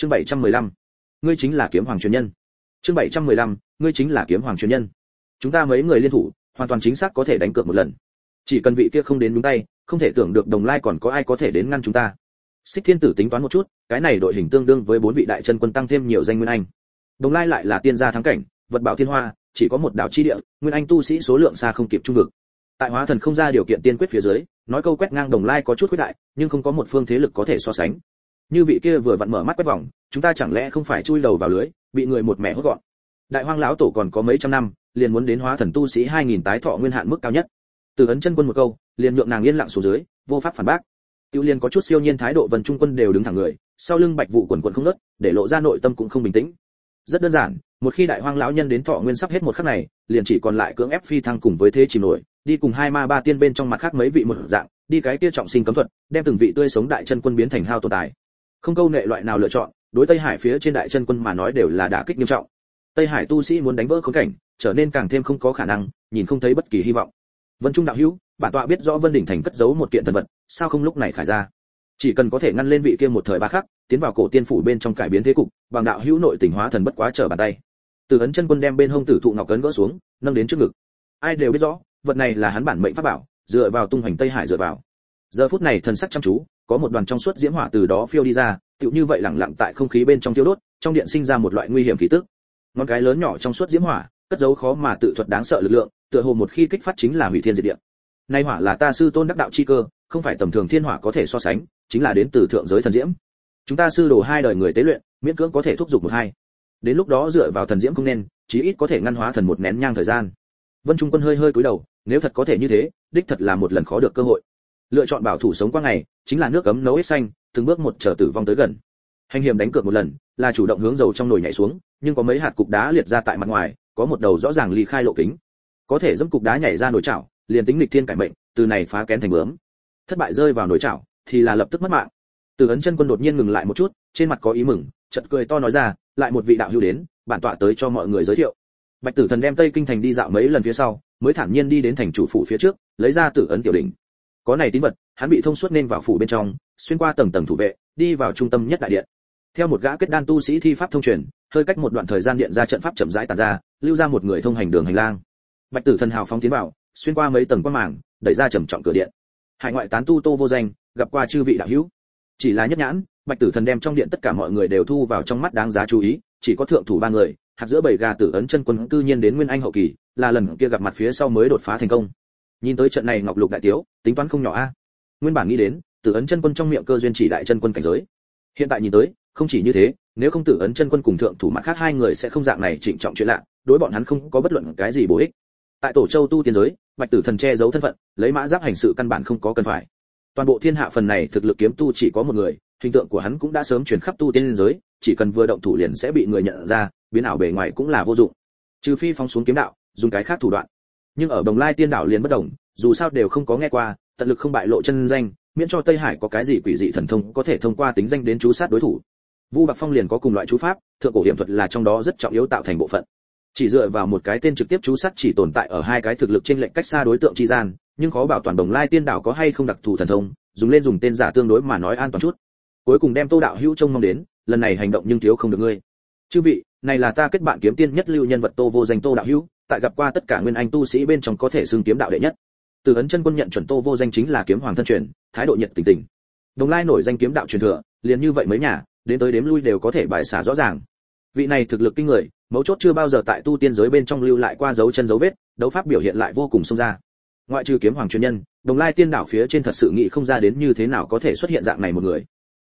chương 715. ngươi chính là kiếm hoàng truyền nhân. Chương 715. ngươi chính là kiếm hoàng truyền nhân. Chúng ta mấy người liên thủ, hoàn toàn chính xác có thể đánh cược một lần. Chỉ cần vị kia không đến đúng tay, không thể tưởng được đồng lai còn có ai có thể đến ngăn chúng ta. Xích thiên tử tính toán một chút, cái này đội hình tương đương với bốn vị đại chân quân tăng thêm nhiều danh nguyên anh. Đồng lai lại là tiên gia thắng cảnh, vật bảo thiên hoa, chỉ có một đảo chi địa, nguyên anh tu sĩ số lượng xa không kịp trung vực. Tại hóa thần không ra điều kiện tiên quyết phía dưới, nói câu quét ngang đồng lai có chút khuyết đại, nhưng không có một phương thế lực có thể so sánh như vị kia vừa vặn mở mắt quét vòng, chúng ta chẳng lẽ không phải chui đầu vào lưới, bị người một mẹ hốt gọn? Đại hoang lão tổ còn có mấy trăm năm, liền muốn đến hóa thần tu sĩ 2000 tái thọ nguyên hạn mức cao nhất. Từ ấn chân quân một câu, liền nhượng nàng yên lặng xuống dưới, vô pháp phản bác. Tiêu liên có chút siêu nhiên thái độ vần trung quân đều đứng thẳng người, sau lưng bạch vụ quần quần không nứt để lộ ra nội tâm cũng không bình tĩnh. Rất đơn giản, một khi đại hoang lão nhân đến thọ nguyên sắp hết một khắc này, liền chỉ còn lại cưỡng ép phi thăng cùng với thế chìm nổi, đi cùng hai ma ba tiên bên trong mặt khác mấy vị một dạng, đi cái kia trọng sinh cấm thuật, đem từng vị tươi sống đại chân quân biến thành hao tồn tài không câu nệ loại nào lựa chọn, đối tây hải phía trên đại chân quân mà nói đều là đả kích nghiêm trọng. Tây hải tu sĩ muốn đánh vỡ khốn cảnh, trở nên càng thêm không có khả năng, nhìn không thấy bất kỳ hy vọng. Vân trung đạo hữu, bản tọa biết rõ vân đỉnh thành cất giấu một kiện thần vật, sao không lúc này khải ra? Chỉ cần có thể ngăn lên vị kia một thời ba khắc, tiến vào cổ tiên phủ bên trong cải biến thế cục, bằng đạo hữu nội tình hóa thần bất quá trở bàn tay. Từ ấn chân quân đem bên hông tử thụ ngọc cấn gỡ xuống, nâng đến trước ngực. Ai đều biết rõ, vật này là hắn bản mệnh pháp bảo, dựa vào tung hành tây hải dựa vào. Giờ phút này thần sắc chăm chú có một đoàn trong suốt diễm hỏa từ đó phiêu đi ra, tựu như vậy lẳng lặng tại không khí bên trong tiêu đốt, trong điện sinh ra một loại nguy hiểm khí tức. Ngón cái lớn nhỏ trong suốt diễm hỏa, cất giấu khó mà tự thuật đáng sợ lực lượng, tựa hồ một khi kích phát chính là hủy thiên diệt địa. Nay hỏa là ta sư tôn đắc đạo chi cơ, không phải tầm thường thiên hỏa có thể so sánh, chính là đến từ thượng giới thần diễm. Chúng ta sư đồ hai đời người tế luyện, miễn cưỡng có thể thúc giục một hai. Đến lúc đó dựa vào thần diễm không nên, chí ít có thể ngăn hóa thần một nén nhang thời gian. Vân trung quân hơi hơi cúi đầu, nếu thật có thể như thế, đích thật là một lần khó được cơ hội lựa chọn bảo thủ sống qua ngày, chính là nước cấm nấu ít xanh, từng bước một trở tử vong tới gần. Hành hiểm đánh cược một lần, là chủ động hướng dầu trong nồi nhảy xuống, nhưng có mấy hạt cục đá liệt ra tại mặt ngoài, có một đầu rõ ràng ly khai lộ kính. Có thể dẫm cục đá nhảy ra nồi chảo, liền tính lịch thiên cải mệnh, từ này phá kén thành bướm. Thất bại rơi vào nồi chảo, thì là lập tức mất mạng. Từ ấn chân quân đột nhiên ngừng lại một chút, trên mặt có ý mừng, chợt cười to nói ra, lại một vị đạo hữu đến, bản tọa tới cho mọi người giới thiệu. Bạch tử thần đem tây kinh thành đi dạo mấy lần phía sau, mới thản nhiên đi đến thành chủ phủ phía trước, lấy ra tử ấn tiểu đỉnh có này tín vật, hắn bị thông suốt nên vào phủ bên trong, xuyên qua tầng tầng thủ vệ, đi vào trung tâm nhất đại điện. Theo một gã kết đan tu sĩ thi pháp thông truyền, hơi cách một đoạn thời gian điện ra trận pháp chậm rãi tàn ra, lưu ra một người thông hành đường hành lang. Bạch tử thần hào phóng tiến vào, xuyên qua mấy tầng quan màng, đẩy ra trầm trọng cửa điện. Hải ngoại tán tu tô vô danh, gặp qua chư vị đạo hữu. Chỉ là nhất nhãn, bạch tử thần đem trong điện tất cả mọi người đều thu vào trong mắt đáng giá chú ý, chỉ có thượng thủ ba người, hạt giữa bảy gà tử ấn chân quân cư nhiên đến nguyên anh hậu kỳ, là lần kia gặp mặt phía sau mới đột phá thành công nhìn tới trận này ngọc lục đại tiếu, tính toán không nhỏ a. Nguyên bản nghĩ đến, tử ấn chân quân trong miệng cơ duyên chỉ đại chân quân cảnh giới. Hiện tại nhìn tới, không chỉ như thế, nếu không tử ấn chân quân cùng thượng thủ mặt khác hai người sẽ không dạng này trịnh trọng chuyện lạ, đối bọn hắn không có bất luận cái gì bổ ích. Tại tổ châu tu tiên giới, bạch tử thần che giấu thân phận, lấy mã giáp hành sự căn bản không có cần phải. Toàn bộ thiên hạ phần này thực lực kiếm tu chỉ có một người, hình tượng của hắn cũng đã sớm truyền khắp tu tiên giới, chỉ cần vừa động thủ liền sẽ bị người nhận ra, biến ảo bề ngoài cũng là vô dụng. Trừ phi phóng xuống kiếm đạo, dùng cái khác thủ đoạn nhưng ở đồng lai tiên đảo liền bất đồng, dù sao đều không có nghe qua, tận lực không bại lộ chân danh, miễn cho tây hải có cái gì quỷ dị thần thông có thể thông qua tính danh đến chú sát đối thủ. Vu bạc phong liền có cùng loại chú pháp, thượng cổ hiểm thuật là trong đó rất trọng yếu tạo thành bộ phận. Chỉ dựa vào một cái tên trực tiếp chú sát chỉ tồn tại ở hai cái thực lực trên lệnh cách xa đối tượng chi gian, nhưng khó bảo toàn đồng lai tiên đảo có hay không đặc thù thần thông, dùng lên dùng tên giả tương đối mà nói an toàn chút. Cuối cùng đem tô đạo hữu trông mong đến, lần này hành động nhưng thiếu không được ngươi. Chư vị, này là ta kết bạn kiếm tiên nhất lưu nhân vật tô vô danh tô đạo hữu tại gặp qua tất cả nguyên anh tu sĩ bên trong có thể xưng kiếm đạo đệ nhất. Từ ấn chân quân nhận chuẩn tô vô danh chính là kiếm hoàng thân truyền, thái độ nhiệt tình tình. Đồng lai nổi danh kiếm đạo truyền thừa, liền như vậy mấy nhà, đến tới đếm lui đều có thể bài xả rõ ràng. Vị này thực lực kinh người, mấu chốt chưa bao giờ tại tu tiên giới bên trong lưu lại qua dấu chân dấu vết, đấu pháp biểu hiện lại vô cùng xông ra. Ngoại trừ kiếm hoàng truyền nhân, đồng lai tiên đảo phía trên thật sự nghĩ không ra đến như thế nào có thể xuất hiện dạng này một người.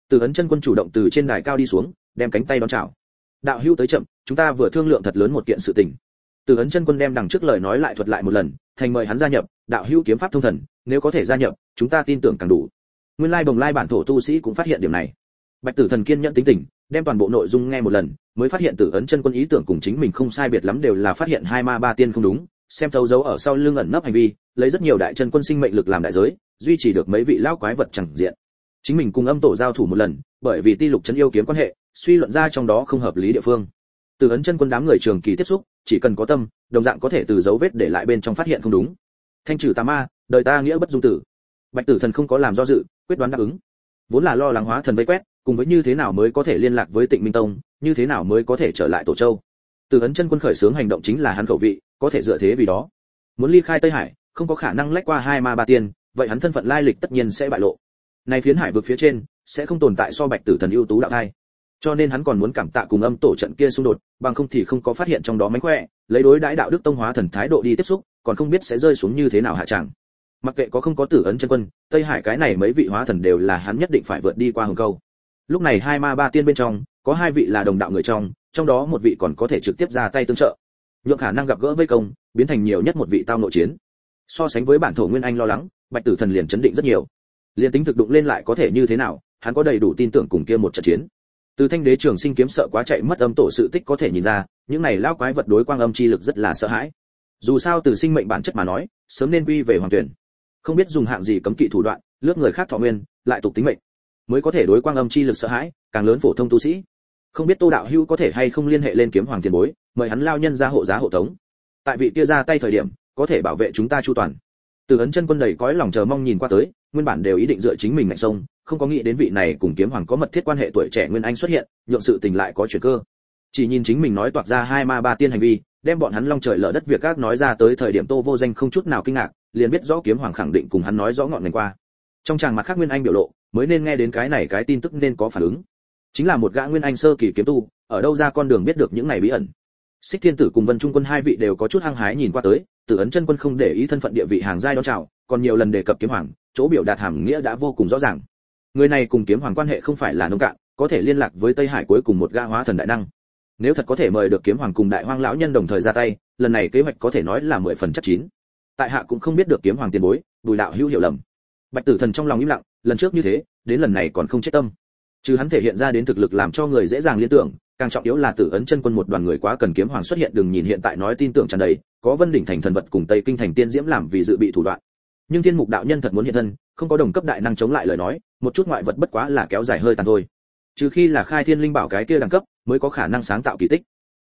Từ ấn chân quân chủ động từ trên đài cao đi xuống, đem cánh tay đón chào. Đạo hữu tới chậm, chúng ta vừa thương lượng thật lớn một kiện sự tình từ ấn chân quân đem đằng trước lời nói lại thuật lại một lần, thành mời hắn gia nhập, đạo hữu kiếm pháp thông thần, nếu có thể gia nhập, chúng ta tin tưởng càng đủ. Nguyên lai bồng lai bản thổ tu sĩ cũng phát hiện điểm này. Bạch tử thần kiên nhẫn tính tình, đem toàn bộ nội dung nghe một lần, mới phát hiện tử ấn chân quân ý tưởng cùng chính mình không sai biệt lắm đều là phát hiện hai ma ba tiên không đúng, xem thấu dấu ở sau lưng ẩn nấp hành vi, lấy rất nhiều đại chân quân sinh mệnh lực làm đại giới, duy trì được mấy vị lão quái vật chẳng diện. Chính mình cùng âm tổ giao thủ một lần, bởi vì ti lục chân yêu kiếm quan hệ, suy luận ra trong đó không hợp lý địa phương. Từ ấn chân quân đám người trường kỳ tiếp xúc chỉ cần có tâm đồng dạng có thể từ dấu vết để lại bên trong phát hiện không đúng thanh trừ tà ma đời ta nghĩa bất dung tử bạch tử thần không có làm do dự quyết đoán đáp ứng vốn là lo lắng hóa thần vây quét cùng với như thế nào mới có thể liên lạc với Tịnh Minh Tông, như thế nào mới có thể trở lại Tổ Châu. Từ ấn chân quân khởi xướng hành động chính là hắn khẩu vị, có thể dựa thế vì đó. Muốn ly khai Tây Hải, không có khả năng lách qua hai ma ba tiên, vậy hắn thân phận lai lịch tất nhiên sẽ bại lộ. Này phiến hải vực phía trên sẽ không tồn tại so Bạch Tử Thần ưu tú đạo thai. Cho nên hắn còn muốn cảm tạ cùng âm tổ trận kia xung đột, bằng không thì không có phát hiện trong đó mánh khỏe, lấy đối đãi đạo đức tông hóa thần thái độ đi tiếp xúc, còn không biết sẽ rơi xuống như thế nào hạ trạng. Mặc kệ có không có tử ấn chân quân tây hải cái này mấy vị hóa thần đều là hắn nhất định phải vượt đi qua hồng câu. Lúc này hai ma ba tiên bên trong có hai vị là đồng đạo người trong trong đó một vị còn có thể trực tiếp ra tay tương trợ. Nhượng khả năng gặp gỡ vây công biến thành nhiều nhất một vị tao nội chiến. So sánh với bản thổ nguyên anh lo lắng bạch tử thần liền chấn định rất nhiều. Liền tính thực đụng lên lại có thể như thế nào hắn có đầy đủ tin tưởng cùng kia một trận chiến từ thanh đế trường sinh kiếm sợ quá chạy mất âm tổ sự tích có thể nhìn ra, những này lao quái vật đối quang âm chi lực rất là sợ hãi. Dù sao từ sinh mệnh bản chất mà nói, sớm nên quy về hoàng tuyển. Không biết dùng hạng gì cấm kỵ thủ đoạn, lướt người khác thọ nguyên, lại tục tính mệnh, mới có thể đối quang âm chi lực sợ hãi, càng lớn phổ thông tu sĩ. Không biết tô đạo hưu có thể hay không liên hệ lên kiếm hoàng tiền bối, mời hắn lao nhân ra hộ giá hộ tống. Tại vị kia ra tay thời điểm, có thể bảo vệ chúng ta chu toàn. Từ ấn chân quân đầy cõi lòng chờ mong nhìn qua tới, nguyên bản đều ý định dựa chính mình ngạnh sông không có nghĩ đến vị này cùng kiếm hoàng có mật thiết quan hệ tuổi trẻ nguyên anh xuất hiện, nhượng sự tình lại có chuyển cơ. Chỉ nhìn chính mình nói toạc ra hai ma ba tiên hành vi, đem bọn hắn long trời lở đất việc các nói ra tới thời điểm tô vô danh không chút nào kinh ngạc, liền biết rõ kiếm hoàng khẳng định cùng hắn nói rõ ngọn ngành qua. Trong tràng mặt khác nguyên anh biểu lộ, mới nên nghe đến cái này cái tin tức nên có phản ứng. Chính là một gã nguyên anh sơ kỳ kiếm tu, ở đâu ra con đường biết được những này bí ẩn. Xích thiên tử cùng vân trung quân hai vị đều có chút hăng hái nhìn qua tới, tử ấn chân quân không để ý thân phận địa vị hàng giai đón chào, còn nhiều lần đề cập kiếm hoàng, chỗ biểu đạt hàm nghĩa đã vô cùng rõ ràng người này cùng kiếm hoàng quan hệ không phải là nông cạn, có thể liên lạc với tây hải cuối cùng một gã hóa thần đại năng. Nếu thật có thể mời được kiếm hoàng cùng đại hoang lão nhân đồng thời ra tay, lần này kế hoạch có thể nói là mười phần chắc chín. Tại hạ cũng không biết được kiếm hoàng tiền bối, bùi đạo hữu hiểu lầm. Bạch tử thần trong lòng im lặng, lần trước như thế, đến lần này còn không chết tâm. Chứ hắn thể hiện ra đến thực lực làm cho người dễ dàng liên tưởng, càng trọng yếu là tử ấn chân quân một đoàn người quá cần kiếm hoàng xuất hiện đừng nhìn hiện tại nói tin tưởng tràn đầy, có vân đỉnh thành thần vật cùng tây kinh thành tiên diễm làm vì dự bị thủ đoạn. Nhưng thiên mục đạo nhân thật muốn hiện thân, không có đồng cấp đại năng chống lại lời nói một chút ngoại vật bất quá là kéo dài hơi tàn thôi. Trừ khi là khai thiên linh bảo cái kia đẳng cấp, mới có khả năng sáng tạo kỳ tích.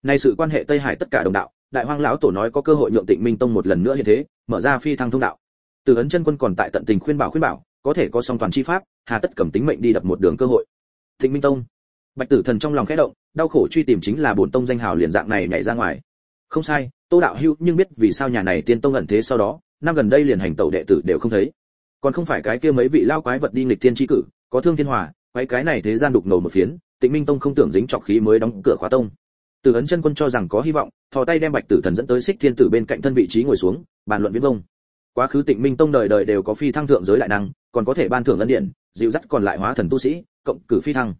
Nay sự quan hệ tây hải tất cả đồng đạo, đại hoang lão tổ nói có cơ hội nhượng tịnh minh tông một lần nữa như thế, mở ra phi thăng thông đạo. Từ ấn chân quân còn tại tận tình khuyên bảo khuyên bảo, có thể có song toàn chi pháp, hà tất cầm tính mệnh đi đập một đường cơ hội. Tịnh minh tông. Bạch tử thần trong lòng khẽ động, đau khổ truy tìm chính là bổn tông danh hào liền dạng này nhảy ra ngoài. Không sai, tô đạo hưu nhưng biết vì sao nhà này tiên tông ẩn thế sau đó, năm gần đây liền hành tẩu đệ tử đều không thấy còn không phải cái kia mấy vị lao quái vật đi nghịch thiên chi cử, có thương thiên hòa, quái cái này thế gian đục ngầu một phiến, tịnh minh tông không tưởng dính trọc khí mới đóng cửa khóa tông. Từ ấn chân quân cho rằng có hy vọng, thò tay đem bạch tử thần dẫn tới xích thiên tử bên cạnh thân vị trí ngồi xuống, bàn luận viễn vông. Quá khứ tịnh minh tông đời đời đều có phi thăng thượng giới đại năng, còn có thể ban thưởng ân điện dịu dắt còn lại hóa thần tu sĩ, cộng cử phi thăng.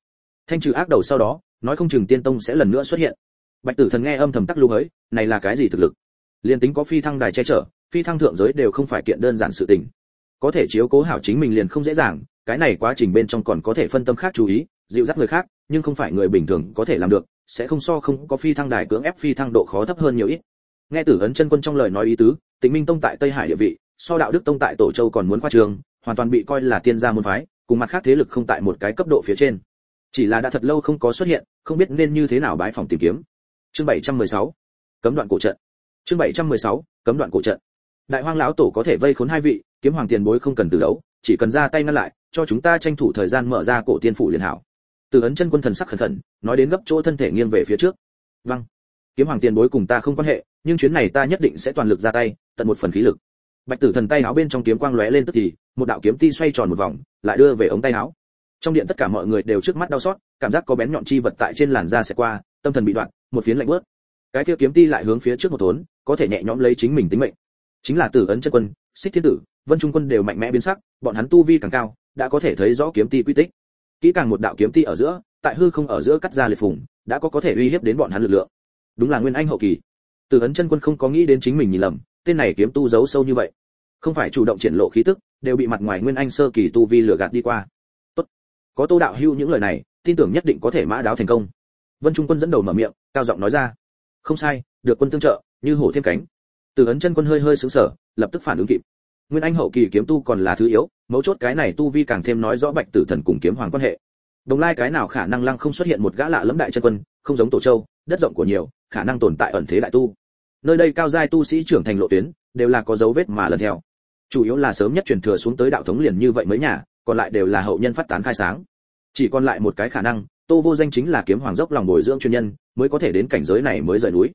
Thanh trừ ác đầu sau đó, nói không chừng tiên tông sẽ lần nữa xuất hiện. Bạch tử thần nghe âm thầm tắc lưu ấy này là cái gì thực lực? Liên tính có phi thăng đài che chở, phi thăng thượng giới đều không phải kiện đơn giản sự tình có thể chiếu cố hảo chính mình liền không dễ dàng, cái này quá trình bên trong còn có thể phân tâm khác chú ý, dịu dắt người khác, nhưng không phải người bình thường có thể làm được, sẽ không so không có phi thăng đài cưỡng ép phi thăng độ khó thấp hơn nhiều ít. Nghe tử ấn chân quân trong lời nói ý tứ, tịnh minh tông tại tây hải địa vị, so đạo đức tông tại tổ châu còn muốn khoa trường, hoàn toàn bị coi là tiên gia môn phái, cùng mặt khác thế lực không tại một cái cấp độ phía trên. Chỉ là đã thật lâu không có xuất hiện, không biết nên như thế nào bái phòng tìm kiếm. Chương 716 cấm đoạn cổ trận. Chương 716 cấm đoạn cổ trận. Đại hoang lão tổ có thể vây khốn hai vị kiếm hoàng tiền bối không cần từ đấu, chỉ cần ra tay ngăn lại, cho chúng ta tranh thủ thời gian mở ra cổ tiên phủ liền hảo. Từ ấn chân quân thần sắc khẩn khẩn, nói đến gấp chỗ thân thể nghiêng về phía trước. Vâng. Kiếm hoàng tiền bối cùng ta không quan hệ, nhưng chuyến này ta nhất định sẽ toàn lực ra tay, tận một phần khí lực. Bạch tử thần tay áo bên trong kiếm quang lóe lên tức thì, một đạo kiếm ti xoay tròn một vòng, lại đưa về ống tay áo. Trong điện tất cả mọi người đều trước mắt đau xót, cảm giác có bén nhọn chi vật tại trên làn da sẽ qua, tâm thần bị đoạn, một phiến lạnh bớt cái kia kiếm ti lại hướng phía trước một thốn, có thể nhẹ nhõm lấy chính mình tính mệnh. Chính là tử ấn chân quân, xích thiên tử vân trung quân đều mạnh mẽ biến sắc, bọn hắn tu vi càng cao, đã có thể thấy rõ kiếm ti quy tích. Kỹ càng một đạo kiếm ti ở giữa, tại hư không ở giữa cắt ra liệt phủng đã có có thể uy hiếp đến bọn hắn lực lượng. Đúng là nguyên anh hậu kỳ. Từ ấn chân quân không có nghĩ đến chính mình nhìn lầm, tên này kiếm tu giấu sâu như vậy. Không phải chủ động triển lộ khí tức, đều bị mặt ngoài nguyên anh sơ kỳ tu vi lừa gạt đi qua. Tốt. Có tô đạo hưu những lời này, tin tưởng nhất định có thể mã đáo thành công. Vân trung quân dẫn đầu mở miệng, cao giọng nói ra. Không sai, được quân tương trợ, như hổ thêm cánh. Từ ấn chân quân hơi hơi sững sờ, lập tức phản ứng kịp nguyên anh hậu kỳ kiếm tu còn là thứ yếu, mấu chốt cái này tu vi càng thêm nói rõ bạch tử thần cùng kiếm hoàng quan hệ. Đồng lai cái nào khả năng lăng không xuất hiện một gã lạ lẫm đại chân quân, không giống tổ châu, đất rộng của nhiều, khả năng tồn tại ẩn thế đại tu. Nơi đây cao giai tu sĩ trưởng thành lộ tuyến, đều là có dấu vết mà lần theo. Chủ yếu là sớm nhất truyền thừa xuống tới đạo thống liền như vậy mấy nhà, còn lại đều là hậu nhân phát tán khai sáng. Chỉ còn lại một cái khả năng, tô vô danh chính là kiếm hoàng dốc lòng bồi dưỡng chuyên nhân, mới có thể đến cảnh giới này mới rời núi.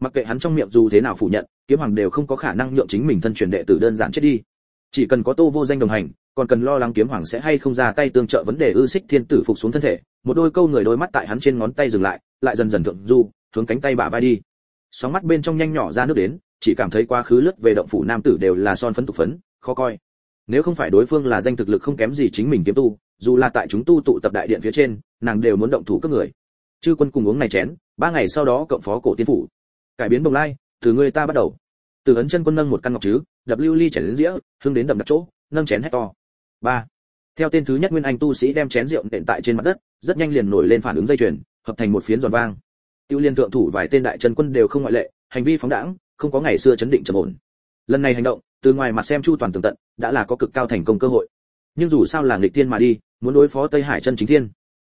Mặc kệ hắn trong miệng dù thế nào phủ nhận kiếm hoàng đều không có khả năng nhượng chính mình thân truyền đệ tử đơn giản chết đi. Chỉ cần có tô vô danh đồng hành, còn cần lo lắng kiếm hoàng sẽ hay không ra tay tương trợ vấn đề ư xích thiên tử phục xuống thân thể, một đôi câu người đôi mắt tại hắn trên ngón tay dừng lại lại dần dần thượng du, hướng cánh tay bả vai đi. Sóng mắt bên trong nhanh nhỏ ra nước đến, chỉ cảm thấy quá khứ lướt về động phủ nam tử đều là son phấn tục phấn, khó coi. Nếu không phải đối phương là danh thực lực không kém gì chính mình kiếm tu, dù là tại chúng tu tụ tập đại điện phía trên, nàng đều muốn động thủ các người. Chư quân cùng uống này chén, ba ngày sau đó cộng phó cổ tiên phủ. Cải biến bồng lai từ người ta bắt đầu. Từ ấn chân quân nâng một căn ngọc chứ, đập lưu ly chén đến dĩa hương đến đậm đặc chỗ, nâng chén hét to. Ba. Theo tên thứ nhất nguyên anh tu sĩ đem chén rượu nện tại trên mặt đất, rất nhanh liền nổi lên phản ứng dây chuyền, hợp thành một phiến giòn vang. Tiêu liên thượng thủ vài tên đại chân quân đều không ngoại lệ, hành vi phóng đãng, không có ngày xưa chấn định trầm ổn. Lần này hành động, từ ngoài mặt xem chu toàn tường tận, đã là có cực cao thành công cơ hội. Nhưng dù sao là nghịch tiên mà đi, muốn đối phó tây hải chân chính thiên,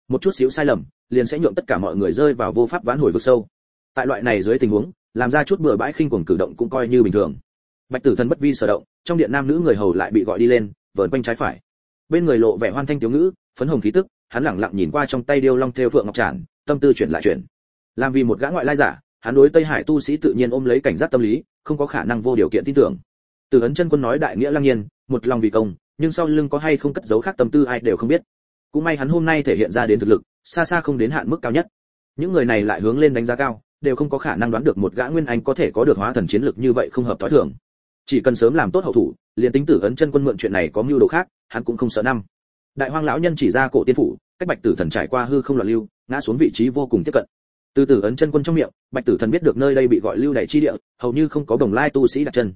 một chút xíu sai lầm, liền sẽ nhượng tất cả mọi người rơi vào vô pháp vãn hồi vực sâu. Tại loại này dưới tình huống làm ra chút bừa bãi khinh cuồng cử động cũng coi như bình thường. Bạch tử thần bất vi sở động, trong điện nam nữ người hầu lại bị gọi đi lên, vờn quanh trái phải. Bên người lộ vẻ hoan thanh thiếu ngữ, phấn hồng khí tức, hắn lẳng lặng nhìn qua trong tay điêu long theo phượng ngọc tràn, tâm tư chuyển lại chuyển. Làm vì một gã ngoại lai giả, hắn đối tây hải tu sĩ tự nhiên ôm lấy cảnh giác tâm lý, không có khả năng vô điều kiện tin tưởng. Từ ấn chân quân nói đại nghĩa lăng nhiên, một lòng vì công, nhưng sau lưng có hay không cất giấu khác tâm tư ai đều không biết. Cũng may hắn hôm nay thể hiện ra đến thực lực, xa xa không đến hạn mức cao nhất. Những người này lại hướng lên đánh giá cao đều không có khả năng đoán được một gã nguyên anh có thể có được hóa thần chiến lực như vậy không hợp tối thường. Chỉ cần sớm làm tốt hậu thủ, liền tính tử ấn chân quân mượn chuyện này có mưu đồ khác, hắn cũng không sợ năm. Đại hoang lão nhân chỉ ra cổ tiên phủ, cách bạch tử thần trải qua hư không loạn lưu, ngã xuống vị trí vô cùng tiếp cận. Từ tử ấn chân quân trong miệng, bạch tử thần biết được nơi đây bị gọi lưu đại chi địa, hầu như không có đồng lai tu sĩ đặt chân.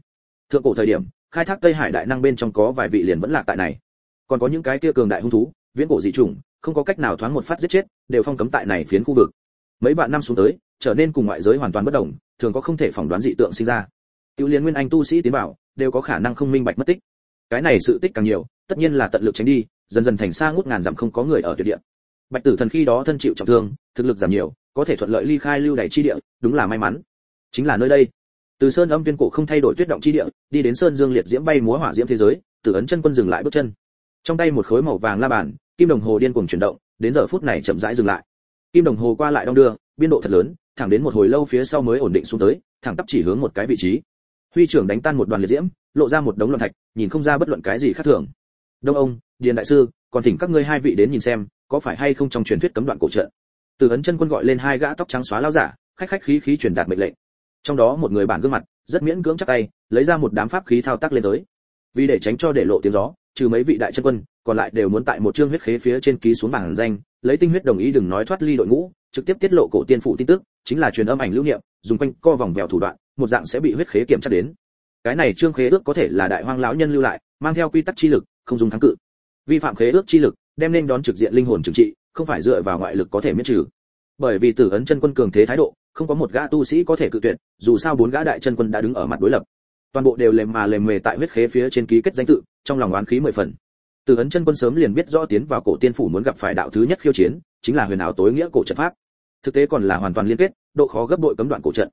Thượng cổ thời điểm, khai thác tây hải đại năng bên trong có vài vị liền vẫn lạc tại này. Còn có những cái kia cường đại hung thú, viễn cổ dị trùng không có cách nào thoáng một phát giết chết, đều phong cấm tại này phiến khu vực. Mấy vạn năm xuống tới trở nên cùng ngoại giới hoàn toàn bất đồng, thường có không thể phỏng đoán dị tượng sinh ra. Tiểu liên nguyên anh tu sĩ tiến bảo đều có khả năng không minh bạch mất tích. Cái này sự tích càng nhiều, tất nhiên là tận lực tránh đi, dần dần thành xa ngút ngàn dặm không có người ở tuyệt địa. Bạch tử thần khi đó thân chịu trọng thương, thực lực giảm nhiều, có thể thuận lợi ly khai lưu đày chi địa, đúng là may mắn. Chính là nơi đây, từ sơn âm viên cổ không thay đổi tuyết động chi địa, đi đến sơn dương liệt diễm bay múa hỏa diễm thế giới, tử ấn chân quân dừng lại bước chân. Trong tay một khối màu vàng la bàn, kim đồng hồ điên cuồng chuyển động, đến giờ phút này chậm rãi dừng lại. Kim đồng hồ qua lại đong đưa biên độ thật lớn, thẳng đến một hồi lâu phía sau mới ổn định xuống tới, thẳng tắp chỉ hướng một cái vị trí. Huy trưởng đánh tan một đoàn liệt diễm, lộ ra một đống loạn thạch, nhìn không ra bất luận cái gì khác thường. Đông ông, điền đại sư, còn thỉnh các ngươi hai vị đến nhìn xem, có phải hay không trong truyền thuyết cấm đoạn cổ trợ? từ ấn chân quân gọi lên hai gã tóc trắng xóa lao giả, khách khách khí khí truyền đạt mệnh lệnh. Trong đó một người bản gương mặt, rất miễn cưỡng chắc tay, lấy ra một đám pháp khí thao tác lên tới. Vì để tránh cho để lộ tiếng gió, trừ mấy vị đại chân quân, còn lại đều muốn tại một chương huyết khế phía trên ký xuống bảng danh, lấy tinh huyết đồng ý đừng nói thoát ly đội ngũ trực tiếp tiết lộ cổ tiên phụ tin tức, chính là truyền âm ảnh lưu niệm, dùng quanh co vòng vèo thủ đoạn, một dạng sẽ bị huyết khế kiểm tra đến. Cái này trương khế ước có thể là đại hoang lão nhân lưu lại, mang theo quy tắc chi lực, không dùng thắng cự. Vi phạm khế ước chi lực, đem nên đón trực diện linh hồn trừng trị, không phải dựa vào ngoại lực có thể miễn trừ. Bởi vì tử ấn chân quân cường thế thái độ, không có một gã tu sĩ có thể cự tuyệt, dù sao bốn gã đại chân quân đã đứng ở mặt đối lập. Toàn bộ đều lềm mà lềm mề tại huyết khế phía trên ký kết danh tự, trong lòng oán khí mười phần. Tử ấn chân quân sớm liền biết rõ tiến vào cổ tiên phủ muốn gặp phải đạo thứ nhất khiêu chiến, chính là huyền ảo tối nghĩa cổ trận pháp thực tế còn là hoàn toàn liên kết, độ khó gấp bội cấm đoạn cổ trận.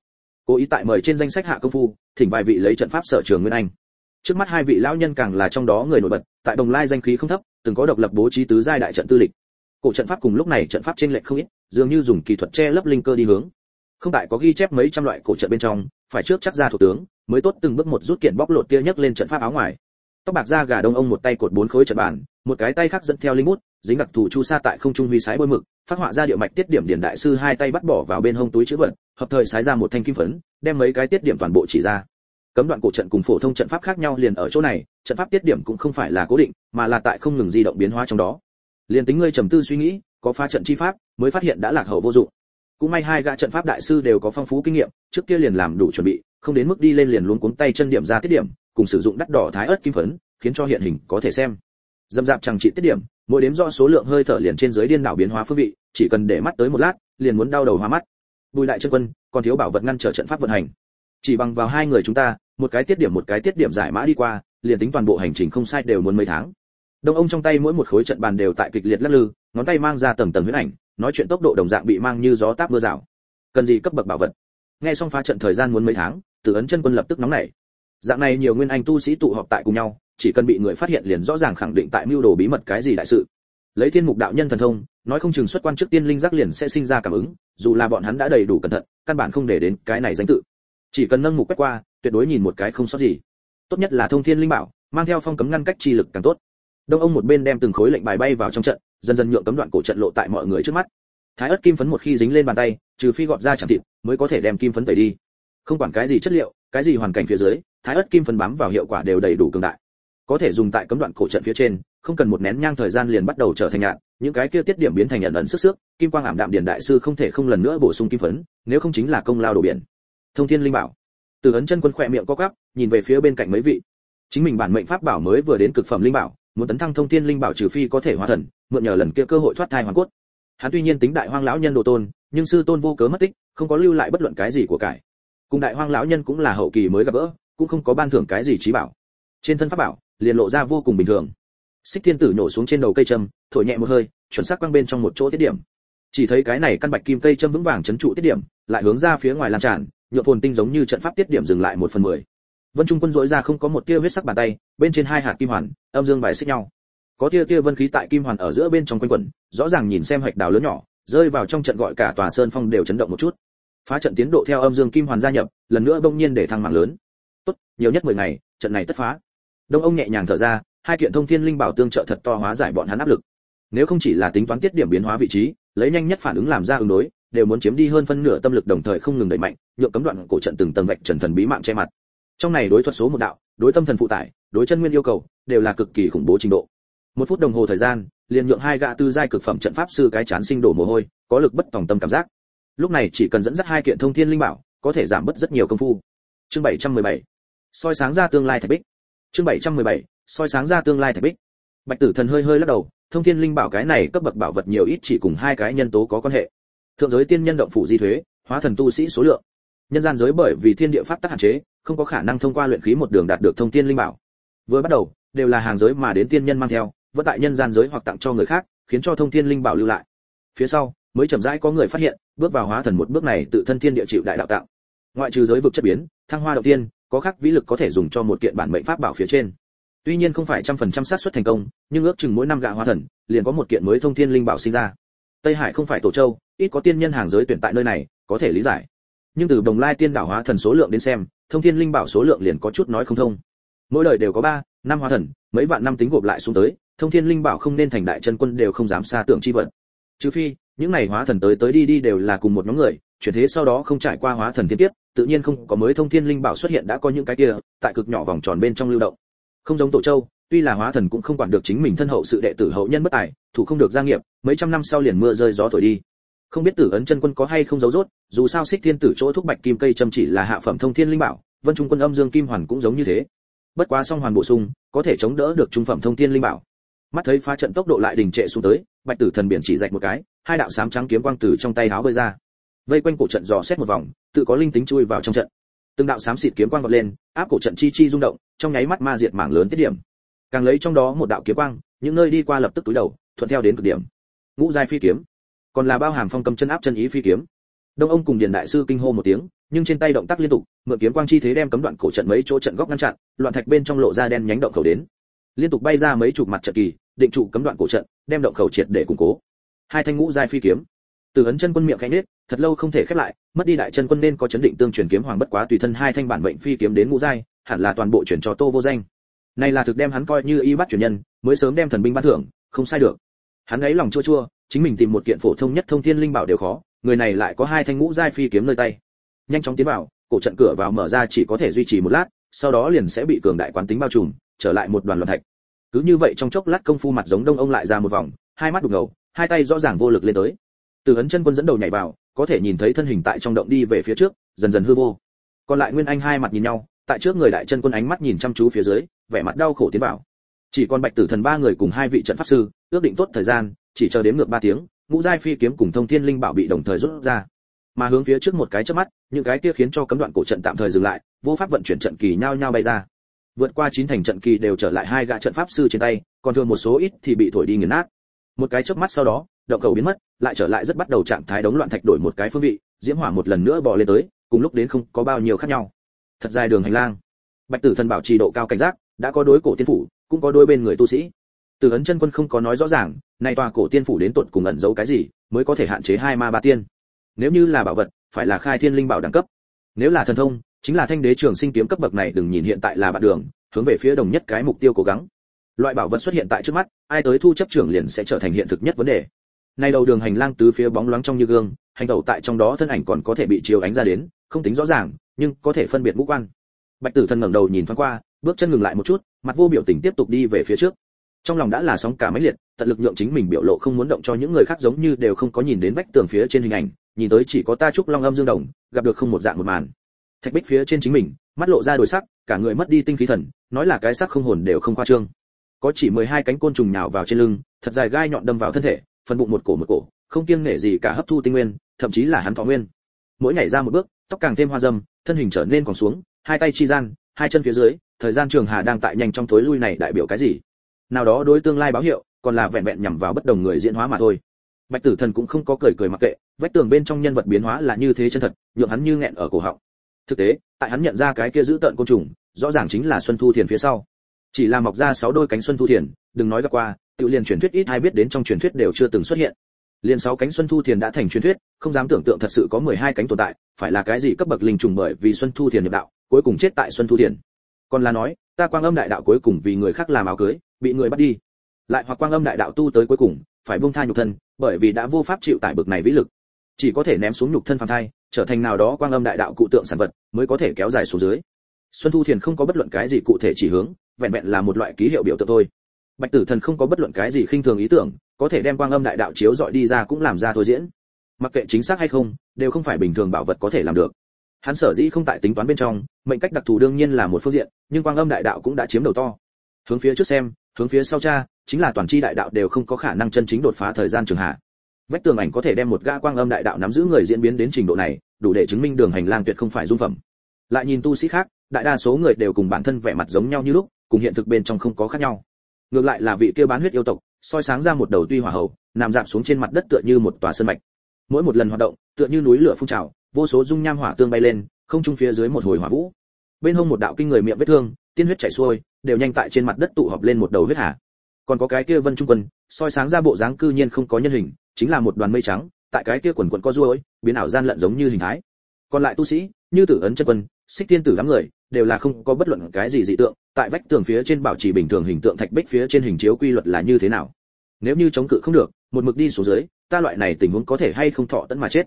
Cố ý tại mời trên danh sách hạ công phu, thỉnh vài vị lấy trận pháp sở trường nguyên anh. Trước mắt hai vị lão nhân càng là trong đó người nổi bật, tại đồng lai danh khí không thấp, từng có độc lập bố trí tứ giai đại trận tư lịch. Cổ trận pháp cùng lúc này trận pháp trên lệch không ít, dường như dùng kỹ thuật che lấp linh cơ đi hướng. Không tại có ghi chép mấy trăm loại cổ trận bên trong, phải trước chắc ra thủ tướng, mới tốt từng bước một rút kiện bóc lột tia nhấc lên trận pháp áo ngoài. Tóc bạc da gà đông ông một tay cột bốn khối trận bàn, một cái tay khác dẫn theo linh mút dính đặc thủ chu sa tại không trung huy sái bôi mực, phát họa ra địa mạch tiết điểm điển đại sư hai tay bắt bỏ vào bên hông túi chữ vật, hợp thời sái ra một thanh kim phấn, đem mấy cái tiết điểm toàn bộ chỉ ra. Cấm đoạn cổ trận cùng phổ thông trận pháp khác nhau liền ở chỗ này, trận pháp tiết điểm cũng không phải là cố định, mà là tại không ngừng di động biến hóa trong đó. Liền tính ngươi trầm tư suy nghĩ, có phá trận chi pháp, mới phát hiện đã lạc hậu vô dụng. Cũng may hai gã trận pháp đại sư đều có phong phú kinh nghiệm, trước kia liền làm đủ chuẩn bị, không đến mức đi lên liền luống cuống tay chân điểm ra tiết điểm, cùng sử dụng đắt đỏ thái ớt kim phấn, khiến cho hiện hình có thể xem. Dâm dạp chẳng trị tiết điểm mỗi đếm rõ số lượng hơi thở liền trên dưới điên đảo biến hóa phương vị, chỉ cần để mắt tới một lát, liền muốn đau đầu hóa mắt. Bùi đại chân quân, còn thiếu bảo vật ngăn trở trận pháp vận hành. Chỉ bằng vào hai người chúng ta, một cái tiết điểm một cái tiết điểm giải mã đi qua, liền tính toàn bộ hành trình không sai đều muốn mấy tháng. Đông ông trong tay mỗi một khối trận bàn đều tại kịch liệt lắc lư, ngón tay mang ra tầng tầng huyết ảnh, nói chuyện tốc độ đồng dạng bị mang như gió táp mưa rào. Cần gì cấp bậc bảo vật? Nghe xong phá trận thời gian muốn mấy tháng, tử ấn chân quân lập tức nóng nảy. Dạng này nhiều nguyên anh tu sĩ tụ họp tại cùng nhau chỉ cần bị người phát hiện liền rõ ràng khẳng định tại mưu đồ bí mật cái gì đại sự. Lấy thiên mục đạo nhân thần thông, nói không chừng xuất quan trước tiên linh giác liền sẽ sinh ra cảm ứng, dù là bọn hắn đã đầy đủ cẩn thận, căn bản không để đến cái này danh tự. Chỉ cần nâng mục quét qua, tuyệt đối nhìn một cái không sót gì. Tốt nhất là thông thiên linh bảo, mang theo phong cấm ngăn cách chi lực càng tốt. Đông ông một bên đem từng khối lệnh bài bay vào trong trận, dần dần nhượng cấm đoạn cổ trận lộ tại mọi người trước mắt. Thái ớt kim phấn một khi dính lên bàn tay, trừ phi gọt ra chẳng thịt, mới có thể đem kim phấn tẩy đi. Không quản cái gì chất liệu, cái gì hoàn cảnh phía dưới, thái ớt kim phấn bám vào hiệu quả đều đầy đủ cường đại có thể dùng tại cấm đoạn cổ trận phía trên, không cần một nén nhang thời gian liền bắt đầu trở thành nhạn. Những cái kia tiết điểm biến thành nhận ẩn sức sức, kim quang ảm đạm điển đại sư không thể không lần nữa bổ sung kim phấn, nếu không chính là công lao đổ biển. Thông thiên linh bảo. Từ ấn chân quân khỏe miệng co quắp, nhìn về phía bên cạnh mấy vị. Chính mình bản mệnh pháp bảo mới vừa đến cực phẩm linh bảo, muốn tấn thăng thông thiên linh bảo trừ phi có thể hóa thần, mượn nhờ lần kia cơ hội thoát thai hoàn cốt. Hắn tuy nhiên tính đại hoang lão nhân đồ tôn, nhưng sư tôn vô cớ mất tích, không có lưu lại bất luận cái gì của cải. Cùng đại hoang lão nhân cũng là hậu kỳ mới gặp gỡ, cũng không có ban thưởng cái gì trí bảo. Trên thân pháp bảo liền lộ ra vô cùng bình thường. Xích thiên tử nhổ xuống trên đầu cây châm, thổi nhẹ một hơi, chuẩn xác quang bên trong một chỗ tiết điểm. Chỉ thấy cái này căn bạch kim cây châm vững vàng chấn trụ tiết điểm, lại hướng ra phía ngoài lan tràn nhựa phồn tinh giống như trận pháp tiết điểm dừng lại một phần mười. Vân trung quân dối ra không có một tia huyết sắc bàn tay, bên trên hai hạt kim hoàn, âm dương bài xích nhau. Có tia tia vân khí tại kim hoàn ở giữa bên trong quanh quẩn, rõ ràng nhìn xem hạch đào lớn nhỏ, rơi vào trong trận gọi cả tòa sơn phong đều chấn động một chút. Phá trận tiến độ theo âm dương kim hoàn gia nhập, lần nữa bỗng nhiên để thăng mạng lớn. Tốt, nhiều nhất mười ngày, trận này tất phá đông ông nhẹ nhàng thở ra, hai kiện thông thiên linh bảo tương trợ thật to hóa giải bọn hắn áp lực. Nếu không chỉ là tính toán tiết điểm biến hóa vị trí, lấy nhanh nhất phản ứng làm ra ứng đối, đều muốn chiếm đi hơn phân nửa tâm lực đồng thời không ngừng đẩy mạnh, nhượng cấm đoạn cổ trận từng tầng vạch trần thần bí mạng che mặt. Trong này đối thuật số một đạo, đối tâm thần phụ tải, đối chân nguyên yêu cầu, đều là cực kỳ khủng bố trình độ. Một phút đồng hồ thời gian, liền nhượng hai gã tư giai cực phẩm trận pháp sư cái chán sinh đổ mồ hôi, có lực bất tòng tâm cảm giác. Lúc này chỉ cần dẫn dắt hai kiện thông thiên linh bảo, có thể giảm bớt rất nhiều công phu. Chương 717 soi sáng ra tương lai thạch bích chương 717 soi sáng ra tương lai thạch bích. Bạch tử thần hơi hơi lắc đầu, thông thiên linh bảo cái này cấp bậc bảo vật nhiều ít chỉ cùng hai cái nhân tố có quan hệ. Thượng giới tiên nhân động phủ di thuế, hóa thần tu sĩ số lượng. Nhân gian giới bởi vì thiên địa pháp tắc hạn chế, không có khả năng thông qua luyện khí một đường đạt được thông thiên linh bảo. Vừa bắt đầu, đều là hàng giới mà đến tiên nhân mang theo, vẫn tại nhân gian giới hoặc tặng cho người khác, khiến cho thông thiên linh bảo lưu lại. Phía sau, mới chậm rãi có người phát hiện, bước vào hóa thần một bước này tự thân thiên địa chịu đại đạo tạo. Ngoại trừ giới vực chất biến, thăng hoa đầu tiên có khác vĩ lực có thể dùng cho một kiện bản mệnh pháp bảo phía trên. Tuy nhiên không phải trăm phần trăm xác suất thành công, nhưng ước chừng mỗi năm gạ hóa thần, liền có một kiện mới thông thiên linh bảo sinh ra. Tây hải không phải tổ châu, ít có tiên nhân hàng giới tuyển tại nơi này, có thể lý giải. Nhưng từ đồng lai tiên đảo hóa thần số lượng đến xem, thông thiên linh bảo số lượng liền có chút nói không thông. Mỗi lời đều có ba, năm hóa thần, mấy vạn năm tính gộp lại xuống tới, thông thiên linh bảo không nên thành đại chân quân đều không dám xa tưởng chi vật. Trừ phi, những này hóa thần tới tới đi đi đều là cùng một nhóm người chuyển thế sau đó không trải qua hóa thần thiên tiếp tự nhiên không có mới thông thiên linh bảo xuất hiện đã có những cái kia, tại cực nhỏ vòng tròn bên trong lưu động. Không giống tổ châu, tuy là hóa thần cũng không quản được chính mình thân hậu sự đệ tử hậu nhân bất tài, thủ không được gia nghiệp, mấy trăm năm sau liền mưa rơi gió thổi đi. Không biết tử ấn chân quân có hay không giấu rốt, dù sao xích thiên tử chỗ thúc bạch kim cây châm chỉ là hạ phẩm thông thiên linh bảo, vân trung quân âm dương kim hoàn cũng giống như thế. Bất quá song hoàn bổ sung, có thể chống đỡ được trung phẩm thông thiên linh bảo. Mắt thấy phá trận tốc độ lại đình trệ xuống tới, bạch tử thần biển chỉ rạch một cái, hai đạo sám trắng kiếm quang từ trong tay háo bơi ra vây quanh cổ trận dò xét một vòng, tự có linh tính chui vào trong trận. Từng đạo sám xịt kiếm quang vọt lên, áp cổ trận chi chi rung động, trong nháy mắt ma diệt mảng lớn tiết điểm. Càng lấy trong đó một đạo kiếm quang, những nơi đi qua lập tức túi đầu, thuận theo đến cực điểm. Ngũ giai phi kiếm. Còn là bao hàm phong cầm chân áp chân ý phi kiếm. Đông ông cùng điền đại sư kinh hô một tiếng, nhưng trên tay động tác liên tục, mượn kiếm quang chi thế đem cấm đoạn cổ trận mấy chỗ trận góc ngăn chặn, loạn thạch bên trong lộ ra đen nhánh động khẩu đến. Liên tục bay ra mấy chục mặt trận kỳ, định trụ cấm đoạn cổ trận, đem động khẩu triệt để củng cố. Hai thanh ngũ giai phi kiếm từ ấn chân quân miệng khẽ nết thật lâu không thể khép lại, mất đi đại chân quân nên có chấn định tương truyền kiếm hoàng bất quá tùy thân hai thanh bản mệnh phi kiếm đến ngũ giai, hẳn là toàn bộ chuyển cho tô vô danh. Này là thực đem hắn coi như y bắt truyền nhân, mới sớm đem thần binh ban thưởng, không sai được. Hắn ấy lòng chua chua, chính mình tìm một kiện phổ thông nhất thông thiên linh bảo đều khó, người này lại có hai thanh ngũ giai phi kiếm nơi tay. Nhanh chóng tiến vào, cổ trận cửa vào mở ra chỉ có thể duy trì một lát, sau đó liền sẽ bị cường đại quán tính bao trùm, trở lại một đoàn loạn thạch. Cứ như vậy trong chốc lát công phu mặt giống đông ông lại ra một vòng, hai mắt đục ngầu, hai tay rõ ràng vô lực lên tới từ hấn chân quân dẫn đầu nhảy vào, có thể nhìn thấy thân hình tại trong động đi về phía trước, dần dần hư vô. Còn lại nguyên anh hai mặt nhìn nhau, tại trước người đại chân quân ánh mắt nhìn chăm chú phía dưới, vẻ mặt đau khổ tiến vào. Chỉ còn bạch tử thần ba người cùng hai vị trận pháp sư, ước định tốt thời gian, chỉ chờ đến ngược ba tiếng, ngũ giai phi kiếm cùng thông thiên linh bảo bị đồng thời rút ra. Mà hướng phía trước một cái chớp mắt, những cái kia khiến cho cấm đoạn cổ trận tạm thời dừng lại, vô pháp vận chuyển trận kỳ nhau nhau bay ra. Vượt qua chín thành trận kỳ đều trở lại hai gã trận pháp sư trên tay, còn thường một số ít thì bị thổi đi nghiền nát. Một cái chớp mắt sau đó động cầu biến mất, lại trở lại rất bắt đầu trạng thái đống loạn thạch đổi một cái phương vị, diễm hỏa một lần nữa bò lên tới, cùng lúc đến không có bao nhiêu khác nhau. Thật dài đường hành lang. Bạch tử thần bảo trì độ cao cảnh giác, đã có đối cổ tiên phủ, cũng có đôi bên người tu sĩ. Từ ấn chân quân không có nói rõ ràng này tòa cổ tiên phủ đến tột cùng ẩn giấu cái gì, mới có thể hạn chế hai ma ba tiên. Nếu như là bảo vật, phải là khai thiên linh bảo đẳng cấp. Nếu là thần thông, chính là thanh đế trường sinh kiếm cấp bậc này đừng nhìn hiện tại là bạn đường, hướng về phía đồng nhất cái mục tiêu cố gắng. Loại bảo vật xuất hiện tại trước mắt, ai tới thu chấp trưởng liền sẽ trở thành hiện thực nhất vấn đề nay đầu đường hành lang tứ phía bóng loáng trong như gương, hành tẩu tại trong đó thân ảnh còn có thể bị chiếu ánh ra đến, không tính rõ ràng, nhưng có thể phân biệt ngũ quan. Bạch tử thần ngẩng đầu nhìn thoáng qua, bước chân ngừng lại một chút, mặt vô biểu tình tiếp tục đi về phía trước. Trong lòng đã là sóng cả mấy liệt, tận lực nhượng chính mình biểu lộ không muốn động cho những người khác giống như đều không có nhìn đến vách tường phía trên hình ảnh, nhìn tới chỉ có ta trúc long âm dương đồng, gặp được không một dạng một màn. Thạch bích phía trên chính mình, mắt lộ ra đồi sắc, cả người mất đi tinh khí thần, nói là cái sắc không hồn đều không khoa trương. Có chỉ 12 cánh côn trùng nhào vào trên lưng, thật dài gai nhọn đâm vào thân thể phần bụng một cổ một cổ, không kiêng nể gì cả hấp thu tinh nguyên, thậm chí là hắn thọ nguyên. Mỗi nhảy ra một bước, tóc càng thêm hoa dâm, thân hình trở nên còn xuống, hai tay chi gian, hai chân phía dưới, thời gian trường hà đang tại nhanh trong thối lui này đại biểu cái gì? Nào đó đối tương lai báo hiệu, còn là vẹn vẹn nhằm vào bất đồng người diễn hóa mà thôi. Bạch tử thần cũng không có cười cười mặc kệ, vách tường bên trong nhân vật biến hóa là như thế chân thật, nhượng hắn như nghẹn ở cổ họng. Thực tế, tại hắn nhận ra cái kia giữ tận côn trùng, rõ ràng chính là xuân thu thiền phía sau chỉ là mọc ra sáu đôi cánh xuân thu thiền, đừng nói gặp qua tự liền truyền thuyết ít ai biết đến trong truyền thuyết đều chưa từng xuất hiện. Liền sáu cánh xuân thu thiền đã thành truyền thuyết, không dám tưởng tượng thật sự có 12 cánh tồn tại, phải là cái gì cấp bậc linh trùng bởi vì xuân thu thiền nhập đạo, cuối cùng chết tại xuân thu thiền. Còn là nói, ta quang âm đại đạo cuối cùng vì người khác làm áo cưới, bị người bắt đi. Lại hoặc quang âm đại đạo tu tới cuối cùng, phải buông tha nhục thân, bởi vì đã vô pháp chịu tải bực này vĩ lực. Chỉ có thể ném xuống nhục thân phàm thai, trở thành nào đó quang âm đại đạo cụ tượng sản vật, mới có thể kéo dài xuống dưới. Xuân thu thiền không có bất luận cái gì cụ thể chỉ hướng vẹn vẹn là một loại ký hiệu biểu tượng thôi. Bạch tử thần không có bất luận cái gì khinh thường ý tưởng, có thể đem quang âm đại đạo chiếu dọi đi ra cũng làm ra thôi diễn. Mặc kệ chính xác hay không, đều không phải bình thường bảo vật có thể làm được. Hắn sở dĩ không tại tính toán bên trong, mệnh cách đặc thù đương nhiên là một phương diện, nhưng quang âm đại đạo cũng đã chiếm đầu to. Hướng phía trước xem, hướng phía sau cha chính là toàn chi đại đạo đều không có khả năng chân chính đột phá thời gian trường hạ. Vách tường ảnh có thể đem một gã quang âm đại đạo nắm giữ người diễn biến đến trình độ này, đủ để chứng minh đường hành lang tuyệt không phải dung phẩm. Lại nhìn tu sĩ khác, đại đa số người đều cùng bản thân vẻ mặt giống nhau như lúc cùng hiện thực bên trong không có khác nhau. Ngược lại là vị kia bán huyết yêu tộc, soi sáng ra một đầu tuy hỏa hậu, nằm dạp xuống trên mặt đất tựa như một tòa sơn mạch. Mỗi một lần hoạt động, tựa như núi lửa phun trào, vô số dung nham hỏa tương bay lên, không trung phía dưới một hồi hỏa vũ. Bên hông một đạo kinh người miệng vết thương, tiên huyết chảy xuôi, đều nhanh tại trên mặt đất tụ họp lên một đầu huyết hà. Còn có cái kia vân trung quân, soi sáng ra bộ dáng cư nhiên không có nhân hình, chính là một đoàn mây trắng, tại cái kia quần quần co ruôi biến ảo gian lận giống như hình thái. Còn lại tu sĩ, như tử ấn chân quân, xích tiên tử đám người đều là không có bất luận cái gì dị tượng, tại vách tường phía trên bảo trì bình thường hình tượng thạch bích phía trên hình chiếu quy luật là như thế nào? Nếu như chống cự không được, một mực đi xuống dưới, ta loại này tình huống có thể hay không thọ tận mà chết?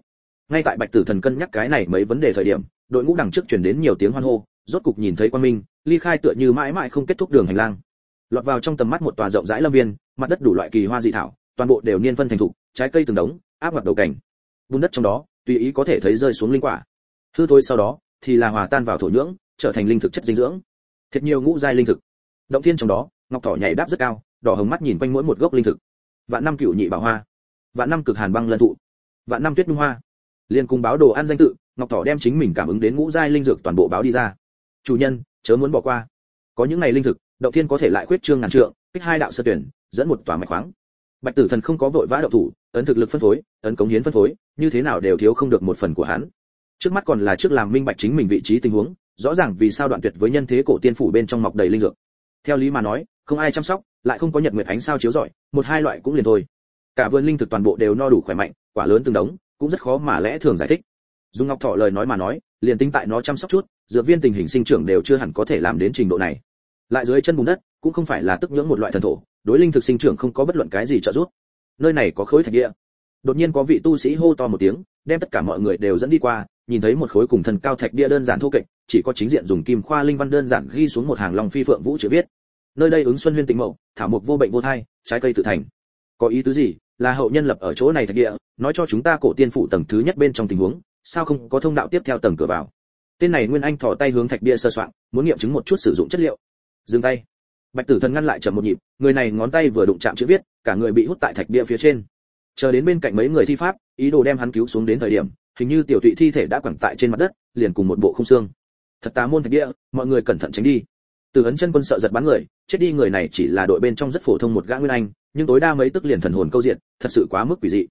Ngay tại bạch tử thần cân nhắc cái này mấy vấn đề thời điểm, đội ngũ đằng trước truyền đến nhiều tiếng hoan hô, rốt cục nhìn thấy quan minh, ly khai tựa như mãi mãi không kết thúc đường hành lang. Lọt vào trong tầm mắt một tòa rộng rãi lâm viên, mặt đất đủ loại kỳ hoa dị thảo, toàn bộ đều niên phân thành thục, trái cây từng đống, áp mặt đầu cảnh bùn đất trong đó, tùy ý có thể thấy rơi xuống linh quả. Hư thối sau đó, thì là hòa tan vào thổ nhưỡng trở thành linh thực chất dinh dưỡng. Thiệt nhiều ngũ giai linh thực. Động thiên trong đó, ngọc thỏ nhảy đáp rất cao, đỏ hồng mắt nhìn quanh mỗi một gốc linh thực. Vạn năm cựu nhị bảo hoa. Vạn năm cực hàn băng lân thụ. Vạn năm tuyết nhung hoa. Liên cùng báo đồ ăn danh tự, ngọc thỏ đem chính mình cảm ứng đến ngũ giai linh dược toàn bộ báo đi ra. Chủ nhân, chớ muốn bỏ qua. Có những này linh thực, động thiên có thể lại khuyết trương ngàn trượng, kích hai đạo sơ tuyển, dẫn một tòa mạch khoáng. Bạch tử thần không có vội vã động thủ, ấn thực lực phân phối, ấn cống hiến phân phối, như thế nào đều thiếu không được một phần của hắn. Trước mắt còn là trước làm minh bạch chính mình vị trí tình huống rõ ràng vì sao đoạn tuyệt với nhân thế cổ tiên phủ bên trong mọc đầy linh dược. Theo lý mà nói, không ai chăm sóc, lại không có nhật nguyệt ánh sao chiếu rọi, một hai loại cũng liền thôi. Cả vườn linh thực toàn bộ đều no đủ khỏe mạnh, quả lớn từng đống, cũng rất khó mà lẽ thường giải thích. Dùng ngọc thọ lời nói mà nói, liền tính tại nó chăm sóc chút, dược viên tình hình sinh trưởng đều chưa hẳn có thể làm đến trình độ này. Lại dưới chân bùn đất, cũng không phải là tức nhưỡng một loại thần thổ, đối linh thực sinh trưởng không có bất luận cái gì trợ giúp. Nơi này có khối thạch địa. Đột nhiên có vị tu sĩ hô to một tiếng, đem tất cả mọi người đều dẫn đi qua nhìn thấy một khối cùng thần cao thạch địa đơn giản thô kệch, chỉ có chính diện dùng kim khoa linh văn đơn giản ghi xuống một hàng long phi phượng vũ chữ viết. Nơi đây ứng xuân huyên tịnh mậu, thảo mục vô bệnh vô thai, trái cây tự thành. Có ý tứ gì? Là hậu nhân lập ở chỗ này thạch địa, nói cho chúng ta cổ tiên phủ tầng thứ nhất bên trong tình huống, sao không có thông đạo tiếp theo tầng cửa vào? Tên này nguyên anh thò tay hướng thạch bia sơ soạn, muốn nghiệm chứng một chút sử dụng chất liệu. Dừng tay. Bạch tử thần ngăn lại chậm một nhịp, người này ngón tay vừa đụng chạm chữ viết, cả người bị hút tại thạch bia phía trên. Chờ đến bên cạnh mấy người thi pháp, ý đồ đem hắn cứu xuống đến thời điểm hình như tiểu tụy thi thể đã quẳng tại trên mặt đất liền cùng một bộ không xương. Thật tá môn thạch địa, mọi người cẩn thận tránh đi. Từ ấn chân quân sợ giật bắn người chết đi người này chỉ là đội bên trong rất phổ thông một gã nguyên anh nhưng tối đa mấy tức liền thần hồn câu diện thật sự quá mức quỷ dị.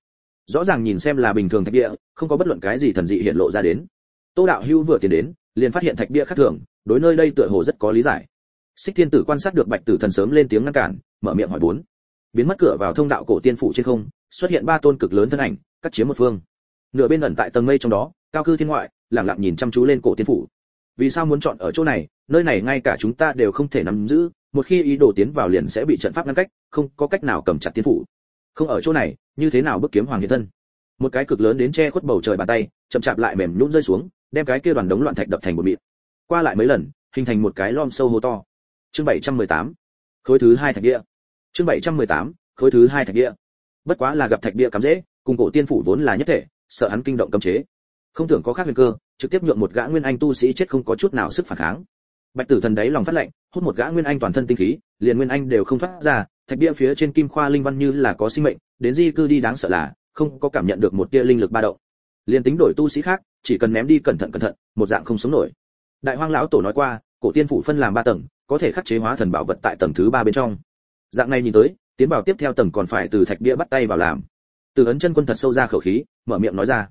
Rõ ràng nhìn xem là bình thường thạch địa không có bất luận cái gì thần dị hiện lộ ra đến. Tô đạo hưu vừa tiến đến liền phát hiện thạch bia khác thường đối nơi đây tựa hồ rất có lý giải. Xích thiên tử quan sát được bạch tử thần sớm lên tiếng ngăn cản mở miệng hỏi bốn. Biến mất cửa vào thông đạo cổ tiên phủ trên không xuất hiện ba tôn cực lớn thân ảnh cắt chiếm một phương nửa bên ẩn tại tầng mây trong đó, cao cư thiên ngoại lặng lặng nhìn chăm chú lên cổ tiên phủ. Vì sao muốn chọn ở chỗ này? Nơi này ngay cả chúng ta đều không thể nắm giữ, một khi ý đồ tiến vào liền sẽ bị trận pháp ngăn cách, không có cách nào cầm chặt tiên phủ. Không ở chỗ này, như thế nào bức kiếm hoàng hiện thân? Một cái cực lớn đến che khuất bầu trời bàn tay, chậm chạp lại mềm nhũn rơi xuống, đem cái kia đoàn đống loạn thạch đập thành một mịn. Qua lại mấy lần, hình thành một cái lom sâu hô to. Chương 718 khối thứ hai thạch địa. Chương 718 khối thứ hai thạch địa. Bất quá là gặp thạch địa cắm dễ, cùng cổ tiên phủ vốn là nhất thể sợ hắn kinh động cấm chế. Không tưởng có khác huyền cơ, trực tiếp nhượng một gã nguyên anh tu sĩ chết không có chút nào sức phản kháng. Bạch tử thần đấy lòng phát lệnh, hút một gã nguyên anh toàn thân tinh khí, liền nguyên anh đều không thoát ra, thạch bia phía trên kim khoa linh văn như là có sinh mệnh, đến di cư đi đáng sợ là, không có cảm nhận được một tia linh lực ba động. Liền tính đổi tu sĩ khác, chỉ cần ném đi cẩn thận cẩn thận, một dạng không sống nổi. Đại hoang lão tổ nói qua, cổ tiên phủ phân làm ba tầng, có thể khắc chế hóa thần bảo vật tại tầng thứ ba bên trong. Dạng này nhìn tới, tiến vào tiếp theo tầng còn phải từ thạch bia bắt tay vào làm từ ấn chân quân thật sâu ra khẩu khí, mở miệng nói ra.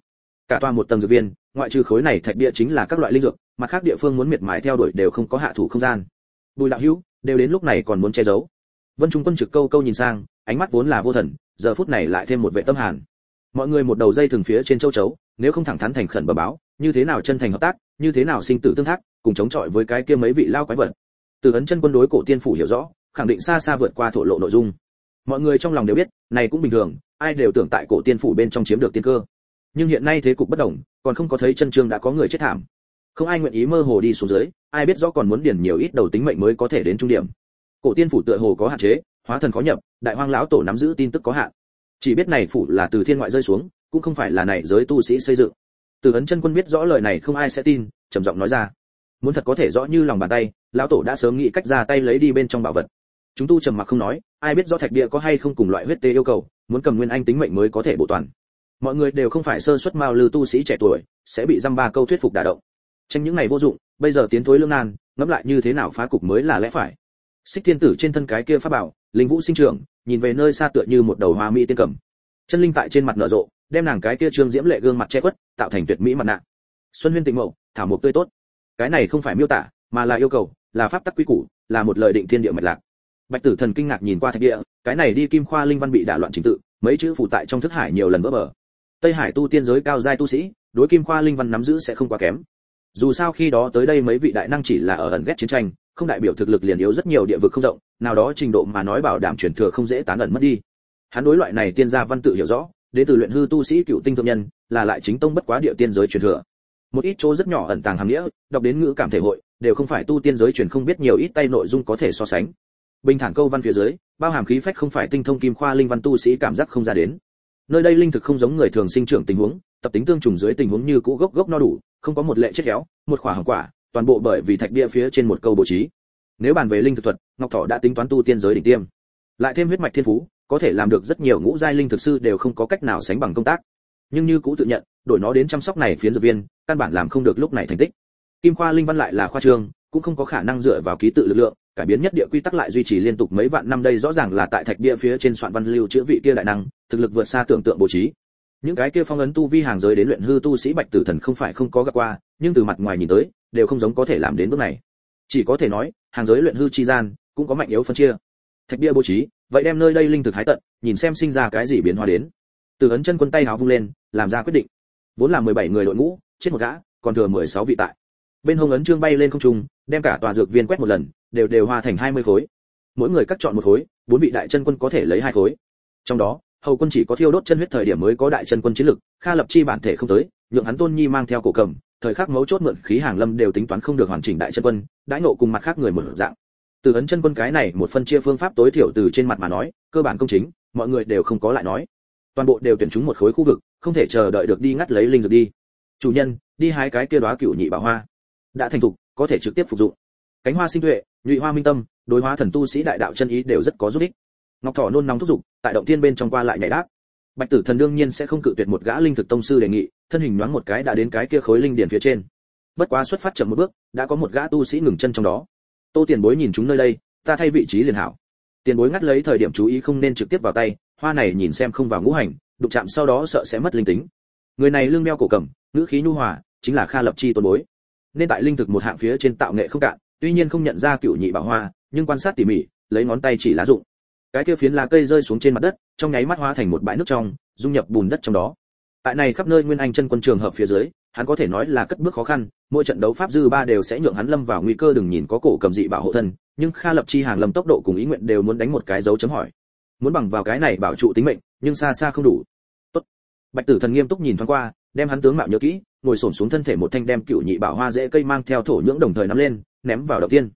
Cả toa một tầng dược viên, ngoại trừ khối này thạch địa chính là các loại linh dược mặt khác địa phương muốn miệt mài theo đuổi đều không có hạ thủ không gian. Bùi đạo hữu, đều đến lúc này còn muốn che giấu. Vân trung quân trực câu câu nhìn sang, ánh mắt vốn là vô thần, giờ phút này lại thêm một vệ tâm hàn. Mọi người một đầu dây thường phía trên châu chấu, nếu không thẳng thắn thành khẩn bờ báo, như thế nào chân thành hợp tác, như thế nào sinh tử tương thác, cùng chống chọi với cái kia mấy vị lao quái vật. Từ ấn chân quân đối cổ tiên phủ hiểu rõ, khẳng định xa xa vượt qua thổ lộ nội dung. Mọi người trong lòng đều biết, này cũng bình thường ai đều tưởng tại cổ tiên phủ bên trong chiếm được tiên cơ. Nhưng hiện nay thế cục bất đồng, còn không có thấy chân trương đã có người chết thảm. Không ai nguyện ý mơ hồ đi xuống dưới, ai biết rõ còn muốn điền nhiều ít đầu tính mệnh mới có thể đến trung điểm. Cổ tiên phủ tựa hồ có hạn chế, hóa thần khó nhập, đại hoang lão tổ nắm giữ tin tức có hạn. Chỉ biết này phủ là từ thiên ngoại rơi xuống, cũng không phải là này giới tu sĩ xây dựng. Từ ấn chân quân biết rõ lời này không ai sẽ tin, trầm giọng nói ra. Muốn thật có thể rõ như lòng bàn tay, lão tổ đã sớm nghĩ cách ra tay lấy đi bên trong bảo vật. Chúng tu trầm mặc không nói, ai biết rõ thạch địa có hay không cùng loại huyết tê yêu cầu muốn cầm nguyên anh tính mệnh mới có thể bộ toàn. Mọi người đều không phải sơ xuất mao lư tu sĩ trẻ tuổi, sẽ bị dăm ba câu thuyết phục đả động. Tranh những ngày vô dụng, bây giờ tiến thối lương nan, ngẫm lại như thế nào phá cục mới là lẽ phải. Xích thiên tử trên thân cái kia pháp bảo, linh vũ sinh trưởng, nhìn về nơi xa tựa như một đầu hoa mỹ tiên cầm. Chân linh tại trên mặt nở rộ, đem nàng cái kia trương diễm lệ gương mặt che quất tạo thành tuyệt mỹ mặt nạ. Xuân huyên tịnh mậu thảo mộc tươi tốt. Cái này không phải miêu tả, mà là yêu cầu, là pháp tắc quy củ, là một lời định thiên địa mạch lạc bạch tử thần kinh ngạc nhìn qua thạch địa, cái này đi kim khoa linh văn bị đả loạn trình tự, mấy chữ phụ tại trong thức hải nhiều lần vỡ bờ. Tây hải tu tiên giới cao giai tu sĩ, đối kim khoa linh văn nắm giữ sẽ không quá kém. Dù sao khi đó tới đây mấy vị đại năng chỉ là ở ẩn ghét chiến tranh, không đại biểu thực lực liền yếu rất nhiều địa vực không rộng, nào đó trình độ mà nói bảo đảm truyền thừa không dễ tán ẩn mất đi. Hắn đối loại này tiên gia văn tự hiểu rõ, đến từ luyện hư tu sĩ cựu tinh thượng nhân, là lại chính tông bất quá địa tiên giới truyền thừa. Một ít chỗ rất nhỏ ẩn tàng hàm nghĩa, đọc đến ngữ cảm thể hội, đều không phải tu tiên giới truyền không biết nhiều ít tay nội dung có thể so sánh bình thản câu văn phía dưới, bao hàm khí phách không phải tinh thông kim khoa linh văn tu sĩ cảm giác không ra đến. Nơi đây linh thực không giống người thường sinh trưởng tình huống, tập tính tương trùng dưới tình huống như cũ gốc gốc no đủ, không có một lệ chết khéo một khỏa hỏng quả, toàn bộ bởi vì thạch bia phía trên một câu bố trí. Nếu bàn về linh thực thuật, ngọc thọ đã tính toán tu tiên giới đỉnh tiêm. Lại thêm huyết mạch thiên phú, có thể làm được rất nhiều ngũ giai linh thực sư đều không có cách nào sánh bằng công tác. Nhưng như cũ tự nhận, đổi nó đến chăm sóc này phiến dược viên, căn bản làm không được lúc này thành tích. Kim khoa linh văn lại là khoa trương, cũng không có khả năng dựa vào ký tự lực lượng cải biến nhất địa quy tắc lại duy trì liên tục mấy vạn năm đây rõ ràng là tại thạch bia phía trên soạn văn lưu chữa vị kia đại năng, thực lực vượt xa tưởng tượng bố trí. Những cái kia phong ấn tu vi hàng giới đến luyện hư tu sĩ bạch tử thần không phải không có gặp qua, nhưng từ mặt ngoài nhìn tới, đều không giống có thể làm đến bước này. Chỉ có thể nói, hàng giới luyện hư chi gian, cũng có mạnh yếu phân chia. Thạch bia bố trí, vậy đem nơi đây linh thực hái tận, nhìn xem sinh ra cái gì biến hóa đến. Từ ấn chân quân tay háo vung lên, làm ra quyết định. Vốn là 17 người đội ngũ, chết một gã, còn thừa 16 vị tại bên hông ấn trương bay lên không trung, đem cả tòa dược viên quét một lần, đều đều hòa thành 20 khối. Mỗi người cắt chọn một khối, bốn vị đại chân quân có thể lấy hai khối. Trong đó, hầu quân chỉ có thiêu đốt chân huyết thời điểm mới có đại chân quân chiến lực, kha lập chi bản thể không tới, nhượng hắn tôn nhi mang theo cổ cầm, thời khắc mấu chốt mượn khí hàng lâm đều tính toán không được hoàn chỉnh đại chân quân, đãi nộ cùng mặt khác người một dạng. Từ ấn chân quân cái này một phân chia phương pháp tối thiểu từ trên mặt mà nói, cơ bản công chính, mọi người đều không có lại nói. Toàn bộ đều tuyển chúng một khối khu vực, không thể chờ đợi được đi ngắt lấy linh dược đi. Chủ nhân, đi hái cái kia đóa cựu nhị bảo hoa đã thành thục, có thể trực tiếp phục dụng. Cánh hoa sinh tuệ, nhụy hoa minh tâm, đối hóa thần tu sĩ đại đạo chân ý đều rất có giúp ích. Ngọc thỏ nôn nóng thúc giục, tại động thiên bên trong qua lại nhảy đáp. Bạch tử thần đương nhiên sẽ không cự tuyệt một gã linh thực tông sư đề nghị, thân hình nhoáng một cái đã đến cái kia khối linh điển phía trên. Bất quá xuất phát chậm một bước, đã có một gã tu sĩ ngừng chân trong đó. Tô tiền bối nhìn chúng nơi đây, ta thay vị trí liền hảo. Tiền bối ngắt lấy thời điểm chú ý không nên trực tiếp vào tay, hoa này nhìn xem không vào ngũ hành, đụng chạm sau đó sợ sẽ mất linh tính. Người này lương đeo cổ cầm, ngữ khí nhu hòa, chính là kha lập chi tôn bối nên tại linh thực một hạng phía trên tạo nghệ không cạn, tuy nhiên không nhận ra cựu nhị bảo hoa, nhưng quan sát tỉ mỉ, lấy ngón tay chỉ lá dụng. Cái kia phiến lá cây rơi xuống trên mặt đất, trong nháy mắt hóa thành một bãi nước trong, dung nhập bùn đất trong đó. Tại này khắp nơi nguyên anh chân quân trường hợp phía dưới, hắn có thể nói là cất bước khó khăn, mỗi trận đấu pháp dư ba đều sẽ nhượng hắn lâm vào nguy cơ đừng nhìn có cổ cầm dị bảo hộ thân, nhưng kha lập chi hàng lâm tốc độ cùng ý nguyện đều muốn đánh một cái dấu chấm hỏi. Muốn bằng vào cái này bảo trụ tính mệnh, nhưng xa xa không đủ. Tốt. Bạch tử thần nghiêm túc nhìn thoáng qua, đem hắn tướng mạo nhớ kỹ ngồi xổm xuống thân thể một thanh đem cựu nhị bảo hoa dễ cây mang theo thổ nhưỡng đồng thời nắm lên, ném vào đầu tiên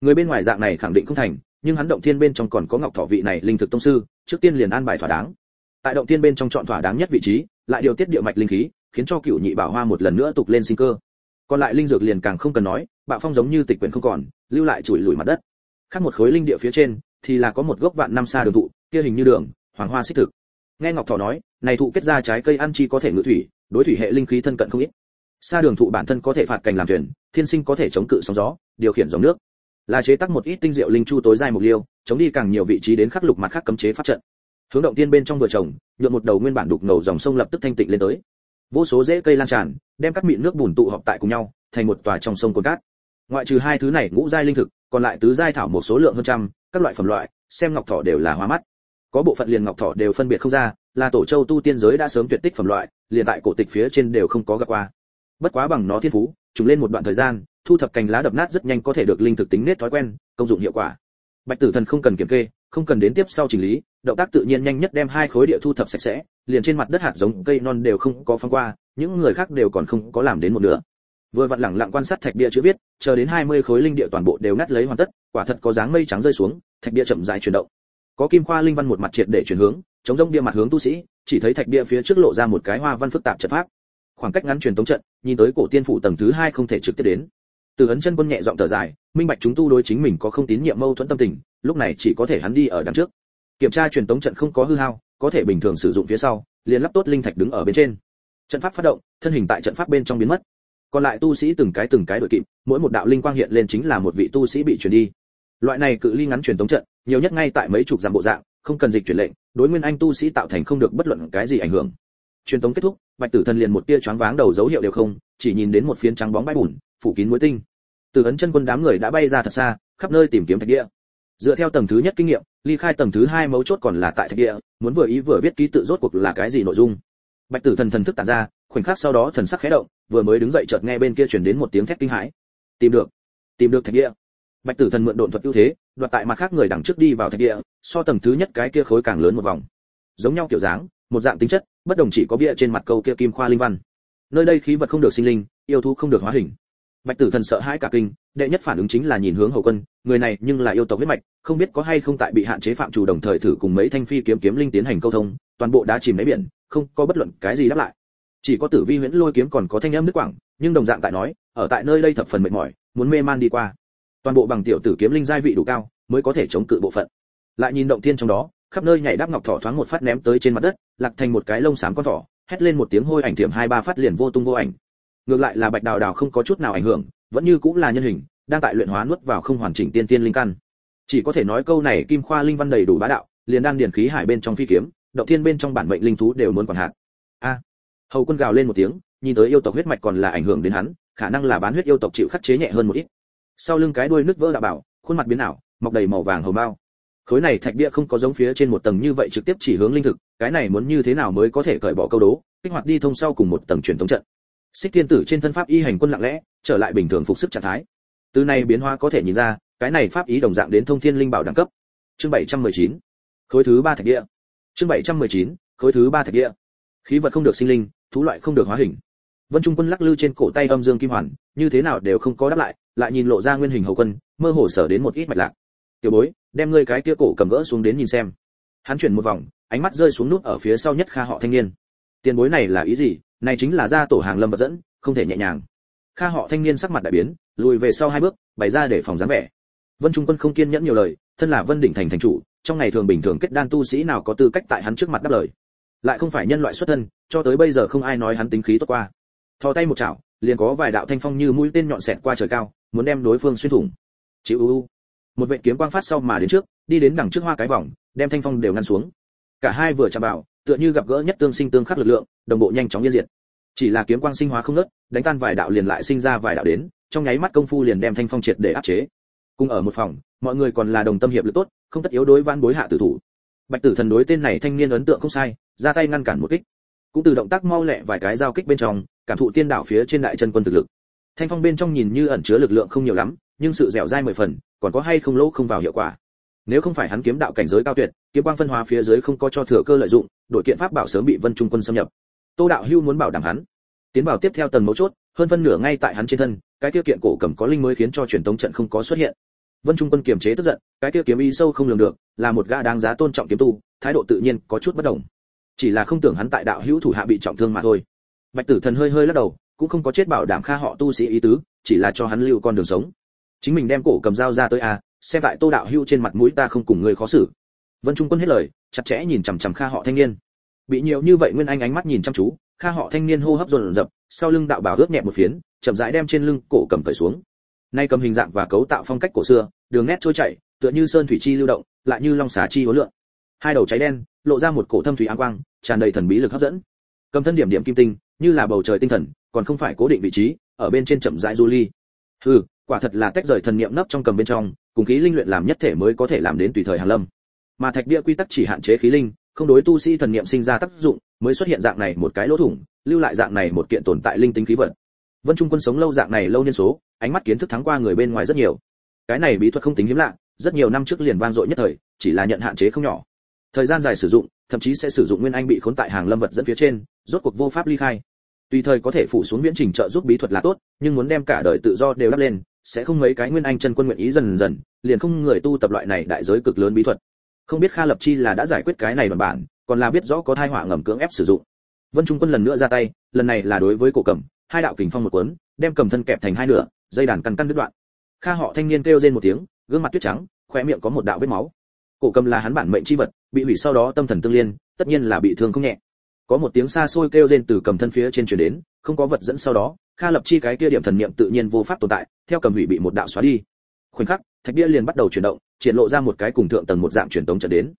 người bên ngoài dạng này khẳng định không thành, nhưng hắn động thiên bên trong còn có ngọc thọ vị này linh thực tông sư, trước tiên liền an bài thỏa đáng. Tại động thiên bên trong chọn thỏa đáng nhất vị trí, lại điều tiết địa mạch linh khí, khiến cho cựu nhị bảo hoa một lần nữa tục lên sinh cơ. Còn lại linh dược liền càng không cần nói, bạo phong giống như tịch quyển không còn, lưu lại chùi lùi mặt đất. Khác một khối linh địa phía trên, thì là có một gốc vạn năm xa đường thụ, kia hình như đường, hoàng hoa xích thực. Nghe ngọc thọ nói, này thụ kết ra trái cây ăn chi có thể ngự thủy đối thủy hệ linh khí thân cận không ít. Xa đường thụ bản thân có thể phạt cành làm thuyền, thiên sinh có thể chống cự sóng gió, điều khiển dòng nước. Là chế tác một ít tinh diệu linh chu tối dài mục liêu, chống đi càng nhiều vị trí đến khắc lục mặt khác cấm chế pháp trận. Hướng động tiên bên trong vừa trồng, nhuộm một đầu nguyên bản đục ngầu dòng sông lập tức thanh tịnh lên tới. Vô số rễ cây lan tràn, đem các mịn nước bùn tụ họp tại cùng nhau, thành một tòa trong sông cồn cát. Ngoại trừ hai thứ này ngũ giai linh thực, còn lại tứ giai thảo một số lượng hơn trăm, các loại phẩm loại, xem ngọc thỏ đều là hoa mắt có bộ phận liền ngọc thỏ đều phân biệt không ra, là tổ châu tu tiên giới đã sớm tuyệt tích phẩm loại, liền tại cổ tịch phía trên đều không có gặp qua. Bất quá bằng nó thiên phú chúng lên một đoạn thời gian, thu thập cành lá đập nát rất nhanh có thể được linh thực tính nết thói quen, công dụng hiệu quả. Bạch tử thần không cần kiểm kê, không cần đến tiếp sau chỉnh lý, động tác tự nhiên nhanh nhất đem hai khối địa thu thập sạch sẽ, liền trên mặt đất hạt giống, cây non đều không có phăng qua, những người khác đều còn không có làm đến một nửa. Vừa vặn lẳng lặng quan sát thạch địa chữ viết, chờ đến 20 khối linh địa toàn bộ đều ngắt lấy hoàn tất, quả thật có dáng mây trắng rơi xuống, thạch địa chậm rãi chuyển động có kim khoa linh văn một mặt triệt để chuyển hướng, chống rông bia mặt hướng tu sĩ, chỉ thấy thạch bia phía trước lộ ra một cái hoa văn phức tạp trận pháp. Khoảng cách ngắn truyền tống trận, nhìn tới cổ tiên phủ tầng thứ hai không thể trực tiếp đến. Từ ấn chân quân nhẹ giọng thở dài, minh bạch chúng tu đối chính mình có không tín nhiệm mâu thuẫn tâm tình, lúc này chỉ có thể hắn đi ở đằng trước. Kiểm tra truyền tống trận không có hư hao, có thể bình thường sử dụng phía sau, liền lắp tốt linh thạch đứng ở bên trên. Trận pháp phát động, thân hình tại trận pháp bên trong biến mất. Còn lại tu sĩ từng cái từng cái đội kịp, mỗi một đạo linh quang hiện lên chính là một vị tu sĩ bị chuyển đi. Loại này cự ly ngắn truyền tống trận nhiều nhất ngay tại mấy chục dặm bộ dạng, không cần dịch chuyển lệnh, đối nguyên anh tu sĩ tạo thành không được bất luận cái gì ảnh hưởng. Truyền tống kết thúc, bạch tử thần liền một tia choáng váng đầu dấu hiệu đều không, chỉ nhìn đến một phiến trắng bóng bãi bùn, phủ kín muối tinh. Từ ấn chân quân đám người đã bay ra thật xa, khắp nơi tìm kiếm thạch địa. Dựa theo tầng thứ nhất kinh nghiệm, ly khai tầng thứ hai mấu chốt còn là tại thạch địa, muốn vừa ý vừa viết ký tự rốt cuộc là cái gì nội dung. Bạch tử thần thần thức tản ra, khoảnh khắc sau đó thần sắc khẽ động, vừa mới đứng dậy chợt nghe bên kia truyền đến một tiếng thét kinh hãi. Tìm được tìm được thạch địa bạch tử thần mượn độn thuật ưu thế, đoạt tại mặt khác người đằng trước đi vào thạch địa, so tầng thứ nhất cái kia khối càng lớn một vòng. Giống nhau kiểu dáng, một dạng tính chất, bất đồng chỉ có bia trên mặt câu kia kim khoa linh văn. Nơi đây khí vật không được sinh linh, yêu thú không được hóa hình. Bạch tử thần sợ hãi cả kinh, đệ nhất phản ứng chính là nhìn hướng hầu quân, người này nhưng là yêu tộc huyết mạch, không biết có hay không tại bị hạn chế phạm chủ đồng thời thử cùng mấy thanh phi kiếm kiếm linh tiến hành câu thông, toàn bộ đã chìm đáy biển, không có bất luận cái gì đáp lại. Chỉ có tử vi huyễn lôi kiếm còn có thanh âm nước quảng, nhưng đồng dạng tại nói, ở tại nơi đây thập phần mệt mỏi, muốn mê man đi qua toàn bộ bằng tiểu tử kiếm linh giai vị đủ cao, mới có thể chống cự bộ phận. Lại nhìn động thiên trong đó, khắp nơi nhảy đáp ngọc thỏ thoáng một phát ném tới trên mặt đất, lạc thành một cái lông xám con thỏ, hét lên một tiếng hôi ảnh tiệm hai ba phát liền vô tung vô ảnh. Ngược lại là bạch đào đào không có chút nào ảnh hưởng, vẫn như cũng là nhân hình, đang tại luyện hóa nuốt vào không hoàn chỉnh tiên tiên linh căn. Chỉ có thể nói câu này kim khoa linh văn đầy đủ bá đạo, liền đang điển khí hải bên trong phi kiếm, động thiên bên trong bản mệnh linh thú đều muốn quản hạt. A. Hầu quân gào lên một tiếng, nhìn tới yêu tộc huyết mạch còn là ảnh hưởng đến hắn, khả năng là bán huyết yêu tộc chịu khắc chế nhẹ hơn một ít sau lưng cái đuôi nước vỡ đạo bảo, khuôn mặt biến ảo, mọc đầy màu vàng hầu bao. Khối này thạch bia không có giống phía trên một tầng như vậy trực tiếp chỉ hướng linh thực, cái này muốn như thế nào mới có thể cởi bỏ câu đố, kích hoạt đi thông sau cùng một tầng truyền thống trận. Xích tiên tử trên thân pháp y hành quân lặng lẽ, trở lại bình thường phục sức trạng thái. Từ này biến hóa có thể nhìn ra, cái này pháp ý đồng dạng đến thông thiên linh bảo đẳng cấp. Chương 719 khối thứ ba thạch địa. Chương 719 khối thứ ba thạch địa. Khí vật không được sinh linh, thú loại không được hóa hình. Vân trung quân lắc lư trên cổ tay âm dương kim hoàn, như thế nào đều không có đáp lại lại nhìn lộ ra nguyên hình hầu quân, mơ hồ sở đến một ít mạch lạc. Tiểu bối, đem ngươi cái kia cổ cầm gỡ xuống đến nhìn xem. Hắn chuyển một vòng, ánh mắt rơi xuống nút ở phía sau nhất kha họ thanh niên. Tiền bối này là ý gì? Này chính là gia tổ hàng lâm vật dẫn, không thể nhẹ nhàng. Kha họ thanh niên sắc mặt đại biến, lùi về sau hai bước, bày ra để phòng dáng vẻ. Vân trung quân không kiên nhẫn nhiều lời, thân là vân đỉnh thành thành chủ, trong ngày thường bình thường kết đan tu sĩ nào có tư cách tại hắn trước mặt đáp lời. Lại không phải nhân loại xuất thân, cho tới bây giờ không ai nói hắn tính khí tốt qua. Thò tay một chảo, liền có vài đạo thanh phong như mũi tên nhọn xẹt qua trời cao muốn đem đối phương xuyên thủng. Chịu u một vệ kiếm quang phát sau mà đến trước, đi đến đằng trước hoa cái vòng, đem thanh phong đều ngăn xuống. Cả hai vừa chạm vào, tựa như gặp gỡ nhất tương sinh tương khắc lực lượng, đồng bộ nhanh chóng liên diện. chỉ là kiếm quang sinh hóa không nớt đánh tan vài đạo liền lại sinh ra vài đạo đến, trong nháy mắt công phu liền đem thanh phong triệt để áp chế. Cùng ở một phòng, mọi người còn là đồng tâm hiệp lực tốt, không tất yếu đối van bối hạ tử thủ. Bạch tử thần đối tên này thanh niên ấn tượng không sai, ra tay ngăn cản một kích. Cũng từ động tác mau lẹ vài cái giao kích bên trong, cảm thụ tiên đảo phía trên đại chân quân thực lực thanh phong bên trong nhìn như ẩn chứa lực lượng không nhiều lắm, nhưng sự dẻo dai mười phần, còn có hay không lỗ không vào hiệu quả. Nếu không phải hắn kiếm đạo cảnh giới cao tuyệt, kiếm quang phân hóa phía dưới không có cho thừa cơ lợi dụng, đội kiện pháp bảo sớm bị vân trung quân xâm nhập. Tô đạo hưu muốn bảo đảm hắn. Tiến vào tiếp theo tầng mấu chốt, hơn phân nửa ngay tại hắn trên thân, cái tiêu kiện cổ cầm có linh mới khiến cho truyền tống trận không có xuất hiện. Vân trung quân kiềm chế tức giận, cái tiêu kiếm y sâu không lường được, là một gã đáng giá tôn trọng kiếm tu, thái độ tự nhiên có chút bất đồng. Chỉ là không tưởng hắn tại đạo hữu thủ hạ bị trọng thương mà thôi. Bạch tử thần hơi hơi lắc đầu cũng không có chết bảo đảm kha họ tu sĩ ý tứ chỉ là cho hắn lưu con đường sống. Chính mình đem cổ cầm dao ra tới a à, xem tại tô đạo hưu trên mặt mũi ta không cùng người khó xử. Vân trung quân hết lời chặt chẽ nhìn chằm chằm kha họ thanh niên. Bị nhiều như vậy nguyên anh ánh mắt nhìn chăm chú kha họ thanh niên hô hấp dồn dập sau lưng đạo bảo ướt nhẹ một phiến chậm rãi đem trên lưng cổ cầm cởi xuống. Nay cầm hình dạng và cấu tạo phong cách cổ xưa đường nét trôi chảy tựa như sơn thủy chi lưu động lại như long xà chi hối lượng hai đầu cháy đen lộ ra một cổ thâm thủy áng quang tràn đầy thần bí lực hấp dẫn. Cầm thân điểm điểm kim tinh như là bầu trời tinh thần còn không phải cố định vị trí, ở bên trên chậm rãi du ly. Hừ, quả thật là tách rời thần niệm nấp trong cầm bên trong, cùng khí linh luyện làm nhất thể mới có thể làm đến tùy thời hàn lâm. Mà thạch bia quy tắc chỉ hạn chế khí linh, không đối tu sĩ thần niệm sinh ra tác dụng, mới xuất hiện dạng này một cái lỗ thủng, lưu lại dạng này một kiện tồn tại linh tính khí vận. Vân trung quân sống lâu dạng này lâu niên số, ánh mắt kiến thức thắng qua người bên ngoài rất nhiều. Cái này bí thuật không tính hiếm lạ, rất nhiều năm trước liền vang dội nhất thời, chỉ là nhận hạn chế không nhỏ. Thời gian dài sử dụng, thậm chí sẽ sử dụng nguyên anh bị khốn tại hàng lâm vật dẫn phía trên, rốt cuộc vô pháp ly khai tùy thời có thể phủ xuống viễn trình trợ giúp bí thuật là tốt, nhưng muốn đem cả đời tự do đều đắp lên, sẽ không mấy cái nguyên anh chân quân nguyện ý dần dần, liền không người tu tập loại này đại giới cực lớn bí thuật. Không biết kha lập chi là đã giải quyết cái này bằng bản, còn là biết rõ có thai họa ngầm cưỡng ép sử dụng. Vân trung quân lần nữa ra tay, lần này là đối với cổ cầm, hai đạo kình phong một cuốn, đem cầm thân kẹp thành hai nửa, dây đàn căn căn đứt đoạn. Kha họ thanh niên kêu rên một tiếng, gương mặt tuyết trắng, khóe miệng có một đạo vết máu. Cổ cầm là hắn bản mệnh chi vật, bị hủy sau đó tâm thần tương liên, tất nhiên là bị thương không nhẹ có một tiếng xa xôi kêu rên từ cầm thân phía trên truyền đến, không có vật dẫn sau đó, kha lập chi cái kia điểm thần niệm tự nhiên vô pháp tồn tại, theo cầm hủy bị một đạo xóa đi. Khoảnh khắc, thạch bia liền bắt đầu chuyển động, triển lộ ra một cái cùng thượng tầng một dạng truyền tống trận đến.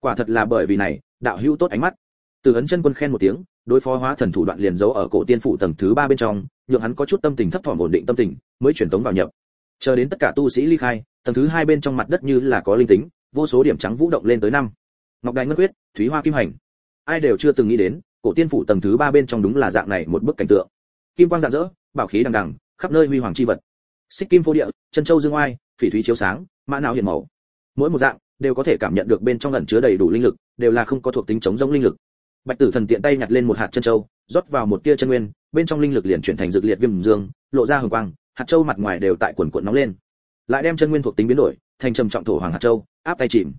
Quả thật là bởi vì này, đạo hữu tốt ánh mắt. Từ ấn chân quân khen một tiếng, đối phó hóa thần thủ đoạn liền giấu ở cổ tiên phủ tầng thứ ba bên trong, nhượng hắn có chút tâm tình thấp thỏm ổn định tâm tình, mới truyền tống vào nhập. Chờ đến tất cả tu sĩ ly khai, tầng thứ hai bên trong mặt đất như là có linh tính, vô số điểm trắng vũ động lên tới năm. Ngọc đài ngân quyết, thúy hoa kim hành ai đều chưa từng nghĩ đến, cổ tiên phủ tầng thứ ba bên trong đúng là dạng này một bức cảnh tượng. Kim quang rạng rỡ, bảo khí đằng đằng, khắp nơi huy hoàng chi vật. Xích kim phô địa, chân châu dương oai, phỉ thúy chiếu sáng, mã não hiện màu. Mỗi một dạng đều có thể cảm nhận được bên trong ẩn chứa đầy đủ linh lực, đều là không có thuộc tính chống giống linh lực. Bạch tử thần tiện tay nhặt lên một hạt chân châu, rót vào một tia chân nguyên, bên trong linh lực liền chuyển thành dược liệt viêm dương, lộ ra hồng quang, hạt châu mặt ngoài đều tại quần cuộn nóng lên. Lại đem chân nguyên thuộc tính biến đổi, thành trầm trọng thổ hoàng hạt châu, áp tay chìm.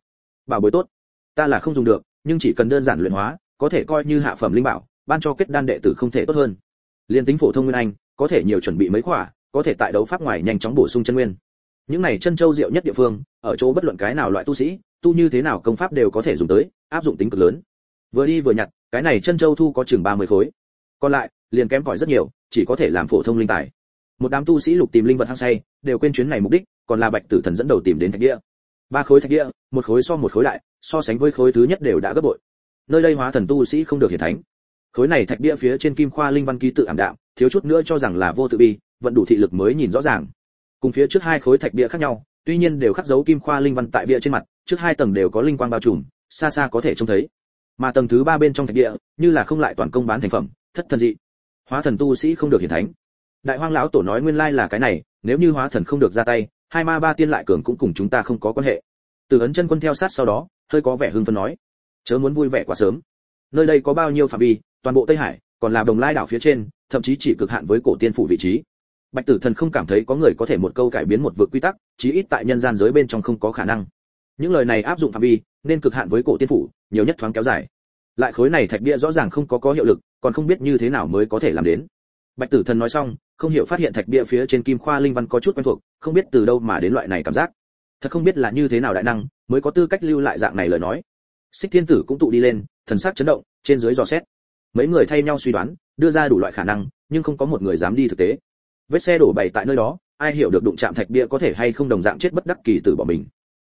Bảo bối tốt, ta là không dùng được nhưng chỉ cần đơn giản luyện hóa, có thể coi như hạ phẩm linh bảo, ban cho kết đan đệ tử không thể tốt hơn. Liên tính phổ thông nguyên anh, có thể nhiều chuẩn bị mấy khỏa, có thể tại đấu pháp ngoài nhanh chóng bổ sung chân nguyên. Những này chân châu diệu nhất địa phương, ở chỗ bất luận cái nào loại tu sĩ, tu như thế nào công pháp đều có thể dùng tới, áp dụng tính cực lớn. Vừa đi vừa nhặt, cái này chân châu thu có chừng 30 khối. Còn lại, liền kém cỏi rất nhiều, chỉ có thể làm phổ thông linh tài. Một đám tu sĩ lục tìm linh vật hang say, đều quên chuyến này mục đích, còn là bạch tử thần dẫn đầu tìm đến thạch địa. Ba khối thạch địa, một khối so một khối đại so sánh với khối thứ nhất đều đã gấp bội. Nơi đây hóa thần tu sĩ không được hiển thánh. Khối này thạch bia phía trên kim khoa linh văn ký tự ảm đạm, thiếu chút nữa cho rằng là vô tự bi, vận đủ thị lực mới nhìn rõ ràng. Cùng phía trước hai khối thạch bia khác nhau, tuy nhiên đều khắc dấu kim khoa linh văn tại bia trên mặt, trước hai tầng đều có linh quang bao trùm, xa xa có thể trông thấy. Mà tầng thứ ba bên trong thạch địa như là không lại toàn công bán thành phẩm, thất thần dị. Hóa thần tu sĩ không được hiển thánh. Đại hoang lão tổ nói nguyên lai là cái này, nếu như hóa thần không được ra tay, hai ma ba tiên lại cường cũng cùng chúng ta không có quan hệ. Từ ấn chân quân theo sát sau đó hơi có vẻ hưng phấn nói, chớ muốn vui vẻ quá sớm. Nơi đây có bao nhiêu phạm vi, toàn bộ tây hải, còn là đồng lai đảo phía trên, thậm chí chỉ cực hạn với cổ tiên phủ vị trí. Bạch tử thần không cảm thấy có người có thể một câu cải biến một vực quy tắc, chí ít tại nhân gian giới bên trong không có khả năng. Những lời này áp dụng phạm vi, nên cực hạn với cổ tiên phủ, nhiều nhất thoáng kéo dài. Lại khối này thạch bia rõ ràng không có có hiệu lực, còn không biết như thế nào mới có thể làm đến. Bạch tử thần nói xong, không hiểu phát hiện thạch bia phía trên kim khoa linh văn có chút quen thuộc, không biết từ đâu mà đến loại này cảm giác. Thật không biết là như thế nào đại năng mới có tư cách lưu lại dạng này lời nói. Xích thiên tử cũng tụ đi lên, thần sắc chấn động, trên dưới dò xét. Mấy người thay nhau suy đoán, đưa ra đủ loại khả năng, nhưng không có một người dám đi thực tế. Vết xe đổ bày tại nơi đó, ai hiểu được đụng chạm thạch bia có thể hay không đồng dạng chết bất đắc kỳ tử bỏ mình.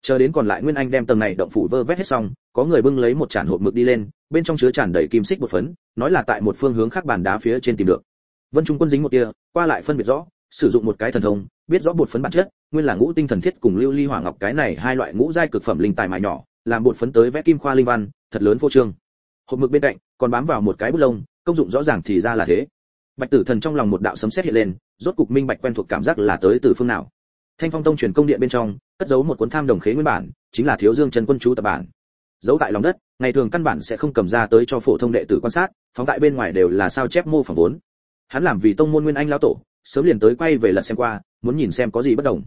Chờ đến còn lại nguyên anh đem tầng này động phủ vơ vét hết xong, có người bưng lấy một chản hộp mực đi lên, bên trong chứa tràn đầy kim xích một phấn, nói là tại một phương hướng khác bàn đá phía trên tìm được. Vân trung quân dính một tia, qua lại phân biệt rõ sử dụng một cái thần thông, biết rõ bột phấn bản chất, nguyên là ngũ tinh thần thiết cùng lưu ly hỏa ngọc cái này hai loại ngũ giai cực phẩm linh tài mài nhỏ, làm bột phấn tới vẽ kim khoa linh văn, thật lớn vô trương. Hộp mực bên cạnh, còn bám vào một cái bút lông, công dụng rõ ràng thì ra là thế. Bạch tử thần trong lòng một đạo sấm sét hiện lên, rốt cục minh bạch quen thuộc cảm giác là tới từ phương nào. Thanh phong tông truyền công điện bên trong, cất giấu một cuốn tham đồng khế nguyên bản, chính là thiếu dương chân quân chú tập bản. Giấu tại lòng đất, ngày thường căn bản sẽ không cầm ra tới cho phổ thông đệ tử quan sát, phóng tại bên ngoài đều là sao chép mô phỏng vốn. Hắn làm vì tông môn nguyên anh lão tổ sớm liền tới quay về lật xem qua, muốn nhìn xem có gì bất đồng.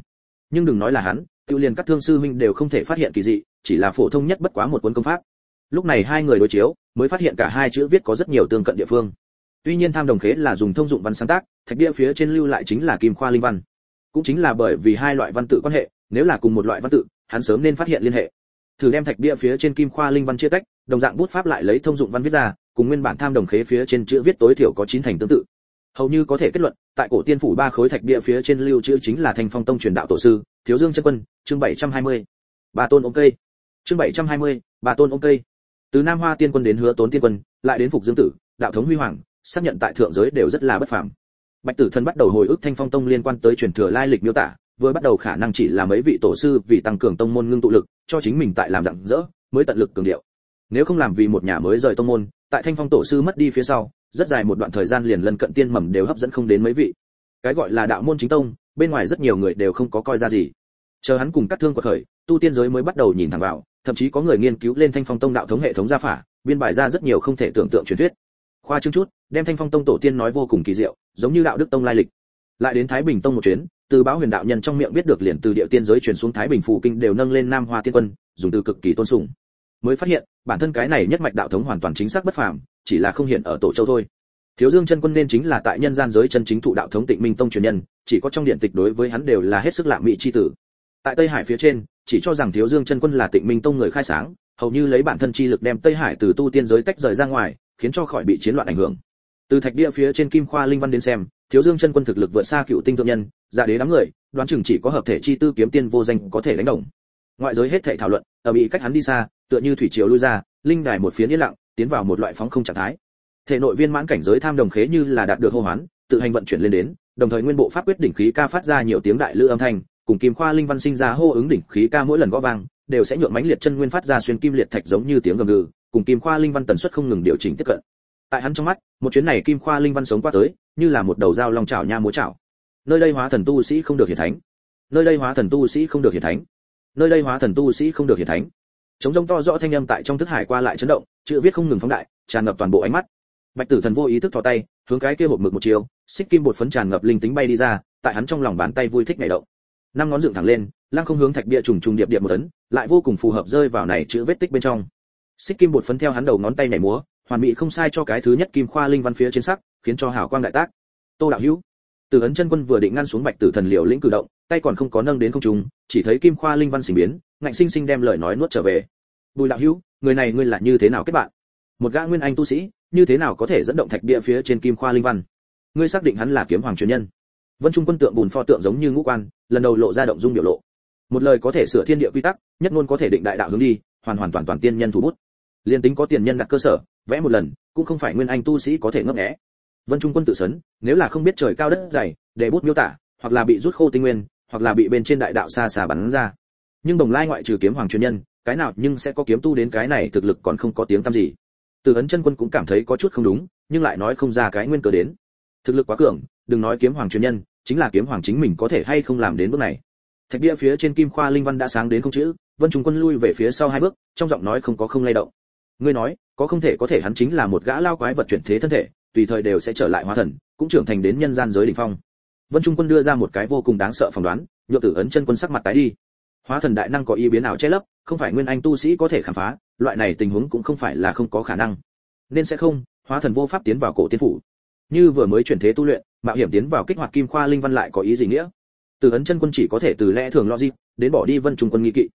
Nhưng đừng nói là hắn, tiêu liền các thương sư huynh đều không thể phát hiện kỳ dị, chỉ là phổ thông nhất bất quá một cuốn công pháp. Lúc này hai người đối chiếu, mới phát hiện cả hai chữ viết có rất nhiều tương cận địa phương. Tuy nhiên tham đồng khế là dùng thông dụng văn sáng tác, thạch bia phía trên lưu lại chính là kim khoa linh văn. Cũng chính là bởi vì hai loại văn tự quan hệ, nếu là cùng một loại văn tự, hắn sớm nên phát hiện liên hệ. Thử đem thạch bia phía trên kim khoa linh văn chia tách, đồng dạng bút pháp lại lấy thông dụng văn viết ra, cùng nguyên bản tham đồng khế phía trên chữ viết tối thiểu có chín thành tương tự hầu như có thể kết luận tại cổ tiên phủ ba khối thạch bia phía trên lưu trữ chính là thành phong tông truyền đạo tổ sư thiếu dương chân quân chương 720. ba tôn ống cây. Chương 720, ba tôn ống cây. Từ nam hoa tiên quân đến hứa tốn tiên quân lại đến phục dương tử đạo thống huy hoàng xác nhận tại thượng giới đều rất là bất phàm. Bạch tử thần bắt đầu hồi ức thanh phong tông liên quan tới truyền thừa lai lịch miêu tả vừa bắt đầu khả năng chỉ là mấy vị tổ sư vì tăng cường tông môn ngưng tụ lực cho chính mình tại làm rạng rỡ mới tận lực cường điệu. Nếu không làm vì một nhà mới rời tông môn tại thanh phong tổ sư mất đi phía sau rất dài một đoạn thời gian liền lân cận tiên mầm đều hấp dẫn không đến mấy vị. Cái gọi là đạo môn chính tông, bên ngoài rất nhiều người đều không có coi ra gì. Chờ hắn cùng các thương quật khởi, tu tiên giới mới bắt đầu nhìn thẳng vào, thậm chí có người nghiên cứu lên thanh phong tông đạo thống hệ thống gia phả, biên bài ra rất nhiều không thể tưởng tượng truyền thuyết. Khoa trương chút, đem thanh phong tông tổ tiên nói vô cùng kỳ diệu, giống như đạo đức tông lai lịch. Lại đến thái bình tông một chuyến, từ báo huyền đạo nhân trong miệng biết được liền từ địa tiên giới truyền xuống thái bình phụ kinh đều nâng lên nam hoa tiên quân, dùng từ cực kỳ tôn sùng. Mới phát hiện, bản thân cái này nhất mạch đạo thống hoàn toàn chính xác bất phàm chỉ là không hiện ở tổ châu thôi. Thiếu dương chân quân nên chính là tại nhân gian giới chân chính thụ đạo thống tịnh minh tông truyền nhân, chỉ có trong điện tịch đối với hắn đều là hết sức lạ mị chi tử. Tại tây hải phía trên, chỉ cho rằng thiếu dương chân quân là tịnh minh tông người khai sáng, hầu như lấy bản thân chi lực đem tây hải từ tu tiên giới tách rời ra ngoài, khiến cho khỏi bị chiến loạn ảnh hưởng. Từ thạch địa phía trên kim khoa linh văn đến xem, thiếu dương chân quân thực lực vượt xa cựu tinh thượng nhân giả đế đám người, đoán chừng chỉ có hợp thể chi tư kiếm tiên vô danh có thể đánh đồng. Ngoại giới hết thảy thảo luận, ở bị cách hắn đi xa, tựa như thủy triều lui ra, linh đài một phía yên lặng tiến vào một loại phóng không trạng thái. Thể nội viên mãn cảnh giới tham đồng khế như là đạt được hô hoán, tự hành vận chuyển lên đến, đồng thời nguyên bộ pháp quyết đỉnh khí ca phát ra nhiều tiếng đại lư âm thanh, cùng kim khoa linh văn sinh ra hô ứng đỉnh khí ca mỗi lần gõ vang, đều sẽ nhượng mãnh liệt chân nguyên phát ra xuyên kim liệt thạch giống như tiếng gầm gừ, cùng kim khoa linh văn tần suất không ngừng điều chỉnh tiếp cận. Tại hắn trong mắt, một chuyến này kim khoa linh văn sống qua tới, như là một đầu dao long chảo nha múa chảo. Nơi đây hóa thần tu sĩ không được hiển thánh. Nơi đây hóa thần tu sĩ không được hiển thánh. Nơi đây hóa thần tu sĩ không được hiển thánh. Chống rông to rõ thanh âm tại trong thức hải qua lại chấn động chữ viết không ngừng phóng đại, tràn ngập toàn bộ ánh mắt. Bạch tử thần vô ý thức thò tay, hướng cái kia hộp mực một chiều xích kim bột phấn tràn ngập linh tính bay đi ra, tại hắn trong lòng bàn tay vui thích nhảy động. Năm ngón dựng thẳng lên, lăng không hướng thạch bia trùng trùng điệp điệp một tấn, lại vô cùng phù hợp rơi vào này chữ vết tích bên trong. Xích kim bột phấn theo hắn đầu ngón tay nhảy múa, hoàn mỹ không sai cho cái thứ nhất kim khoa linh văn phía trên sắc, khiến cho hào quang đại tác. Tô đạo hữu, từ ấn chân quân vừa định ngăn xuống bạch tử thần liều lĩnh cử động, tay còn không có nâng đến không trung, chỉ thấy kim khoa linh văn sinh biến, ngạnh sinh sinh đem lời nói nuốt trở về. Bùi đạo hữu người này ngươi là như thế nào kết bạn? Một gã nguyên anh tu sĩ, như thế nào có thể dẫn động thạch bia phía trên kim khoa linh văn? Ngươi xác định hắn là kiếm hoàng truyền nhân. Vân trung quân tượng bùn pho tượng giống như ngũ quan, lần đầu lộ ra động dung biểu lộ. Một lời có thể sửa thiên địa quy tắc, nhất ngôn có thể định đại đạo hướng đi, hoàn hoàn toàn toàn tiên nhân thủ bút. Liên tính có tiền nhân đặt cơ sở, vẽ một lần, cũng không phải nguyên anh tu sĩ có thể ngấp nghé. Vân trung quân tự sấn, nếu là không biết trời cao đất dày, để bút miêu tả, hoặc là bị rút khô tinh nguyên, hoặc là bị bên trên đại đạo xa xà bắn ra. Nhưng đồng lai ngoại trừ kiếm hoàng truyền nhân cái nào nhưng sẽ có kiếm tu đến cái này thực lực còn không có tiếng tăm gì. Từ ấn chân quân cũng cảm thấy có chút không đúng, nhưng lại nói không ra cái nguyên cớ đến. Thực lực quá cường, đừng nói kiếm hoàng truyền nhân, chính là kiếm hoàng chính mình có thể hay không làm đến bước này. Thạch bia phía trên kim khoa linh văn đã sáng đến không chữ, vân trung quân lui về phía sau hai bước, trong giọng nói không có không lay động. Ngươi nói, có không thể có thể hắn chính là một gã lao quái vật chuyển thế thân thể, tùy thời đều sẽ trở lại hóa thần, cũng trưởng thành đến nhân gian giới đỉnh phong. Vân trung quân đưa ra một cái vô cùng đáng sợ phỏng đoán nhựa tử ấn chân quân sắc mặt tái đi hóa thần đại năng có ý biến ảo che lấp, không phải nguyên anh tu sĩ có thể khám phá, loại này tình huống cũng không phải là không có khả năng. Nên sẽ không, hóa thần vô pháp tiến vào cổ tiên phủ. Như vừa mới chuyển thế tu luyện, mạo hiểm tiến vào kích hoạt kim khoa linh văn lại có ý gì nghĩa? Từ ấn chân quân chỉ có thể từ lẽ thường lo logic, đến bỏ đi vân trung quân nghi kỵ.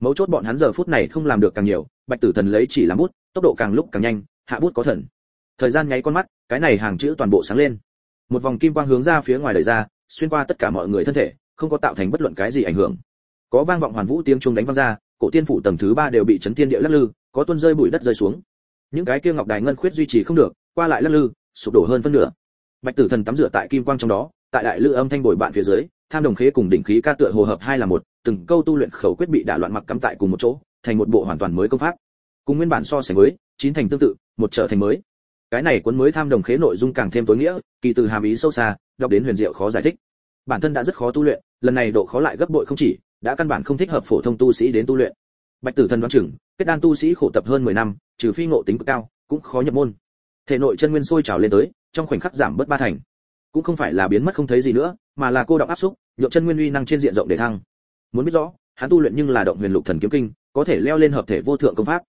Mấu chốt bọn hắn giờ phút này không làm được càng nhiều, bạch tử thần lấy chỉ làm bút, tốc độ càng lúc càng nhanh, hạ bút có thần. Thời gian nháy con mắt, cái này hàng chữ toàn bộ sáng lên. Một vòng kim quang hướng ra phía ngoài đẩy ra, xuyên qua tất cả mọi người thân thể, không có tạo thành bất luận cái gì ảnh hưởng có vang vọng hoàn vũ tiếng chuông đánh vang ra cổ tiên phủ tầng thứ ba đều bị chấn tiên địa lắc lư có tuôn rơi bụi đất rơi xuống. Những cái kia ngọc đài ngân khuyết duy trì không được qua lại lắc lư sụp đổ hơn phân nửa. Bạch tử thần tắm rửa tại kim quang trong đó tại đại lư âm thanh bồi bạn phía dưới tham đồng khế cùng đỉnh khí ca tựa hồ hợp hai là một từng câu tu luyện khẩu quyết bị đả loạn mặc cắm tại cùng một chỗ thành một bộ hoàn toàn mới công pháp. Cùng nguyên bản so sánh mới, chín thành tương tự một trở thành mới. Cái này cuốn mới tham đồng khế nội dung càng thêm tối nghĩa kỳ từ hàm ý sâu xa đọc đến huyền diệu khó giải thích. Bản thân đã rất khó tu luyện lần này độ khó lại gấp bội không chỉ đã căn bản không thích hợp phổ thông tu sĩ đến tu luyện. Bạch tử thần đoán chừng, kết đan tu sĩ khổ tập hơn 10 năm, trừ phi ngộ tính cực cao, cũng khó nhập môn. Thể nội chân nguyên sôi trào lên tới, trong khoảnh khắc giảm bớt ba thành. Cũng không phải là biến mất không thấy gì nữa, mà là cô động áp xúc nhộn chân nguyên uy năng trên diện rộng để thăng. Muốn biết rõ, hắn tu luyện nhưng là động huyền lục thần kiếm kinh, có thể leo lên hợp thể vô thượng công pháp.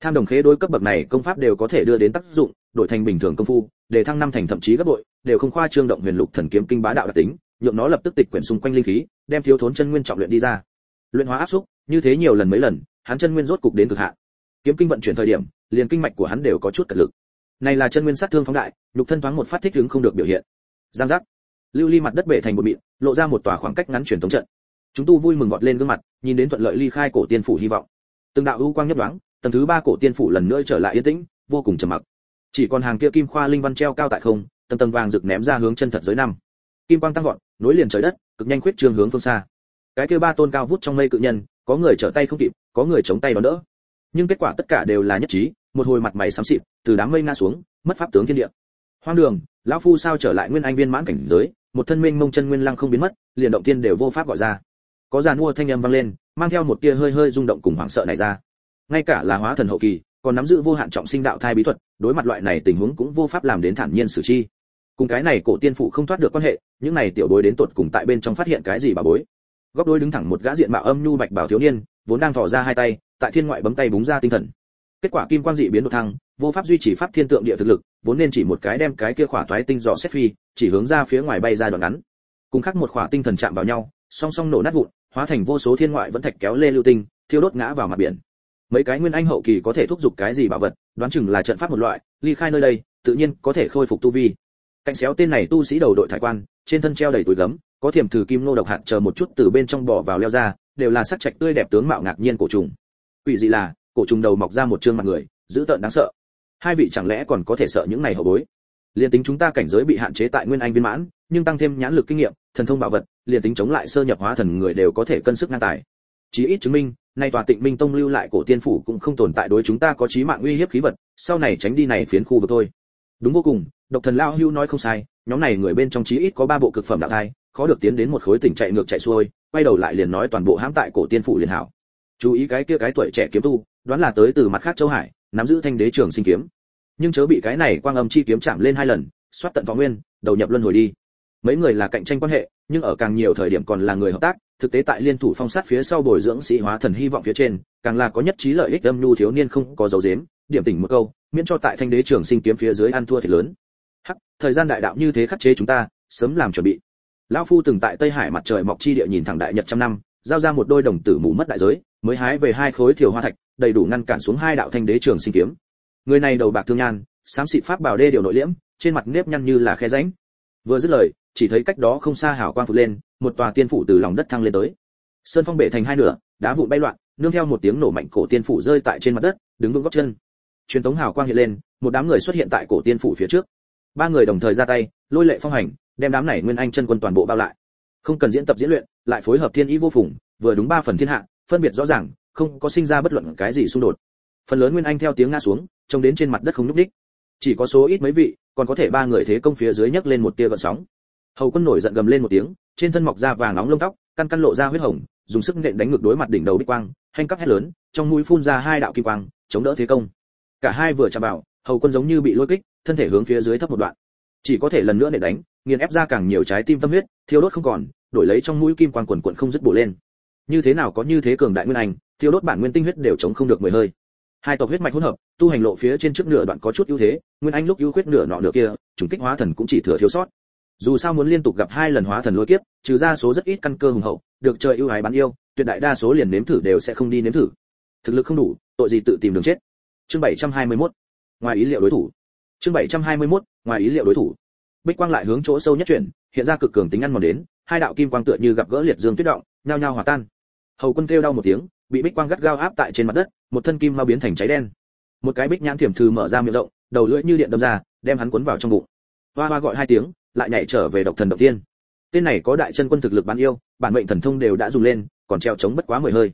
Tham đồng khế đối cấp bậc này công pháp đều có thể đưa đến tác dụng, đổi thành bình thường công phu, để thăng năm thành thậm chí gấp bội, đều không khoa trương động huyền lục thần kiếm kinh bá đạo đặc tính nhượng nó lập tức tịch quyển xung quanh linh khí đem thiếu thốn chân nguyên trọng luyện đi ra. Luyện hóa áp xúc như thế nhiều lần mấy lần hắn chân nguyên rốt cục đến cực hạn. Kiếm kinh vận chuyển thời điểm liền kinh mạch của hắn đều có chút cật lực. Này là chân nguyên sát thương phóng đại lục thân thoáng một phát thích ứng không được biểu hiện. Giang giác. Lưu ly mặt đất bể thành một mịn lộ ra một tòa khoảng cách ngắn truyền thống trận. Chúng tu vui mừng vọt lên gương mặt nhìn đến thuận lợi ly khai cổ tiên phủ hy vọng. Từng đạo ưu quang nhấp nhoáng, tầng thứ ba cổ tiên phủ lần nữa trở lại yên tĩnh vô cùng trầm mặc. Chỉ còn hàng kia kim khoa linh văn treo cao tại không tầng tầng vàng rực ném ra hướng chân thật giới năm. Kim quang tăng vọt nối liền trời đất, cực nhanh khuyết trương hướng phương xa. Cái kia ba tôn cao vút trong mây cự nhân, có người trở tay không kịp, có người chống tay đón đỡ. Nhưng kết quả tất cả đều là nhất trí, một hồi mặt mày xám xịt, từ đám mây ngã xuống, mất pháp tướng thiên địa. Hoang đường, lão phu sao trở lại nguyên anh viên mãn cảnh giới, một thân minh mông chân nguyên lăng không biến mất, liền động tiên đều vô pháp gọi ra. Có giàn mua thanh âm vang lên, mang theo một tia hơi hơi rung động cùng hoảng sợ này ra. Ngay cả là hóa thần hậu kỳ, còn nắm giữ vô hạn trọng sinh đạo thai bí thuật, đối mặt loại này tình huống cũng vô pháp làm đến thản nhiên xử chi cùng cái này cổ tiên phụ không thoát được quan hệ, những này tiểu bối đến tột cùng tại bên trong phát hiện cái gì bà bối? Góc đôi đứng thẳng một gã diện mạo âm nhu bạch bảo thiếu niên, vốn đang thò ra hai tay, tại thiên ngoại bấm tay búng ra tinh thần. Kết quả kim quang dị biến đột thăng, vô pháp duy trì pháp thiên tượng địa thực lực, vốn nên chỉ một cái đem cái kia khỏa toái tinh dò xét phi, chỉ hướng ra phía ngoài bay ra đoạn ngắn. Cùng khắc một khỏa tinh thần chạm vào nhau, song song nổ nát vụn, hóa thành vô số thiên ngoại vẫn thạch kéo lê lưu tinh, thiêu đốt ngã vào mặt biển. Mấy cái nguyên anh hậu kỳ có thể thúc giục cái gì bảo vật, đoán chừng là trận pháp một loại, ly khai nơi đây, tự nhiên có thể khôi phục tu vi cạnh xéo tên này tu sĩ đầu đội thải quan, trên thân treo đầy túi gấm, có thiềm thử kim nô độc hạt chờ một chút từ bên trong bỏ vào leo ra, đều là sắc trạch tươi đẹp tướng mạo ngạc nhiên cổ trùng. Quỷ dị là, cổ trùng đầu mọc ra một trương mặt người, dữ tợn đáng sợ. Hai vị chẳng lẽ còn có thể sợ những này hậu bối? Liền tính chúng ta cảnh giới bị hạn chế tại nguyên anh viên mãn, nhưng tăng thêm nhãn lực kinh nghiệm, thần thông bảo vật liền tính chống lại sơ nhập hóa thần người đều có thể cân sức ngang tài. Chí ít chứng minh, nay tòa tịnh minh tông lưu lại cổ tiên phủ cũng không tồn tại đối chúng ta có chí mạng uy hiếp khí vật, sau này tránh đi này phiến khu vực thôi đúng vô cùng, độc thần lao hưu nói không sai, nhóm này người bên trong chí ít có ba bộ cực phẩm đạo thai, khó được tiến đến một khối tỉnh chạy ngược chạy xuôi, quay đầu lại liền nói toàn bộ hãm tại cổ tiên phủ liền hảo. Chú ý cái kia cái tuổi trẻ kiếm tu, đoán là tới từ mặt khác châu hải, nắm giữ thanh đế trường sinh kiếm. Nhưng chớ bị cái này quang âm chi kiếm chạm lên hai lần, xoát tận võ nguyên, đầu nhập luân hồi đi. Mấy người là cạnh tranh quan hệ, nhưng ở càng nhiều thời điểm còn là người hợp tác, thực tế tại liên thủ phong sát phía sau bồi dưỡng sĩ hóa thần hy vọng phía trên, càng là có nhất trí lợi ích âm nhu thiếu niên không có dấu dếm điểm tỉnh một câu, miễn cho tại thanh đế trường sinh kiếm phía dưới ăn thua thiệt lớn. Hắc, thời gian đại đạo như thế khắc chế chúng ta, sớm làm chuẩn bị. Lão phu từng tại tây hải mặt trời mọc chi địa nhìn thẳng đại nhật trăm năm, giao ra một đôi đồng tử mù mất đại giới, mới hái về hai khối thiều hoa thạch, đầy đủ ngăn cản xuống hai đạo thanh đế trường sinh kiếm. Người này đầu bạc thương nhan, xám xịt pháp bảo đê điều nội liễm, trên mặt nếp nhăn như là khe rãnh. Vừa dứt lời, chỉ thấy cách đó không xa hào quang phụt lên, một tòa tiên phủ từ lòng đất thăng lên tới. Sơn phong bể thành hai nửa, đá vụn bay loạn, nương theo một tiếng nổ mạnh cổ tiên phủ rơi tại trên mặt đất, đứng vững góc chân truyền tống hào quang hiện lên, một đám người xuất hiện tại cổ tiên phủ phía trước. Ba người đồng thời ra tay, lôi lệ phong hành, đem đám này nguyên anh chân quân toàn bộ bao lại. Không cần diễn tập diễn luyện, lại phối hợp thiên ý vô phùng, vừa đúng ba phần thiên hạ, phân biệt rõ ràng, không có sinh ra bất luận cái gì xung đột. Phần lớn nguyên anh theo tiếng ngã xuống, trông đến trên mặt đất không nhúc đích chỉ có số ít mấy vị, còn có thể ba người thế công phía dưới nhấc lên một tia gợn sóng. Hầu quân nổi giận gầm lên một tiếng, trên thân mọc ra vàng nóng lông tóc, căn căn lộ ra huyết hồng, dùng sức nện đánh ngược đối mặt đỉnh đầu bích quang, hanh cấp hét lớn, trong mũi phun ra hai đạo kim quang, chống đỡ thế công cả hai vừa chạm vào, hầu quân giống như bị lôi kích, thân thể hướng phía dưới thấp một đoạn. Chỉ có thể lần nữa để đánh, nghiền ép ra càng nhiều trái tim tâm huyết, thiêu đốt không còn, đổi lấy trong mũi kim quang quần quần không dứt bổ lên. Như thế nào có như thế cường đại nguyên anh, thiêu đốt bản nguyên tinh huyết đều chống không được mười hơi. Hai tộc huyết mạch hỗn hợp, tu hành lộ phía trên trước nửa đoạn có chút ưu thế, nguyên anh lúc ưu khuyết nửa nọ nửa kia, trùng kích hóa thần cũng chỉ thừa thiếu sót. Dù sao muốn liên tục gặp hai lần hóa thần lôi kiếp, trừ ra số rất ít căn cơ hùng hậu, được trời ưu ái bán yêu, tuyệt đại đa số liền nếm thử đều sẽ không đi nếm thử. Thực lực không đủ, tội gì tự tìm đường chết chương 721. ngoài ý liệu đối thủ. Chương 721. ngoài ý liệu đối thủ. Bích quang lại hướng chỗ sâu nhất chuyển, hiện ra cực cường tính ăn mòn đến, hai đạo kim quang tựa như gặp gỡ liệt dương tuyết động, nhao nhao hòa tan. Hầu quân kêu đau một tiếng, bị bích quang gắt gao áp tại trên mặt đất, một thân kim mau biến thành cháy đen. Một cái bích nhãn thiểm thư mở ra miệng rộng, đầu lưỡi như điện đâm ra, đem hắn cuốn vào trong bụng. Hoa hoa gọi hai tiếng, lại nhảy trở về độc thần động tiên tên này có đại chân quân thực lực bán yêu, bản mệnh thần thông đều đã dùng lên, còn treo chống bất quá mười hơi.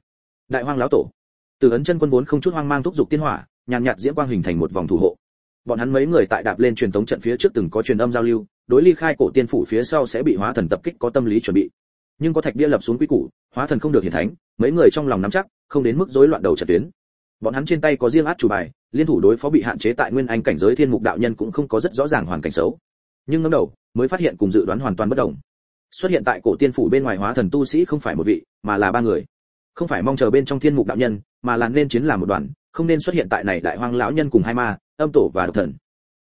Đại hoang lão tổ. Từ ấn chân quân vốn không chút hoang mang thúc giục tiên hỏa nhàn nhạt diễm quang hình thành một vòng thủ hộ. Bọn hắn mấy người tại đạp lên truyền tống trận phía trước từng có truyền âm giao lưu, đối ly khai cổ tiên phủ phía sau sẽ bị hóa thần tập kích có tâm lý chuẩn bị. Nhưng có thạch bia lập xuống quy củ, hóa thần không được hiển thánh, mấy người trong lòng nắm chắc, không đến mức rối loạn đầu trận tuyến. Bọn hắn trên tay có riêng át chủ bài, liên thủ đối phó bị hạn chế tại nguyên anh cảnh giới thiên mục đạo nhân cũng không có rất rõ ràng hoàn cảnh xấu. Nhưng ngẩng đầu, mới phát hiện cùng dự đoán hoàn toàn bất đồng. Xuất hiện tại cổ tiên phủ bên ngoài hóa thần tu sĩ không phải một vị, mà là ba người. Không phải mong chờ bên trong thiên mục đạo nhân, mà là nên chiến là một đoàn không nên xuất hiện tại này đại hoang lão nhân cùng hai ma, âm tổ và độc thần.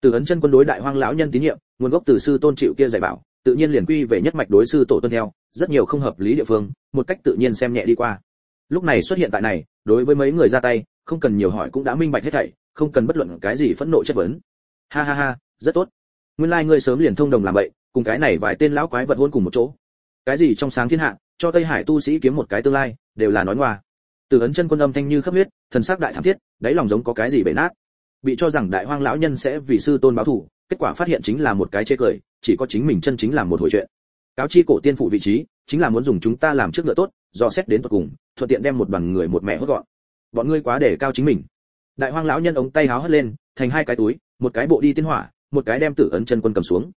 Từ ấn chân quân đối đại hoang lão nhân tín nhiệm, nguồn gốc từ sư tôn chịu kia dạy bảo, tự nhiên liền quy về nhất mạch đối sư tổ tuân theo, rất nhiều không hợp lý địa phương, một cách tự nhiên xem nhẹ đi qua. Lúc này xuất hiện tại này, đối với mấy người ra tay, không cần nhiều hỏi cũng đã minh bạch hết thảy, không cần bất luận cái gì phẫn nộ chất vấn. Ha ha ha, rất tốt. Nguyên lai like ngươi sớm liền thông đồng làm vậy, cùng cái này vài tên lão quái vật hôn cùng một chỗ. Cái gì trong sáng thiên hạ, cho tây hải tu sĩ kiếm một cái tương lai, đều là nói ngoa. Từ ấn chân quân âm thanh như khắp huyết thần sắc đại thảm thiết, đáy lòng giống có cái gì bể nát. Bị cho rằng đại hoang lão nhân sẽ vì sư tôn báo thù, kết quả phát hiện chính là một cái chê cười, chỉ có chính mình chân chính làm một hồi chuyện. Cáo chi cổ tiên phụ vị trí, chính là muốn dùng chúng ta làm trước ngựa tốt dò xét đến tận cùng, thuận tiện đem một đoàn người một mẹ hốt gọn. Bọn ngươi quá để cao chính mình. Đại hoang lão nhân ống tay háo hất lên, thành hai cái túi, một cái bộ đi tiên hỏa, một cái đem tử ấn chân quân cầm xuống.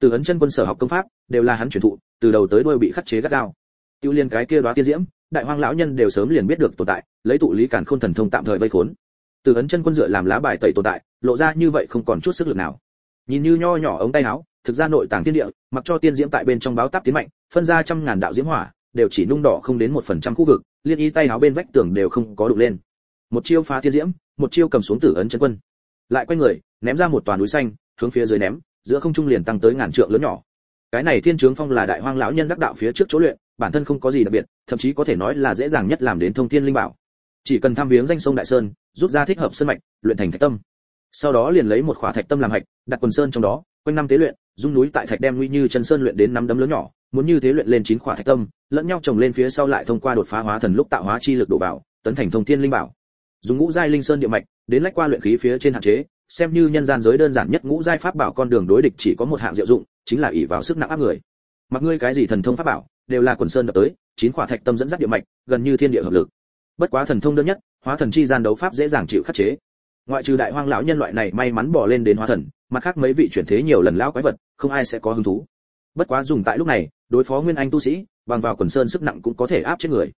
Tử ấn chân quân sở học công pháp, đều là hắn truyền thụ, từ đầu tới đuôi bị khắc chế gắt gao. Tiêu liên cái kia đóa tiên diễm đại hoang lão nhân đều sớm liền biết được tồn tại, lấy tụ lý cản khôn thần thông tạm thời vây khốn. Tử ấn chân quân dựa làm lá bài tẩy tồn tại, lộ ra như vậy không còn chút sức lực nào. Nhìn như nho nhỏ ống tay áo, thực ra nội tàng tiên địa, mặc cho tiên diễm tại bên trong báo táp tiến mạnh, phân ra trăm ngàn đạo diễm hỏa, đều chỉ nung đỏ không đến một phần trăm khu vực, liên y tay áo bên vách tường đều không có đụng lên. Một chiêu phá tiên diễm, một chiêu cầm xuống tử ấn chân quân. Lại quay người, ném ra một toàn núi xanh, hướng phía dưới ném, giữa không trung liền tăng tới ngàn trượng lớn nhỏ cái này thiên trướng phong là đại hoang lão nhân đắc đạo phía trước chỗ luyện, bản thân không có gì đặc biệt, thậm chí có thể nói là dễ dàng nhất làm đến thông thiên linh bảo. Chỉ cần tham viếng danh sông đại sơn, rút ra thích hợp sơn mạch, luyện thành thạch tâm. Sau đó liền lấy một khỏa thạch tâm làm hạch, đặt quần sơn trong đó, quanh năm tế luyện, dung núi tại thạch đem nguy như chân sơn luyện đến năm đấm lớn nhỏ, muốn như thế luyện lên chín khỏa thạch tâm, lẫn nhau trồng lên phía sau lại thông qua đột phá hóa thần lúc tạo hóa chi lực đổ vào, tấn thành thông thiên linh bảo. Dùng ngũ giai linh sơn địa mạch, đến lách qua luyện khí phía trên hạn chế, xem như nhân gian giới đơn giản nhất ngũ giai pháp bảo con đường đối địch chỉ có một hạng diệu dụng chính là ỷ vào sức nặng áp người. Mặc ngươi cái gì thần thông pháp bảo, đều là quần sơn đập tới, chín quả thạch tâm dẫn dắt địa mạch, gần như thiên địa hợp lực. Bất quá thần thông đơn nhất, hóa thần chi gian đấu pháp dễ dàng chịu khắc chế. Ngoại trừ đại hoang lão nhân loại này may mắn bỏ lên đến hóa thần, mặt khác mấy vị chuyển thế nhiều lần lão quái vật, không ai sẽ có hứng thú. Bất quá dùng tại lúc này, đối phó nguyên anh tu sĩ, bằng vào quần sơn sức nặng cũng có thể áp chết người.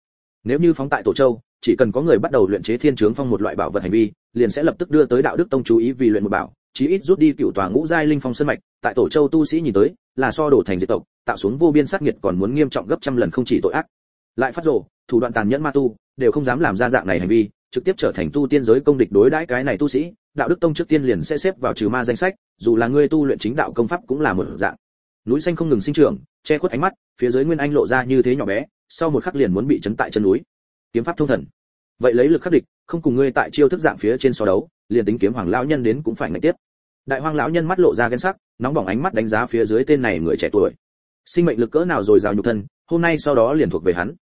Nếu như phóng tại tổ châu, chỉ cần có người bắt đầu luyện chế thiên trướng phong một loại bảo vật hành vi, liền sẽ lập tức đưa tới đạo đức tông chú ý vì luyện một bảo chí ít rút đi cựu tòa ngũ giai linh phong sơn mạch, tại tổ châu tu sĩ nhìn tới, là so đổ thành diệt tộc, tạo xuống vô biên sát nghiệt còn muốn nghiêm trọng gấp trăm lần không chỉ tội ác. Lại phát rồ, thủ đoạn tàn nhẫn ma tu, đều không dám làm ra dạng này hành vi, trực tiếp trở thành tu tiên giới công địch đối đãi cái này tu sĩ, đạo đức tông trước tiên liền sẽ xếp vào trừ ma danh sách, dù là ngươi tu luyện chính đạo công pháp cũng là một dạng. Núi xanh không ngừng sinh trưởng, che khuất ánh mắt, phía dưới nguyên anh lộ ra như thế nhỏ bé, sau một khắc liền muốn bị chấn tại chân núi. Kiếm pháp thông thần. Vậy lấy lực khắc địch, không cùng ngươi tại chiêu thức dạng phía trên so đấu liền tính kiếm hoàng lão nhân đến cũng phải ngạch tiếp. Đại hoàng lão nhân mắt lộ ra ghen sắc, nóng bỏng ánh mắt đánh giá phía dưới tên này người trẻ tuổi. Sinh mệnh lực cỡ nào rồi rào nhục thân, hôm nay sau đó liền thuộc về hắn.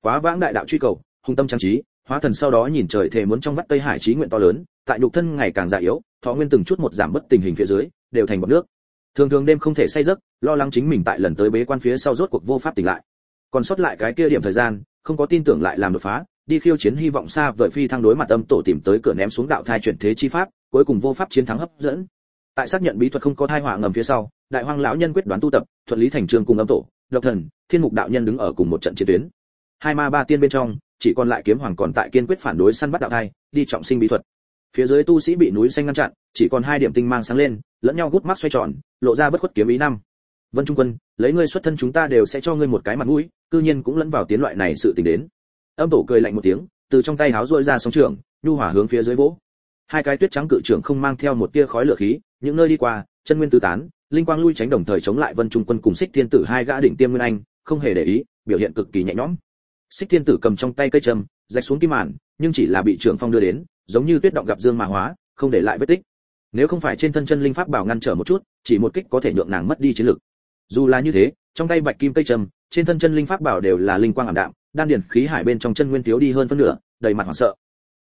Quá vãng đại đạo truy cầu, hung tâm trang trí, hóa thần sau đó nhìn trời thề muốn trong vắt tây hải trí nguyện to lớn, tại nhục thân ngày càng già yếu, thọ nguyên từng chút một giảm bất tình hình phía dưới, đều thành bọt nước. Thường thường đêm không thể say giấc, lo lắng chính mình tại lần tới bế quan phía sau rốt cuộc vô pháp tỉnh lại. Còn sót lại cái kia điểm thời gian, không có tin tưởng lại làm đột phá đi khiêu chiến hy vọng xa vời phi thăng đối mặt âm tổ tìm tới cửa ném xuống đạo thai chuyển thế chi pháp, cuối cùng vô pháp chiến thắng hấp dẫn. Tại xác nhận bí thuật không có thai họa ngầm phía sau, đại hoang lão nhân quyết đoán tu tập, thuận lý thành trường cùng âm tổ, độc thần, thiên mục đạo nhân đứng ở cùng một trận chiến tuyến. Hai ma ba tiên bên trong, chỉ còn lại kiếm hoàng còn tại kiên quyết phản đối săn bắt đạo thai, đi trọng sinh bí thuật. Phía dưới tu sĩ bị núi xanh ngăn chặn, chỉ còn hai điểm tinh mang sáng lên, lẫn nhau gút mắt xoay tròn, lộ ra bất khuất kiếm ý năm. Vân trung quân, lấy ngươi xuất thân chúng ta đều sẽ cho ngươi một cái mặt mũi, cư nhiên cũng lẫn vào tiến loại này sự tình đến âm tổ cười lạnh một tiếng, từ trong tay háo rôi ra sóng trường, nhu hỏa hướng phía dưới vỗ. Hai cái tuyết trắng cự trưởng không mang theo một tia khói lửa khí, những nơi đi qua, chân nguyên tứ tán, linh quang lui tránh đồng thời chống lại vân trung quân cùng xích thiên tử hai gã đỉnh tiêm nguyên anh, không hề để ý, biểu hiện cực kỳ nhẹ nhõm. Xích thiên tử cầm trong tay cây trầm, rạch xuống kim màn, nhưng chỉ là bị trưởng phong đưa đến, giống như tuyết động gặp dương mà hóa, không để lại vết tích. Nếu không phải trên thân chân linh pháp bảo ngăn trở một chút, chỉ một kích có thể nhượng nàng mất đi chiến lực. Dù là như thế, trong tay bạch kim cây trầm, trên thân chân linh pháp bảo đều là linh quang ảm đạm đan điển khí hải bên trong chân nguyên thiếu đi hơn phân nửa, đầy mặt hoảng sợ.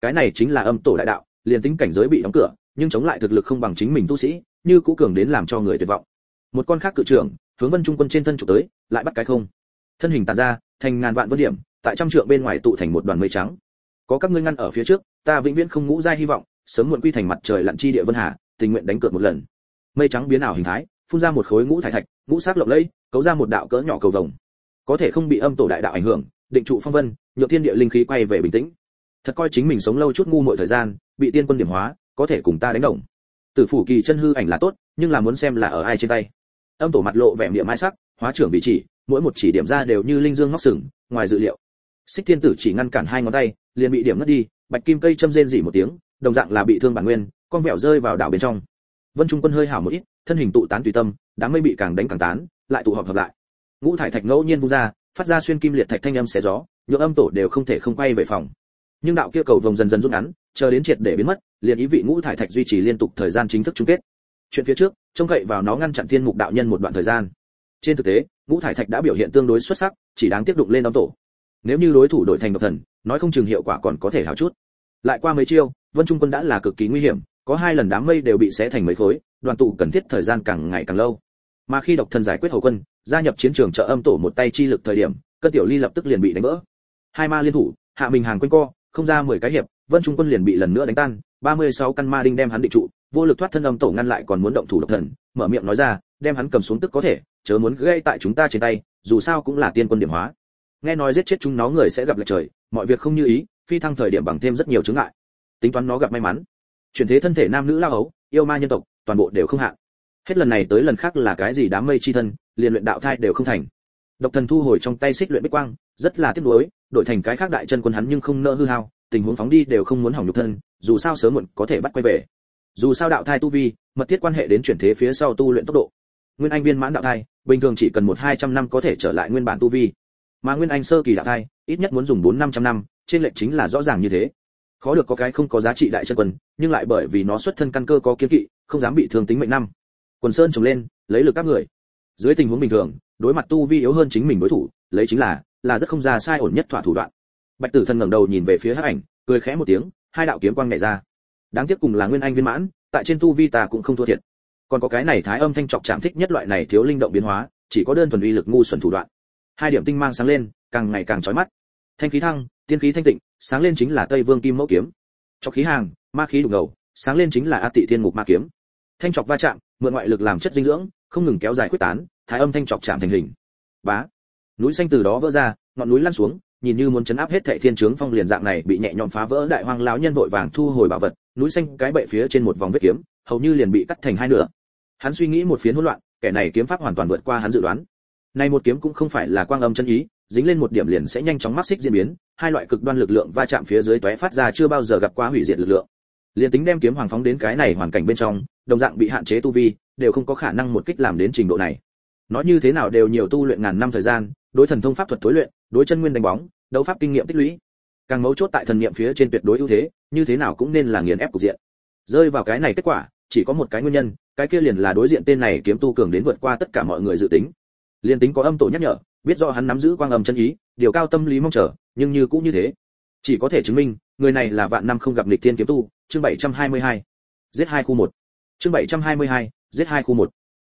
Cái này chính là âm tổ đại đạo, liền tính cảnh giới bị đóng cửa, nhưng chống lại thực lực không bằng chính mình tu sĩ, như cũ cường đến làm cho người tuyệt vọng. Một con khác cự trưởng, hướng vân trung quân trên thân chụp tới, lại bắt cái không. Thân hình tàn ra, thành ngàn vạn vân điểm, tại trăm trượng bên ngoài tụ thành một đoàn mây trắng. Có các ngươi ngăn ở phía trước, ta vĩnh viễn không ngũ giai hy vọng, sớm muộn quy thành mặt trời lặn chi địa vân hà, tình nguyện đánh cược một lần. Mây trắng biến ảo hình thái, phun ra một khối ngũ thải thạch, ngũ sắc lộng lẫy, cấu ra một đạo cỡ nhỏ cầu vồng. Có thể không bị âm tổ đại đạo ảnh hưởng định trụ phong vân nhựa thiên địa linh khí quay về bình tĩnh. Thật coi chính mình sống lâu chút ngu mọi thời gian, bị tiên quân điểm hóa, có thể cùng ta đánh đồng. Tử phủ kỳ chân hư ảnh là tốt, nhưng là muốn xem là ở ai trên tay. Âm tổ mặt lộ vẻ miệng mai sắc, hóa trưởng vị chỉ, mỗi một chỉ điểm ra đều như linh dương ngóc sừng, ngoài dự liệu. Xích thiên tử chỉ ngăn cản hai ngón tay, liền bị điểm ngất đi, bạch kim cây châm rên rỉ một tiếng, đồng dạng là bị thương bản nguyên, con vẹo rơi vào đảo bên trong. Vân trung quân hơi hảo một ít, thân hình tụ tán tùy tâm, đám mây bị càng đánh càng tán, lại tụ họp hợp lại. Ngũ thải thạch ngẫu nhiên vung ra phát ra xuyên kim liệt thạch thanh âm xé gió, nhượng âm tổ đều không thể không quay về phòng. Nhưng đạo kia cầu vồng dần dần rút ngắn, chờ đến triệt để biến mất, liền ý vị ngũ thải thạch duy trì liên tục thời gian chính thức chung kết. Chuyện phía trước, trông cậy vào nó ngăn chặn thiên mục đạo nhân một đoạn thời gian. Trên thực tế, ngũ thải thạch đã biểu hiện tương đối xuất sắc, chỉ đáng tiếp đụng lên âm tổ. Nếu như đối thủ đổi thành độc thần, nói không chừng hiệu quả còn có thể hào chút. Lại qua mấy chiêu, vân trung quân đã là cực kỳ nguy hiểm, có hai lần đám mây đều bị xé thành mấy khối, đoàn tụ cần thiết thời gian càng ngày càng lâu mà khi độc thần giải quyết hầu quân, gia nhập chiến trường trợ âm tổ một tay chi lực thời điểm cân tiểu ly lập tức liền bị đánh vỡ. Hai ma liên thủ, hạ mình hàng quanh co, không ra mười cái hiệp, vân trung quân liền bị lần nữa đánh tan 36 căn ma đinh đem hắn định trụ, vô lực thoát thân âm tổ ngăn lại còn muốn động thủ độc thần, mở miệng nói ra, đem hắn cầm xuống tức có thể, chớ muốn gây tại chúng ta trên tay, dù sao cũng là tiên quân điểm hóa. Nghe nói giết chết chúng nó người sẽ gặp lại trời, mọi việc không như ý, phi thăng thời điểm bằng thêm rất nhiều chứng ngại. Tính toán nó gặp may mắn. Chuyển thế thân thể nam nữ lao ấu, yêu ma nhân tộc, toàn bộ đều không hạn hết lần này tới lần khác là cái gì đám mây chi thân, liền luyện đạo thai đều không thành. Độc thần thu hồi trong tay xích luyện bích quang, rất là tiếc nuối, đổi thành cái khác đại chân quân hắn nhưng không nỡ hư hao, tình huống phóng đi đều không muốn hỏng nhục thân, dù sao sớm muộn có thể bắt quay về. Dù sao đạo thai tu vi, mật thiết quan hệ đến chuyển thế phía sau tu luyện tốc độ. Nguyên anh viên mãn đạo thai, bình thường chỉ cần một hai trăm năm có thể trở lại nguyên bản tu vi. Mà nguyên anh sơ kỳ đạo thai, ít nhất muốn dùng bốn năm trăm năm, trên lệnh chính là rõ ràng như thế. Khó được có cái không có giá trị đại chân quân, nhưng lại bởi vì nó xuất thân căn cơ có kiến kỵ, không dám bị thương tính mệnh năm quần sơn trồng lên, lấy lực các người. Dưới tình huống bình thường, đối mặt tu vi yếu hơn chính mình đối thủ, lấy chính là là rất không ra sai ổn nhất thỏa thủ đoạn. Bạch tử thần ngẩng đầu nhìn về phía hắc ảnh, cười khẽ một tiếng, hai đạo kiếm quang nhảy ra. Đáng tiếc cùng là nguyên anh viên mãn, tại trên tu vi ta cũng không thua thiệt. Còn có cái này thái âm thanh trọc chạm thích nhất loại này thiếu linh động biến hóa, chỉ có đơn thuần uy lực ngu xuẩn thủ đoạn. Hai điểm tinh mang sáng lên, càng ngày càng chói mắt. Thanh khí thăng, tiên khí thanh tịnh, sáng lên chính là tây vương kim mẫu kiếm. Cho khí hàng, ma khí đục ngầu, sáng lên chính là a tị thiên ngục ma kiếm. Thanh trọc va chạm mượn ngoại lực làm chất dinh dưỡng, không ngừng kéo dài quyết tán, thái âm thanh chọc chạm thành hình. Bá. Núi xanh từ đó vỡ ra, ngọn núi lăn xuống, nhìn như muốn chấn áp hết thệ thiên trướng phong liền dạng này bị nhẹ nhõm phá vỡ đại hoang lão nhân vội vàng thu hồi bảo vật, núi xanh cái bệ phía trên một vòng vết kiếm, hầu như liền bị cắt thành hai nửa. Hắn suy nghĩ một phiến hỗn loạn, kẻ này kiếm pháp hoàn toàn vượt qua hắn dự đoán. Nay một kiếm cũng không phải là quang âm chân ý, dính lên một điểm liền sẽ nhanh chóng mắc xích diễn biến, hai loại cực đoan lực lượng va chạm phía dưới tóe phát ra chưa bao giờ gặp qua hủy diệt lực lượng liền tính đem kiếm hoàng phóng đến cái này hoàn cảnh bên trong, đồng dạng bị hạn chế tu vi, đều không có khả năng một kích làm đến trình độ này. Nói như thế nào đều nhiều tu luyện ngàn năm thời gian, đối thần thông pháp thuật tối luyện, đối chân nguyên đánh bóng, đấu pháp kinh nghiệm tích lũy. Càng mấu chốt tại thần niệm phía trên tuyệt đối ưu thế, như thế nào cũng nên là nghiền ép cục diện. Rơi vào cái này kết quả, chỉ có một cái nguyên nhân, cái kia liền là đối diện tên này kiếm tu cường đến vượt qua tất cả mọi người dự tính. Liên tính có âm tổ nhắc nhở, biết rõ hắn nắm giữ quang âm chân ý, điều cao tâm lý mong chờ, nhưng như cũng như thế chỉ có thể chứng minh người này là vạn năm không gặp lịch thiên kiếm tu chương 722. giết hai khu một. Chương 722, giết hai khu một.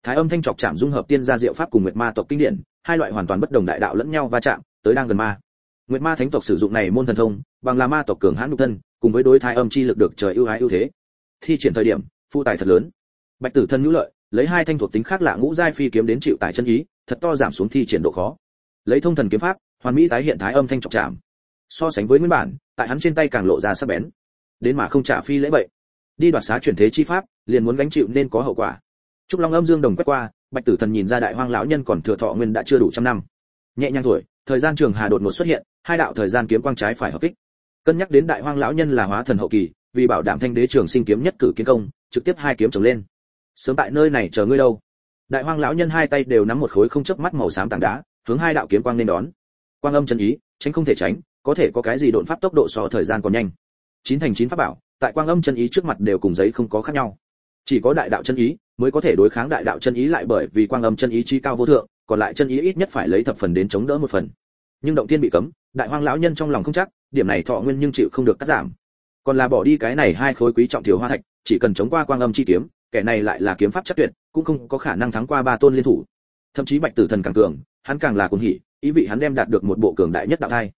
Thái âm thanh trọc chạm dung hợp tiên gia diệu pháp cùng nguyệt ma tộc kinh điển hai loại hoàn toàn bất đồng đại đạo lẫn nhau va chạm tới đang gần ma. Nguyệt ma thánh tộc sử dụng này môn thần thông bằng là ma tộc cường hãn nhục thân cùng với đối thái âm chi lực được trời ưu ái ưu thế. Thi triển thời điểm phụ tài thật lớn. Bạch tử thân nhũ lợi lấy hai thanh thuộc tính khác lạ ngũ giai phi kiếm đến chịu tải chân ý thật to giảm xuống thi triển độ khó. Lấy thông thần kiếm pháp hoàn mỹ tái hiện thái âm thanh trọc chạm so sánh với nguyên bản, tại hắn trên tay càng lộ ra sắc bén. Đến mà không trả phi lễ vậy đi đoạt xá chuyển thế chi pháp, liền muốn gánh chịu nên có hậu quả. Trúc long âm dương đồng quét qua, bạch tử thần nhìn ra đại hoang lão nhân còn thừa thọ nguyên đã chưa đủ trăm năm. Nhẹ nhàng tuổi thời gian trường hà đột ngột xuất hiện, hai đạo thời gian kiếm quang trái phải hợp kích. Cân nhắc đến đại hoang lão nhân là hóa thần hậu kỳ, vì bảo đảm thanh đế trường sinh kiếm nhất cử kiến công, trực tiếp hai kiếm trồng lên. Sớm tại nơi này chờ ngươi đâu. Đại hoang lão nhân hai tay đều nắm một khối không chớp mắt màu xám tảng đá, hướng hai đạo kiếm quang nên đón. Quang âm chân ý, tránh không thể tránh có thể có cái gì độn pháp tốc độ so thời gian còn nhanh. Chín thành chín pháp bảo, tại quang âm chân ý trước mặt đều cùng giấy không có khác nhau. Chỉ có đại đạo chân ý mới có thể đối kháng đại đạo chân ý lại bởi vì quang âm chân ý chi cao vô thượng, còn lại chân ý ít nhất phải lấy thập phần đến chống đỡ một phần. Nhưng động tiên bị cấm, đại hoang lão nhân trong lòng không chắc, điểm này thọ nguyên nhưng chịu không được cắt giảm. Còn là bỏ đi cái này hai khối quý trọng thiếu hoa thạch, chỉ cần chống qua quang âm chi kiếm, kẻ này lại là kiếm pháp chất tuyệt, cũng không có khả năng thắng qua ba tôn liên thủ. Thậm chí bạch tử thần càng cường, hắn càng là cuồng hỉ, ý vị hắn đem đạt được một bộ cường đại nhất đạo thai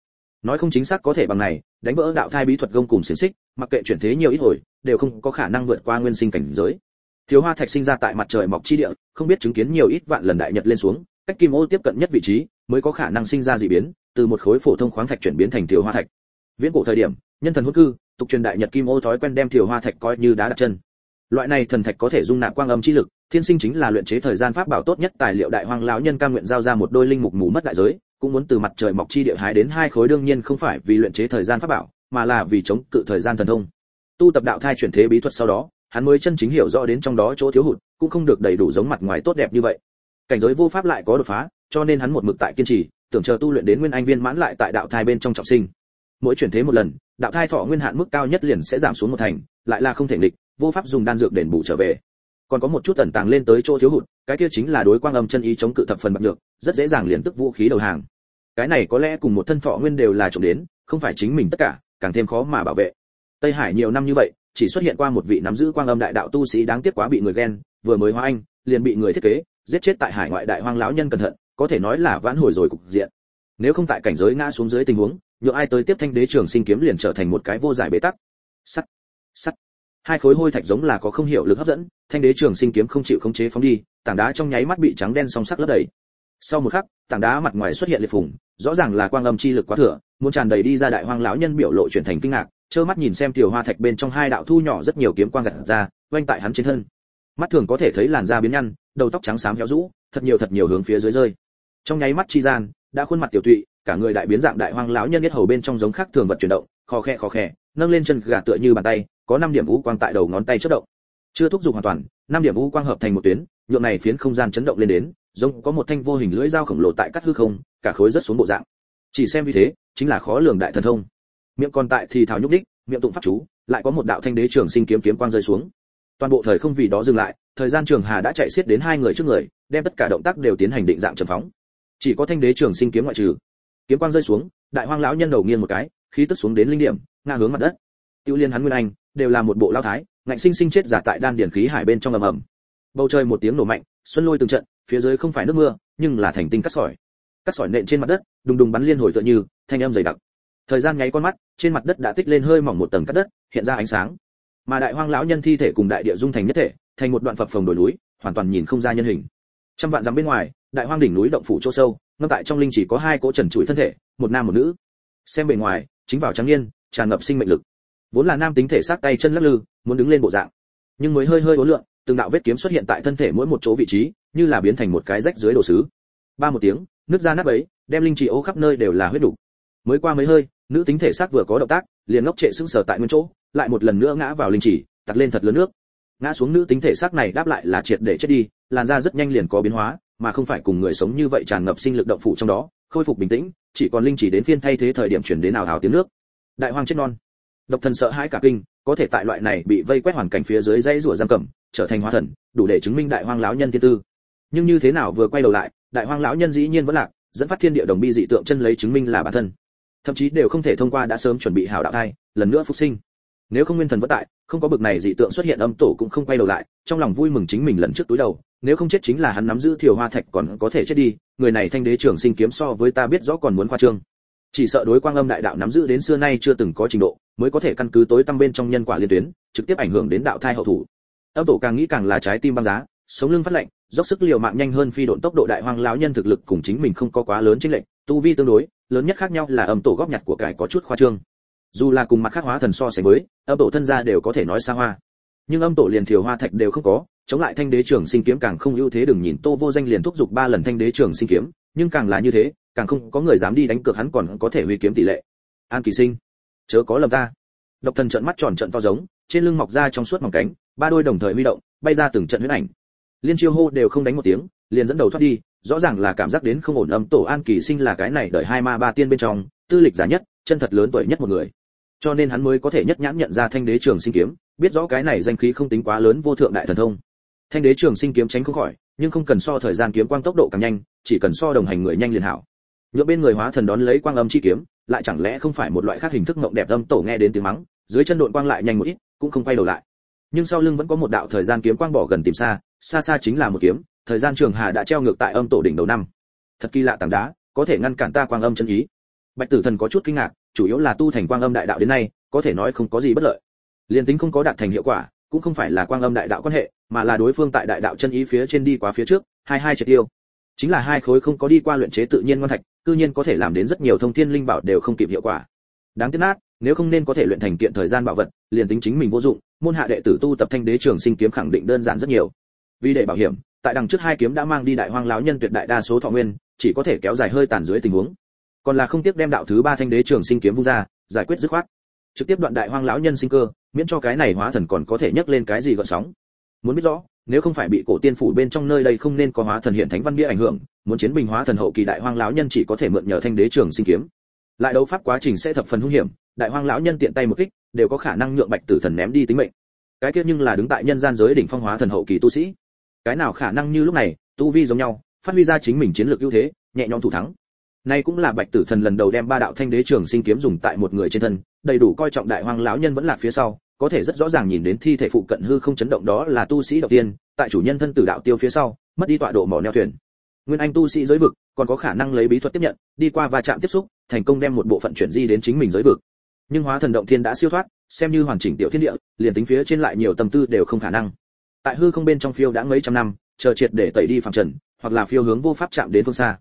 nói không chính xác có thể bằng này, đánh vỡ đạo thai bí thuật gông cùng xiềng xích, mặc kệ chuyển thế nhiều ít hồi, đều không có khả năng vượt qua nguyên sinh cảnh giới. Thiếu hoa thạch sinh ra tại mặt trời mọc chi địa, không biết chứng kiến nhiều ít vạn lần đại nhật lên xuống, cách kim ô tiếp cận nhất vị trí, mới có khả năng sinh ra dị biến, từ một khối phổ thông khoáng thạch chuyển biến thành thiếu hoa thạch. Viễn cổ thời điểm, nhân thần hốt cư, tục truyền đại nhật kim ô thói quen đem thiếu hoa thạch coi như đá đặt chân. Loại này thần thạch có thể dung nạp quang âm chi lực, thiên sinh chính là luyện chế thời gian pháp bảo tốt nhất, tài liệu đại hoang lão nhân cam nguyện giao ra một đôi linh mục mù mất đại giới cũng muốn từ mặt trời mọc chi địa hái đến hai khối đương nhiên không phải vì luyện chế thời gian pháp bảo mà là vì chống cự thời gian thần thông. Tu tập đạo thai chuyển thế bí thuật sau đó hắn mới chân chính hiểu rõ đến trong đó chỗ thiếu hụt cũng không được đầy đủ giống mặt ngoài tốt đẹp như vậy. Cảnh giới vô pháp lại có đột phá cho nên hắn một mực tại kiên trì tưởng chờ tu luyện đến nguyên anh viên mãn lại tại đạo thai bên trong trọng sinh. Mỗi chuyển thế một lần đạo thai thọ nguyên hạn mức cao nhất liền sẽ giảm xuống một thành lại là không thể nghịch vô pháp dùng đan dược đền bù trở về. Còn có một chút ẩn tàng lên tới chỗ thiếu hụt cái kia chính là đối quang âm chân ý chống cự thập phần bạc nhược, rất dễ dàng liền tức vũ khí đầu hàng cái này có lẽ cùng một thân thọ nguyên đều là trộm đến, không phải chính mình tất cả, càng thêm khó mà bảo vệ. Tây hải nhiều năm như vậy, chỉ xuất hiện qua một vị nắm giữ quang âm đại đạo tu sĩ đáng tiếc quá bị người ghen, vừa mới hóa anh, liền bị người thiết kế, giết chết tại hải ngoại đại hoang lão nhân cẩn thận, có thể nói là vãn hồi rồi cục diện. Nếu không tại cảnh giới ngã xuống dưới tình huống nhượng ai tới tiếp thanh đế trường sinh kiếm liền trở thành một cái vô giải bế tắc. Sắt sắt. Hai khối hôi thạch giống là có không hiểu lực hấp dẫn, thanh đế trường sinh kiếm không chịu khống chế phóng đi, tảng đá trong nháy mắt bị trắng đen song sắc lấp đầy. Sau một khắc, tảng đá mặt ngoài xuất hiện liệt phùng rõ ràng là quang âm chi lực quá thừa, muốn tràn đầy đi ra đại hoang lão nhân biểu lộ chuyển thành kinh ngạc, trơ mắt nhìn xem tiểu hoa thạch bên trong hai đạo thu nhỏ rất nhiều kiếm quang gặt ra, quanh tại hắn trên thân. Mắt thường có thể thấy làn da biến nhăn, đầu tóc trắng xám héo rũ, thật nhiều thật nhiều hướng phía dưới rơi. Trong nháy mắt chi gian, đã khuôn mặt tiểu tụy, cả người đại biến dạng đại hoang lão nhân nhất hầu bên trong giống khác thường vật chuyển động khó khe khó khe, nâng lên chân gà tựa như bàn tay, có năm điểm u quang tại đầu ngón tay chớp động. Chưa thúc giục hoàn toàn, năm điểm u quang hợp thành một tuyến, nhượng này phiến không gian chấn động lên đến giống có một thanh vô hình lưỡi dao khổng lồ tại cắt hư không, cả khối rất xuống bộ dạng. Chỉ xem như thế, chính là khó lường đại thần thông. Miệng còn tại thì thảo nhúc đích miệng tụng pháp chú, lại có một đạo thanh đế trường sinh kiếm kiếm quang rơi xuống. Toàn bộ thời không vì đó dừng lại, thời gian trường hà đã chạy xiết đến hai người trước người, đem tất cả động tác đều tiến hành định dạng trầm phóng. Chỉ có thanh đế trường sinh kiếm ngoại trừ. Kiếm quang rơi xuống, đại hoang lão nhân đầu nghiêng một cái, khí tức xuống đến linh điểm, ngã hướng mặt đất. Tiêu liên hắn nguyên anh, đều là một bộ lao thái, ngạnh sinh sinh chết giả tại đan điển khí hải bên trong ầm ầm. Bầu trời một tiếng nổ mạnh, xuân lôi từng trận phía dưới không phải nước mưa, nhưng là thành tinh cắt sỏi. Cắt sỏi nện trên mặt đất, đùng đùng bắn liên hồi tựa như, thanh âm dày đặc. Thời gian nháy con mắt, trên mặt đất đã tích lên hơi mỏng một tầng cắt đất, hiện ra ánh sáng. Mà đại hoang lão nhân thi thể cùng đại địa dung thành nhất thể, thành một đoạn phập phồng đồi núi, hoàn toàn nhìn không ra nhân hình. Trăm vạn dặm bên ngoài, đại hoang đỉnh núi động phủ chỗ sâu, ngâm tại trong linh chỉ có hai cỗ trần trụi thân thể, một nam một nữ. Xem bề ngoài, chính vào trắng niên, tràn ngập sinh mệnh lực. Vốn là nam tính thể xác tay chân lắc lư, muốn đứng lên bộ dạng, nhưng mới hơi hơi uốn lượn từng đạo vết kiếm xuất hiện tại thân thể mỗi một chỗ vị trí, như là biến thành một cái rách dưới đồ sứ. Ba một tiếng, nước ra nắp ấy đem linh chỉ ố khắp nơi đều là huyết đủ mới qua mấy hơi, nữ tính thể xác vừa có động tác, liền ngốc trệ sững sờ tại nguyên chỗ, lại một lần nữa ngã vào linh chỉ tạt lên thật lớn nước. Ngã xuống nữ tính thể xác này đáp lại là triệt để chết đi, làn da rất nhanh liền có biến hóa, mà không phải cùng người sống như vậy tràn ngập sinh lực động phụ trong đó, khôi phục bình tĩnh, chỉ còn linh chỉ đến phiên thay thế thời điểm chuyển đến nào hào tiếng nước. Đại hoang chết non. Độc thần sợ hãi cả kinh có thể tại loại này bị vây quét hoàn cảnh phía dưới dây rủa giam cầm, trở thành hóa thần, đủ để chứng minh đại hoang lão nhân thiên tư. Nhưng như thế nào vừa quay đầu lại, đại hoang lão nhân dĩ nhiên vẫn lạc, dẫn phát thiên địa đồng bi dị tượng chân lấy chứng minh là bản thân. Thậm chí đều không thể thông qua đã sớm chuẩn bị hảo đạo thai, lần nữa phục sinh. Nếu không nguyên thần vất tại, không có bực này dị tượng xuất hiện âm tổ cũng không quay đầu lại, trong lòng vui mừng chính mình lần trước túi đầu, nếu không chết chính là hắn nắm giữ thiều hoa thạch còn có thể chết đi, người này thanh đế trưởng sinh kiếm so với ta biết rõ còn muốn khoa trương. Chỉ sợ đối quang âm đại đạo nắm giữ đến xưa nay chưa từng có trình độ mới có thể căn cứ tối tăm bên trong nhân quả liên tuyến, trực tiếp ảnh hưởng đến đạo thai hậu thủ. Âm tổ càng nghĩ càng là trái tim băng giá, sống lưng phát lệnh dốc sức liều mạng nhanh hơn phi độn tốc độ đại hoang lão nhân thực lực cùng chính mình không có quá lớn chênh lệnh tu vi tương đối, lớn nhất khác nhau là âm tổ góp nhặt của cải có chút khoa trương. Dù là cùng mặt khác hóa thần so sánh với, âm tổ thân gia đều có thể nói xa hoa. Nhưng âm tổ liền thiều hoa thạch đều không có, chống lại thanh đế trưởng sinh kiếm càng không ưu thế đừng nhìn, tô vô danh liền thúc giục ba lần thanh đế trưởng sinh kiếm, nhưng càng là như thế, càng không có người dám đi đánh cược hắn còn có thể huy kiếm tỷ lệ. An kỳ sinh chớ có lầm ta. Độc thần trợn mắt tròn trợn to giống, trên lưng mọc ra trong suốt mỏng cánh, ba đôi đồng thời huy động, bay ra từng trận huyết ảnh. Liên chiêu hô đều không đánh một tiếng, liền dẫn đầu thoát đi, rõ ràng là cảm giác đến không ổn âm tổ an kỳ sinh là cái này đợi hai ma ba tiên bên trong, tư lịch giả nhất, chân thật lớn tuổi nhất một người. Cho nên hắn mới có thể nhất nhãn nhận ra thanh đế trường sinh kiếm, biết rõ cái này danh khí không tính quá lớn vô thượng đại thần thông. Thanh đế trường sinh kiếm tránh không khỏi, nhưng không cần so thời gian kiếm quang tốc độ càng nhanh, chỉ cần so đồng hành người nhanh liền hảo. Nhựa bên người hóa thần đón lấy quang âm chi kiếm lại chẳng lẽ không phải một loại khác hình thức ngộng đẹp âm tổ nghe đến tiếng mắng, dưới chân độn quang lại nhanh một ít, cũng không quay đầu lại. Nhưng sau lưng vẫn có một đạo thời gian kiếm quang bỏ gần tìm xa xa xa chính là một kiếm, thời gian trường hà đã treo ngược tại âm tổ đỉnh đầu năm. Thật kỳ lạ tảng đá, có thể ngăn cản ta quang âm chân ý. Bạch tử thần có chút kinh ngạc, chủ yếu là tu thành quang âm đại đạo đến nay, có thể nói không có gì bất lợi. Liên tính không có đạt thành hiệu quả, cũng không phải là quang âm đại đạo quan hệ, mà là đối phương tại đại đạo chân ý phía trên đi quá phía trước, hai hai triệt tiêu. Chính là hai khối không có đi qua luyện chế tự nhiên ngon thạch cư nhiên có thể làm đến rất nhiều thông thiên linh bảo đều không kịp hiệu quả. Đáng tiếc nát, nếu không nên có thể luyện thành kiện thời gian bảo vật, liền tính chính mình vô dụng, môn hạ đệ tử tu tập thanh đế trường sinh kiếm khẳng định đơn giản rất nhiều. Vì để bảo hiểm, tại đằng trước hai kiếm đã mang đi đại hoang lão nhân tuyệt đại đa số thọ nguyên, chỉ có thể kéo dài hơi tàn dưới tình huống. Còn là không tiếc đem đạo thứ ba thanh đế trường sinh kiếm vung ra, giải quyết dứt khoát. Trực tiếp đoạn đại hoang lão nhân sinh cơ, miễn cho cái này hóa thần còn có thể nhấc lên cái gì gợn sóng. Muốn biết rõ nếu không phải bị cổ tiên phủ bên trong nơi đây không nên có hóa thần hiện thánh văn bia ảnh hưởng, muốn chiến bình hóa thần hậu kỳ đại hoang lão nhân chỉ có thể mượn nhờ thanh đế trường sinh kiếm. Lại đấu pháp quá trình sẽ thập phần hung hiểm, đại hoang lão nhân tiện tay một kích, đều có khả năng nhượng bạch tử thần ném đi tính mệnh. Cái kia nhưng là đứng tại nhân gian giới đỉnh phong hóa thần hậu kỳ tu sĩ. Cái nào khả năng như lúc này, tu vi giống nhau, phát huy ra chính mình chiến lược ưu thế, nhẹ nhõm thủ thắng. Nay cũng là bạch tử thần lần đầu đem ba đạo thanh đế trường sinh kiếm dùng tại một người trên thân, đầy đủ coi trọng đại hoang lão nhân vẫn là phía sau có thể rất rõ ràng nhìn đến thi thể phụ cận hư không chấn động đó là tu sĩ đầu tiên, tại chủ nhân thân tử đạo tiêu phía sau, mất đi tọa độ mỏ neo thuyền. Nguyên anh tu sĩ giới vực còn có khả năng lấy bí thuật tiếp nhận, đi qua va chạm tiếp xúc, thành công đem một bộ phận chuyển di đến chính mình giới vực. Nhưng hóa thần động thiên đã siêu thoát, xem như hoàn chỉnh tiểu thiên địa, liền tính phía trên lại nhiều tâm tư đều không khả năng. Tại hư không bên trong phiêu đã mấy trăm năm, chờ triệt để tẩy đi phàm trần, hoặc là phiêu hướng vô pháp chạm đến phương xa,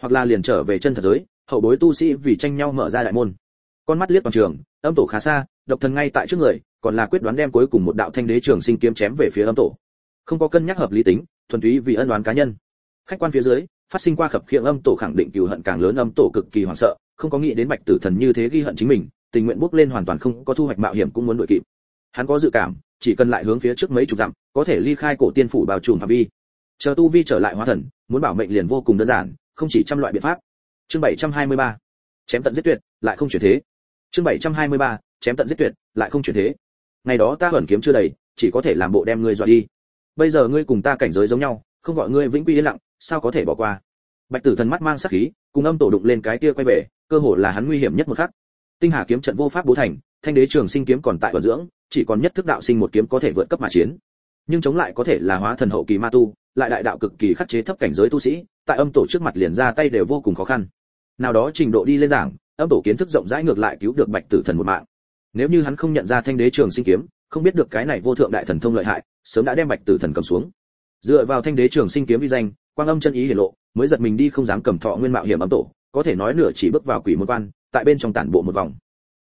hoặc là liền trở về chân thật giới, hậu bối tu sĩ vì tranh nhau mở ra đại môn. Con mắt liếc toàn trường, âm tổ khá xa, độc thần ngay tại trước người còn là quyết đoán đem cuối cùng một đạo thanh đế trường sinh kiếm chém về phía âm tổ. Không có cân nhắc hợp lý tính, thuần túy vì ân đoán cá nhân. Khách quan phía dưới, phát sinh qua khập khiễng âm tổ khẳng định cừu hận càng lớn âm tổ cực kỳ hoảng sợ, không có nghĩ đến bạch tử thần như thế ghi hận chính mình, tình nguyện bước lên hoàn toàn không có thu hoạch mạo hiểm cũng muốn đuổi kịp. Hắn có dự cảm, chỉ cần lại hướng phía trước mấy chục dặm, có thể ly khai cổ tiên phủ bao trùm phạm vi. Chờ tu vi trở lại hóa thần, muốn bảo mệnh liền vô cùng đơn giản, không chỉ trăm loại biện pháp. Chương 723. chém tận giết tuyệt, lại không chuyển thế. Chương 723. chém tận giết tuyệt, lại không chuyển thế ngày đó ta hận kiếm chưa đầy, chỉ có thể làm bộ đem ngươi dọa đi. Bây giờ ngươi cùng ta cảnh giới giống nhau, không gọi ngươi vĩnh quy yên lặng, sao có thể bỏ qua? Bạch tử thần mắt mang sắc khí, cùng âm tổ đụng lên cái kia quay về, cơ hồ là hắn nguy hiểm nhất một khắc. Tinh hà kiếm trận vô pháp bố thành, thanh đế trường sinh kiếm còn tại vận dưỡng, chỉ còn nhất thức đạo sinh một kiếm có thể vượt cấp mà chiến. Nhưng chống lại có thể là hóa thần hậu kỳ ma tu, lại đại đạo cực kỳ khắc chế thấp cảnh giới tu sĩ, tại âm tổ trước mặt liền ra tay đều vô cùng khó khăn. Nào đó trình độ đi lên giảng, âm tổ kiến thức rộng rãi ngược lại cứu được bạch tử thần một mạng nếu như hắn không nhận ra thanh đế trường sinh kiếm, không biết được cái này vô thượng đại thần thông lợi hại, sớm đã đem bạch tử thần cầm xuống. Dựa vào thanh đế trường sinh kiếm vi danh, quang âm chân ý hiển lộ, mới giật mình đi không dám cầm thọ nguyên mạo hiểm âm tổ, có thể nói nửa chỉ bước vào quỷ môn quan, tại bên trong tản bộ một vòng.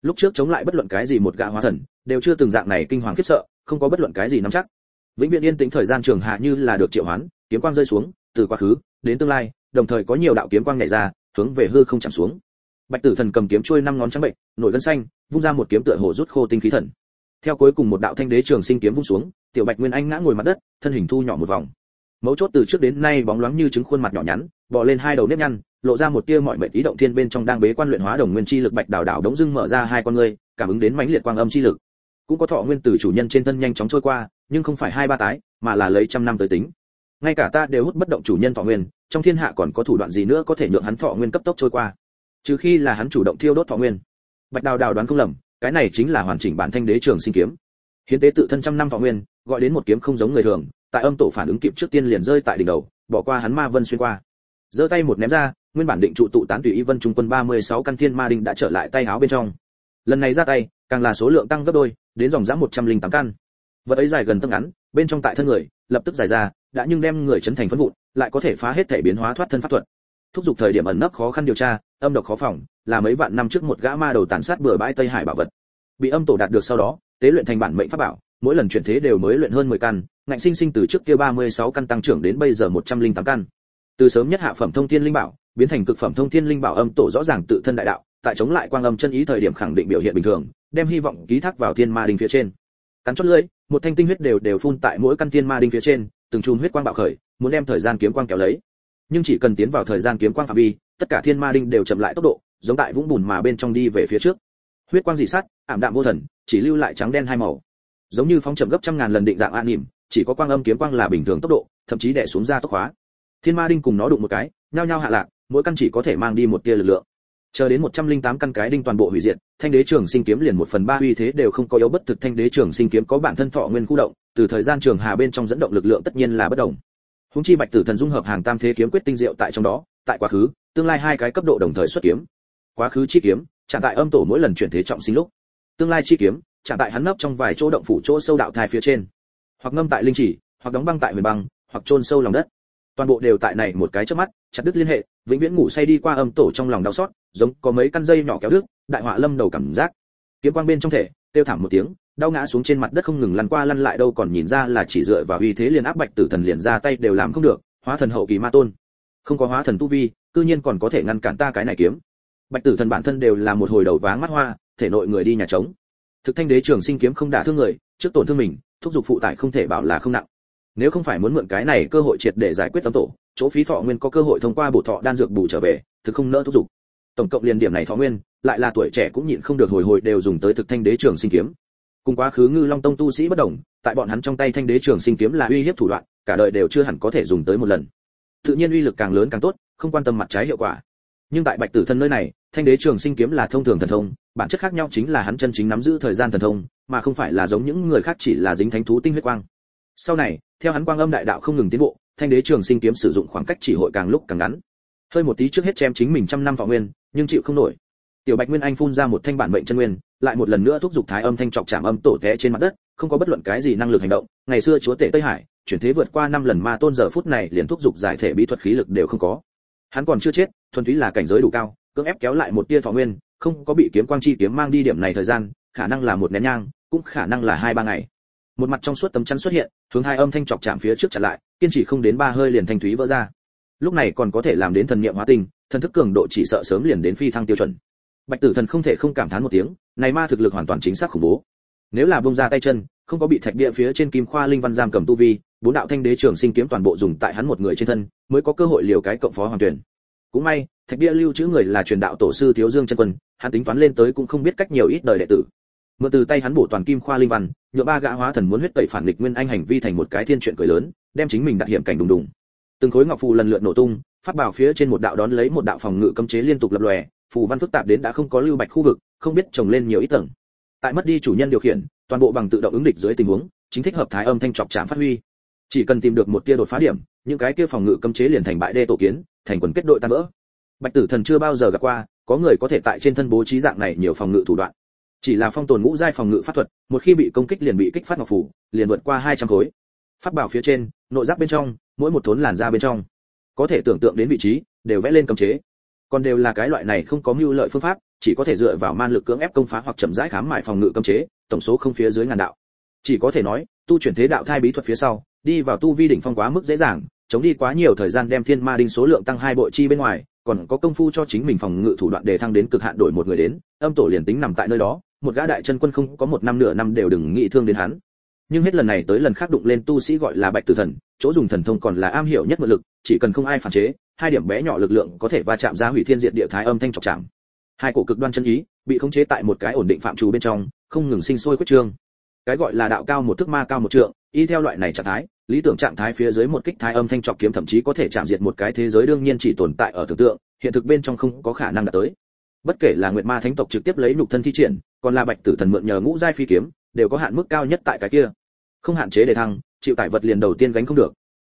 Lúc trước chống lại bất luận cái gì một gã hóa thần, đều chưa từng dạng này kinh hoàng khiếp sợ, không có bất luận cái gì nắm chắc. Vĩnh viễn yên tĩnh thời gian trường hạ như là được triệu hoán, kiếm quang rơi xuống, từ quá khứ đến tương lai, đồng thời có nhiều đạo kiếm quang nhảy ra, hướng về hư không chạm xuống bạch tử thần cầm kiếm trôi năm ngón trắng bệnh, nổi gân xanh, vung ra một kiếm tựa hồ rút khô tinh khí thần. Theo cuối cùng một đạo thanh đế trường sinh kiếm vung xuống, tiểu bạch nguyên anh ngã ngồi mặt đất, thân hình thu nhỏ một vòng. Mấu chốt từ trước đến nay bóng loáng như trứng khuôn mặt nhỏ nhắn, bò lên hai đầu nếp nhăn, lộ ra một tia mọi mệnh ý động thiên bên trong đang bế quan luyện hóa đồng nguyên chi lực bạch đảo đảo đống dưng mở ra hai con ngươi, cảm ứng đến mãnh liệt quang âm chi lực. Cũng có thọ nguyên tử chủ nhân trên thân nhanh chóng trôi qua, nhưng không phải hai ba tái, mà là lấy trăm năm tới tính. Ngay cả ta đều hút bất động chủ nhân thọ nguyên, trong thiên hạ còn có thủ đoạn gì nữa có thể nhượng hắn thọ nguyên cấp tốc trôi qua? Trừ khi là hắn chủ động thiêu đốt thọ nguyên. Bạch đào đào đoán không lầm, cái này chính là hoàn chỉnh bản thanh đế trường sinh kiếm. Hiến tế tự thân trăm năm thọ nguyên, gọi đến một kiếm không giống người thường, tại âm tổ phản ứng kịp trước tiên liền rơi tại đỉnh đầu, bỏ qua hắn ma vân xuyên qua. Giơ tay một ném ra, nguyên bản định trụ tụ tán tùy y vân trung quân 36 căn thiên ma đinh đã trở lại tay áo bên trong. Lần này ra tay, càng là số lượng tăng gấp đôi, đến dòng dã 108 căn. Vật ấy dài gần tấc ngắn, bên trong tại thân người, lập tức dài ra, đã nhưng đem người chấn thành phấn vụn, lại có thể phá hết thể biến hóa thoát thân pháp thuật thúc giục thời điểm ẩn nấp khó khăn điều tra, âm độc khó phòng, là mấy vạn năm trước một gã ma đầu tàn sát bừa bãi tây hải bảo vật. Bị âm tổ đạt được sau đó, tế luyện thành bản mệnh pháp bảo, mỗi lần chuyển thế đều mới luyện hơn 10 căn, ngạnh sinh sinh từ trước kia 36 căn tăng trưởng đến bây giờ 108 căn. Từ sớm nhất hạ phẩm thông thiên linh bảo, biến thành cực phẩm thông thiên linh bảo âm tổ rõ ràng tự thân đại đạo, tại chống lại quang âm chân ý thời điểm khẳng định biểu hiện bình thường, đem hy vọng ký thác vào thiên ma đinh phía trên. Cắn chốt lưỡi, một thanh tinh huyết đều đều phun tại mỗi căn thiên ma đinh phía trên, từng chùm huyết quang bạo khởi, muốn đem thời gian kiếm quang kéo lấy nhưng chỉ cần tiến vào thời gian kiếm quang phạm vi tất cả thiên ma đinh đều chậm lại tốc độ giống tại vũng bùn mà bên trong đi về phía trước. Huyết quang dị sát ảm đạm vô thần chỉ lưu lại trắng đen hai màu. Giống như phóng chậm gấp trăm ngàn lần định dạng an nỉm chỉ có quang âm kiếm quang là bình thường tốc độ thậm chí đè xuống ra tốc hóa. Thiên ma đinh cùng nó đụng một cái nhao nhao hạ lạc mỗi căn chỉ có thể mang đi một tia lực lượng. Chờ đến 108 căn cái đinh toàn bộ hủy diệt, thanh đế trường sinh kiếm liền một phần ba uy thế đều không có yếu bất thực. Thanh đế trường sinh kiếm có bản thân thọ nguyên khu động, từ thời gian trường hà bên trong dẫn động lực lượng tất nhiên là bất động húng chi bạch tử thần dung hợp hàng tam thế kiếm quyết tinh diệu tại trong đó, tại quá khứ, tương lai hai cái cấp độ đồng thời xuất kiếm. Quá khứ chi kiếm chạm tại âm tổ mỗi lần chuyển thế trọng sinh lúc. Tương lai chi kiếm chạm tại hắn nấp trong vài chỗ động phủ chỗ sâu đạo thai phía trên. Hoặc ngâm tại linh chỉ, hoặc đóng băng tại huyền băng, hoặc chôn sâu lòng đất. Toàn bộ đều tại này một cái chớp mắt, chặt đứt liên hệ, vĩnh viễn ngủ say đi qua âm tổ trong lòng đau xót, giống có mấy căn dây nhỏ kéo đứt, đại họa lâm đầu cảm giác. Kiếm quang bên trong thể tiêu thảm một tiếng đau ngã xuống trên mặt đất không ngừng lăn qua lăn lại đâu còn nhìn ra là chỉ dựa vào uy thế liền áp bạch tử thần liền ra tay đều làm không được, hóa thần hậu kỳ ma tôn. Không có hóa thần tu vi, cư nhiên còn có thể ngăn cản ta cái này kiếm. Bạch tử thần bản thân đều là một hồi đầu váng mắt hoa, thể nội người đi nhà trống. Thực thanh đế trường sinh kiếm không đả thương người, trước tổn thương mình, thúc giục phụ tải không thể bảo là không nặng. Nếu không phải muốn mượn cái này cơ hội triệt để giải quyết tâm tổ, chỗ phí thọ nguyên có cơ hội thông qua bổ thọ đan dược bù trở về, thực không nỡ thúc giục. Tổng cộng liền điểm này thọ nguyên, lại là tuổi trẻ cũng nhịn không được hồi hồi đều dùng tới thực thanh đế trường sinh kiếm cùng quá khứ ngư long tông tu sĩ bất đồng, tại bọn hắn trong tay thanh đế trường sinh kiếm là uy hiếp thủ đoạn, cả đời đều chưa hẳn có thể dùng tới một lần. Tự nhiên uy lực càng lớn càng tốt, không quan tâm mặt trái hiệu quả. Nhưng tại bạch tử thân nơi này, thanh đế trường sinh kiếm là thông thường thần thông, bản chất khác nhau chính là hắn chân chính nắm giữ thời gian thần thông, mà không phải là giống những người khác chỉ là dính thánh thú tinh huyết quang. Sau này, theo hắn quang âm đại đạo không ngừng tiến bộ, thanh đế trường sinh kiếm sử dụng khoảng cách chỉ hội càng lúc càng ngắn. Hơi một tí trước hết chém chính mình trăm năm thọ nguyên, nhưng chịu không nổi. Tiểu bạch nguyên anh phun ra một thanh bản mệnh chân nguyên lại một lần nữa thúc giục thái âm thanh chọc chạm âm tổ té trên mặt đất không có bất luận cái gì năng lực hành động. Ngày xưa chúa tể tây hải chuyển thế vượt qua năm lần ma tôn giờ phút này liền thúc giục giải thể bí thuật khí lực đều không có. Hắn còn chưa chết thuần túy là cảnh giới đủ cao cưỡng ép kéo lại một tia thọ nguyên không có bị kiếm quang chi kiếm mang đi điểm này thời gian khả năng là một nén nhang cũng khả năng là hai ba ngày. Một mặt trong suốt tấm chắn xuất hiện hướng hai âm thanh chọc chạm phía trước chặn lại kiên trì không đến ba hơi liền thanh thúy vỡ ra. Lúc này còn có thể làm đến thần niệm hóa tình, thần thức cường độ chỉ sợ sớm liền đến phi thăng tiêu chuẩn. Bạch tử thần không thể không cảm thán một tiếng này ma thực lực hoàn toàn chính xác khủng bố. Nếu là bông ra tay chân, không có bị thạch địa phía trên kim khoa linh văn giam cầm tu vi, bốn đạo thanh đế trường sinh kiếm toàn bộ dùng tại hắn một người trên thân, mới có cơ hội liều cái cộng phó hoàng tuyển. Cũng may, thạch bia lưu trữ người là truyền đạo tổ sư thiếu dương chân quân, hắn tính toán lên tới cũng không biết cách nhiều ít đời đệ tử. Mượn từ tay hắn bổ toàn kim khoa linh văn, nhựa ba gã hóa thần muốn huyết tẩy phản địch nguyên anh hành vi thành một cái thiên chuyện cười lớn, đem chính mình đặt hiểm cảnh đùng đùng. Từng khối ngọc phù lần lượt nổ tung phát bảo phía trên một đạo đón lấy một đạo phòng ngự cấm chế liên tục lập lòe, phù văn phức tạp đến đã không có lưu bạch khu vực không biết trồng lên nhiều ít tầng. Tại mất đi chủ nhân điều khiển, toàn bộ bằng tự động ứng địch dưới tình huống, chính thích hợp thái âm thanh chọc chạm phát huy. Chỉ cần tìm được một tia đột phá điểm, những cái kia phòng ngự cấm chế liền thành bại đê tổ kiến, thành quần kết đội tan vỡ. Bạch tử thần chưa bao giờ gặp qua, có người có thể tại trên thân bố trí dạng này nhiều phòng ngự thủ đoạn. Chỉ là phong tồn ngũ giai phòng ngự pháp thuật, một khi bị công kích liền bị kích phát ngọc phủ, liền vượt qua 200 khối. Pháp bảo phía trên, nội giáp bên trong, mỗi một thốn làn da bên trong. Có thể tưởng tượng đến vị trí, đều vẽ lên cấm chế. Còn đều là cái loại này không có mưu lợi phương pháp chỉ có thể dựa vào man lực cưỡng ép công phá hoặc chậm rãi khám mại phòng ngự cấm chế, tổng số không phía dưới ngàn đạo. Chỉ có thể nói, tu chuyển thế đạo thai bí thuật phía sau, đi vào tu vi đỉnh phong quá mức dễ dàng, chống đi quá nhiều thời gian đem thiên ma đinh số lượng tăng hai bội chi bên ngoài, còn có công phu cho chính mình phòng ngự thủ đoạn để thăng đến cực hạn đổi một người đến, âm tổ liền tính nằm tại nơi đó, một gã đại chân quân không có một năm nửa năm đều đừng nghĩ thương đến hắn. Nhưng hết lần này tới lần khác đụng lên tu sĩ gọi là bạch tử thần, chỗ dùng thần thông còn là am hiểu nhất mượn lực, chỉ cần không ai phản chế, hai điểm bé nhỏ lực lượng có thể va chạm ra hủy thiên diện địa thái âm thanh chọc chạm hai cổ cực đoan chân ý, bị khống chế tại một cái ổn định phạm trù bên trong, không ngừng sinh sôi quyết trương. Cái gọi là đạo cao một thước ma cao một trượng, y theo loại này trạng thái, lý tưởng trạng thái phía dưới một kích thái âm thanh trọc kiếm thậm chí có thể chạm diệt một cái thế giới đương nhiên chỉ tồn tại ở tưởng tượng, hiện thực bên trong không có khả năng đạt tới. Bất kể là nguyệt ma thánh tộc trực tiếp lấy nhục thân thi triển, còn là bạch tử thần mượn nhờ ngũ giai phi kiếm, đều có hạn mức cao nhất tại cái kia. Không hạn chế để thăng, chịu tải vật liền đầu tiên gánh không được.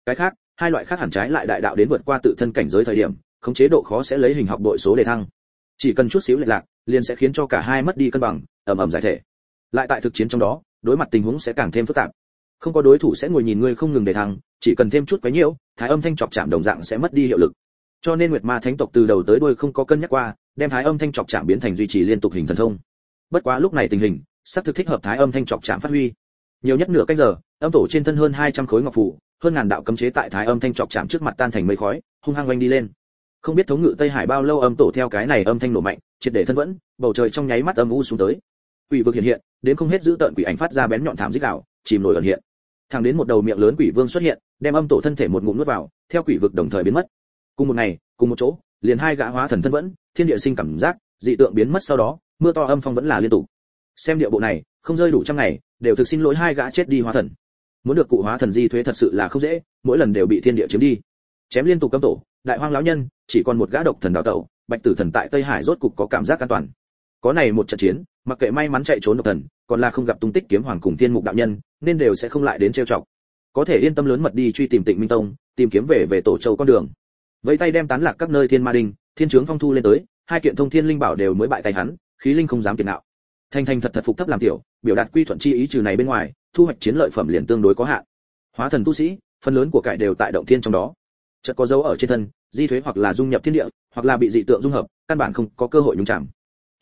Cái khác, hai loại khác hẳn trái lại đại đạo đến vượt qua tự thân cảnh giới thời điểm, khống chế độ khó sẽ lấy hình học đội số để thăng chỉ cần chút xíu lệch lạc, liền sẽ khiến cho cả hai mất đi cân bằng ẩm ẩm giải thể. Lại tại thực chiến trong đó, đối mặt tình huống sẽ càng thêm phức tạp. Không có đối thủ sẽ ngồi nhìn ngươi không ngừng để thăng, chỉ cần thêm chút quấy nhiễu, thái âm thanh chọc chạm đồng dạng sẽ mất đi hiệu lực. Cho nên nguyệt ma thánh tộc từ đầu tới đuôi không có cân nhắc qua, đem thái âm thanh chọc chạm biến thành duy trì liên tục hình thần thông. Bất quá lúc này tình hình sắp thực thích hợp thái âm thanh chọc chạm phát huy. Nhiều nhất nửa canh giờ, âm tổ trên thân hơn 200 khối ngọc phủ, hơn ngàn đạo cấm chế tại thái âm thanh chọc chạm trước mặt tan thành mây khói, hung hăng oanh đi lên không biết thống ngự tây hải bao lâu âm tổ theo cái này âm thanh nổ mạnh, triệt để thân vẫn, bầu trời trong nháy mắt âm u xuống tới. Quỷ vực hiện hiện, đến không hết giữ tận quỷ ảnh phát ra bén nhọn thảm dích gào, chìm nổi ẩn hiện. Thẳng đến một đầu miệng lớn quỷ vương xuất hiện, đem âm tổ thân thể một ngụm nuốt vào, theo quỷ vực đồng thời biến mất. Cùng một ngày, cùng một chỗ, liền hai gã hóa thần thân vẫn, thiên địa sinh cảm giác, dị tượng biến mất sau đó, mưa to âm phong vẫn là liên tục. Xem địa bộ này, không rơi đủ trăm ngày, đều thực xin lỗi hai gã chết đi hóa thần. Muốn được cụ hóa thần di thuế thật sự là không dễ, mỗi lần đều bị thiên địa chiếm đi. Chém liên tục cấm tổ đại hoang lão nhân chỉ còn một gã độc thần đào tẩu bạch tử thần tại tây hải rốt cục có cảm giác an toàn. Có này một trận chiến mặc kệ may mắn chạy trốn độc thần còn là không gặp tung tích kiếm hoàng cùng thiên mục đạo nhân nên đều sẽ không lại đến trêu chọc. Có thể yên tâm lớn mật đi truy tìm tịnh minh tông tìm kiếm về về tổ châu con đường. Vẫy tay đem tán lạc các nơi thiên ma đình, thiên trướng phong thu lên tới hai kiện thông thiên linh bảo đều mới bại tay hắn khí linh không dám kiệt nạo. Thành thành thật thật phục thấp làm tiểu biểu đạt quy thuận chi ý trừ này bên ngoài thu hoạch chiến lợi phẩm liền tương đối có hạn. Hóa thần tu sĩ phần lớn của cải đều tại động thiên trong đó chợt có dấu ở trên thân, di thuế hoặc là dung nhập thiên địa, hoặc là bị dị tượng dung hợp, căn bản không có cơ hội nhúng chạm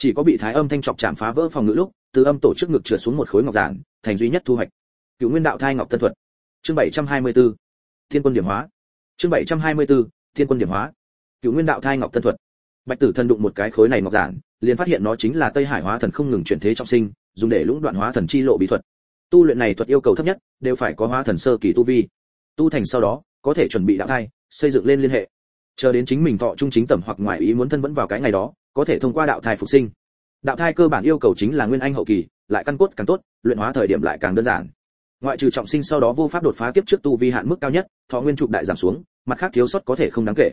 chỉ có bị thái âm thanh chọc chạm phá vỡ phòng ngự lúc, từ âm tổ chức ngực trượt xuống một khối ngọc giản, thành duy nhất thu hoạch. Cựu nguyên đạo thai ngọc tân thuật. Chương 724 thiên quân điểm hóa. Chương 724 thiên quân điểm hóa. Cựu nguyên đạo thai ngọc tân thuật. Bạch tử thần đụng một cái khối này ngọc giản, liền phát hiện nó chính là tây hải hóa thần không ngừng chuyển thế trọng sinh, dùng để lũng đoạn hóa thần chi lộ bí thuật. Tu luyện này thuật yêu cầu thấp nhất, đều phải có hóa thần sơ kỳ tu vi. Tu thành sau đó, có thể chuẩn bị đạo thai xây dựng lên liên hệ. Chờ đến chính mình thọ trung chính tầm hoặc ngoại ý muốn thân vẫn vào cái ngày đó, có thể thông qua đạo thai phục sinh. Đạo thai cơ bản yêu cầu chính là nguyên anh hậu kỳ, lại căn cốt càng tốt, luyện hóa thời điểm lại càng đơn giản. Ngoại trừ trọng sinh sau đó vô pháp đột phá kiếp trước tu vi hạn mức cao nhất, thọ nguyên trục đại giảm xuống, mặt khác thiếu sót có thể không đáng kể.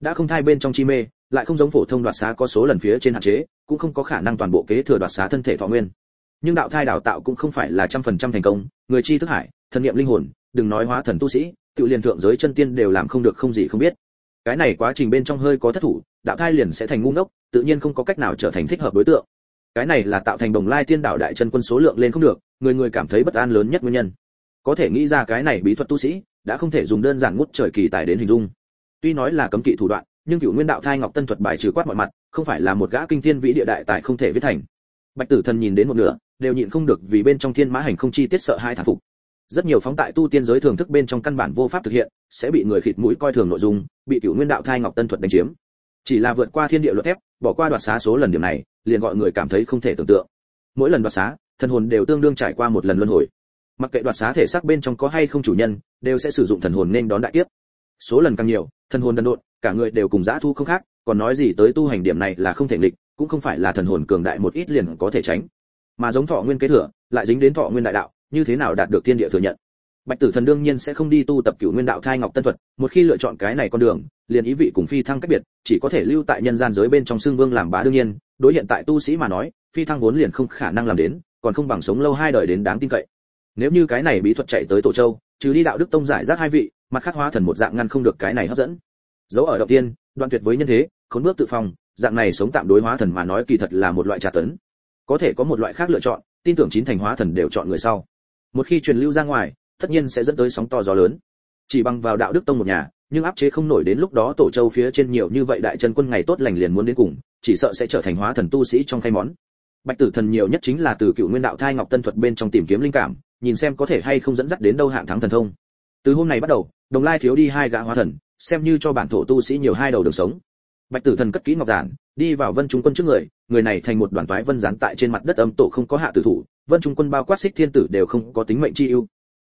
Đã không thai bên trong chi mê, lại không giống phổ thông đoạt xá có số lần phía trên hạn chế, cũng không có khả năng toàn bộ kế thừa đoạt xá thân thể thọ nguyên. Nhưng đạo thai đào tạo cũng không phải là trăm phần trăm thành công, người chi thức hải, thần niệm linh hồn, đừng nói hóa thần tu sĩ tự liền thượng giới chân tiên đều làm không được không gì không biết. Cái này quá trình bên trong hơi có thất thủ, đạo thai liền sẽ thành ngu ngốc, tự nhiên không có cách nào trở thành thích hợp đối tượng. Cái này là tạo thành đồng lai tiên đạo đại chân quân số lượng lên không được, người người cảm thấy bất an lớn nhất nguyên nhân. Có thể nghĩ ra cái này bí thuật tu sĩ, đã không thể dùng đơn giản ngút trời kỳ tài đến hình dung. Tuy nói là cấm kỵ thủ đoạn, nhưng cựu nguyên đạo thai ngọc tân thuật bài trừ quát mọi mặt, không phải là một gã kinh thiên vĩ địa đại tài không thể viết thành. Bạch tử thần nhìn đến một nửa, đều nhịn không được vì bên trong thiên mã hành không chi tiết sợ hai thản phục rất nhiều phóng tại tu tiên giới thường thức bên trong căn bản vô pháp thực hiện, sẽ bị người khịt mũi coi thường nội dung, bị cựu nguyên đạo thai ngọc tân thuật đánh chiếm. Chỉ là vượt qua thiên địa luật thép, bỏ qua đoạt xá số lần điểm này, liền gọi người cảm thấy không thể tưởng tượng. Mỗi lần đoạt xá, thần hồn đều tương đương trải qua một lần luân hồi. Mặc kệ đoạt xá thể xác bên trong có hay không chủ nhân, đều sẽ sử dụng thần hồn nên đón đại kiếp. Số lần càng nhiều, thần hồn đần độn, cả người đều cùng dã thu không khác, còn nói gì tới tu hành điểm này là không thể nghịch, cũng không phải là thần hồn cường đại một ít liền có thể tránh. Mà giống thọ nguyên kế thừa, lại dính đến thọ nguyên đại đạo như thế nào đạt được thiên địa thừa nhận? Bạch tử thần đương nhiên sẽ không đi tu tập cửu nguyên đạo thai ngọc tân thuật, một khi lựa chọn cái này con đường, liền ý vị cùng phi thăng cách biệt, chỉ có thể lưu tại nhân gian giới bên trong xương vương làm bá đương nhiên, đối hiện tại tu sĩ mà nói, phi thăng vốn liền không khả năng làm đến, còn không bằng sống lâu hai đời đến đáng tin cậy. Nếu như cái này bí thuật chạy tới tổ châu, trừ đi đạo đức tông giải rác hai vị, mặt khác hóa thần một dạng ngăn không được cái này hấp dẫn. Dấu ở đầu tiên, đoạn tuyệt với nhân thế, khốn bước tự phòng, dạng này sống tạm đối hóa thần mà nói kỳ thật là một loại trà tấn. Có thể có một loại khác lựa chọn, tin tưởng chín thành hóa thần đều chọn người sau một khi truyền lưu ra ngoài, tất nhiên sẽ dẫn tới sóng to gió lớn. Chỉ bằng vào đạo đức tông một nhà, nhưng áp chế không nổi đến lúc đó tổ châu phía trên nhiều như vậy đại chân quân ngày tốt lành liền muốn đến cùng, chỉ sợ sẽ trở thành hóa thần tu sĩ trong khay món. Bạch tử thần nhiều nhất chính là từ cựu nguyên đạo thai ngọc tân thuật bên trong tìm kiếm linh cảm, nhìn xem có thể hay không dẫn dắt đến đâu hạng thắng thần thông. Từ hôm nay bắt đầu, đồng lai thiếu đi hai gã hóa thần, xem như cho bản thổ tu sĩ nhiều hai đầu đường sống. Bạch tử thần cất kỹ ngọc giản, đi vào vân trung quân trước người người này thành một đoàn toái vân gián tại trên mặt đất âm tổ không có hạ tử thủ vân trung quân bao quát xích thiên tử đều không có tính mệnh chi ưu.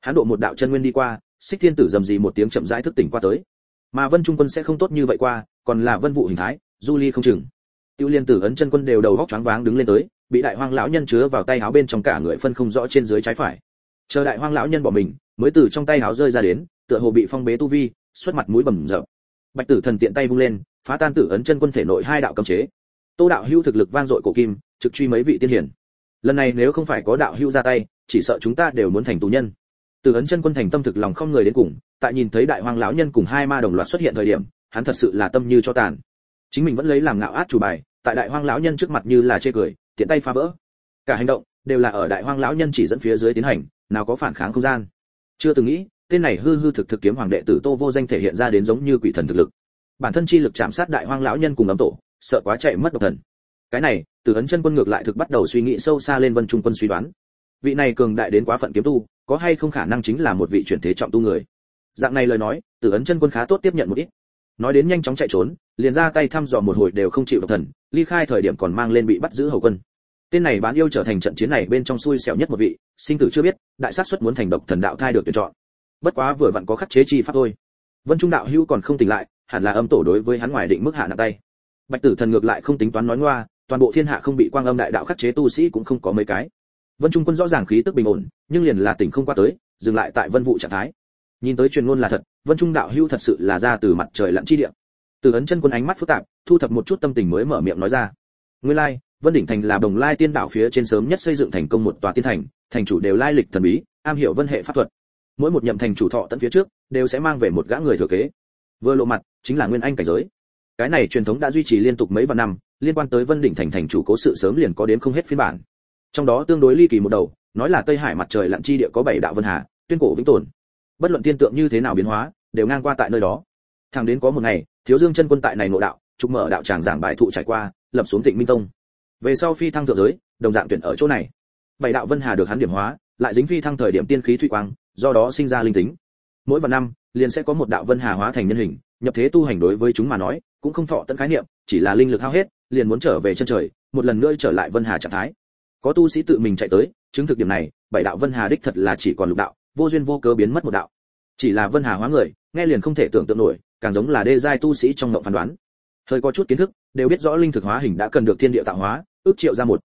Hắn độ một đạo chân nguyên đi qua, xích thiên tử dầm gì một tiếng chậm rãi thức tỉnh qua tới. Mà vân trung quân sẽ không tốt như vậy qua, còn là vân vụ hình thái, du ly không chừng. Tiêu liên tử ấn chân quân đều đầu góc choáng váng đứng lên tới, bị đại hoang lão nhân chứa vào tay áo bên trong cả người phân không rõ trên dưới trái phải. Chờ đại hoang lão nhân bỏ mình, mới từ trong tay áo rơi ra đến, tựa hồ bị phong bế tu vi, xuất mặt mũi bầm dập. Bạch tử thần tiện tay vung lên, phá tan tử ấn chân quân thể nội hai đạo cấm chế. Tô đạo hưu thực lực vang dội cổ kim, trực truy mấy vị tiên hiển lần này nếu không phải có đạo hữu ra tay, chỉ sợ chúng ta đều muốn thành tù nhân. Từ ấn chân quân thành tâm thực lòng không người đến cùng, tại nhìn thấy đại hoang lão nhân cùng hai ma đồng loạt xuất hiện thời điểm, hắn thật sự là tâm như cho tàn. Chính mình vẫn lấy làm ngạo át chủ bài, tại đại hoang lão nhân trước mặt như là chê cười, tiện tay phá vỡ. Cả hành động đều là ở đại hoang lão nhân chỉ dẫn phía dưới tiến hành, nào có phản kháng không gian. Chưa từng nghĩ, tên này hư hư thực thực kiếm hoàng đệ tử tô vô danh thể hiện ra đến giống như quỷ thần thực lực. Bản thân chi lực chạm sát đại hoang lão nhân cùng ấm tổ, sợ quá chạy mất độc thần. Cái này từ ấn chân quân ngược lại thực bắt đầu suy nghĩ sâu xa lên vân trung quân suy đoán. Vị này cường đại đến quá phận kiếm tu, có hay không khả năng chính là một vị chuyển thế trọng tu người? Dạng này lời nói, từ ấn chân quân khá tốt tiếp nhận một ít. Nói đến nhanh chóng chạy trốn, liền ra tay thăm dò một hồi đều không chịu độc thần, ly khai thời điểm còn mang lên bị bắt giữ hầu quân. Tên này bán yêu trở thành trận chiến này bên trong xui xẻo nhất một vị, sinh tử chưa biết, đại sát suất muốn thành độc thần đạo thai được tuyển chọn. Bất quá vừa vặn có khắc chế chi pháp thôi. Vân trung đạo hữu còn không tỉnh lại, hẳn là âm tổ đối với hắn ngoài định mức hạ nặng tay. Bạch tử thần ngược lại không tính toán nói ngoa toàn bộ thiên hạ không bị quang âm đại đạo khắc chế tu sĩ cũng không có mấy cái. Vân trung quân rõ ràng khí tức bình ổn, nhưng liền là tỉnh không qua tới, dừng lại tại vân vụ trạng thái. Nhìn tới truyền ngôn là thật, vân trung đạo hưu thật sự là ra từ mặt trời lặn chi địa. Từ ấn chân quân ánh mắt phức tạp, thu thập một chút tâm tình mới mở miệng nói ra. Nguyên lai, vân đỉnh thành là đồng lai tiên đạo phía trên sớm nhất xây dựng thành công một tòa tiên thành thành chủ đều lai lịch thần bí, am hiểu vân hệ pháp thuật. Mỗi một nhậm thành chủ thọ tận phía trước, đều sẽ mang về một gã người thừa kế. Vừa lộ mặt, chính là nguyên anh cảnh giới. Cái này truyền thống đã duy trì liên tục mấy vạn năm liên quan tới vân đỉnh thành thành chủ cố sự sớm liền có đến không hết phiên bản. Trong đó tương đối ly kỳ một đầu, nói là tây hải mặt trời lặn chi địa có bảy đạo vân hà, tuyên cổ vĩnh tồn. Bất luận tiên tượng như thế nào biến hóa, đều ngang qua tại nơi đó. Thẳng đến có một ngày, thiếu dương chân quân tại này nội đạo, trục mở đạo tràng giảng bài thụ trải qua, lập xuống tịnh minh tông. Về sau phi thăng thượng giới, đồng dạng tuyển ở chỗ này. Bảy đạo vân hà được hắn điểm hóa, lại dính phi thăng thời điểm tiên khí thủy quang, do đó sinh ra linh tính. Mỗi vạn năm, liền sẽ có một đạo vân hà hóa thành nhân hình, nhập thế tu hành đối với chúng mà nói, cũng không thọ tận khái niệm, chỉ là linh lực hao hết liền muốn trở về chân trời, một lần nữa trở lại vân hà trạng thái. Có tu sĩ tự mình chạy tới, chứng thực điểm này, bảy đạo vân hà đích thật là chỉ còn lục đạo, vô duyên vô cớ biến mất một đạo. Chỉ là vân hà hóa người, nghe liền không thể tưởng tượng nổi, càng giống là đê giai tu sĩ trong ngộng phán đoán. Hơi có chút kiến thức, đều biết rõ linh thực hóa hình đã cần được thiên địa tạo hóa, ước triệu ra một.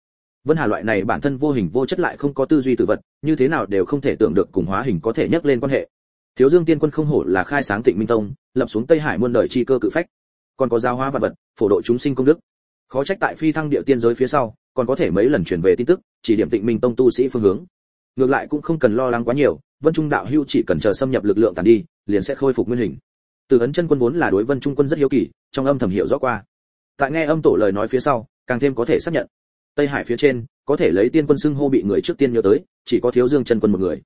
Vân hà loại này bản thân vô hình vô chất lại không có tư duy tự vật, như thế nào đều không thể tưởng được cùng hóa hình có thể nhắc lên quan hệ. Thiếu dương tiên quân không hổ là khai sáng tịnh minh tông, lập xuống tây hải muôn đời chi cơ cự phách. Còn có giao hóa vật vật, phổ độ chúng sinh công đức khó trách tại phi thăng địa tiên giới phía sau, còn có thể mấy lần chuyển về tin tức, chỉ điểm tịnh minh tông tu sĩ phương hướng. Ngược lại cũng không cần lo lắng quá nhiều, vân trung đạo hưu chỉ cần chờ xâm nhập lực lượng tàn đi, liền sẽ khôi phục nguyên hình. Từ ấn chân quân vốn là đối vân trung quân rất hiếu kỳ, trong âm thầm hiểu rõ qua. Tại nghe âm tổ lời nói phía sau, càng thêm có thể xác nhận. Tây hải phía trên, có thể lấy tiên quân xưng hô bị người trước tiên nhớ tới, chỉ có thiếu dương chân quân một người.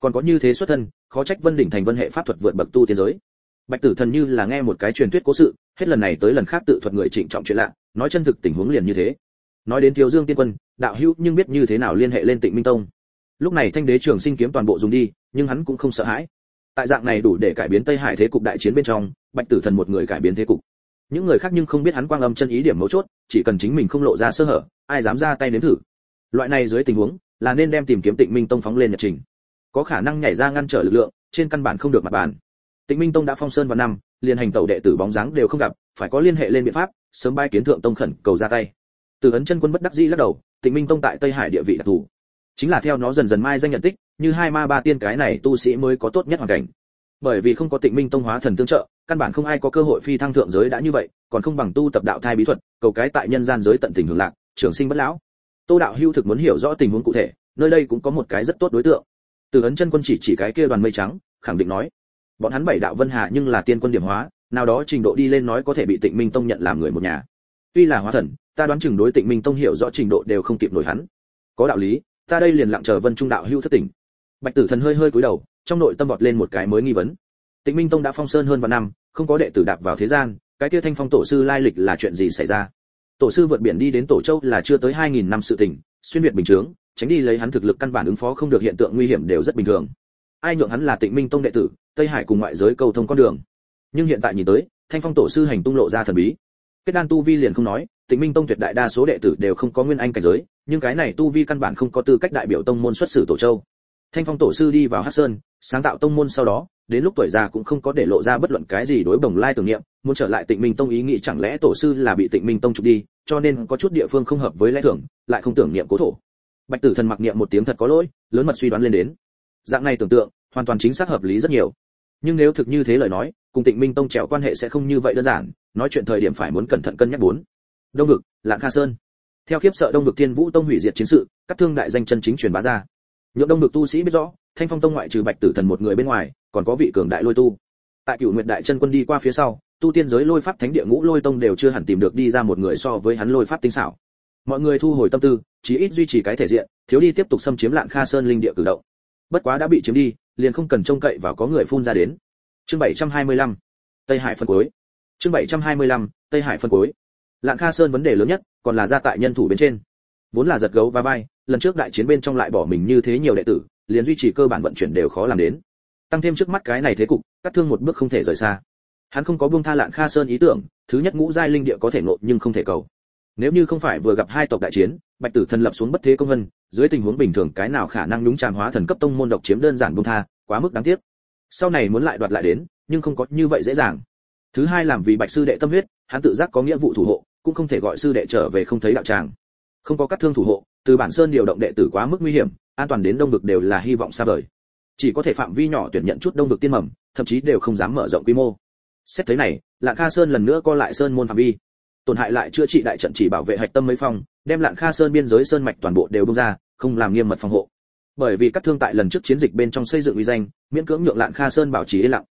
Còn có như thế xuất thân, khó trách vân đỉnh thành vân hệ pháp thuật vượt bậc tu tiên giới. Bạch tử thần như là nghe một cái truyền thuyết cố sự, hết lần này tới lần khác tự thuật người trịnh trọng chuyện lạ nói chân thực tình huống liền như thế. Nói đến thiếu dương tiên quân, đạo hữu nhưng biết như thế nào liên hệ lên tịnh minh tông. Lúc này thanh đế trường sinh kiếm toàn bộ dùng đi, nhưng hắn cũng không sợ hãi. Tại dạng này đủ để cải biến tây hải thế cục đại chiến bên trong, bạch tử thần một người cải biến thế cục. Những người khác nhưng không biết hắn quang âm chân ý điểm mấu chốt, chỉ cần chính mình không lộ ra sơ hở, ai dám ra tay nếm thử. Loại này dưới tình huống, là nên đem tìm kiếm tịnh minh tông phóng lên nhật trình. Có khả năng nhảy ra ngăn trở lực lượng, trên căn bản không được mặt bàn. Tịnh minh tông đã phong sơn vào năm, liền hành tẩu đệ tử bóng dáng đều không gặp, phải có liên hệ lên biện pháp sớm bay kiến thượng tông khẩn cầu ra tay. Từ ấn chân quân bất đắc dĩ lắc đầu, tịnh minh tông tại tây hải địa vị đặc thù. Chính là theo nó dần dần mai danh nhận tích, như hai ma ba tiên cái này tu sĩ mới có tốt nhất hoàn cảnh. Bởi vì không có tịnh minh tông hóa thần tương trợ, căn bản không ai có cơ hội phi thăng thượng giới đã như vậy, còn không bằng tu tập đạo thai bí thuật, cầu cái tại nhân gian giới tận tình hưởng lạc, trường sinh bất lão. Tô đạo hưu thực muốn hiểu rõ tình huống cụ thể, nơi đây cũng có một cái rất tốt đối tượng. Từ ấn chân quân chỉ chỉ cái kia đoàn mây trắng, khẳng định nói, bọn hắn bảy đạo vân hà nhưng là tiên quân điểm hóa nào đó trình độ đi lên nói có thể bị tịnh minh tông nhận làm người một nhà. Tuy là hóa thần, ta đoán chừng đối tịnh minh tông hiểu rõ trình độ đều không kịp nổi hắn. Có đạo lý, ta đây liền lặng chờ vân trung đạo hưu thất tỉnh. Bạch tử thần hơi hơi cúi đầu, trong nội tâm vọt lên một cái mới nghi vấn. Tịnh minh tông đã phong sơn hơn vạn năm, không có đệ tử đạp vào thế gian, cái kia thanh phong tổ sư lai lịch là chuyện gì xảy ra? Tổ sư vượt biển đi đến tổ châu là chưa tới 2.000 năm sự tình, xuyên việt bình thường tránh đi lấy hắn thực lực căn bản ứng phó không được hiện tượng nguy hiểm đều rất bình thường. Ai nhượng hắn là tịnh minh tông đệ tử, tây hải cùng ngoại giới cầu thông con đường nhưng hiện tại nhìn tới, thanh phong tổ sư hành tung lộ ra thần bí. Kết đan tu vi liền không nói, tịnh minh tông tuyệt đại đa số đệ tử đều không có nguyên anh cảnh giới, nhưng cái này tu vi căn bản không có tư cách đại biểu tông môn xuất xử tổ châu. Thanh phong tổ sư đi vào hắc sơn, sáng tạo tông môn sau đó, đến lúc tuổi già cũng không có để lộ ra bất luận cái gì đối bồng lai tưởng niệm, muốn trở lại tịnh minh tông ý nghĩ chẳng lẽ tổ sư là bị tịnh minh tông trục đi, cho nên có chút địa phương không hợp với lẽ thường, lại không tưởng niệm cố thổ. Bạch tử thần mặc niệm một tiếng thật có lỗi, lớn mật suy đoán lên đến. Dạng này tưởng tượng, hoàn toàn chính xác hợp lý rất nhiều. Nhưng nếu thực như thế lời nói cùng tịnh minh tông trèo quan hệ sẽ không như vậy đơn giản, nói chuyện thời điểm phải muốn cẩn thận cân nhắc bốn. Đông ngực lạng kha sơn. Theo khiếp sợ đông ngực thiên vũ tông hủy diệt chiến sự, các thương đại danh chân chính truyền bá ra. Nhượng đông ngực tu sĩ biết rõ, thanh phong tông ngoại trừ bạch tử thần một người bên ngoài, còn có vị cường đại lôi tu. Tại cửu nguyệt đại chân quân đi qua phía sau, tu tiên giới lôi pháp thánh địa ngũ lôi tông đều chưa hẳn tìm được đi ra một người so với hắn lôi pháp tinh xảo. Mọi người thu hồi tâm tư chỉ ít duy trì cái thể diện, thiếu đi tiếp tục xâm chiếm lạng kha sơn linh địa cử động. Bất quá đã bị chiếm đi, liền không cần trông cậy vào có người phun ra đến chương 725 tây hải phân cuối. Chương 725 tây hải phân cuối. Lạng kha sơn vấn đề lớn nhất còn là ra tại nhân thủ bên trên. Vốn là giật gấu và vai, lần trước đại chiến bên trong lại bỏ mình như thế nhiều đệ tử, liền duy trì cơ bản vận chuyển đều khó làm đến. Tăng thêm trước mắt cái này thế cục, cắt thương một bước không thể rời xa. Hắn không có buông tha lạng kha sơn ý tưởng, thứ nhất ngũ giai linh địa có thể nộp nhưng không thể cầu. Nếu như không phải vừa gặp hai tộc đại chiến, bạch tử thần lập xuống bất thế công vân, dưới tình huống bình thường cái nào khả năng nhúng tràn hóa thần cấp tông môn độc chiếm đơn giản buông tha, quá mức đáng tiếc sau này muốn lại đoạt lại đến, nhưng không có như vậy dễ dàng. Thứ hai làm vì bạch sư đệ tâm huyết, hắn tự giác có nghĩa vụ thủ hộ, cũng không thể gọi sư đệ trở về không thấy đạo tràng. Không có các thương thủ hộ, từ bản sơn điều động đệ tử quá mức nguy hiểm, an toàn đến đông vực đều là hy vọng xa vời. Chỉ có thể phạm vi nhỏ tuyển nhận chút đông vực tiên mầm, thậm chí đều không dám mở rộng quy mô. Xét thấy này, lạng kha sơn lần nữa co lại sơn môn phạm vi. Tổn hại lại chữa trị đại trận chỉ bảo vệ hạch tâm mấy phong đem lạng kha sơn biên giới sơn mạch toàn bộ đều bung ra, không làm nghiêm mật phòng hộ bởi vì các thương tại lần trước chiến dịch bên trong xây dựng uy danh, miễn cưỡng nhượng lạn kha sơn bảo trì yên lặng.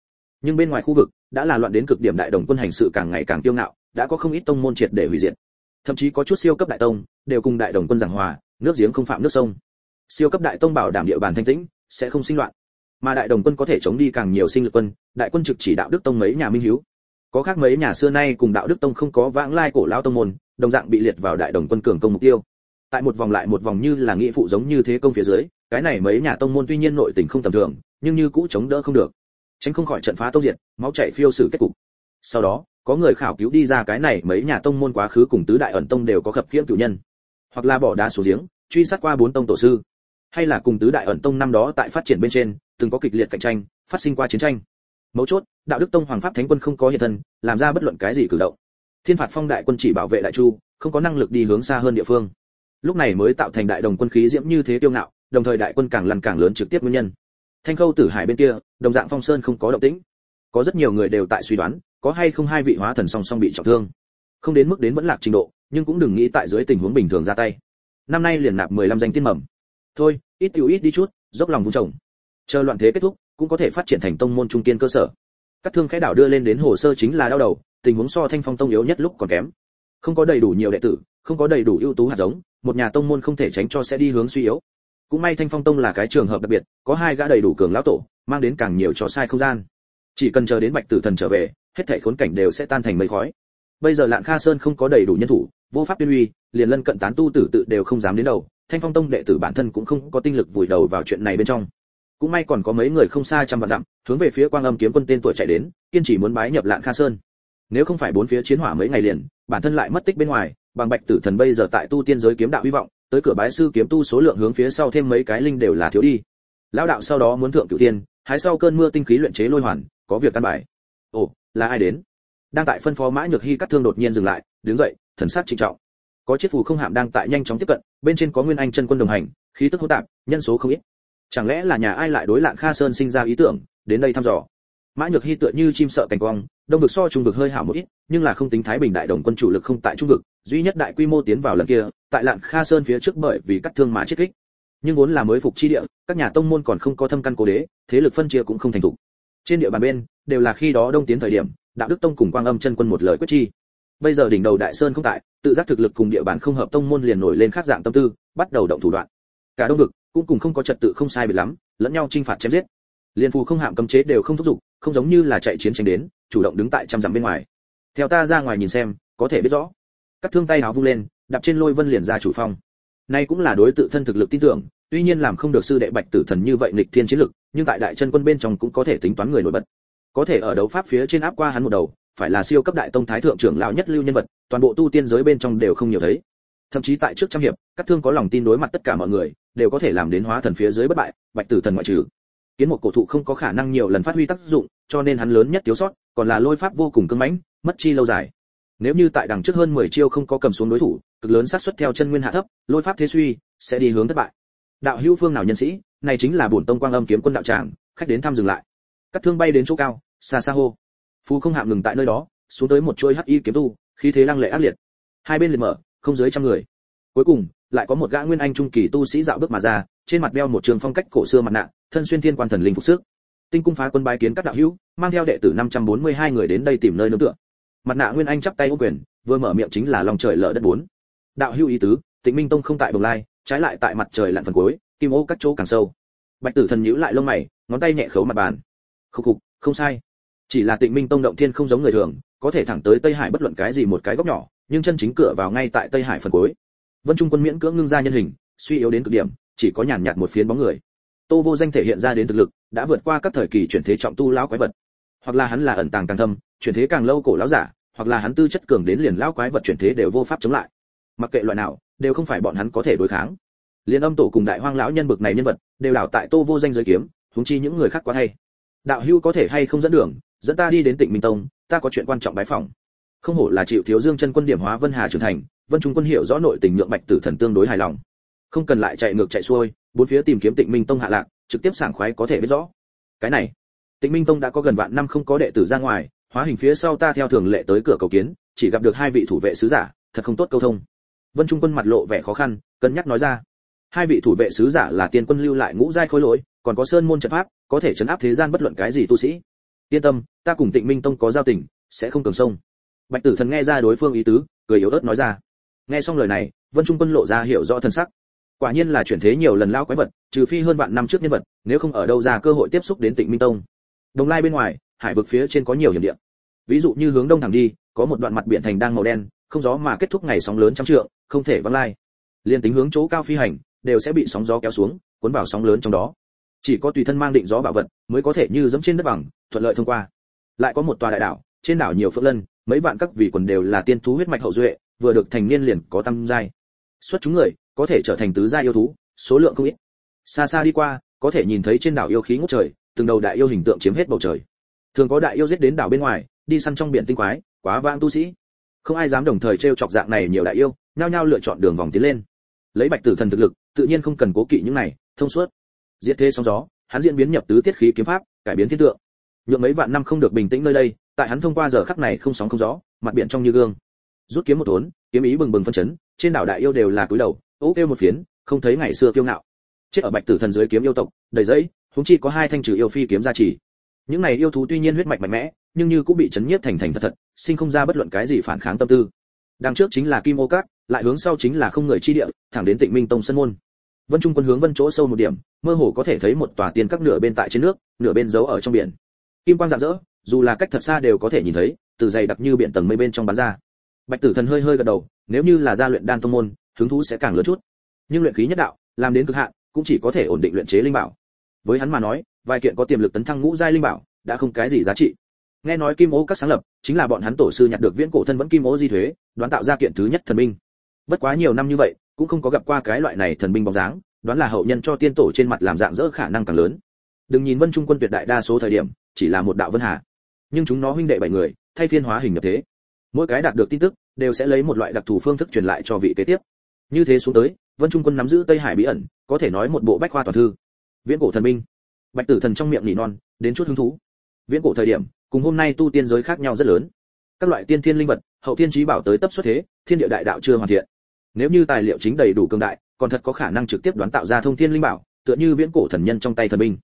Nhưng bên ngoài khu vực, đã là loạn đến cực điểm đại đồng quân hành sự càng ngày càng tiêu ngạo, đã có không ít tông môn triệt để hủy diệt. Thậm chí có chút siêu cấp đại tông, đều cùng đại đồng quân giảng hòa, nước giếng không phạm nước sông. Siêu cấp đại tông bảo đảm địa bàn thanh tĩnh, sẽ không sinh loạn. Mà đại đồng quân có thể chống đi càng nhiều sinh lực quân, đại quân trực chỉ đạo đức tông mấy nhà minh hiếu. Có khác mấy nhà xưa nay cùng đạo đức tông không có vãng lai cổ lao tông môn, đồng dạng bị liệt vào đại đồng quân cường công mục tiêu. Tại một vòng lại một vòng như là nghĩa phụ giống như thế công phía dưới cái này mấy nhà tông môn tuy nhiên nội tình không tầm thường, nhưng như cũ chống đỡ không được. Tránh không khỏi trận phá tông diệt, máu chảy phiêu sử kết cục. Sau đó, có người khảo cứu đi ra cái này mấy nhà tông môn quá khứ cùng tứ đại ẩn tông đều có khập khiễng cửu nhân. Hoặc là bỏ đá xuống giếng, truy sát qua bốn tông tổ sư. Hay là cùng tứ đại ẩn tông năm đó tại phát triển bên trên, từng có kịch liệt cạnh tranh, phát sinh qua chiến tranh. Mấu chốt, đạo đức tông hoàng pháp thánh quân không có hiện thân, làm ra bất luận cái gì cử động. Thiên phạt phong đại quân chỉ bảo vệ đại chu, không có năng lực đi hướng xa hơn địa phương. Lúc này mới tạo thành đại đồng quân khí diễm như thế tiêu ngạo đồng thời đại quân càng lăn càng lớn trực tiếp nguyên nhân. Thanh khâu tử hải bên kia, đồng dạng phong sơn không có động tĩnh. Có rất nhiều người đều tại suy đoán, có hay không hai vị hóa thần song song bị trọng thương. Không đến mức đến vẫn lạc trình độ, nhưng cũng đừng nghĩ tại dưới tình huống bình thường ra tay. Năm nay liền nạp 15 danh tiên mầm. Thôi, ít tiêu ít đi chút, dốc lòng vun trồng. Chờ loạn thế kết thúc, cũng có thể phát triển thành tông môn trung kiên cơ sở. Các thương khẽ đảo đưa lên đến hồ sơ chính là đau đầu, tình huống so thanh phong tông yếu nhất lúc còn kém. Không có đầy đủ nhiều đệ tử, không có đầy đủ ưu tú hạt giống, một nhà tông môn không thể tránh cho sẽ đi hướng suy yếu cũng may thanh phong tông là cái trường hợp đặc biệt, có hai gã đầy đủ cường lão tổ, mang đến càng nhiều trò sai không gian. Chỉ cần chờ đến bạch tử thần trở về, hết thảy khốn cảnh đều sẽ tan thành mây khói. Bây giờ lạng kha sơn không có đầy đủ nhân thủ, vô pháp tuyên uy, liền lân cận tán tu tử tự đều không dám đến đầu. Thanh phong tông đệ tử bản thân cũng không có tinh lực vùi đầu vào chuyện này bên trong. Cũng may còn có mấy người không xa trăm vạn dặm, hướng về phía quang âm kiếm quân tên tuổi chạy đến, kiên trì muốn bái nhập lạng kha sơn. Nếu không phải bốn phía chiến hỏa mấy ngày liền, bản thân lại mất tích bên ngoài, bằng bạch tử thần bây giờ tại tu tiên giới kiếm đạo hy vọng tới cửa bái sư kiếm tu số lượng hướng phía sau thêm mấy cái linh đều là thiếu đi. Lão đạo sau đó muốn thượng cửu tiên hái sau cơn mưa tinh khí luyện chế lôi hoàn, có việc căn bài. Ồ, là ai đến? Đang tại phân phó mã nhược hy cắt thương đột nhiên dừng lại, đứng dậy, thần sắc trịnh trọng. Có chiếc phù không hạm đang tại nhanh chóng tiếp cận, bên trên có nguyên anh chân quân đồng hành, khí tức hỗn tạp, nhân số không ít. Chẳng lẽ là nhà ai lại đối lạng kha sơn sinh ra ý tưởng, đến đây thăm dò? Mã nhược hy tựa như chim sợ cảnh quang, đông vực so trung vực hơi hảo một ít, nhưng là không tính thái bình đại đồng quân chủ lực không tại trung vực duy nhất đại quy mô tiến vào lần kia, tại lạn kha sơn phía trước bởi vì cắt thương mà chết kích. Nhưng vốn là mới phục chi địa, các nhà tông môn còn không có thâm căn cố đế, thế lực phân chia cũng không thành thục. Trên địa bàn bên, đều là khi đó đông tiến thời điểm, đạo đức tông cùng quang âm chân quân một lời quyết chi. Bây giờ đỉnh đầu đại sơn không tại, tự giác thực lực cùng địa bàn không hợp tông môn liền nổi lên khác dạng tâm tư, bắt đầu động thủ đoạn. Cả đông vực cũng cùng không có trật tự không sai biệt lắm, lẫn nhau chinh phạt chém giết. Liên phù không hạm cấm chế đều không thúc giục, không giống như là chạy chiến tranh đến, chủ động đứng tại trăm dặm bên ngoài. Theo ta ra ngoài nhìn xem, có thể biết rõ các thương tay háo vung lên, đạp trên lôi vân liền ra chủ phong. Nay cũng là đối tự thân thực lực tin tưởng, tuy nhiên làm không được sư đệ bạch tử thần như vậy nghịch thiên chiến lực, nhưng tại đại chân quân bên trong cũng có thể tính toán người nổi bật. Có thể ở đấu pháp phía trên áp qua hắn một đầu, phải là siêu cấp đại tông thái thượng trưởng lão nhất lưu nhân vật, toàn bộ tu tiên giới bên trong đều không nhiều thấy. Thậm chí tại trước trăm hiệp, các thương có lòng tin đối mặt tất cả mọi người, đều có thể làm đến hóa thần phía dưới bất bại, bạch tử thần ngoại trừ. Kiến một cổ thụ không có khả năng nhiều lần phát huy tác dụng, cho nên hắn lớn nhất thiếu sót, còn là lôi pháp vô cùng cứng mãnh, mất chi lâu dài nếu như tại đằng trước hơn 10 chiêu không có cầm xuống đối thủ, cực lớn xác suất theo chân nguyên hạ thấp, lôi pháp thế suy, sẽ đi hướng thất bại. Đạo hữu phương nào nhân sĩ, này chính là bổn tông quang âm kiếm quân đạo tràng, khách đến thăm dừng lại. Các thương bay đến chỗ cao, xa xa hô. Phú không hạm ngừng tại nơi đó, xuống tới một chuôi hắc y kiếm tu, khí thế lăng lệ ác liệt. Hai bên liền mở, không dưới trăm người. Cuối cùng, lại có một gã nguyên anh trung kỳ tu sĩ dạo bước mà ra, trên mặt đeo một trường phong cách cổ xưa mặt nạ, thân xuyên thiên quan thần linh phục sức. Tinh cung phá quân bái kiến các đạo hữu, mang theo đệ tử 542 người đến đây tìm nơi nương tựa mặt nạ nguyên anh chắp tay ô quyền, vừa mở miệng chính là lòng trời lở đất bốn. Đạo hưu ý tứ, tịnh minh tông không tại bồng lai, trái lại tại mặt trời lặn phần cuối, kim ô các chỗ càng sâu. Bạch tử thần nhíu lại lông mày, ngón tay nhẹ khấu mặt bàn. Khục khục, không sai. Chỉ là tịnh minh tông động thiên không giống người thường, có thể thẳng tới tây hải bất luận cái gì một cái góc nhỏ, nhưng chân chính cửa vào ngay tại tây hải phần cuối. Vân trung quân miễn cưỡng ngưng ra nhân hình, suy yếu đến cực điểm, chỉ có nhàn nhạt một phiến bóng người. Tô vô danh thể hiện ra đến thực lực, đã vượt qua các thời kỳ chuyển thế trọng tu lão quái vật hoặc là hắn là ẩn tàng càng thâm, chuyển thế càng lâu cổ lão giả, hoặc là hắn tư chất cường đến liền lão quái vật chuyển thế đều vô pháp chống lại. Mặc kệ loại nào, đều không phải bọn hắn có thể đối kháng. Liên âm tổ cùng đại hoang lão nhân bực này nhân vật, đều đảo tại tô vô danh giới kiếm thúng chi những người khác quá hay. Đạo hưu có thể hay không dẫn đường, dẫn ta đi đến tịnh minh tông, ta có chuyện quan trọng bái phỏng. Không hổ là chịu thiếu dương chân quân điểm hóa vân hà trưởng thành, vân trung quân hiểu rõ nội tình nhượng bạch tử thần tương đối hài lòng. Không cần lại chạy ngược chạy xuôi, bốn phía tìm kiếm tịnh minh tông hạ lạc, trực tiếp sảng khoái có thể biết rõ. Cái này tịnh minh tông đã có gần vạn năm không có đệ tử ra ngoài, hóa hình phía sau ta theo thường lệ tới cửa cầu kiến, chỉ gặp được hai vị thủ vệ sứ giả, thật không tốt câu thông. Vân trung quân mặt lộ vẻ khó khăn, cân nhắc nói ra. Hai vị thủ vệ sứ giả là tiên quân lưu lại ngũ giai khối lỗi, còn có sơn môn trận pháp, có thể chấn áp thế gian bất luận cái gì tu sĩ. Yên tâm, ta cùng tịnh minh tông có giao tình, sẽ không cường sông. Bạch tử thần nghe ra đối phương ý tứ, cười yếu ớt nói ra. Nghe xong lời này, vân trung quân lộ ra hiểu rõ thân sắc. Quả nhiên là chuyển thế nhiều lần lao quái vật, trừ phi hơn vạn năm trước nhân vật, nếu không ở đâu ra cơ hội tiếp xúc đến tịnh minh tông đồng lai bên ngoài, hải vực phía trên có nhiều hiểm địa. Ví dụ như hướng đông thẳng đi, có một đoạn mặt biển thành đang màu đen, không gió mà kết thúc ngày sóng lớn trăm trượng, không thể văng lai. Liên tính hướng chỗ cao phi hành, đều sẽ bị sóng gió kéo xuống, cuốn vào sóng lớn trong đó. Chỉ có tùy thân mang định gió bảo vật, mới có thể như dẫm trên đất bằng, thuận lợi thông qua. Lại có một tòa đại đảo, trên đảo nhiều phượng lân, mấy vạn các vị quần đều là tiên thú huyết mạch hậu duệ, vừa được thành niên liền có tăng giai. Xuất chúng người, có thể trở thành tứ gia yêu thú, số lượng không ít. Xa xa đi qua, có thể nhìn thấy trên đảo yêu khí ngút trời từng đầu đại yêu hình tượng chiếm hết bầu trời. Thường có đại yêu giết đến đảo bên ngoài, đi săn trong biển tinh quái, quá vãng tu sĩ. Không ai dám đồng thời trêu chọc dạng này nhiều đại yêu, nhao nhao lựa chọn đường vòng tiến lên. Lấy bạch tử thần thực lực, tự nhiên không cần cố kỵ những này, thông suốt. Diệt thế sóng gió, hắn diễn biến nhập tứ tiết khí kiếm pháp, cải biến thiên tượng. Nhượng mấy vạn năm không được bình tĩnh nơi đây, tại hắn thông qua giờ khắc này không sóng không gió, mặt biển trong như gương. Rút kiếm một thốn kiếm ý bừng bừng phân chấn, trên đảo đại yêu đều là cúi đầu, ố kêu một phiến, không thấy ngày xưa kiêu ngạo. Chết ở bạch tử thần dưới kiếm yêu tộc, đầy giấy chúng chi có hai thanh trừ yêu phi kiếm gia trì. Những này yêu thú tuy nhiên huyết mạch mạnh mẽ, nhưng như cũng bị chấn nhiếp thành thành thật thật, sinh không ra bất luận cái gì phản kháng tâm tư. Đằng trước chính là kim ô cát lại hướng sau chính là không người chi địa, thẳng đến tịnh minh tông sân môn. Vân trung quân hướng vân chỗ sâu một điểm, mơ hồ có thể thấy một tòa tiên các nửa bên tại trên nước, nửa bên giấu ở trong biển. Kim quang rạng rỡ, dù là cách thật xa đều có thể nhìn thấy, từ dày đặc như biển tầng mây bên trong bắn ra. Bạch tử thần hơi hơi gật đầu, nếu như là gia luyện đan tông môn, hứng thú sẽ càng lớn chút. Nhưng luyện khí nhất đạo, làm đến cực hạn, cũng chỉ có thể ổn định luyện chế linh bảo với hắn mà nói, vài kiện có tiềm lực tấn thăng ngũ giai linh bảo, đã không cái gì giá trị. Nghe nói kim ô các sáng lập, chính là bọn hắn tổ sư nhặt được viễn cổ thân vẫn kim ô di thuế, đoán tạo ra kiện thứ nhất thần binh. Bất quá nhiều năm như vậy, cũng không có gặp qua cái loại này thần binh bóng dáng, đoán là hậu nhân cho tiên tổ trên mặt làm dạng dỡ khả năng càng lớn. Đừng nhìn vân trung quân tuyệt đại đa số thời điểm, chỉ là một đạo vân hà. Nhưng chúng nó huynh đệ bảy người, thay phiên hóa hình nhập thế. Mỗi cái đạt được tin tức, đều sẽ lấy một loại đặc thù phương thức truyền lại cho vị kế tiếp. Như thế xuống tới, vân trung quân nắm giữ tây hải bí ẩn, có thể nói một bộ bách khoa toàn thư viễn cổ thần minh, bạch tử thần trong miệng nỉ non đến chút hứng thú. Viễn cổ thời điểm cùng hôm nay tu tiên giới khác nhau rất lớn. Các loại tiên thiên linh vật hậu thiên trí bảo tới tấp xuất thế thiên địa đại đạo chưa hoàn thiện. Nếu như tài liệu chính đầy đủ cường đại còn thật có khả năng trực tiếp đoán tạo ra thông thiên linh bảo tựa như viễn cổ thần nhân trong tay thần binh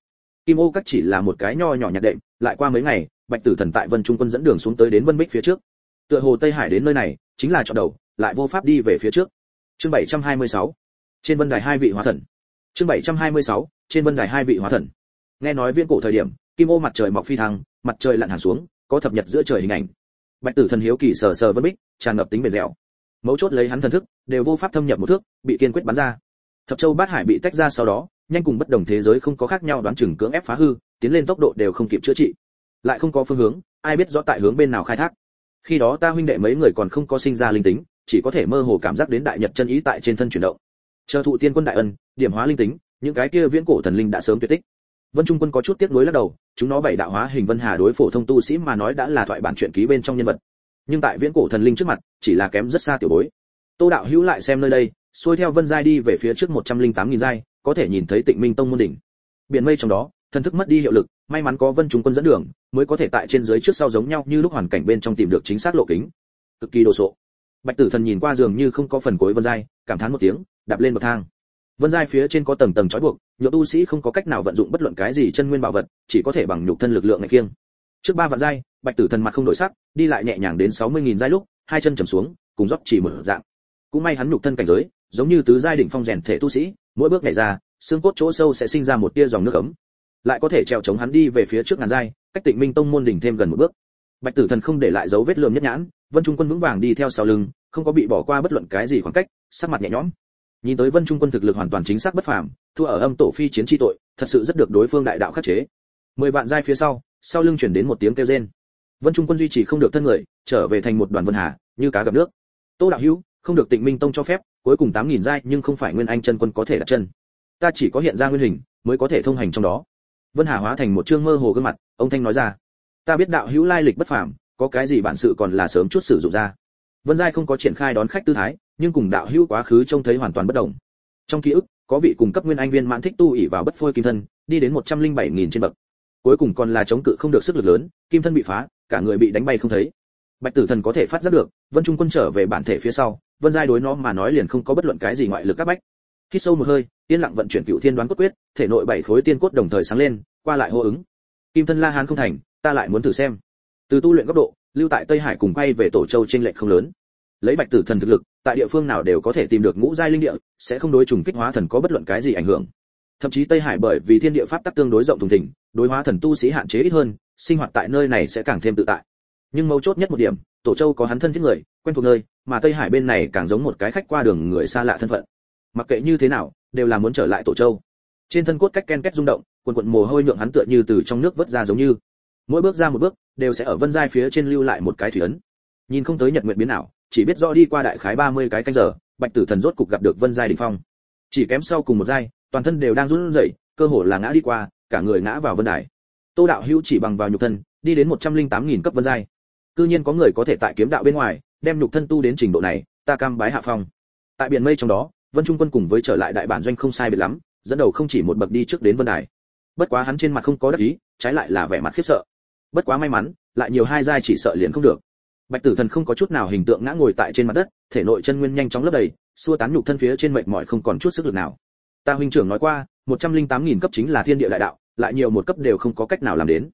kim ô các chỉ là một cái nho nhỏ nhạc đệm lại qua mấy ngày bạch tử thần tại vân trung quân dẫn đường xuống tới đến vân bích phía trước. Tựa hồ tây hải đến nơi này chính là chọn đầu lại vô pháp đi về phía trước. Chương 726 trên vân đài hai vị hóa thần. Chương 726 trên vân đài hai vị hóa thần. Nghe nói viễn cổ thời điểm, kim ô mặt trời mọc phi thăng, mặt trời lặn hẳn xuống, có thập nhật giữa trời hình ảnh. Bạch tử thần hiếu kỳ sờ sờ vân bích, tràn ngập tính bền dẻo. Mấu chốt lấy hắn thần thức, đều vô pháp thâm nhập một thước, bị kiên quyết bắn ra. Thập châu bát hải bị tách ra sau đó, nhanh cùng bất đồng thế giới không có khác nhau đoán chừng cưỡng ép phá hư, tiến lên tốc độ đều không kịp chữa trị. Lại không có phương hướng, ai biết rõ tại hướng bên nào khai thác. Khi đó ta huynh đệ mấy người còn không có sinh ra linh tính, chỉ có thể mơ hồ cảm giác đến đại nhật chân ý tại trên thân chuyển động. Chờ thụ tiên quân đại ân, điểm hóa linh tính những cái kia viễn cổ thần linh đã sớm tuyệt tích. Vân trung quân có chút tiếc nuối lắc đầu, chúng nó bảy đạo hóa hình vân hà đối phổ thông tu sĩ mà nói đã là thoại bản truyện ký bên trong nhân vật. Nhưng tại viễn cổ thần linh trước mặt, chỉ là kém rất xa tiểu bối. Tô đạo hữu lại xem nơi đây, xuôi theo vân giai đi về phía trước một trăm linh tám nghìn giai, có thể nhìn thấy tịnh minh tông môn đỉnh. Biển mây trong đó, thần thức mất đi hiệu lực, may mắn có vân trung quân dẫn đường, mới có thể tại trên dưới trước sau giống nhau như lúc hoàn cảnh bên trong tìm được chính xác lộ kính. Cực kỳ đồ sộ. Bạch tử thần nhìn qua giường như không có phần cuối vân giai, cảm thán một tiếng, đạp lên bậc thang vân giai phía trên có tầng tầng trói buộc nhựa tu sĩ không có cách nào vận dụng bất luận cái gì chân nguyên bảo vật, chỉ có thể bằng nhục thân lực lượng này kiêng. Trước ba vạn giai, bạch tử thần mặt không đổi sắc, đi lại nhẹ nhàng đến sáu mươi nghìn giai lúc, hai chân trầm xuống, cùng dốc chỉ mở dạng. Cũng may hắn nhục thân cảnh giới, giống như tứ giai đỉnh phong rèn thể tu sĩ, mỗi bước nhảy ra, xương cốt chỗ sâu sẽ sinh ra một tia dòng nước ấm. Lại có thể trèo chống hắn đi về phía trước ngàn giai, cách tịnh minh tông môn đỉnh thêm gần một bước. Bạch tử thần không để lại dấu vết lườm nhất nhãn, vân trung quân vững vàng đi theo sau lưng, không có bị bỏ qua bất luận cái gì khoảng cách, sắc mặt nhẹ nhõm nhìn tới vân trung quân thực lực hoàn toàn chính xác bất phàm, thua ở âm tổ phi chiến chi tội, thật sự rất được đối phương đại đạo khắc chế. Mười vạn giai phía sau sau lưng chuyển đến một tiếng kêu rên. Vân trung quân duy trì không được thân người, trở về thành một đoàn vân hà, như cá gặp nước. Tô đạo hữu, không được tịnh minh tông cho phép, cuối cùng tám nghìn giai nhưng không phải nguyên anh chân quân có thể đặt chân. Ta chỉ có hiện ra nguyên hình, mới có thể thông hành trong đó. Vân hà hóa thành một trương mơ hồ gương mặt, ông thanh nói ra. Ta biết đạo hữu lai lịch bất phàm, có cái gì bản sự còn là sớm chút sử dụng ra. Vân giai không có triển khai đón khách tư thái nhưng cùng đạo hữu quá khứ trông thấy hoàn toàn bất đồng. Trong ký ức, có vị cùng cấp nguyên anh viên mãn thích tu ỷ vào bất phôi kim thân, đi đến một trăm linh bảy nghìn trên bậc. Cuối cùng còn là chống cự không được sức lực lớn, kim thân bị phá, cả người bị đánh bay không thấy. Bạch tử thần có thể phát giác được, vân trung quân trở về bản thể phía sau, vân giai đối nó mà nói liền không có bất luận cái gì ngoại lực các bách. Hít sâu một hơi, yên lặng vận chuyển cựu thiên đoán cốt quyết, thể nội bảy khối tiên cốt đồng thời sáng lên, qua lại hô ứng. Kim thân la hán không thành, ta lại muốn thử xem. Từ tu luyện góc độ, lưu tại tây hải cùng quay về tổ châu trên lệch không lớn. Lấy bạch tử thần thực lực tại địa phương nào đều có thể tìm được ngũ giai linh địa, sẽ không đối trùng kích hóa thần có bất luận cái gì ảnh hưởng. Thậm chí tây hải bởi vì thiên địa pháp tắc tương đối rộng thùng thình, đối hóa thần tu sĩ hạn chế ít hơn, sinh hoạt tại nơi này sẽ càng thêm tự tại. Nhưng mấu chốt nhất một điểm, tổ châu có hắn thân thiết người, quen thuộc nơi, mà tây hải bên này càng giống một cái khách qua đường người xa lạ thân phận. Mặc kệ như thế nào, đều là muốn trở lại tổ châu. Trên thân cốt cách ken két rung động, quần quần mồ hôi nhượng hắn tựa như từ trong nước vớt ra giống như. Mỗi bước ra một bước, đều sẽ ở vân giai phía trên lưu lại một cái thủy ấn. Nhìn không tới nhật nguyện biến nào chỉ biết rõ đi qua đại khái 30 cái canh giờ, bạch tử thần rốt cục gặp được vân giai đỉnh phong. Chỉ kém sau cùng một giai, toàn thân đều đang run rẩy, cơ hồ là ngã đi qua, cả người ngã vào vân đài. Tô đạo hữu chỉ bằng vào nhục thân, đi đến 108.000 cấp vân giai. Cư nhiên có người có thể tại kiếm đạo bên ngoài, đem nhục thân tu đến trình độ này, ta cam bái hạ phong. Tại biển mây trong đó, vân trung quân cùng với trở lại đại bản doanh không sai biệt lắm, dẫn đầu không chỉ một bậc đi trước đến vân đài. Bất quá hắn trên mặt không có đắc ý, trái lại là vẻ mặt khiếp sợ. Bất quá may mắn, lại nhiều hai giai chỉ sợ liền không được bạch tử thần không có chút nào hình tượng ngã ngồi tại trên mặt đất, thể nội chân nguyên nhanh chóng lấp đầy, xua tán nhục thân phía trên mệt mỏi không còn chút sức lực nào. Ta huynh trưởng nói qua, một trăm linh tám nghìn cấp chính là thiên địa đại đạo, lại nhiều một cấp đều không có cách nào làm đến.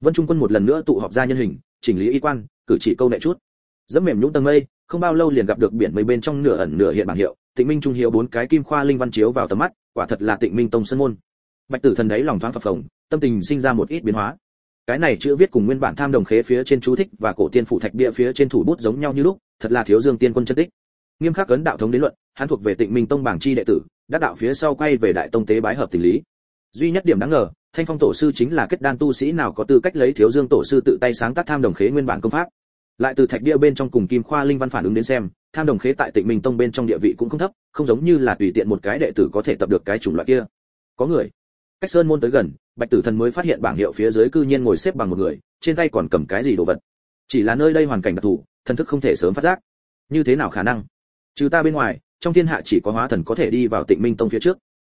Vân trung quân một lần nữa tụ họp ra nhân hình, chỉnh lý y quan, cử chỉ câu nệ chút. Dẫm mềm nhũng tầng mây, không bao lâu liền gặp được biển mây bên trong nửa ẩn nửa hiện bảng hiệu, tịnh minh trung hiếu bốn cái kim khoa linh văn chiếu vào tầm mắt, quả thật là tịnh minh tông sân môn. Bạch tử thần đấy lòng thoáng phập phồng, tâm tình sinh ra một ít biến hóa cái này chữ viết cùng nguyên bản tham đồng khế phía trên chú thích và cổ tiên phủ thạch bia phía trên thủ bút giống nhau như lúc, thật là thiếu dương tiên quân chân tích. Nghiêm khắc ấn đạo thống đến luận, hắn thuộc về tịnh minh tông bảng chi đệ tử, đắc đạo phía sau quay về đại tông tế bái hợp tình lý. Duy nhất điểm đáng ngờ, thanh phong tổ sư chính là kết đan tu sĩ nào có tư cách lấy thiếu dương tổ sư tự tay sáng tác tham đồng khế nguyên bản công pháp. Lại từ thạch địa bên trong cùng kim khoa linh văn phản ứng đến xem, tham đồng khế tại tịnh minh tông bên trong địa vị cũng không thấp, không giống như là tùy tiện một cái đệ tử có thể tập được cái chủng loại kia. Có người, cách sơn môn tới gần bạch tử thần mới phát hiện bảng hiệu phía dưới cư nhiên ngồi xếp bằng một người, trên tay còn cầm cái gì đồ vật. Chỉ là nơi đây hoàn cảnh đặc thù, thần thức không thể sớm phát giác. Như thế nào khả năng? Trừ ta bên ngoài, trong thiên hạ chỉ có hóa thần có thể đi vào tịnh minh tông phía trước.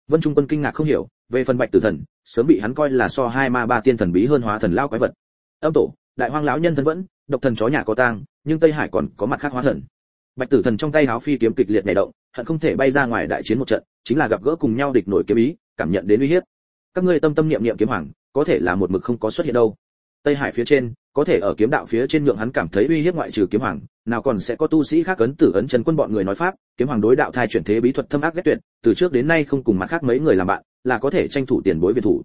Vân trung quân kinh ngạc không hiểu, về phần bạch tử thần, sớm bị hắn coi là so hai ma ba tiên thần bí hơn hóa thần lao quái vật. Âm tổ, đại hoang lão nhân thân vẫn, độc thần chó nhà có tang, nhưng tây hải còn có mặt khác hóa thần. Bạch tử thần trong tay háo phi kiếm kịch liệt nảy động, hận không thể bay ra ngoài đại chiến một trận, chính là gặp gỡ cùng nhau địch nổi kiếm ý, cảm nhận đến uy hiếp các ngươi tâm tâm niệm niệm kiếm hoàng, có thể là một mực không có xuất hiện đâu. Tây hải phía trên, có thể ở kiếm đạo phía trên nhượng hắn cảm thấy uy hiếp ngoại trừ kiếm hoàng, nào còn sẽ có tu sĩ khác ấn tử ấn chân quân bọn người nói pháp, kiếm hoàng đối đạo thai chuyển thế bí thuật thâm ác ghét tuyệt, từ trước đến nay không cùng mặt khác mấy người làm bạn, là có thể tranh thủ tiền bối việt thủ.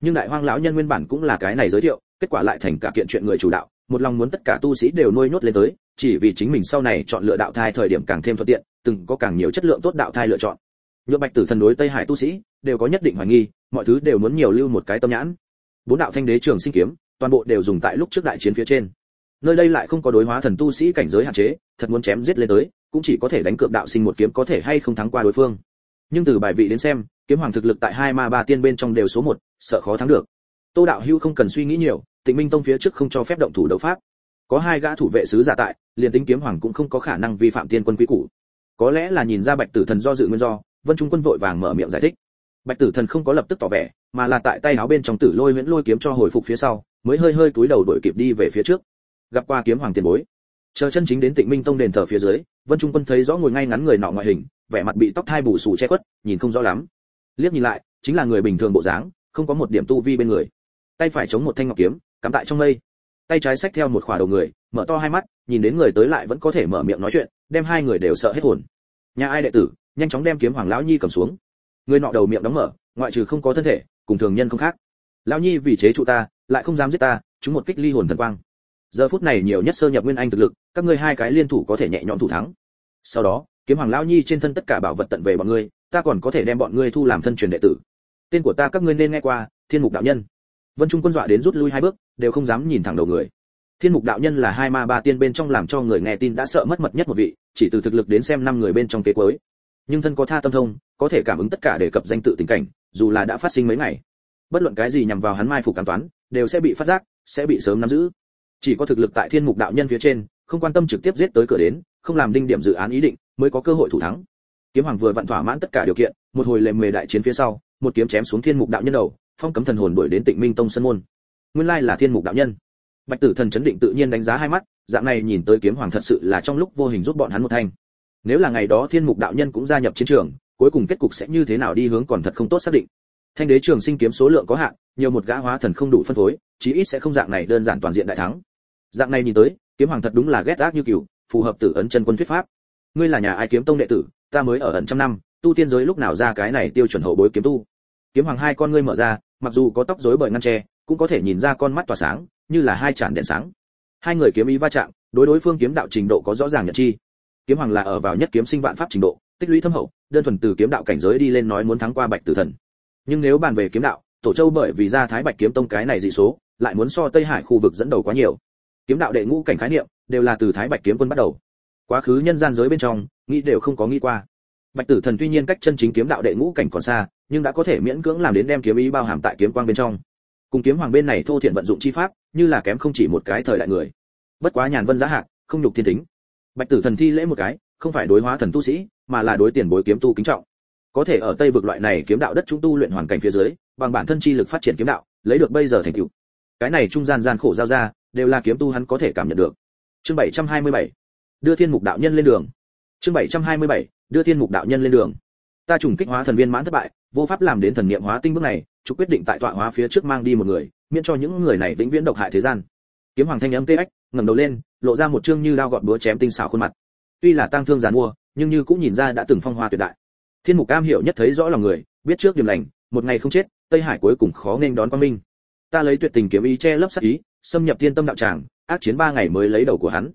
Nhưng đại hoang lão nhân nguyên bản cũng là cái này giới thiệu, kết quả lại thành cả kiện chuyện người chủ đạo, một lòng muốn tất cả tu sĩ đều nuôi nhốt lên tới, chỉ vì chính mình sau này chọn lựa đạo thai thời điểm càng thêm thuận tiện, từng có càng nhiều chất lượng tốt đạo thai lựa chọn nhựa bạch tử thần đối tây hải tu sĩ đều có nhất định hoài nghi, mọi thứ đều muốn nhiều lưu một cái tâm nhãn. Bốn đạo thanh đế trường sinh kiếm, toàn bộ đều dùng tại lúc trước đại chiến phía trên. Nơi đây lại không có đối hóa thần tu sĩ cảnh giới hạn chế, thật muốn chém giết lên tới, cũng chỉ có thể đánh cược đạo sinh một kiếm có thể hay không thắng qua đối phương. Nhưng từ bài vị đến xem, kiếm hoàng thực lực tại hai ma ba tiên bên trong đều số một, sợ khó thắng được. Tô đạo hưu không cần suy nghĩ nhiều, tịnh minh tông phía trước không cho phép động thủ đấu pháp. Có hai gã thủ vệ sứ giả tại, liền tính kiếm hoàng cũng không có khả năng vi phạm tiên quân quý cũ. có lẽ là nhìn ra bạch tử thần do dự nguyên do vân trung quân vội vàng mở miệng giải thích. Bạch tử thần không có lập tức tỏ vẻ, mà là tại tay áo bên trong tử lôi huyễn lôi kiếm cho hồi phục phía sau, mới hơi hơi cúi đầu đổi kịp đi về phía trước. Gặp qua kiếm hoàng tiền bối. Chờ chân chính đến tịnh minh tông đền thờ phía dưới, vân trung quân thấy rõ ngồi ngay ngắn người nọ ngoại hình, vẻ mặt bị tóc thai bù xù che khuất, nhìn không rõ lắm. Liếc nhìn lại, chính là người bình thường bộ dáng, không có một điểm tu vi bên người. Tay phải chống một thanh ngọc kiếm, cắm tại trong mây. Tay trái xách theo một khỏa đầu người, mở to hai mắt, nhìn đến người tới lại vẫn có thể mở miệng nói chuyện, đem hai người đều sợ hết hồn. Nhà ai đệ tử nhanh chóng đem kiếm hoàng lão nhi cầm xuống. Người nọ đầu miệng đóng mở, ngoại trừ không có thân thể, cùng thường nhân không khác. Lão nhi vì chế trụ ta, lại không dám giết ta, chúng một kích ly hồn thần quang. Giờ phút này nhiều nhất sơ nhập nguyên anh thực lực, các ngươi hai cái liên thủ có thể nhẹ nhõm thủ thắng. Sau đó, kiếm hoàng lão nhi trên thân tất cả bảo vật tận về bọn ngươi, ta còn có thể đem bọn ngươi thu làm thân truyền đệ tử. Tên của ta các ngươi nên nghe qua, thiên mục đạo nhân. Vân trung quân dọa đến rút lui hai bước, đều không dám nhìn thẳng đầu người. Thiên mục đạo nhân là hai ma ba tiên bên trong làm cho người nghe tin đã sợ mất mật nhất một vị, chỉ từ thực lực đến xem năm người bên trong kế cuối nhưng thân có tha tâm thông, có thể cảm ứng tất cả để cập danh tự tình cảnh, dù là đã phát sinh mấy ngày. Bất luận cái gì nhằm vào hắn mai phục cảm toán, đều sẽ bị phát giác, sẽ bị sớm nắm giữ. Chỉ có thực lực tại thiên mục đạo nhân phía trên, không quan tâm trực tiếp giết tới cửa đến, không làm đinh điểm dự án ý định, mới có cơ hội thủ thắng. Kiếm hoàng vừa vặn thỏa mãn tất cả điều kiện, một hồi lề mề đại chiến phía sau, một kiếm chém xuống thiên mục đạo nhân đầu, phong cấm thần hồn đuổi đến tịnh minh tông sân môn. Nguyên lai là thiên mục đạo nhân. Bạch tử thần chấn định tự nhiên đánh giá hai mắt, dạng này nhìn tới kiếm hoàng thật sự là trong lúc vô hình rút bọn hắn một thanh nếu là ngày đó thiên mục đạo nhân cũng gia nhập chiến trường, cuối cùng kết cục sẽ như thế nào đi hướng còn thật không tốt xác định. Thanh đế trường sinh kiếm số lượng có hạn, nhiều một gã hóa thần không đủ phân phối, chí ít sẽ không dạng này đơn giản toàn diện đại thắng. Dạng này nhìn tới, kiếm hoàng thật đúng là ghét ác như cừu, phù hợp tử ấn chân quân thuyết pháp. Ngươi là nhà ai kiếm tông đệ tử, ta mới ở ẩn trăm năm, tu tiên giới lúc nào ra cái này tiêu chuẩn hậu bối kiếm tu. Kiếm hoàng hai con ngươi mở ra, mặc dù có tóc rối bởi ngăn tre cũng có thể nhìn ra con mắt tỏa sáng, như là hai chản đèn sáng. Hai người kiếm ý va chạm, đối đối phương kiếm đạo trình độ có rõ ràng nhận chi kiếm hoàng là ở vào nhất kiếm sinh vạn pháp trình độ, tích lũy thâm hậu, đơn thuần từ kiếm đạo cảnh giới đi lên nói muốn thắng qua bạch tử thần. Nhưng nếu bàn về kiếm đạo, tổ châu bởi vì ra thái bạch kiếm tông cái này dị số, lại muốn so tây hải khu vực dẫn đầu quá nhiều. Kiếm đạo đệ ngũ cảnh khái niệm đều là từ thái bạch kiếm quân bắt đầu. Quá khứ nhân gian giới bên trong, nghĩ đều không có nghĩ qua. Bạch tử thần tuy nhiên cách chân chính kiếm đạo đệ ngũ cảnh còn xa, nhưng đã có thể miễn cưỡng làm đến đem kiếm ý bao hàm tại kiếm quang bên trong. Cùng kiếm hoàng bên này thô thiện vận dụng chi pháp, như là kém không chỉ một cái thời đại người. Bất quá nhàn vân giá hạc, không nhục thiên tính bạch tử thần thi lễ một cái, không phải đối hóa thần tu sĩ, mà là đối tiền bối kiếm tu kính trọng. Có thể ở tây vực loại này kiếm đạo đất chúng tu luyện hoàn cảnh phía dưới, bằng bản thân chi lực phát triển kiếm đạo, lấy được bây giờ thành tựu. Cái này trung gian gian khổ giao ra, đều là kiếm tu hắn có thể cảm nhận được. Chương 727 đưa thiên mục đạo nhân lên đường. Chương 727 đưa thiên mục đạo nhân lên đường. Ta trùng kích hóa thần viên mãn thất bại, vô pháp làm đến thần niệm hóa tinh bước này chúng quyết định tại tọa hóa phía trước mang đi một người, miễn cho những người này vĩnh viễn độc hại thế gian. Kiếm hoàng thanh âm tê ếch ngẩng đầu lên lộ ra một trương như dao gọt búa chém tinh xảo khuôn mặt. Tuy là tang thương giàn mua, nhưng như cũng nhìn ra đã từng phong hoa tuyệt đại. Thiên mục cam hiểu nhất thấy rõ lòng người, biết trước điểm lành, một ngày không chết, tây hải cuối cùng khó nên đón quang minh. Ta lấy tuyệt tình kiếm ý che lấp sát ý, xâm nhập thiên tâm đạo tràng, ác chiến ba ngày mới lấy đầu của hắn.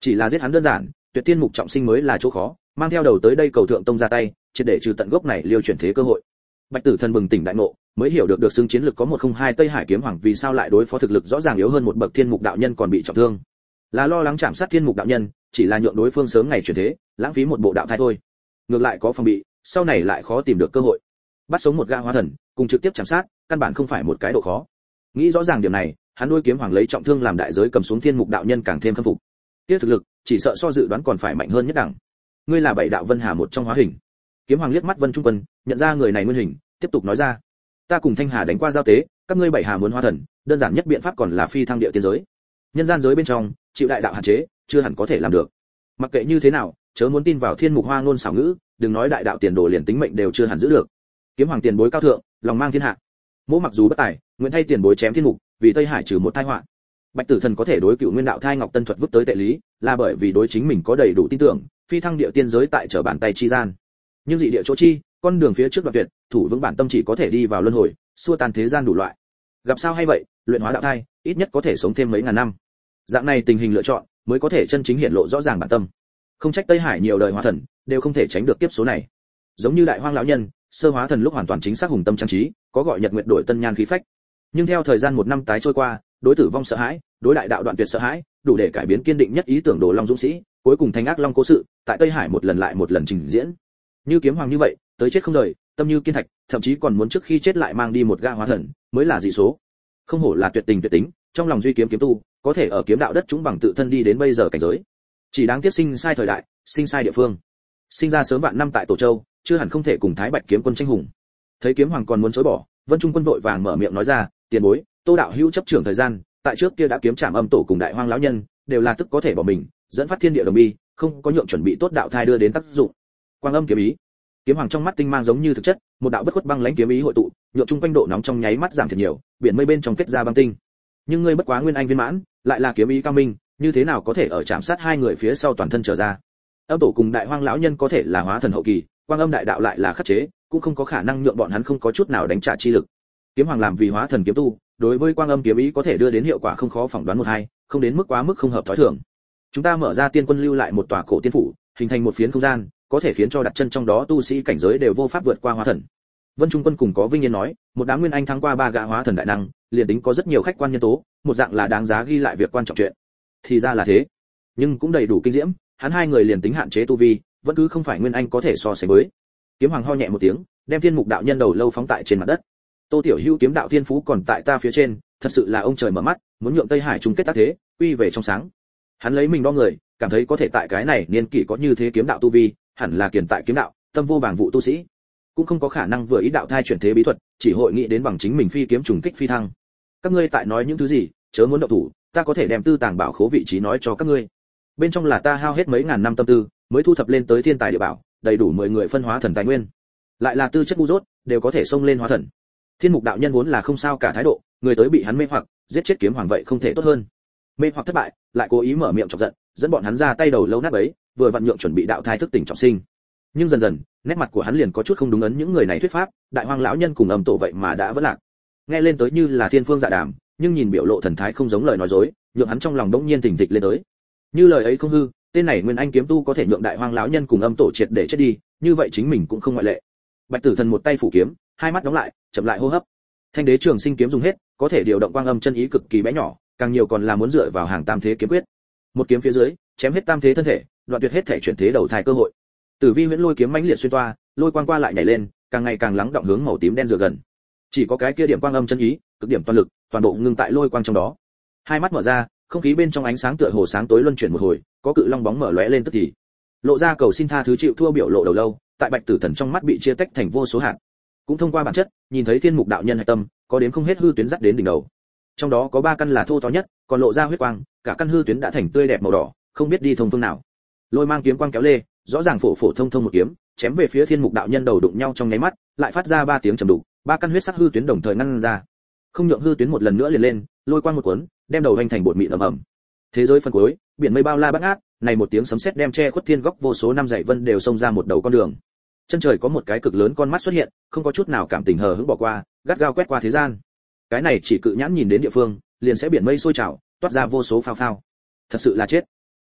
Chỉ là giết hắn đơn giản, tuyệt tiên mục trọng sinh mới là chỗ khó, mang theo đầu tới đây cầu thượng tông ra tay, triệt để trừ tận gốc này liêu chuyển thế cơ hội. Bạch tử thần bừng tỉnh đại ngộ, mới hiểu được được xưng chiến lực có một không hai tây hải kiếm hoàng vì sao lại đối phó thực lực rõ ràng yếu hơn một bậc thiên mục đạo nhân còn bị trọng thương là lo lắng chạm sát thiên mục đạo nhân, chỉ là nhượng đối phương sớm ngày chuyển thế, lãng phí một bộ đạo thai thôi. Ngược lại có phòng bị, sau này lại khó tìm được cơ hội. Bắt sống một gã hóa thần, cùng trực tiếp chạm sát, căn bản không phải một cái độ khó. Nghĩ rõ ràng điểm này, hắn nuôi kiếm hoàng lấy trọng thương làm đại giới cầm xuống thiên mục đạo nhân càng thêm khâm phục. Kia thực lực, chỉ sợ so dự đoán còn phải mạnh hơn nhất đẳng. Ngươi là bảy đạo vân hà một trong hóa hình. Kiếm hoàng liếc mắt vân trung quân, nhận ra người này nguyên hình, tiếp tục nói ra. Ta cùng thanh hà đánh qua giao tế, các ngươi bảy hà muốn hóa thần, đơn giản nhất biện pháp còn là phi thăng địa tiên giới. Nhân gian giới bên trong chịu đại đạo hạn chế, chưa hẳn có thể làm được. Mặc kệ như thế nào, chớ muốn tin vào thiên mục hoa ngôn xảo ngữ, đừng nói đại đạo tiền đồ liền tính mệnh đều chưa hẳn giữ được. Kiếm hoàng tiền bối cao thượng, lòng mang thiên hạ. Mỗ mặc dù bất tài, nguyện thay tiền bối chém thiên mục, vì tây hải trừ một tai họa. Bạch tử thần có thể đối cựu nguyên đạo thai ngọc tân thuật vứt tới tệ lý, là bởi vì đối chính mình có đầy đủ tin tưởng, phi thăng địa tiên giới tại trở bàn tay chi gian. Nhưng dị địa chỗ chi, con đường phía trước đoạn tuyệt, thủ vững bản tâm chỉ có thể đi vào luân hồi, xua tan thế gian đủ loại. Gặp sao hay vậy, luyện hóa đạo thai, ít nhất có thể sống thêm mấy ngàn năm dạng này tình hình lựa chọn mới có thể chân chính hiện lộ rõ ràng bản tâm. Không trách tây hải nhiều đời hóa thần đều không thể tránh được tiếp số này. Giống như đại hoang lão nhân, sơ hóa thần lúc hoàn toàn chính xác hùng tâm trang trí, có gọi nhật nguyện đổi tân nhan khí phách. Nhưng theo thời gian một năm tái trôi qua, đối tử vong sợ hãi, đối đại đạo đoạn tuyệt sợ hãi, đủ để cải biến kiên định nhất ý tưởng đồ long dũng sĩ, cuối cùng thành ác long cố sự, tại tây hải một lần lại một lần trình diễn. Như kiếm hoàng như vậy, tới chết không rời, tâm như kiên thạch, thậm chí còn muốn trước khi chết lại mang đi một ga hóa thần, mới là dị số. Không hổ là tuyệt tình tuyệt tính, trong lòng duy kiếm kiếm tu có thể ở kiếm đạo đất chúng bằng tự thân đi đến bây giờ cảnh giới. Chỉ đáng tiếc sinh sai thời đại, sinh sai địa phương. Sinh ra sớm vạn năm tại tổ châu, chưa hẳn không thể cùng thái bạch kiếm quân tranh hùng. Thấy kiếm hoàng còn muốn chối bỏ, vân trung quân vội vàng mở miệng nói ra, tiền bối, tô đạo hữu chấp trưởng thời gian, tại trước kia đã kiếm trảm âm tổ cùng đại hoang lão nhân, đều là tức có thể bỏ mình, dẫn phát thiên địa đồng bi không có nhượng chuẩn bị tốt đạo thai đưa đến tác dụng. Quang âm kiếm ý. Kiếm hoàng trong mắt tinh mang giống như thực chất, một đạo bất khuất băng lãnh kiếm ý hội tụ, nhượng chung quanh độ nóng trong nháy mắt giảm thiệt nhiều, biển mây bên trong kết ra băng tinh nhưng ngươi bất quá nguyên anh viên mãn, lại là kiếm ý cao minh, như thế nào có thể ở chạm sát hai người phía sau toàn thân trở ra? Âm tổ cùng đại hoang lão nhân có thể là hóa thần hậu kỳ, quang âm đại đạo lại là khắc chế, cũng không có khả năng nhượng bọn hắn không có chút nào đánh trả chi lực. Kiếm hoàng làm vì hóa thần kiếm tu, đối với quang âm kiếm ý có thể đưa đến hiệu quả không khó phỏng đoán một hai, không đến mức quá mức không hợp thói thường. Chúng ta mở ra tiên quân lưu lại một tòa cổ tiên phủ, hình thành một phiến không gian, có thể khiến cho đặt chân trong đó tu sĩ cảnh giới đều vô pháp vượt qua hóa thần vân trung quân cùng có vinh yên nói, một đám nguyên anh thắng qua ba gã hóa thần đại năng, liền tính có rất nhiều khách quan nhân tố, một dạng là đáng giá ghi lại việc quan trọng chuyện. Thì ra là thế. Nhưng cũng đầy đủ kinh diễm, hắn hai người liền tính hạn chế tu vi, vẫn cứ không phải nguyên anh có thể so sánh với. Kiếm hoàng ho nhẹ một tiếng, đem thiên mục đạo nhân đầu lâu phóng tại trên mặt đất. Tô tiểu hữu kiếm đạo thiên phú còn tại ta phía trên, thật sự là ông trời mở mắt, muốn nhượng tây hải chung kết tác thế uy về trong sáng. Hắn lấy mình đo người, cảm thấy có thể tại cái này niên kỷ có như thế kiếm đạo tu vi, hẳn là kiền tại kiếm đạo, tâm vô bảng vụ tu sĩ cũng không có khả năng vừa ý đạo thai chuyển thế bí thuật, chỉ hội nghĩ đến bằng chính mình phi kiếm trùng kích phi thăng. Các ngươi tại nói những thứ gì, chớ muốn động thủ, ta có thể đem tư tàng bảo khố vị trí nói cho các ngươi. Bên trong là ta hao hết mấy ngàn năm tâm tư, mới thu thập lên tới thiên tài địa bảo, đầy đủ mười người phân hóa thần tài nguyên. Lại là tư chất ngu dốt, đều có thể xông lên hóa thần. Thiên mục đạo nhân vốn là không sao cả thái độ, người tới bị hắn mê hoặc, giết chết kiếm hoàng vậy không thể tốt hơn. Mê hoặc thất bại, lại cố ý mở miệng chọc giận, dẫn bọn hắn ra tay đầu lâu nát bấy, vừa vận nhượng chuẩn bị đạo thai thức tỉnh trọng sinh nhưng dần dần, nét mặt của hắn liền có chút không đúng ấn những người này thuyết pháp, đại hoang lão nhân cùng âm tổ vậy mà đã vỡ lạc. Nghe lên tới như là thiên phương dạ đàm, nhưng nhìn biểu lộ thần thái không giống lời nói dối, nhượng hắn trong lòng đống nhiên thình thịch lên tới. Như lời ấy không hư, tên này nguyên anh kiếm tu có thể nhượng đại hoang lão nhân cùng âm tổ triệt để chết đi, như vậy chính mình cũng không ngoại lệ. Bạch tử thần một tay phủ kiếm, hai mắt đóng lại, chậm lại hô hấp. Thanh đế trường sinh kiếm dùng hết, có thể điều động quang âm chân ý cực kỳ bé nhỏ, càng nhiều còn là muốn dựa vào hàng tam thế kiếm quyết. Một kiếm phía dưới, chém hết tam thế thân thể, đoạn tuyệt hết thể chuyển thế đầu thai cơ hội tử vi huyễn lôi kiếm mãnh liệt xuyên toa, lôi quang qua lại nhảy lên, càng ngày càng lắng động hướng màu tím đen dựa gần. Chỉ có cái kia điểm quang âm chân ý, cực điểm toàn lực, toàn bộ ngưng tại lôi quang trong đó. Hai mắt mở ra, không khí bên trong ánh sáng tựa hồ sáng tối luân chuyển một hồi, có cự long bóng mở lóe lên tức thì. Lộ ra cầu xin tha thứ chịu thua biểu lộ đầu lâu, tại bạch tử thần trong mắt bị chia tách thành vô số hạt. Cũng thông qua bản chất, nhìn thấy thiên mục đạo nhân hạch tâm, có đến không hết hư tuyến dắt đến đỉnh đầu. Trong đó có ba căn là thô to nhất, còn lộ ra huyết quang, cả căn hư tuyến đã thành tươi đẹp màu đỏ, không biết đi thông phương nào. Lôi mang kiếm quang kéo lê rõ ràng phổ phổ thông thông một kiếm, chém về phía thiên mục đạo nhân đầu đụng nhau trong nháy mắt, lại phát ra ba tiếng trầm đục, ba căn huyết sắc hư tuyến đồng thời ngăn ra. Không nhượng hư tuyến một lần nữa liền lên, lôi quang một cuốn, đem đầu hành thành bột mịn ẩm ẩm. Thế giới phân cuối, biển mây bao la bát ngát, này một tiếng sấm sét đem che khuất thiên góc vô số năm dãy vân đều xông ra một đầu con đường. Chân trời có một cái cực lớn con mắt xuất hiện, không có chút nào cảm tình hờ hững bỏ qua, gắt gao quét qua thế gian. Cái này chỉ cự nhãn nhìn đến địa phương, liền sẽ biển mây sôi trào, toát ra vô số phao phao. Thật sự là chết.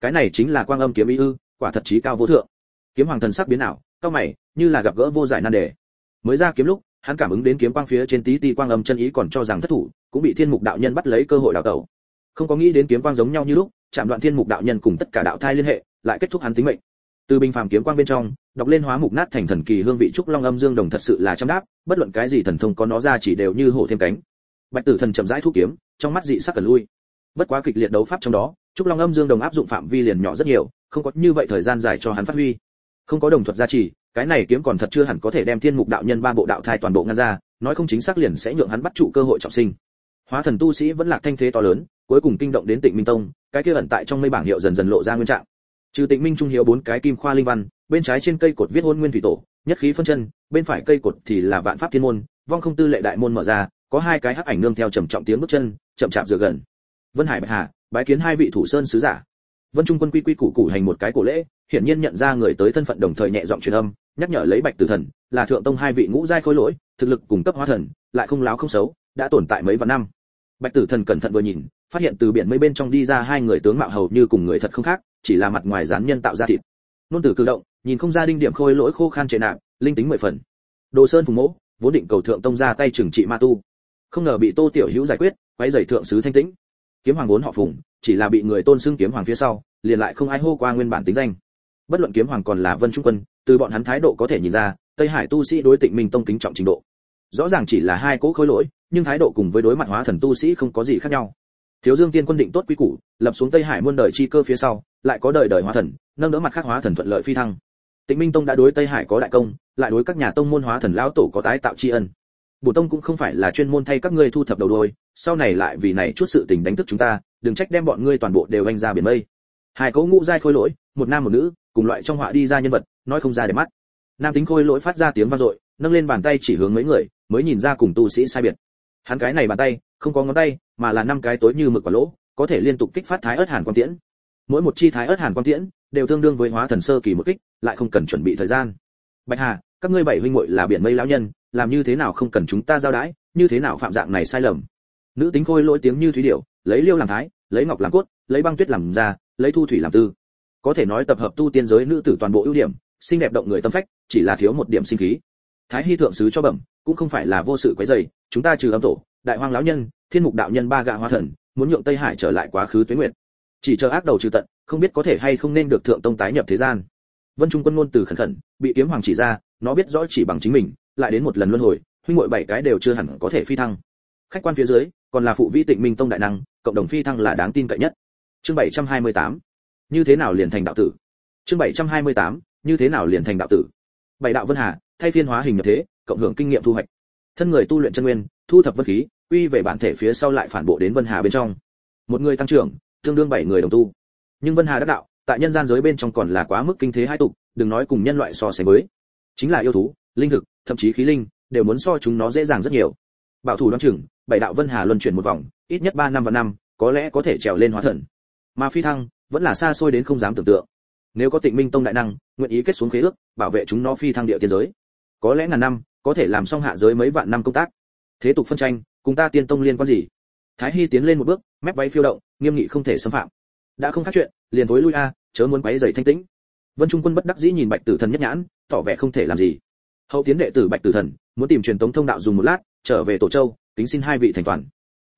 Cái này chính là quang âm kiếm ý ư quả thật chí cao vô thượng. Kiếm hoàng thần sắc biến ảo, cao mày, như là gặp gỡ vô giải nan đề. Mới ra kiếm lúc, hắn cảm ứng đến kiếm quang phía trên tí ti quang âm chân ý còn cho rằng thất thủ, cũng bị thiên mục đạo nhân bắt lấy cơ hội đào tẩu. Không có nghĩ đến kiếm quang giống nhau như lúc, chạm đoạn thiên mục đạo nhân cùng tất cả đạo thai liên hệ, lại kết thúc hắn tính mệnh. Từ bình phàm kiếm quang bên trong, đọc lên hóa mục nát thành thần kỳ hương vị trúc long âm dương đồng thật sự là trăm đáp, bất luận cái gì thần thông có nó ra chỉ đều như hổ thêm cánh. Bạch tử thần chậm rãi thu kiếm, trong mắt dị sắc cần lui. Bất quá kịch liệt đấu pháp trong đó trúc long âm dương đồng áp dụng phạm vi liền nhỏ rất nhiều, không có như vậy thời gian dài cho hắn phát huy. Không có đồng thuật gia trì, cái này kiếm còn thật chưa hẳn có thể đem thiên mục đạo nhân ba bộ đạo thai toàn bộ ngăn ra, nói không chính xác liền sẽ nhượng hắn bắt trụ cơ hội trọng sinh. Hóa thần tu sĩ vẫn lạc thanh thế to lớn, cuối cùng kinh động đến tịnh minh tông, cái kia ẩn tại trong mây bảng hiệu dần dần lộ ra nguyên trạng. Trừ tịnh minh trung hiếu bốn cái kim khoa linh văn, bên trái trên cây cột viết hôn nguyên thủy tổ, nhất khí phân chân, bên phải cây cột thì là vạn pháp thiên môn, vong không tư lệ đại môn mở ra, có hai cái hắc ảnh nương theo trầm trọng tiếng bước chân, chậm chạp dựa gần. Vân hải bạch hà bái kiến hai vị thủ sơn sứ giả. Vân trung quân quy quy củ củ hành một cái cổ lễ, hiển nhiên nhận ra người tới thân phận đồng thời nhẹ giọng truyền âm, nhắc nhở lấy bạch tử thần, là thượng tông hai vị ngũ giai khối lỗi, thực lực cùng cấp hóa thần, lại không láo không xấu, đã tồn tại mấy vạn năm. Bạch tử thần cẩn thận vừa nhìn, phát hiện từ biển mây bên trong đi ra hai người tướng mạo hầu như cùng người thật không khác, chỉ là mặt ngoài dán nhân tạo ra thịt. Nôn tử cử động, nhìn không ra đinh điểm khôi lỗi khô khan trệ nạn linh tính mười phần. Đồ sơn phùng mỗ, vốn định cầu thượng tông ra tay trừng trị ma tu. Không ngờ bị tô tiểu hữu giải quyết, quấy giày thượng sứ thanh tĩnh kiếm hoàng vốn họ phùng, chỉ là bị người tôn xưng kiếm hoàng phía sau, liền lại không ai hô qua nguyên bản tính danh. Bất luận kiếm hoàng còn là vân trung quân, từ bọn hắn thái độ có thể nhìn ra, tây hải tu sĩ đối tịnh minh tông kính trọng trình độ. Rõ ràng chỉ là hai cỗ khối lỗi, nhưng thái độ cùng với đối mặt hóa thần tu sĩ không có gì khác nhau. Thiếu dương tiên quân định tốt quy củ, lập xuống tây hải muôn đời chi cơ phía sau, lại có đời đời hóa thần, nâng đỡ mặt khác hóa thần thuận lợi phi thăng. Tịnh minh tông đã đối tây hải có đại công, lại đối các nhà tông môn hóa thần lão tổ có tái tạo tri ân bổ tông cũng không phải là chuyên môn thay các ngươi thu thập đầu đôi, sau này lại vì này chút sự tình đánh thức chúng ta, đừng trách đem bọn ngươi toàn bộ đều anh ra biển mây. Hai cấu ngũ giai khôi lỗi, một nam một nữ, cùng loại trong họa đi ra nhân vật, nói không ra để mắt. Nam tính khôi lỗi phát ra tiếng vang dội, nâng lên bàn tay chỉ hướng mấy người, mới nhìn ra cùng tu sĩ sai biệt. Hắn cái này bàn tay, không có ngón tay, mà là năm cái tối như mực quả lỗ, có thể liên tục kích phát thái ớt hàn quang tiễn. Mỗi một chi thái ớt hàn quang tiễn, đều tương đương với hóa thần sơ kỳ một kích, lại không cần chuẩn bị thời gian. Bạch hà, các ngươi bảy huynh muội là biển mây lão nhân làm như thế nào không cần chúng ta giao đãi như thế nào phạm dạng này sai lầm. Nữ tính khôi lỗi tiếng như thúy điệu, lấy liêu làm thái, lấy ngọc làm cốt, lấy băng tuyết làm da, lấy thu thủy làm tư. Có thể nói tập hợp tu tiên giới nữ tử toàn bộ ưu điểm, xinh đẹp động người tâm phách, chỉ là thiếu một điểm sinh khí. Thái hy thượng sứ cho bẩm, cũng không phải là vô sự quấy rầy, chúng ta trừ âm tổ, đại hoang lão nhân, thiên mục đạo nhân ba gạ hoa thần, muốn nhượng tây hải trở lại quá khứ tuế nguyệt. Chỉ chờ ác đầu trừ tận, không biết có thể hay không nên được thượng tông tái nhập thế gian. Vân trung quân ngôn từ khẩn khẩn, bị kiếm hoàng chỉ ra, nó biết rõ chỉ bằng chính mình lại đến một lần luân hồi, huynh muội bảy cái đều chưa hẳn có thể phi thăng. Khách quan phía dưới, còn là phụ vi tịnh minh tông đại năng, cộng đồng phi thăng là đáng tin cậy nhất. Chương 728 như thế nào liền thành đạo tử? Chương 728 như thế nào liền thành đạo tử? Bảy đạo vân hà, thay phiên hóa hình nhập thế, cộng hưởng kinh nghiệm thu hoạch. Thân người tu luyện chân nguyên, thu thập vân khí uy về bản thể phía sau lại phản bộ đến vân hà bên trong. Một người tăng trưởng, tương đương bảy người đồng tu. Nhưng vân hà đắc đạo, tại nhân gian giới bên trong còn là quá mức kinh thế hai tục, đừng nói cùng nhân loại so sánh với. Chính là yêu thú, linh thực thậm chí khí linh, đều muốn so chúng nó dễ dàng rất nhiều. Bảo thủ đoán chừng, bảy đạo vân hà luân chuyển một vòng, ít nhất 3 năm và năm, có lẽ có thể trèo lên hóa thần. Mà phi thăng, vẫn là xa xôi đến không dám tưởng tượng. Nếu có tịnh minh tông đại năng, nguyện ý kết xuống khế ước, bảo vệ chúng nó phi thăng địa tiên giới. Có lẽ ngàn năm, có thể làm xong hạ giới mấy vạn năm công tác. Thế tục phân tranh, cùng ta tiên tông liên quan gì? Thái hy tiến lên một bước, mép váy phiêu động, nghiêm nghị không thể xâm phạm. Đã không khác chuyện, liền tối lui a, chớ muốn quấy rầy thanh tĩnh. Vân trung quân bất đắc dĩ nhìn bạch tử thần nhất nhãn, tỏ vẻ không thể làm gì hậu tiến đệ tử bạch tử thần, muốn tìm truyền tống thông đạo dùng một lát, trở về tổ châu, kính xin hai vị thành toàn.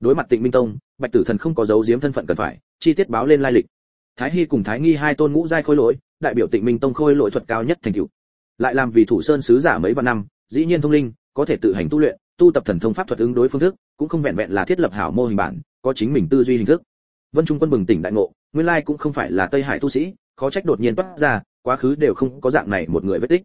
Đối mặt tịnh minh tông, bạch tử thần không có dấu giếm thân phận cần phải, chi tiết báo lên lai lịch. Thái hy cùng thái nghi hai tôn ngũ giai khôi lỗi, đại biểu tịnh minh tông khôi lỗi thuật cao nhất thành cựu lại làm vì thủ sơn sứ giả mấy vạn năm, dĩ nhiên thông linh, có thể tự hành tu luyện, tu tập thần thông pháp thuật ứng đối phương thức, cũng không vẹn vẹn là thiết lập hảo mô hình bản, có chính mình tư duy hình thức. Vân trung quân bừng tỉnh đại ngộ, nguyên lai cũng không phải là tây hải tu sĩ, khó trách đột nhiên toát ra, quá khứ đều không có dạng này một người vết tích.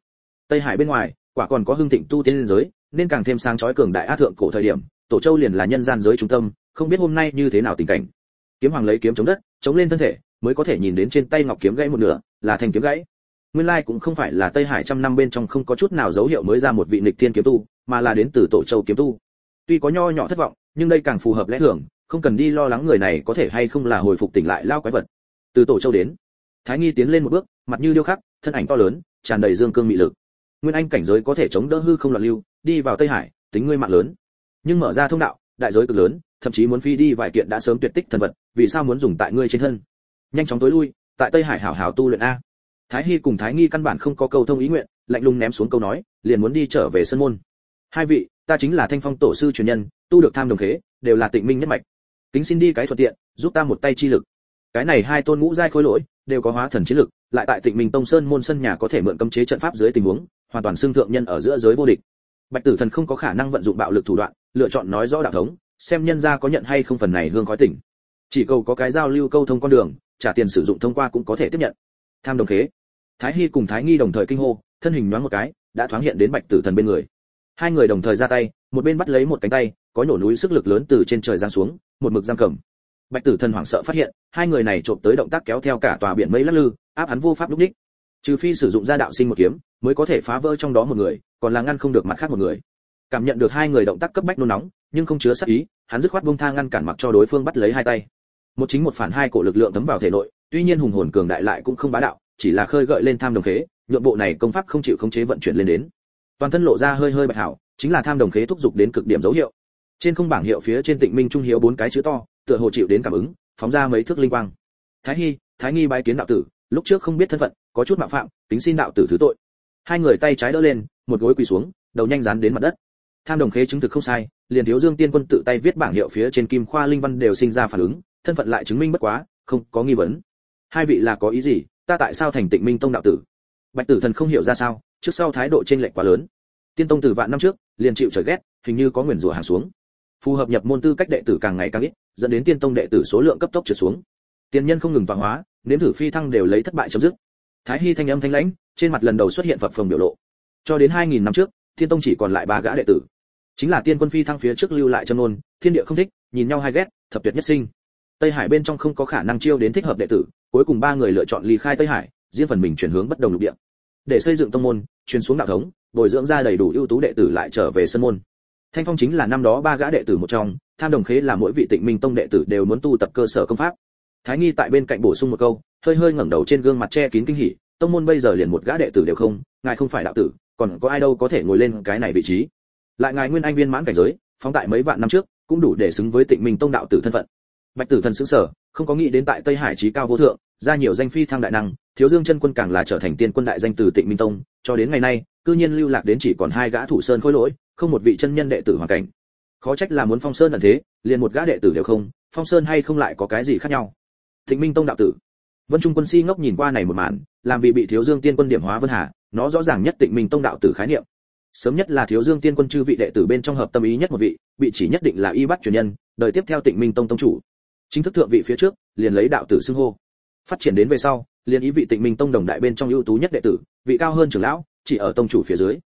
Tây hải bên ngoài quả còn có hưng thịnh tu tiên giới, nên càng thêm sáng chói cường đại á thượng cổ thời điểm, tổ châu liền là nhân gian giới trung tâm, không biết hôm nay như thế nào tình cảnh. Kiếm hoàng lấy kiếm chống đất, chống lên thân thể, mới có thể nhìn đến trên tay ngọc kiếm gãy một nửa, là thành kiếm gãy. Nguyên lai cũng không phải là tây hải trăm năm bên trong không có chút nào dấu hiệu mới ra một vị nịch thiên kiếm tu, mà là đến từ tổ châu kiếm tu. Tuy có nho nhỏ thất vọng, nhưng đây càng phù hợp lẽ thường, không cần đi lo lắng người này có thể hay không là hồi phục tỉnh lại lao quái vật. Từ tổ châu đến, thái nghi tiến lên một bước, mặt như điêu khắc, thân ảnh to lớn, tràn đầy dương cương mị lực nguyên anh cảnh giới có thể chống đỡ hư không loạn lưu, đi vào tây hải, tính ngươi mạng lớn. Nhưng mở ra thông đạo, đại giới cực lớn, thậm chí muốn phi đi vài kiện đã sớm tuyệt tích thần vật, vì sao muốn dùng tại ngươi trên thân? Nhanh chóng tối lui, tại tây hải hảo hảo tu luyện a. Thái hy cùng thái nghi căn bản không có câu thông ý nguyện, lạnh lùng ném xuống câu nói, liền muốn đi trở về sân môn. Hai vị, ta chính là thanh phong tổ sư truyền nhân, tu được tham đồng khế, đều là tịnh minh nhất mạch. Kính xin đi cái thuận tiện, giúp ta một tay chi lực. Cái này hai tôn ngũ giai khối lỗi đều có hóa thần chiến lực, lại tại tịnh minh tông sơn môn sân nhà có thể mượn cấm chế trận pháp dưới tình huống, hoàn toàn xương thượng nhân ở giữa giới vô địch. Bạch tử thần không có khả năng vận dụng bạo lực thủ đoạn, lựa chọn nói rõ đạo thống, xem nhân gia có nhận hay không phần này hương khói tỉnh. Chỉ cầu có cái giao lưu câu thông con đường, trả tiền sử dụng thông qua cũng có thể tiếp nhận. Tham đồng khế. Thái hy cùng thái nghi đồng thời kinh hô, thân hình nhoáng một cái, đã thoáng hiện đến bạch tử thần bên người. Hai người đồng thời ra tay, một bên bắt lấy một cánh tay, có nhổ núi sức lực lớn từ trên trời giáng xuống, một mực giam cầm bạch tử thần hoảng sợ phát hiện, hai người này trộm tới động tác kéo theo cả tòa biển mây lắc lư, áp hắn vô pháp lúc đích. Trừ phi sử dụng ra đạo sinh một kiếm, mới có thể phá vỡ trong đó một người, còn là ngăn không được mặt khác một người. Cảm nhận được hai người động tác cấp bách nôn nóng, nhưng không chứa sát ý, hắn dứt khoát buông tha ngăn cản mặc cho đối phương bắt lấy hai tay. Một chính một phản hai cổ lực lượng tấm vào thể nội, tuy nhiên hùng hồn cường đại lại cũng không bá đạo, chỉ là khơi gợi lên tham đồng khế, nhượng bộ này công pháp không chịu khống chế vận chuyển lên đến. Toàn thân lộ ra hơi hơi bạch hảo chính là tham đồng khế thúc giục đến cực điểm dấu hiệu. Trên không bảng hiệu phía trên tịnh minh trung hiếu bốn cái chữ to tựa hồ chịu đến cảm ứng, phóng ra mấy thước linh quang. Thái hy, thái nghi bái kiến đạo tử, lúc trước không biết thân phận, có chút mạo phạm tính xin đạo tử thứ tội. Hai người tay trái đỡ lên, một gối quỳ xuống, đầu nhanh dán đến mặt đất. Tham đồng khế chứng thực không sai, liền thiếu dương tiên quân tự tay viết bảng hiệu phía trên kim khoa linh văn đều sinh ra phản ứng, thân phận lại chứng minh bất quá, không có nghi vấn. Hai vị là có ý gì, ta tại sao thành tịnh minh tông đạo tử? Bạch tử thần không hiểu ra sao, trước sau thái độ trên lệch quá lớn. Tiên tông từ vạn năm trước, liền chịu trời ghét, hình như có nguyền rủa hàng xuống phù hợp nhập môn tư cách đệ tử càng ngày càng ít, dẫn đến tiên tông đệ tử số lượng cấp tốc trượt xuống. Tiên nhân không ngừng tọa hóa, nếm thử phi thăng đều lấy thất bại chấm dứt. Thái hy thanh âm thanh lãnh, trên mặt lần đầu xuất hiện phập phồng biểu lộ. Cho đến 2000 năm trước thiên tông chỉ còn lại ba gã đệ tử. Chính là tiên quân phi thăng phía trước lưu lại châm nôn, thiên địa không thích, nhìn nhau hai ghét, thập tuyệt nhất sinh. Tây hải bên trong không có khả năng chiêu đến thích hợp đệ tử, cuối cùng ba người lựa chọn ly khai tây hải, riêng phần mình chuyển hướng bất đồng lục địa. Để xây dựng tông môn, truyền xuống đạo thống, bồi dưỡng ra đầy đủ ưu tú đệ tử lại trở về sân môn thanh phong chính là năm đó ba gã đệ tử một trong, tham đồng khế là mỗi vị tịnh minh tông đệ tử đều muốn tu tập cơ sở công pháp. Thái nghi tại bên cạnh bổ sung một câu, hơi hơi ngẩng đầu trên gương mặt che kín kinh hỉ, tông môn bây giờ liền một gã đệ tử đều không, ngài không phải đạo tử, còn có ai đâu có thể ngồi lên cái này vị trí. Lại ngài nguyên anh viên mãn cảnh giới, phóng tại mấy vạn năm trước, cũng đủ để xứng với tịnh minh tông đạo tử thân phận. Bạch tử thần sững sờ, không có nghĩ đến tại tây hải trí cao vô thượng, ra nhiều danh phi thăng đại năng, thiếu dương chân quân càng là trở thành tiên quân đại danh từ tịnh minh tông, cho đến ngày nay, cư nhiên lưu lạc đến chỉ còn hai gã thủ sơn khối lỗi không một vị chân nhân đệ tử hoàn cảnh. Khó trách là muốn phong sơn ẩn thế, liền một gã đệ tử đều không, phong sơn hay không lại có cái gì khác nhau. Tịnh minh tông đạo tử. Vân trung quân si ngốc nhìn qua này một màn, làm vì bị thiếu dương tiên quân điểm hóa vân hà, nó rõ ràng nhất tịnh minh tông đạo tử khái niệm. Sớm nhất là thiếu dương tiên quân chư vị đệ tử bên trong hợp tâm ý nhất một vị bị chỉ nhất định là y bắt truyền nhân, đời tiếp theo tịnh minh tông tông chủ. Chính thức thượng vị phía trước, liền lấy đạo tử xưng hô. Phát triển đến về sau, liền ý vị tịnh minh tông đồng đại bên trong ưu tú nhất đệ tử, vị cao hơn trưởng lão, chỉ ở tông chủ phía dưới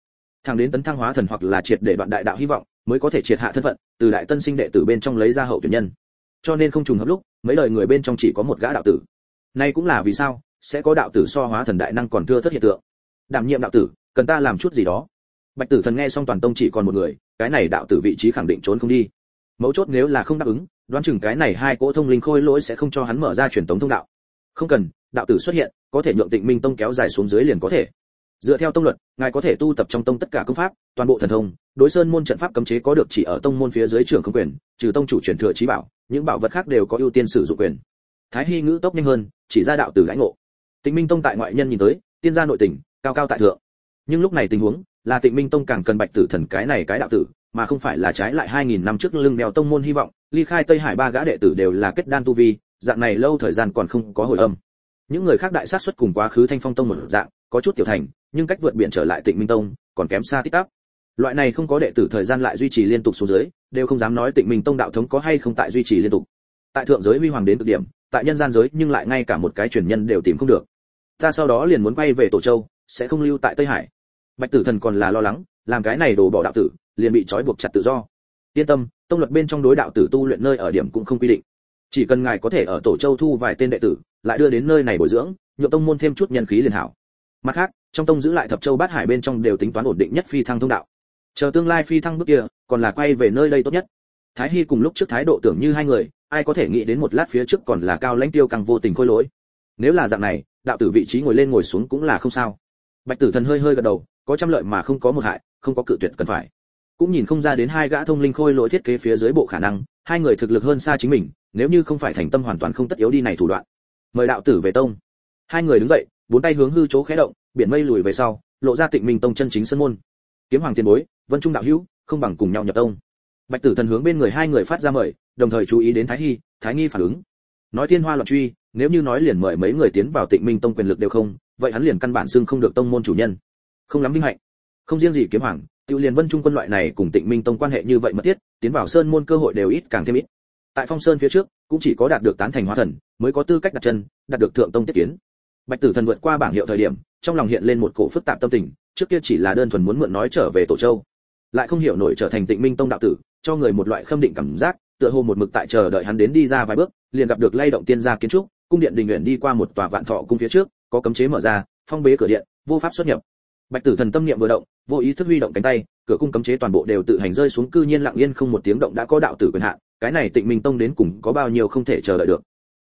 thẳng đến tấn thăng hóa thần hoặc là triệt để đoạn đại đạo hy vọng, mới có thể triệt hạ thân phận, từ đại tân sinh đệ tử bên trong lấy ra hậu tuyển nhân. Cho nên không trùng hợp lúc, mấy đời người bên trong chỉ có một gã đạo tử. Nay cũng là vì sao, sẽ có đạo tử so hóa thần đại năng còn thưa thất hiện tượng. Đảm nhiệm đạo tử, cần ta làm chút gì đó. Bạch tử thần nghe xong toàn tông chỉ còn một người, cái này đạo tử vị trí khẳng định trốn không đi. Mấu chốt nếu là không đáp ứng, đoán chừng cái này hai cỗ thông linh khôi lỗi sẽ không cho hắn mở ra truyền tống thông đạo. Không cần, đạo tử xuất hiện, có thể nhượng tịnh minh tông kéo dài xuống dưới liền có thể dựa theo tông luật, ngài có thể tu tập trong tông tất cả công pháp, toàn bộ thần thông, đối sơn môn trận pháp cấm chế có được chỉ ở tông môn phía dưới trưởng không quyền, trừ tông chủ truyền thừa trí bảo, những bảo vật khác đều có ưu tiên sử dụng quyền. Thái hy ngữ tốc nhanh hơn, chỉ ra đạo tử lãnh ngộ. Tịnh minh tông tại ngoại nhân nhìn tới, tiên gia nội tình, cao cao tại thượng. Nhưng lúc này tình huống, là tịnh minh tông càng cần bạch tử thần cái này cái đạo tử, mà không phải là trái lại 2000 năm trước lưng đèo tông môn hy vọng, ly khai tây hải ba gã đệ tử đều là kết đan tu vi, dạng này lâu thời gian còn không có hồi âm. Những người khác đại sát xuất cùng quá khứ thanh phong tông một dạng có chút tiểu thành, nhưng cách vượt biển trở lại tịnh minh tông còn kém xa tít tắp. Loại này không có đệ tử thời gian lại duy trì liên tục xuống dưới, đều không dám nói tịnh minh tông đạo thống có hay không tại duy trì liên tục. Tại thượng giới huy hoàng đến cực điểm, tại nhân gian giới nhưng lại ngay cả một cái truyền nhân đều tìm không được. Ta sau đó liền muốn quay về tổ châu, sẽ không lưu tại tây hải. Bạch tử thần còn là lo lắng, làm cái này đồ bỏ đạo tử, liền bị trói buộc chặt tự do. Yên tâm, tông luật bên trong đối đạo tử tu luyện nơi ở điểm cũng không quy định. Chỉ cần ngài có thể ở tổ châu thu vài tên đệ tử, lại đưa đến nơi này bồi dưỡng, nhượng tông môn thêm chút nhân khí liền hảo mặt khác, trong tông giữ lại thập châu bát hải bên trong đều tính toán ổn định nhất phi thăng thông đạo. Chờ tương lai phi thăng bước kia, còn là quay về nơi đây tốt nhất. Thái hy cùng lúc trước thái độ tưởng như hai người, ai có thể nghĩ đến một lát phía trước còn là cao lãnh tiêu càng vô tình khôi lỗi. Nếu là dạng này, đạo tử vị trí ngồi lên ngồi xuống cũng là không sao. Bạch tử thần hơi hơi gật đầu, có trăm lợi mà không có một hại, không có cự tuyệt cần phải. Cũng nhìn không ra đến hai gã thông linh khôi lỗi thiết kế phía dưới bộ khả năng, hai người thực lực hơn xa chính mình, nếu như không phải thành tâm hoàn toàn không tất yếu đi này thủ đoạn. Mời đạo tử về tông. Hai người đứng dậy bốn tay hướng hư chỗ khẽ động biển mây lùi về sau lộ ra tịnh minh tông chân chính sân môn. Kiếm hoàng tiền bối vân trung đạo hữu không bằng cùng nhau nhập tông. Bạch tử thần hướng bên người hai người phát ra mời đồng thời chú ý đến thái hy thái nghi phản ứng. Nói thiên hoa loạn truy nếu như nói liền mời mấy người tiến vào tịnh minh tông quyền lực đều không vậy hắn liền căn bản xưng không được tông môn chủ nhân. Không lắm vinh hạnh. Không riêng gì kiếm hoàng tiêu liền vân trung quân loại này cùng tịnh minh tông quan hệ như vậy mật tiết, tiến vào sơn môn cơ hội đều ít càng thêm ít. Tại phong sơn phía trước cũng chỉ có đạt được tán thành hóa thần mới có tư cách đặt chân đạt được thượng tông tiếp kiến bạch tử thần vượt qua bảng hiệu thời điểm, trong lòng hiện lên một cổ phức tạp tâm tình, trước kia chỉ là đơn thuần muốn mượn nói trở về tổ châu. Lại không hiểu nổi trở thành tịnh minh tông đạo tử, cho người một loại khâm định cảm giác, tựa hồ một mực tại chờ đợi hắn đến đi ra vài bước, liền gặp được lay động tiên gia kiến trúc, cung điện đình nguyện đi qua một tòa vạn thọ cung phía trước, có cấm chế mở ra, phong bế cửa điện, vô pháp xuất nhập. Bạch tử thần tâm niệm vừa động, vô ý thức huy động cánh tay, cửa cung cấm chế toàn bộ đều tự hành rơi xuống, cư nhiên lặng yên không một tiếng động đã có đạo tử quyền hạn, cái này tịnh minh tông đến cùng có bao nhiêu không thể chờ đợi được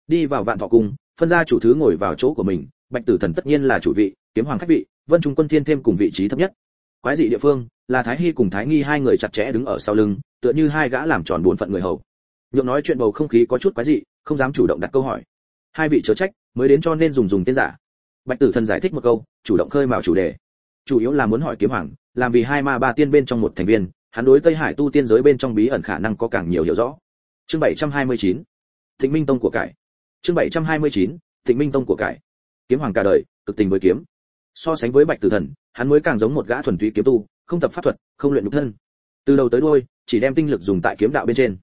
đi vào vạn thọ cung, phân ra chủ thứ ngồi vào chỗ của mình, bạch tử thần tất nhiên là chủ vị, kiếm hoàng khách vị, vân trung quân thiên thêm cùng vị trí thấp nhất. Quái dị địa phương là thái hy cùng thái nghi hai người chặt chẽ đứng ở sau lưng, tựa như hai gã làm tròn bổn phận người hầu. Nhượng nói chuyện bầu không khí có chút quái dị, không dám chủ động đặt câu hỏi. Hai vị chớ trách, mới đến cho nên dùng dùng tên giả. Bạch tử thần giải thích một câu, chủ động khơi mào chủ đề. Chủ yếu là muốn hỏi kiếm hoàng, làm vì hai ma ba tiên bên trong một thành viên, hắn đối tây hải tu tiên giới bên trong bí ẩn khả năng có càng nhiều hiểu rõ. Chương 729 thịnh minh tông của cải chương 729 thịnh minh tông của cải. Kiếm hoàng cả đời, cực tình với kiếm. So sánh với bạch tử thần, hắn mới càng giống một gã thuần túy kiếm tu, không tập pháp thuật, không luyện nhục thân. Từ đầu tới đuôi, chỉ đem tinh lực dùng tại kiếm đạo bên trên.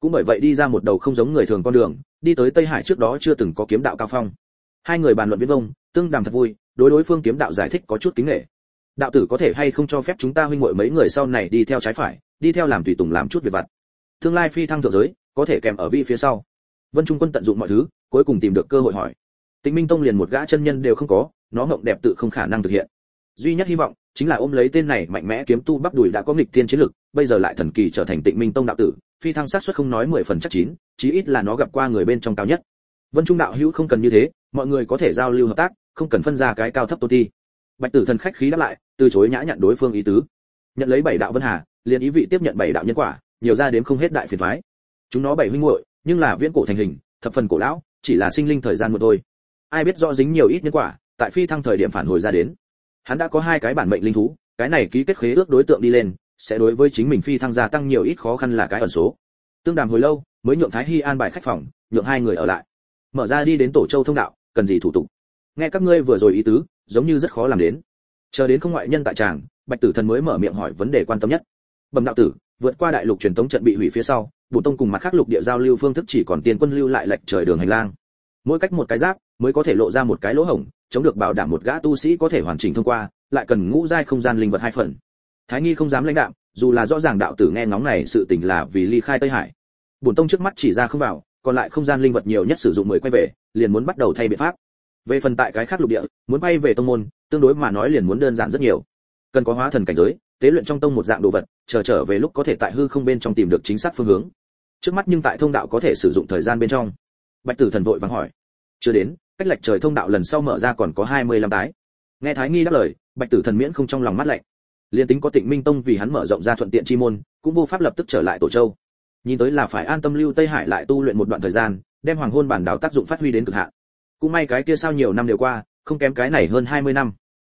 Cũng bởi vậy đi ra một đầu không giống người thường con đường, đi tới tây hải trước đó chưa từng có kiếm đạo cao phong. Hai người bàn luận viễn vông, tương đàm thật vui, đối đối phương kiếm đạo giải thích có chút kính nghệ. Đạo tử có thể hay không cho phép chúng ta huynh muội mấy người sau này đi theo trái phải, đi theo làm tùy tùng làm chút việc vặt. Tương lai phi thăng thượng giới, có thể kèm ở vị phía sau vân trung quân tận dụng mọi thứ, cuối cùng tìm được cơ hội hỏi. Tịnh minh tông liền một gã chân nhân đều không có, nó ngộng đẹp tự không khả năng thực hiện. Duy nhất hy vọng chính là ôm lấy tên này mạnh mẽ kiếm tu bắp đùi đã có nghịch thiên chiến lực, bây giờ lại thần kỳ trở thành tịnh minh tông đạo tử, phi thăng sát suất không nói mười phần chắc chín, chí ít là nó gặp qua người bên trong cao nhất. Vân trung đạo hữu không cần như thế, mọi người có thể giao lưu hợp tác, không cần phân ra cái cao thấp tôn ti. Bạch tử thần khách khí đáp lại, từ chối nhã nhặn đối phương ý tứ. Nhận lấy bảy đạo vân hà, liền ý vị tiếp nhận bảy đạo nhân quả, nhiều ra đến không hết đại phiền toái. Chúng nó bảy huynh muội nhưng là viễn cổ thành hình, thập phần cổ lão, chỉ là sinh linh thời gian một thôi. Ai biết rõ dính nhiều ít nhân quả, tại phi thăng thời điểm phản hồi ra đến. Hắn đã có hai cái bản mệnh linh thú, cái này ký kết khế ước đối tượng đi lên, sẽ đối với chính mình phi thăng gia tăng nhiều ít khó khăn là cái ẩn số. Tương đàm hồi lâu, mới nhượng thái hy an bài khách phòng, nhượng hai người ở lại. Mở ra đi đến tổ châu thông đạo, cần gì thủ tục? Nghe các ngươi vừa rồi ý tứ, giống như rất khó làm đến. Chờ đến không ngoại nhân tại tràng, bạch tử thần mới mở miệng hỏi vấn đề quan tâm nhất. Bẩm đạo tử vượt qua đại lục truyền tống trận bị hủy phía sau bổ tông cùng mặt khác lục địa giao lưu phương thức chỉ còn tiền quân lưu lại lệch trời đường hành lang. Mỗi cách một cái giáp mới có thể lộ ra một cái lỗ hổng, chống được bảo đảm một gã tu sĩ có thể hoàn chỉnh thông qua, lại cần ngũ giai không gian linh vật hai phần. Thái nghi không dám lãnh đạo dù là rõ ràng đạo tử nghe ngóng này sự tình là vì ly khai tây hải. Bổn tông trước mắt chỉ ra không vào, còn lại không gian linh vật nhiều nhất sử dụng mới quay về, liền muốn bắt đầu thay biện pháp. Về phần tại cái khác lục địa, muốn bay về tông môn, tương đối mà nói liền muốn đơn giản rất nhiều. Cần có hóa thần cảnh giới tế luyện trong tông một dạng đồ vật, chờ trở về lúc có thể tại hư không bên trong tìm được chính xác phương hướng. Trước mắt nhưng tại thông đạo có thể sử dụng thời gian bên trong. Bạch tử thần vội vàng hỏi. Chưa đến, cách lệch trời thông đạo lần sau mở ra còn có hai mươi lăm tái. Nghe thái nghi đáp lời, bạch tử thần miễn không trong lòng mắt lạnh. Liên tính có tịnh minh tông vì hắn mở rộng ra thuận tiện chi môn, cũng vô pháp lập tức trở lại tổ châu. Nhìn tới là phải an tâm lưu tây hải lại tu luyện một đoạn thời gian, đem hoàng hôn bản đảo tác dụng phát huy đến cực hạn. Cũng may cái kia sao nhiều năm đều qua, không kém cái này hơn 20 năm.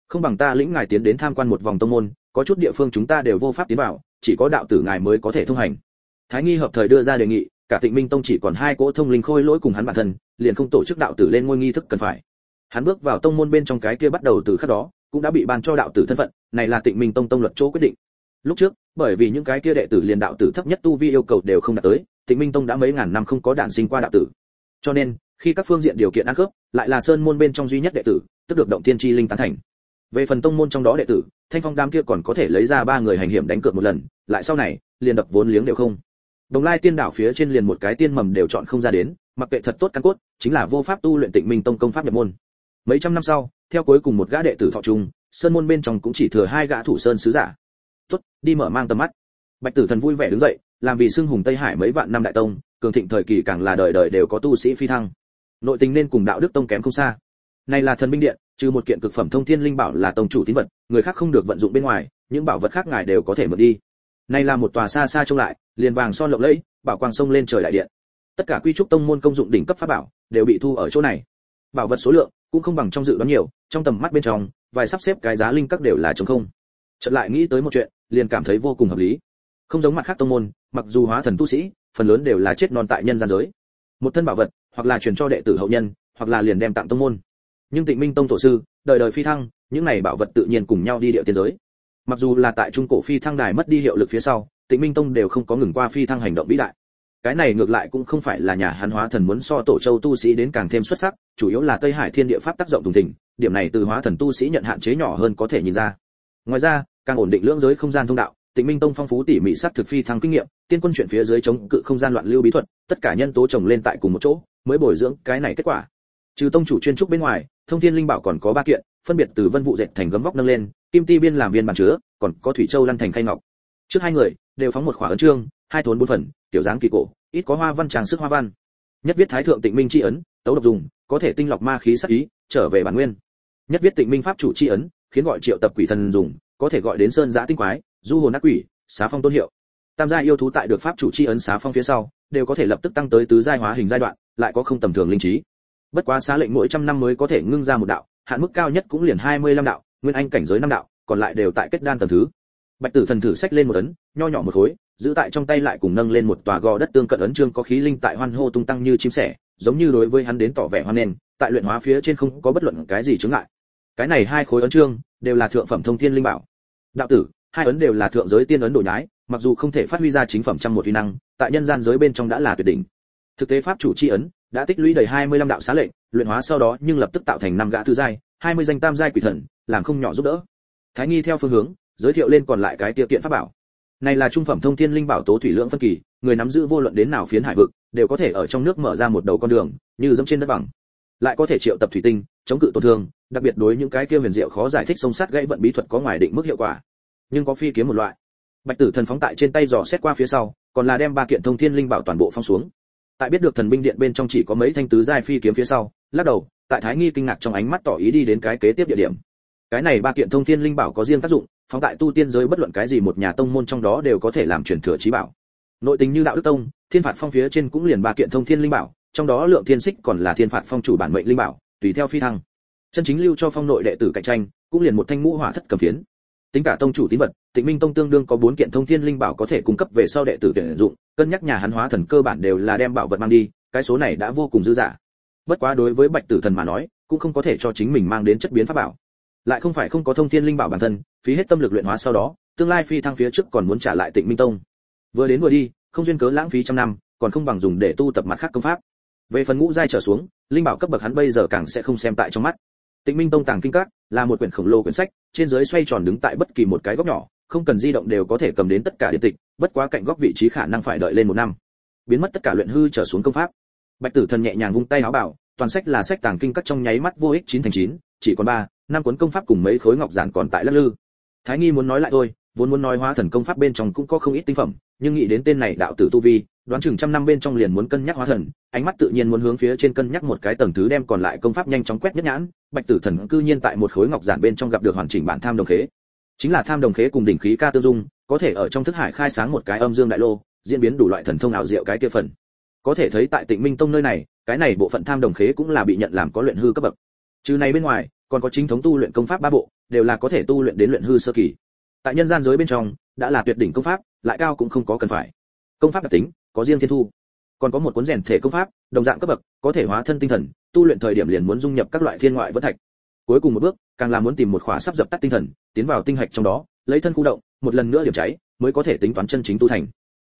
Không bằng ta lĩnh ngài tiến đến tham quan một vòng tông môn có chút địa phương chúng ta đều vô pháp tiến vào, chỉ có đạo tử ngài mới có thể thông hành. Thái nghi hợp thời đưa ra đề nghị, cả tịnh minh tông chỉ còn hai cỗ thông linh khôi lỗi cùng hắn bản thân, liền không tổ chức đạo tử lên ngôi nghi thức cần phải. Hắn bước vào tông môn bên trong cái kia bắt đầu từ khắc đó, cũng đã bị ban cho đạo tử thân phận, này là tịnh minh tông tông luật chỗ quyết định. Lúc trước, bởi vì những cái kia đệ tử liền đạo tử thấp nhất tu vi yêu cầu đều không đạt tới, tịnh minh tông đã mấy ngàn năm không có đản sinh qua đạo tử. Cho nên, khi các phương diện điều kiện ăn khớp, lại là sơn môn bên trong duy nhất đệ tử, tức được động tiên chi linh tán thành. Về phần tông môn trong đó đệ tử thanh phong đám kia còn có thể lấy ra ba người hành hiểm đánh cược một lần, lại sau này, liền đập vốn liếng đều không. Đồng lai tiên đảo phía trên liền một cái tiên mầm đều chọn không ra đến, mặc kệ thật tốt căn cốt, chính là vô pháp tu luyện tịnh minh tông công pháp nhập môn. Mấy trăm năm sau, theo cuối cùng một gã đệ tử thọ trung, sơn môn bên trong cũng chỉ thừa hai gã thủ sơn sứ giả. Tuất đi mở mang tầm mắt. Bạch tử thần vui vẻ đứng dậy, làm vì xưng hùng tây hải mấy vạn năm đại tông, cường thịnh thời kỳ càng là đời đời đều có tu sĩ phi thăng. Nội tình nên cùng đạo đức tông kém không xa này là thần binh điện, trừ một kiện cực phẩm thông thiên linh bảo là tông chủ tín vật, người khác không được vận dụng bên ngoài, những bảo vật khác ngài đều có thể mượn đi. Này là một tòa xa xa trông lại, liền vàng son lộng lẫy, bảo quang sông lên trời đại điện. Tất cả quy trúc tông môn công dụng đỉnh cấp pháp bảo, đều bị thu ở chỗ này. Bảo vật số lượng, cũng không bằng trong dự đoán nhiều, trong tầm mắt bên trong, vài sắp xếp cái giá linh các đều là trống không. Chợt lại nghĩ tới một chuyện, liền cảm thấy vô cùng hợp lý. Không giống mặt khác tông môn, mặc dù hóa thần tu sĩ, phần lớn đều là chết non tại nhân gian giới. Một thân bảo vật, hoặc là truyền cho đệ tử hậu nhân, hoặc là liền đem tặng tông môn nhưng tịnh minh tông tổ sư, đời đời phi thăng, những này bảo vật tự nhiên cùng nhau đi địa tiên giới. Mặc dù là tại trung cổ phi thăng đài mất đi hiệu lực phía sau, tịnh minh tông đều không có ngừng qua phi thăng hành động vĩ đại. Cái này ngược lại cũng không phải là nhà Hán hóa thần muốn so tổ châu tu sĩ đến càng thêm xuất sắc, chủ yếu là tây hải thiên địa pháp tác động tùng thỉnh điểm này từ hóa thần tu sĩ nhận hạn chế nhỏ hơn có thể nhìn ra. Ngoài ra, càng ổn định lưỡng giới không gian thông đạo, tịnh minh tông phong phú tỉ mỉ sắc thực phi thăng kinh nghiệm, tiên quân chuyển phía dưới chống cự không gian loạn lưu bí thuật, tất cả nhân tố chồng lên tại cùng một chỗ, mới bồi dưỡng cái này kết quả trừ tông chủ chuyên trúc bên ngoài, thông thiên linh bảo còn có ba kiện, phân biệt từ vân vụ dệt thành gấm vóc nâng lên, kim ti biên làm viên bàn chứa, còn có thủy châu lăn thành khay ngọc. Trước hai người, đều phóng một khỏa ấn trương, hai thốn bốn phần tiểu dáng kỳ cổ, ít có hoa văn tràng sức hoa văn. Nhất viết thái thượng tịnh minh chi ấn, tấu độc dùng, có thể tinh lọc ma khí sắc ý, trở về bản nguyên. Nhất viết tịnh minh pháp chủ chi ấn, khiến gọi triệu tập quỷ thần dùng, có thể gọi đến sơn giã tinh quái, du hồn ác quỷ, xá phong tôn hiệu. Tam gia yêu thú tại được pháp chủ chi ấn xá phong phía sau, đều có thể lập tức tăng tới tứ giai hóa hình giai đoạn, lại có không tầm thường linh trí bất quá xá lệnh mỗi trăm năm mới có thể ngưng ra một đạo, hạn mức cao nhất cũng liền hai mươi lăm đạo, nguyên anh cảnh giới năm đạo, còn lại đều tại kết đan tầng thứ. Bạch tử thần thử sách lên một ấn, nho nhỏ một khối, giữ tại trong tay lại cùng nâng lên một tòa gò đất tương cận ấn trương có khí linh tại hoan hô tung tăng như chim sẻ, giống như đối với hắn đến tỏ vẻ hoan nghênh, tại luyện hóa phía trên không có bất luận cái gì chướng ngại. Cái này hai khối ấn trương đều là thượng phẩm thông thiên linh bảo. Đạo tử, hai ấn đều là thượng giới tiên ấn đổi nhái, mặc dù không thể phát huy ra chính phẩm trăm một uy năng, tại nhân gian giới bên trong đã là tuyệt đỉnh thực tế pháp chủ chi ấn đã tích lũy đầy 25 đạo xá lệnh, luyện hóa sau đó nhưng lập tức tạo thành năm gã thứ giai 20 danh tam giai quỷ thần, làm không nhỏ giúp đỡ. Thái nghi theo phương hướng, giới thiệu lên còn lại cái tiêu kiện pháp bảo. Này là trung phẩm thông thiên linh bảo tố thủy lượng phân kỳ, người nắm giữ vô luận đến nào phiến hải vực, đều có thể ở trong nước mở ra một đầu con đường, như dẫm trên đất bằng. Lại có thể triệu tập thủy tinh, chống cự tổn thương, đặc biệt đối những cái kia huyền diệu khó giải thích sông sát gãy vận bí thuật có ngoài định mức hiệu quả. Nhưng có phi kiếm một loại. Bạch tử thần phóng tại trên tay dò xét qua phía sau, còn là đem ba kiện thông thiên linh bảo toàn bộ phong xuống tại biết được thần binh điện bên trong chỉ có mấy thanh tứ giai phi kiếm phía sau, lắc đầu, tại thái nghi kinh ngạc trong ánh mắt tỏ ý đi đến cái kế tiếp địa điểm. Cái này ba kiện thông thiên linh bảo có riêng tác dụng, phóng tại tu tiên giới bất luận cái gì một nhà tông môn trong đó đều có thể làm truyền thừa trí bảo. Nội tình như đạo đức tông, thiên phạt phong phía trên cũng liền ba kiện thông thiên linh bảo, trong đó lượng thiên xích còn là thiên phạt phong chủ bản mệnh linh bảo, tùy theo phi thăng. Chân chính lưu cho phong nội đệ tử cạnh tranh, cũng liền một thanh ngũ hỏa thất cầm phiến. Tính cả tông chủ tín vật, tịnh minh tông tương đương có bốn kiện thông thiên linh bảo có thể cung cấp về sau đệ tử tuyển dụng cân nhắc nhà hắn hóa thần cơ bản đều là đem bảo vật mang đi, cái số này đã vô cùng dư dả. Bất quá đối với bạch tử thần mà nói, cũng không có thể cho chính mình mang đến chất biến pháp bảo. Lại không phải không có thông thiên linh bảo bản thân, phí hết tâm lực luyện hóa sau đó, tương lai phi thăng phía trước còn muốn trả lại tịnh minh tông. Vừa đến vừa đi, không duyên cớ lãng phí trăm năm, còn không bằng dùng để tu tập mặt khác công pháp. Về phần ngũ giai trở xuống, linh bảo cấp bậc hắn bây giờ càng sẽ không xem tại trong mắt. Tịnh minh tông tàng kinh các, là một quyển khổng lồ quyển sách, trên dưới xoay tròn đứng tại bất kỳ một cái góc nhỏ không cần di động đều có thể cầm đến tất cả điện tịch, bất quá cạnh góc vị trí khả năng phải đợi lên một năm. Biến mất tất cả luyện hư trở xuống công pháp. Bạch tử thần nhẹ nhàng vung tay áo bảo, toàn sách là sách tàng kinh các trong nháy mắt vô ích chín thành chín, chỉ còn ba, năm cuốn công pháp cùng mấy khối ngọc giản còn tại lắc lư. Thái nghi muốn nói lại thôi, vốn muốn nói hóa thần công pháp bên trong cũng có không ít tinh phẩm, nhưng nghĩ đến tên này đạo tử tu vi, đoán chừng trăm năm bên trong liền muốn cân nhắc hóa thần, ánh mắt tự nhiên muốn hướng phía trên cân nhắc một cái tầng thứ đem còn lại công pháp nhanh chóng quét nhất nhãn. Bạch tử thần cư nhiên tại một khối ngọc giản bên trong gặp được hoàn chỉnh bản tham đồng khế chính là tham đồng khế cùng đỉnh khí ca tương dung, có thể ở trong thức hải khai sáng một cái âm dương đại lô, diễn biến đủ loại thần thông ảo diệu cái kia phần. Có thể thấy tại tịnh minh tông nơi này, cái này bộ phận tham đồng khế cũng là bị nhận làm có luyện hư cấp bậc. Trừ này bên ngoài, còn có chính thống tu luyện công pháp ba bộ, đều là có thể tu luyện đến luyện hư sơ kỳ. Tại nhân gian giới bên trong, đã là tuyệt đỉnh công pháp, lại cao cũng không có cần phải. Công pháp đặc tính, có riêng thiên thu. Còn có một cuốn rèn thể công pháp, đồng dạng cấp bậc, có thể hóa thân tinh thần, tu luyện thời điểm liền muốn dung nhập các loại thiên ngoại vẫn thạch cuối cùng một bước, càng là muốn tìm một khóa sắp dập tắt tinh thần, tiến vào tinh hạch trong đó, lấy thân khu động, một lần nữa điểm cháy, mới có thể tính toán chân chính tu thành.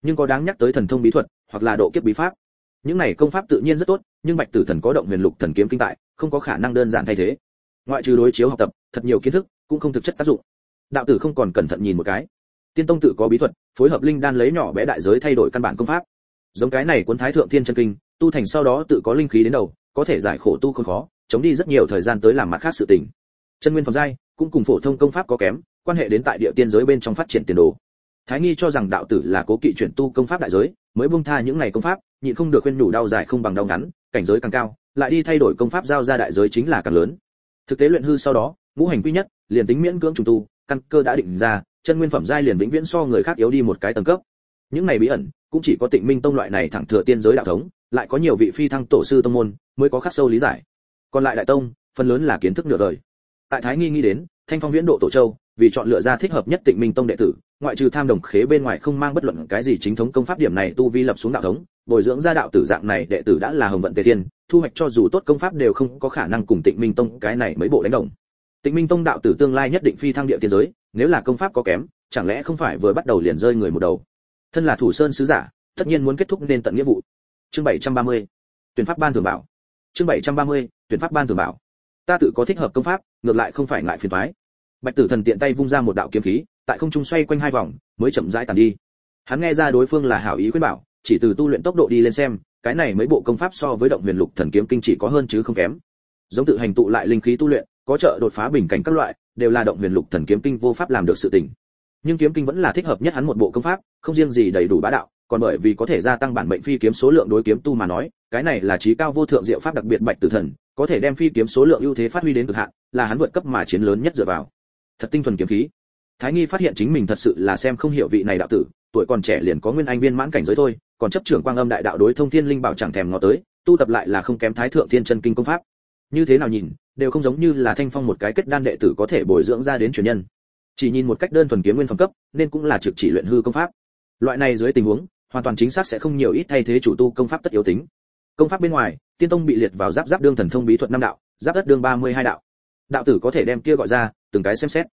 Nhưng có đáng nhắc tới thần thông bí thuật, hoặc là độ kiếp bí pháp. Những này công pháp tự nhiên rất tốt, nhưng bạch tử thần có động huyền lục thần kiếm kinh tại, không có khả năng đơn giản thay thế. Ngoại trừ đối chiếu học tập, thật nhiều kiến thức, cũng không thực chất tác dụng. Đạo tử không còn cẩn thận nhìn một cái. Tiên tông tự có bí thuật, phối hợp linh đan lấy nhỏ bé đại giới thay đổi căn bản công pháp. Giống cái này cuốn thái thượng thiên chân kinh, tu thành sau đó tự có linh khí đến đầu, có thể giải khổ tu không khó chống đi rất nhiều thời gian tới làm mặt khác sự tình. Chân nguyên phẩm giai, cũng cùng phổ thông công pháp có kém, quan hệ đến tại địa tiên giới bên trong phát triển tiền đồ. Thái nghi cho rằng đạo tử là cố kỵ chuyển tu công pháp đại giới, mới buông tha những ngày công pháp, nhịn không được khuyên nhủ đau dài không bằng đau ngắn, cảnh giới càng cao, lại đi thay đổi công pháp giao ra đại giới chính là càng lớn. Thực tế luyện hư sau đó, ngũ hành quy nhất, liền tính miễn cưỡng trùng tu, căn cơ đã định ra, chân nguyên phẩm giai liền vĩnh viễn so người khác yếu đi một cái tầng cấp. Những này bí ẩn, cũng chỉ có tịnh minh tông loại này thẳng thừa tiên giới đạo thống, lại có nhiều vị phi thăng tổ sư tông môn, mới có khắc sâu lý giải còn lại đại tông, phần lớn là kiến thức nửa đời. Tại thái nghi nghĩ đến, thanh phong viễn độ tổ châu, vì chọn lựa ra thích hợp nhất tịnh minh tông đệ tử, ngoại trừ tham đồng khế bên ngoài không mang bất luận cái gì chính thống công pháp điểm này tu vi lập xuống đạo thống, bồi dưỡng ra đạo tử dạng này đệ tử đã là hồng vận tề thiên, thu hoạch cho dù tốt công pháp đều không có khả năng cùng tịnh minh tông cái này mấy bộ đánh đồng. Tịnh minh tông đạo tử tương lai nhất định phi thăng địa tiên giới, nếu là công pháp có kém, chẳng lẽ không phải vừa bắt đầu liền rơi người một đầu? Thân là thủ sơn sứ giả, tất nhiên muốn kết thúc nên tận nghĩa vụ. Chương 730. tuyển pháp ban thường bảo chương 730. tuyển pháp ban thường bảo. Ta tự có thích hợp công pháp, ngược lại không phải ngại phiền toái. Bạch tử thần tiện tay vung ra một đạo kiếm khí, tại không trung xoay quanh hai vòng, mới chậm rãi tàn đi. Hắn nghe ra đối phương là hảo ý khuyên bảo, chỉ từ tu luyện tốc độ đi lên xem, cái này mấy bộ công pháp so với động huyền lục thần kiếm kinh chỉ có hơn chứ không kém. Giống tự hành tụ lại linh khí tu luyện, có trợ đột phá bình cảnh các loại, đều là động huyền lục thần kiếm kinh vô pháp làm được sự tình. Nhưng kiếm kinh vẫn là thích hợp nhất hắn một bộ công pháp, không riêng gì đầy đủ bá đạo, còn bởi vì có thể gia tăng bản mệnh phi kiếm số lượng đối kiếm tu mà nói cái này là trí cao vô thượng diệu pháp đặc biệt bạch tử thần, có thể đem phi kiếm số lượng ưu thế phát huy đến cực hạn, là hắn vượt cấp mà chiến lớn nhất dựa vào. Thật tinh thuần kiếm khí. Thái nghi phát hiện chính mình thật sự là xem không hiểu vị này đạo tử, tuổi còn trẻ liền có nguyên anh viên mãn cảnh giới thôi, còn chấp trưởng quang âm đại đạo đối thông thiên linh bảo chẳng thèm ngó tới, tu tập lại là không kém thái thượng thiên chân kinh công pháp. Như thế nào nhìn, đều không giống như là thanh phong một cái kết đan đệ tử có thể bồi dưỡng ra đến truyền nhân. Chỉ nhìn một cách đơn thuần kiếm nguyên phẩm cấp, nên cũng là trực chỉ luyện hư công pháp. Loại này dưới tình huống, hoàn toàn chính xác sẽ không nhiều ít thay thế chủ tu công pháp tất yếu tính công pháp bên ngoài, tiên tông bị liệt vào giáp giáp đương thần thông bí thuật năm đạo, giáp đất đương ba mươi hai đạo. Đạo tử có thể đem kia gọi ra, từng cái xem xét.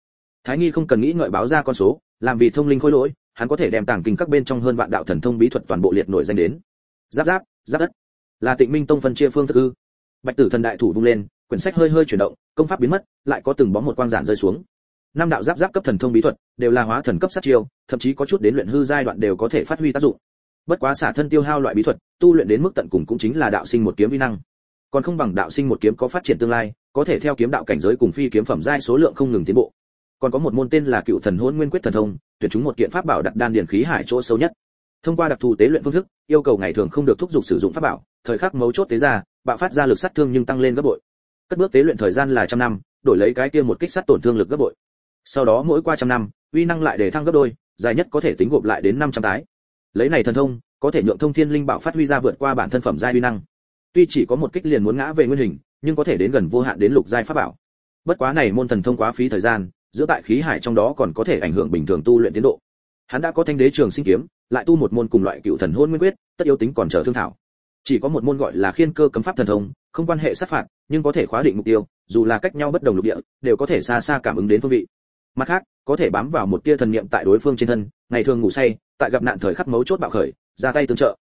Thái nghi không cần nghĩ ngợi báo ra con số, làm vì thông linh khôi lỗi, hắn có thể đem tàng kinh các bên trong hơn vạn đạo thần thông bí thuật toàn bộ liệt nổi danh đến. Giáp giáp giáp đất. Là tịnh minh tông phân chia phương thức ư. Bạch tử thần đại thủ vung lên, quyển sách hơi hơi chuyển động, công pháp biến mất, lại có từng bóng một quang giản rơi xuống. Năm đạo giáp giáp cấp thần thông bí thuật, đều là hóa thần cấp sát chiêu, thậm chí có chút đến luyện hư giai đoạn đều có thể phát huy tác dụng bất quá xả thân tiêu hao loại bí thuật, tu luyện đến mức tận cùng cũng chính là đạo sinh một kiếm vi năng. Còn không bằng đạo sinh một kiếm có phát triển tương lai, có thể theo kiếm đạo cảnh giới cùng phi kiếm phẩm giai số lượng không ngừng tiến bộ. Còn có một môn tên là cựu thần hôn nguyên quyết thần thông tuyển chúng một kiện pháp bảo đặt đan điển khí hải chỗ sâu nhất. Thông qua đặc thù tế luyện phương thức, yêu cầu ngày thường không được thúc giục sử dụng pháp bảo, thời khắc mấu chốt tế ra, bạo phát ra lực sát thương nhưng tăng lên gấp bội. Cất bước tế luyện thời gian là trăm năm, đổi lấy cái kia một kích sát tổn thương lực gấp bội. Sau đó mỗi qua trăm năm, uy năng lại để thăng gấp đôi, dài nhất có thể tính gộp lại đến 500 tái lấy này thần thông, có thể nhượng thông thiên linh bảo phát huy ra vượt qua bản thân phẩm giai uy năng. Tuy chỉ có một kích liền muốn ngã về nguyên hình, nhưng có thể đến gần vô hạn đến lục giai pháp bảo. Bất quá này môn thần thông quá phí thời gian, giữa tại khí hải trong đó còn có thể ảnh hưởng bình thường tu luyện tiến độ. Hắn đã có thanh đế trường sinh kiếm, lại tu một môn cùng loại cựu thần hôn nguyên quyết, tất yếu tính còn chờ thương thảo. Chỉ có một môn gọi là khiên cơ cấm pháp thần thông, không quan hệ sát phạt, nhưng có thể khóa định mục tiêu, dù là cách nhau bất đồng lục địa, đều có thể xa xa cảm ứng đến phương vị mặt khác, có thể bám vào một tia thần niệm tại đối phương trên thân, ngày thường ngủ say, tại gặp nạn thời khắc mấu chốt bạo khởi, ra tay tương trợ.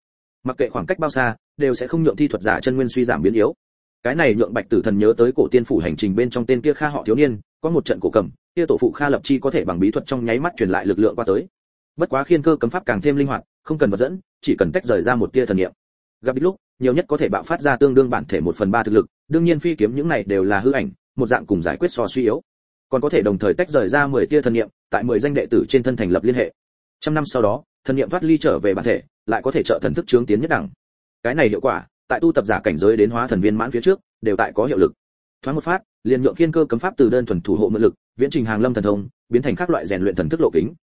Mặc kệ khoảng cách bao xa, đều sẽ không nhượng thi thuật giả chân nguyên suy giảm biến yếu. Cái này nhượng bạch tử thần nhớ tới cổ tiên phủ hành trình bên trong tên kia kha họ thiếu niên, có một trận cổ cầm, kia tổ phụ kha lập chi có thể bằng bí thuật trong nháy mắt truyền lại lực lượng qua tới. Bất quá khiên cơ cấm pháp càng thêm linh hoạt, không cần vật dẫn, chỉ cần tách rời ra một tia thần niệm. Gặp lúc, nhiều nhất có thể bạo phát ra tương đương bản thể một phần ba thực lực, đương nhiên phi kiếm những này đều là hư ảnh, một dạng cùng giải quyết so suy yếu còn có thể đồng thời tách rời ra 10 tia thần niệm, tại mười danh đệ tử trên thân thành lập liên hệ. Trăm năm sau đó, thần niệm thoát ly trở về bản thể, lại có thể trợ thần thức trướng tiến nhất đẳng. Cái này hiệu quả, tại tu tập giả cảnh giới đến hóa thần viên mãn phía trước, đều tại có hiệu lực. Thoáng một phát, liền nhượng kiên cơ cấm pháp từ đơn thuần thủ hộ mượn lực, viễn trình hàng lâm thần thông, biến thành các loại rèn luyện thần thức lộ kính.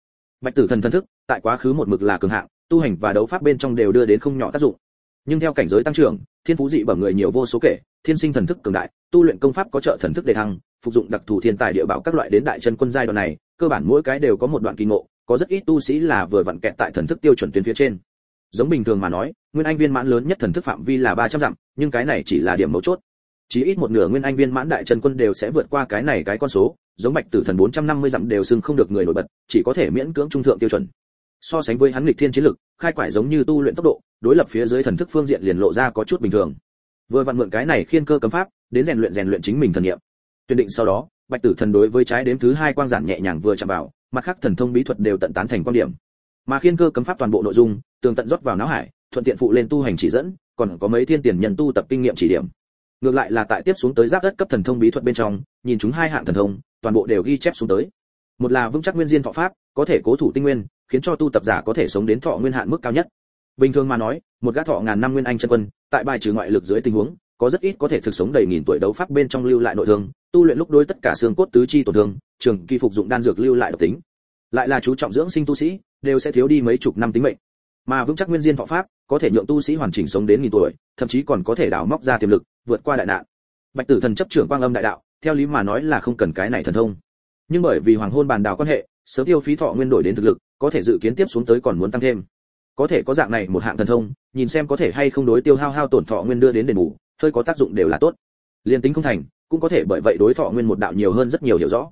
Bạch tử thần thần thức, tại quá khứ một mực là cường hạng, tu hành và đấu pháp bên trong đều đưa đến không nhỏ tác dụng nhưng theo cảnh giới tăng trưởng, thiên phú dị bẩm người nhiều vô số kể, thiên sinh thần thức cường đại, tu luyện công pháp có trợ thần thức đề thăng, phục dụng đặc thù thiên tài địa bảo các loại đến đại chân quân giai đoạn này, cơ bản mỗi cái đều có một đoạn kỳ ngộ, có rất ít tu sĩ là vừa vặn kẹt tại thần thức tiêu chuẩn tuyến phía trên. Giống bình thường mà nói, nguyên anh viên mãn lớn nhất thần thức phạm vi là 300 dặm, nhưng cái này chỉ là điểm mấu chốt. Chỉ ít một nửa nguyên anh viên mãn đại chân quân đều sẽ vượt qua cái này cái con số, giống bạch tử thần 450 dặm đều xưng không được người nổi bật, chỉ có thể miễn cưỡng trung thượng tiêu chuẩn so sánh với hắn nghịch thiên chiến lực, khai quải giống như tu luyện tốc độ, đối lập phía dưới thần thức phương diện liền lộ ra có chút bình thường. Vừa vặn mượn cái này khiên cơ cấm pháp, đến rèn luyện rèn luyện chính mình thần niệm. Tuyển định sau đó, bạch tử thần đối với trái đếm thứ hai quang giản nhẹ nhàng vừa chạm vào, mặt khác thần thông bí thuật đều tận tán thành quan điểm. Mà khiên cơ cấm pháp toàn bộ nội dung, tường tận rót vào não hải, thuận tiện phụ lên tu hành chỉ dẫn, còn có mấy thiên tiền nhân tu tập kinh nghiệm chỉ điểm. Ngược lại là tại tiếp xuống tới giáp đất cấp thần thông bí thuật bên trong, nhìn chúng hai hạng thần thông, toàn bộ đều ghi chép xuống tới. Một là vững chắc nguyên diên thọ pháp, có thể cố thủ tinh nguyên khiến cho tu tập giả có thể sống đến thọ nguyên hạn mức cao nhất. Bình thường mà nói, một gã thọ ngàn năm nguyên anh chân quân, tại bài trừ ngoại lực dưới tình huống, có rất ít có thể thực sống đầy nghìn tuổi đấu pháp bên trong lưu lại nội thương, tu luyện lúc đối tất cả xương cốt tứ chi tổn thương, trường kỳ phục dụng đan dược lưu lại độc tính. Lại là chú trọng dưỡng sinh tu sĩ, đều sẽ thiếu đi mấy chục năm tính mệnh. Mà vững chắc nguyên diên thọ pháp, có thể nhượng tu sĩ hoàn chỉnh sống đến nghìn tuổi, thậm chí còn có thể đào móc ra tiềm lực, vượt qua đại nạn. Bạch tử thần chấp trưởng quang âm đại đạo, theo lý mà nói là không cần cái này thần thông. Nhưng bởi vì hoàng hôn bàn đào quan hệ, sớm tiêu phí thọ nguyên đổi đến thực lực có thể dự kiến tiếp xuống tới còn muốn tăng thêm. Có thể có dạng này một hạng thần thông, nhìn xem có thể hay không đối tiêu hao hao tổn thọ nguyên đưa đến đền bù, hơi có tác dụng đều là tốt. Liên tính không thành, cũng có thể bởi vậy đối thọ nguyên một đạo nhiều hơn rất nhiều hiểu rõ.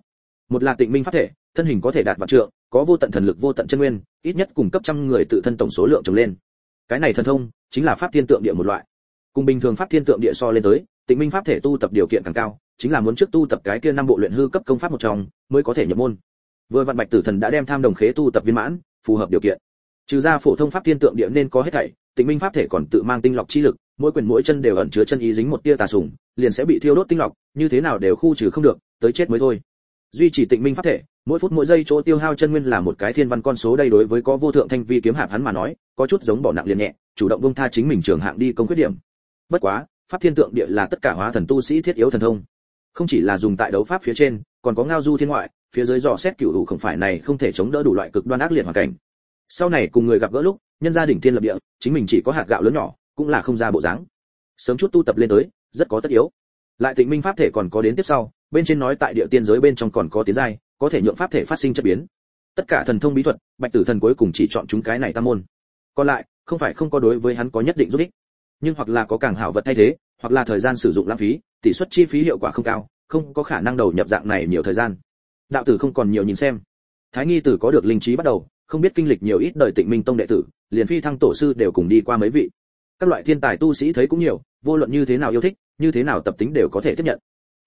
Một là tịnh minh pháp thể, thân hình có thể đạt vạn trượng, có vô tận thần lực vô tận chân nguyên, ít nhất cùng cấp trăm người tự thân tổng số lượng trồng lên. Cái này thần thông, chính là pháp thiên tượng địa một loại. Cùng bình thường pháp thiên tượng địa so lên tới, tịnh minh pháp thể tu tập điều kiện càng cao, chính là muốn trước tu tập cái kia năm bộ luyện hư cấp công pháp một trong, mới có thể nhập môn vừa vạn bạch tử thần đã đem tham đồng khế tu tập viên mãn, phù hợp điều kiện. Trừ ra phổ thông pháp thiên tượng địa nên có hết thảy, tịnh minh pháp thể còn tự mang tinh lọc chi lực, mỗi quyền mỗi chân đều ẩn chứa chân ý dính một tia tà sùng liền sẽ bị thiêu đốt tinh lọc, như thế nào đều khu trừ không được, tới chết mới thôi. Duy trì tịnh minh pháp thể, mỗi phút mỗi giây chỗ tiêu hao chân nguyên là một cái thiên văn con số đây đối với có vô thượng thanh vi kiếm hạp hắn mà nói, có chút giống bỏ nặng liền nhẹ, chủ động bông tha chính mình trường hạng đi công quyết điểm. Bất quá, pháp thiên tượng địa là tất cả hóa thần tu sĩ thiết yếu thần thông. Không chỉ là dùng tại đấu pháp phía trên, còn có ngao du thiên ngoại phía dưới dò xét cửu hữu không phải này không thể chống đỡ đủ loại cực đoan ác liệt hoàn cảnh. Sau này cùng người gặp gỡ lúc, nhân gia đỉnh thiên lập địa, chính mình chỉ có hạt gạo lớn nhỏ, cũng là không ra bộ dáng. Sớm chút tu tập lên tới, rất có tất yếu. Lại tịnh minh pháp thể còn có đến tiếp sau, bên trên nói tại địa tiên giới bên trong còn có tiến giai, có thể nhượng pháp thể phát sinh chất biến. Tất cả thần thông bí thuật, bạch tử thần cuối cùng chỉ chọn chúng cái này tam môn. Còn lại, không phải không có đối với hắn có nhất định giúp ích. Nhưng hoặc là có càng hảo vật thay thế, hoặc là thời gian sử dụng lãng phí, tỷ suất chi phí hiệu quả không cao, không có khả năng đầu nhập dạng này nhiều thời gian đạo tử không còn nhiều nhìn xem. Thái nghi tử có được linh trí bắt đầu, không biết kinh lịch nhiều ít đời tịnh minh tông đệ tử, liền phi thăng tổ sư đều cùng đi qua mấy vị. Các loại thiên tài tu sĩ thấy cũng nhiều, vô luận như thế nào yêu thích, như thế nào tập tính đều có thể tiếp nhận.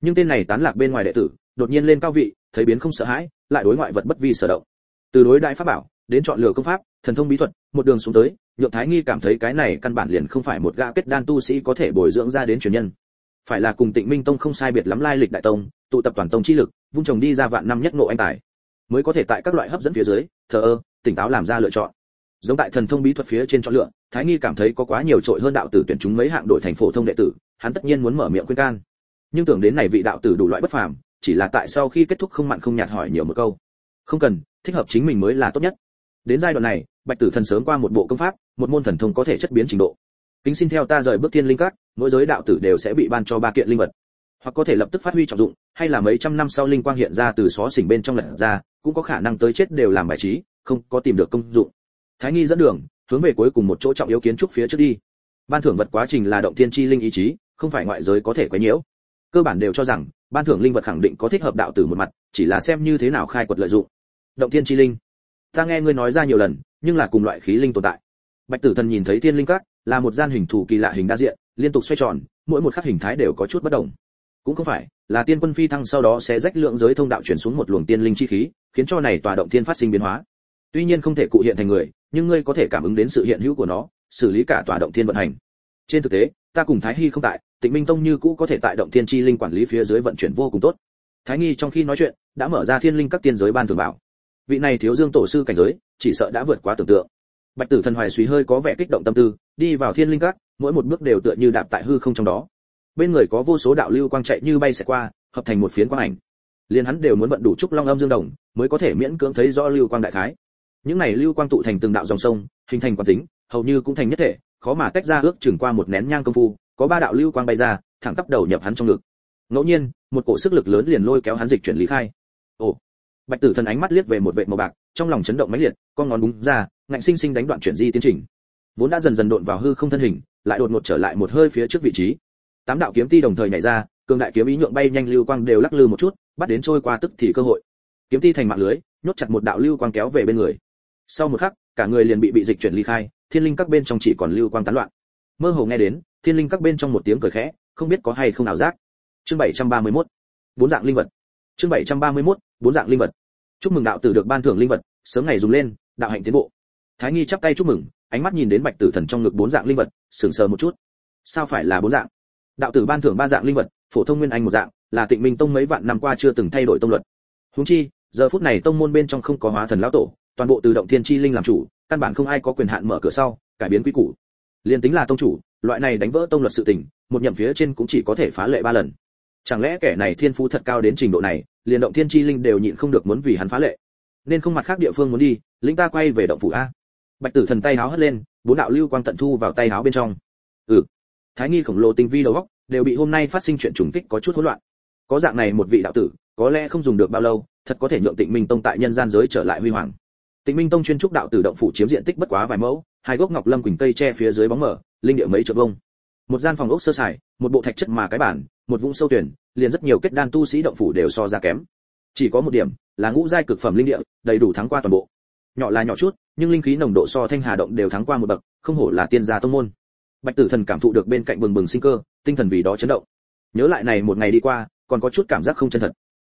Nhưng tên này tán lạc bên ngoài đệ tử, đột nhiên lên cao vị, thấy biến không sợ hãi, lại đối ngoại vật bất vi sở động. Từ đối đại pháp bảo, đến chọn lựa công pháp, thần thông bí thuật, một đường xuống tới, nhượng thái nghi cảm thấy cái này căn bản liền không phải một gã kết đan tu sĩ có thể bồi dưỡng ra đến truyền nhân. Phải là cùng tịnh minh tông không sai biệt lắm lai lịch đại tông tụ tập toàn tông chi lực, vung trồng đi ra vạn năm nhất nộ anh tài. Mới có thể tại các loại hấp dẫn phía dưới, thờ ơ, tỉnh táo làm ra lựa chọn. Giống tại thần thông bí thuật phía trên chọn lựa, thái nghi cảm thấy có quá nhiều trội hơn đạo tử tuyển chúng mấy hạng đội thành phổ thông đệ tử, hắn tất nhiên muốn mở miệng khuyên can. Nhưng tưởng đến này vị đạo tử đủ loại bất phàm, chỉ là tại sau khi kết thúc không mặn không nhạt hỏi nhiều một câu. Không cần, thích hợp chính mình mới là tốt nhất. Đến giai đoạn này, bạch tử thần sớm qua một bộ công pháp, một môn thần thông có thể chất biến trình độ. Kính xin theo ta rời bước thiên linh các, mỗi giới đạo tử đều sẽ bị ban cho ba kiện linh vật hoặc có thể lập tức phát huy trọng dụng, hay là mấy trăm năm sau linh quang hiện ra từ xó xỉnh bên trong lật ra, cũng có khả năng tới chết đều làm bài trí, không có tìm được công dụng. Thái nghi dẫn đường, hướng về cuối cùng một chỗ trọng yếu kiến trúc phía trước đi. Ban thưởng vật quá trình là động thiên chi linh ý chí, không phải ngoại giới có thể quấy nhiễu. Cơ bản đều cho rằng, ban thưởng linh vật khẳng định có thích hợp đạo tử một mặt, chỉ là xem như thế nào khai quật lợi dụng. Động thiên chi linh. Ta nghe ngươi nói ra nhiều lần, nhưng là cùng loại khí linh tồn tại. Bạch tử thần nhìn thấy thiên linh các, là một gian hình thù kỳ lạ hình đa diện, liên tục xoay tròn, mỗi một khắc hình thái đều có chút bất đồng cũng không phải, là tiên quân phi thăng sau đó sẽ rách lượng giới thông đạo chuyển xuống một luồng tiên linh chi khí, khiến cho này tòa động thiên phát sinh biến hóa. Tuy nhiên không thể cụ hiện thành người, nhưng ngươi có thể cảm ứng đến sự hiện hữu của nó, xử lý cả tòa động thiên vận hành. Trên thực tế, ta cùng thái hy không tại, tịnh minh tông như cũ có thể tại động thiên chi linh quản lý phía dưới vận chuyển vô cùng tốt. Thái nghi trong khi nói chuyện, đã mở ra thiên linh các tiên giới ban thường bảo. Vị này thiếu dương tổ sư cảnh giới, chỉ sợ đã vượt quá tưởng tượng. Bạch tử thần hoài suy hơi có vẻ kích động tâm tư, đi vào thiên linh các, mỗi một bước đều tựa như đạp tại hư không trong đó bên người có vô số đạo lưu quang chạy như bay sẽ qua, hợp thành một phiến quang ảnh. Liền hắn đều muốn vận đủ trúc long âm dương đồng, mới có thể miễn cưỡng thấy rõ lưu quang đại khái. Những này lưu quang tụ thành từng đạo dòng sông, hình thành quán tính, hầu như cũng thành nhất thể, khó mà tách ra ước chừng qua một nén nhang công phu, có ba đạo lưu quang bay ra, thẳng tắp đầu nhập hắn trong ngực. Ngẫu nhiên, một cổ sức lực lớn liền lôi kéo hắn dịch chuyển lý khai. Ồ! Bạch tử thần ánh mắt liếc về một vệ màu bạc, trong lòng chấn động mãnh liệt, con ngón đúng ra, ngạnh sinh sinh đánh đoạn chuyển di tiến trình. Vốn đã dần dần độn vào hư không thân hình, lại đột ngột trở lại một hơi phía trước vị trí tám đạo kiếm ti đồng thời nhảy ra, cường đại kiếm ý nhượng bay nhanh lưu quang đều lắc lư một chút, bắt đến trôi qua tức thì cơ hội. Kiếm ti thành mạng lưới, nhốt chặt một đạo lưu quang kéo về bên người. Sau một khắc, cả người liền bị bị dịch chuyển ly khai, thiên linh các bên trong chỉ còn lưu quang tán loạn. Mơ hồ nghe đến, thiên linh các bên trong một tiếng cười khẽ, không biết có hay không nào giác. Chương 731 bốn dạng linh vật. Chương 731 bốn dạng linh vật. Chúc mừng đạo tử được ban thưởng linh vật, sớm ngày dùng lên, đạo hạnh tiến bộ. Thái nghi chắp tay chúc mừng, ánh mắt nhìn đến bạch tử thần trong ngực bốn dạng linh vật, sững sờ một chút. Sao phải là bốn dạng? Đạo tử ban thưởng ba dạng linh vật, phổ thông nguyên anh một dạng, là tịnh minh tông mấy vạn năm qua chưa từng thay đổi tông luật. Húng chi, giờ phút này tông môn bên trong không có hóa thần lão tổ, toàn bộ tự động thiên chi linh làm chủ, căn bản không ai có quyền hạn mở cửa sau, cải biến quy củ. Liền tính là tông chủ, loại này đánh vỡ tông luật sự tình, một nhậm phía trên cũng chỉ có thể phá lệ ba lần. Chẳng lẽ kẻ này thiên phú thật cao đến trình độ này, liền động thiên chi linh đều nhịn không được muốn vì hắn phá lệ? Nên không mặt khác địa phương muốn đi linh ta quay về động phủ a. Bạch tử thần tay háo hất lên, bốn đạo lưu quang tận thu vào tay háo bên trong. Ừ thái nghi khổng lồ tinh vi đầu óc đều bị hôm nay phát sinh chuyện trùng kích có chút hỗn loạn. Có dạng này một vị đạo tử, có lẽ không dùng được bao lâu, thật có thể nhượng tịnh minh tông tại nhân gian giới trở lại huy hoàng. Tịnh minh tông chuyên trúc đạo tử động phủ chiếm diện tích bất quá vài mẫu, hai gốc ngọc lâm quỳnh cây che phía dưới bóng mở linh địa mấy trượng vông. Một gian phòng ốc sơ sài, một bộ thạch chất mà cái bản, một vũng sâu tuyển, liền rất nhiều kết đan tu sĩ động phủ đều so ra kém. Chỉ có một điểm, là ngũ giai cực phẩm linh địa, đầy đủ thắng qua toàn bộ. Nhỏ là nhỏ chút, nhưng linh khí nồng độ so thanh hà động đều thắng qua một bậc, không hổ là tiên gia tông môn bạch tử thần cảm thụ được bên cạnh bừng bừng sinh cơ, tinh thần vì đó chấn động. Nhớ lại này một ngày đi qua, còn có chút cảm giác không chân thật.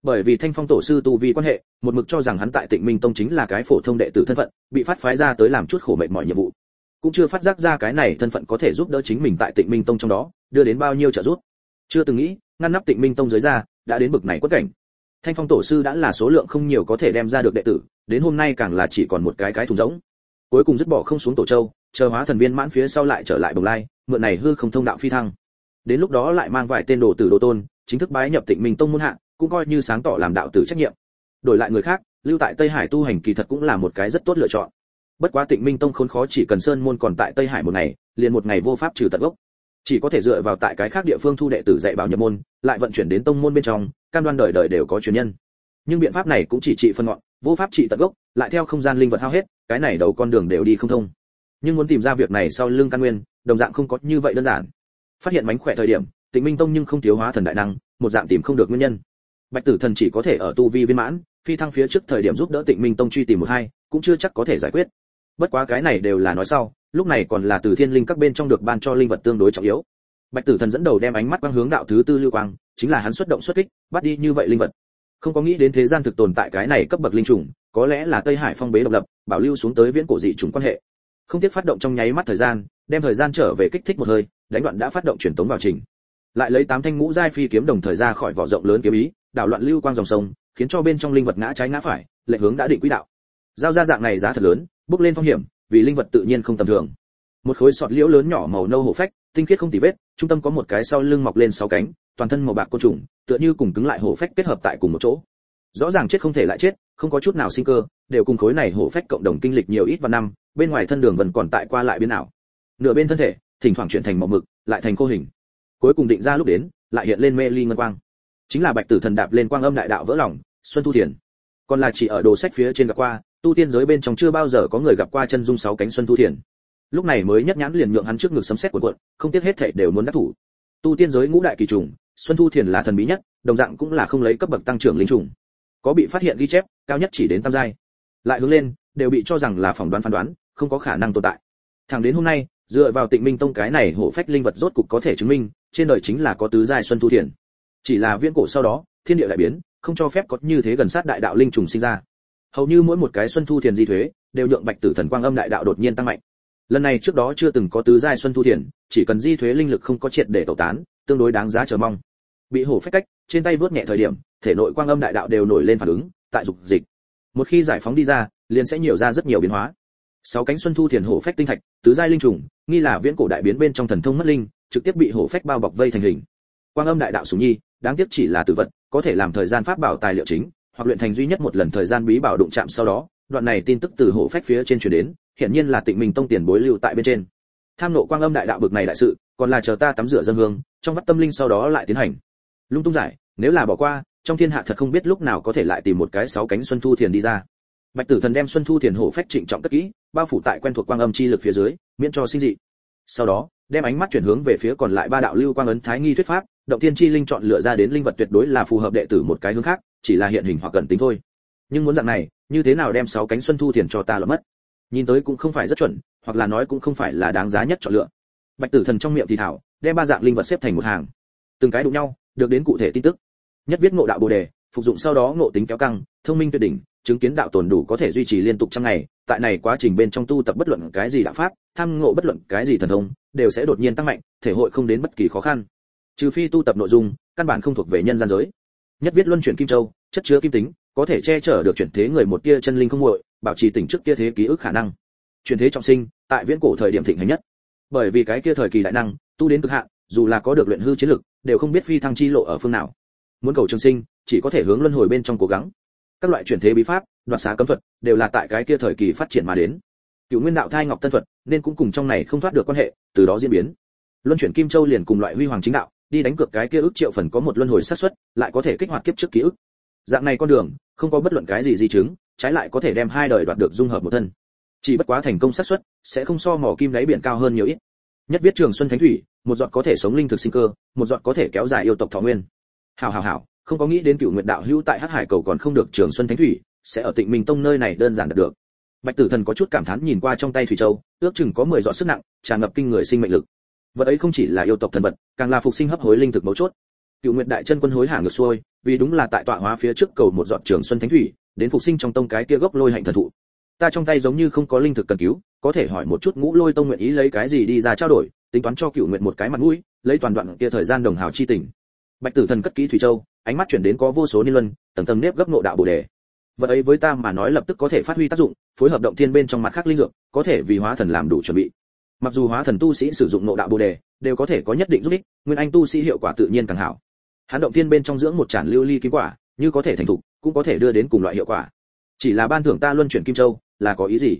Bởi vì thanh phong tổ sư tu vi quan hệ, một mực cho rằng hắn tại tịnh minh tông chính là cái phổ thông đệ tử thân phận, bị phát phái ra tới làm chút khổ mệt mọi nhiệm vụ. Cũng chưa phát giác ra cái này thân phận có thể giúp đỡ chính mình tại tịnh minh tông trong đó, đưa đến bao nhiêu trợ giúp. Chưa từng nghĩ, ngăn nắp tịnh minh tông dưới ra, đã đến bực này quất cảnh. Thanh phong tổ sư đã là số lượng không nhiều có thể đem ra được đệ tử, đến hôm nay càng là chỉ còn một cái cái thùng rỗng. Cuối cùng dứt bỏ không xuống tổ châu chờ hóa thần viên mãn phía sau lại trở lại bồng lai, mượn này hư không thông đạo phi thăng. Đến lúc đó lại mang vài tên đồ tử đồ tôn, chính thức bái nhập tịnh minh tông môn hạ, cũng coi như sáng tỏ làm đạo tử trách nhiệm. Đổi lại người khác, lưu tại tây hải tu hành kỳ thật cũng là một cái rất tốt lựa chọn. Bất quá tịnh minh tông khốn khó chỉ cần sơn môn còn tại tây hải một ngày, liền một ngày vô pháp trừ tận gốc. Chỉ có thể dựa vào tại cái khác địa phương thu đệ tử dạy bảo nhập môn, lại vận chuyển đến tông môn bên trong, cam đoan đời đời đều có truyền nhân. Nhưng biện pháp này cũng chỉ trị phân ngọn, vô pháp trị tận gốc, lại theo không gian linh vật hao hết, cái này đầu con đường đều đi không thông nhưng muốn tìm ra việc này sau lưng căn nguyên, đồng dạng không có như vậy đơn giản. Phát hiện mánh khỏe thời điểm, tịnh minh tông nhưng không thiếu hóa thần đại năng, một dạng tìm không được nguyên nhân. Bạch tử thần chỉ có thể ở tu vi viên mãn, phi thăng phía trước thời điểm giúp đỡ tịnh minh tông truy tìm một hai, cũng chưa chắc có thể giải quyết. Bất quá cái này đều là nói sau, lúc này còn là từ thiên linh các bên trong được ban cho linh vật tương đối trọng yếu. Bạch tử thần dẫn đầu đem ánh mắt quang hướng đạo thứ tư lưu quang, chính là hắn xuất động xuất kích, bắt đi như vậy linh vật. Không có nghĩ đến thế gian thực tồn tại cái này cấp bậc linh trùng, có lẽ là tây hải phong bế độc lập, bảo lưu xuống tới viễn cổ dị trùng quan hệ không tiếc phát động trong nháy mắt thời gian, đem thời gian trở về kích thích một hơi, đánh đoạn đã phát động truyền tống vào trình. Lại lấy tám thanh ngũ giai phi kiếm đồng thời ra khỏi vỏ rộng lớn kiếm ý, đảo loạn lưu quang dòng sông, khiến cho bên trong linh vật ngã trái ngã phải lệ hướng đã định quỹ đạo. Giao ra dạng này giá thật lớn, bước lên phong hiểm, vì linh vật tự nhiên không tầm thường. Một khối sọt liễu lớn nhỏ màu nâu hổ phách, tinh khiết không tì vết, trung tâm có một cái sau lưng mọc lên sáu cánh, toàn thân màu bạc côn trùng, tựa như cùng cứng lại hổ phách kết hợp tại cùng một chỗ. Rõ ràng chết không thể lại chết, không có chút nào sinh cơ, đều cùng khối này hổ phách cộng đồng kinh lịch nhiều ít và năm bên ngoài thân đường vẫn còn tại qua lại biến ảo. Nửa bên thân thể, thỉnh thoảng chuyển thành màu mực, lại thành khô hình. Cuối cùng định ra lúc đến, lại hiện lên mê ly ngân quang. Chính là bạch tử thần đạp lên quang âm đại đạo vỡ lòng, xuân thu thiền. Còn là chỉ ở đồ sách phía trên gặp qua, tu tiên giới bên trong chưa bao giờ có người gặp qua chân dung sáu cánh xuân thu thiền. Lúc này mới nhất nhãn liền nhượng hắn trước ngực sấm sét cuộn quận không tiếc hết thảy đều muốn đắc thủ. Tu tiên giới ngũ đại kỳ trùng, xuân thu thiền là thần bí nhất, đồng dạng cũng là không lấy cấp bậc tăng trưởng linh trùng. Có bị phát hiện ghi chép, cao nhất chỉ đến tam giai. Lại hướng lên, đều bị cho rằng là phỏng đoán phán đoán không có khả năng tồn tại. Thẳng đến hôm nay, dựa vào tịnh minh tông cái này hổ phách linh vật rốt cục có thể chứng minh, trên đời chính là có tứ giai xuân thu thiền. Chỉ là viễn cổ sau đó, thiên địa lại biến, không cho phép có như thế gần sát đại đạo linh trùng sinh ra. Hầu như mỗi một cái xuân thu thiền di thuế, đều nhượng bạch tử thần quang âm đại đạo đột nhiên tăng mạnh. Lần này trước đó chưa từng có tứ giai xuân thu thiền, chỉ cần di thuế linh lực không có triệt để tẩu tán, tương đối đáng giá chờ mong. Bị hổ phách cách, trên tay vớt nhẹ thời điểm, thể nội quang âm đại đạo đều nổi lên phản ứng, tại dục dịch. Một khi giải phóng đi ra, liền sẽ nhiều ra rất nhiều biến hóa sáu cánh xuân thu thiền hổ phách tinh thạch, tứ giai linh trùng, nghi là viễn cổ đại biến bên trong thần thông mất linh, trực tiếp bị hổ phách bao bọc vây thành hình. Quang âm đại đạo sùng nhi, đáng tiếc chỉ là tử vật, có thể làm thời gian pháp bảo tài liệu chính, hoặc luyện thành duy nhất một lần thời gian bí bảo đụng chạm sau đó, đoạn này tin tức từ hổ phách phía trên truyền đến, hiển nhiên là tịnh minh tông tiền bối lưu tại bên trên. Tham nộ quang âm đại đạo bực này đại sự, còn là chờ ta tắm rửa dân hương, trong vắt tâm linh sau đó lại tiến hành. Lung tung giải, nếu là bỏ qua, trong thiên hạ thật không biết lúc nào có thể lại tìm một cái sáu cánh xuân thu thiền đi ra bạch tử thần đem xuân thu thiền hổ phách trịnh trọng cất kỹ, bao phủ tại quen thuộc quang âm chi lực phía dưới, miễn cho sinh dị. Sau đó, đem ánh mắt chuyển hướng về phía còn lại ba đạo lưu quang ấn thái nghi thuyết pháp, động tiên chi linh chọn lựa ra đến linh vật tuyệt đối là phù hợp đệ tử một cái hướng khác, chỉ là hiện hình hoặc cần tính thôi. Nhưng muốn dạng này, như thế nào đem sáu cánh xuân thu thiền cho ta lỡ mất? Nhìn tới cũng không phải rất chuẩn, hoặc là nói cũng không phải là đáng giá nhất chọn lựa. Bạch tử thần trong miệng thì thảo, đem ba dạng linh vật xếp thành một hàng. Từng cái đụng nhau, được đến cụ thể tin tức. Nhất viết ngộ đạo bồ đề, phục dụng sau đó ngộ tính kéo căng, thông minh tuyệt đỉnh chứng kiến đạo tồn đủ có thể duy trì liên tục trong ngày, tại này quá trình bên trong tu tập bất luận cái gì đạo pháp, tham ngộ bất luận cái gì thần thông, đều sẽ đột nhiên tăng mạnh, thể hội không đến bất kỳ khó khăn. Trừ phi tu tập nội dung, căn bản không thuộc về nhân gian giới. Nhất viết luân chuyển kim châu, chất chứa kim tính, có thể che chở được chuyển thế người một tia chân linh không nguội, bảo trì tỉnh trước kia thế ký ức khả năng. Chuyển thế trọng sinh, tại viễn cổ thời điểm thịnh hành nhất. Bởi vì cái kia thời kỳ đại năng, tu đến cực hạn, dù là có được luyện hư chiến lực, đều không biết phi thăng chi lộ ở phương nào. Muốn cầu trường sinh, chỉ có thể hướng luân hồi bên trong cố gắng các loại chuyển thế bí pháp, đoạt xá cấm thuật, đều là tại cái kia thời kỳ phát triển mà đến. Cựu nguyên đạo thai ngọc tân thuật, nên cũng cùng trong này không thoát được quan hệ, từ đó diễn biến. Luân chuyển kim châu liền cùng loại huy hoàng chính đạo, đi đánh cược cái kia ước triệu phần có một luân hồi sát suất, lại có thể kích hoạt kiếp trước ký ức. Dạng này con đường, không có bất luận cái gì di chứng, trái lại có thể đem hai đời đoạt được dung hợp một thân. Chỉ bất quá thành công xác suất, sẽ không so mỏ kim đáy biển cao hơn nhiều ít. Nhất viết trường xuân thánh thủy, một giọt có thể sống linh thực sinh cơ, một giọt có thể kéo dài yêu tộc thọ nguyên. Hảo hảo hảo không có nghĩ đến cựu nguyện đạo hữu tại hắc hải cầu còn không được trường xuân thánh thủy, sẽ ở tịnh minh tông nơi này đơn giản đạt được. Bạch tử thần có chút cảm thán nhìn qua trong tay thủy châu, ước chừng có mười giọt sức nặng, tràn ngập kinh người sinh mệnh lực. Vật ấy không chỉ là yêu tộc thần vật, càng là phục sinh hấp hối linh thực mấu chốt. Cựu nguyện đại chân quân hối hả ngược xuôi, vì đúng là tại tọa hóa phía trước cầu một giọt trường xuân thánh thủy, đến phục sinh trong tông cái kia gốc lôi hạnh thần thụ. Ta trong tay giống như không có linh thực cần cứu, có thể hỏi một chút ngũ lôi tông nguyện ý lấy cái gì đi ra trao đổi, tính toán cho cựu nguyện một cái mặt mũi, lấy toàn đoạn kia thời gian đồng hào chi tình. Bạch tử thần cất kỹ thủy châu ánh mắt chuyển đến có vô số niên luân, tầng tầng nếp gấp nộ đạo bồ đề. Vật ấy với ta mà nói lập tức có thể phát huy tác dụng, phối hợp động thiên bên trong mặt khác linh dược, có thể vì hóa thần làm đủ chuẩn bị. Mặc dù hóa thần tu sĩ sử dụng nộ đạo bồ đề, đều có thể có nhất định giúp ích, nguyên anh tu sĩ hiệu quả tự nhiên càng hảo. Hắn động thiên bên trong dưỡng một tràn lưu ly kim quả, như có thể thành thục, cũng có thể đưa đến cùng loại hiệu quả. Chỉ là ban thưởng ta luân chuyển kim châu, là có ý gì?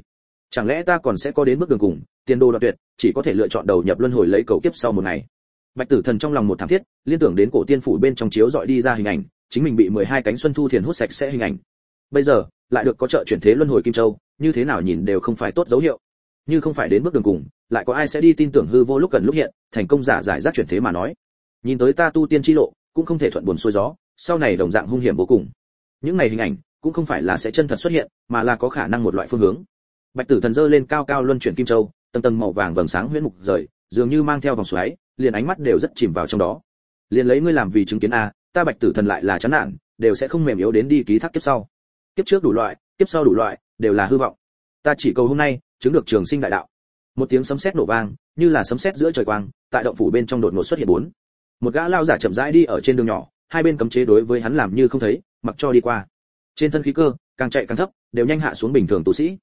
Chẳng lẽ ta còn sẽ có đến bước đường cùng, tiền đồ đoạn tuyệt, chỉ có thể lựa chọn đầu nhập luân hồi lấy cầu kiếp sau một ngày? Bạch tử thần trong lòng một thảm thiết, liên tưởng đến cổ tiên phủ bên trong chiếu dọi đi ra hình ảnh, chính mình bị mười hai cánh xuân thu thiền hút sạch sẽ hình ảnh. Bây giờ, lại được có trợ chuyển thế luân hồi kim châu, như thế nào nhìn đều không phải tốt dấu hiệu. Như không phải đến bước đường cùng, lại có ai sẽ đi tin tưởng hư vô lúc cần lúc hiện, thành công giả giải rác chuyển thế mà nói. Nhìn tới ta tu tiên chi lộ, cũng không thể thuận buồn xuôi gió, sau này đồng dạng hung hiểm vô cùng. Những này hình ảnh, cũng không phải là sẽ chân thật xuất hiện, mà là có khả năng một loại phương hướng. Bạch tử thần dơ lên cao cao luân chuyển kim châu, tầng tầng màu vàng vầng sáng huyễn mục rời, dường như mang theo vòng xoáy liền ánh mắt đều rất chìm vào trong đó. Liền lấy ngươi làm vì chứng kiến a, ta bạch tử thần lại là chán nản, đều sẽ không mềm yếu đến đi ký thác kiếp sau. Kiếp trước đủ loại, kiếp sau đủ loại, đều là hư vọng. Ta chỉ cầu hôm nay, chứng được trường sinh đại đạo. Một tiếng sấm sét nổ vang, như là sấm sét giữa trời quang, tại động phủ bên trong đột ngột xuất hiện bốn. Một gã lao giả chậm rãi đi ở trên đường nhỏ, hai bên cấm chế đối với hắn làm như không thấy, mặc cho đi qua. Trên thân khí cơ, càng chạy càng thấp, đều nhanh hạ xuống bình thường tu sĩ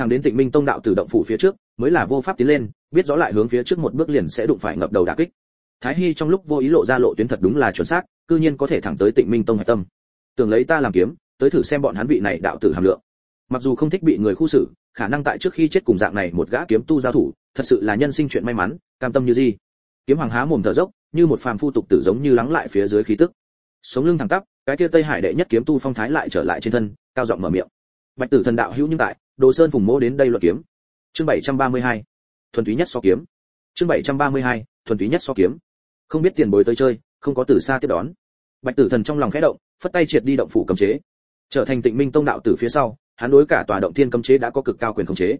thẳng đến tịnh minh tông đạo tử động phủ phía trước, mới là vô pháp tiến lên, biết rõ lại hướng phía trước một bước liền sẽ đụng phải ngập đầu đả kích. Thái hy trong lúc vô ý lộ ra lộ tuyến thật đúng là chuẩn xác, cư nhiên có thể thẳng tới tịnh minh tông hải tâm. Tưởng lấy ta làm kiếm, tới thử xem bọn hắn vị này đạo tử hàm lượng. Mặc dù không thích bị người khu xử, khả năng tại trước khi chết cùng dạng này một gã kiếm tu giao thủ, thật sự là nhân sinh chuyện may mắn, cam tâm như gì kiếm hoàng há mồm thở dốc, như một phàm phu tục tử giống như lắng lại phía dưới khí tức. Sống lưng thẳng tắp, cái kia tây hải đệ nhất kiếm tu phong thái lại trở lại trên thân, cao giọng mở miệng. Bạch tử thần đạo hữu nhưng tại đồ sơn phùng mỗ đến đây luật kiếm. Chương 732. thuần túy nhất so kiếm. Chương 732. thuần túy nhất so kiếm. Không biết tiền bối tới chơi, không có từ xa tiếp đón. Bạch tử thần trong lòng khẽ động, phất tay triệt đi động phủ cấm chế. Trở thành tịnh minh tông đạo tử phía sau, hắn đối cả tòa động thiên cấm chế đã có cực cao quyền khống chế.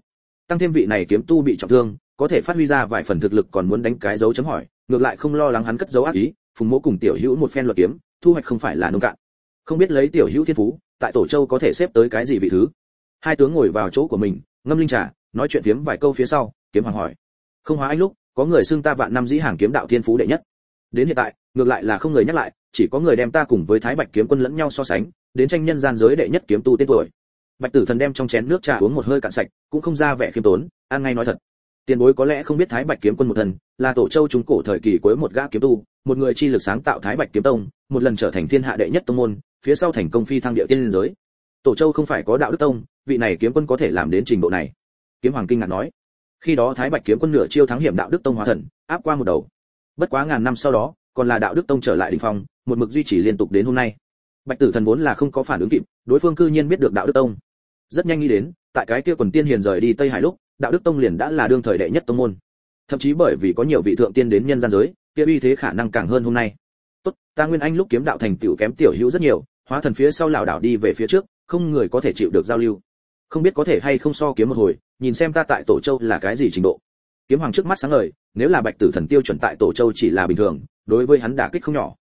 Tăng thêm vị này kiếm tu bị trọng thương, có thể phát huy ra vài phần thực lực còn muốn đánh cái dấu chấm hỏi, ngược lại không lo lắng hắn cất dấu ác ý, phùng mỗ cùng tiểu hữu một phen luật kiếm, thu hoạch không phải là nông cạn. Không biết lấy tiểu hữu thiên phú, tại tổ châu có thể xếp tới cái gì vị thứ? Hai tướng ngồi vào chỗ của mình, ngâm linh trà, nói chuyện phiếm vài câu phía sau, kiếm hoàng hỏi. Không hóa anh lúc, có người xưng ta vạn năm dĩ hàng kiếm đạo thiên phú đệ nhất. Đến hiện tại, ngược lại là không người nhắc lại, chỉ có người đem ta cùng với thái bạch kiếm quân lẫn nhau so sánh, đến tranh nhân gian giới đệ nhất kiếm tu tên tuổi. Bạch tử thần đem trong chén nước trà uống một hơi cạn sạch, cũng không ra vẻ khiêm tốn ăn ngay nói thật. Tiền bối có lẽ không biết thái bạch kiếm quân một thần, là tổ châu trung cổ thời kỳ cuối một gã kiếm tu, một người chi lực sáng tạo thái bạch kiếm tông, một lần trở thành thiên hạ đệ nhất tông môn, phía sau thành công phi thăng địa tiên giới tổ châu không phải có đạo đức tông, vị này kiếm quân có thể làm đến trình độ này. Kiếm hoàng kinh ngạc nói. Khi đó thái bạch kiếm quân nửa chiêu thắng hiểm đạo đức tông hóa thần, áp qua một đầu. Bất quá ngàn năm sau đó, còn là đạo đức tông trở lại đỉnh phong, một mực duy trì liên tục đến hôm nay. Bạch tử thần vốn là không có phản ứng kịp, đối phương cư nhiên biết được đạo đức tông. Rất nhanh nghĩ đến, tại cái kia quần tiên hiền rời đi tây hải lúc, đạo đức tông liền đã là đương thời đệ nhất tông môn. Thậm chí bởi vì có nhiều vị thượng tiên đến nhân gian giới, kia uy thế khả năng càng hơn hôm nay. Tốt, ta nguyên anh lúc kiếm đạo thành tiểu kém tiểu hữu rất nhiều, hóa thần phía sau lão đảo đi về phía trước không người có thể chịu được giao lưu. Không biết có thể hay không so kiếm một hồi, nhìn xem ta tại tổ châu là cái gì trình độ. Kiếm hoàng trước mắt sáng ngời, nếu là bạch tử thần tiêu chuẩn tại tổ châu chỉ là bình thường, đối với hắn đả kích không nhỏ.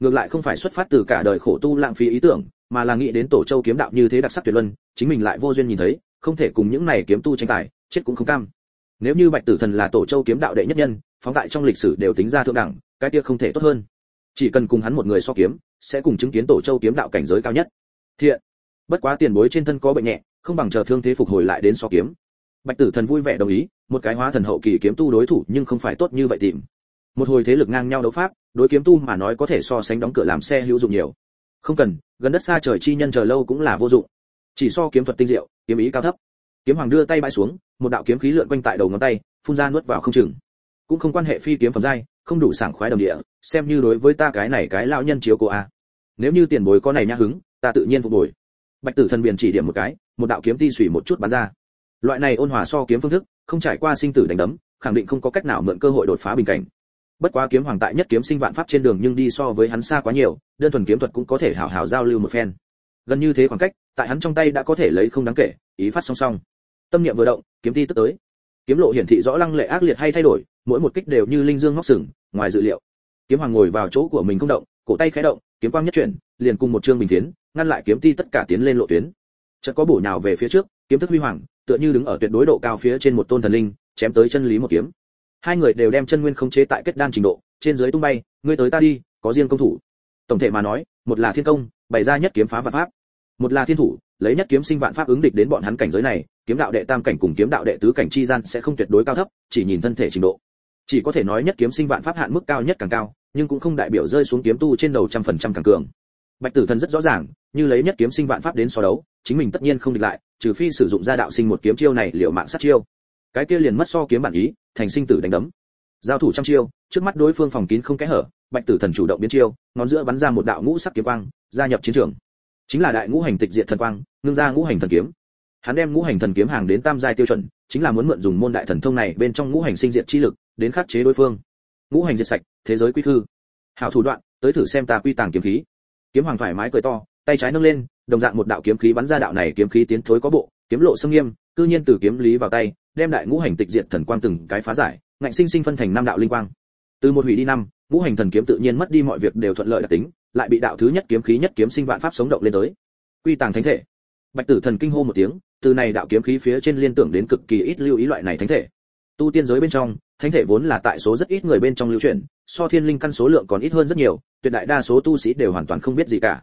Ngược lại không phải xuất phát từ cả đời khổ tu lãng phí ý tưởng, mà là nghĩ đến tổ châu kiếm đạo như thế đặc sắc tuyệt luân, chính mình lại vô duyên nhìn thấy, không thể cùng những này kiếm tu tranh tài, chết cũng không cam. Nếu như bạch tử thần là tổ châu kiếm đạo đệ nhất nhân, phóng tại trong lịch sử đều tính ra thượng đẳng, cái kia không thể tốt hơn. Chỉ cần cùng hắn một người so kiếm, sẽ cùng chứng kiến tổ châu kiếm đạo cảnh giới cao nhất. Thiện bất quá tiền bối trên thân có bệnh nhẹ, không bằng chờ thương thế phục hồi lại đến so kiếm. Bạch tử thần vui vẻ đồng ý, một cái hóa thần hậu kỳ kiếm tu đối thủ nhưng không phải tốt như vậy tìm. Một hồi thế lực ngang nhau đấu pháp, đối kiếm tu mà nói có thể so sánh đóng cửa làm xe hữu dụng nhiều. Không cần, gần đất xa trời chi nhân chờ lâu cũng là vô dụng. Chỉ so kiếm thuật tinh diệu, kiếm ý cao thấp. Kiếm hoàng đưa tay bãi xuống, một đạo kiếm khí lượn quanh tại đầu ngón tay, phun ra nuốt vào không chừng. Cũng không quan hệ phi kiếm phẩm giai, không đủ sảng khoái đồng địa, xem như đối với ta cái này cái lão nhân chiếu cô a. Nếu như tiền bối có này nhã hứng, ta tự nhiên phục bồi bạch tử thần biển chỉ điểm một cái, một đạo kiếm ti xủy một chút bắn ra. Loại này ôn hòa so kiếm phương thức, không trải qua sinh tử đánh đấm, khẳng định không có cách nào mượn cơ hội đột phá bình cảnh. Bất quá kiếm hoàng tại nhất kiếm sinh vạn pháp trên đường nhưng đi so với hắn xa quá nhiều, đơn thuần kiếm thuật cũng có thể hảo hảo giao lưu một phen. Gần như thế khoảng cách, tại hắn trong tay đã có thể lấy không đáng kể, ý phát song song. Tâm niệm vừa động, kiếm ti tức tới. Kiếm lộ hiển thị rõ lăng lệ ác liệt hay thay đổi, mỗi một kích đều như linh dương ngóc sừng, ngoài dự liệu. Kiếm hoàng ngồi vào chỗ của mình không động, cổ tay khẽ động, kiếm quang nhất chuyển, liền cùng một trương bình tiến ngăn lại kiếm ti tất cả tiến lên lộ tuyến. Chợt có bổ nhào về phía trước, kiếm thức huy hoàng, tựa như đứng ở tuyệt đối độ cao phía trên một tôn thần linh, chém tới chân lý một kiếm. Hai người đều đem chân nguyên khống chế tại kết đan trình độ, trên dưới tung bay, ngươi tới ta đi, có riêng công thủ. Tổng thể mà nói, một là thiên công, bày ra nhất kiếm phá vạn pháp. Một là thiên thủ, lấy nhất kiếm sinh vạn pháp ứng địch đến bọn hắn cảnh giới này, kiếm đạo đệ tam cảnh cùng kiếm đạo đệ tứ cảnh chi gian sẽ không tuyệt đối cao thấp, chỉ nhìn thân thể trình độ. Chỉ có thể nói nhất kiếm sinh vạn pháp hạn mức cao nhất càng cao, nhưng cũng không đại biểu rơi xuống kiếm tu trên đầu trăm phần trăm càng cường bạch tử thần rất rõ ràng, như lấy nhất kiếm sinh vạn pháp đến so đấu, chính mình tất nhiên không địch lại, trừ phi sử dụng ra đạo sinh một kiếm chiêu này liệu mạng sát chiêu. Cái kia liền mất so kiếm bản ý, thành sinh tử đánh đấm. Giao thủ trăm chiêu, trước mắt đối phương phòng kín không kẽ hở, bạch tử thần chủ động biến chiêu, ngón giữa bắn ra một đạo ngũ sắc kiếm quang, gia nhập chiến trường. Chính là đại ngũ hành tịch diệt thần quang, ngưng ra ngũ hành thần kiếm. Hắn đem ngũ hành thần kiếm hàng đến tam giai tiêu chuẩn, chính là muốn mượn dùng môn đại thần thông này bên trong ngũ hành sinh diệt chi lực, đến khắc chế đối phương. Ngũ hành diệt sạch, thế giới quy thư hảo thủ đoạn, tới thử xem ta quy tàng kiếm khí kiếm hoàng thoải mái cười to, tay trái nâng lên, đồng dạng một đạo kiếm khí bắn ra đạo này kiếm khí tiến thối có bộ, kiếm lộ sâm nghiêm, cư nhiên từ kiếm lý vào tay, đem đại ngũ hành tịch diệt thần quang từng cái phá giải, ngạnh sinh sinh phân thành năm đạo linh quang. Từ một hủy đi năm, ngũ hành thần kiếm tự nhiên mất đi mọi việc đều thuận lợi đặc tính, lại bị đạo thứ nhất kiếm khí nhất kiếm sinh vạn pháp sống động lên tới. Quy tàng thánh thể. Bạch tử thần kinh hô một tiếng, từ này đạo kiếm khí phía trên liên tưởng đến cực kỳ ít lưu ý loại này thánh thể. Tu tiên giới bên trong thánh thể vốn là tại số rất ít người bên trong lưu truyền, so thiên linh căn số lượng còn ít hơn rất nhiều, tuyệt đại đa số tu sĩ đều hoàn toàn không biết gì cả.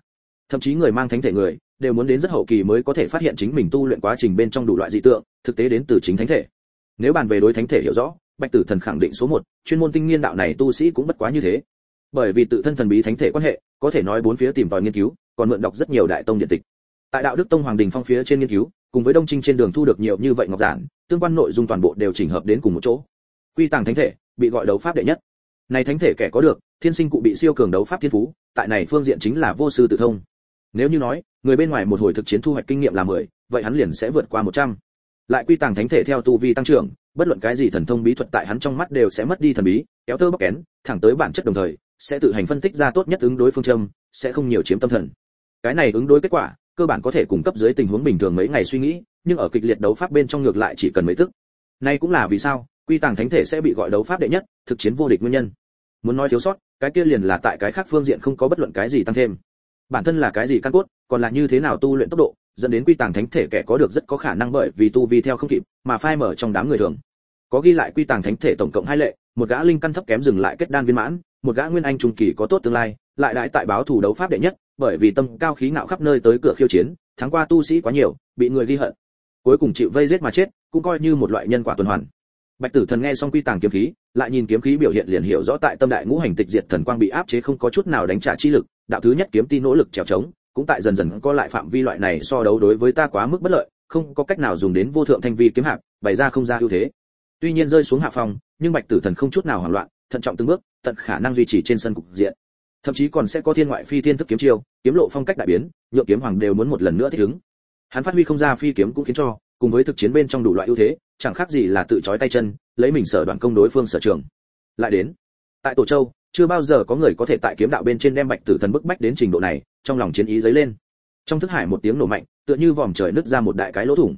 Thậm chí người mang thánh thể người, đều muốn đến rất hậu kỳ mới có thể phát hiện chính mình tu luyện quá trình bên trong đủ loại dị tượng, thực tế đến từ chính thánh thể. Nếu bàn về đối thánh thể hiểu rõ, bạch tử thần khẳng định số một, chuyên môn tinh nghiên đạo này tu sĩ cũng bất quá như thế. Bởi vì tự thân thần bí thánh thể quan hệ, có thể nói bốn phía tìm tòi nghiên cứu, còn mượn đọc rất nhiều đại tông điện tịch. Tại đạo đức tông hoàng đình phong phía trên nghiên cứu, cùng với đông trinh trên đường thu được nhiều như vậy ngọc giản, tương quan nội dung toàn bộ đều chỉnh hợp đến cùng một chỗ quy tàng thánh thể bị gọi đấu pháp đệ nhất. Này thánh thể kẻ có được thiên sinh cụ bị siêu cường đấu pháp thiên phú tại này phương diện chính là vô sư tự thông. Nếu như nói người bên ngoài một hồi thực chiến thu hoạch kinh nghiệm là 10, vậy hắn liền sẽ vượt qua 100. lại quy tàng thánh thể theo tu vi tăng trưởng bất luận cái gì thần thông bí thuật tại hắn trong mắt đều sẽ mất đi thần bí kéo tơ bóc kén thẳng tới bản chất đồng thời sẽ tự hành phân tích ra tốt nhất ứng đối phương châm sẽ không nhiều chiếm tâm thần. Cái này ứng đối kết quả cơ bản có thể cung cấp dưới tình huống bình thường mấy ngày suy nghĩ nhưng ở kịch liệt đấu pháp bên trong ngược lại chỉ cần mấy tức. Nay cũng là vì sao quy tàng thánh thể sẽ bị gọi đấu pháp đệ nhất, thực chiến vô địch nguyên nhân. Muốn nói thiếu sót, cái kia liền là tại cái khác phương diện không có bất luận cái gì tăng thêm. Bản thân là cái gì căn cốt, còn là như thế nào tu luyện tốc độ, dẫn đến quy tàng thánh thể kẻ có được rất có khả năng bởi vì tu vi theo không kịp, mà phai mở trong đám người thường. Có ghi lại quy tàng thánh thể tổng cộng hai lệ, một gã linh căn thấp kém dừng lại kết đan viên mãn, một gã nguyên anh trung kỳ có tốt tương lai, lại đại tại báo thủ đấu pháp đệ nhất, bởi vì tâm cao khí ngạo khắp nơi tới cửa khiêu chiến, thắng qua tu sĩ quá nhiều, bị người ghi hận. Cuối cùng chịu vây giết mà chết, cũng coi như một loại nhân quả tuần hoàn bạch tử thần nghe xong quy tàng kiếm khí, lại nhìn kiếm khí biểu hiện liền hiểu rõ tại tâm đại ngũ hành tịch diệt thần quang bị áp chế không có chút nào đánh trả chi lực, đạo thứ nhất kiếm ti nỗ lực trèo trống, cũng tại dần dần có lại phạm vi loại này so đấu đối với ta quá mức bất lợi, không có cách nào dùng đến vô thượng thanh vi kiếm hạp bày ra không ra ưu thế. Tuy nhiên rơi xuống hạ phòng nhưng bạch tử thần không chút nào hoảng loạn, thận trọng từng bước, tận khả năng duy trì trên sân cục diện. Thậm chí còn sẽ có thiên ngoại phi thiên thức kiếm chiêu, kiếm lộ phong cách đại biến, nhượng kiếm hoàng đều muốn một lần nữa thích ứng. Hắn phát huy không ra phi kiếm cũng khiến cho cùng với thực chiến bên trong đủ loại ưu thế, chẳng khác gì là tự trói tay chân, lấy mình sở đoạn công đối phương sở trường. Lại đến, tại tổ châu, chưa bao giờ có người có thể tại kiếm đạo bên trên đem bạch tử thần bức bách đến trình độ này, trong lòng chiến ý dấy lên. Trong thức hải một tiếng nổ mạnh, tựa như vòm trời nứt ra một đại cái lỗ thủng.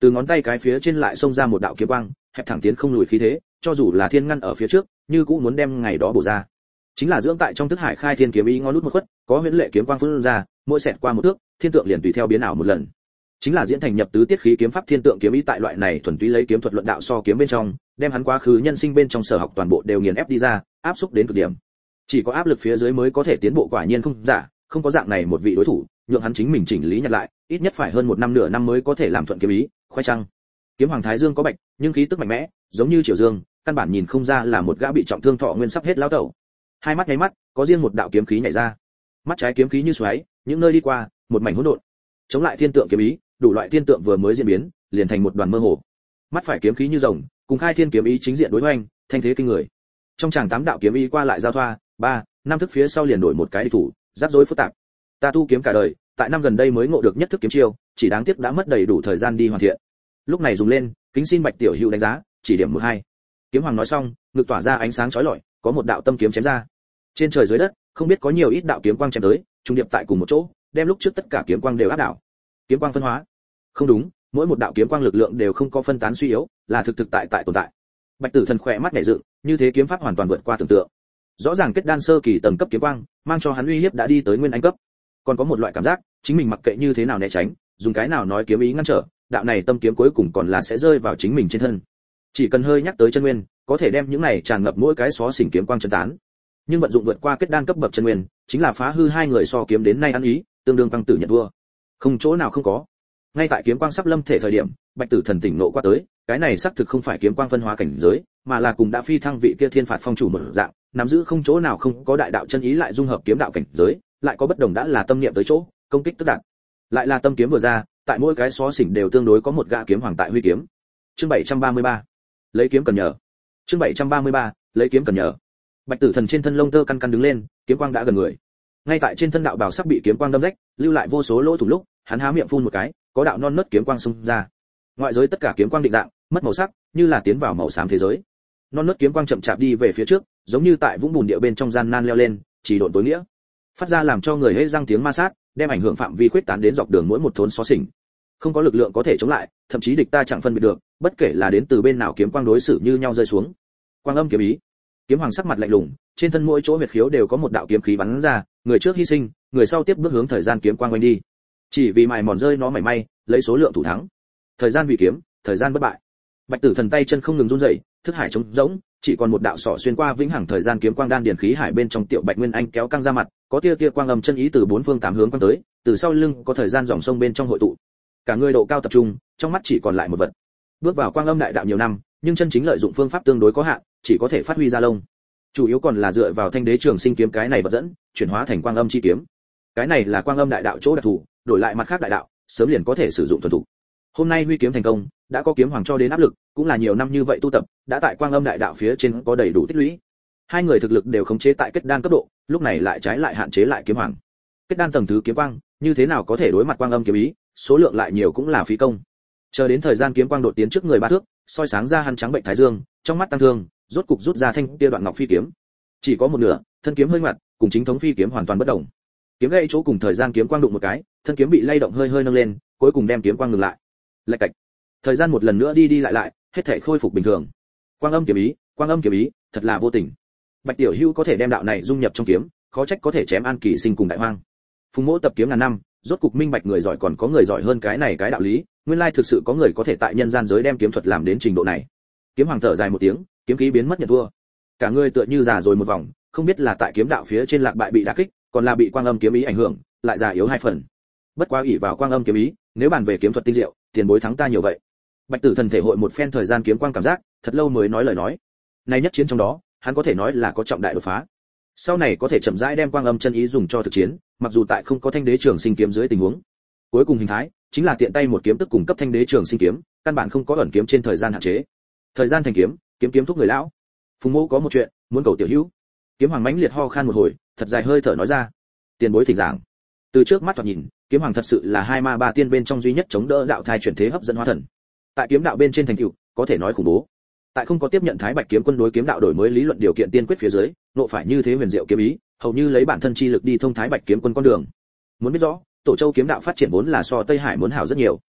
Từ ngón tay cái phía trên lại xông ra một đạo kiếm quang, hẹp thẳng tiến không lùi khí thế, cho dù là thiên ngăn ở phía trước, như cũng muốn đem ngày đó bổ ra. Chính là dưỡng tại trong thức hải khai thiên kiếm ý ngón nút một khuất, có huyễn lệ kiếm quang phun ra, mỗi xẹt qua một thước, thiên tượng liền tùy theo biến ảo một lần chính là diễn thành nhập tứ tiết khí kiếm pháp thiên tượng kiếm ý tại loại này thuần túy lấy kiếm thuật luận đạo so kiếm bên trong, đem hắn quá khứ nhân sinh bên trong sở học toàn bộ đều nghiền ép đi ra, áp xúc đến cực điểm. Chỉ có áp lực phía dưới mới có thể tiến bộ quả nhiên không giả, không có dạng này một vị đối thủ, nhượng hắn chính mình chỉnh lý nhặt lại, ít nhất phải hơn một năm nửa năm mới có thể làm thuận kiếm ý khoe trăng kiếm hoàng thái dương có bạch, nhưng khí tức mạnh mẽ, giống như triều dương, căn bản nhìn không ra là một gã bị trọng thương thọ nguyên sắp hết lao tẩu. Hai mắt nháy mắt, có riêng một đạo kiếm khí nhảy ra. Mắt trái kiếm khí như xoáy, những nơi đi qua, một mảnh hỗn độn. Chống lại thiên tượng kiếm ý đủ loại thiên tượng vừa mới diễn biến, liền thành một đoàn mơ hồ. Mắt phải kiếm khí như rồng, cùng khai thiên kiếm ý chính diện đối hoành, thanh thế kinh người. Trong tràng tám đạo kiếm ý qua lại giao thoa, ba, năm thức phía sau liền đổi một cái địch thủ, rắc rối phức tạp. Ta tu kiếm cả đời, tại năm gần đây mới ngộ được nhất thức kiếm chiêu, chỉ đáng tiếc đã mất đầy đủ thời gian đi hoàn thiện. Lúc này dùng lên, kính xin bạch tiểu hữu đánh giá, chỉ điểm một hai. Kiếm hoàng nói xong, ngực tỏa ra ánh sáng chói lọi, có một đạo tâm kiếm chém ra. Trên trời dưới đất, không biết có nhiều ít đạo kiếm quang chém tới, trung điệp tại cùng một chỗ, đem lúc trước tất cả kiếm quang đều áp đảo. Kiếm quang phân hóa không đúng, mỗi một đạo kiếm quang lực lượng đều không có phân tán suy yếu, là thực thực tại tại tồn tại. Bạch tử thần khỏe mắt nhảy dựng, như thế kiếm pháp hoàn toàn vượt qua tưởng tượng. Rõ ràng kết đan sơ kỳ tầng cấp kiếm quang, mang cho hắn uy hiếp đã đi tới nguyên anh cấp. Còn có một loại cảm giác, chính mình mặc kệ như thế nào né tránh, dùng cái nào nói kiếm ý ngăn trở, đạo này tâm kiếm cuối cùng còn là sẽ rơi vào chính mình trên thân. Chỉ cần hơi nhắc tới chân nguyên, có thể đem những này tràn ngập mỗi cái xó xỉnh kiếm quang chân tán. Nhưng vận dụng vượt qua kết đan cấp bậc chân nguyên, chính là phá hư hai người so kiếm đến nay ăn ý, tương đương tăng tử nhận vua. Không chỗ nào không có ngay tại kiếm quang sắp lâm thể thời điểm, bạch tử thần tỉnh nộ qua tới, cái này xác thực không phải kiếm quang phân hóa cảnh giới, mà là cùng đã phi thăng vị kia thiên phạt phong chủ một dạng, nắm giữ không chỗ nào không có đại đạo chân ý lại dung hợp kiếm đạo cảnh giới, lại có bất đồng đã là tâm niệm tới chỗ, công kích tức đạt. Lại là tâm kiếm vừa ra, tại mỗi cái xó xỉnh đều tương đối có một gã kiếm hoàng tại huy kiếm. Chương 733 lấy kiếm cần nhờ. Chương 733 lấy kiếm cần nhờ. Bạch tử thần trên thân lông tơ căn căn đứng lên, kiếm quang đã gần người. Ngay tại trên thân đạo bào sắp bị kiếm quang đâm rách, lưu lại vô số lỗ thủng lúc, hắn há miệng phun một cái có đạo non nớt kiếm quang xung ra. Ngoại giới tất cả kiếm quang định dạng, mất màu sắc, như là tiến vào màu xám thế giới. Non nớt kiếm quang chậm chạp đi về phía trước, giống như tại vũng bùn địa bên trong gian nan leo lên, chỉ độn tối nghĩa. Phát ra làm cho người hễ răng tiếng ma sát, đem ảnh hưởng phạm vi khuyết tán đến dọc đường mỗi một thốn xó xỉnh. Không có lực lượng có thể chống lại, thậm chí địch ta chẳng phân biệt được, bất kể là đến từ bên nào kiếm quang đối xử như nhau rơi xuống. Quang âm kiếm ý. Kiếm hoàng sắc mặt lạnh lùng, trên thân mỗi chỗ huyệt khiếu đều có một đạo kiếm khí bắn ra, người trước hy sinh, người sau tiếp bước hướng thời gian kiếm quang quanh đi chỉ vì mài mòn rơi nó mảy may, lấy số lượng thủ thắng. Thời gian vì kiếm, thời gian bất bại. Bạch tử thần tay chân không ngừng run rẩy, thức hải trống rỗng, chỉ còn một đạo sỏ xuyên qua vĩnh hằng thời gian kiếm quang đan điển khí hải bên trong tiểu bạch nguyên anh kéo căng ra mặt, có tia tia quang âm chân ý từ bốn phương tám hướng quang tới, từ sau lưng có thời gian dòng sông bên trong hội tụ. Cả người độ cao tập trung, trong mắt chỉ còn lại một vật. Bước vào quang âm đại đạo nhiều năm, nhưng chân chính lợi dụng phương pháp tương đối có hạn, chỉ có thể phát huy ra lông. Chủ yếu còn là dựa vào thanh đế trường sinh kiếm cái này vật dẫn, chuyển hóa thành quang âm chi kiếm. Cái này là quang âm đại đạo chỗ đặc thù đổi lại mặt khác đại đạo, sớm liền có thể sử dụng thuần thủ hôm nay huy kiếm thành công, đã có kiếm hoàng cho đến áp lực, cũng là nhiều năm như vậy tu tập, đã tại quang âm đại đạo phía trên có đầy đủ tích lũy. Hai người thực lực đều khống chế tại kết đan cấp độ, lúc này lại trái lại hạn chế lại kiếm hoàng. Kết đan tầng thứ kiếm quang, như thế nào có thể đối mặt quang âm kiếm ý, số lượng lại nhiều cũng là phí công. Chờ đến thời gian kiếm quang đột tiến trước người ba thước, soi sáng ra hăn trắng bệnh thái dương, trong mắt tăng thương, rốt cục rút ra thanh tia đoạn ngọc phi kiếm. Chỉ có một nửa, thân kiếm hơi ngoặt, cùng chính thống phi kiếm hoàn toàn bất động kiếm gãy chỗ cùng thời gian kiếm quang đụng một cái, thân kiếm bị lay động hơi hơi nâng lên, cuối cùng đem kiếm quang ngừng lại. Lạch cạch. Thời gian một lần nữa đi đi lại lại, hết thể khôi phục bình thường. Quang âm kiếm ý, quang âm kiếm ý, thật là vô tình. Bạch tiểu hữu có thể đem đạo này dung nhập trong kiếm, khó trách có thể chém an kỳ sinh cùng đại hoang. Phùng mỗ tập kiếm ngàn năm, rốt cục minh bạch người giỏi còn có người giỏi hơn cái này cái đạo lý, nguyên lai thực sự có người có thể tại nhân gian giới đem kiếm thuật làm đến trình độ này. Kiếm hoàng thở dài một tiếng, kiếm khí biến mất nhận thua. Cả người tựa như già rồi một vòng, không biết là tại kiếm đạo phía trên lạc bại bị đả kích còn là bị quang âm kiếm ý ảnh hưởng, lại già yếu hai phần. Bất quá ủy vào quang âm kiếm ý, nếu bàn về kiếm thuật tinh diệu, tiền bối thắng ta nhiều vậy. Bạch tử thần thể hội một phen thời gian kiếm quang cảm giác, thật lâu mới nói lời nói. Nay nhất chiến trong đó, hắn có thể nói là có trọng đại đột phá. Sau này có thể chậm rãi đem quang âm chân ý dùng cho thực chiến, mặc dù tại không có thanh đế trường sinh kiếm dưới tình huống. Cuối cùng hình thái, chính là tiện tay một kiếm tức cùng cấp thanh đế trường sinh kiếm, căn bản không có ẩn kiếm trên thời gian hạn chế. Thời gian thành kiếm kiếm kiếm thúc người lão. Phùng mô có một chuyện, muốn cầu tiểu hữu kiếm hoàng mãnh liệt ho khan một hồi, thật dài hơi thở nói ra. Tiền bối thỉnh giảng. Từ trước mắt thoạt nhìn, kiếm hoàng thật sự là hai ma ba tiên bên trong duy nhất chống đỡ đạo thai chuyển thế hấp dẫn hóa thần. Tại kiếm đạo bên trên thành tựu, có thể nói khủng bố. Tại không có tiếp nhận thái bạch kiếm quân đối kiếm đạo đổi mới lý luận điều kiện tiên quyết phía dưới, nộ phải như thế huyền diệu kiếm ý, hầu như lấy bản thân chi lực đi thông thái bạch kiếm quân con đường. Muốn biết rõ, tổ châu kiếm đạo phát triển vốn là so tây hải muốn hảo rất nhiều.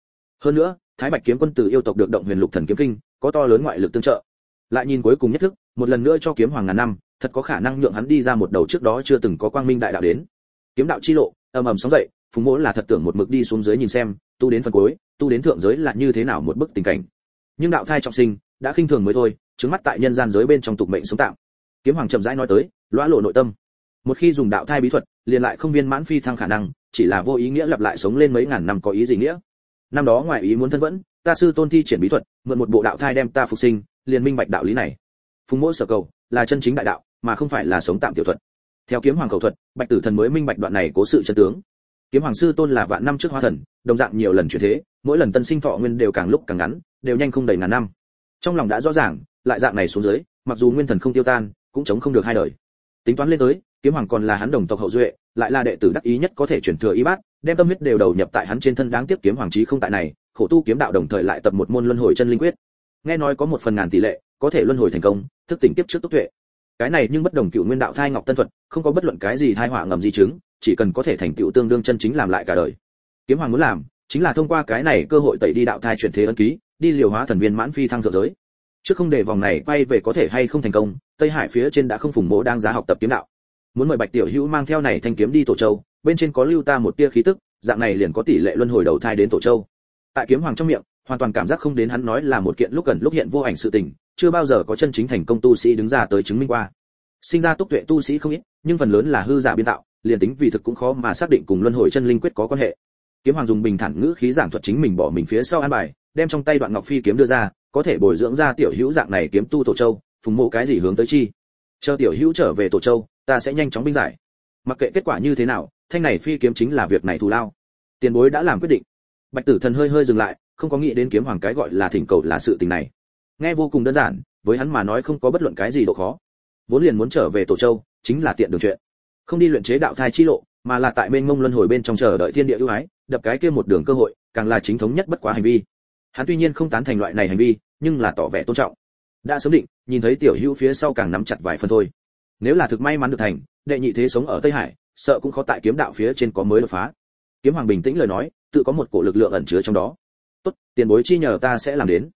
Hơn nữa, thái bạch kiếm quân từ yêu tộc được động huyền lục thần kiếm kinh, có to lớn ngoại lực tương trợ. Lại nhìn cuối cùng nhất thức, một lần nữa cho kiếm hoàng ngàn năm thật có khả năng nhượng hắn đi ra một đầu trước đó chưa từng có quang minh đại đạo đến. Kiếm đạo chi lộ, ầm ầm sóng dậy, phùng mỗ là thật tưởng một mực đi xuống dưới nhìn xem, tu đến phần cuối, tu đến thượng giới là như thế nào một bức tình cảnh. Nhưng đạo thai trọng sinh, đã khinh thường mới thôi trứng mắt tại nhân gian giới bên trong tục mệnh sống tạm. Kiếm hoàng chậm rãi nói tới lõa lộ nội tâm. Một khi dùng đạo thai bí thuật, liền lại không viên mãn phi thăng khả năng, chỉ là vô ý nghĩa lặp lại sống lên mấy ngàn năm có ý gì nghĩa. Năm đó ngoài ý muốn thân vẫn, ta sư tôn thi triển bí thuật, mượn một bộ đạo thai đem ta phục sinh, liền minh bạch đạo lý này phùng mỗi sở cầu là chân chính đại đạo, mà không phải là sống tạm tiểu thuật. Theo kiếm hoàng cầu thuật, bạch tử thần mới minh bạch đoạn này cố sự chân tướng. Kiếm hoàng sư tôn là vạn năm trước hoa thần, đồng dạng nhiều lần chuyển thế, mỗi lần tân sinh thọ nguyên đều càng lúc càng ngắn, đều nhanh không đầy ngàn năm. Trong lòng đã rõ ràng, lại dạng này xuống dưới, mặc dù nguyên thần không tiêu tan, cũng chống không được hai đời. Tính toán lên tới, kiếm hoàng còn là hắn đồng tộc hậu duệ, lại là đệ tử đắc ý nhất có thể chuyển thừa y bát, đem tâm huyết đều đầu nhập tại hắn trên thân đáng tiếc kiếm hoàng chí không tại này, khổ tu kiếm đạo đồng thời lại tập một môn luân hồi chân linh quyết. Nghe nói có một phần ngàn tỷ lệ có thể luân hồi thành công, thức tỉnh kiếp trước tốc tuệ. Cái này nhưng bất đồng cựu nguyên đạo thai ngọc tân thuật, không có bất luận cái gì thai họa ngầm di chứng, chỉ cần có thể thành tựu tương đương chân chính làm lại cả đời. Kiếm hoàng muốn làm, chính là thông qua cái này cơ hội tẩy đi đạo thai chuyển thế ân ký, đi liều hóa thần viên mãn phi thăng thượng giới. Trước không để vòng này quay về có thể hay không thành công, tây hải phía trên đã không phùng mộ đang giá học tập kiếm đạo. Muốn mời bạch tiểu hữu mang theo này thanh kiếm đi tổ châu, bên trên có lưu ta một tia khí tức, dạng này liền có tỷ lệ luân hồi đầu thai đến tổ châu. Tại kiếm hoàng trong miệng, hoàn toàn cảm giác không đến hắn nói là một kiện lúc gần lúc hiện vô ảnh sự tình chưa bao giờ có chân chính thành công tu sĩ đứng ra tới chứng minh qua. Sinh ra túc tuệ tu sĩ không ít, nhưng phần lớn là hư giả biên tạo, liền tính vì thực cũng khó mà xác định cùng luân hồi chân linh quyết có quan hệ. Kiếm hoàng dùng bình thản ngữ khí giảng thuật chính mình bỏ mình phía sau an bài, đem trong tay đoạn ngọc phi kiếm đưa ra, có thể bồi dưỡng ra tiểu hữu dạng này kiếm tu tổ châu, phùng mộ cái gì hướng tới chi. Chờ tiểu hữu trở về tổ châu, ta sẽ nhanh chóng binh giải. Mặc kệ kết quả như thế nào, thanh này phi kiếm chính là việc này thù lao. Tiền bối đã làm quyết định. Bạch tử thần hơi hơi dừng lại, không có nghĩ đến kiếm hoàng cái gọi là thỉnh cầu là sự tình này nghe vô cùng đơn giản, với hắn mà nói không có bất luận cái gì độ khó. Vốn liền muốn trở về tổ châu, chính là tiện đường chuyện. Không đi luyện chế đạo thai chi lộ, mà là tại bên mông luân hồi bên trong chờ đợi thiên địa ưu ái, đập cái kia một đường cơ hội, càng là chính thống nhất bất quá hành vi. Hắn tuy nhiên không tán thành loại này hành vi, nhưng là tỏ vẻ tôn trọng. Đã sớm định, nhìn thấy tiểu hữu phía sau càng nắm chặt vài phần thôi. Nếu là thực may mắn được thành, đệ nhị thế sống ở tây hải, sợ cũng khó tại kiếm đạo phía trên có mới đột phá. Kiếm hoàng bình tĩnh lời nói, tự có một cổ lực lượng ẩn chứa trong đó. Tốt, tiền bối chi nhờ ta sẽ làm đến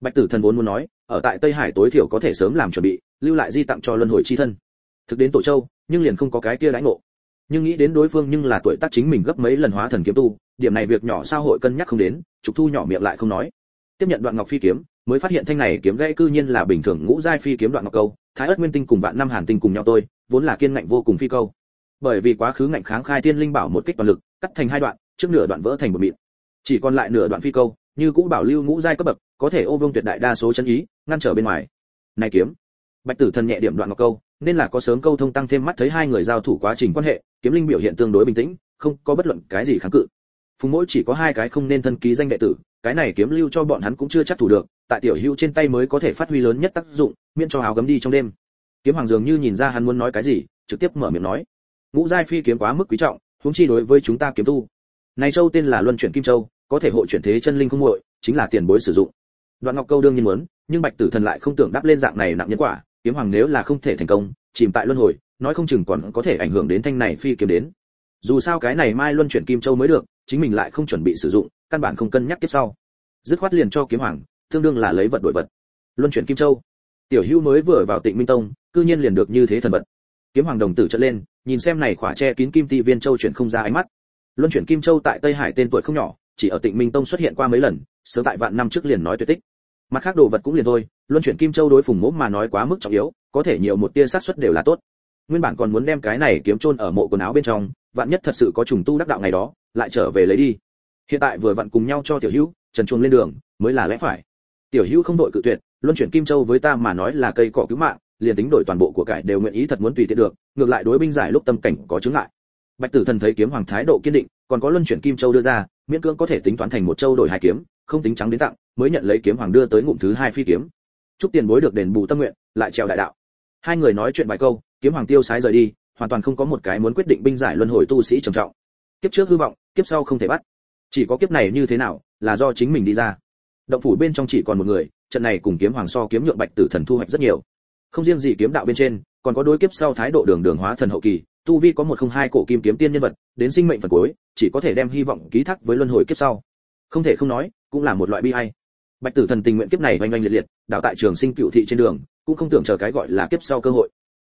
bạch tử thần vốn muốn nói, ở tại tây hải tối thiểu có thể sớm làm chuẩn bị, lưu lại di tặng cho luân hồi chi thân. Thực đến tổ châu, nhưng liền không có cái kia đãi ngộ. Nhưng nghĩ đến đối phương nhưng là tuổi tác chính mình gấp mấy lần hóa thần kiếm tu, điểm này việc nhỏ sao hội cân nhắc không đến, trục thu nhỏ miệng lại không nói. Tiếp nhận đoạn ngọc phi kiếm, mới phát hiện thanh này kiếm gãy cư nhiên là bình thường ngũ giai phi kiếm đoạn ngọc câu, thái ất nguyên tinh cùng vạn năm hàn tinh cùng nhau tôi, vốn là kiên ngạnh vô cùng phi câu. Bởi vì quá khứ ngạnh kháng khai tiên linh bảo một kích toàn lực, cắt thành hai đoạn, trước nửa đoạn vỡ thành một mịn. Chỉ còn lại nửa đoạn phi câu như cũ bảo lưu ngũ giai cấp bậc, có thể ô vương tuyệt đại đa số chân ý, ngăn trở bên ngoài. Này kiếm. Bạch tử thần nhẹ điểm đoạn ngọc câu, nên là có sớm câu thông tăng thêm mắt thấy hai người giao thủ quá trình quan hệ, kiếm linh biểu hiện tương đối bình tĩnh, không có bất luận cái gì kháng cự. Phùng mỗi chỉ có hai cái không nên thân ký danh đệ tử, cái này kiếm lưu cho bọn hắn cũng chưa chắc thủ được, tại tiểu hữu trên tay mới có thể phát huy lớn nhất tác dụng, miễn cho hào gấm đi trong đêm. Kiếm hoàng dường như nhìn ra hắn muốn nói cái gì, trực tiếp mở miệng nói. Ngũ giai phi kiếm quá mức quý trọng, huống chi đối với chúng ta kiếm tu. Này châu tên là luân chuyển kim châu có thể hộ chuyển thế chân linh không muội, chính là tiền bối sử dụng. Đoạn ngọc câu đương nhiên muốn, nhưng bạch tử thần lại không tưởng đáp lên dạng này nặng nhân quả, kiếm hoàng nếu là không thể thành công, chìm tại luân hồi, nói không chừng còn có thể ảnh hưởng đến thanh này phi kiếm đến. Dù sao cái này mai luân chuyển kim châu mới được, chính mình lại không chuẩn bị sử dụng, căn bản không cân nhắc tiếp sau. Dứt khoát liền cho kiếm hoàng, tương đương là lấy vật đổi vật. Luân chuyển kim châu. Tiểu hữu mới vừa vào tịnh minh tông, cư nhiên liền được như thế thần vật. Kiếm hoàng đồng tử trợn lên, nhìn xem này khỏa che kín kim ti viên châu chuyển không ra ánh mắt. Luân chuyển kim châu tại tây hải tên tuổi không nhỏ chỉ ở tịnh minh tông xuất hiện qua mấy lần, sớm tại vạn năm trước liền nói tuyệt tích. Mặt khác đồ vật cũng liền thôi, luân chuyển kim châu đối phùng mỗ mà nói quá mức trọng yếu, có thể nhiều một tia xác suất đều là tốt. Nguyên bản còn muốn đem cái này kiếm chôn ở mộ quần áo bên trong, vạn nhất thật sự có trùng tu đắc đạo ngày đó, lại trở về lấy đi. Hiện tại vừa vặn cùng nhau cho tiểu hữu, trần chuông lên đường, mới là lẽ phải. Tiểu hữu không đội cự tuyệt, luân chuyển kim châu với ta mà nói là cây cỏ cứu mạng, liền tính đổi toàn bộ của cải đều nguyện ý thật muốn tùy tiện được, ngược lại đối binh giải lúc tâm cảnh có chứng ngại bạch tử thần thấy kiếm hoàng thái độ kiên định, còn có luân chuyển kim châu đưa ra, miễn cưỡng có thể tính toán thành một châu đổi hai kiếm, không tính trắng đến tặng, mới nhận lấy kiếm hoàng đưa tới ngụm thứ hai phi kiếm. Chúc tiền bối được đền bù tâm nguyện, lại trèo đại đạo. Hai người nói chuyện vài câu, kiếm hoàng tiêu sái rời đi, hoàn toàn không có một cái muốn quyết định binh giải luân hồi tu sĩ trầm trọng. Kiếp trước hư vọng, kiếp sau không thể bắt. Chỉ có kiếp này như thế nào, là do chính mình đi ra. Động phủ bên trong chỉ còn một người, trận này cùng kiếm hoàng so kiếm nhượng bạch tử thần thu hoạch rất nhiều. Không riêng gì kiếm đạo bên trên, còn có đối kiếp sau thái độ đường đường hóa thần hậu kỳ tu vi có một không hai cổ kim kiếm tiên nhân vật, đến sinh mệnh phần cuối, chỉ có thể đem hy vọng ký thác với luân hồi kiếp sau. Không thể không nói, cũng là một loại bi hay bạch tử thần tình nguyện kiếp này oanh oanh liệt liệt đạo tại trường sinh cựu thị trên đường, cũng không tưởng chờ cái gọi là kiếp sau cơ hội.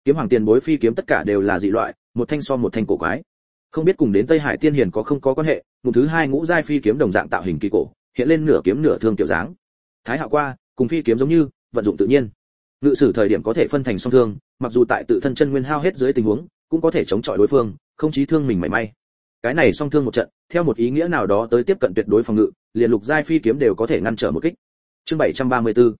Kiếm hoàng tiền bối phi kiếm tất cả đều là dị loại, một thanh so một thanh cổ quái. Không biết cùng đến tây hải tiên hiền có không có quan hệ ngụ thứ hai ngũ giai phi kiếm đồng dạng tạo hình kỳ cổ, hiện lên nửa kiếm nửa thương kiểu dáng. Thái hạo qua, cùng phi kiếm giống như, vận dụng tự nhiên. Ngự sử thời điểm có thể phân thành song thương, mặc dù tại tự thân chân nguyên hao hết dưới tình huống cũng có thể chống chọi đối phương, không chí thương mình mảy may. Cái này song thương một trận, theo một ý nghĩa nào đó tới tiếp cận tuyệt đối phòng ngự, liền lục giai phi kiếm đều có thể ngăn trở một kích. Chương 734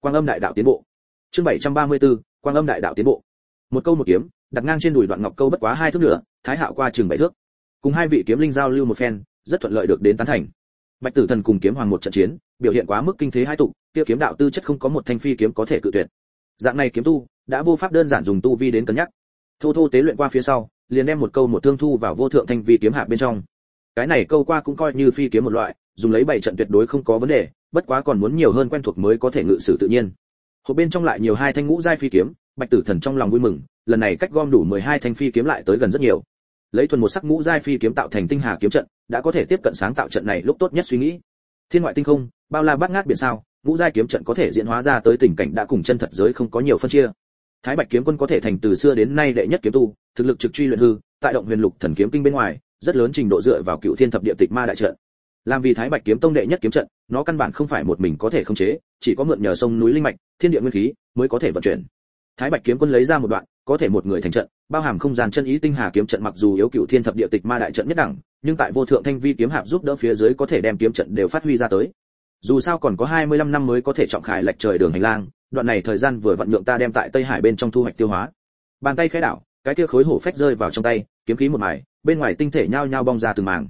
quang âm đại đạo tiến bộ. Chương 734 quang âm đại đạo tiến bộ. Một câu một kiếm, đặt ngang trên đùi đoạn ngọc câu bất quá hai thước nữa, thái hạo qua trường bảy thước. Cùng hai vị kiếm linh giao lưu một phen, rất thuận lợi được đến tán thành. Bạch tử thần cùng kiếm hoàng một trận chiến, biểu hiện quá mức kinh thế hai tụ, kia kiếm đạo tư chất không có một thanh phi kiếm có thể cự tuyệt. Dạng này kiếm tu, đã vô pháp đơn giản dùng tu vi đến cân nhắc thô thô tế luyện qua phía sau, liền đem một câu một thương thu vào vô thượng thanh vi kiếm hạ bên trong. Cái này câu qua cũng coi như phi kiếm một loại, dùng lấy bảy trận tuyệt đối không có vấn đề, bất quá còn muốn nhiều hơn quen thuộc mới có thể ngự sử tự nhiên. Hộp bên trong lại nhiều hai thanh ngũ giai phi kiếm, bạch tử thần trong lòng vui mừng, lần này cách gom đủ 12 thanh phi kiếm lại tới gần rất nhiều. Lấy thuần một sắc ngũ giai phi kiếm tạo thành tinh hà kiếm trận, đã có thể tiếp cận sáng tạo trận này lúc tốt nhất suy nghĩ. Thiên ngoại tinh không, bao la bát ngát biển sao, ngũ giai kiếm trận có thể diễn hóa ra tới tình cảnh đã cùng chân thật giới không có nhiều phân chia thái bạch kiếm quân có thể thành từ xưa đến nay đệ nhất kiếm tu, thực lực trực truy luyện hư, tại động huyền lục thần kiếm kinh bên ngoài, rất lớn trình độ dựa vào cựu thiên thập địa tịch ma đại trận. Làm vì thái bạch kiếm tông đệ nhất kiếm trận, nó căn bản không phải một mình có thể khống chế, chỉ có mượn nhờ sông núi linh mạch, thiên địa nguyên khí mới có thể vận chuyển. Thái bạch kiếm quân lấy ra một đoạn, có thể một người thành trận, bao hàm không gian chân ý tinh hà kiếm trận mặc dù yếu cựu thiên thập địa tịch ma đại trận nhất đẳng, nhưng tại vô thượng thanh vi kiếm hạp giúp đỡ phía dưới có thể đem kiếm trận đều phát huy ra tới. Dù sao còn có 25 năm mới có thể trọng khải lệch trời đường hành lang đoạn này thời gian vừa vận nhượng ta đem tại tây hải bên trong thu hoạch tiêu hóa. Bàn tay khẽ đảo, cái kia khối hổ phách rơi vào trong tay, kiếm khí một mài, bên ngoài tinh thể nhao nhao bong ra từng màng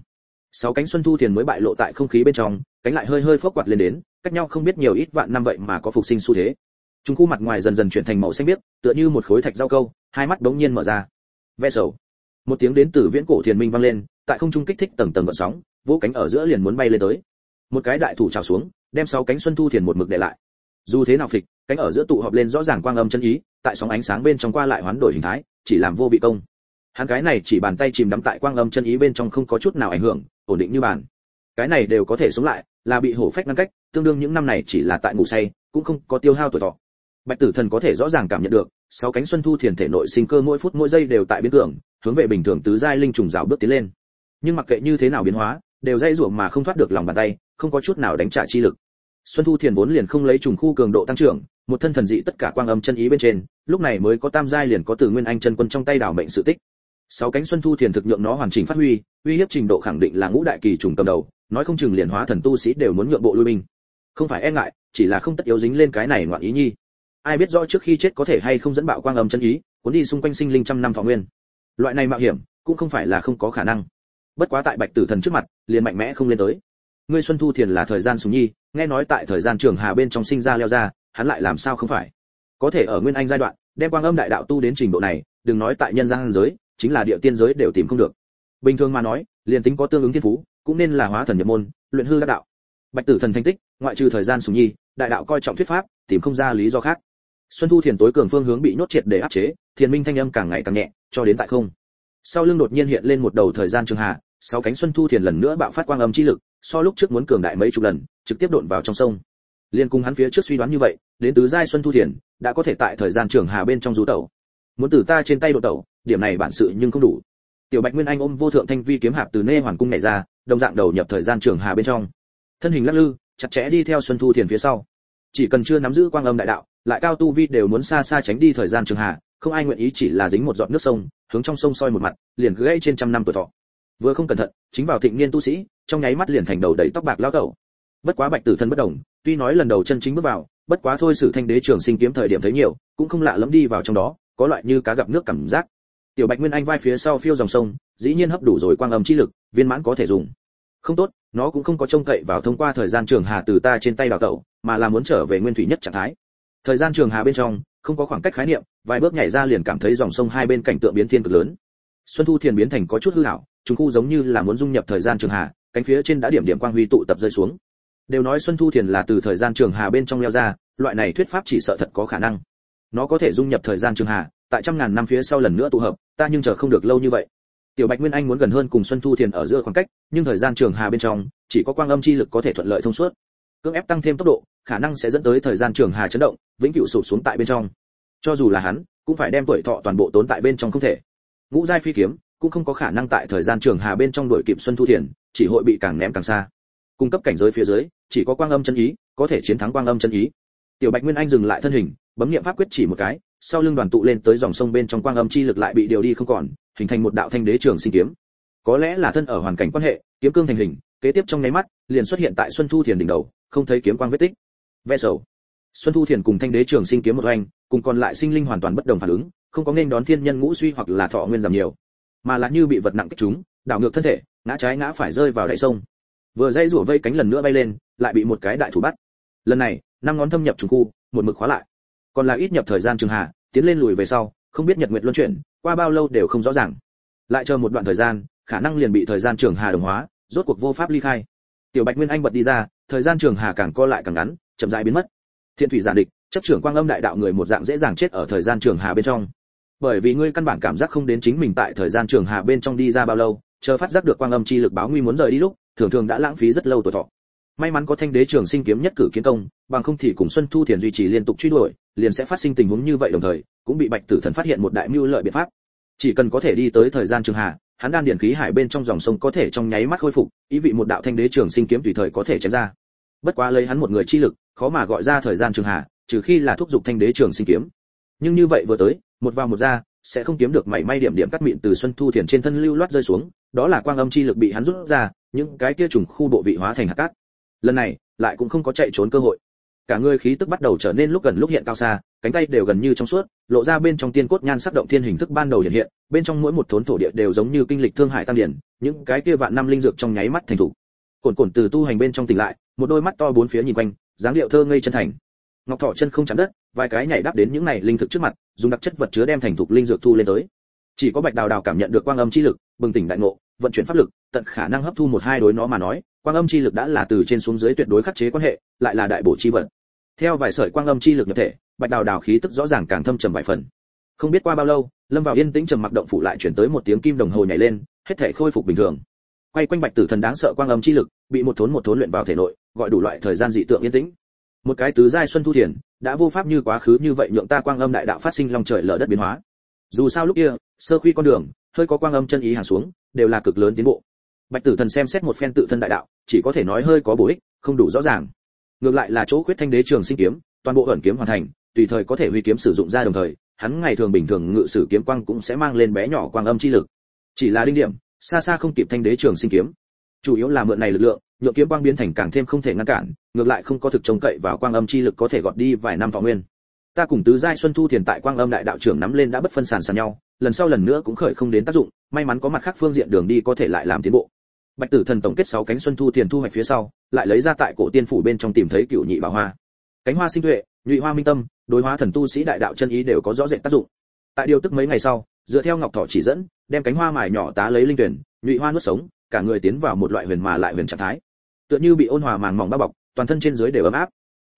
sáu cánh xuân thu thiền mới bại lộ tại không khí bên trong, cánh lại hơi hơi phốc quạt lên đến, cách nhau không biết nhiều ít vạn năm vậy mà có phục sinh xu thế. Chúng khu mặt ngoài dần dần chuyển thành màu xanh biếc, tựa như một khối thạch rau câu, hai mắt bỗng nhiên mở ra. Ve sầu. Một tiếng đến từ viễn cổ thiền minh vang lên, tại không trung kích thích tầng tầng gợn sóng vỗ cánh ở giữa liền muốn bay lên tới. Một cái đại thủ trào xuống, đem sáu cánh xuân thu thiền một mực để lại. Dù thế nào phịch cánh ở giữa tụ họp lên rõ ràng quang âm chân ý, tại sóng ánh sáng bên trong qua lại hoán đổi hình thái, chỉ làm vô vị công. Hắn cái này chỉ bàn tay chìm đắm tại quang âm chân ý bên trong không có chút nào ảnh hưởng, ổn định như bàn. Cái này đều có thể sống lại, là bị hổ phách ngăn cách, tương đương những năm này chỉ là tại ngủ say, cũng không có tiêu hao tuổi thọ. Bạch tử thần có thể rõ ràng cảm nhận được, sáu cánh xuân thu thiền thể nội sinh cơ mỗi phút mỗi giây đều tại biến cường hướng về bình thường tứ giai linh trùng rào bước tiến lên. Nhưng mặc kệ như thế nào biến hóa, đều dây ruộng mà không thoát được lòng bàn tay, không có chút nào đánh trả chi lực. Xuân thu thiền vốn liền không lấy trùng khu cường độ tăng trưởng một thân thần dị tất cả quang âm chân ý bên trên, lúc này mới có tam giai liền có từ nguyên anh chân quân trong tay đảo mệnh sự tích. Sáu cánh xuân thu thiền thực nhượng nó hoàn chỉnh phát huy, uy hiếp trình độ khẳng định là ngũ đại kỳ trùng cầm đầu, nói không chừng liền hóa thần tu sĩ đều muốn nhượng bộ lui binh. Không phải e ngại, chỉ là không tất yếu dính lên cái này ngoạn ý nhi. Ai biết rõ trước khi chết có thể hay không dẫn bạo quang âm chân ý, cuốn đi xung quanh sinh linh trăm năm thọ nguyên. Loại này mạo hiểm, cũng không phải là không có khả năng. Bất quá tại bạch tử thần trước mặt, liền mạnh mẽ không lên tới. Ngươi xuân thu thiền là thời gian sùng nhi, nghe nói tại thời gian trường hà bên trong sinh ra leo ra hắn lại làm sao không phải? Có thể ở nguyên anh giai đoạn, đem quang âm đại đạo tu đến trình độ này, đừng nói tại nhân gian giới, chính là địa tiên giới đều tìm không được. Bình thường mà nói, liền tính có tương ứng thiên phú, cũng nên là hóa thần nhập môn, luyện hư đắc đạo. Bạch tử thần thành tích, ngoại trừ thời gian sùng nhi, đại đạo coi trọng thuyết pháp, tìm không ra lý do khác. Xuân thu thiền tối cường phương hướng bị nhốt triệt để áp chế, thiền minh thanh âm càng ngày càng nhẹ, cho đến tại không. Sau lưng đột nhiên hiện lên một đầu thời gian trường hà, sáu cánh xuân thu thiền lần nữa bạo phát quang âm chi lực, so lúc trước muốn cường đại mấy chục lần, trực tiếp đột vào trong sông liên cùng hắn phía trước suy đoán như vậy, đến tứ giai xuân thu thiền, đã có thể tại thời gian trường hà bên trong rú tẩu. Muốn từ ta trên tay độ tẩu, điểm này bản sự nhưng không đủ. Tiểu bạch nguyên anh ôm vô thượng thanh vi kiếm hạp từ nê hoàn cung này ra, đồng dạng đầu nhập thời gian trường hà bên trong. Thân hình lắc lư, chặt chẽ đi theo xuân thu thiền phía sau. Chỉ cần chưa nắm giữ quang âm đại đạo, lại cao tu vi đều muốn xa xa tránh đi thời gian trường hà, không ai nguyện ý chỉ là dính một giọt nước sông, hướng trong sông soi một mặt, liền gãy trên trăm năm tuổi thọ. Vừa không cẩn thận, chính vào thịnh niên tu sĩ, trong nháy mắt liền thành đầu đầy tóc bạc lao cẩu bất quá bạch tử thân bất đồng, tuy nói lần đầu chân chính bước vào, bất quá thôi sử thanh đế trường sinh kiếm thời điểm thấy nhiều, cũng không lạ lẫm đi vào trong đó, có loại như cá gặp nước cảm giác. Tiểu bạch nguyên anh vai phía sau phiêu dòng sông, dĩ nhiên hấp đủ rồi quang âm chi lực, viên mãn có thể dùng. Không tốt, nó cũng không có trông cậy vào thông qua thời gian trường hà từ ta trên tay đào tẩu, mà là muốn trở về nguyên thủy nhất trạng thái. Thời gian trường hà bên trong, không có khoảng cách khái niệm, vài bước nhảy ra liền cảm thấy dòng sông hai bên cảnh tượng biến thiên cực lớn. Xuân thu thiền biến thành có chút hư hảo chúng khu giống như là muốn dung nhập thời gian trường hà, cánh phía trên đã điểm điểm quang huy tụ tập rơi xuống đều nói xuân thu thiền là từ thời gian trường hà bên trong leo ra, loại này thuyết pháp chỉ sợ thật có khả năng. Nó có thể dung nhập thời gian trường hà, tại trăm ngàn năm phía sau lần nữa tụ hợp, ta nhưng chờ không được lâu như vậy. Tiểu bạch nguyên anh muốn gần hơn cùng xuân thu thiền ở giữa khoảng cách, nhưng thời gian trường hà bên trong, chỉ có quang âm chi lực có thể thuận lợi thông suốt. Cưỡng ép tăng thêm tốc độ, khả năng sẽ dẫn tới thời gian trường hà chấn động, vĩnh cửu sụp xuống tại bên trong. Cho dù là hắn, cũng phải đem tuổi thọ toàn bộ tốn tại bên trong không thể. Ngũ giai phi kiếm, cũng không có khả năng tại thời gian trường hà bên trong đuổi kịp xuân thu thiền, chỉ hội bị càng ném càng xa. Cung cấp cảnh giới phía dưới chỉ có quang âm chân ý, có thể chiến thắng quang âm chân ý. Tiểu bạch nguyên anh dừng lại thân hình, bấm niệm pháp quyết chỉ một cái, sau lưng đoàn tụ lên tới dòng sông bên trong quang âm chi lực lại bị điều đi không còn, hình thành một đạo thanh đế trường sinh kiếm. Có lẽ là thân ở hoàn cảnh quan hệ, kiếm cương thành hình, kế tiếp trong nháy mắt, liền xuất hiện tại xuân thu thiền đỉnh đầu, không thấy kiếm quang vết tích. Ve sầu. Xuân thu thiền cùng thanh đế trường sinh kiếm một oanh cùng còn lại sinh linh hoàn toàn bất đồng phản ứng, không có nên đón thiên nhân ngũ suy hoặc là thọ nguyên giảm nhiều, mà là như bị vật nặng kích chúng, đảo ngược thân thể, ngã trái ngã phải rơi vào đại sông. Vừa dây rủa vây cánh lần nữa bay lên lại bị một cái đại thủ bắt. Lần này, năm ngón thâm nhập trùng khu, một mực khóa lại. Còn là ít nhập thời gian trường hạ, tiến lên lùi về sau, không biết nhật nguyệt luân chuyển, qua bao lâu đều không rõ ràng. Lại chờ một đoạn thời gian, khả năng liền bị thời gian trường hà đồng hóa, rốt cuộc vô pháp ly khai. Tiểu bạch nguyên anh bật đi ra, thời gian trường hà càng co lại càng ngắn, chậm rãi biến mất. Thiên thủy giản địch, chấp trưởng quang âm đại đạo người một dạng dễ dàng chết ở thời gian trường hà bên trong. Bởi vì ngươi căn bản cảm giác không đến chính mình tại thời gian trường hà bên trong đi ra bao lâu, chờ phát giác được quang âm chi lực báo nguy muốn rời đi lúc, thường thường đã lãng phí rất lâu tuổi thọ may mắn có thanh đế trường sinh kiếm nhất cử kiến công bằng không thì cùng xuân thu thiền duy trì liên tục truy đuổi liền sẽ phát sinh tình huống như vậy đồng thời cũng bị bạch tử thần phát hiện một đại mưu lợi biện pháp. Chỉ cần có thể đi tới thời gian trường hạ, hắn đan điển khí hải bên trong dòng sông có thể trong nháy mắt khôi phục ý vị một đạo thanh đế trường sinh kiếm tùy thời có thể chém ra. Bất quá lấy hắn một người chi lực khó mà gọi ra thời gian trường hạ, trừ khi là thúc giục thanh đế trường sinh kiếm. Nhưng như vậy vừa tới một vào một ra sẽ không kiếm được mảy may điểm điểm cắt mịn từ xuân thu thiền trên thân lưu loát rơi xuống đó là quang âm chi lực bị hắn rút ra những cái kia trùng khu bộ vị hóa thành hạt cát lần này lại cũng không có chạy trốn cơ hội. Cả người khí tức bắt đầu trở nên lúc gần lúc hiện cao xa, cánh tay đều gần như trong suốt, lộ ra bên trong tiên cốt nhan sắc động thiên hình thức ban đầu hiện hiện, bên trong mỗi một thốn thổ địa đều giống như kinh lịch thương hải tam điển, những cái kia vạn năm linh dược trong nháy mắt thành thủ. Cồn cồn từ tu hành bên trong tỉnh lại, một đôi mắt to bốn phía nhìn quanh, dáng điệu thơ ngây chân thành. Ngọc thọ chân không chạm đất, vài cái nhảy đáp đến những này linh thực trước mặt, dùng đặc chất vật chứa đem thành thục linh dược thu lên tới. Chỉ có bạch đào đào cảm nhận được quang âm chi lực, bừng tỉnh đại ngộ, vận chuyển pháp lực, tận khả năng hấp thu một hai đối nó mà nói quang âm chi lực đã là từ trên xuống dưới tuyệt đối khắc chế quan hệ, lại là đại bổ chi vật. Theo vài sợi quang âm chi lực nhập thể, bạch đào đào khí tức rõ ràng càng thâm trầm vài phần. Không biết qua bao lâu, lâm vào yên tĩnh trầm mặc động phủ lại chuyển tới một tiếng kim đồng hồ nhảy lên, hết thể khôi phục bình thường. Quay quanh bạch tử thần đáng sợ quang âm chi lực, bị một thốn một thốn luyện vào thể nội, gọi đủ loại thời gian dị tượng yên tĩnh. Một cái tứ giai xuân thu thiền, đã vô pháp như quá khứ như vậy nhượng ta quang âm đại đạo phát sinh long trời lở đất biến hóa. Dù sao lúc kia, sơ khuy con đường, hơi có quang âm chân ý hàng xuống, đều là cực lớn tiến bộ bạch tử thần xem xét một phen tự thân đại đạo, chỉ có thể nói hơi có bổ ích, không đủ rõ ràng. Ngược lại là chỗ khuyết thanh đế trường sinh kiếm, toàn bộ ẩn kiếm hoàn thành, tùy thời có thể huy kiếm sử dụng ra đồng thời, hắn ngày thường bình thường ngự sử kiếm quang cũng sẽ mang lên bé nhỏ quang âm chi lực. Chỉ là đinh điểm, xa xa không kịp thanh đế trường sinh kiếm. Chủ yếu là mượn này lực lượng, nhượng kiếm quang biến thành càng thêm không thể ngăn cản, ngược lại không có thực trông cậy vào quang âm chi lực có thể gọt đi vài năm thọ nguyên. Ta cùng tứ giai xuân thu thiền tại quang âm đại đạo trưởng nắm lên đã bất phân sàn sàn nhau, lần sau lần nữa cũng khởi không đến tác dụng, may mắn có mặt khác phương diện đường đi có thể lại làm tiến bộ bạch tử thần tổng kết sáu cánh xuân thu tiền thu hoạch phía sau, lại lấy ra tại cổ tiên phủ bên trong tìm thấy cựu nhị bảo hoa. Cánh hoa sinh tuệ, nhụy hoa minh tâm, đối hóa thần tu sĩ đại đạo chân ý đều có rõ rệt tác dụng. Tại điều tức mấy ngày sau, dựa theo ngọc thọ chỉ dẫn, đem cánh hoa mài nhỏ tá lấy linh tuyển, nhụy hoa nuốt sống, cả người tiến vào một loại huyền mà lại huyền trạng thái. Tựa như bị ôn hòa màng mỏng bao bọc, toàn thân trên dưới đều ấm áp.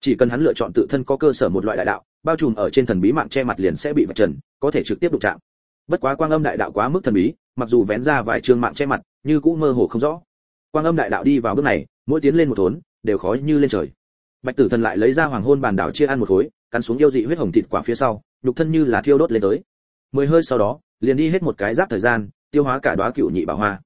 Chỉ cần hắn lựa chọn tự thân có cơ sở một loại đại đạo, bao trùm ở trên thần bí mạng che mặt liền sẽ bị vạch trần, có thể trực tiếp đụng chạm. Bất quá quang âm đại đạo quá mức thần bí, mặc dù vén ra vài trường mạng che mặt như cũng mơ hồ không rõ. Quang âm đại đạo đi vào bước này, mỗi tiến lên một thốn, đều khó như lên trời. Bạch tử thần lại lấy ra hoàng hôn bàn đảo chia ăn một khối, cắn xuống yêu dị huyết hồng thịt quả phía sau, nhục thân như là thiêu đốt lên tới. Mười hơi sau đó, liền đi hết một cái giáp thời gian, tiêu hóa cả đóa cựu nhị bảo hoa.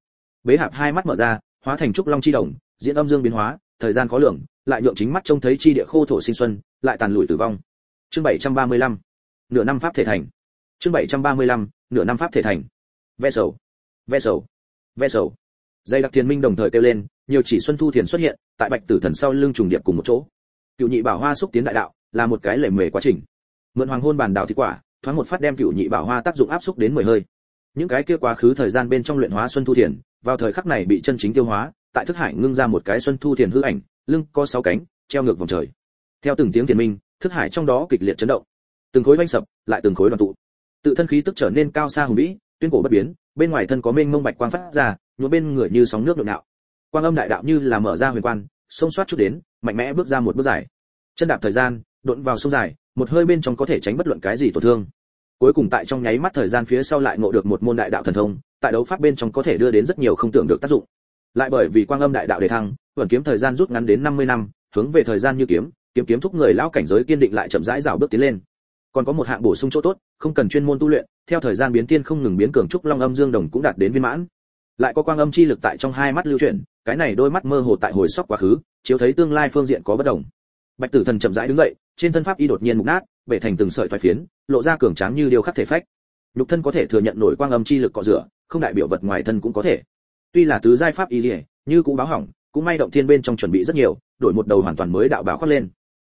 Bế hạp hai mắt mở ra, hóa thành trúc long chi đồng, diễn âm dương biến hóa, thời gian khó lường, lại nhượng chính mắt trông thấy chi địa khô thổ sinh xuân, lại tàn lụi tử vong. Chương 735 nửa năm pháp thể thành. Chương 735 nửa năm pháp thể thành. Ve sầu. Ve sầu ve sầu. Dây đặc thiền minh đồng thời kêu lên, nhiều chỉ xuân thu thiền xuất hiện, tại bạch tử thần sau lưng trùng điệp cùng một chỗ. Cựu nhị bảo hoa xúc tiến đại đạo, là một cái lệ mề quá trình. Mượn hoàng hôn bàn đào thị quả, thoáng một phát đem cựu nhị bảo hoa tác dụng áp xúc đến mười hơi. Những cái kia quá khứ thời gian bên trong luyện hóa xuân thu thiền, vào thời khắc này bị chân chính tiêu hóa, tại thức hải ngưng ra một cái xuân thu thiền hư ảnh, lưng có sáu cánh, treo ngược vòng trời. Theo từng tiếng thiền minh, thức hải trong đó kịch liệt chấn động. Từng khối vanh sập, lại từng khối đoàn tụ. Tự thân khí tức trở nên cao xa hùng vĩ, tuyên cổ bất biến bên ngoài thân có mênh mông bạch quang phát ra, nhuộm bên người như sóng nước nhộn nhạo quang âm đại đạo như là mở ra huyền quan xông xoát chút đến, mạnh mẽ bước ra một bước dài. Chân đạp thời gian đột vào sông dài, một hơi bên trong có thể tránh bất luận cái gì tổn thương. Cuối cùng tại trong nháy mắt thời gian phía sau lại ngộ được một môn đại đạo thần thông, tại đấu pháp bên trong có thể đưa đến rất nhiều không tưởng được tác dụng. Lại bởi vì quang âm đại đạo đề thăng, vận kiếm thời gian rút ngắn đến 50 năm, hướng về thời gian như kiếm kiếm kiếm thúc người lão cảnh giới kiên định lại chậm rãi dạo bước tiến lên. Còn có một hạng bổ sung chỗ tốt, không cần chuyên môn tu luyện theo thời gian biến tiên không ngừng biến cường trúc long âm dương đồng cũng đạt đến viên mãn. Lại có quang âm chi lực tại trong hai mắt lưu chuyển cái này đôi mắt mơ hồ tại hồi sóc quá khứ chiếu thấy tương lai phương diện có bất đồng. Bạch tử thần chậm rãi đứng dậy trên thân pháp y đột nhiên mục nát bể thành từng sợi thoái phiến lộ ra cường tráng như điều khắc thể phách. Nhục thân có thể thừa nhận nổi quang âm chi lực cọ rửa không đại biểu vật ngoài thân cũng có thể. Tuy là tứ giai pháp y lìa, như cũng báo hỏng cũng may động thiên bên trong chuẩn bị rất nhiều đổi một đầu hoàn toàn mới đạo bảo khoác lên.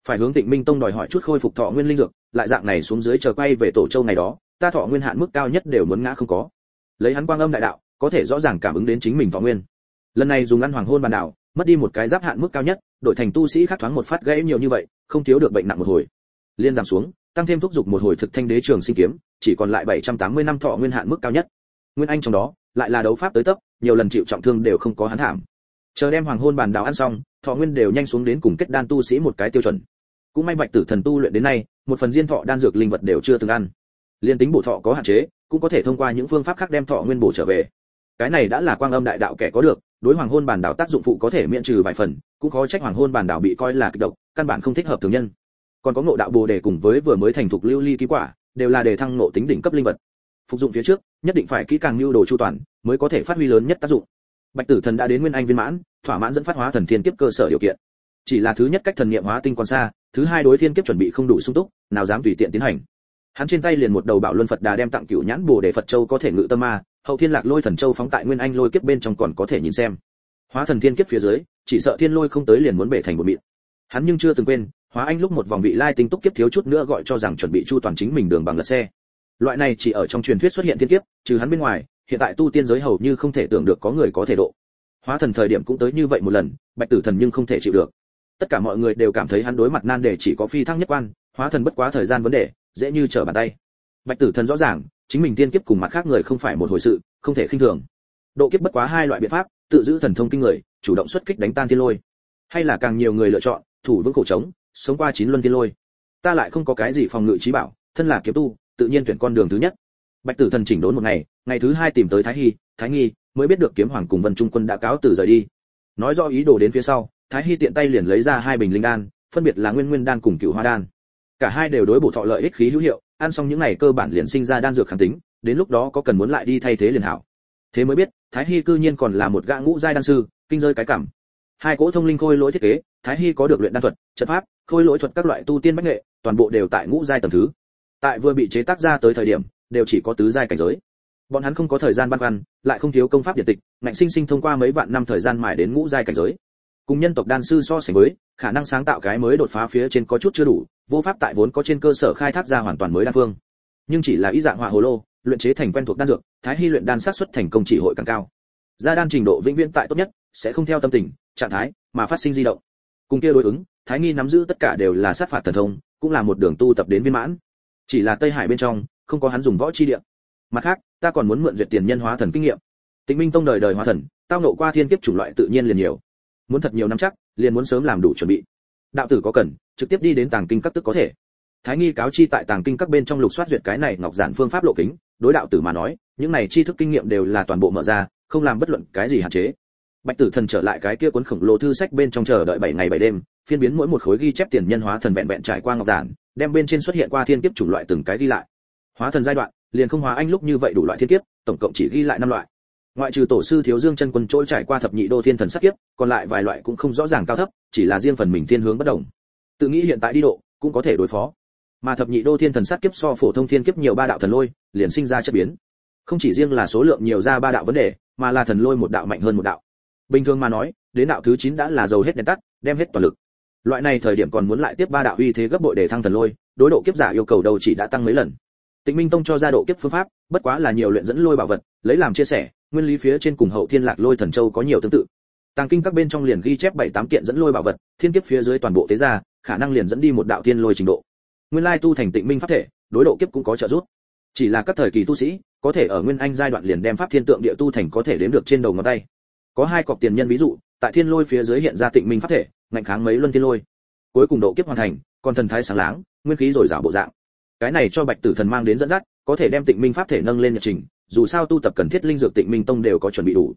Phải hướng tịnh minh tông đòi hỏi chút khôi phục thọ nguyên linh dược lại dạng này xuống dưới chờ quay về tổ châu ngày đó ta thọ nguyên hạn mức cao nhất đều muốn ngã không có. Lấy hắn quang âm đại đạo, có thể rõ ràng cảm ứng đến chính mình thọ nguyên. Lần này dùng ăn hoàng hôn bàn đảo mất đi một cái giáp hạn mức cao nhất, đổi thành tu sĩ khác thoáng một phát gãy nhiều như vậy, không thiếu được bệnh nặng một hồi. Liên giảm xuống, tăng thêm thúc dục một hồi thực thanh đế trường sinh kiếm, chỉ còn lại 780 năm thọ nguyên hạn mức cao nhất. Nguyên anh trong đó, lại là đấu pháp tới tấp, nhiều lần chịu trọng thương đều không có hắn thảm. Chờ đem hoàng hôn bàn đảo ăn xong, thọ nguyên đều nhanh xuống đến cùng kết đan tu sĩ một cái tiêu chuẩn. Cũng may bạch tử thần tu luyện đến nay, một phần diên thọ đan dược linh vật đều chưa từng ăn liên tính bổ thọ có hạn chế, cũng có thể thông qua những phương pháp khác đem thọ nguyên bổ trở về. Cái này đã là quang âm đại đạo kẻ có được, đối hoàng hôn bản đảo tác dụng phụ có thể miễn trừ vài phần, cũng khó trách hoàng hôn bản đảo bị coi là kịch độc, căn bản không thích hợp thường nhân. Còn có ngộ đạo bồ đề cùng với vừa mới thành thục lưu ly ký quả, đều là đề thăng ngộ tính đỉnh cấp linh vật. Phục dụng phía trước, nhất định phải kỹ càng lưu đồ chu toàn, mới có thể phát huy lớn nhất tác dụng. Bạch tử thần đã đến nguyên anh viên mãn, thỏa mãn dẫn phát hóa thần thiên kiếp cơ sở điều kiện. Chỉ là thứ nhất cách thần niệm hóa tinh còn xa, thứ hai đối thiên kiếp chuẩn bị không đủ sung túc, nào dám tùy tiện tiến hành hắn trên tay liền một đầu bảo luân phật đà đem tặng cửu nhãn bồ để phật châu có thể ngự tâm ma, hậu thiên lạc lôi thần châu phóng tại nguyên anh lôi kiếp bên trong còn có thể nhìn xem. Hóa thần thiên kiếp phía dưới, chỉ sợ thiên lôi không tới liền muốn bể thành một mịn. Hắn nhưng chưa từng quên, hóa anh lúc một vòng vị lai tinh túc kiếp thiếu chút nữa gọi cho rằng chuẩn bị chu toàn chính mình đường bằng lật xe. Loại này chỉ ở trong truyền thuyết xuất hiện thiên kiếp, trừ hắn bên ngoài, hiện tại tu tiên giới hầu như không thể tưởng được có người có thể độ. Hóa thần thời điểm cũng tới như vậy một lần, bạch tử thần nhưng không thể chịu được. Tất cả mọi người đều cảm thấy hắn đối mặt nan đề chỉ có phi thăng nhất quan, hóa thần bất quá thời gian vấn đề dễ như trở bàn tay. Bạch tử thần rõ ràng, chính mình tiên kiếp cùng mặt khác người không phải một hồi sự, không thể khinh thường. Độ kiếp bất quá hai loại biện pháp, tự giữ thần thông kinh người, chủ động xuất kích đánh tan thiên lôi. Hay là càng nhiều người lựa chọn, thủ vững cổ trống, sống qua chín luân thiên lôi. Ta lại không có cái gì phòng ngự trí bảo, thân là kiếm tu, tự nhiên tuyển con đường thứ nhất. Bạch tử thần chỉnh đốn một ngày ngày thứ hai tìm tới thái hy, thái nghi, mới biết được kiếm hoàng cùng vân trung quân đã cáo từ rời đi. Nói do ý đồ đến phía sau, thái hy tiện tay liền lấy ra hai bình linh đan, phân biệt là nguyên nguyên đan cùng cựu hoa đan cả hai đều đối bổ thọ lợi ích khí hữu hiệu, ăn xong những ngày cơ bản liền sinh ra đan dược kháng tính, đến lúc đó có cần muốn lại đi thay thế liền hảo. Thế mới biết, thái hy cư nhiên còn là một gã ngũ giai đan sư, kinh rơi cái cảm. Hai cỗ thông linh khôi lỗi thiết kế, thái hy có được luyện đan thuật, trận pháp, khôi lỗi thuật các loại tu tiên bách nghệ, toàn bộ đều tại ngũ giai tầng thứ. Tại vừa bị chế tác ra tới thời điểm, đều chỉ có tứ giai cảnh giới. Bọn hắn không có thời gian băn khoăn, lại không thiếu công pháp điện tịch, ngạnh sinh sinh thông qua mấy vạn năm thời gian mài đến ngũ giai cảnh giới. Cùng nhân tộc đan sư so sánh với, khả năng sáng tạo cái mới đột phá phía trên có chút chưa đủ vô pháp tại vốn có trên cơ sở khai thác ra hoàn toàn mới đan phương. Nhưng chỉ là ý dạng hỏa hồ lô, luyện chế thành quen thuộc đan dược, thái hy luyện đan sát xuất thành công chỉ hội càng cao. Gia đan trình độ vĩnh viễn tại tốt nhất, sẽ không theo tâm tình, trạng thái mà phát sinh di động. Cùng kia đối ứng, thái nghi nắm giữ tất cả đều là sát phạt thần thông, cũng là một đường tu tập đến viên mãn. Chỉ là tây hải bên trong, không có hắn dùng võ chi địa. Mặt khác, ta còn muốn mượn duyệt tiền nhân hóa thần kinh nghiệm. Tịnh minh tông đời đời hóa thần, tao nộ qua thiên kiếp chủng loại tự nhiên liền nhiều. Muốn thật nhiều năm chắc, liền muốn sớm làm đủ chuẩn bị đạo tử có cần, trực tiếp đi đến tàng kinh các tức có thể. Thái nghi cáo chi tại tàng kinh các bên trong lục soát duyệt cái này ngọc giản phương pháp lộ kính, đối đạo tử mà nói, những này tri thức kinh nghiệm đều là toàn bộ mở ra, không làm bất luận cái gì hạn chế. Bạch tử thần trở lại cái kia cuốn khổng lồ thư sách bên trong chờ đợi bảy ngày bảy đêm, phiên biến mỗi một khối ghi chép tiền nhân hóa thần vẹn vẹn trải qua ngọc giản, đem bên trên xuất hiện qua thiên kiếp chủng loại từng cái ghi lại. Hóa thần giai đoạn, liền không hóa anh lúc như vậy đủ loại thiên kiếp, tổng cộng chỉ ghi lại năm loại ngoại trừ tổ sư thiếu dương chân quân trôi trải qua thập nhị đô thiên thần sắc kiếp, còn lại vài loại cũng không rõ ràng cao thấp, chỉ là riêng phần mình thiên hướng bất đồng. Tự nghĩ hiện tại đi độ, cũng có thể đối phó. Mà thập nhị đô thiên thần sát kiếp so phổ thông thiên kiếp nhiều ba đạo thần lôi, liền sinh ra chất biến. Không chỉ riêng là số lượng nhiều ra ba đạo vấn đề, mà là thần lôi một đạo mạnh hơn một đạo. Bình thường mà nói, đến đạo thứ 9 đã là dầu hết đèn tắt, đem hết toàn lực. Loại này thời điểm còn muốn lại tiếp ba đạo uy thế gấp bội để thăng thần lôi, đối độ kiếp giả yêu cầu đầu chỉ đã tăng mấy lần. Tịnh minh tông cho ra độ kiếp phương pháp, bất quá là nhiều luyện dẫn lôi bảo vật, lấy làm chia sẻ nguyên lý phía trên cùng hậu thiên lạc lôi thần châu có nhiều tương tự. Tàng kinh các bên trong liền ghi chép bảy tám kiện dẫn lôi bảo vật, thiên kiếp phía dưới toàn bộ thế gia khả năng liền dẫn đi một đạo thiên lôi trình độ. Nguyên lai tu thành tịnh minh pháp thể, đối độ kiếp cũng có trợ giúp. Chỉ là các thời kỳ tu sĩ, có thể ở nguyên anh giai đoạn liền đem pháp thiên tượng địa tu thành có thể đếm được trên đầu ngón tay. Có hai cọc tiền nhân ví dụ, tại thiên lôi phía dưới hiện ra tịnh minh pháp thể, ngạnh kháng mấy luân thiên lôi. Cuối cùng độ kiếp hoàn thành, còn thần thái sáng láng, nguyên khí rồi rào bộ dạng. Cái này cho bạch tử thần mang đến dẫn dắt, có thể đem tịnh minh pháp thể nâng lên nhật trình dù sao tu tập cần thiết linh dược tịnh minh tông đều có chuẩn bị đủ.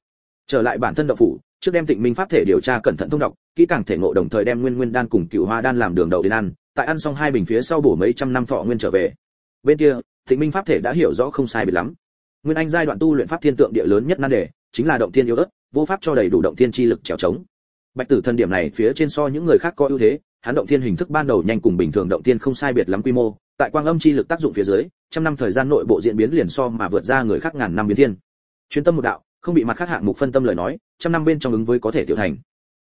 Trở lại bản thân đạo phủ, trước đem tịnh minh pháp thể điều tra cẩn thận thông đọc, kỹ càng thể ngộ đồng thời đem nguyên nguyên đan cùng cựu hoa đan làm đường đầu đến ăn, tại ăn xong hai bình phía sau bổ mấy trăm năm thọ nguyên trở về. Bên kia, tịnh minh pháp thể đã hiểu rõ không sai biệt lắm. Nguyên anh giai đoạn tu luyện pháp thiên tượng địa lớn nhất nan đề, chính là động thiên yếu ớt, vô pháp cho đầy đủ động thiên chi lực trèo trống. Bạch tử thần điểm này phía trên so những người khác có ưu thế, hắn động thiên hình thức ban đầu nhanh cùng bình thường động thiên không sai biệt lắm quy mô tại quang âm chi lực tác dụng phía dưới, trăm năm thời gian nội bộ diễn biến liền so mà vượt ra người khác ngàn năm biến thiên. Chuyên tâm một đạo, không bị mặt khác hạng mục phân tâm lời nói, trăm năm bên trong ứng với có thể tiểu thành.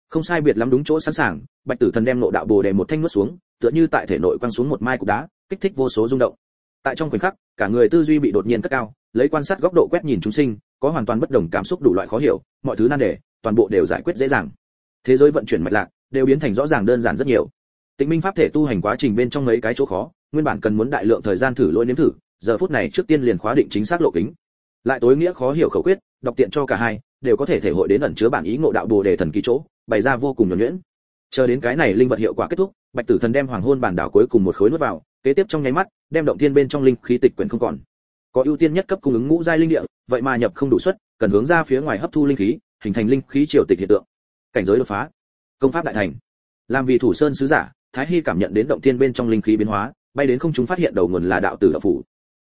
Không sai biệt lắm đúng chỗ sẵn sàng, bạch tử thần đem nội đạo bồ đề một thanh nuốt xuống, tựa như tại thể nội quăng xuống một mai cục đá, kích thích vô số rung động. Tại trong khoảnh khắc, cả người tư duy bị đột nhiên cất cao, lấy quan sát góc độ quét nhìn chúng sinh, có hoàn toàn bất đồng cảm xúc đủ loại khó hiểu, mọi thứ nan đề, toàn bộ đều giải quyết dễ dàng. Thế giới vận chuyển mạch lạc, đều biến thành rõ ràng đơn giản rất nhiều tịnh minh pháp thể tu hành quá trình bên trong mấy cái chỗ khó, nguyên bản cần muốn đại lượng thời gian thử lỗi nếm thử, giờ phút này trước tiên liền khóa định chính xác lộ kính. Lại tối nghĩa khó hiểu khẩu quyết, đọc tiện cho cả hai, đều có thể thể hội đến ẩn chứa bản ý ngộ đạo bồ đề thần kỳ chỗ, bày ra vô cùng nhuyễn nhuyễn. Chờ đến cái này linh vật hiệu quả kết thúc, bạch tử thần đem hoàng hôn bản đảo cuối cùng một khối nuốt vào, kế tiếp trong nháy mắt, đem động thiên bên trong linh khí tịch quyển không còn. Có ưu tiên nhất cấp cung ứng ngũ giai linh địa, vậy mà nhập không đủ suất, cần hướng ra phía ngoài hấp thu linh khí, hình thành linh khí triều tịch hiện tượng. Cảnh giới đột phá. Công pháp đại thành. Làm vì thủ sơn sứ giả thái hy cảm nhận đến động thiên bên trong linh khí biến hóa, bay đến không chúng phát hiện đầu nguồn là đạo tử đạo phủ.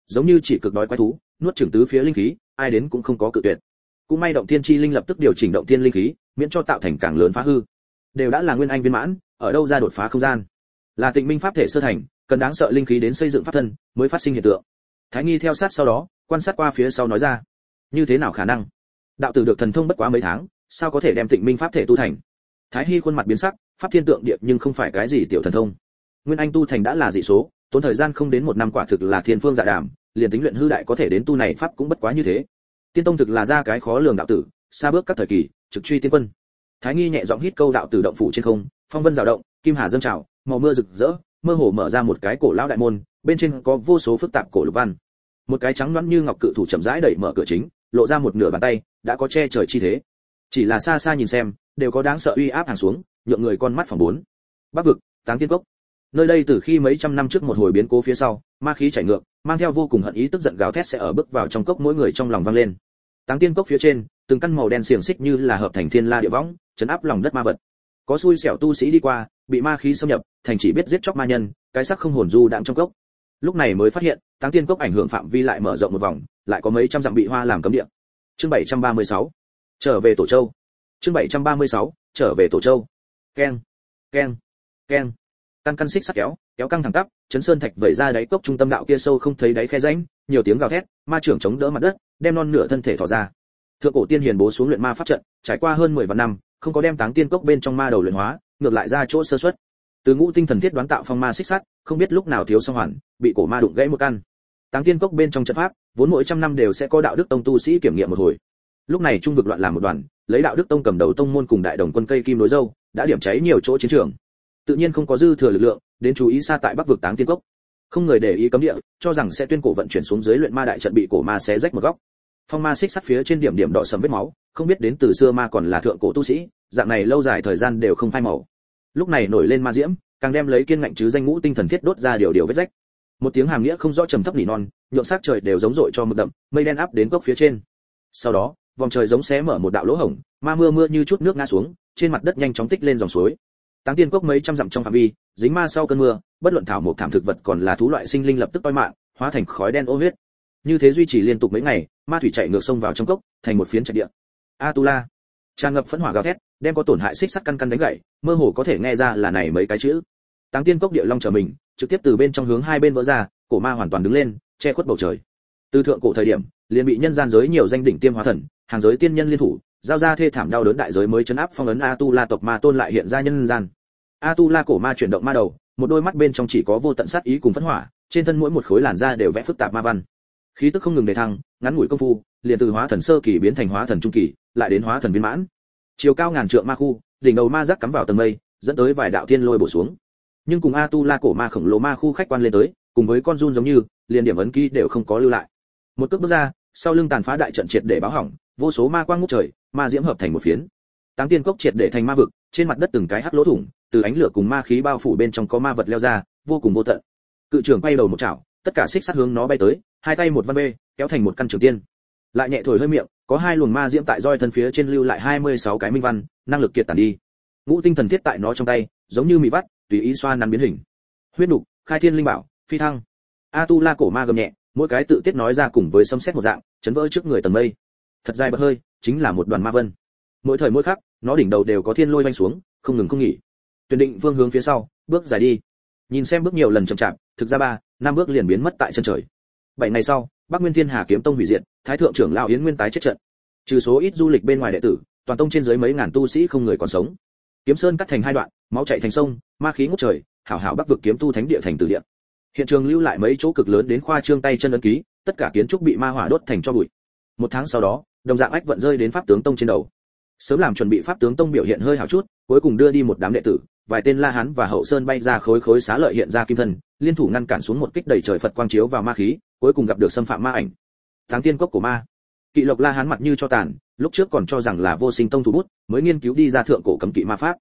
Giống như chỉ cực đói quái thú, nuốt chửng tứ phía linh khí, ai đến cũng không có cự tuyệt. Cũng may động thiên chi linh lập tức điều chỉnh động thiên linh khí, miễn cho tạo thành càng lớn phá hư. Đều đã là nguyên anh viên mãn, ở đâu ra đột phá không gian? Là tịnh minh pháp thể sơ thành, cần đáng sợ linh khí đến xây dựng pháp thân, mới phát sinh hiện tượng. Thái nghi theo sát sau đó, quan sát qua phía sau nói ra, như thế nào khả năng? Đạo tử được thần thông bất quá mấy tháng, sao có thể đem tịnh minh pháp thể tu thành? Thái hy khuôn mặt biến sắc pháp thiên tượng địa nhưng không phải cái gì tiểu thần thông. Nguyên anh tu thành đã là dị số, tốn thời gian không đến một năm quả thực là thiên phương dạ đàm, liền tính luyện hư đại có thể đến tu này pháp cũng bất quá như thế. Tiên tông thực là ra cái khó lường đạo tử, xa bước các thời kỳ, trực truy tiên quân. Thái nghi nhẹ giọng hít câu đạo tử động phủ trên không, phong vân rào động, kim hà dâng trào, màu mưa rực rỡ, mơ hồ mở ra một cái cổ lão đại môn, bên trên có vô số phức tạp cổ lục văn. Một cái trắng loãng như ngọc cự thủ chậm rãi đẩy mở cửa chính, lộ ra một nửa bàn tay, đã có che trời chi thế. Chỉ là xa xa nhìn xem, đều có đáng sợ uy áp hàng xuống nhượng người con mắt phòng bốn. Bắc vực, táng tiên cốc. Nơi đây từ khi mấy trăm năm trước một hồi biến cố phía sau, ma khí chảy ngược, mang theo vô cùng hận ý tức giận gào thét sẽ ở bước vào trong cốc mỗi người trong lòng vang lên. Táng tiên cốc phía trên, từng căn màu đen xiềng xích như là hợp thành thiên la địa võng, chấn áp lòng đất ma vật. Có xui xẻo tu sĩ đi qua, bị ma khí xâm nhập, thành chỉ biết giết chóc ma nhân, cái sắc không hồn du đạm trong cốc. Lúc này mới phát hiện, táng tiên cốc ảnh hưởng phạm vi lại mở rộng một vòng, lại có mấy trăm dặm bị hoa làm cấm địa. Chương 736 trở về tổ châu. Chương 736 trở về tổ châu keng keng keng. Tan căn xích sắt kéo kéo căng thẳng tắp, chấn sơn thạch vẩy ra đáy cốc trung tâm đạo kia sâu không thấy đáy khe rãnh, nhiều tiếng gào thét, ma trưởng chống đỡ mặt đất, đem non nửa thân thể thỏ ra. Thượng cổ tiên hiền bố xuống luyện ma pháp trận, trải qua hơn 10 vạn năm, không có đem táng tiên cốc bên trong ma đầu luyện hóa, ngược lại ra chỗ sơ xuất từ ngũ tinh thần thiết đoán tạo phong ma xích sắt, không biết lúc nào thiếu song hoàn, bị cổ ma đụng gãy một căn. Táng tiên cốc bên trong trận pháp, vốn mỗi trăm năm đều sẽ có đạo đức tông tu sĩ kiểm nghiệm một hồi. Lúc này trung vực loạn làm một đoàn, lấy đạo đức tông cầm đầu tông môn cùng đại đồng quân cây kim đối dâu đã điểm cháy nhiều chỗ chiến trường. Tự nhiên không có dư thừa lực lượng, đến chú ý xa tại bắc vực táng tiên cốc. Không người để ý cấm địa, cho rằng sẽ tuyên cổ vận chuyển xuống dưới luyện ma đại trận bị cổ ma xé rách một góc. Phong ma xích sắt phía trên điểm điểm đỏ sầm vết máu, không biết đến từ xưa ma còn là thượng cổ tu sĩ, dạng này lâu dài thời gian đều không phai màu. Lúc này nổi lên ma diễm, càng đem lấy kiên ngạnh chứ danh ngũ tinh thần thiết đốt ra điều điều vết rách. Một tiếng hàm nghĩa không rõ trầm thấp nỉ non, nhượng sắc trời đều giống rội cho mực đậm, mây đen áp đến gốc phía trên. Sau đó, vòng trời giống xé mở một đạo lỗ hổng, ma mưa mưa như chút nước ngã xuống trên mặt đất nhanh chóng tích lên dòng suối. Táng tiên cốc mấy trăm dặm trong phạm vi, dính ma sau cơn mưa, bất luận thảo một thảm thực vật còn là thú loại sinh linh lập tức toi mạng, hóa thành khói đen ô huyết. Như thế duy trì liên tục mấy ngày, ma thủy chạy ngược sông vào trong cốc, thành một phiến trận địa. Atula. Tràn ngập phẫn hỏa gào thét, đem có tổn hại xích sắt căn căn đánh gãy, mơ hồ có thể nghe ra là này mấy cái chữ. Táng tiên cốc địa long trở mình, trực tiếp từ bên trong hướng hai bên vỡ ra, cổ ma hoàn toàn đứng lên, che khuất bầu trời. Từ thượng cổ thời điểm, liền bị nhân gian giới nhiều danh đỉnh tiêm hóa thần, hàng giới tiên nhân liên thủ giao ra thê thảm đau đớn đại giới mới chấn áp phong ấn a tu la tộc ma tôn lại hiện ra nhân gian. A tu la cổ ma chuyển động ma đầu, một đôi mắt bên trong chỉ có vô tận sát ý cùng phẫn hỏa trên thân mỗi một khối làn da đều vẽ phức tạp ma văn. Khí tức không ngừng đề thăng, ngắn ngủi công phu, liền từ hóa thần sơ kỳ biến thành hóa thần trung kỳ, lại đến hóa thần viên mãn. Chiều cao ngàn trượng ma khu, đỉnh đầu ma giác cắm vào tầng mây, dẫn tới vài đạo thiên lôi bổ xuống. Nhưng cùng a tu la cổ ma khổng lồ ma khu khách quan lên tới, cùng với con run giống như, liền điểm ấn ký đều không có lưu lại. Một cước bước ra, sau lưng tàn phá đại trận triệt để báo hỏng, vô số ma quang ngút trời ma diễm hợp thành một phiến. Táng tiên cốc triệt để thành ma vực, trên mặt đất từng cái hắc lỗ thủng, từ ánh lửa cùng ma khí bao phủ bên trong có ma vật leo ra, vô cùng vô tận. Cự trưởng quay đầu một chảo, tất cả xích sát hướng nó bay tới, hai tay một văn bê, kéo thành một căn trường tiên. Lại nhẹ thổi hơi miệng, có hai luồng ma diễm tại roi thân phía trên lưu lại 26 cái minh văn, năng lực kiệt tản đi. Ngũ tinh thần thiết tại nó trong tay, giống như mì vắt, tùy ý xoa nắn biến hình. Huyết nục, khai thiên linh bảo, phi thăng. A tu la cổ ma gầm nhẹ, mỗi cái tự tiết nói ra cùng với xâm xét một dạng, chấn vỡ trước người tầng mây thật dài bật hơi, chính là một đoàn ma vân. Mỗi thời mỗi khắc, nó đỉnh đầu đều có thiên lôi vanh xuống, không ngừng không nghỉ. Tuyển định phương hướng phía sau, bước dài đi. Nhìn xem bước nhiều lần chậm chạp, thực ra ba, năm bước liền biến mất tại chân trời. Bảy ngày sau, bắc nguyên thiên hà kiếm tông hủy diệt, thái thượng trưởng lão yến nguyên tái chết trận. Trừ số ít du lịch bên ngoài đệ tử, toàn tông trên dưới mấy ngàn tu sĩ không người còn sống. Kiếm sơn cắt thành hai đoạn, máu chảy thành sông, ma khí ngút trời, hảo hảo bắc vực kiếm tu thánh địa thành tử địa. Hiện trường lưu lại mấy chỗ cực lớn đến khoa trương tay chân ấn ký, tất cả kiến trúc bị ma hỏa đốt thành cho bụi. Một tháng sau đó đồng dạng ách vận rơi đến pháp tướng tông trên đầu. Sớm làm chuẩn bị pháp tướng tông biểu hiện hơi hảo chút, cuối cùng đưa đi một đám đệ tử, vài tên la hán và hậu sơn bay ra khối khối xá lợi hiện ra kim thân, liên thủ ngăn cản xuống một kích đầy trời phật quang chiếu vào ma khí, cuối cùng gặp được xâm phạm ma ảnh. Tháng tiên cốc của ma. Kỵ lộc la hán mặt như cho tàn, lúc trước còn cho rằng là vô sinh tông thủ bút, mới nghiên cứu đi ra thượng cổ cấm kỵ ma pháp.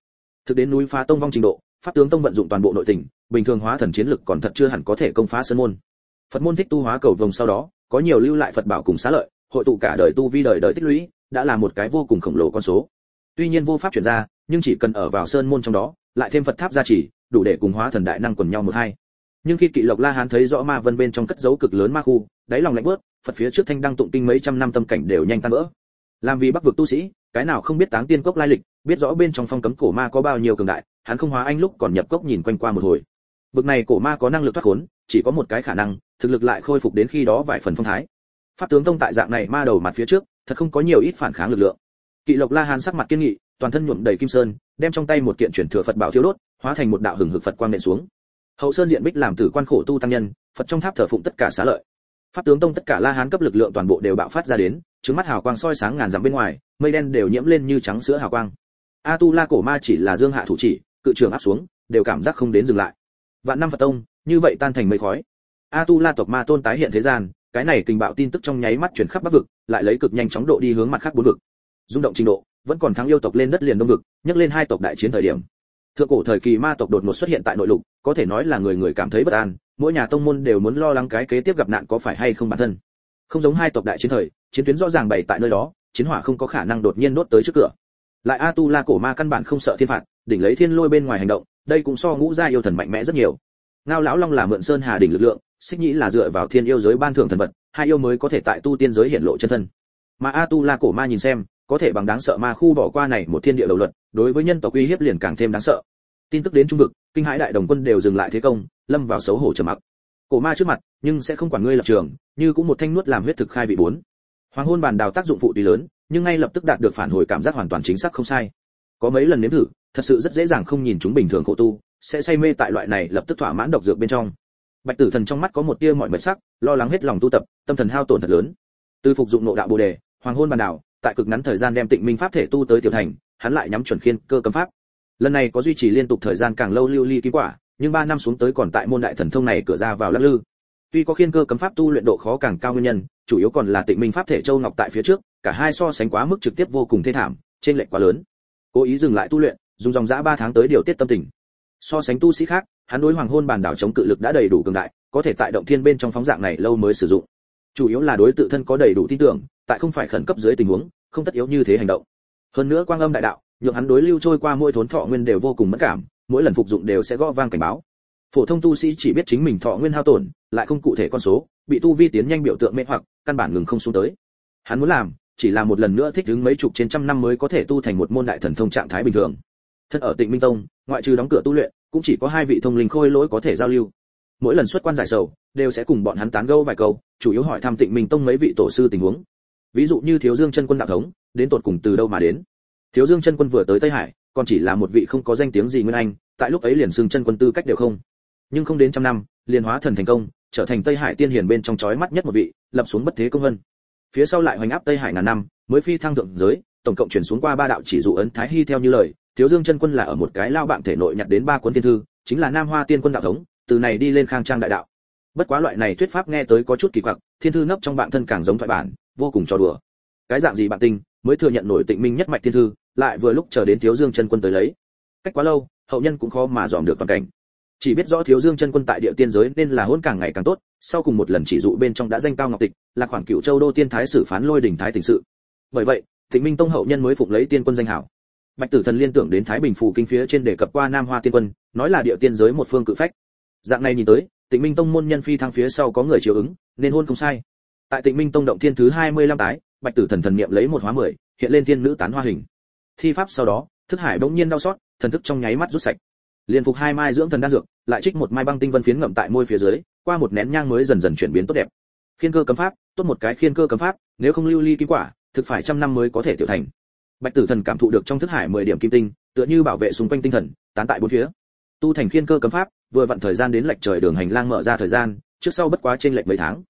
Thực đến núi phá tông vong trình độ, pháp tướng tông vận dụng toàn bộ nội tình, bình thường hóa thần chiến lực còn thật chưa hẳn có thể công phá sơn môn. Phật môn thích tu hóa cầu vồng sau đó, có nhiều lưu lại phật bảo cùng xá lợi hội tụ cả đời tu vi đời đời tích lũy, đã là một cái vô cùng khổng lồ con số. Tuy nhiên vô pháp chuyển ra, nhưng chỉ cần ở vào sơn môn trong đó, lại thêm phật tháp gia trì, đủ để cùng hóa thần đại năng quần nhau một hai. Nhưng khi kỵ lộc la hán thấy rõ ma vân bên trong cất dấu cực lớn ma khu, đáy lòng lạnh bớt, phật phía trước thanh đăng tụng kinh mấy trăm năm tâm cảnh đều nhanh tan vỡ. Làm vì bắc vực tu sĩ, cái nào không biết táng tiên cốc lai lịch, biết rõ bên trong phong cấm cổ ma có bao nhiêu cường đại, hắn không hóa anh lúc còn nhập cốc nhìn quanh qua một hồi. Bực này cổ ma có năng lực thoát khốn, chỉ có một cái khả năng, thực lực lại khôi phục đến khi đó vài phần phong thái pháp tướng tông tại dạng này ma đầu mặt phía trước, thật không có nhiều ít phản kháng lực lượng. Kỵ lộc la hán sắc mặt kiên nghị, toàn thân nhuộm đầy kim sơn, đem trong tay một kiện chuyển thừa phật bảo thiêu đốt, hóa thành một đạo hừng hực phật quang nện xuống. Hậu sơn diện bích làm tử quan khổ tu tăng nhân, phật trong tháp thờ phụng tất cả xá lợi. Pháp tướng tông tất cả la hán cấp lực lượng toàn bộ đều bạo phát ra đến trứng mắt hào quang soi sáng ngàn dặm bên ngoài, mây đen đều nhiễm lên như trắng sữa hào quang. A tu la cổ ma chỉ là dương hạ thủ chỉ, cự trường áp xuống, đều cảm giác không đến dừng lại. Vạn năm phật tông, như vậy tan thành mây khói. A tu la tộc ma tôn tái hiện thế gian cái này tình bạo tin tức trong nháy mắt chuyển khắp bắc vực, lại lấy cực nhanh chóng độ đi hướng mặt khác bốn vực. Rung động trình độ, vẫn còn thắng yêu tộc lên đất liền đông vực nhấc lên hai tộc đại chiến thời điểm. Thượng cổ thời kỳ ma tộc đột ngột xuất hiện tại nội lục, có thể nói là người người cảm thấy bất an, mỗi nhà tông môn đều muốn lo lắng cái kế tiếp gặp nạn có phải hay không bản thân. Không giống hai tộc đại chiến thời, chiến tuyến rõ ràng bày tại nơi đó, chiến hỏa không có khả năng đột nhiên nốt tới trước cửa. Lại a tu la cổ ma căn bản không sợ thiên phạt, đỉnh lấy thiên lôi bên ngoài hành động, đây cũng so ngũ gia yêu thần mạnh mẽ rất nhiều. Ngao lão long là mượn sơn hà đỉnh lực lượng xích nhĩ là dựa vào thiên yêu giới ban thưởng thần vật, hai yêu mới có thể tại tu tiên giới hiện lộ chân thân. Mà a tu la cổ ma nhìn xem, có thể bằng đáng sợ ma khu bỏ qua này một thiên địa đầu luật, đối với nhân tộc uy hiếp liền càng thêm đáng sợ. Tin tức đến trung vực, kinh hãi đại đồng quân đều dừng lại thế công, lâm vào xấu hổ trầm mặc. Cổ ma trước mặt, nhưng sẽ không quản ngươi lập trường, như cũng một thanh nuốt làm huyết thực khai vị bốn. Hoàng hôn bàn đào tác dụng phụ tùy lớn, nhưng ngay lập tức đạt được phản hồi cảm giác hoàn toàn chính xác không sai. Có mấy lần nếm thử, thật sự rất dễ dàng không nhìn chúng bình thường khổ tu, sẽ say mê tại loại này lập tức thỏa mãn độc dược bên trong bạch tử thần trong mắt có một tia mọi mệt sắc, lo lắng hết lòng tu tập, tâm thần hao tổn thật lớn. Từ phục dụng nộ đạo bồ đề, hoàng hôn bàn đảo, tại cực ngắn thời gian đem tịnh minh pháp thể tu tới tiểu thành, hắn lại nhắm chuẩn khiên cơ cấm pháp. Lần này có duy trì liên tục thời gian càng lâu lưu ly kim quả, nhưng ba năm xuống tới còn tại môn đại thần thông này cửa ra vào lắc lư. Tuy có khiên cơ cấm pháp tu luyện độ khó càng cao nguyên nhân, chủ yếu còn là tịnh minh pháp thể châu ngọc tại phía trước, cả hai so sánh quá mức trực tiếp vô cùng thê thảm trên lệch quá lớn. Cố ý dừng lại tu luyện, dùng dòng dã ba tháng tới điều tiết tâm tình so sánh tu sĩ khác, hắn đối hoàng hôn bản đảo chống cự lực đã đầy đủ cường đại, có thể tại động thiên bên trong phóng dạng này lâu mới sử dụng. Chủ yếu là đối tự thân có đầy đủ tin tưởng, tại không phải khẩn cấp dưới tình huống, không tất yếu như thế hành động. Hơn nữa quang âm đại đạo, nhượng hắn đối lưu trôi qua mỗi thốn thọ nguyên đều vô cùng mất cảm, mỗi lần phục dụng đều sẽ gõ vang cảnh báo. Phổ thông tu sĩ chỉ biết chính mình thọ nguyên hao tổn, lại không cụ thể con số, bị tu vi tiến nhanh biểu tượng mê hoặc, căn bản ngừng không xuống tới. Hắn muốn làm, chỉ là một lần nữa thích ứng mấy chục trên trăm năm mới có thể tu thành một môn đại thần thông trạng thái bình thường thân ở tịnh minh tông, ngoại trừ đóng cửa tu luyện, cũng chỉ có hai vị thông linh khôi lỗi có thể giao lưu. Mỗi lần xuất quan giải sầu, đều sẽ cùng bọn hắn tán gẫu vài câu, chủ yếu hỏi thăm tịnh minh tông mấy vị tổ sư tình huống. Ví dụ như thiếu dương chân quân đạo thống, đến tột cùng từ đâu mà đến? Thiếu dương chân quân vừa tới tây hải, còn chỉ là một vị không có danh tiếng gì nguyên anh, tại lúc ấy liền xưng chân quân tư cách đều không. Nhưng không đến trăm năm, liền hóa thần thành công, trở thành tây hải tiên hiển bên trong chói mắt nhất một vị, lập xuống bất thế công vân. Phía sau lại hoành áp tây hải ngàn năm, mới phi thăng thượng giới, tổng cộng chuyển xuống qua ba đạo chỉ dụ ấn thái hy theo như lời thiếu dương chân quân là ở một cái lao bạn thể nội nhặt đến ba cuốn thiên thư, chính là nam hoa tiên quân đạo thống, từ này đi lên khang trang đại đạo. Bất quá loại này thuyết pháp nghe tới có chút kỳ quặc, thiên thư nấp trong bạn thân càng giống thoại bản, vô cùng trò đùa. Cái dạng gì bạn tinh mới thừa nhận nổi tịnh minh nhất mạch thiên thư, lại vừa lúc chờ đến thiếu dương chân quân tới lấy. Cách quá lâu, hậu nhân cũng khó mà dòm được toàn cảnh. Chỉ biết rõ thiếu dương chân quân tại địa tiên giới nên là hôn càng ngày càng tốt, sau cùng một lần chỉ dụ bên trong đã danh cao ngọc tịch, là khoảng cựu châu đô tiên thái sử phán lôi đỉnh thái tình sự. Bởi vậy, tịnh minh tông hậu nhân mới phụng lấy tiên quân danh hảo bạch tử thần liên tưởng đến thái bình Phủ kinh phía trên đề cập qua nam hoa tiên quân, nói là địa tiên giới một phương cự phách. Dạng này nhìn tới, tịnh minh tông môn nhân phi thăng phía sau có người chiều ứng, nên hôn không sai. Tại tịnh minh tông động thiên thứ 25 tái, bạch tử thần thần niệm lấy một hóa mười, hiện lên thiên nữ tán hoa hình. Thi pháp sau đó, thức hải bỗng nhiên đau xót, thần thức trong nháy mắt rút sạch. Liên phục hai mai dưỡng thần đan dược, lại trích một mai băng tinh vân phiến ngậm tại môi phía dưới, qua một nén nhang mới dần dần chuyển biến tốt đẹp. Khiên cơ cấm pháp, tốt một cái khiên cơ cấm pháp, nếu không lưu ly kim quả, thực phải trăm năm mới có thể tiểu thành bạch tử thần cảm thụ được trong thức hải 10 điểm kim tinh, tựa như bảo vệ xung quanh tinh thần, tán tại bốn phía. Tu thành khiên cơ cấm pháp, vừa vặn thời gian đến lệch trời đường hành lang mở ra thời gian, trước sau bất quá trên lệch mấy tháng.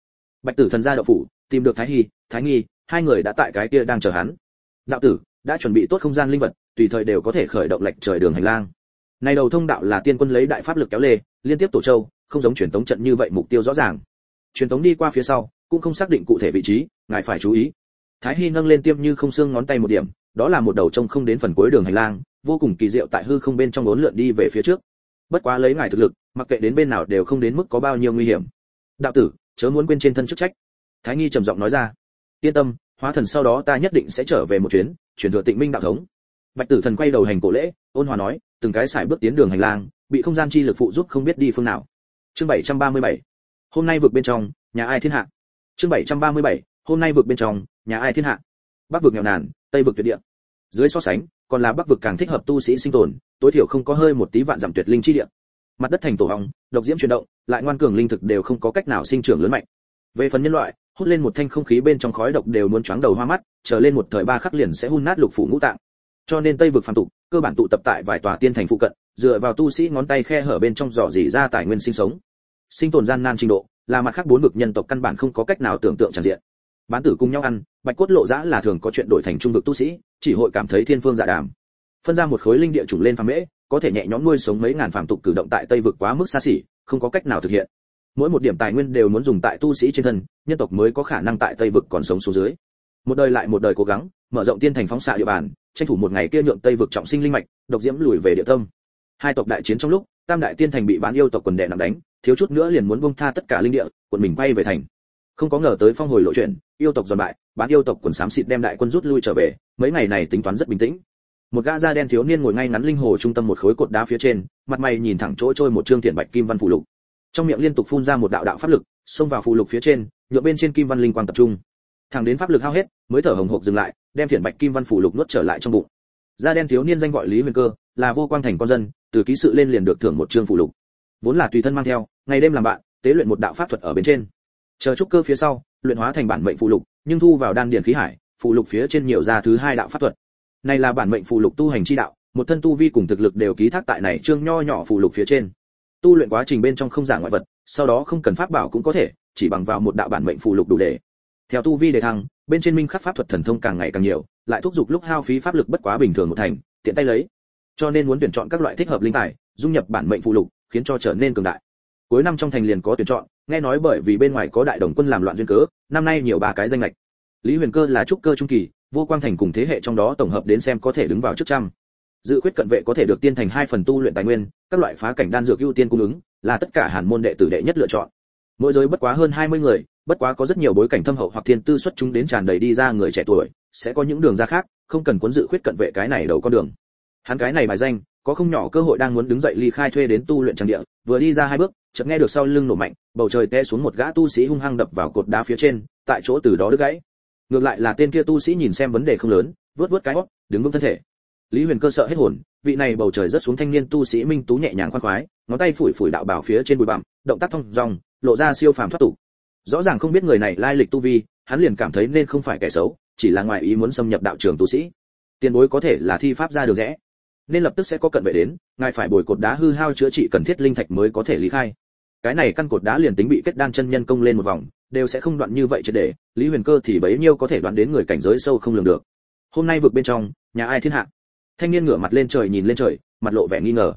Bạch tử thần ra đậu phủ, tìm được thái hy, thái nghi, hai người đã tại cái kia đang chờ hắn. Đạo tử, đã chuẩn bị tốt không gian linh vật, tùy thời đều có thể khởi động lệch trời đường hành lang. Này đầu thông đạo là tiên quân lấy đại pháp lực kéo lê, liên tiếp tổ châu, không giống truyền tống trận như vậy mục tiêu rõ ràng. Truyền tống đi qua phía sau, cũng không xác định cụ thể vị trí, ngài phải chú ý thái hy nâng lên tiêm như không xương ngón tay một điểm, đó là một đầu trông không đến phần cuối đường hành lang, vô cùng kỳ diệu tại hư không bên trong bốn lượn đi về phía trước. Bất quá lấy ngài thực lực, mặc kệ đến bên nào đều không đến mức có bao nhiêu nguy hiểm. Đạo tử, chớ muốn quên trên thân chức trách. Thái nghi trầm giọng nói ra. Yên tâm, hóa thần sau đó ta nhất định sẽ trở về một chuyến, chuyển thừa tịnh minh đạo thống. Bạch tử thần quay đầu hành cổ lễ, ôn hòa nói, từng cái xài bước tiến đường hành lang, bị không gian chi lực phụ giúp không biết đi phương nào. Chương 737 hôm nay vượt bên trong, nhà ai thiên hạ? Chương 737 hôm nay vượt bên trong, nhà ai thiên hạ? Bắc vực nghèo nàn, tây vực tuyệt địa. Dưới so sánh, còn là bắc vực càng thích hợp tu sĩ sinh tồn, tối thiểu không có hơi một tí vạn giảm tuyệt linh chi địa. Mặt đất thành tổ hong, độc diễm chuyển động, lại ngoan cường linh thực đều không có cách nào sinh trưởng lớn mạnh. Về phần nhân loại, hút lên một thanh không khí bên trong khói độc đều muốn choáng đầu hoa mắt trở lên một thời ba khắc liền sẽ hun nát lục phủ ngũ tạng. Cho nên tây vực phàm tục, cơ bản tụ tập tại vài tòa tiên thành phụ cận, dựa vào tu sĩ ngón tay khe hở bên trong dò dỉ ra tài nguyên sinh sống. Sinh tồn gian nan trình độ, là mặt khác bốn vực nhân tộc căn bản không có cách nào tưởng tượng tràn diện bán tử cùng nhau ăn, bạch cốt lộ giã là thường có chuyện đổi thành trung vực tu sĩ, chỉ hội cảm thấy thiên phương dạ đàm. Phân ra một khối linh địa trùng lên phàm mễ, có thể nhẹ nhõm nuôi sống mấy ngàn phàm tục cử động tại tây vực quá mức xa xỉ, không có cách nào thực hiện. Mỗi một điểm tài nguyên đều muốn dùng tại tu sĩ trên thân, nhân tộc mới có khả năng tại tây vực còn sống xuống dưới. Một đời lại một đời cố gắng, mở rộng tiên thành phóng xạ địa bàn, tranh thủ một ngày kia nhượng tây vực trọng sinh linh mạch, độc diễm lùi về địa tâm. Hai tộc đại chiến trong lúc, tam đại tiên thành bị bán yêu tộc quần đệ nặng đánh, thiếu chút nữa liền muốn buông tha tất cả linh địa quần mình quay về thành không có ngờ tới phong hồi lộ chuyện yêu tộc giòn bại, bán yêu tộc quần xám xịt đem đại quân rút lui trở về, mấy ngày này tính toán rất bình tĩnh. Một gã da đen thiếu niên ngồi ngay ngắn linh hồ trung tâm một khối cột đá phía trên, mặt mày nhìn thẳng chỗ trôi một trương thiện bạch kim văn phù lục. Trong miệng liên tục phun ra một đạo đạo pháp lực, xông vào phù lục phía trên, nhựa bên trên kim văn linh quang tập trung. Thẳng đến pháp lực hao hết, mới thở hồng hộc dừng lại, đem thiện bạch kim văn phù lục nuốt trở lại trong bụng. Da đen thiếu niên danh gọi lý huyền cơ, là vô quang thành con dân, từ ký sự lên liền được thưởng một trương phù lục. Vốn là tùy thân mang theo, ngày đêm làm bạn, tế luyện một đạo pháp thuật ở bên trên chờ trúc cơ phía sau, luyện hóa thành bản mệnh phụ lục, nhưng thu vào đan điển khí hải phụ lục phía trên nhiều ra thứ hai đạo pháp thuật. Này là bản mệnh phụ lục tu hành chi đạo, một thân tu vi cùng thực lực đều ký thác tại này trương nho nhỏ phụ lục phía trên. Tu luyện quá trình bên trong không giả ngoại vật, sau đó không cần pháp bảo cũng có thể, chỉ bằng vào một đạo bản mệnh phụ lục đủ để. Theo tu vi đề thăng, bên trên minh khắc pháp thuật thần thông càng ngày càng nhiều, lại thúc giục lúc hao phí pháp lực bất quá bình thường một thành, tiện tay lấy. Cho nên muốn tuyển chọn các loại thích hợp linh tài, dung nhập bản mệnh phụ lục, khiến cho trở nên cường đại. Cuối năm trong thành liền có tuyển chọn nghe nói bởi vì bên ngoài có đại đồng quân làm loạn duyên cớ, năm nay nhiều ba cái danh lệch lý huyền cơ là trúc cơ trung kỳ, vô quang thành cùng thế hệ trong đó tổng hợp đến xem có thể đứng vào trước trăm. Dự khuyết cận vệ có thể được tiên thành hai phần tu luyện tài nguyên, các loại phá cảnh đan dược ưu tiên cung ứng, là tất cả hàn môn đệ tử đệ nhất lựa chọn. Mỗi giới bất quá hơn 20 người, bất quá có rất nhiều bối cảnh thâm hậu hoặc thiên tư xuất chúng đến tràn đầy đi ra người trẻ tuổi, sẽ có những đường ra khác, không cần cuốn dự khuyết cận vệ cái này đầu con đường. Hắn cái này bài danh, có không nhỏ cơ hội đang muốn đứng dậy ly khai thuê đến tu luyện trang địa, vừa đi ra hai bước chợt nghe được sau lưng nổ mạnh bầu trời té xuống một gã tu sĩ hung hăng đập vào cột đá phía trên tại chỗ từ đó đứt gãy. Ngược lại là tên kia tu sĩ nhìn xem vấn đề không lớn vớt vớt cái hốc, đứng vững thân thể. Lý huyền cơ sợ hết hồn vị này bầu trời rất xuống thanh niên tu sĩ minh tú nhẹ nhàng khoan khoái ngón tay phủi phủi đạo bảo phía trên bụi bặm động tác thông dong lộ ra siêu phàm thoát tục. Rõ ràng không biết người này lai lịch tu vi hắn liền cảm thấy nên không phải kẻ xấu chỉ là ngoài ý muốn xâm nhập đạo trường tu sĩ. Tiền bối có thể là thi pháp ra được rẽ nên lập tức sẽ có cận vệ đến ngài phải bồi cột đá hư hao chữa trị cần thiết linh thạch mới có thể lý khai cái này căn cột đá liền tính bị kết đan chân nhân công lên một vòng, đều sẽ không đoạn như vậy chứ để, lý huyền cơ thì bấy nhiêu có thể đoạn đến người cảnh giới sâu không lường được. Hôm nay vượt bên trong, nhà ai thiên hạ? Thanh niên ngửa mặt lên trời nhìn lên trời, mặt lộ vẻ nghi ngờ.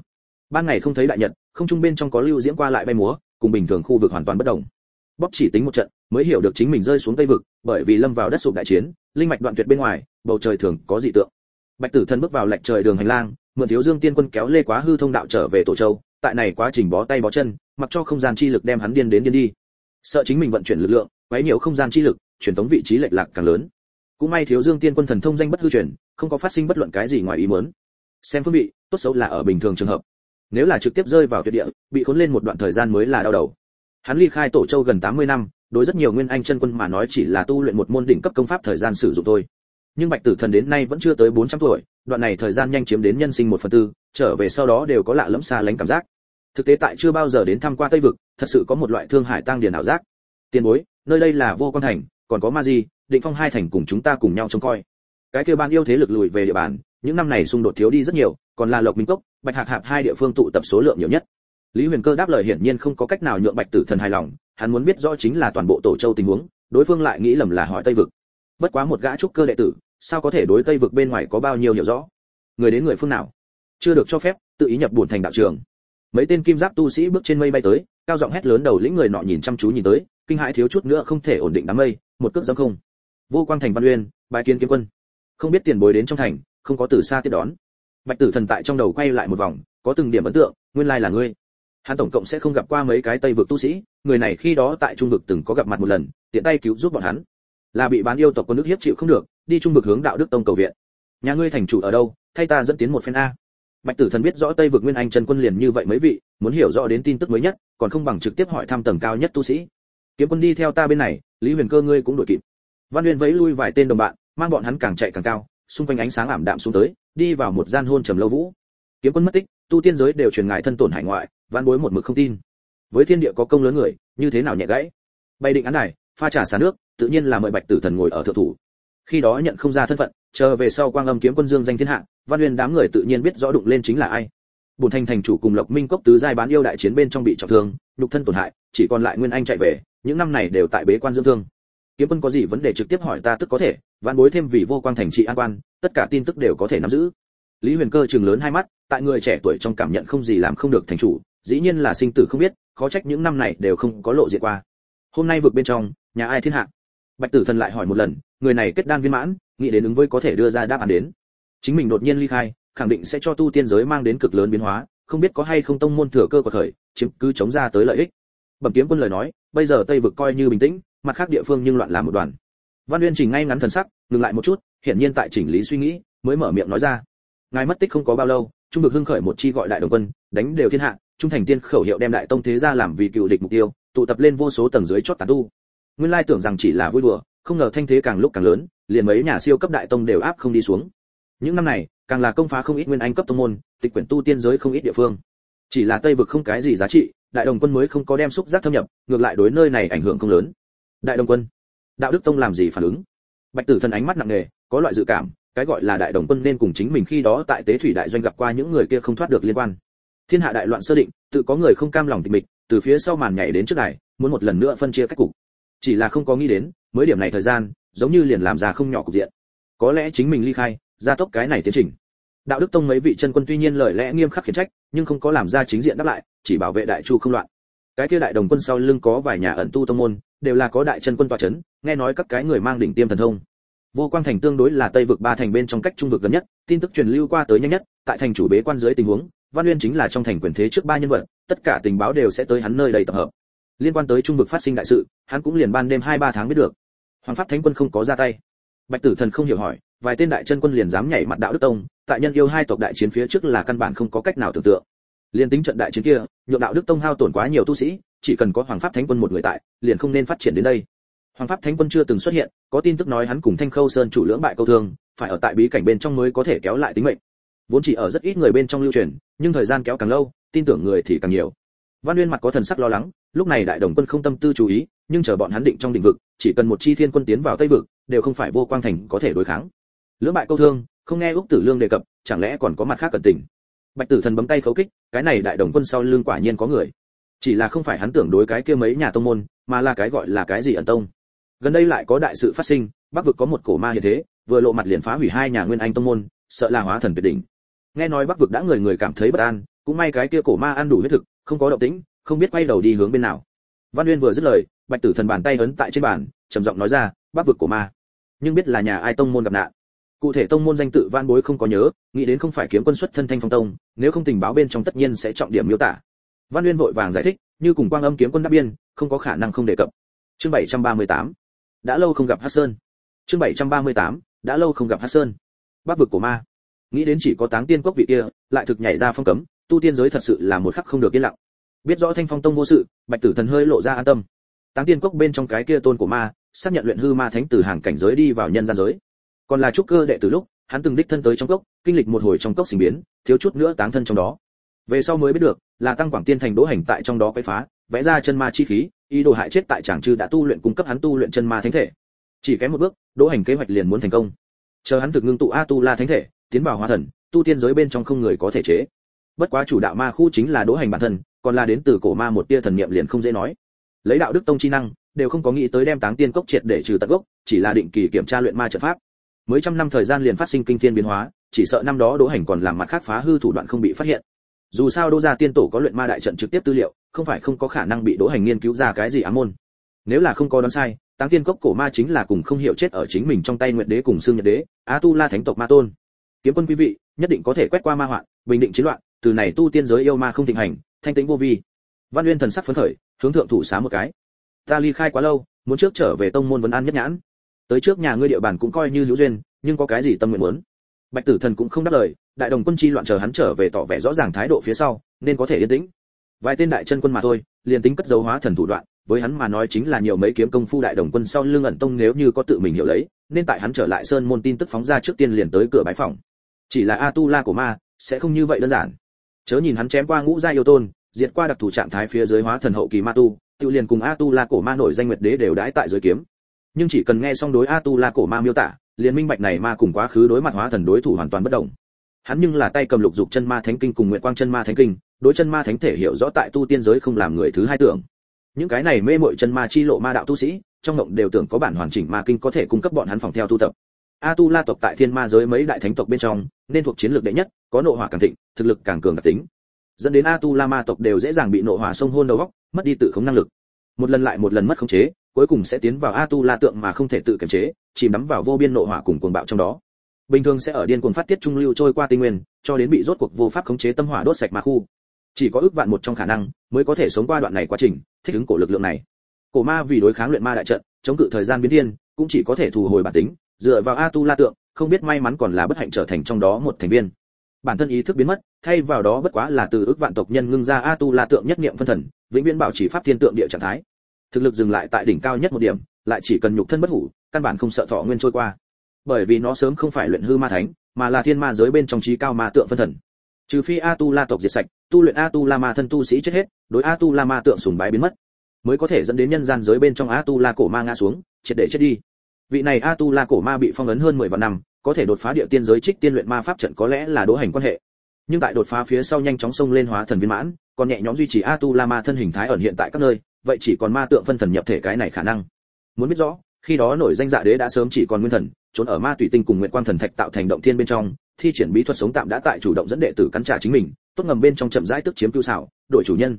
Ban ngày không thấy đại nhật, không trung bên trong có lưu diễn qua lại bay múa, cùng bình thường khu vực hoàn toàn bất động. Bóp chỉ tính một trận, mới hiểu được chính mình rơi xuống tây vực, bởi vì lâm vào đất sụp đại chiến, linh mạch đoạn tuyệt bên ngoài, bầu trời thường có dị tượng. Bạch tử thần bước vào lệch trời đường hành lang, mượn thiếu dương tiên quân kéo lê quá hư thông đạo trở về tổ châu tại này quá trình bó tay bó chân, mặc cho không gian chi lực đem hắn điên đến điên đi. Sợ chính mình vận chuyển lực lượng, quấy nhiều không gian chi lực, truyền tống vị trí lệch lạc càng lớn. Cũng may thiếu dương tiên quân thần thông danh bất hư truyền, không có phát sinh bất luận cái gì ngoài ý muốn. Xem phương vị, tốt xấu là ở bình thường trường hợp. Nếu là trực tiếp rơi vào tuyệt địa, bị khốn lên một đoạn thời gian mới là đau đầu. Hắn ly khai tổ châu gần 80 năm, đối rất nhiều nguyên anh chân quân mà nói chỉ là tu luyện một môn đỉnh cấp công pháp thời gian sử dụng thôi. Nhưng bạch tử thần đến nay vẫn chưa tới 400 tuổi, đoạn này thời gian nhanh chiếm đến nhân sinh một phần tư, trở về sau đó đều có lạ lẫm xa lánh cảm giác thực tế tại chưa bao giờ đến thăm qua tây vực, thật sự có một loại thương hải tăng điền ảo giác. Tiền bối, nơi đây là vô quan thành, còn có ma di, định phong hai thành cùng chúng ta cùng nhau trông coi. Cái kêu ban yêu thế lực lùi về địa bàn, những năm này xung đột thiếu đi rất nhiều, còn là lộc minh cốc, bạch hạc hạp hai địa phương tụ tập số lượng nhiều nhất. Lý huyền cơ đáp lời hiển nhiên không có cách nào nhượng bạch tử thần hài lòng, hắn muốn biết rõ chính là toàn bộ tổ châu tình huống, đối phương lại nghĩ lầm là hỏi tây vực. Bất quá một gã trúc cơ đệ tử, sao có thể đối tây vực bên ngoài có bao nhiêu hiểu rõ? Người đến người phương nào? Chưa được cho phép, tự ý nhập buồn thành đạo trường mấy tên kim giáp tu sĩ bước trên mây bay tới, cao giọng hét lớn đầu lĩnh người nọ nhìn chăm chú nhìn tới, kinh hãi thiếu chút nữa không thể ổn định đám mây, một cước giẫm không. Vô quang thành văn uyên bài kiến kiếm quân. Không biết tiền bối đến trong thành, không có từ xa tiếp đón. Bạch tử thần tại trong đầu quay lại một vòng, có từng điểm ấn tượng, nguyên lai là ngươi. Hắn tổng cộng sẽ không gặp qua mấy cái tây vực tu sĩ, người này khi đó tại trung vực từng có gặp mặt một lần, tiện tay cứu giúp bọn hắn. Là bị bán yêu tộc quân nước hiếp chịu không được, đi trung vực hướng đạo đức tông cầu viện. Nhà ngươi thành chủ ở đâu, thay ta dẫn tiến một phen a bạch tử thần biết rõ tây vực nguyên anh trần quân liền như vậy mấy vị, muốn hiểu rõ đến tin tức mới nhất, còn không bằng trực tiếp hỏi thăm tầng cao nhất tu sĩ. Kiếm quân đi theo ta bên này, lý huyền cơ ngươi cũng đuổi kịp. Văn uyên vẫy lui vài tên đồng bạn, mang bọn hắn càng chạy càng cao, xung quanh ánh sáng ảm đạm xuống tới, đi vào một gian hôn trầm lâu vũ. Kiếm quân mất tích, tu tiên giới đều truyền ngại thân tổn hải ngoại văn bối một mực không tin. Với thiên địa có công lớn người, như thế nào nhẹ gãy? Bay định án này pha trà xả nước, tự nhiên là mời bạch tử thần ngồi ở thượng thủ. Khi đó nhận không ra thân phận chờ về sau quang âm kiếm quân dương danh thiên hạ, văn uyên đám người tự nhiên biết rõ đụng lên chính là ai. Bùn thành thành chủ cùng lộc minh cốc tứ giai bán yêu đại chiến bên trong bị trọng thương, nhục thân tổn hại, chỉ còn lại nguyên anh chạy về, những năm này đều tại bế quan dưỡng thương. Kiếm quân có gì vấn đề trực tiếp hỏi ta tức có thể, vạn bối thêm vì vô quang thành trị an quan, tất cả tin tức đều có thể nắm giữ. Lý huyền cơ chừng lớn hai mắt, tại người trẻ tuổi trong cảm nhận không gì làm không được thành chủ, dĩ nhiên là sinh tử không biết, khó trách những năm này đều không có lộ diện qua. Hôm nay vượt bên trong, nhà ai thiên hạ? Bạch tử thần lại hỏi một lần, người này kết đan viên mãn nghĩ đến ứng với có thể đưa ra đáp án đến. Chính mình đột nhiên ly khai, khẳng định sẽ cho tu tiên giới mang đến cực lớn biến hóa, không biết có hay không tông môn thừa cơ của khởi chiếm cứ chống ra tới lợi ích. Bẩm kiếm quân lời nói, bây giờ tây vực coi như bình tĩnh, mặt khác địa phương nhưng loạn làm một đoàn. Văn uyên chỉnh ngay ngắn thần sắc, ngừng lại một chút, hiển nhiên tại chỉnh lý suy nghĩ, mới mở miệng nói ra. Ngài mất tích không có bao lâu, trung vực hưng khởi một chi gọi đại đồng quân, đánh đều thiên hạ, trung thành tiên khẩu hiệu đem đại tông thế gia làm vì cựu địch mục tiêu, tụ tập lên vô số tầng dưới chót tán tu. Nguyên lai tưởng rằng chỉ là vui đùa không ngờ thanh thế càng lúc càng lớn, liền mấy nhà siêu cấp đại tông đều áp không đi xuống. Những năm này, càng là công phá không ít nguyên anh cấp tông môn, tịch quyển tu tiên giới không ít địa phương. Chỉ là tây vực không cái gì giá trị, đại đồng quân mới không có đem xúc giác thâm nhập, ngược lại đối nơi này ảnh hưởng không lớn. Đại đồng quân, đạo đức tông làm gì phản ứng? Bạch tử thần ánh mắt nặng nề, có loại dự cảm, cái gọi là đại đồng quân nên cùng chính mình khi đó tại tế thủy đại doanh gặp qua những người kia không thoát được liên quan. Thiên hạ đại loạn sơ định, tự có người không cam lòng tịch mịch, từ phía sau màn nhảy đến trước này muốn một lần nữa phân chia cách cục chỉ là không có nghĩ đến, mới điểm này thời gian, giống như liền làm ra không nhỏ cục diện. Có lẽ chính mình ly khai, gia tốc cái này tiến trình. Đạo đức tông mấy vị chân quân tuy nhiên lời lẽ nghiêm khắc khiển trách, nhưng không có làm ra chính diện đáp lại, chỉ bảo vệ đại chu không loạn. Cái kia đại đồng quân sau lưng có vài nhà ẩn tu tông môn, đều là có đại chân quân tọa chấn, nghe nói các cái người mang đỉnh tiêm thần thông. Vô quang thành tương đối là tây vực ba thành bên trong cách trung vực gần nhất, tin tức truyền lưu qua tới nhanh nhất, tại thành chủ bế quan dưới tình huống, văn uyên chính là trong thành quyền thế trước ba nhân vật, tất cả tình báo đều sẽ tới hắn nơi đầy tập hợp liên quan tới trung vực phát sinh đại sự, hắn cũng liền ban đêm hai ba tháng biết được. Hoàng pháp thánh quân không có ra tay. Bạch tử thần không hiểu hỏi, vài tên đại chân quân liền dám nhảy mặt đạo đức tông, tại nhân yêu hai tộc đại chiến phía trước là căn bản không có cách nào tưởng tượng. Liên tính trận đại chiến kia, nhượng đạo đức tông hao tổn quá nhiều tu sĩ, chỉ cần có hoàng pháp thánh quân một người tại, liền không nên phát triển đến đây. Hoàng pháp thánh quân chưa từng xuất hiện, có tin tức nói hắn cùng thanh khâu sơn chủ lưỡng bại câu thương, phải ở tại bí cảnh bên trong mới có thể kéo lại tính mệnh. Vốn chỉ ở rất ít người bên trong lưu truyền, nhưng thời gian kéo càng lâu, tin tưởng người thì càng nhiều văn Nguyên mặt có thần sắc lo lắng, lúc này đại đồng quân không tâm tư chú ý, nhưng chờ bọn hắn định trong định vực, chỉ cần một chi thiên quân tiến vào tây vực, đều không phải vô quang thành có thể đối kháng. Lưỡng bại câu thương, không nghe úc tử lương đề cập, chẳng lẽ còn có mặt khác cần tình? Bạch tử thần bấm tay khấu kích, cái này đại đồng quân sau lưng quả nhiên có người. Chỉ là không phải hắn tưởng đối cái kia mấy nhà tông môn, mà là cái gọi là cái gì ẩn tông. Gần đây lại có đại sự phát sinh, bắc vực có một cổ ma hiện thế, vừa lộ mặt liền phá hủy hai nhà nguyên anh tông môn, sợ là hóa thần tuyệt đỉnh. Nghe nói bắc vực đã người người cảm thấy bất an, cũng may cái kia cổ ma ăn đủ huyết thực không có động tĩnh, không biết quay đầu đi hướng bên nào. Văn uyên vừa dứt lời, bạch tử thần bàn tay ấn tại trên bàn, trầm giọng nói ra bắc vực của ma, nhưng biết là nhà ai tông môn gặp nạn. Cụ thể tông môn danh tự van bối không có nhớ, nghĩ đến không phải kiếm quân xuất thân thanh phong tông, nếu không tình báo bên trong tất nhiên sẽ trọng điểm miêu tả. Văn uyên vội vàng giải thích, như cùng quang âm kiếm quân đáp biên, không có khả năng không đề cập. Chương 738 đã lâu không gặp hát sơn. Chương 738 đã lâu không gặp hát sơn. Bắc vực của ma. Nghĩ đến chỉ có táng tiên Quốc vị kia, lại thực nhảy ra phong cấm tu tiên giới thật sự là một khắc không được yên lặng. Biết rõ thanh phong tông vô sự, bạch tử thần hơi lộ ra an tâm. Táng tiên cốc bên trong cái kia tôn của ma, xác nhận luyện hư ma thánh từ hàng cảnh giới đi vào nhân gian giới. Còn là trúc cơ đệ từ lúc, hắn từng đích thân tới trong cốc, kinh lịch một hồi trong cốc sinh biến, thiếu chút nữa táng thân trong đó. Về sau mới biết được, là tăng quảng tiên thành đỗ hành tại trong đó quấy phá, vẽ ra chân ma chi khí, ý đồ hại chết tại chẳng chư đã tu luyện cung cấp hắn tu luyện chân ma thánh thể. Chỉ kém một bước, đỗ hành kế hoạch liền muốn thành công. Chờ hắn thực ngưng tụ a tu la thánh thể, tiến vào hóa thần, tu tiên giới bên trong không người có thể chế bất quá chủ đạo ma khu chính là đỗ hành bản thân, còn là đến từ cổ ma một tia thần niệm liền không dễ nói. Lấy đạo đức tông chi năng, đều không có nghĩ tới đem táng tiên cốc triệt để trừ tận gốc, chỉ là định kỳ kiểm tra luyện ma trận pháp. Mới trăm năm thời gian liền phát sinh kinh thiên biến hóa, chỉ sợ năm đó đỗ hành còn làm mặt khác phá hư thủ đoạn không bị phát hiện. Dù sao đỗ gia tiên tổ có luyện ma đại trận trực tiếp tư liệu, không phải không có khả năng bị đỗ hành nghiên cứu ra cái gì ám môn. Nếu là không có đoán sai, táng tiên cốc cổ ma chính là cùng không hiểu chết ở chính mình trong tay nguyệt đế cùng xương nhật đế, á tu la thánh tộc ma tôn. Kiếm quân quý vị, nhất định có thể quét qua ma hoạn, bình định chiến loạn từ này tu tiên giới yêu ma không thịnh hành, thanh tĩnh vô vi. Văn uyên thần sắc phấn khởi, hướng thượng thủ xá một cái. Ta ly khai quá lâu, muốn trước trở về tông môn vấn an nhất nhãn. Tới trước nhà ngươi địa bàn cũng coi như hữu duyên, nhưng có cái gì tâm nguyện muốn? Bạch tử thần cũng không đáp lời, đại đồng quân chi loạn chờ hắn trở về tỏ vẻ rõ ràng thái độ phía sau, nên có thể yên tĩnh. Vài tên đại chân quân mà thôi, liền tính cất dấu hóa thần thủ đoạn, với hắn mà nói chính là nhiều mấy kiếm công phu đại đồng quân sau lưng ẩn tông nếu như có tự mình hiểu lấy, nên tại hắn trở lại sơn môn tin tức phóng ra trước tiên liền tới cửa bái phòng. Chỉ là a tu la của ma, sẽ không như vậy đơn giản chớ nhìn hắn chém qua ngũ gia yêu tôn, diệt qua đặc thù trạng thái phía dưới hóa thần hậu kỳ ma tu, tự liền cùng a tu la cổ ma nổi danh nguyệt đế đều đãi tại dưới kiếm. Nhưng chỉ cần nghe xong đối a tu la cổ ma miêu tả, liền minh bạch này ma cùng quá khứ đối mặt hóa thần đối thủ hoàn toàn bất động hắn nhưng là tay cầm lục dục chân ma thánh kinh cùng nguyện quang chân ma thánh kinh, đối chân ma thánh thể hiểu rõ tại tu tiên giới không làm người thứ hai tưởng. Những cái này mê mội chân ma chi lộ ma đạo tu sĩ, trong mộng đều tưởng có bản hoàn chỉnh ma kinh có thể cung cấp bọn hắn phòng theo tu tập a tu la tộc tại thiên ma giới mấy đại thánh tộc bên trong, nên thuộc chiến lược đệ nhất, có nội hỏa càng thịnh, thực lực càng cường đặc tính. Dẫn đến a tu la ma tộc đều dễ dàng bị nội hỏa sông hôn đầu góc, mất đi tự khống năng lực. Một lần lại một lần mất khống chế, cuối cùng sẽ tiến vào a tu la tượng mà không thể tự kiềm chế, chìm đắm vào vô biên nội hỏa cùng cuồng bạo trong đó. Bình thường sẽ ở điên cuồng phát tiết trung lưu trôi qua tinh nguyên, cho đến bị rốt cuộc vô pháp khống chế tâm hỏa đốt sạch mà khu. Chỉ có ước vạn một trong khả năng, mới có thể sống qua đoạn này quá trình, thích ứng cổ lực lượng này. Cổ ma vì đối kháng luyện ma đại trận, chống cự thời gian biến thiên, cũng chỉ có thể thu hồi bản tính dựa vào a tu la tượng, không biết may mắn còn là bất hạnh trở thành trong đó một thành viên. Bản thân ý thức biến mất, thay vào đó bất quá là từ ước vạn tộc nhân ngưng ra a tu la tượng nhất niệm phân thần, vĩnh viễn bảo trì pháp thiên tượng địa trạng thái. Thực lực dừng lại tại đỉnh cao nhất một điểm, lại chỉ cần nhục thân bất hủ, căn bản không sợ thọ nguyên trôi qua. Bởi vì nó sớm không phải luyện hư ma thánh, mà là thiên ma giới bên trong trí cao ma tượng phân thần. Trừ phi a tu la tộc diệt sạch, tu luyện a tu la ma thân tu sĩ chết hết, đối a tu la ma tượng sùng bái biến mất, mới có thể dẫn đến nhân gian giới bên trong a tu la cổ ma ngã xuống, triệt để chết đi vị này a tu la cổ ma bị phong ấn hơn mười vạn năm, có thể đột phá địa tiên giới trích tiên luyện ma pháp trận có lẽ là đỗ hành quan hệ. Nhưng tại đột phá phía sau nhanh chóng xông lên hóa thần viên mãn, còn nhẹ nhõm duy trì a tu la ma thân hình thái ẩn hiện tại các nơi, vậy chỉ còn ma tượng phân thần nhập thể cái này khả năng. Muốn biết rõ, khi đó nổi danh dạ đế đã sớm chỉ còn nguyên thần, trốn ở ma tùy tinh cùng nguyện quang thần thạch tạo thành động thiên bên trong, thi triển bí thuật sống tạm đã tại chủ động dẫn đệ tử cắn trả chính mình, tốt ngầm bên trong chậm rãi tức chiếm cưu xảo, đổi chủ nhân.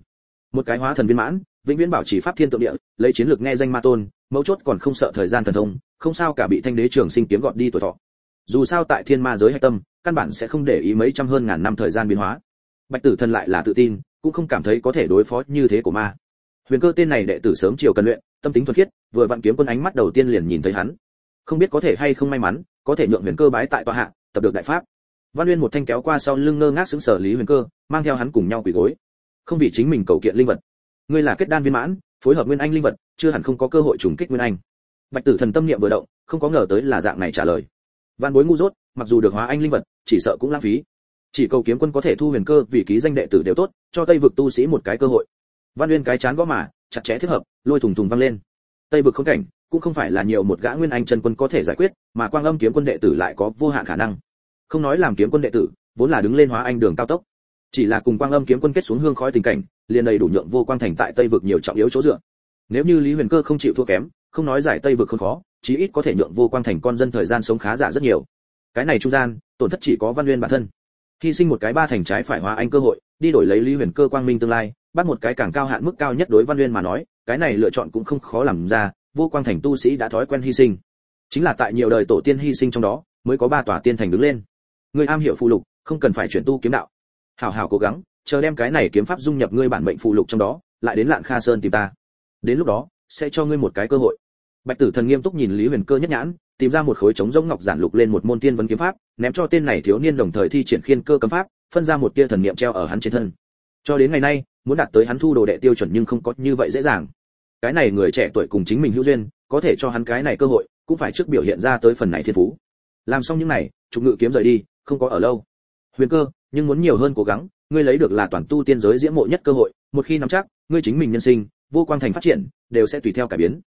Một cái hóa thần viên mãn, vĩnh viễn bảo trì pháp thiên tượng địa, lấy chiến lược nghe danh ma tôn mấu chốt còn không sợ thời gian thần thông, không sao cả bị thanh đế trường sinh kiếm gọt đi tuổi thọ. Dù sao tại thiên ma giới hay tâm, căn bản sẽ không để ý mấy trăm hơn ngàn năm thời gian biến hóa. Bạch tử thần lại là tự tin, cũng không cảm thấy có thể đối phó như thế của ma. Huyền cơ tên này đệ tử sớm chiều cần luyện, tâm tính thuần khiết, vừa vặn kiếm quân ánh mắt đầu tiên liền nhìn thấy hắn. Không biết có thể hay không may mắn, có thể nhượng huyền cơ bái tại tòa hạ, tập được đại pháp. Văn uyên một thanh kéo qua sau lưng ngơ ngác xứng sở lý huyền cơ, mang theo hắn cùng nhau quỳ gối. Không vì chính mình cầu kiện linh vật. Ngươi là kết đan viên mãn phối hợp nguyên anh linh vật, chưa hẳn không có cơ hội trùng kích nguyên anh. Bạch tử thần tâm niệm vừa động, không có ngờ tới là dạng này trả lời. Văn bối ngu dốt, mặc dù được hóa anh linh vật, chỉ sợ cũng lãng phí. Chỉ cầu kiếm quân có thể thu huyền cơ, vì ký danh đệ tử đều tốt, cho tây vực tu sĩ một cái cơ hội. Văn uyên cái chán gõ mà, chặt chẽ thiết hợp, lôi thùng thùng văng lên. Tây vực khốn cảnh, cũng không phải là nhiều một gã nguyên anh chân quân có thể giải quyết, mà quang âm kiếm quân đệ tử lại có vô hạn khả năng. Không nói làm kiếm quân đệ tử, vốn là đứng lên hóa anh đường cao tốc. Chỉ là cùng quang âm kiếm quân kết xuống hương khói tình cảnh liền đầy đủ nhượng vô quang thành tại tây vực nhiều trọng yếu chỗ dựa. Nếu như lý huyền cơ không chịu thua kém, không nói giải tây vực không khó, chí ít có thể nhượng vô quang thành con dân thời gian sống khá giả rất nhiều. Cái này trung gian, tổn thất chỉ có văn nguyên bản thân. Hy sinh một cái ba thành trái phải hóa anh cơ hội, đi đổi lấy lý huyền cơ quang minh tương lai, bắt một cái càng cao hạn mức cao nhất đối văn nguyên mà nói, cái này lựa chọn cũng không khó làm ra, vô quang thành tu sĩ đã thói quen hy sinh. Chính là tại nhiều đời tổ tiên hy sinh trong đó, mới có ba tòa tiên thành đứng lên. Người am hiểu phụ lục, không cần phải chuyển tu kiếm đạo. Hảo hảo cố gắng chờ đem cái này kiếm pháp dung nhập ngươi bản mệnh phụ lục trong đó, lại đến lạn kha sơn tìm ta. Đến lúc đó, sẽ cho ngươi một cái cơ hội. Bạch tử thần nghiêm túc nhìn lý huyền cơ nhất nhãn, tìm ra một khối trống rỗng ngọc giản lục lên một môn tiên vấn kiếm pháp, ném cho tên này thiếu niên đồng thời thi triển khiên cơ cấm pháp, phân ra một tia thần niệm treo ở hắn trên thân. Cho đến ngày nay, muốn đạt tới hắn thu đồ đệ tiêu chuẩn nhưng không có như vậy dễ dàng. Cái này người trẻ tuổi cùng chính mình hữu duyên, có thể cho hắn cái này cơ hội, cũng phải trước biểu hiện ra tới phần này thiên phú. Làm xong những này, trục ngự kiếm rời đi, không có ở lâu. Huyền cơ, nhưng muốn nhiều hơn cố gắng ngươi lấy được là toàn tu tiên giới diễm mộ nhất cơ hội, một khi nắm chắc, ngươi chính mình nhân sinh, vô quang thành phát triển, đều sẽ tùy theo cải biến.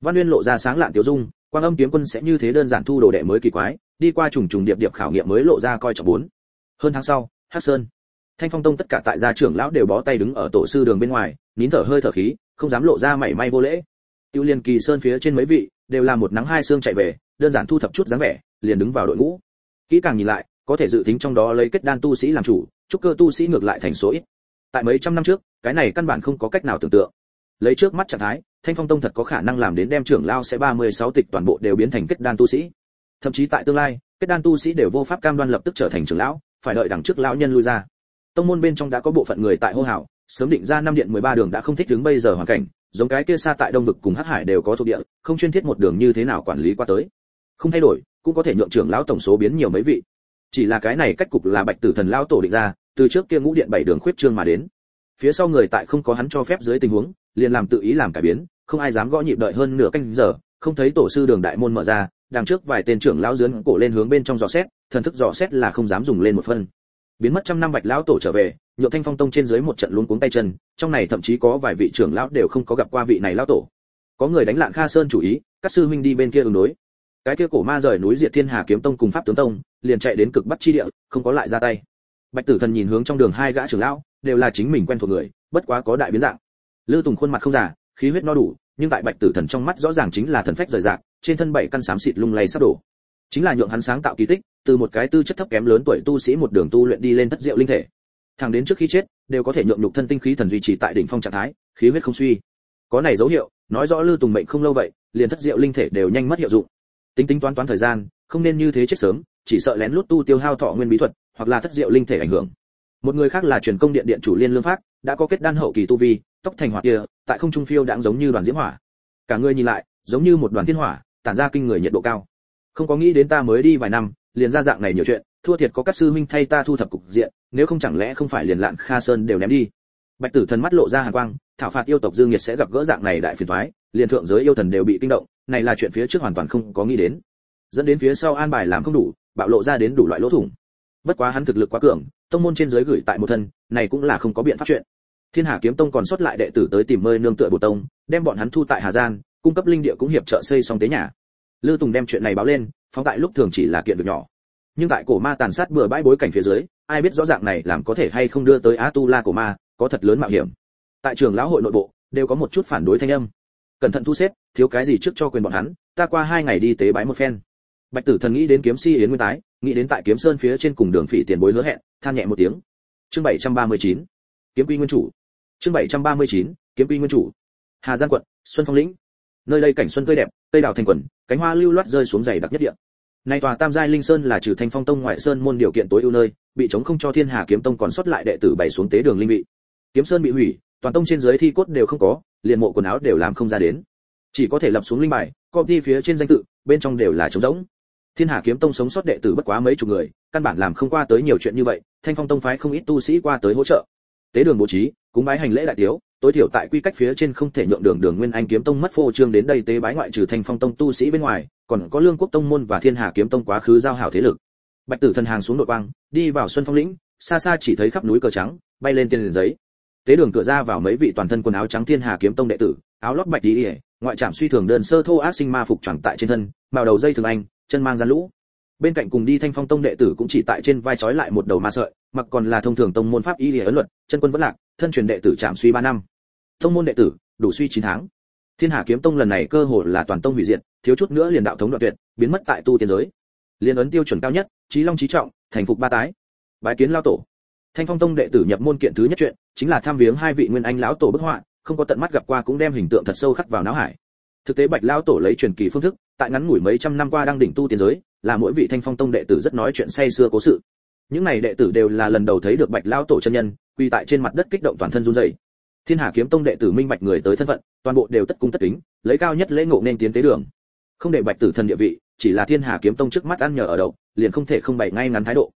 Văn nguyên lộ ra sáng lạn tiểu dung, quang âm kiếm quân sẽ như thế đơn giản thu đồ đệ mới kỳ quái, đi qua trùng trùng điệp điệp khảo nghiệm mới lộ ra coi trọng bốn. Hơn tháng sau, hắc sơn, thanh phong tông tất cả tại gia trưởng lão đều bó tay đứng ở tổ sư đường bên ngoài, nín thở hơi thở khí, không dám lộ ra mảy may vô lễ. Tiêu liên kỳ sơn phía trên mấy vị, đều là một nắng hai xương chạy về, đơn giản thu thập chút dáng vẻ, liền đứng vào đội ngũ. Kỹ càng nhìn lại, có thể dự tính trong đó lấy kết đan tu sĩ làm chủ trúc cơ tu sĩ ngược lại thành số ít. Tại mấy trăm năm trước, cái này căn bản không có cách nào tưởng tượng. Lấy trước mắt trạng thái, thanh phong tông thật có khả năng làm đến đem trưởng lao sẽ 36 tịch toàn bộ đều biến thành kết đan tu sĩ. Thậm chí tại tương lai, kết đan tu sĩ đều vô pháp cam đoan lập tức trở thành trưởng lão, phải đợi đằng trước lão nhân lui ra. Tông môn bên trong đã có bộ phận người tại hô hào, sớm định ra năm điện 13 đường đã không thích đứng bây giờ hoàn cảnh, giống cái kia xa tại đông vực cùng hắc hải đều có thuộc địa, không chuyên thiết một đường như thế nào quản lý qua tới. Không thay đổi, cũng có thể nhượng trưởng lão tổng số biến nhiều mấy vị chỉ là cái này cách cục là bạch tử thần lão tổ định ra, từ trước kia ngũ điện bảy đường khuyết trương mà đến. Phía sau người tại không có hắn cho phép dưới tình huống, liền làm tự ý làm cải biến, không ai dám gõ nhịp đợi hơn nửa canh giờ, không thấy tổ sư đường đại môn mở ra, đằng trước vài tên trưởng lão dướn cổ lên hướng bên trong dò xét, thần thức dò xét là không dám dùng lên một phân. Biến mất trăm năm bạch lão tổ trở về nhượng thanh phong tông trên dưới một trận luống cuống tay chân, trong này thậm chí có vài vị trưởng lão đều không có gặp qua vị này lão tổ. Có người đánh lạng kha sơn chủ ý, các sư huynh đi bên kia ứng đối cái kia cổ ma rời núi diệt thiên hà kiếm tông cùng pháp tướng tông, liền chạy đến cực bắc chi địa, không có lại ra tay. Bạch tử thần nhìn hướng trong đường hai gã trưởng lão, đều là chính mình quen thuộc người, bất quá có đại biến dạng. Lư tùng khuôn mặt không giả khí huyết no đủ, nhưng tại bạch tử thần trong mắt rõ ràng chính là thần phách rời dạng trên thân bảy căn xám xịt lung lay sắp đổ. Chính là nhượng hắn sáng tạo kỳ tích, từ một cái tư chất thấp kém lớn tuổi tu sĩ một đường tu luyện đi lên thất diệu linh thể. Thẳng đến trước khi chết, đều có thể nhượng nhục thân tinh khí thần duy trì tại đỉnh phong trạng thái, khí huyết không suy. Có này dấu hiệu, nói rõ lư tùng mệnh không lâu vậy, liền thất diệu linh thể đều nhanh mất hiệu dụng tính tính toán toán thời gian, không nên như thế chết sớm, chỉ sợ lén lút tu tiêu hao thọ nguyên bí thuật, hoặc là thất diệu linh thể ảnh hưởng. Một người khác là truyền công điện điện chủ liên lương pháp đã có kết đan hậu kỳ tu vi, tóc thành hỏa kia, tại không trung phiêu đang giống như đoàn diễm hỏa. Cả người nhìn lại, giống như một đoàn thiên hỏa, tản ra kinh người nhiệt độ cao. Không có nghĩ đến ta mới đi vài năm, liền ra dạng này nhiều chuyện, thua thiệt có các sư huynh thay ta thu thập cục diện, nếu không chẳng lẽ không phải liền lạn kha sơn đều ném đi. Bạch tử thần mắt lộ ra hàn quang, thảo phạt yêu tộc dương nhiệt sẽ gặp gỡ dạng này đại phiền toái liền thượng giới yêu thần đều bị kinh động, này là chuyện phía trước hoàn toàn không có nghĩ đến. Dẫn đến phía sau an bài làm không đủ, bạo lộ ra đến đủ loại lỗ thủng. Bất quá hắn thực lực quá cường, tông môn trên giới gửi tại một thân, này cũng là không có biện pháp chuyện. Thiên hà kiếm tông còn xuất lại đệ tử tới tìm mơi nương tựa bồ tông, đem bọn hắn thu tại hà giang, cung cấp linh địa cũng hiệp trợ xây xong tế nhà. Lư tùng đem chuyện này báo lên, phóng tại lúc thường chỉ là kiện việc nhỏ. Nhưng tại cổ ma tàn sát bừa bãi bối cảnh phía dưới, ai biết rõ ràng này làm có thể hay không đưa tới Á tu la cổ ma, có thật lớn mạo hiểm. Tại trường lão hội nội bộ, đều có một chút phản đối thanh âm cẩn thận thu xếp, thiếu cái gì trước cho quyền bọn hắn, ta qua hai ngày đi tế bái một phen. Bạch tử thần nghĩ đến kiếm si yến nguyên tái, nghĩ đến tại kiếm sơn phía trên cùng đường phỉ tiền bối hứa hẹn, than nhẹ một tiếng. Chương 739 kiếm quy nguyên chủ. Chương 739 kiếm quy nguyên chủ. Hà giang quận, xuân phong lĩnh. Nơi đây cảnh xuân tươi đẹp tây đào thành quần, cánh hoa lưu loát rơi xuống dày đặc nhất địa. Nay tòa tam giai linh sơn là trừ thanh phong tông ngoại sơn môn điều kiện tối ưu nơi, bị chống không cho thiên hà kiếm tông còn xuất lại đệ tử bày xuống tế đường linh vị. Kiếm sơn bị hủy toàn tông trên dưới thi cốt đều không có, liền mộ quần áo đều làm không ra đến. Chỉ có thể lập xuống linh bài, copy phía trên danh tự, bên trong đều là trống rỗng. Thiên hà kiếm tông sống sót đệ tử bất quá mấy chục người, căn bản làm không qua tới nhiều chuyện như vậy, thanh phong tông phái không ít tu sĩ qua tới hỗ trợ. Tế đường bố trí, cúng bái hành lễ đại tiếu, tối thiểu tại quy cách phía trên không thể nhượng đường đường nguyên anh kiếm tông mất phô trương đến đây tế bái ngoại trừ thanh phong tông tu sĩ bên ngoài, còn có lương quốc tông môn và thiên hà kiếm tông quá khứ giao hảo thế lực. Bạch tử thần hàng xuống đội quang, đi vào xuân phong lĩnh, xa xa chỉ thấy khắp núi cờ trắng, bay lên tiền giấy tế đường cửa ra vào mấy vị toàn thân quần áo trắng thiên hà kiếm tông đệ tử, áo lót bạch đi ngoại trạm suy thường đơn sơ thô ác sinh ma phục chẳng tại trên thân, màu đầu dây thường anh, chân mang gian lũ. Bên cạnh cùng đi thanh phong tông đệ tử cũng chỉ tại trên vai trói lại một đầu ma sợi, mặc còn là thông thường tông môn pháp y lìa ấn luật, chân quân vẫn lạc, thân truyền đệ tử trạm suy ba năm. Tông môn đệ tử, đủ suy chín tháng. Thiên hà kiếm tông lần này cơ hội là toàn tông hủy diệt, thiếu chút nữa liền đạo thống đoạn tuyệt, biến mất tại tu tiên giới. Liên ấn tiêu chuẩn cao nhất, trí long trí trọng, thành phục ba tái. Bái kiến lao tổ thanh phong tông đệ tử nhập môn kiện thứ nhất chuyện, chính là tham viếng hai vị nguyên anh lão tổ bức họa, không có tận mắt gặp qua cũng đem hình tượng thật sâu khắc vào não hải. Thực tế bạch lão tổ lấy truyền kỳ phương thức, tại ngắn ngủi mấy trăm năm qua đang đỉnh tu tiên giới, là mỗi vị thanh phong tông đệ tử rất nói chuyện say xưa cố sự. Những này đệ tử đều là lần đầu thấy được bạch lão tổ chân nhân quy tại trên mặt đất kích động toàn thân run rẩy. Thiên hà kiếm tông đệ tử minh bạch người tới thân phận, toàn bộ đều tất cung tất kính, lấy cao nhất lễ ngộ nên tiến tế đường. Không để bạch tử thần địa vị, chỉ là thiên hà kiếm tông trước mắt ăn nhờ ở đậu, liền không thể không bày ngay ngắn thái độ.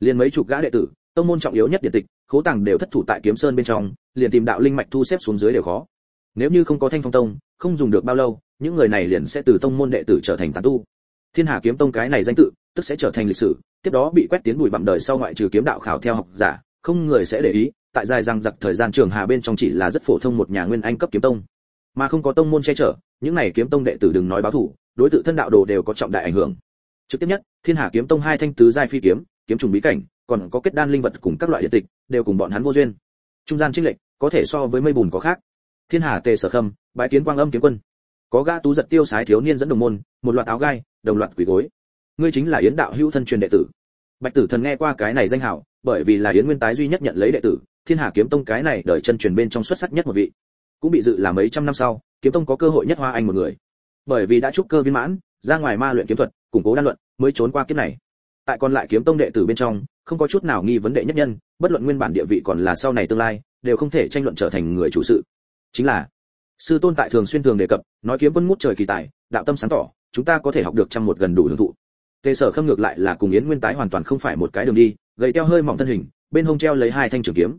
Liền mấy chục gã đệ tử tông môn trọng yếu nhất điện tịch, khố tàng đều thất thủ tại kiếm sơn bên trong, liền tìm đạo linh mạch thu xếp xuống dưới đều khó. Nếu như không có thanh phong tông, không dùng được bao lâu, những người này liền sẽ từ tông môn đệ tử trở thành tán tu. Thiên hà kiếm tông cái này danh tự, tức sẽ trở thành lịch sử, tiếp đó bị quét tiến bụi bặm đời sau ngoại trừ kiếm đạo khảo theo học giả, không người sẽ để ý, tại dài rằng giặc thời gian trường hà bên trong chỉ là rất phổ thông một nhà nguyên anh cấp kiếm tông. Mà không có tông môn che chở, những này kiếm tông đệ tử đừng nói báo thủ, đối tự thân đạo đồ đều có trọng đại ảnh hưởng. Trực tiếp nhất, thiên hà kiếm tông hai thanh tứ giai phi kiếm kiếm trùng bí cảnh còn có kết đan linh vật cùng các loại địa tịch, đều cùng bọn hắn vô duyên. Trung gian trinh lệnh có thể so với mây bùn có khác. Thiên hà tề sở khâm, bái kiến quang âm kiếm quân. Có gã tú giật tiêu sái thiếu niên dẫn đồng môn, một loạt áo gai, đồng loạt quỷ gối. Ngươi chính là yến đạo hữu thân truyền đệ tử. Bạch tử thần nghe qua cái này danh hảo, bởi vì là yến nguyên tái duy nhất nhận lấy đệ tử, thiên hà kiếm tông cái này đợi chân truyền bên trong xuất sắc nhất một vị. Cũng bị dự là mấy trăm năm sau, kiếm tông có cơ hội nhất hoa anh một người. Bởi vì đã trúc cơ viên mãn, ra ngoài ma luyện kiếm thuật, củng cố đan luận, mới trốn qua kiếp này. Tại còn lại kiếm tông đệ tử bên trong không có chút nào nghi vấn đề nhất nhân, bất luận nguyên bản địa vị còn là sau này tương lai, đều không thể tranh luận trở thành người chủ sự. Chính là, sư tôn tại thường xuyên thường đề cập, nói kiếm quân ngút trời kỳ tài, đạo tâm sáng tỏ, chúng ta có thể học được trăm một gần đủ hưởng thụ. Tề sở khâm ngược lại là cùng yến nguyên tái hoàn toàn không phải một cái đường đi, gầy teo hơi mỏng thân hình, bên hông treo lấy hai thanh trường kiếm.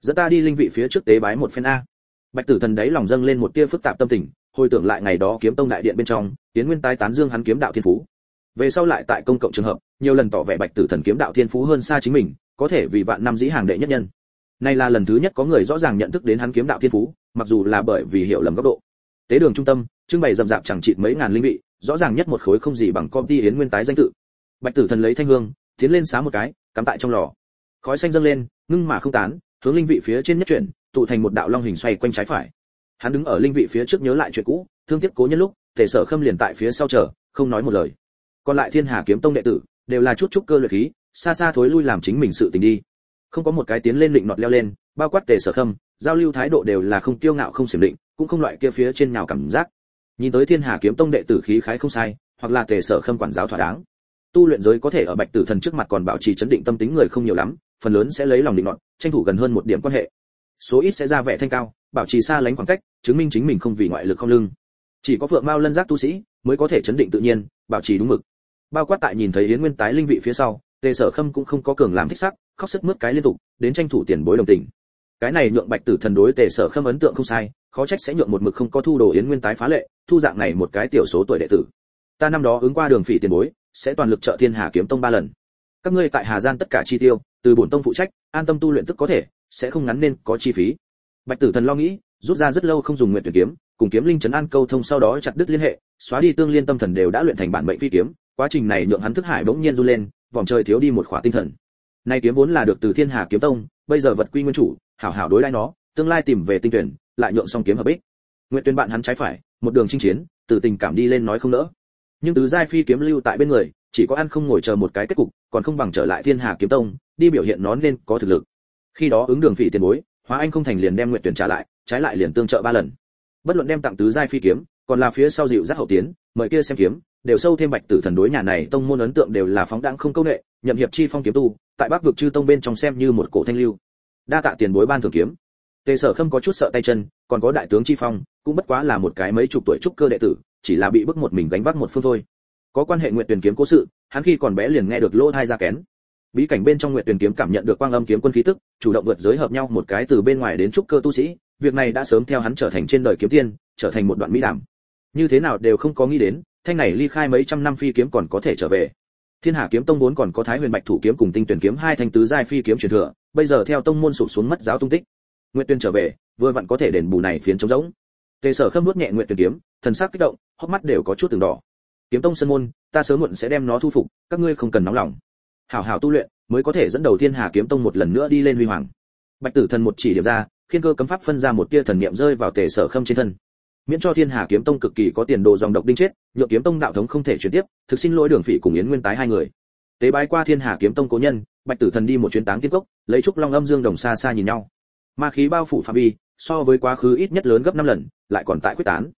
Dẫn ta đi linh vị phía trước tế bái một phen a. Bạch tử thần đấy lòng dâng lên một tia phức tạp tâm tình, hồi tưởng lại ngày đó kiếm tông đại điện bên trong, yến nguyên tái tán dương hắn kiếm đạo thiên phú về sau lại tại công cộng trường hợp, nhiều lần tỏ vẻ bạch tử thần kiếm đạo thiên phú hơn xa chính mình, có thể vì vạn năm dĩ hàng đệ nhất nhân. Nay là lần thứ nhất có người rõ ràng nhận thức đến hắn kiếm đạo thiên phú, mặc dù là bởi vì hiểu lầm góc độ. Tế đường trung tâm, trưng bày rậm rạp chẳng chịt mấy ngàn linh vị, rõ ràng nhất một khối không gì bằng công ty yến nguyên tái danh tự. Bạch tử thần lấy thanh hương, tiến lên xá một cái, cắm tại trong lò. Khói xanh dâng lên, ngưng mà không tán, hướng linh vị phía trên nhất chuyển, tụ thành một đạo long hình xoay quanh trái phải. Hắn đứng ở linh vị phía trước nhớ lại chuyện cũ, thương tiếc cố nhân lúc, tề sở khâm liền tại phía sau chờ, không nói một lời còn lại thiên hà kiếm tông đệ tử, đều là chút chút cơ luyện khí, xa xa thối lui làm chính mình sự tình đi. Không có một cái tiến lên định nọt leo lên, bao quát tề sở khâm, giao lưu thái độ đều là không tiêu ngạo không xiểm định, cũng không loại kia phía trên nào cảm giác. Nhìn tới thiên hà kiếm tông đệ tử khí khái không sai, hoặc là tề sở khâm quản giáo thỏa đáng. Tu luyện giới có thể ở bạch tử thần trước mặt còn bảo trì chấn định tâm tính người không nhiều lắm, phần lớn sẽ lấy lòng định nọt, tranh thủ gần hơn một điểm quan hệ. Số ít sẽ ra vẻ thanh cao, bảo trì xa lánh khoảng cách, chứng minh chính mình không vì ngoại lực không lưng. Chỉ có phượng mao lân giác tu sĩ mới có thể chấn định tự nhiên, bảo trì đúng mực bao quát tại nhìn thấy yến nguyên tái linh vị phía sau, tề sở khâm cũng không có cường làm thích sắc, khóc sức mướt cái liên tục, đến tranh thủ tiền bối đồng tình. Cái này nhượng bạch tử thần đối tề sở khâm ấn tượng không sai, khó trách sẽ nhượng một mực không có thu đồ yến nguyên tái phá lệ, thu dạng này một cái tiểu số tuổi đệ tử. Ta năm đó ứng qua đường phỉ tiền bối, sẽ toàn lực trợ thiên hà kiếm tông ba lần. Các ngươi tại hà gian tất cả chi tiêu, từ bổn tông phụ trách, an tâm tu luyện tức có thể, sẽ không ngắn nên có chi phí. Bạch tử thần lo nghĩ, rút ra rất lâu không dùng nguyện tuyển kiếm, cùng kiếm linh trấn an câu thông sau đó chặt đứt liên hệ, xóa đi tương liên tâm thần đều đã luyện thành bản mệnh phi kiếm quá trình này nhượng hắn thức hải bỗng nhiên du lên, vòng trời thiếu đi một khỏa tinh thần. Nay kiếm vốn là được từ thiên hà kiếm tông, bây giờ vật quy nguyên chủ, hảo hảo đối đãi nó, tương lai tìm về tinh tuyển, lại nhượng xong kiếm hợp bích nguyện tuyên bạn hắn trái phải, một đường chinh chiến, từ tình cảm đi lên nói không nỡ. Nhưng tứ giai phi kiếm lưu tại bên người, chỉ có ăn không ngồi chờ một cái kết cục, còn không bằng trở lại thiên hà kiếm tông, đi biểu hiện nó nên có thực lực. Khi đó ứng đường phỉ tiền bối, hóa anh không thành liền đem nguyện tuyển trả lại, trái lại liền tương trợ ba lần. Bất luận đem tặng tứ giai phi kiếm, còn là phía sau dịu giác hậu tiến, mời kia xem kiếm đều sâu thêm bạch tử thần đối nhà này tông môn ấn tượng đều là phóng đãng không công nghệ nhậm hiệp chi phong kiếm tu, tại bắc vực chư tông bên trong xem như một cổ thanh lưu. Đa tạ tiền bối ban thưởng kiếm. Tề sở khâm có chút sợ tay chân, còn có đại tướng chi phong, cũng bất quá là một cái mấy chục tuổi trúc cơ đệ tử, chỉ là bị bức một mình gánh vác một phương thôi. Có quan hệ nguyện tuyển kiếm cố sự, hắn khi còn bé liền nghe được lỗ thai ra kén. Bí cảnh bên trong nguyện tuyển kiếm cảm nhận được quang âm kiếm quân khí tức, chủ động vượt giới hợp nhau một cái từ bên ngoài đến trúc cơ tu sĩ, việc này đã sớm theo hắn trở thành trên đời kiếm tiên, trở thành một đoạn mỹ đảm. Như thế nào đều không có nghĩ đến thanh này ly khai mấy trăm năm phi kiếm còn có thể trở về. Thiên hà kiếm tông vốn còn có thái huyền bạch thủ kiếm cùng tinh tuyển kiếm hai thanh tứ giai phi kiếm truyền thừa, bây giờ theo tông môn sụp xuống mất giáo tung tích. Nguyệt tuyên trở về, vừa vặn có thể đền bù này phiến trống rỗng. Tề sở khâm nuốt nhẹ nguyệt tuyên kiếm, thần sắc kích động, hốc mắt đều có chút từng đỏ. Kiếm tông sơn môn, ta sớm muộn sẽ đem nó thu phục, các ngươi không cần nóng lòng. Hảo hảo tu luyện, mới có thể dẫn đầu thiên hà kiếm tông một lần nữa đi lên huy hoàng. Bạch tử thần một chỉ điểm ra, khiên cơ cấm pháp phân ra một tia thần niệm rơi vào tề sở khâm trên thân miễn cho thiên hà kiếm tông cực kỳ có tiền đồ dòng độc đinh chết, nhượng kiếm tông đạo thống không thể chuyển tiếp, thực xin lỗi đường phỉ cùng yến nguyên tái hai người. Tế bái qua thiên hà kiếm tông cố nhân, bạch tử thần đi một chuyến táng tiên cốc, lấy trúc long âm dương đồng xa xa nhìn nhau. Ma khí bao phủ phạm vi, so với quá khứ ít nhất lớn gấp năm lần, lại còn tại quyết tán.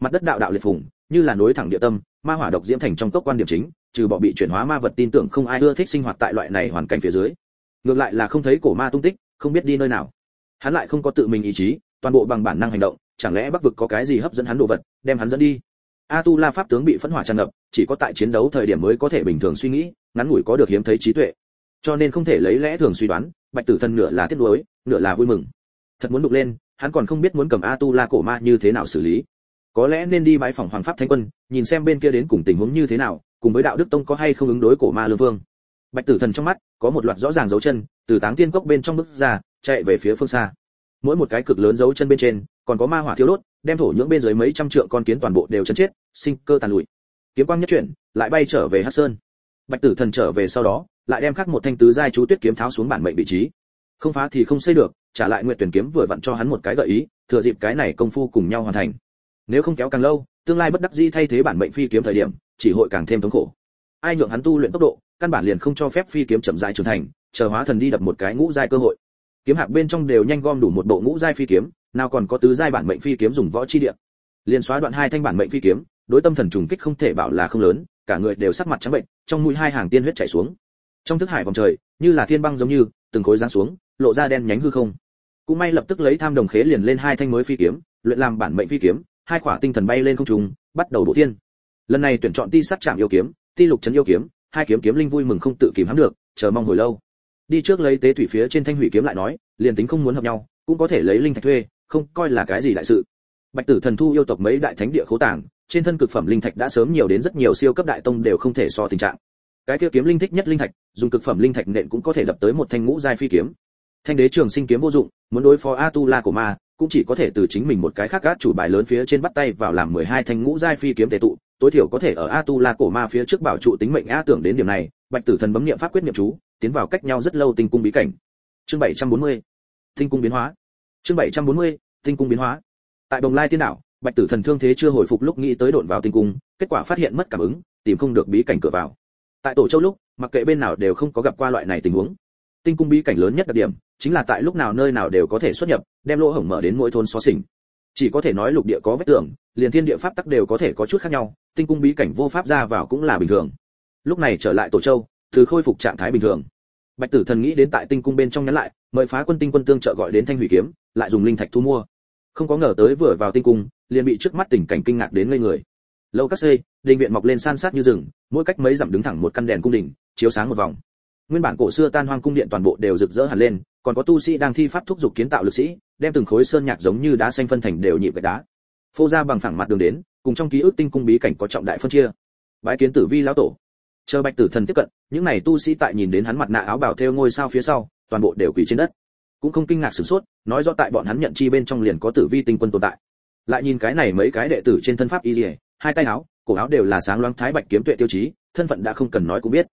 Mặt đất đạo đạo liệt phùng, như là nối thẳng địa tâm, ma hỏa độc diễm thành trong cốc quan điểm chính, trừ bỏ bị chuyển hóa ma vật tin tưởng không ai ưa thích sinh hoạt tại loại này hoàn cảnh phía dưới. Ngược lại là không thấy cổ ma tung tích, không biết đi nơi nào. Hắn lại không có tự mình ý chí, toàn bộ bằng bản năng hành động chẳng lẽ bắc vực có cái gì hấp dẫn hắn đồ vật, đem hắn dẫn đi? A tu la pháp tướng bị phẫn hỏa tràn ngập, chỉ có tại chiến đấu thời điểm mới có thể bình thường suy nghĩ, ngắn ngủi có được hiếm thấy trí tuệ. Cho nên không thể lấy lẽ thường suy đoán, bạch tử thần nửa là tiếc nuối, nửa là vui mừng. Thật muốn đục lên, hắn còn không biết muốn cầm a tu la cổ ma như thế nào xử lý. Có lẽ nên đi bãi phòng hoàng pháp thánh quân, nhìn xem bên kia đến cùng tình huống như thế nào, cùng với đạo đức tông có hay không ứng đối cổ ma lương vương. Bạch tử thần trong mắt, có một loạt rõ ràng dấu chân, từ táng tiên cốc bên trong bước ra, chạy về phía phương xa mỗi một cái cực lớn dấu chân bên trên, còn có ma hỏa thiếu đốt, đem thổ nhưỡng bên dưới mấy trăm trượng con kiến toàn bộ đều chấn chết, sinh cơ tàn lụi. Kiếm quang nhất chuyển, lại bay trở về hắc sơn. Bạch tử thần trở về sau đó, lại đem khắc một thanh tứ giai chú tuyết kiếm tháo xuống bản mệnh vị trí. Không phá thì không xây được, trả lại nguyện tuyển kiếm vừa vặn cho hắn một cái gợi ý, thừa dịp cái này công phu cùng nhau hoàn thành. Nếu không kéo càng lâu, tương lai bất đắc dĩ thay thế bản mệnh phi kiếm thời điểm, chỉ hội càng thêm thống khổ. Ai nhượng hắn tu luyện tốc độ, căn bản liền không cho phép phi kiếm chậm rãi trưởng thành, chờ hóa thần đi đập một cái ngũ giai cơ hội kiếm hạc bên trong đều nhanh gom đủ một bộ ngũ giai phi kiếm, nào còn có tứ giai bản mệnh phi kiếm dùng võ chi địa. Liền xóa đoạn hai thanh bản mệnh phi kiếm, đối tâm thần trùng kích không thể bảo là không lớn, cả người đều sắc mặt trắng bệnh, trong mũi hai hàng tiên huyết chảy xuống. Trong thức hải vòng trời, như là thiên băng giống như, từng khối giáng xuống, lộ ra đen nhánh hư không. Cũng may lập tức lấy tham đồng khế liền lên hai thanh mới phi kiếm, luyện làm bản mệnh phi kiếm, hai quả tinh thần bay lên không trung, bắt đầu đổ thiên. Lần này tuyển chọn ti sát chạm yêu kiếm, ti lục chấn yêu kiếm, hai kiếm kiếm linh vui mừng không tự kìm hãm được, chờ mong hồi lâu đi trước lấy tế thủy phía trên thanh hủy kiếm lại nói, liền tính không muốn hợp nhau, cũng có thể lấy linh thạch thuê, không coi là cái gì đại sự. Bạch tử thần thu yêu tộc mấy đại thánh địa khố tàng, trên thân cực phẩm linh thạch đã sớm nhiều đến rất nhiều siêu cấp đại tông đều không thể so tình trạng. Cái kia kiếm linh thích nhất linh thạch, dùng cực phẩm linh thạch nện cũng có thể đập tới một thanh ngũ giai phi kiếm. Thanh đế trường sinh kiếm vô dụng, muốn đối phó a tu la của ma, cũng chỉ có thể từ chính mình một cái khác gác chủ bài lớn phía trên bắt tay vào làm 12 thanh ngũ giai phi kiếm tề tụ tối thiểu có thể ở a tu la cổ ma phía trước bảo trụ tính mệnh a tưởng đến điểm này, bạch tử thần bấm niệm pháp quyết niệm chú, tiến vào cách nhau rất lâu tinh cung bí cảnh. Chương 740 tinh cung biến hóa. Chương 740 tinh cung biến hóa. Tại đồng lai tiên đảo, bạch tử thần thương thế chưa hồi phục lúc nghĩ tới độn vào tinh cung, kết quả phát hiện mất cảm ứng, tìm không được bí cảnh cửa vào. Tại tổ châu lúc, mặc kệ bên nào đều không có gặp qua loại này tình huống. Tinh cung bí cảnh lớn nhất đặc điểm, chính là tại lúc nào nơi nào đều có thể xuất nhập, đem lỗ hổng mở đến mỗi thôn xó xỉnh. Chỉ có thể nói lục địa có vết tường, liền thiên địa pháp tắc đều có thể có chút khác nhau tinh cung bí cảnh vô pháp ra vào cũng là bình thường. Lúc này trở lại tổ châu, từ khôi phục trạng thái bình thường. Bạch tử thần nghĩ đến tại tinh cung bên trong nhắn lại, mời phá quân tinh quân tương trợ gọi đến thanh hủy kiếm, lại dùng linh thạch thu mua. Không có ngờ tới vừa vào tinh cung, liền bị trước mắt tình cảnh kinh ngạc đến ngây người. Lâu các xây đình viện mọc lên san sát như rừng, mỗi cách mấy dặm đứng thẳng một căn đèn cung đình, chiếu sáng một vòng. Nguyên bản cổ xưa tan hoang cung điện toàn bộ đều rực rỡ hẳn lên, còn có tu sĩ đang thi pháp thúc dục kiến tạo lực sĩ, đem từng khối sơn nhạc giống như đá xanh phân thành đều nhịp gạch đá. Phô ra bằng phẳng mặt đường đến cùng trong ký ức tinh cung bí cảnh có trọng đại phân chia. Bái kiến tử vi lão tổ. Chờ bạch tử thần tiếp cận, những này tu sĩ tại nhìn đến hắn mặt nạ áo bào theo ngôi sao phía sau, toàn bộ đều quỳ trên đất. Cũng không kinh ngạc sửng sốt, nói rõ tại bọn hắn nhận chi bên trong liền có tử vi tinh quân tồn tại. Lại nhìn cái này mấy cái đệ tử trên thân pháp y lìa hai tay áo, cổ áo đều là sáng loáng thái bạch kiếm tuệ tiêu chí, thân phận đã không cần nói cũng biết.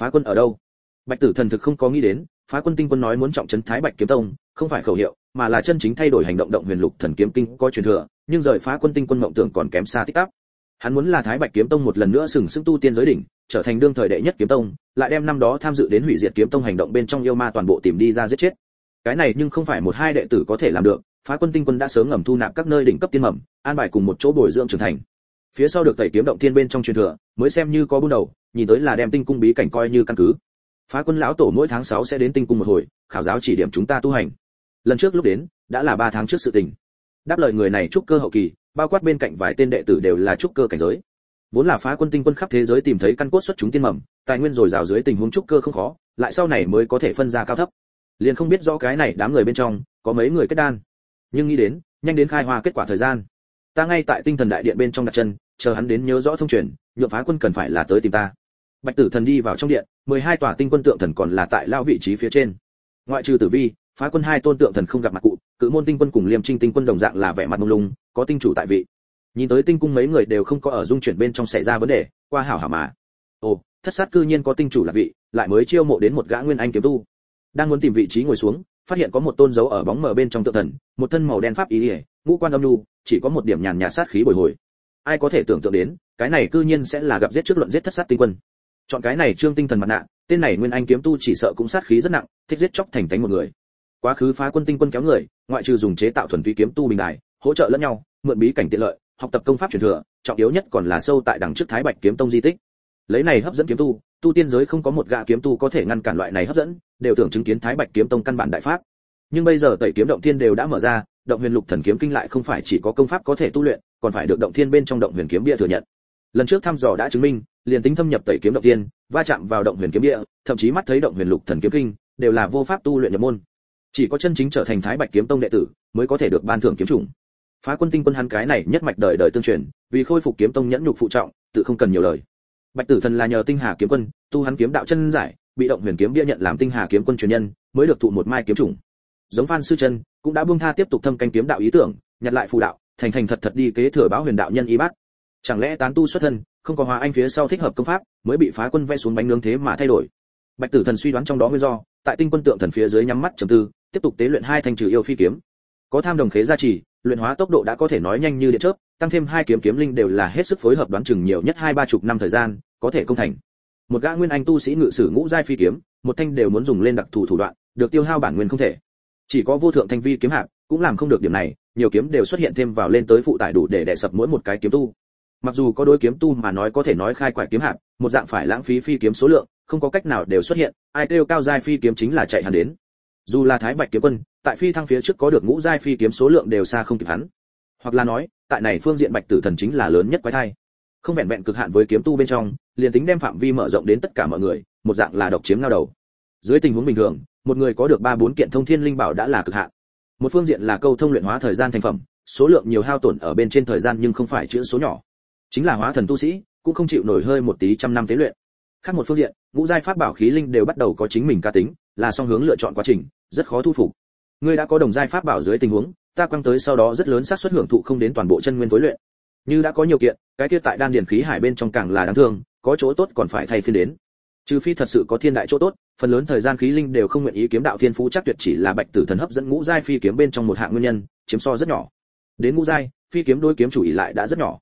Phá quân ở đâu? Bạch tử thần thực không có nghĩ đến, phá quân tinh quân nói muốn trọng trấn thái bạch kiếm tông, không phải khẩu hiệu mà là chân chính thay đổi hành động động huyền lục thần kiếm kinh có truyền thừa, nhưng rời phá quân tinh quân mộng tưởng còn kém xa tích tắc. Hắn muốn là thái bạch kiếm tông một lần nữa sừng sững tu tiên giới đỉnh, trở thành đương thời đệ nhất kiếm tông, lại đem năm đó tham dự đến hủy diệt kiếm tông hành động bên trong yêu ma toàn bộ tìm đi ra giết chết. Cái này nhưng không phải một hai đệ tử có thể làm được, phá quân tinh quân đã sớm ngầm thu nạp các nơi đỉnh cấp tiên mầm, an bài cùng một chỗ bồi dưỡng trưởng thành. Phía sau được tẩy kiếm động tiên bên trong truyền thừa, mới xem như có buôn đầu, nhìn tới là đem tinh cung bí cảnh coi như căn cứ. Phá quân lão tổ mỗi tháng 6 sẽ đến tinh cung một hồi, khảo giáo chỉ điểm chúng ta tu hành lần trước lúc đến, đã là ba tháng trước sự tình. Đáp lời người này trúc cơ hậu kỳ, bao quát bên cạnh vài tên đệ tử đều là trúc cơ cảnh giới. Vốn là phá quân tinh quân khắp thế giới tìm thấy căn cốt xuất chúng tiên mầm, tài nguyên dồi dào dưới tình huống trúc cơ không khó, lại sau này mới có thể phân ra cao thấp. Liền không biết rõ cái này đám người bên trong, có mấy người kết đan. Nhưng nghĩ đến, nhanh đến khai hoa kết quả thời gian. Ta ngay tại tinh thần đại điện bên trong đặt chân, chờ hắn đến nhớ rõ thông truyền, nhượng phá quân cần phải là tới tìm ta. Bạch tử thần đi vào trong điện, mười hai tòa tinh quân tượng thần còn là tại lao vị trí phía trên. Ngoại trừ tử vi phá quân hai tôn tượng thần không gặp mặt cụ, cự môn tinh quân cùng liêm trinh tinh quân đồng dạng là vẻ mặt mông lung, có tinh chủ tại vị. Nhìn tới tinh cung mấy người đều không có ở dung chuyển bên trong xảy ra vấn đề, qua hảo hảo mà. Ồ, thất sát cư nhiên có tinh chủ là vị, lại mới chiêu mộ đến một gã nguyên anh kiếm tu. Đang muốn tìm vị trí ngồi xuống, phát hiện có một tôn dấu ở bóng mờ bên trong tượng thần, một thân màu đen pháp ý ỉa ngũ quan âm nhu, chỉ có một điểm nhàn nhạt sát khí bồi hồi. Ai có thể tưởng tượng đến, cái này cư nhiên sẽ là gặp giết trước luận giết thất sát tinh quân. Chọn cái này trương tinh thần mặt nạ, tên này nguyên anh kiếm tu chỉ sợ cũng sát khí rất nặng, thích giết chóc thành tánh một người quá khứ phá quân tinh quân kéo người, ngoại trừ dùng chế tạo thuần túy kiếm tu bình đài, hỗ trợ lẫn nhau, mượn bí cảnh tiện lợi, học tập công pháp truyền thừa, trọng yếu nhất còn là sâu tại đằng trước thái bạch kiếm tông di tích. Lấy này hấp dẫn kiếm tu tu tiên giới không có một gã kiếm tu có thể ngăn cản loại này hấp dẫn, đều tưởng chứng kiến thái bạch kiếm tông căn bản đại pháp. Nhưng bây giờ tẩy kiếm động thiên đều đã mở ra, động huyền lục thần kiếm kinh lại không phải chỉ có công pháp có thể tu luyện, còn phải được động thiên bên trong động huyền kiếm bia thừa nhận. Lần trước thăm dò đã chứng minh, liền tính thâm nhập tẩy kiếm động thiên, va chạm vào động huyền kiếm bia, thậm chí mắt thấy động huyền lục thần kiếm kinh, đều là vô pháp tu luyện nhập môn chỉ có chân chính trở thành thái bạch kiếm tông đệ tử mới có thể được ban thưởng kiếm chủng. Phá quân tinh quân hắn cái này nhất mạch đời đời tương truyền, vì khôi phục kiếm tông nhẫn nhục phụ trọng, tự không cần nhiều lời. Bạch tử thần là nhờ tinh hà kiếm quân, tu hắn kiếm đạo chân giải, bị động huyền kiếm bia nhận làm tinh hà kiếm quân truyền nhân, mới được thụ một mai kiếm chủng. Giống phan sư chân, cũng đã buông tha tiếp tục thâm canh kiếm đạo ý tưởng, nhặt lại phù đạo, thành thành thật thật đi kế thừa báo huyền đạo nhân y bát. Chẳng lẽ tán tu xuất thân, không có hòa anh phía sau thích hợp công pháp, mới bị phá quân vẽ xuống bánh nướng thế mà thay đổi? Bạch tử thần suy đoán trong đó nguyên do, tại tinh quân tượng thần phía dưới nhắm mắt trầm tư tiếp tục tế luyện hai thanh trừ yêu phi kiếm. Có tham đồng khế gia trì, luyện hóa tốc độ đã có thể nói nhanh như điện chớp, tăng thêm hai kiếm kiếm linh đều là hết sức phối hợp đoán chừng nhiều nhất hai ba chục năm thời gian, có thể công thành. Một gã nguyên anh tu sĩ ngự sử ngũ giai phi kiếm, một thanh đều muốn dùng lên đặc thù thủ đoạn, được tiêu hao bản nguyên không thể. Chỉ có vô thượng thanh vi kiếm hạng cũng làm không được điểm này, nhiều kiếm đều xuất hiện thêm vào lên tới phụ tải đủ để đè sập mỗi một cái kiếm tu. Mặc dù có đối kiếm tu mà nói có thể nói khai quải kiếm hạng một dạng phải lãng phí phi kiếm số lượng, không có cách nào đều xuất hiện, ai kêu cao giai phi kiếm chính là chạy hẳn đến dù là thái bạch kiếm quân, tại phi thăng phía trước có được ngũ giai phi kiếm số lượng đều xa không kịp hắn. Hoặc là nói, tại này phương diện bạch tử thần chính là lớn nhất quái thai. Không vẹn vẹn cực hạn với kiếm tu bên trong, liền tính đem phạm vi mở rộng đến tất cả mọi người, một dạng là độc chiếm ngao đầu. Dưới tình huống bình thường, một người có được ba bốn kiện thông thiên linh bảo đã là cực hạn. Một phương diện là câu thông luyện hóa thời gian thành phẩm, số lượng nhiều hao tổn ở bên trên thời gian nhưng không phải chữ số nhỏ. Chính là hóa thần tu sĩ, cũng không chịu nổi hơi một tí trăm năm tế luyện. Khác một phương diện ngũ giai pháp bảo khí linh đều bắt đầu có chính mình cá tính, là song hướng lựa chọn quá trình, rất khó thu phục. Ngươi đã có đồng giai pháp bảo dưới tình huống, ta quăng tới sau đó rất lớn xác suất hưởng thụ không đến toàn bộ chân nguyên tối luyện. Như đã có nhiều kiện, cái kia tại đan điền khí hải bên trong càng là đáng thương, có chỗ tốt còn phải thay phiên đến. Trừ phi thật sự có thiên đại chỗ tốt, phần lớn thời gian khí linh đều không nguyện ý kiếm đạo thiên phú chắc tuyệt chỉ là bạch tử thần hấp dẫn ngũ giai phi kiếm bên trong một hạng nguyên nhân, chiếm so rất nhỏ. Đến ngũ giai, phi kiếm đôi kiếm chủ ý lại đã rất nhỏ.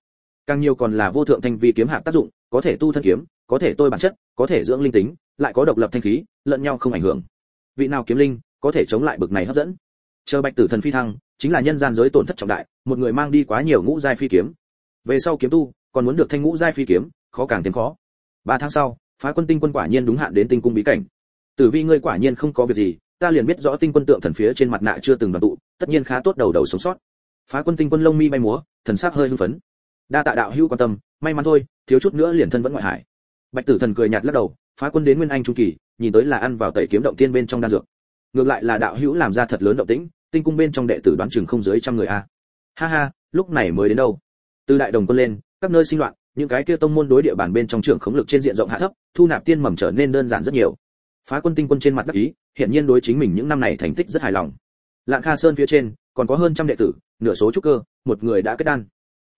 Càng nhiều còn là vô thượng thanh vi kiếm hạng tác dụng, có thể tu thân kiếm có thể tôi bản chất, có thể dưỡng linh tính, lại có độc lập thanh khí, lẫn nhau không ảnh hưởng. Vị nào kiếm linh có thể chống lại bực này hấp dẫn? Chờ bạch tử thần phi thăng, chính là nhân gian giới tổn thất trọng đại, một người mang đi quá nhiều ngũ giai phi kiếm. Về sau kiếm tu, còn muốn được thanh ngũ giai phi kiếm, khó càng thêm khó. Ba tháng sau, phá quân tinh quân quả nhiên đúng hạn đến tinh cung bí cảnh. Tử vi ngươi quả nhiên không có việc gì, ta liền biết rõ tinh quân tượng thần phía trên mặt nạ chưa từng đoàn tụ, tất nhiên khá tốt đầu đầu sống sót. Phá quân tinh quân lông mi bay múa, thần sắc hơi hưng phấn. Đa tạ đạo hữu quan tâm, may mắn thôi, thiếu chút nữa liền thân vẫn ngoại hải bạch tử thần cười nhạt lắc đầu, phá quân đến nguyên anh trung kỳ, nhìn tới là ăn vào tẩy kiếm động tiên bên trong đan dược. Ngược lại là đạo hữu làm ra thật lớn động tĩnh, tinh cung bên trong đệ tử đoán chừng không dưới trăm người a. Ha ha, lúc này mới đến đâu? Từ đại đồng quân lên, các nơi sinh loạn, những cái kia tông môn đối địa bàn bên trong trưởng khống lực trên diện rộng hạ thấp, thu nạp tiên mầm trở nên đơn giản rất nhiều. Phá quân tinh quân trên mặt đắc ý hiện nhiên đối chính mình những năm này thành tích rất hài lòng. Lạng kha sơn phía trên, còn có hơn trăm đệ tử, nửa số trúc cơ, một người đã kết đan.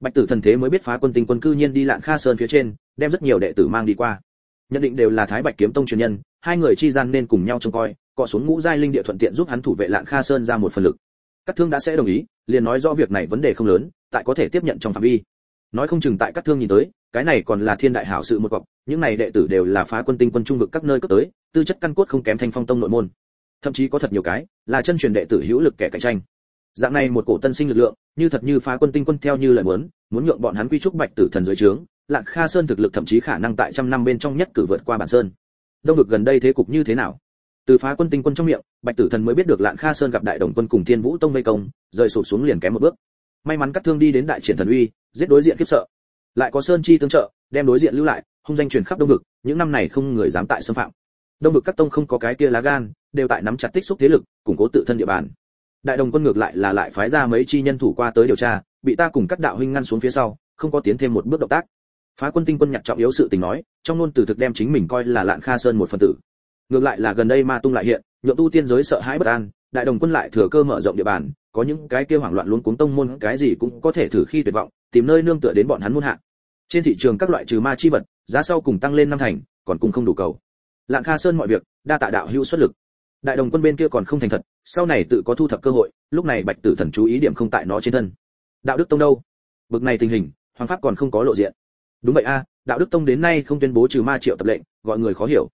Bạch tử thần thế mới biết phá quân tinh quân cư nhiên đi lạng kha sơn phía trên đem rất nhiều đệ tử mang đi qua. Nhận định đều là thái bạch kiếm tông truyền nhân, hai người chi gian nên cùng nhau trông coi, cọ xuống ngũ giai linh địa thuận tiện giúp hắn thủ vệ lạng kha sơn ra một phần lực. Các thương đã sẽ đồng ý, liền nói rõ việc này vấn đề không lớn, tại có thể tiếp nhận trong phạm vi. Nói không chừng tại các thương nhìn tới, cái này còn là thiên đại hảo sự một cọc, những này đệ tử đều là phá quân tinh quân trung vực các nơi cấp tới, tư chất căn cốt không kém thanh phong tông nội môn. Thậm chí có thật nhiều cái, là chân truyền đệ tử hữu lực kẻ cạnh tranh. Dạng này một cổ tân sinh lực lượng, như thật như phá quân tinh quân theo như lời muốn muốn nhượng bọn hắn quy trúc bạch tử thần dưới trướng. Lạc kha sơn thực lực thậm chí khả năng tại trăm năm bên trong nhất cử vượt qua bản sơn. Đông vực gần đây thế cục như thế nào? Từ phá quân tinh quân trong miệng, bạch tử thần mới biết được lạng kha sơn gặp đại đồng quân cùng thiên vũ tông vây công rời sụp xuống liền kém một bước. May mắn cắt thương đi đến đại triển thần uy, giết đối diện khiếp sợ. Lại có sơn chi tương trợ, đem đối diện lưu lại, hung danh truyền khắp đông vực, những năm này không người dám tại xâm phạm. Đông vực các tông không có cái kia lá gan, đều tại nắm chặt tích xúc thế lực, củng cố tự thân địa bàn. Đại đồng quân ngược lại là lại phái ra mấy chi nhân thủ qua tới điều tra, bị ta cùng các đạo huynh ngăn xuống phía sau, không có tiến thêm một bước động tác phá quân tinh quân nhặt trọng yếu sự tình nói, trong ngôn từ thực đem chính mình coi là lạn kha sơn một phần tử. Ngược lại là gần đây ma tung lại hiện, nhượng tu tiên giới sợ hãi bất an, đại đồng quân lại thừa cơ mở rộng địa bàn, có những cái kia hoảng loạn luống cuống tông môn, cái gì cũng có thể thử khi tuyệt vọng, tìm nơi nương tựa đến bọn hắn muôn hạ. Trên thị trường các loại trừ ma chi vật, giá sau cùng tăng lên năm thành, còn cùng không đủ cầu. Lạng kha sơn mọi việc, đa tạ đạo hữu xuất lực. Đại đồng quân bên kia còn không thành thật, sau này tự có thu thập cơ hội, lúc này bạch tử thần chú ý điểm không tại nó trên thân. Đạo đức tông đâu? Bực này tình hình, hoàng pháp còn không có lộ diện đúng vậy a, đạo đức tông đến nay không tuyên bố trừ ma triệu tập lệnh, gọi người khó hiểu.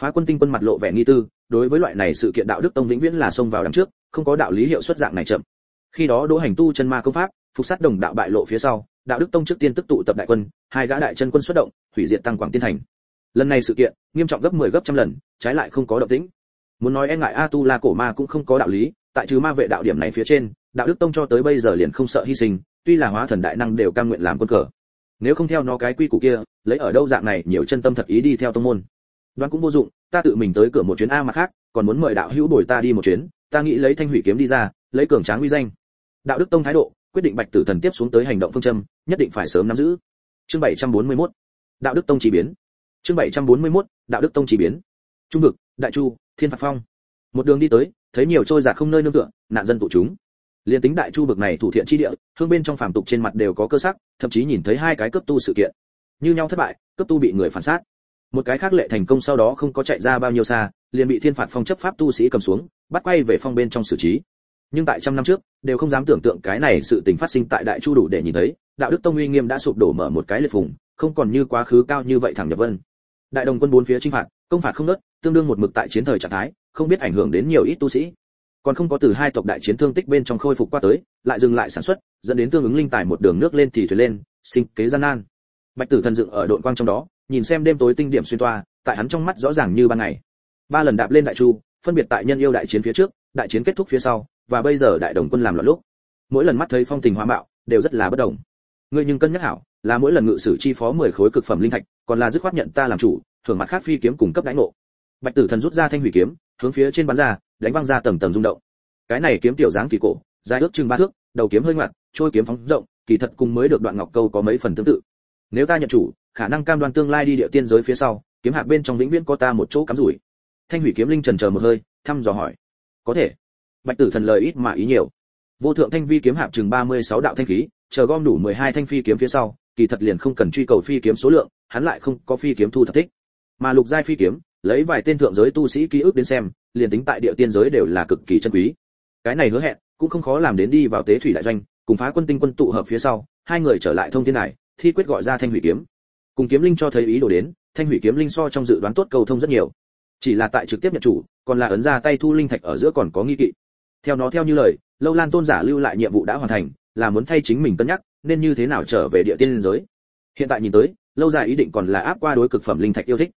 Phá quân tinh quân mặt lộ vẻ nghi tư, đối với loại này sự kiện đạo đức tông vĩnh viễn là xông vào đằng trước, không có đạo lý hiệu xuất dạng này chậm. Khi đó đỗ hành tu chân ma công pháp, phục sát đồng đạo bại lộ phía sau, đạo đức tông trước tiên tức tụ tập đại quân, hai gã đại chân quân xuất động, hủy diệt tăng quảng tiên thành. Lần này sự kiện, nghiêm trọng gấp 10 gấp trăm lần, trái lại không có động tĩnh. Muốn nói e ngại a tu la cổ ma cũng không có đạo lý, tại trừ ma vệ đạo điểm này phía trên, đạo đức tông cho tới bây giờ liền không sợ hy sinh, tuy là hóa thần đại năng đều cam nguyện làm quân cờ nếu không theo nó cái quy củ kia, lấy ở đâu dạng này, nhiều chân tâm thật ý đi theo tông môn. Đoán cũng vô dụng, ta tự mình tới cửa một chuyến a mà khác, còn muốn mời đạo hữu đổi ta đi một chuyến, ta nghĩ lấy thanh hủy kiếm đi ra, lấy cường tráng uy danh. Đạo đức tông thái độ, quyết định bạch tử thần tiếp xuống tới hành động phương châm, nhất định phải sớm nắm giữ. Chương 741 đạo đức tông chỉ biến. Chương 741 đạo đức tông chỉ biến. Trung vực, đại chu, thiên phạt phong. Một đường đi tới, thấy nhiều trôi giạt không nơi nương tựa, nạn dân tụ chúng liên tính đại chu vực này thủ thiện chi địa, hương bên trong phàm tục trên mặt đều có cơ sắc, thậm chí nhìn thấy hai cái cấp tu sự kiện. Như nhau thất bại, cấp tu bị người phản sát. Một cái khác lệ thành công sau đó không có chạy ra bao nhiêu xa, liền bị thiên phạt phong chấp pháp tu sĩ cầm xuống, bắt quay về phong bên trong xử trí. Nhưng tại trăm năm trước, đều không dám tưởng tượng cái này sự tình phát sinh tại đại chu đủ để nhìn thấy, đạo đức tông uy nghiêm đã sụp đổ mở một cái liệt vùng, không còn như quá khứ cao như vậy thẳng nhập vân. Đại đồng quân bốn phía chinh phạt, công phạt không nớt tương đương một mực tại chiến thời trạng thái, không biết ảnh hưởng đến nhiều ít tu sĩ còn không có từ hai tộc đại chiến thương tích bên trong khôi phục qua tới, lại dừng lại sản xuất, dẫn đến tương ứng linh tài một đường nước lên thì thuyền lên, sinh kế gian nan. Bạch tử thần dựng ở độn quang trong đó, nhìn xem đêm tối tinh điểm xuyên toa, tại hắn trong mắt rõ ràng như ban ngày. Ba lần đạp lên đại chu, phân biệt tại nhân yêu đại chiến phía trước, đại chiến kết thúc phía sau, và bây giờ đại đồng quân làm loạn lúc. Mỗi lần mắt thấy phong tình hóa mạo, đều rất là bất động. ngươi nhưng cân nhắc hảo, là mỗi lần ngự sử chi phó 10 khối cực phẩm linh thạch, còn là dứt khoát nhận ta làm chủ, thưởng mặt khác phi kiếm cùng cấp đãi ngộ. Bạch tử thần rút ra thanh hủy kiếm hướng phía trên bắn ra, đánh văng ra tầng tầng rung động. Cái này kiếm tiểu dáng kỳ cổ, dài ước chừng ba thước, đầu kiếm hơi ngoặt, trôi kiếm phóng rộng, kỳ thật cùng mới được đoạn ngọc câu có mấy phần tương tự. Nếu ta nhận chủ, khả năng cam đoan tương lai đi địa tiên giới phía sau, kiếm hạt bên trong vĩnh viễn có ta một chỗ cắm rủi. Thanh hủy kiếm linh trần chờ một hơi, thăm dò hỏi. Có thể. Bạch tử thần lời ít mà ý nhiều. Vô thượng thanh vi kiếm hạp chừng 36 đạo thanh khí, chờ gom đủ 12 thanh phi kiếm phía sau, kỳ thật liền không cần truy cầu phi kiếm số lượng, hắn lại không có phi kiếm thu thập thích. Mà lục giai phi kiếm lấy vài tên thượng giới tu sĩ ký ức đến xem, liền tính tại địa tiên giới đều là cực kỳ chân quý. Cái này hứa hẹn, cũng không khó làm đến đi vào tế thủy đại doanh, cùng phá quân tinh quân tụ hợp phía sau, hai người trở lại thông thiên này thi quyết gọi ra thanh hủy kiếm. Cùng kiếm linh cho thấy ý đồ đến, thanh hủy kiếm linh so trong dự đoán tốt cầu thông rất nhiều. Chỉ là tại trực tiếp nhận chủ, còn là ấn ra tay thu linh thạch ở giữa còn có nghi kỵ. Theo nó theo như lời, lâu lan tôn giả lưu lại nhiệm vụ đã hoàn thành, là muốn thay chính mình cân nhắc, nên như thế nào trở về địa tiên giới. Hiện tại nhìn tới, lâu dài ý định còn là áp qua đối cực phẩm linh thạch yêu thích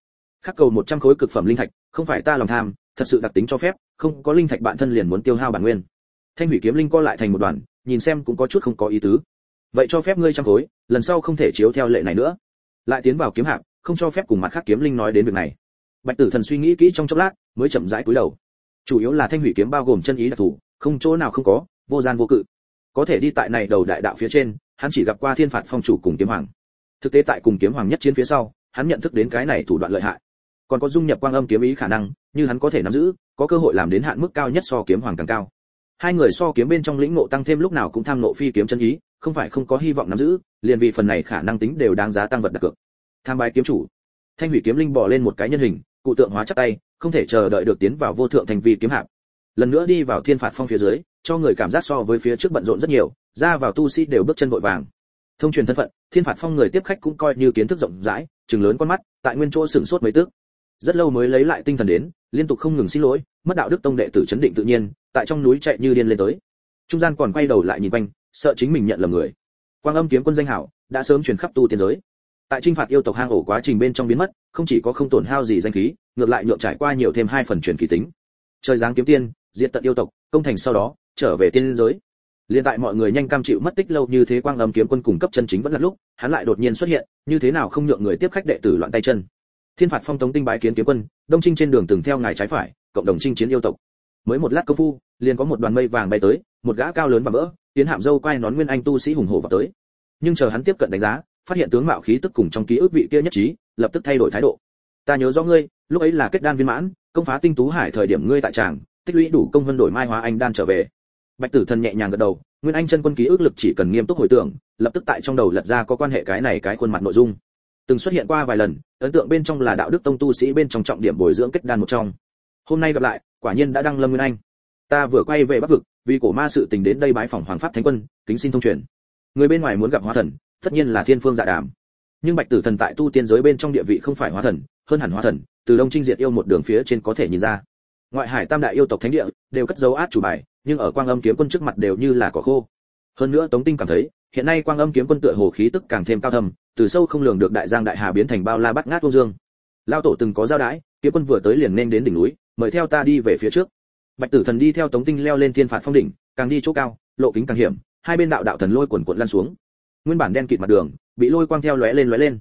khắc cầu 100 khối cực phẩm linh thạch không phải ta lòng tham thật sự đặc tính cho phép không có linh thạch bản thân liền muốn tiêu hao bản nguyên. Thanh hủy kiếm linh co lại thành một đoàn nhìn xem cũng có chút không có ý tứ. Vậy cho phép ngươi trăm khối lần sau không thể chiếu theo lệ này nữa. Lại tiến vào kiếm hạp không cho phép cùng mặt khác kiếm linh nói đến việc này. Bạch tử thần suy nghĩ kỹ trong chốc lát mới chậm rãi cúi đầu. Chủ yếu là thanh hủy kiếm bao gồm chân ý đặc thủ, không chỗ nào không có vô gian vô cự. Có thể đi tại này đầu đại đạo phía trên hắn chỉ gặp qua thiên phạt phong chủ cùng kiếm hoàng. Thực tế tại cùng kiếm hoàng nhất chiến phía sau hắn nhận thức đến cái này thủ đoạn lợi hại còn có dung nhập quang âm kiếm ý khả năng, như hắn có thể nắm giữ, có cơ hội làm đến hạn mức cao nhất so kiếm hoàng càng cao. Hai người so kiếm bên trong lĩnh ngộ tăng thêm lúc nào cũng tham nộ phi kiếm chân ý, không phải không có hy vọng nắm giữ, liền vì phần này khả năng tính đều đáng giá tăng vật đặc cược. Tham bài kiếm chủ. Thanh hủy kiếm linh bỏ lên một cái nhân hình, cụ tượng hóa chắc tay, không thể chờ đợi được tiến vào vô thượng thành vi kiếm hạp. Lần nữa đi vào thiên phạt phong phía dưới, cho người cảm giác so với phía trước bận rộn rất nhiều, ra vào tu sĩ đều bước chân vội vàng. Thông truyền thân phận, thiên phạt phong người tiếp khách cũng coi như kiến thức rộng rãi, chừng lớn con mắt, tại nguyên chỗ sửng sốt mấy tức rất lâu mới lấy lại tinh thần đến, liên tục không ngừng xin lỗi, mất đạo đức tông đệ tử chấn định tự nhiên, tại trong núi chạy như điên lên tới. Trung gian còn quay đầu lại nhìn quanh, sợ chính mình nhận lầm người. Quang âm kiếm quân danh hảo, đã sớm truyền khắp tu tiên giới. Tại trinh phạt yêu tộc hang ổ quá trình bên trong biến mất, không chỉ có không tổn hao gì danh khí, ngược lại nhượng trải qua nhiều thêm hai phần truyền kỳ tính. Trời giáng kiếm tiên, diệt tận yêu tộc, công thành sau đó, trở về tiên giới. Liên tại mọi người nhanh cam chịu mất tích lâu như thế quang âm kiếm quân cung cấp chân chính vẫn là lúc, hắn lại đột nhiên xuất hiện, như thế nào không nhượng người tiếp khách đệ tử loạn tay chân thiên phạt phong tống tinh bái kiến kiếm quân, đông trinh trên đường từng theo ngài trái phải, cộng đồng chinh chiến yêu tộc. Mới một lát công phu, liền có một đoàn mây vàng bay tới, một gã cao lớn và vỡ tiến hạm dâu quay nón nguyên anh tu sĩ hùng hổ vào tới. Nhưng chờ hắn tiếp cận đánh giá, phát hiện tướng mạo khí tức cùng trong ký ức vị kia nhất trí, lập tức thay đổi thái độ. Ta nhớ rõ ngươi, lúc ấy là kết đan viên mãn, công phá tinh tú hải thời điểm ngươi tại tràng, tích lũy đủ công vân đổi mai hóa anh đan trở về. Bạch tử thần nhẹ nhàng gật đầu, nguyên anh chân quân ký ức lực chỉ cần nghiêm túc hồi tưởng, lập tức tại trong đầu lật ra có quan hệ cái này cái khuôn mặt nội dung từng xuất hiện qua vài lần, ấn tượng bên trong là đạo đức tông tu sĩ bên trong trọng điểm bồi dưỡng kết đan một trong. Hôm nay gặp lại, quả nhiên đã đăng lâm nguyên anh. Ta vừa quay về bắc vực, vì cổ ma sự tình đến đây bái phòng hoàng pháp thánh quân, kính xin thông truyền. Người bên ngoài muốn gặp hóa thần, tất nhiên là thiên phương dạ đàm. Nhưng bạch tử thần tại tu tiên giới bên trong địa vị không phải hóa thần, hơn hẳn hóa thần, từ đông trinh diệt yêu một đường phía trên có thể nhìn ra. Ngoại hải tam đại yêu tộc thánh địa đều cất dấu át chủ bài, nhưng ở quang âm kiếm quân trước mặt đều như là cỏ khô. Hơn nữa tống tinh cảm thấy hiện nay quang âm kiếm quân tựa hồ khí tức càng thêm cao thầm từ sâu không lường được đại giang đại hà biến thành bao la bắt ngát vô dương. Lao tổ từng có giao đái, kiếm quân vừa tới liền nên đến đỉnh núi, mời theo ta đi về phía trước. Bạch tử thần đi theo tống tinh leo lên thiên phạt phong đỉnh, càng đi chỗ cao, lộ kính càng hiểm, hai bên đạo đạo thần lôi quần quận lan xuống. Nguyên bản đen kịt mặt đường, bị lôi quang theo lóe lên lóe lên.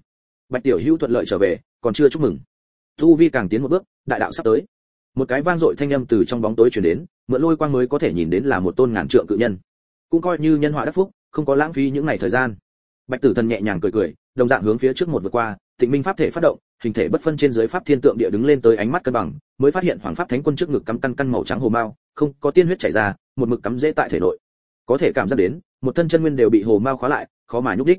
Bạch tiểu hữu thuận lợi trở về, còn chưa chúc mừng. Thu vi càng tiến một bước, đại đạo sắp tới. Một cái vang dội thanh âm từ trong bóng tối truyền đến, mượn lôi quang mới có thể nhìn đến là một tôn ngàn trượng cự nhân. Cũng coi như nhân họa đắc phúc không có lãng phí những ngày thời gian. Bạch tử thần nhẹ nhàng cười cười, đồng dạng hướng phía trước một vượt qua, tịnh minh pháp thể phát động, hình thể bất phân trên dưới pháp thiên tượng địa đứng lên tới ánh mắt cân bằng, mới phát hiện hoàng pháp thánh quân trước ngực cắm căn căn màu trắng hồ mao, không có tiên huyết chảy ra, một mực cắm dễ tại thể nội. Có thể cảm giác đến, một thân chân nguyên đều bị hồ mao khóa lại, khó mà nhúc đích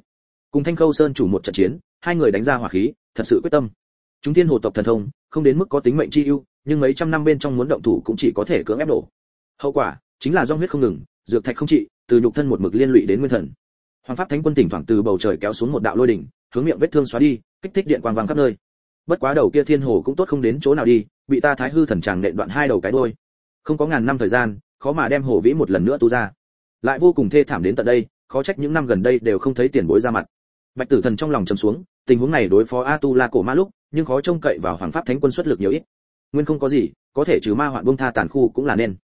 cùng thanh khâu sơn chủ một trận chiến, hai người đánh ra hỏa khí, thật sự quyết tâm. Chúng thiên hồ tộc thần thông, không đến mức có tính mệnh chi ưu, nhưng mấy trăm năm bên trong muốn động thủ cũng chỉ có thể cưỡng ép nổ hậu quả, chính là do huyết không ngừng, dược thạch không trị từ nhục thân một mực liên lụy đến nguyên thần. Hoàng pháp thánh quân tỉnh thoảng từ bầu trời kéo xuống một đạo lôi đỉnh, hướng miệng vết thương xóa đi, kích thích điện quang vang khắp nơi. Bất quá đầu kia thiên hồ cũng tốt không đến chỗ nào đi, bị ta thái hư thần tràng nện đoạn hai đầu cái đôi không có ngàn năm thời gian, khó mà đem hồ vĩ một lần nữa tu ra. Lại vô cùng thê thảm đến tận đây, khó trách những năm gần đây đều không thấy tiền bối ra mặt. Bạch tử thần trong lòng trầm xuống, tình huống này đối phó a tu la cổ ma lúc, nhưng khó trông cậy vào hoàng pháp thánh quân xuất lực nhiều ít. Nguyên không có gì, có thể trừ ma hoạn bông tha tàn khu cũng là nên.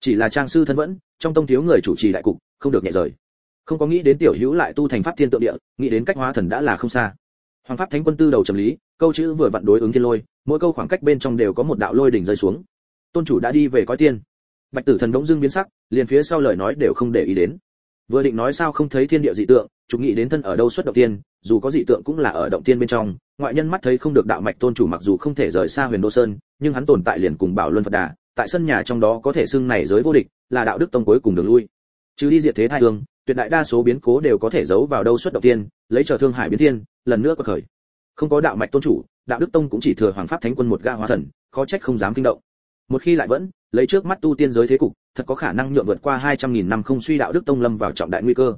Chỉ là trang sư thân vẫn, trong tông thiếu người chủ trì đại cục không được nhẹ rời. Không có nghĩ đến tiểu hữu lại tu thành pháp thiên tượng địa, nghĩ đến cách hóa thần đã là không xa. Hoàng pháp thánh quân tư đầu trầm lý, câu chữ vừa vặn đối ứng thiên lôi, mỗi câu khoảng cách bên trong đều có một đạo lôi đỉnh rơi xuống. Tôn chủ đã đi về coi tiên. Bạch tử thần đống dưng biến sắc, liền phía sau lời nói đều không để ý đến. Vừa định nói sao không thấy thiên địa dị tượng chúng nghĩ đến thân ở đâu xuất động tiên, dù có dị tượng cũng là ở động tiên bên trong, ngoại nhân mắt thấy không được đạo mạch tôn chủ mặc dù không thể rời xa huyền đô sơn, nhưng hắn tồn tại liền cùng bảo luân phật đà, tại sân nhà trong đó có thể xưng này giới vô địch, là đạo đức tông cuối cùng đường lui chứ đi diệt thế thai hương, tuyệt đại đa số biến cố đều có thể giấu vào đâu xuất động tiên lấy chờ thương hải biến thiên, lần nữa quật khởi. Không có đạo mạch tôn chủ, đạo đức tông cũng chỉ thừa hoàng pháp thánh quân một ga hóa thần, khó trách không dám kinh động. Một khi lại vẫn, lấy trước mắt tu tiên giới thế cục, thật có khả năng nhượng vượt qua hai trăm nghìn năm không suy đạo đức tông lâm vào trọng đại nguy cơ.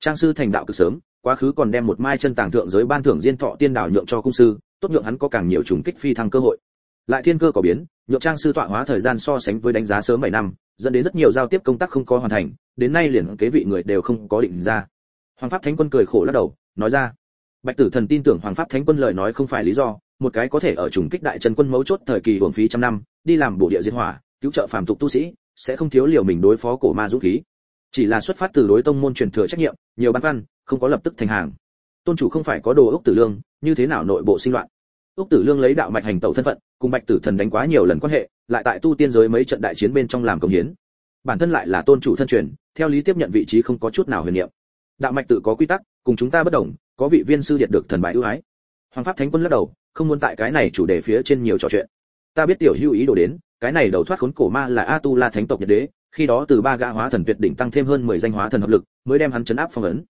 Trang sư thành đạo cực sớm, quá khứ còn đem một mai chân tàng thượng giới ban thưởng diên thọ tiên đảo nhượng cho cung sư, tốt nhượng hắn có càng nhiều trùng kích phi thăng cơ hội. Lại thiên cơ có biến nhượng trang sư tọa hóa thời gian so sánh với đánh giá sớm 7 năm, dẫn đến rất nhiều giao tiếp công tác không có hoàn thành, đến nay liền kế vị người đều không có định ra. Hoàng pháp thánh quân cười khổ lắc đầu, nói ra, bạch tử thần tin tưởng hoàng pháp thánh quân lời nói không phải lý do, một cái có thể ở trùng kích đại chân quân mấu chốt thời kỳ hưởng phí trăm năm, đi làm bộ địa diệt hỏa, cứu trợ phàm tục tu sĩ, sẽ không thiếu liều mình đối phó cổ ma dũng khí. Chỉ là xuất phát từ đối tông môn truyền thừa trách nhiệm, nhiều băn văn không có lập tức thành hàng. Tôn chủ không phải có đồ ốc tử lương, như thế nào nội bộ sinh loạn? Úc tử lương lấy đạo mạch hành tẩu thân phận, cùng bạch tử thần đánh quá nhiều lần quan hệ, lại tại tu tiên giới mấy trận đại chiến bên trong làm công hiến. Bản thân lại là tôn chủ thân truyền, theo lý tiếp nhận vị trí không có chút nào huyền niệm. Đạo mạch tự có quy tắc, cùng chúng ta bất đồng, có vị viên sư điện được thần bại ưu ái. Hoàng pháp thánh quân lắc đầu, không muốn tại cái này chủ đề phía trên nhiều trò chuyện. Ta biết tiểu hữu ý đồ đến, cái này đầu thoát khốn cổ ma là a tu la thánh tộc nhật đế, khi đó từ ba gã hóa thần tuyệt đỉnh tăng thêm hơn 10 danh hóa thần hợp lực, mới đem hắn chấn áp phong ấn.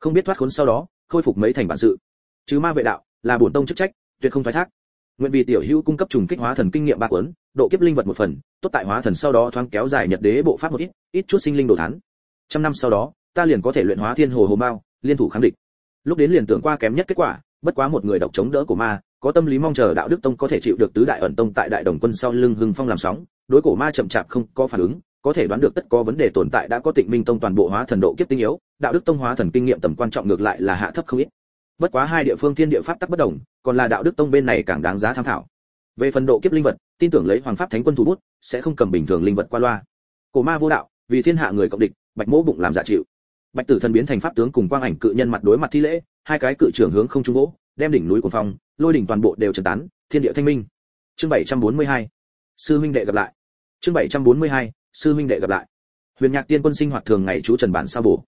Không biết thoát khốn sau đó, khôi phục mấy thành bản sự. Chứ ma vệ đạo, là bổn tông chức trách tuyệt không thoái thác. Nguyện vì tiểu hữu cung cấp trùng kích hóa thần kinh nghiệm ba cuốn, độ kiếp linh vật một phần, tốt tại hóa thần sau đó thoáng kéo dài nhật đế bộ pháp một ít ít chút sinh linh đồ thán. Trăm năm sau đó, ta liền có thể luyện hóa thiên hồ hồ mao, liên thủ kháng địch. Lúc đến liền tưởng qua kém nhất kết quả, bất quá một người độc chống đỡ của ma, có tâm lý mong chờ đạo đức tông có thể chịu được tứ đại ẩn tông tại đại đồng quân sau lưng hưng phong làm sóng, đối cổ ma chậm chạp không có phản ứng, có thể đoán được tất có vấn đề tồn tại đã có tịnh minh tông toàn bộ hóa thần độ kiếp tinh yếu, đạo đức tông hóa thần kinh nghiệm tầm quan trọng ngược lại là hạ thấp không ít bất quá hai địa phương thiên địa pháp tắc bất đồng, còn là đạo đức tông bên này càng đáng giá tham khảo. Về phần độ kiếp linh vật, tin tưởng lấy hoàng pháp thánh quân thủ bút, sẽ không cầm bình thường linh vật qua loa. Cổ ma vô đạo, vì thiên hạ người cộng địch, bạch mỗ bụng làm giả dạ chịu. Bạch tử thần biến thành pháp tướng cùng quang ảnh cự nhân mặt đối mặt thi lễ, hai cái cự trưởng hướng không trung gỗ, đem đỉnh núi của phong lôi đỉnh toàn bộ đều trần tán, thiên địa thanh minh. Chương 742 sư huynh đệ gặp lại. Chương 742 sư huynh đệ gặp lại. Huyền nhạc tiên quân sinh hoạt thường ngày chú trần bản sao bổ.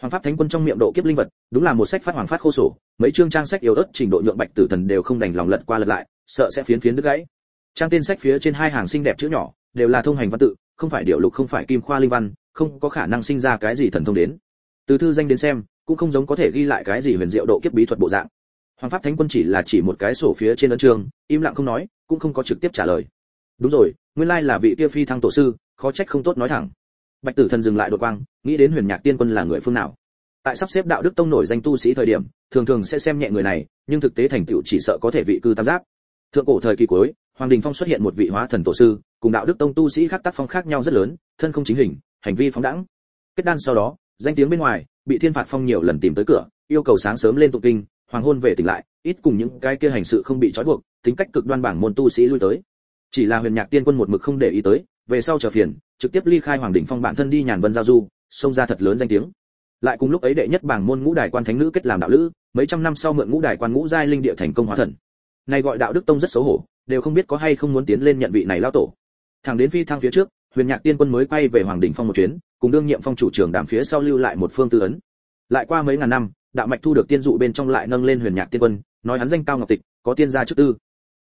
Hoàng pháp thánh quân trong miệng độ kiếp linh vật, đúng là một sách phát hoàng phát khô sổ mấy chương trang sách yếu ớt trình độ nhượng bạch tử thần đều không đành lòng lật qua lật lại, sợ sẽ phiến phiến đứt gãy. Trang tên sách phía trên hai hàng xinh đẹp chữ nhỏ, đều là thông hành văn tự, không phải điệu lục, không phải kim khoa linh văn, không có khả năng sinh ra cái gì thần thông đến. Từ thư danh đến xem, cũng không giống có thể ghi lại cái gì huyền diệu độ kiếp bí thuật bộ dạng. Hoàng pháp thánh quân chỉ là chỉ một cái sổ phía trên ấn trường, im lặng không nói, cũng không có trực tiếp trả lời. Đúng rồi, nguyên lai là vị kia phi thăng tổ sư, khó trách không tốt nói thẳng. Bạch tử thần dừng lại đột quang, nghĩ đến huyền nhạc tiên quân là người phương nào? Tại sắp xếp đạo đức tông nổi danh tu sĩ thời điểm, thường thường sẽ xem nhẹ người này, nhưng thực tế thành tựu chỉ sợ có thể vị cư tam giáp thượng cổ thời kỳ cuối, hoàng đình phong xuất hiện một vị hóa thần tổ sư, cùng đạo đức tông tu sĩ khác tác phong khác nhau rất lớn, thân không chính hình, hành vi phóng đẳng kết đan sau đó, danh tiếng bên ngoài, bị thiên phạt phong nhiều lần tìm tới cửa, yêu cầu sáng sớm lên tụng kinh, hoàng hôn về tỉnh lại, ít cùng những cái kia hành sự không bị trói buộc, tính cách cực đoan bảng môn tu sĩ lui tới. Chỉ là huyền nhạc tiên quân một mực không để ý tới, về sau chờ phiền, trực tiếp ly khai hoàng đỉnh phong bản thân đi nhàn vân giao du, xông ra thật lớn danh tiếng lại cùng lúc ấy đệ nhất bảng môn ngũ đài quan thánh nữ kết làm đạo lữ, mấy trăm năm sau mượn ngũ đài quan ngũ giai linh địa thành công hóa thần. Này gọi đạo đức tông rất xấu hổ, đều không biết có hay không muốn tiến lên nhận vị này lao tổ. Thẳng đến phi thăng phía trước, huyền nhạc tiên quân mới quay về hoàng đỉnh phong một chuyến, cùng đương nhiệm phong chủ trưởng đàm phía sau lưu lại một phương tư ấn. Lại qua mấy ngàn năm, đạo mạch thu được tiên dụ bên trong lại nâng lên huyền nhạc tiên quân, nói hắn danh cao ngọc tịch, có tiên gia chức tư.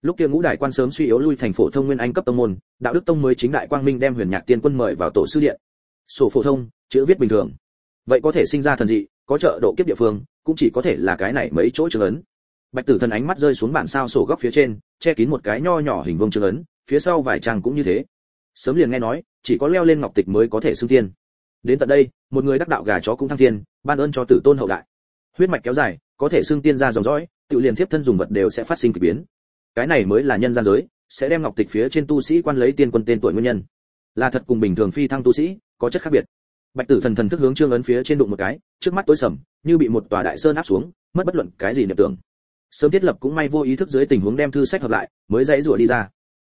Lúc kia ngũ đại quan sớm suy yếu lui thành phổ thông nguyên anh cấp tông môn, đạo đức tông mới chính đại quang minh đem huyền nhạc tiên quân mời vào tổ sư điện. Sổ phổ thông, chữ viết bình thường vậy có thể sinh ra thần dị, có trợ độ kiếp địa phương, cũng chỉ có thể là cái này mấy chỗ trường ấn. Bạch tử thần ánh mắt rơi xuống bản sao sổ góc phía trên, che kín một cái nho nhỏ hình vuông trường ấn, phía sau vài trang cũng như thế. Sớm liền nghe nói, chỉ có leo lên ngọc tịch mới có thể xưng tiên đến tận đây, một người đắc đạo gà chó cũng thăng thiên, ban ơn cho tử tôn hậu đại. Huyết mạch kéo dài, có thể xưng tiên ra dòng dõi, tự liền tiếp thân dùng vật đều sẽ phát sinh kỳ biến. Cái này mới là nhân gian giới, sẽ đem ngọc tịch phía trên tu sĩ quan lấy tiên quân tên tuổi nguyên nhân. Là thật cùng bình thường phi thăng tu sĩ, có chất khác biệt bạch tử thần thần thức hướng trương ấn phía trên đụng một cái, trước mắt tối sầm, như bị một tòa đại sơn áp xuống, mất bất luận cái gì niệm tưởng. Sớm thiết lập cũng may vô ý thức dưới tình huống đem thư sách hợp lại, mới dãy rủa đi ra.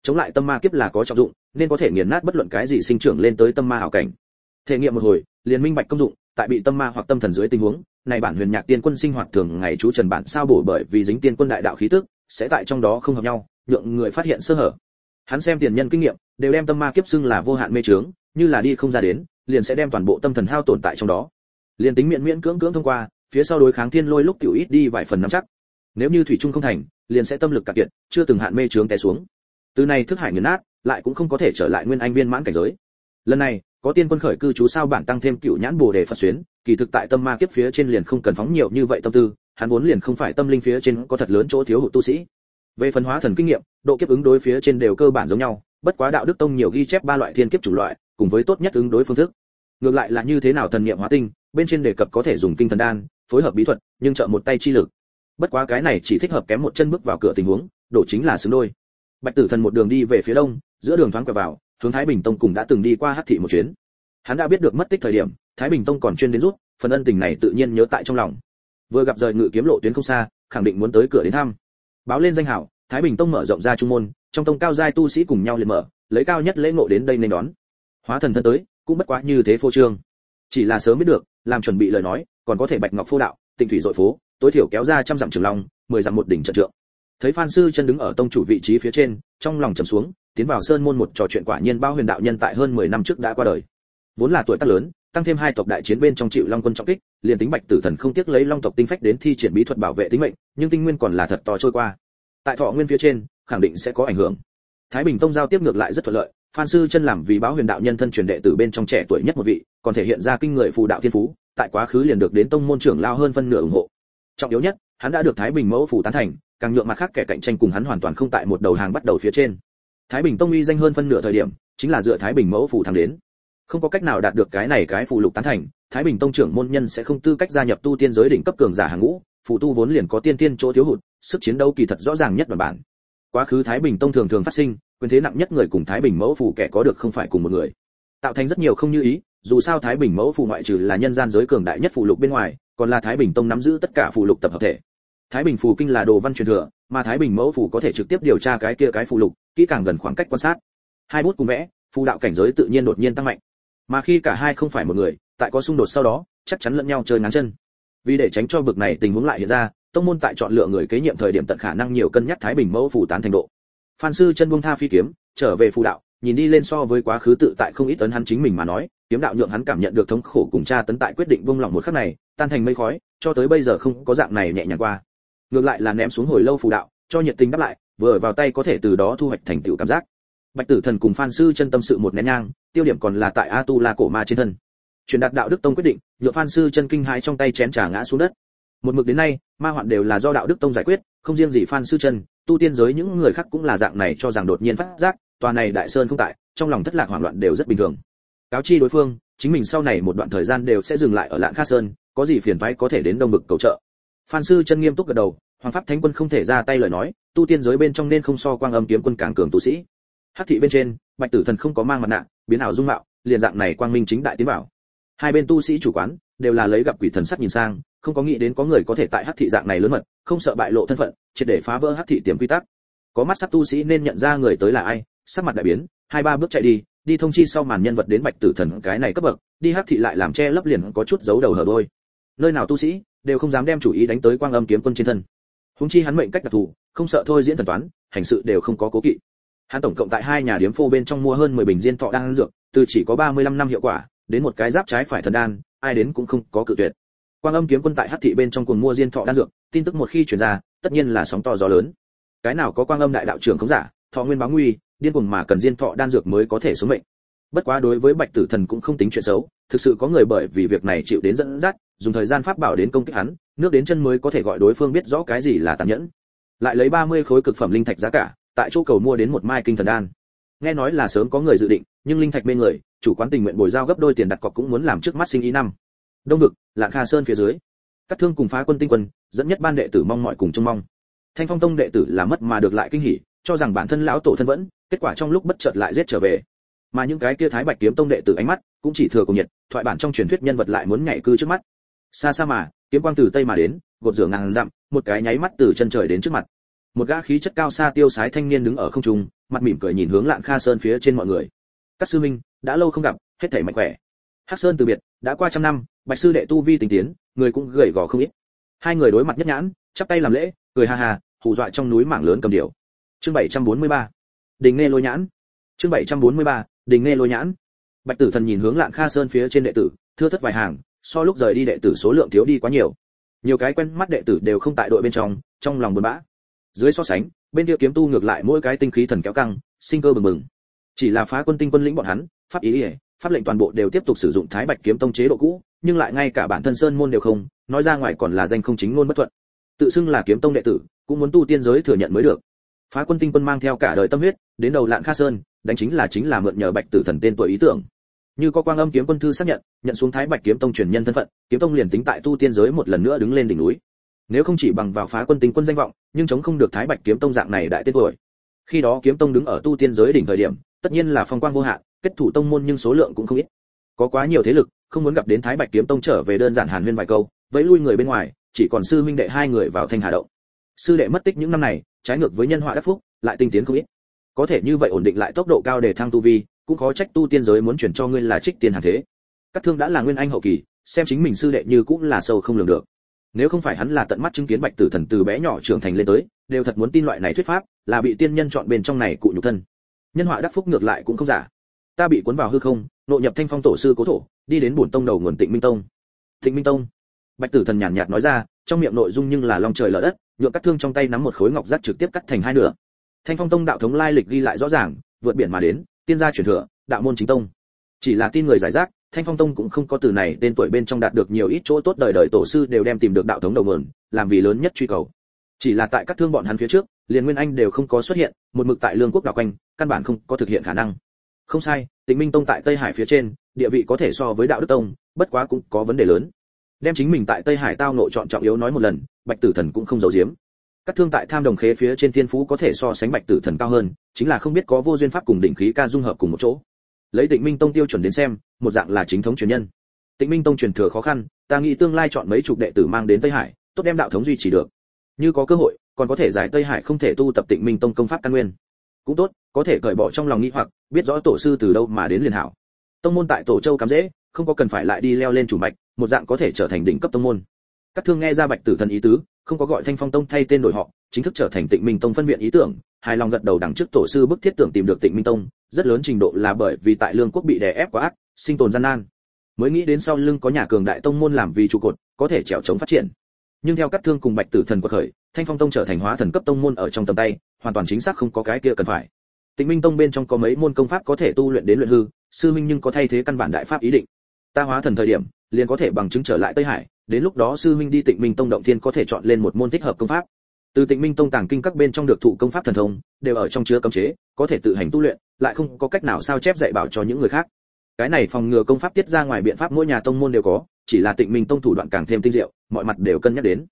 Chống lại tâm ma kiếp là có trọng dụng, nên có thể nghiền nát bất luận cái gì sinh trưởng lên tới tâm ma hảo cảnh. Thể nghiệm một hồi, liền minh bạch công dụng, tại bị tâm ma hoặc tâm thần dưới tình huống, này bản huyền nhạc tiên quân sinh hoạt thường ngày chú trần bản sao bổ bởi vì dính tiên quân đại đạo khí tức, sẽ tại trong đó không hợp nhau, nhượng người phát hiện sơ hở. Hắn xem tiền nhân kinh nghiệm, đều đem tâm ma kiếp xưng là vô hạn mê trướng như là đi không ra đến liền sẽ đem toàn bộ tâm thần hao tổn tại trong đó. Liền tính miễn miễn cưỡng cưỡng thông qua, phía sau đối kháng thiên lôi lúc tiểu ít đi vài phần nắm chắc. Nếu như thủy trung không thành, liền sẽ tâm lực cạn kiệt, chưa từng hạn mê trướng té xuống. Từ này thức hải nghiền nát, lại cũng không có thể trở lại nguyên anh viên mãn cảnh giới. Lần này, có tiên quân khởi cư chú sao bản tăng thêm cựu nhãn bồ đề phật xuyến, kỳ thực tại tâm ma kiếp phía trên liền không cần phóng nhiều như vậy tâm tư, hắn vốn liền không phải tâm linh phía trên có thật lớn chỗ thiếu hụt tu sĩ. Về phân hóa thần kinh nghiệm, độ kiếp ứng đối phía trên đều cơ bản giống nhau, bất quá đạo đức tông nhiều ghi chép ba loại thiên kiếp chủ loại, cùng với tốt nhất ứng đối phương thức ngược lại là như thế nào thần niệm hóa tinh, bên trên đề cập có thể dùng kinh thần đan, phối hợp bí thuật, nhưng trợ một tay chi lực. Bất quá cái này chỉ thích hợp kém một chân bước vào cửa tình huống đổ chính là xứng đôi. Bạch tử thần một đường đi về phía đông, giữa đường thoáng quẹo vào, hướng thái bình tông cùng đã từng đi qua hắc thị một chuyến. Hắn đã biết được mất tích thời điểm, thái bình tông còn chuyên đến rút, phần ân tình này tự nhiên nhớ tại trong lòng. Vừa gặp rời ngự kiếm lộ tuyến không xa, khẳng định muốn tới cửa đến thăm. Báo lên danh hảo, thái bình tông mở rộng ra trung môn, trong tông cao giai tu sĩ cùng nhau liền mở, lấy cao nhất lễ ngộ đến đây nên đón. Hóa thần thân tới cũng bất quá như thế phô trương. Chỉ là sớm biết được, làm chuẩn bị lời nói, còn có thể bạch ngọc phô đạo, tịnh thủy dội phố, tối thiểu kéo ra trăm dặm trường long, mười dặm một đỉnh trận trượng. Thấy phan sư chân đứng ở tông chủ vị trí phía trên, trong lòng trầm xuống, tiến vào sơn môn một trò chuyện quả nhiên bao huyền đạo nhân tại hơn 10 năm trước đã qua đời. Vốn là tuổi tác lớn, tăng thêm hai tộc đại chiến bên trong chịu long quân trọng kích, liền tính bạch tử thần không tiếc lấy long tộc tinh phách đến thi triển bí thuật bảo vệ tính mệnh, nhưng tinh nguyên còn là thật to trôi qua. Tại thọ nguyên phía trên, khẳng định sẽ có ảnh hưởng. Thái bình tông giao tiếp ngược lại rất thuận lợi phan sư chân làm vì báo huyền đạo nhân thân truyền đệ tử bên trong trẻ tuổi nhất một vị, còn thể hiện ra kinh người phù đạo thiên phú, tại quá khứ liền được đến tông môn trưởng lao hơn phân nửa ủng hộ. Trọng yếu nhất, hắn đã được thái bình mẫu phủ tán thành, càng nhượng mặt khác kẻ cạnh tranh cùng hắn hoàn toàn không tại một đầu hàng bắt đầu phía trên. Thái bình tông uy danh hơn phân nửa thời điểm, chính là dựa thái bình mẫu phủ thắng đến. Không có cách nào đạt được cái này cái phù lục tán thành, thái bình tông trưởng môn nhân sẽ không tư cách gia nhập tu tiên giới đỉnh cấp cường giả hàng ngũ, phù tu vốn liền có tiên tiên chỗ thiếu hụt, sức chiến đấu kỳ thật rõ ràng nhất bản bản quá khứ thái bình tông thường thường phát sinh, quyền thế nặng nhất người cùng thái bình mẫu phủ kẻ có được không phải cùng một người. Tạo thành rất nhiều không như ý, dù sao thái bình mẫu phủ ngoại trừ là nhân gian giới cường đại nhất phụ lục bên ngoài, còn là thái bình tông nắm giữ tất cả phụ lục tập hợp thể. Thái bình phù kinh là đồ văn truyền thừa, mà thái bình mẫu phù có thể trực tiếp điều tra cái kia cái phụ lục, kỹ càng gần khoảng cách quan sát. Hai bút cùng vẽ, phù đạo cảnh giới tự nhiên đột nhiên tăng mạnh. Mà khi cả hai không phải một người, tại có xung đột sau đó, chắc chắn lẫn nhau chơi ngắn chân. Vì để tránh cho vực này tình huống lại hiện ra tông môn tại chọn lựa người kế nhiệm thời điểm tận khả năng nhiều cân nhắc thái bình mẫu phù tán thành độ. Phan sư chân buông tha phi kiếm, trở về phù đạo, nhìn đi lên so với quá khứ tự tại không ít tấn hắn chính mình mà nói, kiếm đạo nhượng hắn cảm nhận được thống khổ cùng cha tấn tại quyết định buông lỏng một khắc này, tan thành mây khói, cho tới bây giờ không có dạng này nhẹ nhàng qua. Ngược lại là ném xuống hồi lâu phù đạo, cho nhiệt tình đáp lại, vừa vào tay có thể từ đó thu hoạch thành tựu cảm giác. Bạch tử thần cùng phan sư chân tâm sự một nén nhang, tiêu điểm còn là tại a tu la cổ ma trên thân. Truyền đạt đạo đức tông quyết định nhựa phan sư chân kinh hãi trong tay chén trà ngã xuống đất một mực đến nay, ma hoạn đều là do đạo đức tông giải quyết, không riêng gì phan sư chân tu tiên giới những người khác cũng là dạng này cho rằng đột nhiên phát giác, tòa này đại sơn không tại, trong lòng thất lạc hoảng loạn đều rất bình thường. Cáo chi đối phương, chính mình sau này một đoạn thời gian đều sẽ dừng lại ở lạng kha sơn, có gì phiền toái có thể đến đông vực cầu trợ. Phan sư chân nghiêm túc gật đầu, hoàng pháp thánh quân không thể ra tay lời nói, tu tiên giới bên trong nên không so quang âm kiếm quân càng cường tu sĩ. Hắc thị bên trên, bạch tử thần không có mang mặt nạ, biến ảo dung mạo, liền dạng này quang minh chính đại tiến bảo hai bên tu sĩ chủ quán, đều là lấy gặp quỷ thần sắc nhìn sang không có nghĩ đến có người có thể tại hắc thị dạng này lớn mật, không sợ bại lộ thân phận, triệt để phá vỡ hắc thị tiềm quy tắc. Có mắt sắc tu sĩ nên nhận ra người tới là ai, sắc mặt đại biến, hai ba bước chạy đi đi thông chi sau màn nhân vật đến bạch tử thần cái này cấp bậc, đi hắc thị lại làm che lấp liền có chút giấu đầu hở đôi. Nơi nào tu sĩ, đều không dám đem chủ ý đánh tới quang âm kiếm quân trên thân. Húng chi hắn mệnh cách đặc thù, không sợ thôi diễn thần toán, hành sự đều không có cố kỵ. Hắn tổng cộng tại hai nhà điếm phô bên trong mua hơn 10 bình diên thọ đan dược, từ chỉ có 35 năm hiệu quả, đến một cái giáp trái phải thần đan, ai đến cũng không có cự tuyệt quang âm kiếm quân tại hắc thị bên trong cuồng mua diên thọ đan dược, tin tức một khi truyền ra, tất nhiên là sóng to gió lớn. Cái nào có quang âm đại đạo trưởng không giả, thọ nguyên báo nguy, điên cuồng mà cần diên thọ đan dược mới có thể sống mệnh. Bất quá đối với bạch tử thần cũng không tính chuyện xấu, thực sự có người bởi vì việc này chịu đến dẫn dắt, dùng thời gian pháp bảo đến công kích hắn, nước đến chân mới có thể gọi đối phương biết rõ cái gì là tàn nhẫn. Lại lấy 30 khối cực phẩm linh thạch giá cả, tại chỗ cầu mua đến một mai kinh thần đan. Nghe nói là sớm có người dự định, nhưng linh thạch bên người, chủ quán tình nguyện bồi giao gấp đôi tiền đặt cọc cũng muốn làm trước mắt sinh ý năm. Đông vực lạng kha sơn phía dưới. Các thương cùng phá quân tinh quân, dẫn nhất ban đệ tử mong mọi cùng trông mong. Thanh phong tông đệ tử là mất mà được lại kinh hỉ, cho rằng bản thân lão tổ thân vẫn, kết quả trong lúc bất chợt lại giết trở về. Mà những cái kia thái bạch kiếm tông đệ tử ánh mắt, cũng chỉ thừa cùng nhiệt, thoại bản trong truyền thuyết nhân vật lại muốn nhảy cư trước mắt. Xa xa mà, kiếm quang từ tây mà đến, gột rửa ngàn dặm, một cái nháy mắt từ chân trời đến trước mặt. Một gã khí chất cao xa tiêu sái thanh niên đứng ở không trung, mặt mỉm cười nhìn hướng lạng kha sơn phía trên mọi người. Các sư minh, đã lâu không gặp, hết thảy mạnh khỏe. Hắc sơn từ biệt, đã qua trăm năm bạch sư đệ tu vi tình tiến, người cũng gầy gò không ít. Hai người đối mặt nhất nhãn, chắp tay làm lễ, cười ha ha, hù dọa trong núi mảng lớn cầm điểu. Chương 743 đình nghe lôi nhãn. Chương 743 đình nghe lôi nhãn. Bạch tử thần nhìn hướng lạng kha sơn phía trên đệ tử, thưa thất vài hàng, so lúc rời đi đệ tử số lượng thiếu đi quá nhiều. Nhiều cái quen mắt đệ tử đều không tại đội bên trong trong lòng buồn bã. Dưới so sánh, bên kia kiếm tu ngược lại mỗi cái tinh khí thần kéo căng, sinh cơ bừng bừng. Chỉ là phá quân tinh quân lĩnh bọn hắn, pháp ý ỉa pháp lệnh toàn bộ đều tiếp tục sử dụng thái bạch kiếm tông chế độ cũ, nhưng lại ngay cả bản thân sơn môn đều không, nói ra ngoài còn là danh không chính ngôn bất thuận. Tự xưng là kiếm tông đệ tử, cũng muốn tu tiên giới thừa nhận mới được. Phá quân tinh quân mang theo cả đời tâm huyết, đến đầu lạng kha sơn, đánh chính là chính là mượn nhờ bạch tử thần tên tuổi ý tưởng. Như có quang âm kiếm quân thư xác nhận nhận xuống thái bạch kiếm tông truyền nhân thân phận, kiếm tông liền tính tại tu tiên giới một lần nữa đứng lên đỉnh núi. Nếu không chỉ bằng vào phá quân tinh quân danh vọng, nhưng chống không được thái bạch kiếm tông dạng này đại tên tuổi. Khi đó kiếm tông đứng ở tu tiên giới đỉnh thời điểm, tất nhiên là phong quang vô hạn kết thủ tông môn nhưng số lượng cũng không ít. Có quá nhiều thế lực, không muốn gặp đến thái bạch kiếm tông trở về đơn giản hàn huyên vài câu, vẫy lui người bên ngoài, chỉ còn sư minh đệ hai người vào thanh hà động. Sư đệ mất tích những năm này, trái ngược với nhân họa đắc phúc, lại tinh tiến không ít. Có thể như vậy ổn định lại tốc độ cao để thăng tu vi, cũng khó trách tu tiên giới muốn chuyển cho ngươi là trích tiền hàng thế. Các thương đã là nguyên anh hậu kỳ, xem chính mình sư đệ như cũng là sâu không lường được. Nếu không phải hắn là tận mắt chứng kiến bạch tử thần từ bé nhỏ trưởng thành lên tới, đều thật muốn tin loại này thuyết pháp, là bị tiên nhân chọn bên trong này cụ nhục thân. Nhân họa đắc phúc ngược lại cũng không giả ta bị cuốn vào hư không nội nhập thanh phong tổ sư cố thổ, đi đến bổn tông đầu nguồn tịnh minh tông. Tịnh minh tông. Bạch tử thần nhàn nhạt nói ra, trong miệng nội dung nhưng là lòng trời lở đất nhựa cắt thương trong tay nắm một khối ngọc giác trực tiếp cắt thành hai nửa. Thanh phong tông đạo thống lai lịch ghi lại rõ ràng, vượt biển mà đến, tiên gia truyền thừa, đạo môn chính tông. Chỉ là tin người giải rác, thanh phong tông cũng không có từ này tên tuổi bên trong đạt được nhiều ít chỗ tốt đời đời tổ sư đều đem tìm được đạo thống đầu nguồn, làm vì lớn nhất truy cầu. Chỉ là tại các thương bọn hắn phía trước, liền nguyên anh đều không có xuất hiện, một mực tại lương quốc đảo quanh, căn bản không có thực hiện khả năng không sai, tịnh minh tông tại tây hải phía trên, địa vị có thể so với đạo đức tông, bất quá cũng có vấn đề lớn. Đem chính mình tại tây hải tao nội chọn trọng yếu nói một lần, bạch tử thần cũng không giấu giếm. Các thương tại tham đồng khế phía trên thiên phú có thể so sánh bạch tử thần cao hơn, chính là không biết có vô duyên pháp cùng đỉnh khí ca dung hợp cùng một chỗ. Lấy tịnh minh tông tiêu chuẩn đến xem, một dạng là chính thống truyền nhân. Tịnh minh tông truyền thừa khó khăn, ta nghĩ tương lai chọn mấy chục đệ tử mang đến tây hải, tốt đem đạo thống duy trì được. Như có cơ hội, còn có thể giải tây hải không thể tu tập tịnh minh tông công pháp căn nguyên cũng tốt, có thể cởi bỏ trong lòng nghi hoặc, biết rõ tổ sư từ đâu mà đến liền hảo. Tông môn tại tổ châu cắm dễ, không có cần phải lại đi leo lên chủ mạch, một dạng có thể trở thành đỉnh cấp tông môn. Các thương nghe ra bạch tử thần ý tứ, không có gọi thanh phong tông thay tên đổi họ, chính thức trở thành tịnh minh tông phân viện ý tưởng, hài lòng gật đầu đằng trước tổ sư bức thiết tưởng tìm được tịnh minh tông, rất lớn trình độ là bởi vì tại lương quốc bị đè ép quá ác, sinh tồn gian nan. Mới nghĩ đến sau lưng có nhà cường đại tông môn làm vì trụ cột, có thể trèo chống phát triển. Nhưng theo các thương cùng bạch tử thần quật khởi thanh phong tông trở thành hóa thần cấp tông môn ở trong tầm tay hoàn toàn chính xác không có cái kia cần phải Tịnh Minh Tông bên trong có mấy môn công pháp có thể tu luyện đến luyện hư, sư minh nhưng có thay thế căn bản đại pháp ý định. Ta hóa thần thời điểm, liền có thể bằng chứng trở lại Tây Hải, đến lúc đó sư minh đi Tịnh Minh Tông động thiên có thể chọn lên một môn thích hợp công pháp. Từ Tịnh Minh Tông tàng kinh các bên trong được thụ công pháp thần thông, đều ở trong chứa cấm chế, có thể tự hành tu luyện, lại không có cách nào sao chép dạy bảo cho những người khác. Cái này phòng ngừa công pháp tiết ra ngoài biện pháp mỗi nhà tông môn đều có, chỉ là Tịnh Minh Tông thủ đoạn càng thêm tinh diệu, mọi mặt đều cân nhắc đến.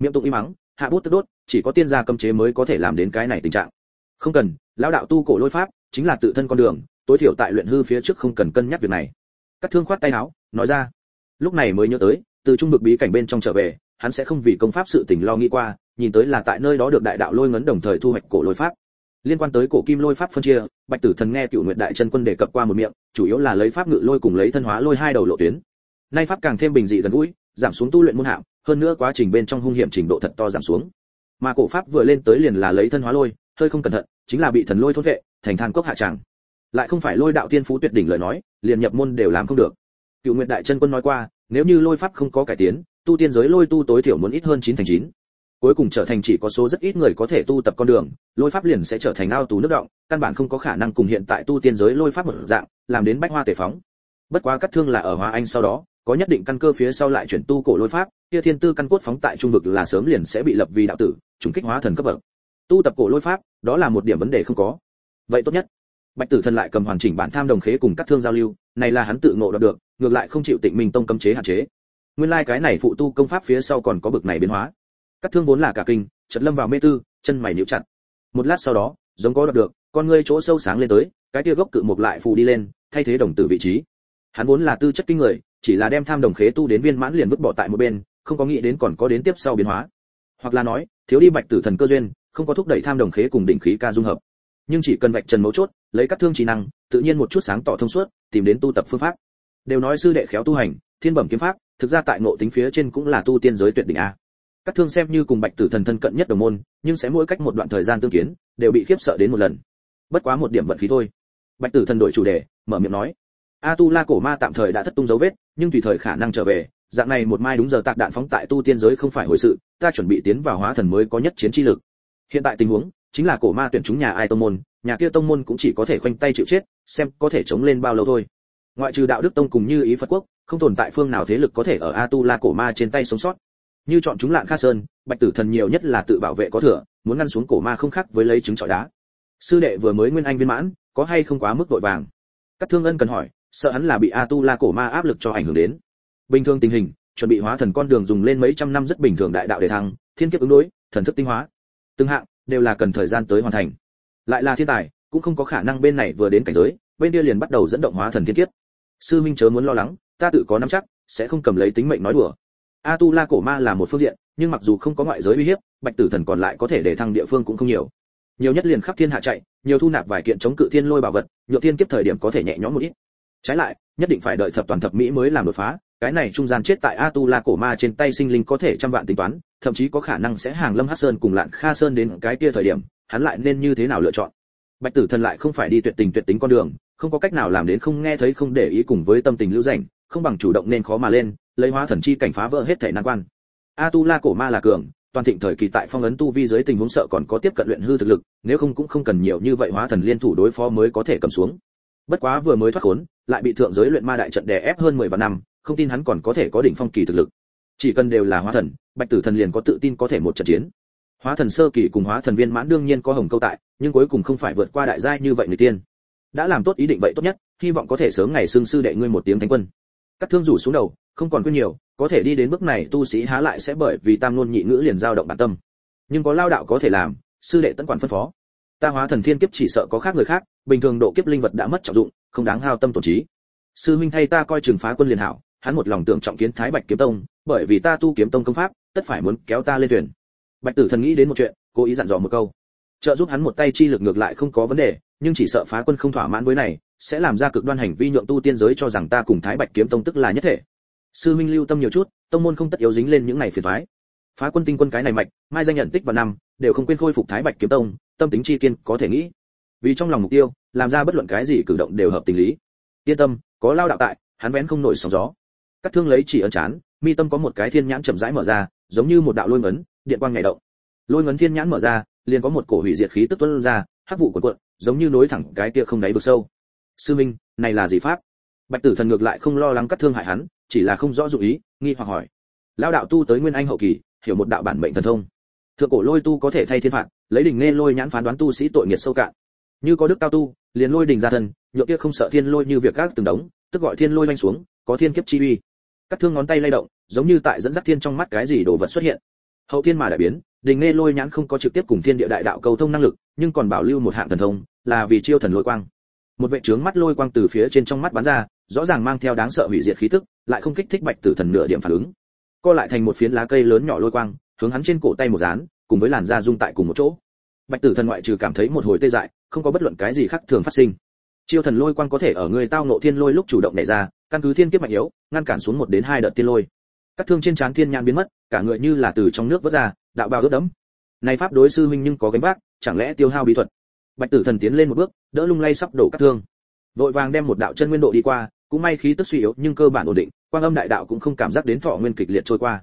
Miệng tụng im mắng, hạ bút tức đốt, chỉ có tiên gia cấm chế mới có thể làm đến cái này tình trạng. Không cần, lão đạo tu cổ lôi pháp, chính là tự thân con đường, tối thiểu tại luyện hư phía trước không cần cân nhắc việc này. Cắt Thương khoát tay áo, nói ra. Lúc này mới nhớ tới, từ trung bực bí cảnh bên trong trở về, hắn sẽ không vì công pháp sự tình lo nghĩ qua, nhìn tới là tại nơi đó được đại đạo lôi ngấn đồng thời thu hoạch cổ lôi pháp. Liên quan tới cổ kim lôi pháp phân chia, Bạch Tử Thần nghe cựu Nguyệt Đại Chân Quân đề cập qua một miệng, chủ yếu là lấy pháp ngự lôi cùng lấy thân hóa lôi hai đầu lộ tuyến. Nay pháp càng thêm bình dị gần gũi, giảm xuống tu luyện môn hạng, hơn nữa quá trình bên trong hung hiểm trình độ thật to giảm xuống. Mà cổ pháp vừa lên tới liền là lấy thân hóa lôi, hơi không cẩn thận, chính là bị thần lôi thôn vệ, thành than cốc hạ tràng. Lại không phải lôi đạo tiên phú tuyệt đỉnh lời nói, liền nhập môn đều làm không được. Cựu Nguyệt Đại Chân Quân nói qua, nếu như lôi pháp không có cải tiến, tu tiên giới lôi tu tối thiểu muốn ít hơn chín thành chín cuối cùng trở thành chỉ có số rất ít người có thể tu tập con đường lôi pháp liền sẽ trở thành ao tù nước động căn bản không có khả năng cùng hiện tại tu tiên giới lôi pháp một dạng làm đến bách hoa tề phóng bất quá cắt thương là ở hoa anh sau đó có nhất định căn cơ phía sau lại chuyển tu cổ lôi pháp, kia thiên tư căn cốt phóng tại trung vực là sớm liền sẽ bị lập vì đạo tử, trùng kích hóa thần cấp bậc. Tu tập cổ lôi pháp, đó là một điểm vấn đề không có. Vậy tốt nhất. Bạch tử thần lại cầm hoàn chỉnh bản tham đồng khế cùng các thương giao lưu, này là hắn tự ngộ đoạt được, ngược lại không chịu tịnh minh tông cấm chế hạn chế. Nguyên lai like cái này phụ tu công pháp phía sau còn có bực này biến hóa. Các thương vốn là cả kinh chợt lâm vào mê tư, chân mày nhíu chặt. Một lát sau đó, giống có đoạt được, con ngươi chỗ sâu sáng lên tới, cái kia gốc cự mục lại phù đi lên, thay thế đồng tử vị trí. Hắn vốn là tư chất kinh người chỉ là đem tham đồng khế tu đến viên mãn liền vứt bỏ tại một bên, không có nghĩ đến còn có đến tiếp sau biến hóa. Hoặc là nói, thiếu đi bạch tử thần cơ duyên, không có thúc đẩy tham đồng khế cùng đỉnh khí ca dung hợp. Nhưng chỉ cần vạch trần mấu chốt, lấy các thương trí năng, tự nhiên một chút sáng tỏ thông suốt, tìm đến tu tập phương pháp. Đều nói sư đệ khéo tu hành, thiên bẩm kiếm pháp, thực ra tại ngộ tính phía trên cũng là tu tiên giới tuyệt đỉnh a. Các thương xem như cùng bạch tử thần thân cận nhất đồng môn, nhưng sẽ mỗi cách một đoạn thời gian tương kiến, đều bị khiếp sợ đến một lần. Bất quá một điểm vận khí thôi. Bạch tử thần đổi chủ đề, mở miệng nói a tu la cổ ma tạm thời đã thất tung dấu vết, nhưng tùy thời khả năng trở về. Dạng này một mai đúng giờ tạc đạn phóng tại tu tiên giới không phải hồi sự, ta chuẩn bị tiến vào hóa thần mới có nhất chiến chi lực. Hiện tại tình huống, chính là cổ ma tuyển chúng nhà ai tông môn, nhà kia tông môn cũng chỉ có thể khoanh tay chịu chết, xem có thể chống lên bao lâu thôi. Ngoại trừ đạo đức tông cùng như ý phật quốc, không tồn tại phương nào thế lực có thể ở a tu la cổ ma trên tay sống sót. Như chọn chúng lạng kha sơn, bạch tử thần nhiều nhất là tự bảo vệ có thừa, muốn ngăn xuống cổ ma không khác với lấy trứng trọi đá. Sư đệ vừa mới nguyên anh viên mãn, có hay không quá mức vội vàng? Các thương ân cần hỏi sợ hắn là bị a tu la cổ ma áp lực cho ảnh hưởng đến. Bình thường tình hình, chuẩn bị hóa thần con đường dùng lên mấy trăm năm rất bình thường đại đạo để thăng, thiên kiếp ứng đối, thần thức tinh hóa. Từng hạng đều là cần thời gian tới hoàn thành. Lại là thiên tài, cũng không có khả năng bên này vừa đến cảnh giới, bên kia liền bắt đầu dẫn động hóa thần thiên kiếp. Sư minh chớ muốn lo lắng, ta tự có nắm chắc, sẽ không cầm lấy tính mệnh nói đùa. A tu la cổ ma là một phương diện, nhưng mặc dù không có ngoại giới uy hiếp, bạch tử thần còn lại có thể để thăng địa phương cũng không nhiều. Nhiều nhất liền khắp thiên hạ chạy, nhiều thu nạp vài kiện chống cự thiên lôi bảo vật nhựa thiên kiếp thời điểm có thể nhẹ nhõm một ít trái lại, nhất định phải đợi thập toàn thập mỹ mới làm đột phá, cái này trung gian chết tại a tu la cổ ma trên tay sinh linh có thể trăm vạn tính toán, thậm chí có khả năng sẽ hàng lâm hát sơn cùng lạn kha sơn đến cái kia thời điểm, hắn lại nên như thế nào lựa chọn? Bạch tử thần lại không phải đi tuyệt tình tuyệt tính con đường, không có cách nào làm đến không nghe thấy không để ý cùng với tâm tình lưu rảnh, không bằng chủ động nên khó mà lên, lấy hóa thần chi cảnh phá vỡ hết thể nan quan. A tu la cổ ma là cường, toàn thịnh thời kỳ tại phong ấn tu vi dưới tình huống sợ còn có tiếp cận luyện hư thực lực, nếu không cũng không cần nhiều như vậy hóa thần liên thủ đối phó mới có thể cầm xuống bất quá vừa mới thoát khốn, lại bị thượng giới luyện ma đại trận đè ép hơn 10 vạn năm, không tin hắn còn có thể có đỉnh phong kỳ thực lực. Chỉ cần đều là hóa thần, bạch tử thần liền có tự tin có thể một trận chiến. Hóa thần sơ kỳ cùng hóa thần viên mãn đương nhiên có hồng câu tại, nhưng cuối cùng không phải vượt qua đại giai như vậy người tiên. Đã làm tốt ý định vậy tốt nhất, hy vọng có thể sớm ngày xương sư đệ ngươi một tiếng thánh quân. Các thương rủ xuống đầu, không còn quên nhiều, có thể đi đến bước này tu sĩ há lại sẽ bởi vì tam ngôn nhị ngữ liền dao động bản tâm. Nhưng có lao đạo có thể làm, sư đệ tận quản phân phó ta hóa thần thiên kiếp chỉ sợ có khác người khác, bình thường độ kiếp linh vật đã mất trọng dụng, không đáng hao tâm tổn trí. Sư minh thay ta coi trường phá quân liền hảo, hắn một lòng tưởng trọng kiến thái bạch kiếm tông, bởi vì ta tu kiếm tông công pháp, tất phải muốn kéo ta lên thuyền. Bạch tử thần nghĩ đến một chuyện, cố ý dặn dò một câu. Trợ giúp hắn một tay chi lực ngược lại không có vấn đề, nhưng chỉ sợ phá quân không thỏa mãn với này, sẽ làm ra cực đoan hành vi nhượng tu tiên giới cho rằng ta cùng thái bạch kiếm tông tức là nhất thể. Sư minh lưu tâm nhiều chút, tông môn không tất yếu dính lên những này phiền toái phá quân tinh quân cái này mạch, mai danh nhận tích vào năm, đều không quên khôi phục thái bạch kiếm tông, tâm tính chi kiên có thể nghĩ. Vì trong lòng mục tiêu, làm ra bất luận cái gì cử động đều hợp tình lý. Yên tâm, có lao đạo tại, hắn vén không nổi sóng gió. Cắt thương lấy chỉ ấn chán, mi tâm có một cái thiên nhãn chậm rãi mở ra, giống như một đạo lôi ngấn, điện quang ngày động. Lôi ngấn thiên nhãn mở ra, liền có một cổ hủy diệt khí tức tuôn ra, hắc vụ cuộn cuộn, giống như nối thẳng cái kia không đáy vực sâu. Sư minh, này là gì pháp? Bạch tử thần ngược lại không lo lắng cắt thương hại hắn, chỉ là không rõ dụng ý, nghi hoặc hỏi. Lao đạo tu tới nguyên anh hậu kỳ hiểu một đạo bản mệnh thần thông. Thượng cổ lôi tu có thể thay thiên phạt, lấy đỉnh nghe lôi nhãn phán đoán tu sĩ tội nghiệt sâu cạn. Như có đức cao tu, liền lôi đỉnh ra thân nhựa kia không sợ thiên lôi như việc các từng đống, tức gọi thiên lôi vanh xuống, có thiên kiếp chi uy. Cắt thương ngón tay lay động, giống như tại dẫn dắt thiên trong mắt cái gì đồ vật xuất hiện. Hậu thiên mà đại biến đình nghe lôi nhãn không có trực tiếp cùng thiên địa đại đạo cầu thông năng lực, nhưng còn bảo lưu một hạng thần thông, là vì chiêu thần lôi quang. Một vệ trướng mắt lôi quang từ phía trên trong mắt bắn ra, rõ ràng mang theo đáng sợ hủy diệt khí tức, lại không kích thích bạch tử thần nửa điểm phản ứng co lại thành một phiến lá cây lớn nhỏ lôi quang, hướng hắn trên cổ tay một dán, cùng với làn da dung tại cùng một chỗ. Bạch tử thần ngoại trừ cảm thấy một hồi tê dại, không có bất luận cái gì khác thường phát sinh. Chiêu thần lôi quang có thể ở người tao nộ thiên lôi lúc chủ động nảy ra, căn cứ thiên kiếp mạnh yếu, ngăn cản xuống một đến hai đợt tiên lôi. Các thương trên trán thiên nhãn biến mất, cả người như là từ trong nước vớt ra, đạo bào ướt đẫm. Này pháp đối sư huynh nhưng có gánh vác, chẳng lẽ tiêu hao bí thuật? Bạch tử thần tiến lên một bước, đỡ lung lay sắp đổ các thương. Vội vàng đem một đạo chân nguyên độ đi qua, cũng may khí tức suy yếu nhưng cơ bản ổn định quang âm đại đạo cũng không cảm giác đến thọ nguyên kịch liệt trôi qua.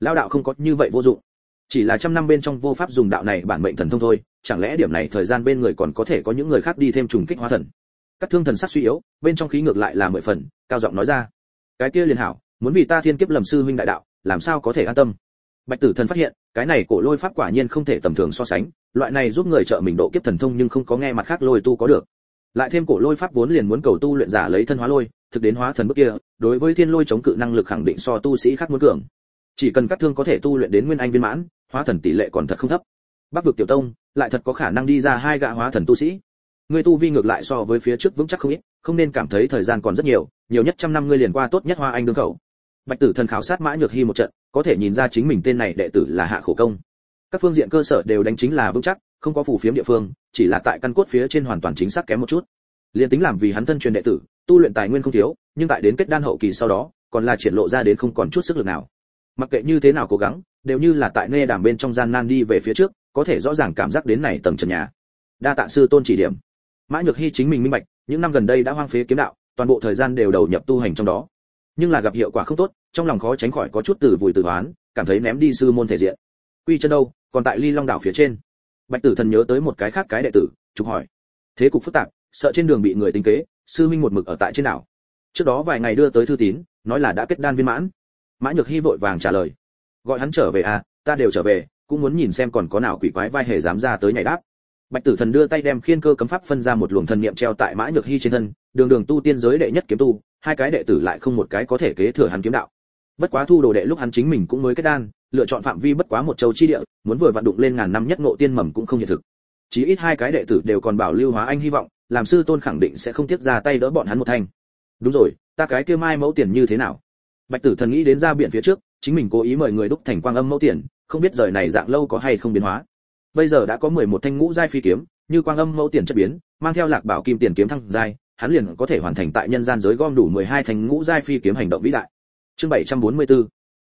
Lao đạo không có như vậy vô dụng. Chỉ là trăm năm bên trong vô pháp dùng đạo này bản mệnh thần thông thôi, chẳng lẽ điểm này thời gian bên người còn có thể có những người khác đi thêm trùng kích hóa thần? Các thương thần sắc suy yếu, bên trong khí ngược lại là mười phần, cao giọng nói ra. Cái kia liền hảo, muốn vì ta thiên kiếp lầm sư huynh đại đạo, làm sao có thể an tâm? Bạch tử thần phát hiện, cái này cổ lôi pháp quả nhiên không thể tầm thường so sánh, loại này giúp người trợ mình độ kiếp thần thông nhưng không có nghe mặt khác lôi tu có được. Lại thêm cổ lôi pháp vốn liền muốn cầu tu luyện giả lấy thân hóa lôi thực đến hóa thần bước kia, đối với thiên lôi chống cự năng lực khẳng định so tu sĩ khác muốn cường. Chỉ cần các thương có thể tu luyện đến nguyên anh viên mãn, hóa thần tỷ lệ còn thật không thấp. Bắc vực tiểu tông, lại thật có khả năng đi ra hai gã hóa thần tu sĩ. Ngươi tu vi ngược lại so với phía trước vững chắc không ít, không nên cảm thấy thời gian còn rất nhiều nhiều nhất trăm năm ngươi liền qua tốt nhất hoa anh đương khẩu. Bạch tử thần khảo sát mã nhược hy một trận, có thể nhìn ra chính mình tên này đệ tử là hạ khổ công. Các phương diện cơ sở đều đánh chính là vững chắc, không có phù phiếm địa phương, chỉ là tại căn cốt phía trên hoàn toàn chính xác kém một chút. Liền tính làm vì hắn thân truyền đệ tử tu luyện tài nguyên không thiếu, nhưng tại đến kết đan hậu kỳ sau đó, còn là triển lộ ra đến không còn chút sức lực nào. Mặc kệ như thế nào cố gắng, đều như là tại nê đàm bên trong gian nan đi về phía trước, có thể rõ ràng cảm giác đến này tầng trần nhà. Đa tạ sư tôn chỉ điểm. Mã nhược hy chính mình minh bạch, những năm gần đây đã hoang phế kiếm đạo, toàn bộ thời gian đều đầu nhập tu hành trong đó. Nhưng là gặp hiệu quả không tốt, trong lòng khó tránh khỏi có chút từ vùi từ đoán cảm thấy ném đi sư môn thể diện. Quy chân đâu, còn tại ly long đảo phía trên. Bạch tử thần nhớ tới một cái khác cái đệ tử, trục hỏi. Thế cục phức tạp sợ trên đường bị người tính kế, sư minh một mực ở tại trên đảo. Trước đó vài ngày đưa tới thư tín, nói là đã kết đan viên mãn. Mã nhược hy vội vàng trả lời. Gọi hắn trở về à ta đều trở về, cũng muốn nhìn xem còn có nào quỷ quái vai hề dám ra tới nhảy đáp. Bạch tử thần đưa tay đem khiên cơ cấm pháp phân ra một luồng thần niệm treo tại mã nhược hy trên thân, đường đường tu tiên giới đệ nhất kiếm tu, hai cái đệ tử lại không một cái có thể kế thừa hắn kiếm đạo. Bất quá thu đồ đệ lúc hắn chính mình cũng mới kết đan, lựa chọn phạm vi bất quá một châu chi địa, muốn vừa vặn đụng lên ngàn năm nhất ngộ tiên mầm cũng không hiện thực. Chí ít hai cái đệ tử đều còn bảo lưu hóa anh hy vọng làm sư tôn khẳng định sẽ không tiếc ra tay đỡ bọn hắn một thanh. Đúng rồi, ta cái kia mai mẫu tiền như thế nào? Bạch tử thần nghĩ đến ra biển phía trước, chính mình cố ý mời người đúc thành quang âm mẫu tiền, không biết rời này dạng lâu có hay không biến hóa. Bây giờ đã có 11 thanh ngũ giai phi kiếm, như quang âm mẫu tiền chất biến, mang theo lạc bảo kim tiền kiếm thăng giai, hắn liền có thể hoàn thành tại nhân gian giới gom đủ 12 thanh ngũ giai phi kiếm hành động vĩ đại. Chương 744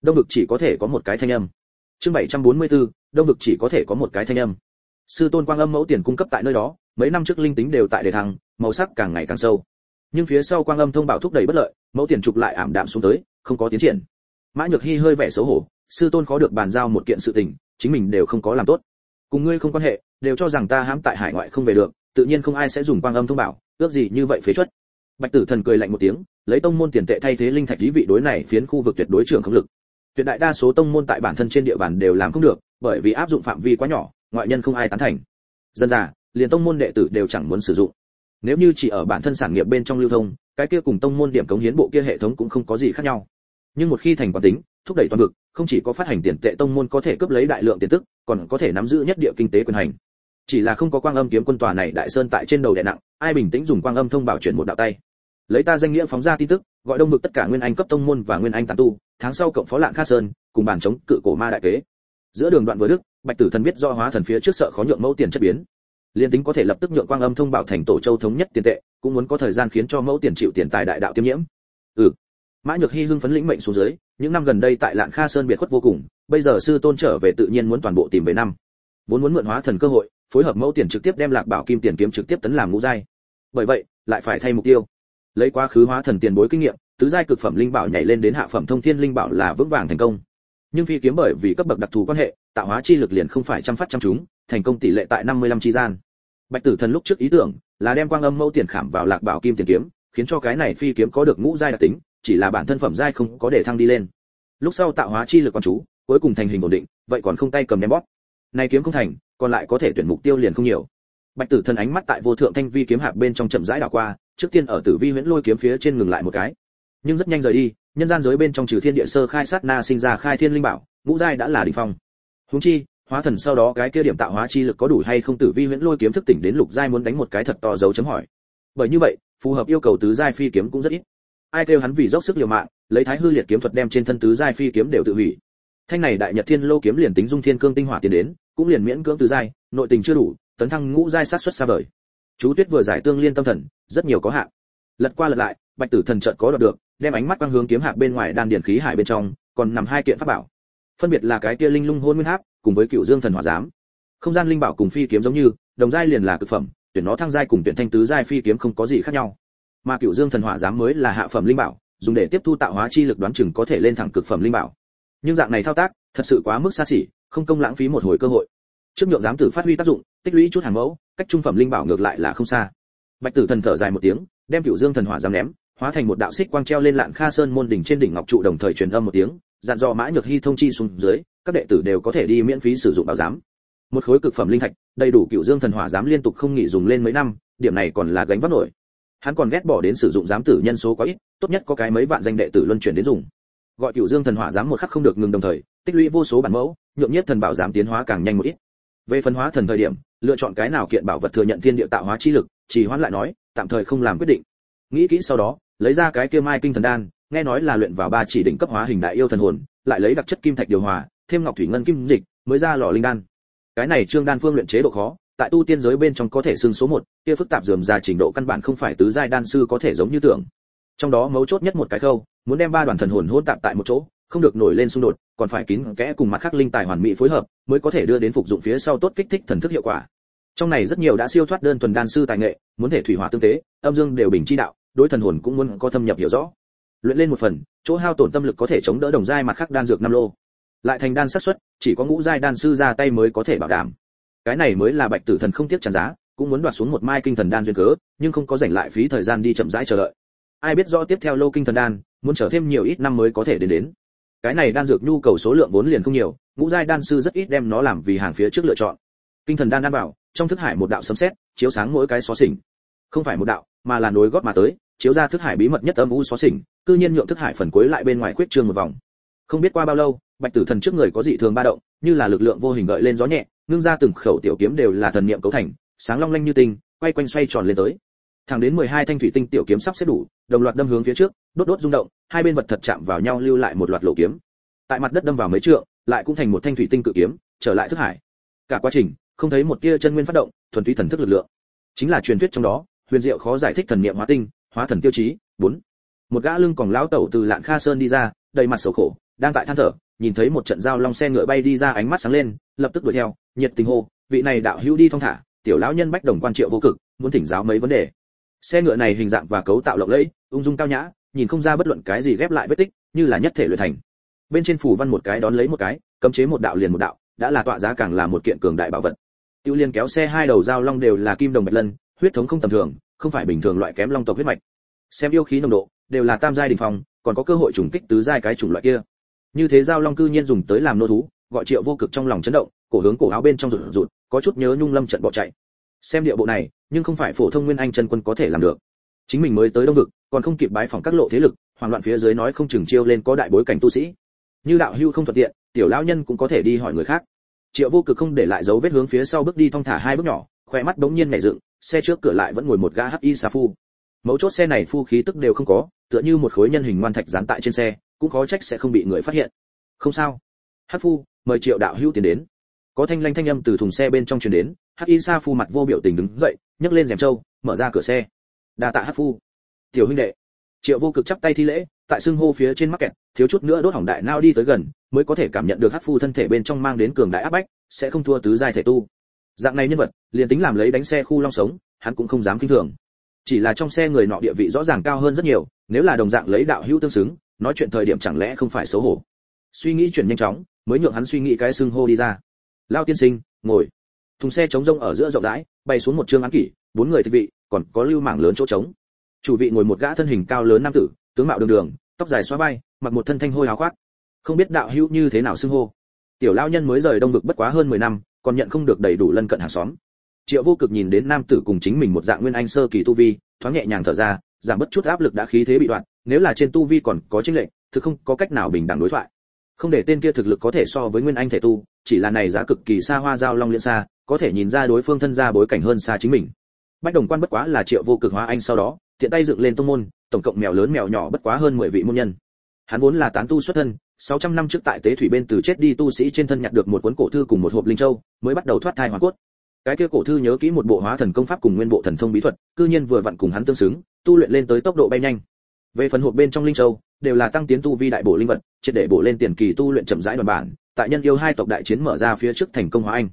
đông vực chỉ có thể có một cái thanh âm. Chương 744 đông vực chỉ có thể có một cái thanh âm sư tôn quang âm mẫu tiền cung cấp tại nơi đó mấy năm trước linh tính đều tại đề thăng màu sắc càng ngày càng sâu. Nhưng phía sau quang âm thông báo thúc đẩy bất lợi mẫu tiền trục lại ảm đạm xuống tới không có tiến triển. Mã nhược hy hơi vẻ xấu hổ sư tôn khó được bàn giao một kiện sự tình chính mình đều không có làm tốt. Cùng ngươi không quan hệ đều cho rằng ta hãm tại hải ngoại không về được tự nhiên không ai sẽ dùng quang âm thông báo, ước gì như vậy phế chuất. Bạch tử thần cười lạnh một tiếng lấy tông môn tiền tệ thay thế linh thạch lý vị đối này phiến khu vực tuyệt đối trưởng không lực. Tuyệt đại đa số tông môn tại bản thân trên địa bàn đều làm không được bởi vì áp dụng phạm vi quá nhỏ ngoại nhân không ai tán thành. Dân già, liền tông môn đệ tử đều chẳng muốn sử dụng. Nếu như chỉ ở bản thân sản nghiệp bên trong lưu thông, cái kia cùng tông môn điểm cống hiến bộ kia hệ thống cũng không có gì khác nhau. Nhưng một khi thành quán tính, thúc đẩy toàn vực, không chỉ có phát hành tiền tệ tông môn có thể cướp lấy đại lượng tiền tức, còn có thể nắm giữ nhất địa kinh tế quyền hành. Chỉ là không có quang âm kiếm quân tòa này đại sơn tại trên đầu đè nặng, ai bình tĩnh dùng quang âm thông bảo chuyển một đạo tay. Lấy ta danh nghĩa phóng ra tin tức, gọi đông vực tất cả nguyên anh cấp tông môn và nguyên anh tán tu, tháng sau cộng phó lạng kha sơn, cùng bàn chống cự cổ ma đại kế. Giữa đường đoạn vừa đức bạch tử thần biết do hóa thần phía trước sợ khó nhượng mẫu tiền chất biến liên tính có thể lập tức nhượng quang âm thông bảo thành tổ châu thống nhất tiền tệ, cũng muốn có thời gian khiến cho mẫu tiền chịu tiền tài đại đạo tiêm nhiễm. Ừ. Mã nhược hy hưng phấn lĩnh mệnh xuống dưới, những năm gần đây tại lạng kha sơn biệt khuất vô cùng, bây giờ sư tôn trở về tự nhiên muốn toàn bộ tìm về năm. Vốn muốn mượn hóa thần cơ hội, phối hợp mẫu tiền trực tiếp đem lạc bảo kim tiền kiếm trực tiếp tấn làm ngũ giai. Bởi vậy, lại phải thay mục tiêu. Lấy quá khứ hóa thần tiền bối kinh nghiệm, tứ giai cực phẩm linh bảo nhảy lên đến hạ phẩm thông thiên linh bảo là vững vàng thành công. Nhưng phi kiếm bởi vì cấp bậc đặc thù quan hệ tạo hóa chi lực liền không phải trăm phát trăm chúng, thành công tỷ lệ tại 55 chi gian. Bạch tử thần lúc trước ý tưởng là đem quang âm mâu tiền khảm vào lạc bảo kim tiền kiếm, khiến cho cái này phi kiếm có được ngũ giai đặc tính, chỉ là bản thân phẩm giai không có để thăng đi lên. Lúc sau tạo hóa chi lực quan chú, cuối cùng thành hình ổn định, vậy còn không tay cầm đem bóp. Này kiếm không thành, còn lại có thể tuyển mục tiêu liền không nhiều. Bạch tử thần ánh mắt tại vô thượng thanh vi kiếm hạp bên trong chậm rãi đảo qua, trước tiên ở tử vi huyễn lôi kiếm phía trên ngừng lại một cái. Nhưng rất nhanh rời đi, nhân gian giới bên trong trừ thiên địa sơ khai sát na sinh ra khai thiên linh bảo, ngũ giai đã là đỉnh phong huống chi, hóa thần sau đó cái kia điểm tạo hóa chi lực có đủ hay không tử vi huyễn lôi kiếm thức tỉnh đến lục giai muốn đánh một cái thật to dấu chấm hỏi. Bởi như vậy, phù hợp yêu cầu tứ giai phi kiếm cũng rất ít. Ai kêu hắn vì dốc sức liều mạng, lấy thái hư liệt kiếm thuật đem trên thân tứ giai phi kiếm đều tự hủy. Thanh này đại nhật thiên lô kiếm liền tính dung thiên cương tinh hỏa tiến đến, cũng liền miễn cưỡng tứ giai, nội tình chưa đủ, tấn thăng ngũ giai sát xuất xa vời. Chú tuyết vừa giải tương liên tâm thần, rất nhiều có hạn. Lật qua lật lại, bạch tử thần chợt có đoạt được, đem ánh mắt quang hướng kiếm hạc bên ngoài đan điển khí hải bên trong, còn nằm hai kiện pháp bảo phân biệt là cái kia linh lung hôn nguyên háp cùng với cựu dương thần hỏa giám. Không gian linh bảo cùng phi kiếm giống như, đồng giai liền là cực phẩm, tuyển nó thăng giai cùng tuyển thanh tứ giai phi kiếm không có gì khác nhau. Mà cựu dương thần hỏa giám mới là hạ phẩm linh bảo, dùng để tiếp thu tạo hóa chi lực đoán chừng có thể lên thẳng cực phẩm linh bảo. Nhưng dạng này thao tác, thật sự quá mức xa xỉ, không công lãng phí một hồi cơ hội. Trước nhượng giám tử phát huy tác dụng, tích lũy chút hàng mẫu, cách trung phẩm linh bảo ngược lại là không xa. Bạch tử thần thở dài một tiếng, đem cựu dương thần hỏa giám ném, hóa thành một đạo xích quang treo lên lạn kha sơn môn đỉnh trên đỉnh ngọc trụ đồng thời truyền âm một tiếng dặn dò mã nhược hy thông chi xuống dưới, các đệ tử đều có thể đi miễn phí sử dụng bảo giám. Một khối cực phẩm linh thạch, đầy đủ cựu dương thần hỏa giám liên tục không nghỉ dùng lên mấy năm, điểm này còn là gánh vác nổi. Hắn còn ghét bỏ đến sử dụng giám tử nhân số quá ít, tốt nhất có cái mấy vạn danh đệ tử luân chuyển đến dùng. Gọi cựu dương thần hỏa giám một khắc không được ngừng đồng thời, tích lũy vô số bản mẫu, nhượng nhất thần bảo giám tiến hóa càng nhanh một ít. Về phân hóa thần thời điểm, lựa chọn cái nào kiện bảo vật thừa nhận thiên địa tạo hóa chi lực, chỉ hoãn lại nói, tạm thời không làm quyết định. Nghĩ kỹ sau đó, lấy ra cái kia mai kinh thần đan nghe nói là luyện vào ba chỉ đỉnh cấp hóa hình đại yêu thần hồn, lại lấy đặc chất kim thạch điều hòa, thêm ngọc thủy ngân kim dịch, mới ra lò linh đan. Cái này trương đan phương luyện chế độ khó, tại tu tiên giới bên trong có thể xưng số một, kia phức tạp dườm ra trình độ căn bản không phải tứ giai đan sư có thể giống như tưởng. Trong đó mấu chốt nhất một cái khâu, muốn đem ba đoàn thần hồn hỗn tạp tại một chỗ, không được nổi lên xung đột, còn phải kín kẽ cùng mặt khác linh tài hoàn mỹ phối hợp, mới có thể đưa đến phục dụng phía sau tốt kích thích thần thức hiệu quả. Trong này rất nhiều đã siêu thoát đơn thuần đan sư tài nghệ, muốn thể thủy hỏa tương tế, âm dương đều bình chi đạo, đối thần hồn cũng muốn có thâm nhập hiểu rõ luyện lên một phần, chỗ hao tổn tâm lực có thể chống đỡ đồng giai mặt khác đan dược năm lô. Lại thành đan sát xuất chỉ có ngũ giai đan sư ra tay mới có thể bảo đảm. Cái này mới là bạch tử thần không tiếc trả giá, cũng muốn đoạt xuống một mai kinh thần đan duyên cớ, nhưng không có dành lại phí thời gian đi chậm rãi chờ đợi. Ai biết rõ tiếp theo lô kinh thần đan, muốn chờ thêm nhiều ít năm mới có thể đến đến. Cái này đan dược nhu cầu số lượng vốn liền không nhiều, ngũ giai đan sư rất ít đem nó làm vì hàng phía trước lựa chọn. Kinh thần đan đan bảo trong thức hải một đạo sấm sét, chiếu sáng mỗi cái xó xỉnh. Không phải một đạo, mà là nối gót mà tới, chiếu ra thức hải bí mật nhất âm u xó xỉnh cư nhiên nhượng thức hải phần cuối lại bên ngoài khuyết trương một vòng. Không biết qua bao lâu, bạch tử thần trước người có dị thường ba động, như là lực lượng vô hình gợi lên gió nhẹ, ngưng ra từng khẩu tiểu kiếm đều là thần niệm cấu thành, sáng long lanh như tinh, quay quanh xoay tròn lên tới. Thẳng đến 12 thanh thủy tinh tiểu kiếm sắp xếp đủ, đồng loạt đâm hướng phía trước, đốt đốt rung động, hai bên vật thật chạm vào nhau lưu lại một loạt lỗ kiếm. Tại mặt đất đâm vào mấy trượng, lại cũng thành một thanh thủy tinh cự kiếm, trở lại thức hải. Cả quá trình, không thấy một tia chân nguyên phát động, thuần túy thần thức lực lượng. Chính là truyền thuyết trong đó, huyền diệu khó giải thích thần niệm hóa tinh, hóa thần tiêu chí, bốn một gã lưng còn lão tẩu từ lạn kha sơn đi ra, đầy mặt sầu khổ, đang tại than thở, nhìn thấy một trận dao long xe ngựa bay đi ra ánh mắt sáng lên, lập tức đuổi theo, nhiệt tình hô, vị này đạo hữu đi thong thả, tiểu lão nhân bách đồng quan triệu vô cực, muốn thỉnh giáo mấy vấn đề. Xe ngựa này hình dạng và cấu tạo lộng lẫy, ung dung cao nhã, nhìn không ra bất luận cái gì ghép lại vết tích, như là nhất thể luyện thành. Bên trên phủ văn một cái đón lấy một cái, cấm chế một đạo liền một đạo, đã là tọa giá càng là một kiện cường đại bảo vật. Tiêu liên kéo xe hai đầu dao long đều là kim đồng bạch lân, huyết thống không tầm thường, không phải bình thường loại kém long tộc huyết mạch xem yêu khí nồng độ, đều là tam giai đỉnh phòng còn có cơ hội trùng kích tứ giai cái chủng loại kia. Như thế giao long cư nhiên dùng tới làm nô thú, gọi triệu vô cực trong lòng chấn động, cổ hướng cổ áo bên trong rụt rụt, có chút nhớ nhung lâm trận bỏ chạy. Xem địa bộ này, nhưng không phải phổ thông nguyên anh chân quân có thể làm được. Chính mình mới tới đông vực, còn không kịp bái phòng các lộ thế lực, hoảng loạn phía dưới nói không chừng chiêu lên có đại bối cảnh tu sĩ. Như đạo hưu không thuận tiện, tiểu lão nhân cũng có thể đi hỏi người khác. Triệu vô cực không để lại dấu vết hướng phía sau bước đi thong thả hai bước nhỏ khỏe mắt đống nhiên nhảy dựng, xe trước cửa lại vẫn ngồi một gã hắc y xà phu mấu chốt xe này phu khí tức đều không có, tựa như một khối nhân hình ngoan thạch dán tại trên xe, cũng khó trách sẽ không bị người phát hiện. Không sao. Hắc phu, mời triệu đạo hữu tiến đến. Có thanh lanh thanh âm từ thùng xe bên trong truyền đến hắc y sa phu mặt vô biểu tình đứng dậy, nhấc lên rèm trâu, mở ra cửa xe. Đa tạ hắc phu. Tiểu huynh đệ. Triệu vô cực chắp tay thi lễ, tại xương hô phía trên mắc kẹt, thiếu chút nữa đốt hỏng đại nao đi tới gần, mới có thể cảm nhận được hắc phu thân thể bên trong mang đến cường đại áp bách, sẽ không thua tứ giai thể tu. Dạng này nhân vật, liền tính làm lấy đánh xe khu long sống, hắn cũng không dám kinh thường chỉ là trong xe người nọ địa vị rõ ràng cao hơn rất nhiều, nếu là đồng dạng lấy đạo hữu tương xứng, nói chuyện thời điểm chẳng lẽ không phải xấu hổ. Suy nghĩ chuyển nhanh chóng, mới nhượng hắn suy nghĩ cái xưng hô đi ra. Lao tiên sinh, ngồi. Thùng xe chống rông ở giữa rộng rãi, bay xuống một trương án kỷ, bốn người tịch vị, còn có lưu mảng lớn chỗ trống. Chủ vị ngồi một gã thân hình cao lớn nam tử, tướng mạo đường đường, tóc dài xóa vai, mặc một thân thanh hôi háo khoác. Không biết đạo hữu như thế nào xưng hô. Tiểu lao nhân mới rời đông vực bất quá hơn 10 năm, còn nhận không được đầy đủ lân cận hàng xóm triệu vô cực nhìn đến nam tử cùng chính mình một dạng nguyên anh sơ kỳ tu vi, thoáng nhẹ nhàng thở ra, giảm bớt chút áp lực đã khí thế bị đoạn, nếu là trên tu vi còn có chính lệnh thực không có cách nào bình đẳng đối thoại. Không để tên kia thực lực có thể so với nguyên anh thể tu, chỉ là này giá cực kỳ xa hoa giao long liên xa, có thể nhìn ra đối phương thân ra bối cảnh hơn xa chính mình. Bách đồng quan bất quá là triệu vô cực hóa anh sau đó, tiện tay dựng lên tông môn, tổng cộng mèo lớn mèo nhỏ bất quá hơn 10 vị môn nhân. Hắn vốn là tán tu xuất thân 600 năm trước tại tế thủy bên từ chết đi tu sĩ trên thân nhặt được một cuốn cổ thư cùng một hộp linh châu, mới bắt đầu thoát thai hoàn cốt cái kia cổ thư nhớ kỹ một bộ hóa thần công pháp cùng nguyên bộ thần thông bí thuật, cư nhiên vừa vặn cùng hắn tương xứng, tu luyện lên tới tốc độ bay nhanh. Về phần hộp bên trong linh châu, đều là tăng tiến tu vi đại bổ linh vật, triệt để bổ lên tiền kỳ tu luyện chậm rãi đoàn bản, tại nhân yêu hai tộc đại chiến mở ra phía trước thành công hóa anh.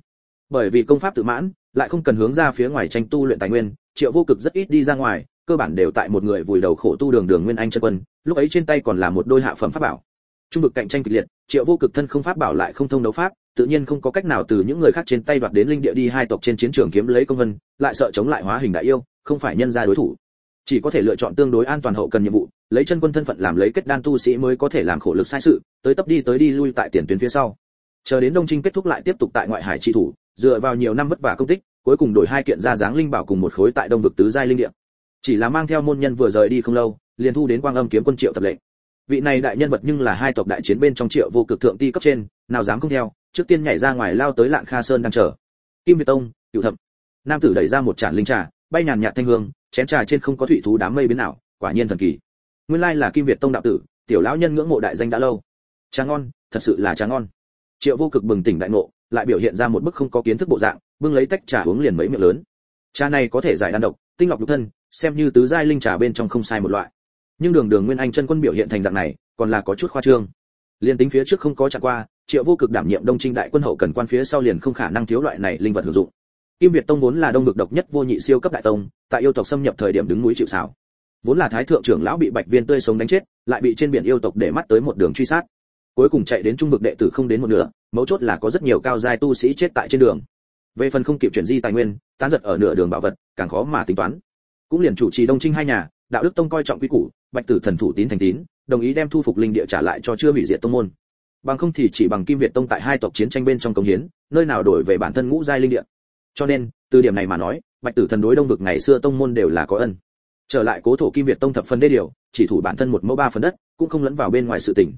Bởi vì công pháp tự mãn, lại không cần hướng ra phía ngoài tranh tu luyện tài nguyên, triệu vô cực rất ít đi ra ngoài, cơ bản đều tại một người vùi đầu khổ tu đường đường nguyên anh chân quân, lúc ấy trên tay còn là một đôi hạ phẩm pháp bảo. Trung vực cạnh tranh kịch liệt, triệu vô cực thân không pháp bảo lại không thông đấu pháp tự nhiên không có cách nào từ những người khác trên tay đoạt đến linh địa đi hai tộc trên chiến trường kiếm lấy công vân, lại sợ chống lại hóa hình đại yêu, không phải nhân ra đối thủ. Chỉ có thể lựa chọn tương đối an toàn hậu cần nhiệm vụ, lấy chân quân thân phận làm lấy kết đan tu sĩ mới có thể làm khổ lực sai sự, tới tấp đi tới đi lui tại tiền tuyến phía sau. Chờ đến đông trinh kết thúc lại tiếp tục tại ngoại hải trị thủ, dựa vào nhiều năm vất vả công tích, cuối cùng đổi hai kiện ra dáng linh bảo cùng một khối tại đông vực tứ giai linh địa. Chỉ là mang theo môn nhân vừa rời đi không lâu, liền thu đến quang âm kiếm quân triệu tập lệnh. Vị này đại nhân vật nhưng là hai tộc đại chiến bên trong triệu vô cực thượng ti cấp trên, nào dám không theo trước tiên nhảy ra ngoài lao tới lạng kha sơn đang chờ. Kim việt tông, cựu thập. Nam tử đẩy ra một chản linh trà, bay nhàn nhạt thanh hương, chén trà trên không có thủy thú đám mây biến ảo, quả nhiên thần kỳ. Nguyên lai là kim việt tông đạo tử, tiểu lão nhân ngưỡng mộ đại danh đã lâu. Trà ngon, thật sự là trà ngon. Triệu vô cực bừng tỉnh đại ngộ, lại biểu hiện ra một bức không có kiến thức bộ dạng, bưng lấy tách trà uống liền mấy miệng lớn. Trà này có thể giải đan độc, tinh lọc nhục thân, xem như tứ giai linh trà bên trong không sai một loại. Nhưng đường đường nguyên anh chân quân biểu hiện thành dạng này, còn là có chút khoa trương. Liên tính phía trước không có chạm qua triệu vô cực đảm nhiệm đông trinh đại quân hậu cần quan phía sau liền không khả năng thiếu loại này linh vật hữu dụng. Kim việt tông vốn là đông vực độc nhất vô nhị siêu cấp đại tông, tại yêu tộc xâm nhập thời điểm đứng núi chịu sào. Vốn là thái thượng trưởng lão bị bạch viên tươi sống đánh chết, lại bị trên biển yêu tộc để mắt tới một đường truy sát. Cuối cùng chạy đến trung vực đệ tử không đến một nửa, mấu chốt là có rất nhiều cao giai tu sĩ chết tại trên đường. Về phần không kịp chuyển di tài nguyên, tán giật ở nửa đường bảo vật, càng khó mà tính toán. Cũng liền chủ trì đông trinh hai nhà, đạo đức tông coi trọng quy củ, bạch tử thần thủ tín thành tín, đồng ý đem thu phục linh địa trả lại cho chưa hủy diệt tông môn bằng không thì chỉ bằng kim việt tông tại hai tộc chiến tranh bên trong công hiến, nơi nào đổi về bản thân ngũ giai linh địa. Cho nên, từ điểm này mà nói, bạch tử thần đối đông vực ngày xưa tông môn đều là có ân. Trở lại cố thổ kim việt tông thập phần đê điều, chỉ thủ bản thân một mẫu ba phần đất, cũng không lẫn vào bên ngoài sự tình.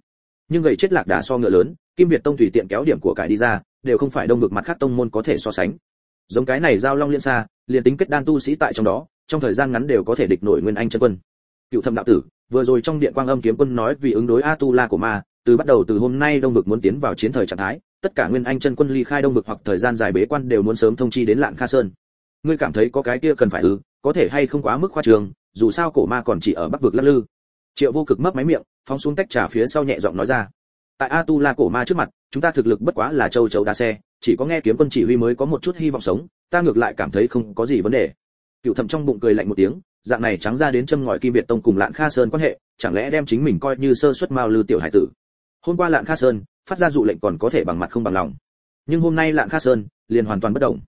Nhưng gầy chết lạc đà so ngựa lớn, kim việt tông tùy tiện kéo điểm của cải đi ra, đều không phải đông vực mặt khác tông môn có thể so sánh. Giống cái này giao long liên xa, liền tính kết đan tu sĩ tại trong đó, trong thời gian ngắn đều có thể địch nổi nguyên anh chân quân. Cựu thâm đạo tử, vừa rồi trong điện quang âm kiếm quân nói vì ứng đối a tu la của ma từ bắt đầu từ hôm nay đông vực muốn tiến vào chiến thời trạng thái, tất cả nguyên anh chân quân ly khai đông vực hoặc thời gian dài bế quan đều muốn sớm thông chi đến lạng kha sơn. Ngươi cảm thấy có cái kia cần phải ư? Có thể hay không quá mức khoa trường, dù sao cổ ma còn chỉ ở bắc vực lắc lư. Triệu vô cực mấp máy miệng, phóng xuống tách trà phía sau nhẹ giọng nói ra. Tại a tu la cổ ma trước mặt, chúng ta thực lực bất quá là châu chấu đá xe, chỉ có nghe kiếm quân chỉ huy mới có một chút hy vọng sống, ta ngược lại cảm thấy không có gì vấn đề. Cựu thẩm trong bụng cười lạnh một tiếng, dạng này trắng ra đến châm ngòi kim việt tông cùng lạn kha sơn quan hệ, chẳng lẽ đem chính mình coi như sơ suất mao lư tiểu hải tử? Hôm qua lạn kha sơn, phát ra dụ lệnh còn có thể bằng mặt không bằng lòng. Nhưng hôm nay lạn kha sơn, liền hoàn toàn bất động.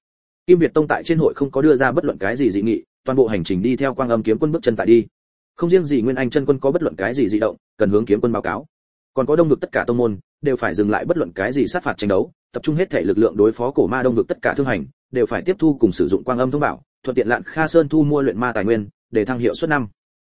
Kim việt tông tại trên hội không có đưa ra bất luận cái gì dị nghị, toàn bộ hành trình đi theo quang âm kiếm quân bước chân tại đi. Không riêng gì nguyên anh chân quân có bất luận cái gì dị động, cần hướng kiếm quân báo cáo. Còn có đông vực tất cả tông môn, đều phải dừng lại bất luận cái gì sát phạt tranh đấu, tập trung hết thể lực lượng đối phó cổ ma đông vực tất cả thương hành, đều phải tiếp thu cùng sử dụng quang âm thông bảo, thuận tiện lạn kha sơn thu mua luyện ma tài nguyên, để thăng hiệu suất năm.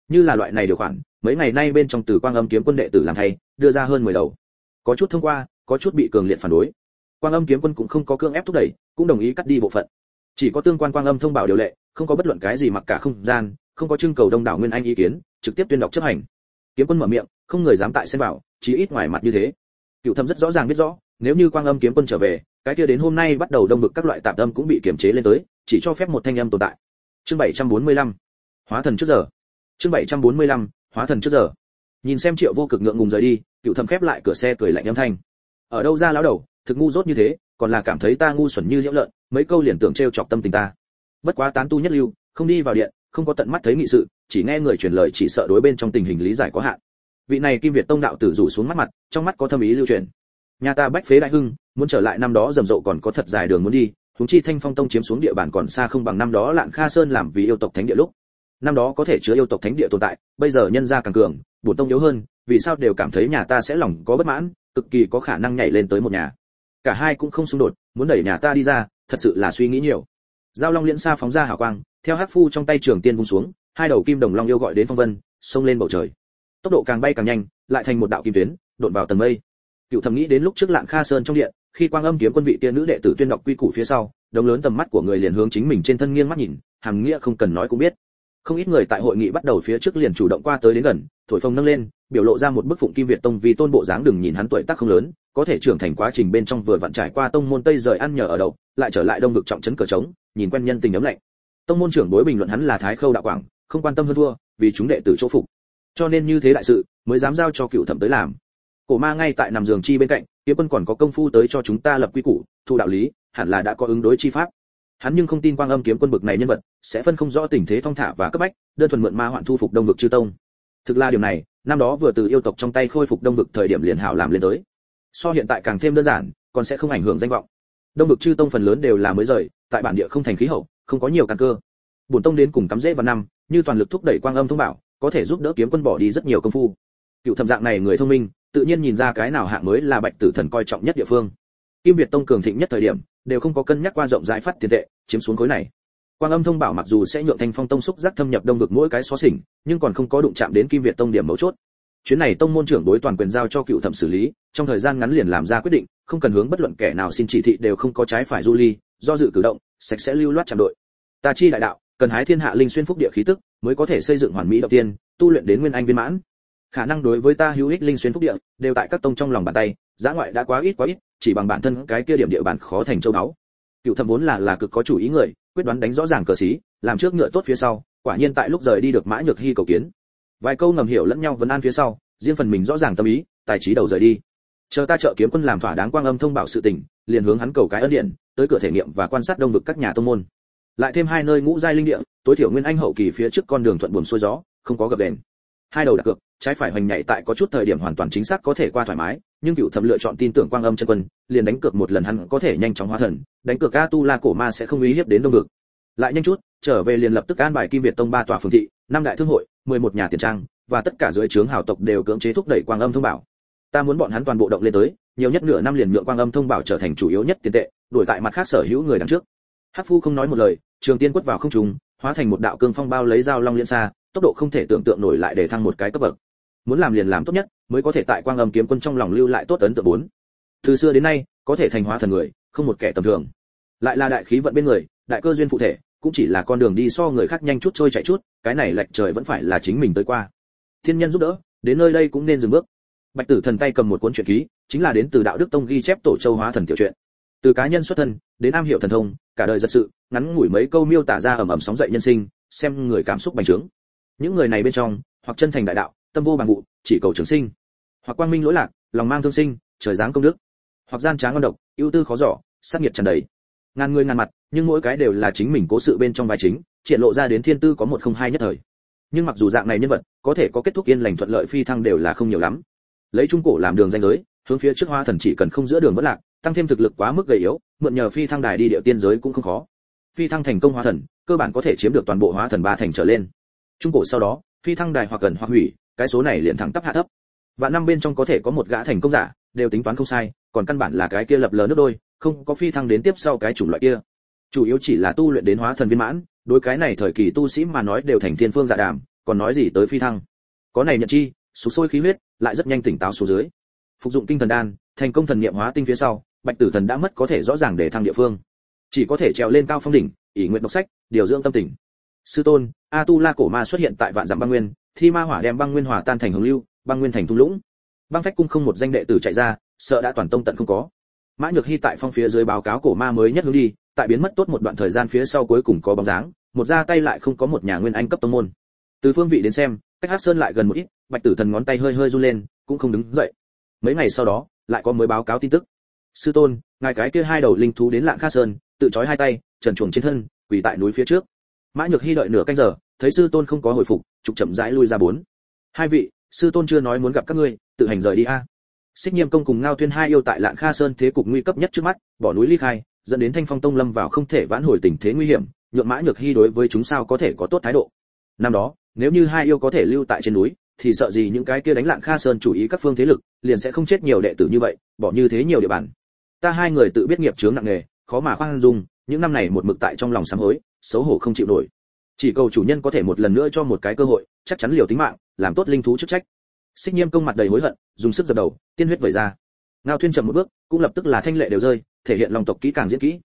Như là loại này điều khoản mấy ngày nay bên trong tử quang âm kiếm quân đệ tử làm thay, đưa ra hơn 10 đầu. Có chút thông qua, có chút bị cường liệt phản đối. Quang âm kiếm quân cũng không có cương ép thúc đẩy, cũng đồng ý cắt đi bộ phận. Chỉ có tương quan quang âm thông báo điều lệ, không có bất luận cái gì mặc cả không gian, không có trưng cầu đông đảo nguyên anh ý kiến, trực tiếp tuyên đọc chấp hành. Kiếm quân mở miệng, không người dám tại xen vào chỉ ít ngoài mặt như thế. Cựu thâm rất rõ ràng biết rõ, nếu như quang âm kiếm quân trở về, cái kia đến hôm nay bắt đầu đông vực các loại tạm âm cũng bị kiềm chế lên tới, chỉ cho phép một thanh âm tồn tại. Chương 745 hóa thần trước giờ. Chương 745 hóa thần trước giờ. Nhìn xem triệu vô cực ngượng ngùng rời đi cựu thâm khép lại cửa xe cười lạnh âm thanh. Ở đâu ra lão đầu, thực ngu dốt như thế, còn là cảm thấy ta ngu xuẩn như liễu lợn, mấy câu liền tưởng trêu chọc tâm tình ta. Bất quá tán tu nhất lưu, không đi vào điện, không có tận mắt thấy nghị sự, chỉ nghe người truyền lời chỉ sợ đối bên trong tình hình lý giải có hạn. Vị này kim việt tông đạo tử rủ xuống mắt mặt, trong mắt có thâm ý lưu truyền. Nhà ta bách phế đại hưng, muốn trở lại năm đó rầm rộ còn có thật dài đường muốn đi chúng chi thanh phong tông chiếm xuống địa bàn còn xa không bằng năm đó lạn kha sơn làm vì yêu tộc thánh địa lúc năm đó có thể chứa yêu tộc thánh địa tồn tại, bây giờ nhân gia càng cường, bổn tông yếu hơn, vì sao đều cảm thấy nhà ta sẽ lòng có bất mãn, cực kỳ có khả năng nhảy lên tới một nhà. Cả hai cũng không xung đột, muốn đẩy nhà ta đi ra, thật sự là suy nghĩ nhiều. Giao long liễn xa phóng ra hào quang, theo hắc phu trong tay trường tiên vung xuống, hai đầu kim đồng long yêu gọi đến phong vân, xông lên bầu trời. Tốc độ càng bay càng nhanh, lại thành một đạo kim tuyến, đột vào tầng mây. Cựu thầm nghĩ đến lúc trước lạng kha sơn trong điện, khi quang âm kiếm quân vị tiên nữ đệ tử tuyên đọc quy củ phía sau, đồng lớn tầm mắt của người liền hướng chính mình trên thân nghiêng mắt nhìn, hàm nghĩa không cần nói cũng biết không ít người tại hội nghị bắt đầu phía trước liền chủ động qua tới đến gần, thổi phồng nâng lên, biểu lộ ra một bức phụng kim việt tông vì tôn bộ dáng đừng nhìn hắn tuổi tác không lớn, có thể trưởng thành quá trình bên trong vừa vặn trải qua tông môn tây rời ăn nhờ ở đậu, lại trở lại đông vực trọng trấn cờ trống, nhìn quen nhân tình ấm lạnh. Tông môn trưởng đối bình luận hắn là thái khâu đạo quảng, không quan tâm hơn thua, vì chúng đệ tử chỗ phục. Cho nên như thế đại sự, mới dám giao cho cựu thẩm tới làm. Cổ ma ngay tại nằm giường chi bên cạnh, kiếm quân còn có công phu tới cho chúng ta lập quy củ, thu đạo lý, hẳn là đã có ứng đối chi pháp hắn nhưng không tin quang âm kiếm quân bực này nhân vật, sẽ phân không rõ tình thế thong thả và cấp bách, đơn thuần mượn ma hoạn thu phục đông vực chư tông. Thực là điều này, năm đó vừa từ yêu tộc trong tay khôi phục đông vực thời điểm liền hảo làm lên tới. So hiện tại càng thêm đơn giản, còn sẽ không ảnh hưởng danh vọng. Đông vực chư tông phần lớn đều là mới rời, tại bản địa không thành khí hậu, không có nhiều căn cơ. Bổn tông đến cùng cắm rễ vào năm, như toàn lực thúc đẩy quang âm thông bảo, có thể giúp đỡ kiếm quân bỏ đi rất nhiều công phu. Cựu thẩm dạng này người thông minh, tự nhiên nhìn ra cái nào hạng mới là bạch tử thần coi trọng nhất địa phương. Kim việt tông cường thịnh nhất thời điểm đều không có cân nhắc qua rộng rãi phát tiền tệ, chiếm xuống khối này. Quang âm thông bảo mặc dù sẽ nhượng thanh phong tông xúc giác thâm nhập đông vực mỗi cái xó xỉnh, nhưng còn không có đụng chạm đến kim việt tông điểm mấu chốt. Chuyến này tông môn trưởng đối toàn quyền giao cho cựu thẩm xử lý, trong thời gian ngắn liền làm ra quyết định, không cần hướng bất luận kẻ nào xin chỉ thị đều không có trái phải du ly, do dự cử động, sạch sẽ lưu loát chạm đội. Ta chi đại đạo, cần hái thiên hạ linh xuyên phúc địa khí tức, mới có thể xây dựng hoàn mỹ đầu tiên, tu luyện đến nguyên anh viên mãn. Khả năng đối với ta hữu ích linh xuyên phúc địa, đều tại các tông trong lòng bàn tay, giá ngoại đã quá ít quá ít chỉ bằng bản thân cái kia điểm địa bàn khó thành châu báu. Cựu thẩm vốn là là cực có chủ ý người, quyết đoán đánh rõ ràng cờ xí, làm trước ngựa tốt phía sau, quả nhiên tại lúc rời đi được mã nhược hy cầu kiến. Vài câu ngầm hiểu lẫn nhau vấn an phía sau, riêng phần mình rõ ràng tâm ý, tài trí đầu rời đi. Chờ ta trợ kiếm quân làm thỏa đáng quang âm thông báo sự tình, liền hướng hắn cầu cái ân điện, tới cửa thể nghiệm và quan sát đông vực các nhà tông môn. Lại thêm hai nơi ngũ giai linh địa, tối thiểu nguyên anh hậu kỳ phía trước con đường thuận buồm xuôi gió, không có gập đèn hai đầu đặt cược trái phải hoành nhảy tại có chút thời điểm hoàn toàn chính xác có thể qua thoải mái, nhưng cựu thẩm lựa chọn tin tưởng quang âm chân quân, liền đánh cược một lần hắn có thể nhanh chóng hóa thần, đánh cược a tu la cổ ma sẽ không uy hiếp đến đông vực. Lại nhanh chút, trở về liền lập tức an bài kim việt tông ba tòa phường thị, năm đại thương hội, mười một nhà tiền trang, và tất cả dưới trướng hào tộc đều cưỡng chế thúc đẩy quang âm thông bảo. Ta muốn bọn hắn toàn bộ động lên tới, nhiều nhất nửa năm liền nhượng quang âm thông bảo trở thành chủ yếu nhất tiền tệ, đổi tại mặt khác sở hữu người đằng trước. Hắc phu không nói một lời, trường tiên quất vào không trùng hóa thành một đạo cương phong bao lấy dao long liên xa tốc độ không thể tưởng tượng nổi lại để thăng một cái cấp bậc. Muốn làm liền làm tốt nhất, mới có thể tại quang âm kiếm quân trong lòng lưu lại tốt ấn tượng bốn. Từ xưa đến nay, có thể thành hóa thần người, không một kẻ tầm thường. Lại là đại khí vận bên người, đại cơ duyên phụ thể, cũng chỉ là con đường đi so người khác nhanh chút trôi chạy chút, cái này lệch trời vẫn phải là chính mình tới qua. Thiên nhân giúp đỡ, đến nơi đây cũng nên dừng bước. Bạch tử thần tay cầm một cuốn truyện ký, chính là đến từ đạo đức tông ghi chép tổ châu hóa thần tiểu truyện. Từ cá nhân xuất thân, đến am hiểu thần thông, cả đời giật sự, ngắn ngủi mấy câu miêu tả ra ẩm ẩm sóng dậy nhân sinh, xem người cảm xúc bành trướng những người này bên trong, hoặc chân thành đại đạo, tâm vô bằng vụ, chỉ cầu trường sinh. Hoặc quang minh lỗi lạc, lòng mang thương sinh, trời giáng công đức. Hoặc gian trá ngon độc, ưu tư khó giỏ sát nghiệp tràn đầy. Ngàn người ngàn mặt, nhưng mỗi cái đều là chính mình cố sự bên trong vai chính triển lộ ra đến thiên tư có một không hai nhất thời. Nhưng mặc dù dạng này nhân vật, có thể có kết thúc yên lành thuận lợi phi thăng đều là không nhiều lắm. Lấy trung cổ làm đường danh giới, hướng phía trước hoa thần chỉ cần không giữa đường vẫn lạc, tăng thêm thực lực quá mức gầy yếu, mượn nhờ phi thăng đài đi địa tiên giới cũng không khó. Phi thăng thành công hóa thần, cơ bản có thể chiếm được toàn bộ hóa thần ba thành trở lên trung cổ sau đó, phi thăng đài hoặc gần hoặc hủy, cái số này liền thẳng tắp hạ thấp. Và năm bên trong có thể có một gã thành công giả, đều tính toán không sai, còn căn bản là cái kia lập lờ nước đôi, không có phi thăng đến tiếp sau cái chủng loại kia. Chủ yếu chỉ là tu luyện đến hóa thần viên mãn, đối cái này thời kỳ tu sĩ mà nói đều thành thiên phương dạ đàm, còn nói gì tới phi thăng. Có này nhận chi sục sôi khí huyết, lại rất nhanh tỉnh táo xuống dưới. Phục dụng kinh thần đan, thành công thần niệm hóa tinh phía sau, bạch tử thần đã mất có thể rõ ràng để thăng địa phương. Chỉ có thể trèo lên cao phong đỉnh, ỷ nguyện đọc sách, điều dưỡng tâm tình sư tôn a tu la cổ ma xuất hiện tại vạn dặm băng nguyên, thi ma hỏa đem băng nguyên hòa tan thành hồng lưu, băng nguyên thành thung lũng. Băng phách cung không một danh đệ tử chạy ra, sợ đã toàn tông tận không có. Mã nhược hy tại phong phía dưới báo cáo cổ ma mới nhất hướng đi, tại biến mất tốt một đoạn thời gian phía sau cuối cùng có bóng dáng, một ra tay lại không có một nhà nguyên anh cấp tông môn. Từ phương vị đến xem, cách hát sơn lại gần một ít, bạch tử thần ngón tay hơi hơi run lên, cũng không đứng dậy. Mấy ngày sau đó, lại có mới báo cáo tin tức. Sư tôn, ngài cái kia hai đầu linh thú đến lạng kha sơn, tự trói hai tay, trần chuồng trên thân, quỳ tại núi phía trước mã nhược hy đợi nửa canh giờ, thấy sư tôn không có hồi phục, trục chậm rãi lui ra bốn. Hai vị, sư tôn chưa nói muốn gặp các ngươi, tự hành rời đi a. Xích nhiêm công cùng ngao tuyên hai yêu tại lạng kha sơn thế cục nguy cấp nhất trước mắt, bỏ núi ly khai, dẫn đến thanh phong tông lâm vào không thể vãn hồi tình thế nguy hiểm, nhượng mã nhược hy đối với chúng sao có thể có tốt thái độ. Năm đó, nếu như hai yêu có thể lưu tại trên núi, thì sợ gì những cái kia đánh lạng kha sơn chủ ý các phương thế lực, liền sẽ không chết nhiều đệ tử như vậy, bỏ như thế nhiều địa bàn. Ta hai người tự biết nghiệp chướng nặng nề, khó mà khoan dung, những năm này một mực tại trong lòng sám hối xấu hổ không chịu nổi. Chỉ cầu chủ nhân có thể một lần nữa cho một cái cơ hội, chắc chắn liều tính mạng, làm tốt linh thú chức trách. Xích nhiêm công mặt đầy hối hận, dùng sức dập đầu, tiên huyết vẩy ra. Ngao thuyên chậm một bước, cũng lập tức là thanh lệ đều rơi, thể hiện long tộc kỹ càng diễn kỹ.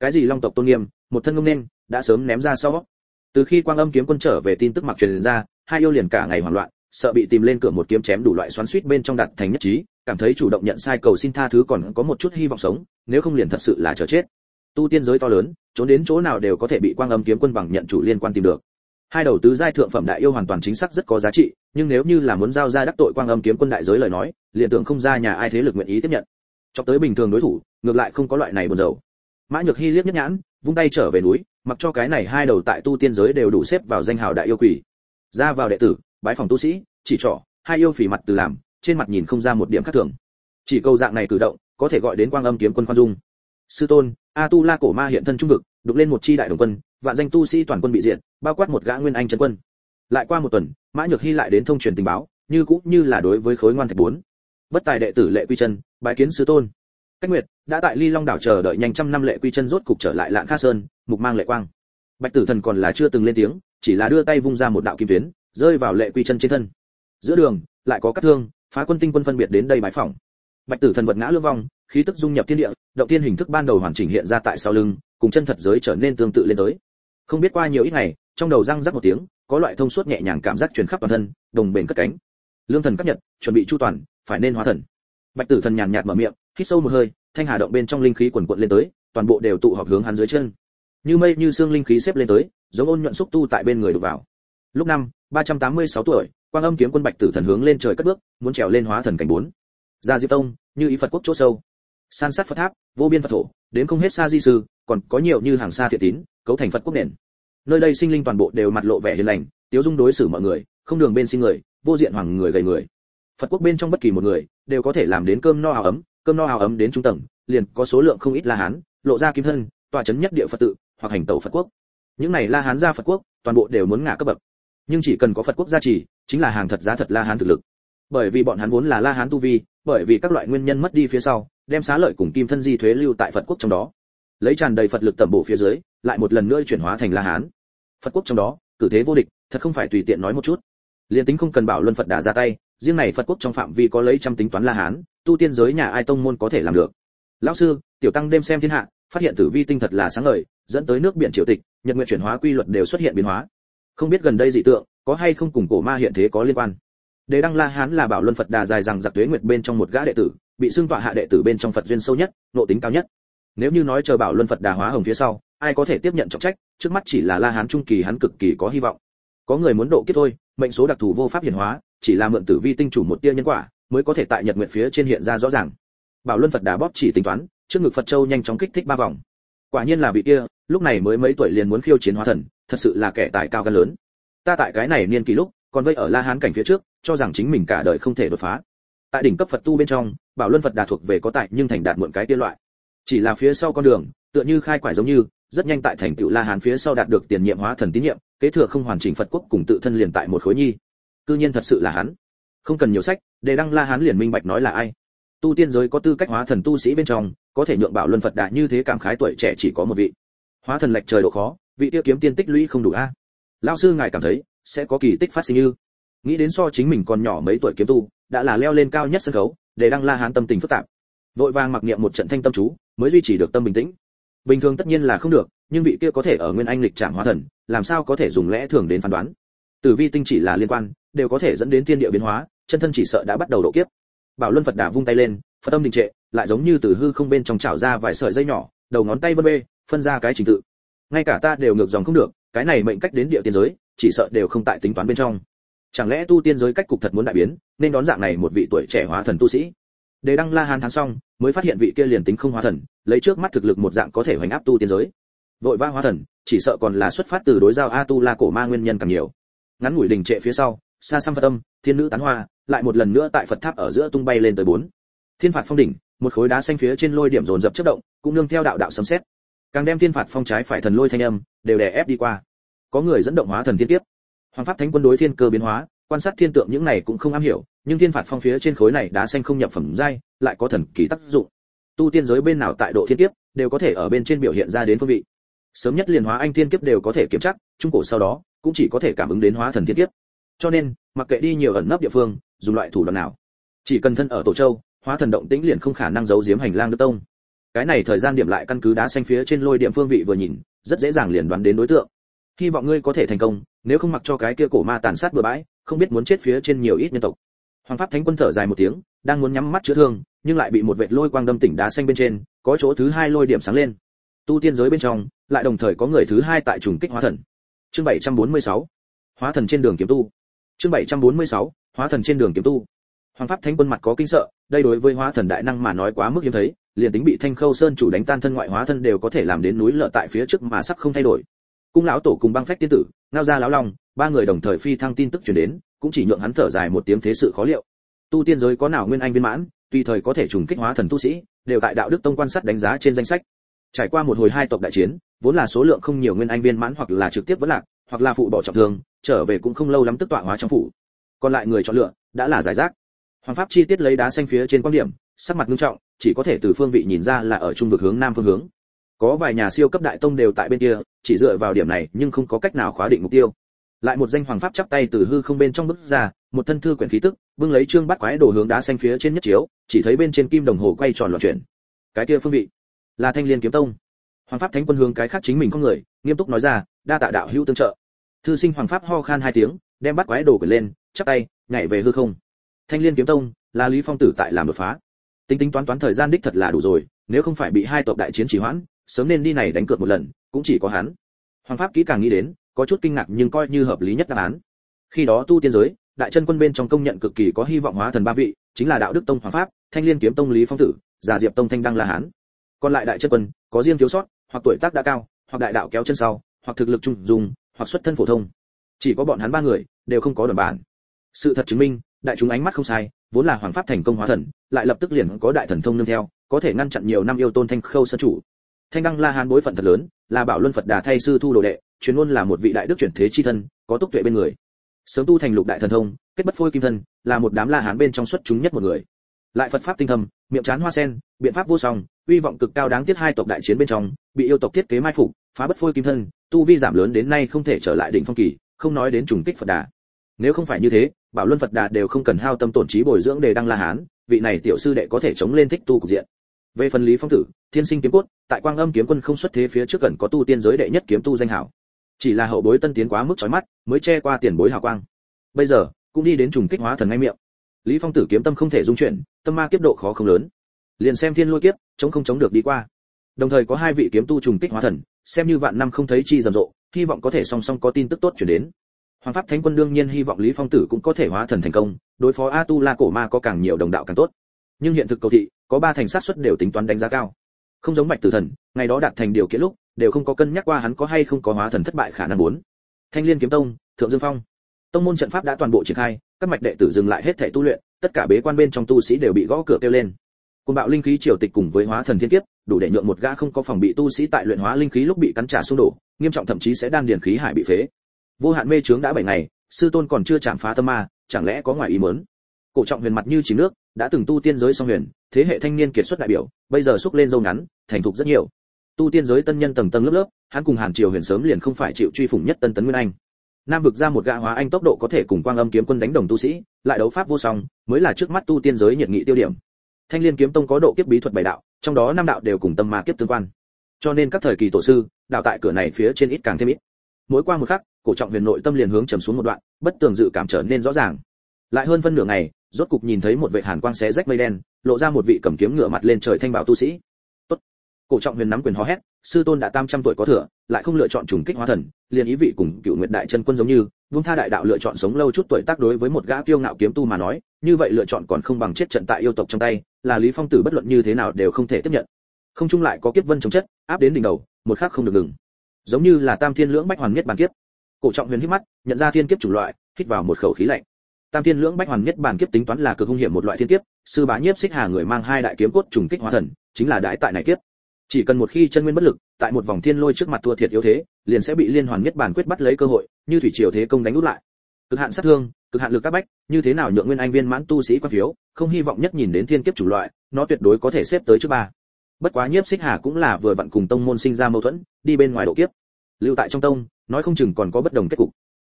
Cái gì long tộc tôn nghiêm, một thân ngông nên, đã sớm ném ra sau. Từ khi quang âm kiếm quân trở về tin tức mặc truyền ra, hai yêu liền cả ngày hoảng loạn, sợ bị tìm lên cửa một kiếm chém đủ loại xoắn xuýt bên trong đặt thành nhất trí, cảm thấy chủ động nhận sai cầu xin tha thứ còn có một chút hy vọng sống, nếu không liền thật sự là chờ chết tu tiên giới to lớn, trốn đến chỗ nào đều có thể bị quang âm kiếm quân bằng nhận chủ liên quan tìm được. Hai đầu tứ giai thượng phẩm đại yêu hoàn toàn chính xác rất có giá trị, nhưng nếu như là muốn giao ra đắc tội quang âm kiếm quân đại giới lời nói, liền tưởng không ra nhà ai thế lực nguyện ý tiếp nhận. Cho tới bình thường đối thủ, ngược lại không có loại này buồn dầu. mã nhược hy liếc nhất nhãn, vung tay trở về núi, mặc cho cái này hai đầu tại tu tiên giới đều đủ xếp vào danh hào đại yêu quỷ. Ra vào đệ tử, bái phòng tu sĩ, chỉ trỏ, hai yêu phỉ mặt từ làm, trên mặt nhìn không ra một điểm khác thường. Chỉ câu dạng này cử động, có thể gọi đến quang âm kiếm quân khoan dung. Sư tôn a tu la cổ ma hiện thân trung vực, đục lên một chi đại đồng quân, vạn danh tu sĩ toàn quân bị diệt, bao quát một gã nguyên anh chân quân. Lại qua một tuần, mã nhược hy lại đến thông truyền tình báo, như cũng như là đối với khối ngoan thạch bốn. Bất tài đệ tử lệ quy chân, bái kiến sứ tôn. Cách nguyệt, đã tại ly long đảo chờ đợi nhanh trăm năm lệ quy chân rốt cục trở lại lạng kha sơn, mục mang lệ quang. Bạch tử thần còn là chưa từng lên tiếng, chỉ là đưa tay vung ra một đạo kim tuyến, rơi vào lệ quy chân trên thân. Giữa đường, lại có các thương, phá quân tinh quân phân biệt đến đây bái phỏng bạch tử thần vật ngã lương vong, khí tức dung nhập thiên địa, động tiên hình thức ban đầu hoàn chỉnh hiện ra tại sau lưng, cùng chân thật giới trở nên tương tự lên tới. Không biết qua nhiều ít ngày, trong đầu răng rắc một tiếng, có loại thông suốt nhẹ nhàng cảm giác truyền khắp toàn thân, đồng bền cất cánh. Lương thần cấp nhật, chuẩn bị chu toàn, phải nên hóa thần. Bạch tử thần nhàn nhạt mở miệng, hít sâu một hơi, thanh hà động bên trong linh khí quần quận lên tới, toàn bộ đều tụ họp hướng hắn dưới chân. Như mây như xương linh khí xếp lên tới, giống ôn nhuận xúc tu tại bên người đục vào. Lúc năm 386 tuổi, quang âm kiếm quân bạch tử thần hướng lên trời cất bước, muốn trèo lên hóa thần cảnh bốn gia diệp tông, như ý phật quốc chỗ sâu. San sát phật tháp, vô biên phật thổ, đến không hết xa di sư, còn có nhiều như hàng xa thiện tín, cấu thành phật quốc nền. Nơi đây sinh linh toàn bộ đều mặt lộ vẻ hiền lành, tiếu dung đối xử mọi người, không đường bên sinh người, vô diện hoàng người gầy người. Phật quốc bên trong bất kỳ một người, đều có thể làm đến cơm no áo ấm, cơm no áo ấm đến trung tầng, liền có số lượng không ít la hán, lộ ra kim thân, tòa chấn nhất địa phật tự, hoặc hành tẩu phật quốc. Những này la hán ra phật quốc, toàn bộ đều muốn ngả cấp bậc. Nhưng chỉ cần có phật quốc gia trì, chính là hàng thật giá thật la hán thực lực bởi vì bọn hắn vốn là la hán tu vi, bởi vì các loại nguyên nhân mất đi phía sau, đem xá lợi cùng kim thân di thuế lưu tại phật quốc trong đó. Lấy tràn đầy phật lực tẩm bổ phía dưới, lại một lần nữa chuyển hóa thành la hán. Phật quốc trong đó, cử thế vô địch, thật không phải tùy tiện nói một chút. Liền tính không cần bảo luân phật đà ra tay, riêng này phật quốc trong phạm vi có lấy trăm tính toán la hán, tu tiên giới nhà ai tông môn có thể làm được. Lão sư, tiểu tăng đêm xem thiên hạ, phát hiện tử vi tinh thật là sáng ngời, dẫn tới nước biển triều tịch, nhật nguyện chuyển hóa quy luật đều xuất hiện biến hóa. Không biết gần đây dị tượng, có hay không cùng cổ ma hiện thế có liên quan? Đề Đăng La Hán là Bảo Luân Phật Đà dài rằng giặc tuế nguyệt bên trong một gã đệ tử, bị xưng tọa hạ đệ tử bên trong Phật duyên sâu nhất, nội tính cao nhất. Nếu như nói chờ Bảo Luân Phật Đà hóa hồng phía sau, ai có thể tiếp nhận trọng trách, trước mắt chỉ là La Hán trung kỳ hắn cực kỳ có hy vọng. Có người muốn độ kiếp thôi, mệnh số đặc thù vô pháp hiển hóa, chỉ là mượn tử vi tinh chủ một tia nhân quả, mới có thể tại nhật nguyệt phía trên hiện ra rõ ràng. Bảo Luân Phật Đà bóp chỉ tính toán, trước ngực Phật Châu nhanh chóng kích thích ba vòng. Quả nhiên là vị kia, lúc này mới mấy tuổi liền muốn khiêu chiến hóa thần, thật sự là kẻ tài cao gan lớn. Ta tại cái này niên kỳ lúc, còn vây ở La Hán cảnh phía trước, cho rằng chính mình cả đời không thể đột phá. Tại đỉnh cấp Phật tu bên trong, Bảo Luân Phật Đà thuộc về có tại nhưng thành đạt muộn cái tiên loại. Chỉ là phía sau con đường, tựa như khai quải giống như, rất nhanh tại thành tựu La Hán phía sau đạt được tiền nhiệm hóa thần tín nhiệm, kế thừa không hoàn chỉnh Phật quốc cùng tự thân liền tại một khối nhi. Cư nhiên thật sự là hắn. Không cần nhiều sách, để đăng La Hán liền minh bạch nói là ai. Tu tiên giới có tư cách hóa thần tu sĩ bên trong, có thể nhượng Bảo Luân Phật Đà như thế cảm khái tuổi trẻ chỉ có một vị. Hóa thần lệch trời độ khó, vị tiêu kiếm tiên tích lũy không đủ a. Lão sư ngài cảm thấy sẽ có kỳ tích phát sinh như. Nghĩ đến so chính mình còn nhỏ mấy tuổi kiếm tu, đã là leo lên cao nhất sân khấu, để đăng la hán tâm tình phức tạp. Vội vàng mặc niệm một trận thanh tâm chú, mới duy trì được tâm bình tĩnh. Bình thường tất nhiên là không được, nhưng vị kia có thể ở nguyên anh lịch trạng hóa thần, làm sao có thể dùng lẽ thường đến phán đoán? Tử vi tinh chỉ là liên quan, đều có thể dẫn đến thiên địa biến hóa, chân thân chỉ sợ đã bắt đầu độ kiếp. Bảo luân phật đà vung tay lên, phật tâm đình trệ, lại giống như từ hư không bên trong chảo ra vài sợi dây nhỏ, đầu ngón tay vân bê, phân ra cái trình tự. Ngay cả ta đều ngược dòng không được cái này mệnh cách đến địa tiên giới, chỉ sợ đều không tại tính toán bên trong. Chẳng lẽ tu tiên giới cách cục thật muốn đại biến, nên đón dạng này một vị tuổi trẻ hóa thần tu sĩ? Đề đăng la hán tháng xong, mới phát hiện vị kia liền tính không hóa thần, lấy trước mắt thực lực một dạng có thể hoành áp tu tiên giới. Vội vã hóa thần, chỉ sợ còn là xuất phát từ đối giao a tu la cổ ma nguyên nhân càng nhiều. Ngắn ngủi đình trệ phía sau xa xăm phật âm, thiên nữ tán hoa, lại một lần nữa tại phật tháp ở giữa tung bay lên tới bốn. Thiên phạt phong đỉnh, một khối đá xanh phía trên lôi điểm dồn dập chớp động, cũng nương theo đạo đạo sấm sét càng đem thiên phạt phong trái phải thần lôi thanh âm đều đè ép đi qua. Có người dẫn động hóa thần thiên kiếp. Hoàng pháp thánh quân đối thiên cơ biến hóa, quan sát thiên tượng những này cũng không am hiểu, nhưng thiên phạt phong phía trên khối này đá xanh không nhập phẩm giai, lại có thần kỳ tác dụng. Tu tiên giới bên nào tại độ thiên kiếp, đều có thể ở bên trên biểu hiện ra đến phương vị. Sớm nhất liền hóa anh thiên kiếp đều có thể kiểm chắc trung cổ sau đó, cũng chỉ có thể cảm ứng đến hóa thần thiên kiếp. Cho nên, mặc kệ đi nhiều ẩn nấp địa phương, dùng loại thủ đoạn nào, chỉ cần thân ở tổ châu, hóa thần động tĩnh liền không khả năng giấu giếm hành lang đức tông cái này thời gian điểm lại căn cứ đá xanh phía trên lôi điểm phương vị vừa nhìn, rất dễ dàng liền đoán đến đối tượng. Hy vọng ngươi có thể thành công, nếu không mặc cho cái kia cổ ma tàn sát bừa bãi, không biết muốn chết phía trên nhiều ít nhân tộc. Hoàng pháp thánh quân thở dài một tiếng, đang muốn nhắm mắt chữa thương, nhưng lại bị một vệt lôi quang đâm tỉnh đá xanh bên trên, có chỗ thứ hai lôi điểm sáng lên. Tu tiên giới bên trong, lại đồng thời có người thứ hai tại trùng kích hóa thần. Chương 746 hóa thần trên đường kiếm tu. Chương 746 hóa thần trên đường kiếm tu. Hoàng pháp thánh quân mặt có kinh sợ, đây đối với hóa thần đại năng mà nói quá mức hiếm thấy liền tính bị thanh khâu sơn chủ đánh tan thân ngoại hóa thân đều có thể làm đến núi lở tại phía trước mà sắc không thay đổi. Cung lão tổ cùng băng phách tiên tử, ngao ra lão long, ba người đồng thời phi thăng tin tức truyền đến, cũng chỉ nhượng hắn thở dài một tiếng thế sự khó liệu. Tu tiên giới có nào nguyên anh viên mãn, tùy thời có thể trùng kích hóa thần tu sĩ, đều tại đạo đức tông quan sát đánh giá trên danh sách. Trải qua một hồi hai tộc đại chiến, vốn là số lượng không nhiều nguyên anh viên mãn hoặc là trực tiếp vẫn lạc, hoặc là phụ bỏ trọng thương, trở về cũng không lâu lắm tức tọa hóa trong phủ. Còn lại người chọn lựa, đã là giải rác. Hoàng pháp chi tiết lấy đá xanh phía trên quan điểm, sắc mặt nghiêm trọng chỉ có thể từ phương vị nhìn ra là ở trung vực hướng nam phương hướng. Có vài nhà siêu cấp đại tông đều tại bên kia, chỉ dựa vào điểm này, nhưng không có cách nào khóa định mục tiêu. Lại một danh hoàng pháp chắp tay từ hư không bên trong bước ra, một thân thư quyển khí tức, bưng lấy trương bắt quái đồ hướng đá xanh phía trên nhất chiếu, chỉ thấy bên trên kim đồng hồ quay tròn loạn chuyển. Cái kia phương vị, là thanh liên kiếm tông. Hoàng pháp thánh quân hướng cái khác chính mình có người, nghiêm túc nói ra, đa tạ đạo hữu tương trợ. Thư sinh hoàng pháp ho khan hai tiếng, đem bắt quái đồ quyển lên, chắp tay, nhảy về hư không. Thanh liên kiếm tông, là lý phong tử tại làm đột phá tính tính toán toán thời gian đích thật là đủ rồi, nếu không phải bị hai tộc đại chiến trì hoãn, sớm nên đi này đánh cược một lần, cũng chỉ có hắn. Hoàng pháp kỹ càng nghĩ đến, có chút kinh ngạc nhưng coi như hợp lý nhất đáp án. Khi đó tu tiên giới, đại chân quân bên trong công nhận cực kỳ có hy vọng hóa thần ba vị, chính là đạo đức tông hoàng pháp, thanh liên kiếm tông lý phong tử giả diệp tông thanh đăng la hán. Còn lại đại chân quân, có riêng thiếu sót, hoặc tuổi tác đã cao, hoặc đại đạo kéo chân sau, hoặc thực lực trung dùng hoặc xuất thân phổ thông. Chỉ có bọn hắn ba người, đều không có đoàn bản. Sự thật chứng minh, đại chúng ánh mắt không sai, vốn là hoàng pháp thành công hóa thần lại lập tức liền có đại thần thông nương theo, có thể ngăn chặn nhiều năm yêu tôn thanh khâu sơn chủ. Thanh đăng la hán bối phận thật lớn, là bảo luân phật đà thay sư thu đồ đệ, chuyên luôn là một vị đại đức chuyển thế chi thân, có túc tuệ bên người. Sớm tu thành lục đại thần thông, kết bất phôi kim thân, là một đám la hán bên trong xuất chúng nhất một người. Lại phật pháp tinh thầm miệng chán hoa sen, biện pháp vô song, uy vọng cực cao đáng tiếc hai tộc đại chiến bên trong, bị yêu tộc thiết kế mai phục, phá bất phôi kim thân, tu vi giảm lớn đến nay không thể trở lại đỉnh phong kỳ, không nói đến trùng kích phật đà. Nếu không phải như thế, bảo luân phật đà đều không cần hao tâm tổn trí bồi dưỡng để đăng la hán vị này tiểu sư đệ có thể chống lên thích tu cục diện. Về phần lý phong tử, thiên sinh kiếm cốt, tại quang âm kiếm quân không xuất thế phía trước gần có tu tiên giới đệ nhất kiếm tu danh hảo. Chỉ là hậu bối tân tiến quá mức chói mắt, mới che qua tiền bối hào quang. Bây giờ, cũng đi đến trùng kích hóa thần ngay miệng. Lý phong tử kiếm tâm không thể dung chuyển, tâm ma kiếp độ khó không lớn. Liền xem thiên lôi kiếp, chống không chống được đi qua. Đồng thời có hai vị kiếm tu trùng kích hóa thần, xem như vạn năm không thấy chi rầm rộ, hy vọng có thể song song có tin tức tốt chuyển đến hoàng pháp thánh quân đương nhiên hy vọng lý phong tử cũng có thể hóa thần thành công, đối phó a tu la cổ ma có càng nhiều đồng đạo càng tốt. Nhưng hiện thực cầu thị, có ba thành sát suất đều tính toán đánh giá cao. Không giống bạch tử thần, ngày đó đạt thành điều kiện lúc, đều không có cân nhắc qua hắn có hay không có hóa thần thất bại khả năng muốn. Thanh liên kiếm tông, thượng dương phong. Tông môn trận pháp đã toàn bộ triển khai, các mạch đệ tử dừng lại hết thể tu luyện, tất cả bế quan bên trong tu sĩ đều bị gõ cửa kêu lên. Cùng bạo linh khí triều tịch cùng với hóa thần thiên kiếp, đủ để nhượng một gã không có phòng bị tu sĩ tại luyện hóa linh khí lúc bị cắn trả xung đổ nghiêm trọng thậm chí sẽ đan điền khí hải bị phế vô hạn mê trướng đã bảy ngày, sư tôn còn chưa chạm phá tâm ma, chẳng lẽ có ngoài ý muốn? Cổ trọng huyền mặt như chỉ nước, đã từng tu tiên giới song huyền, thế hệ thanh niên kiệt xuất đại biểu, bây giờ xúc lên dâu ngắn, thành thục rất nhiều. Tu tiên giới tân nhân tầng tầng lớp lớp, hắn cùng hàn triều huyền sớm liền không phải chịu truy phủng nhất tân tấn nguyên anh. Nam vực ra một gã hóa anh tốc độ có thể cùng quang âm kiếm quân đánh đồng tu sĩ, lại đấu pháp vô song, mới là trước mắt tu tiên giới nhiệt nghị tiêu điểm. Thanh liên kiếm tông có độ kiếp bí thuật bảy đạo, trong đó năm đạo đều cùng tâm ma kiếp tương quan. Cho nên các thời kỳ tổ sư, đạo tại cửa này phía trên ít càng thêm ít. Mỗi qua một khắc cổ trọng huyền nội tâm liền hướng trầm xuống một đoạn, bất tường dự cảm trở nên rõ ràng. Lại hơn phân nửa ngày, rốt cục nhìn thấy một vệ hàn quang xé rách mây đen, lộ ra một vị cầm kiếm ngựa mặt lên trời thanh bảo tu sĩ. Tốt. Cổ trọng huyền nắm quyền hò hét, sư tôn đã tam trăm tuổi có thừa, lại không lựa chọn trùng kích hóa thần, liền ý vị cùng cựu nguyệt đại chân quân giống như vương tha đại đạo lựa chọn sống lâu chút tuổi tác đối với một gã kiêu ngạo kiếm tu mà nói, như vậy lựa chọn còn không bằng chết trận tại yêu tộc trong tay, là lý phong tử bất luận như thế nào đều không thể tiếp nhận. Không chung lại có kiếp vân chống chất, áp đến đỉnh đầu, một khắc không được ngừng. Giống như là tam thiên lưỡng bách hoàn miết bàn kiếp cổ trọng huyền hít mắt, nhận ra thiên kiếp chủ loại, hít vào một khẩu khí lạnh. Tam thiên lưỡng bách hoàn nhất bản kiếp tính toán là cực hung hiểm một loại thiên kiếp, sư bá nhiếp xích hà người mang hai đại kiếm cốt trùng kích hóa thần, chính là đại tại này kiếp. Chỉ cần một khi chân nguyên bất lực, tại một vòng thiên lôi trước mặt thua thiệt yếu thế, liền sẽ bị liên hoàn nhất bản quyết bắt lấy cơ hội, như thủy triều thế công đánh út lại. Cực hạn sát thương, cực hạn lực các bách, như thế nào nhượng nguyên anh viên mãn tu sĩ quan phiếu, không hy vọng nhất nhìn đến thiên kiếp chủ loại, nó tuyệt đối có thể xếp tới trước ba. Bất quá nhiếp xích hà cũng là vừa vặn cùng tông môn sinh ra mâu thuẫn, đi bên ngoài độ kiếp. Lưu tại trong tông nói không chừng còn có bất đồng kết cục.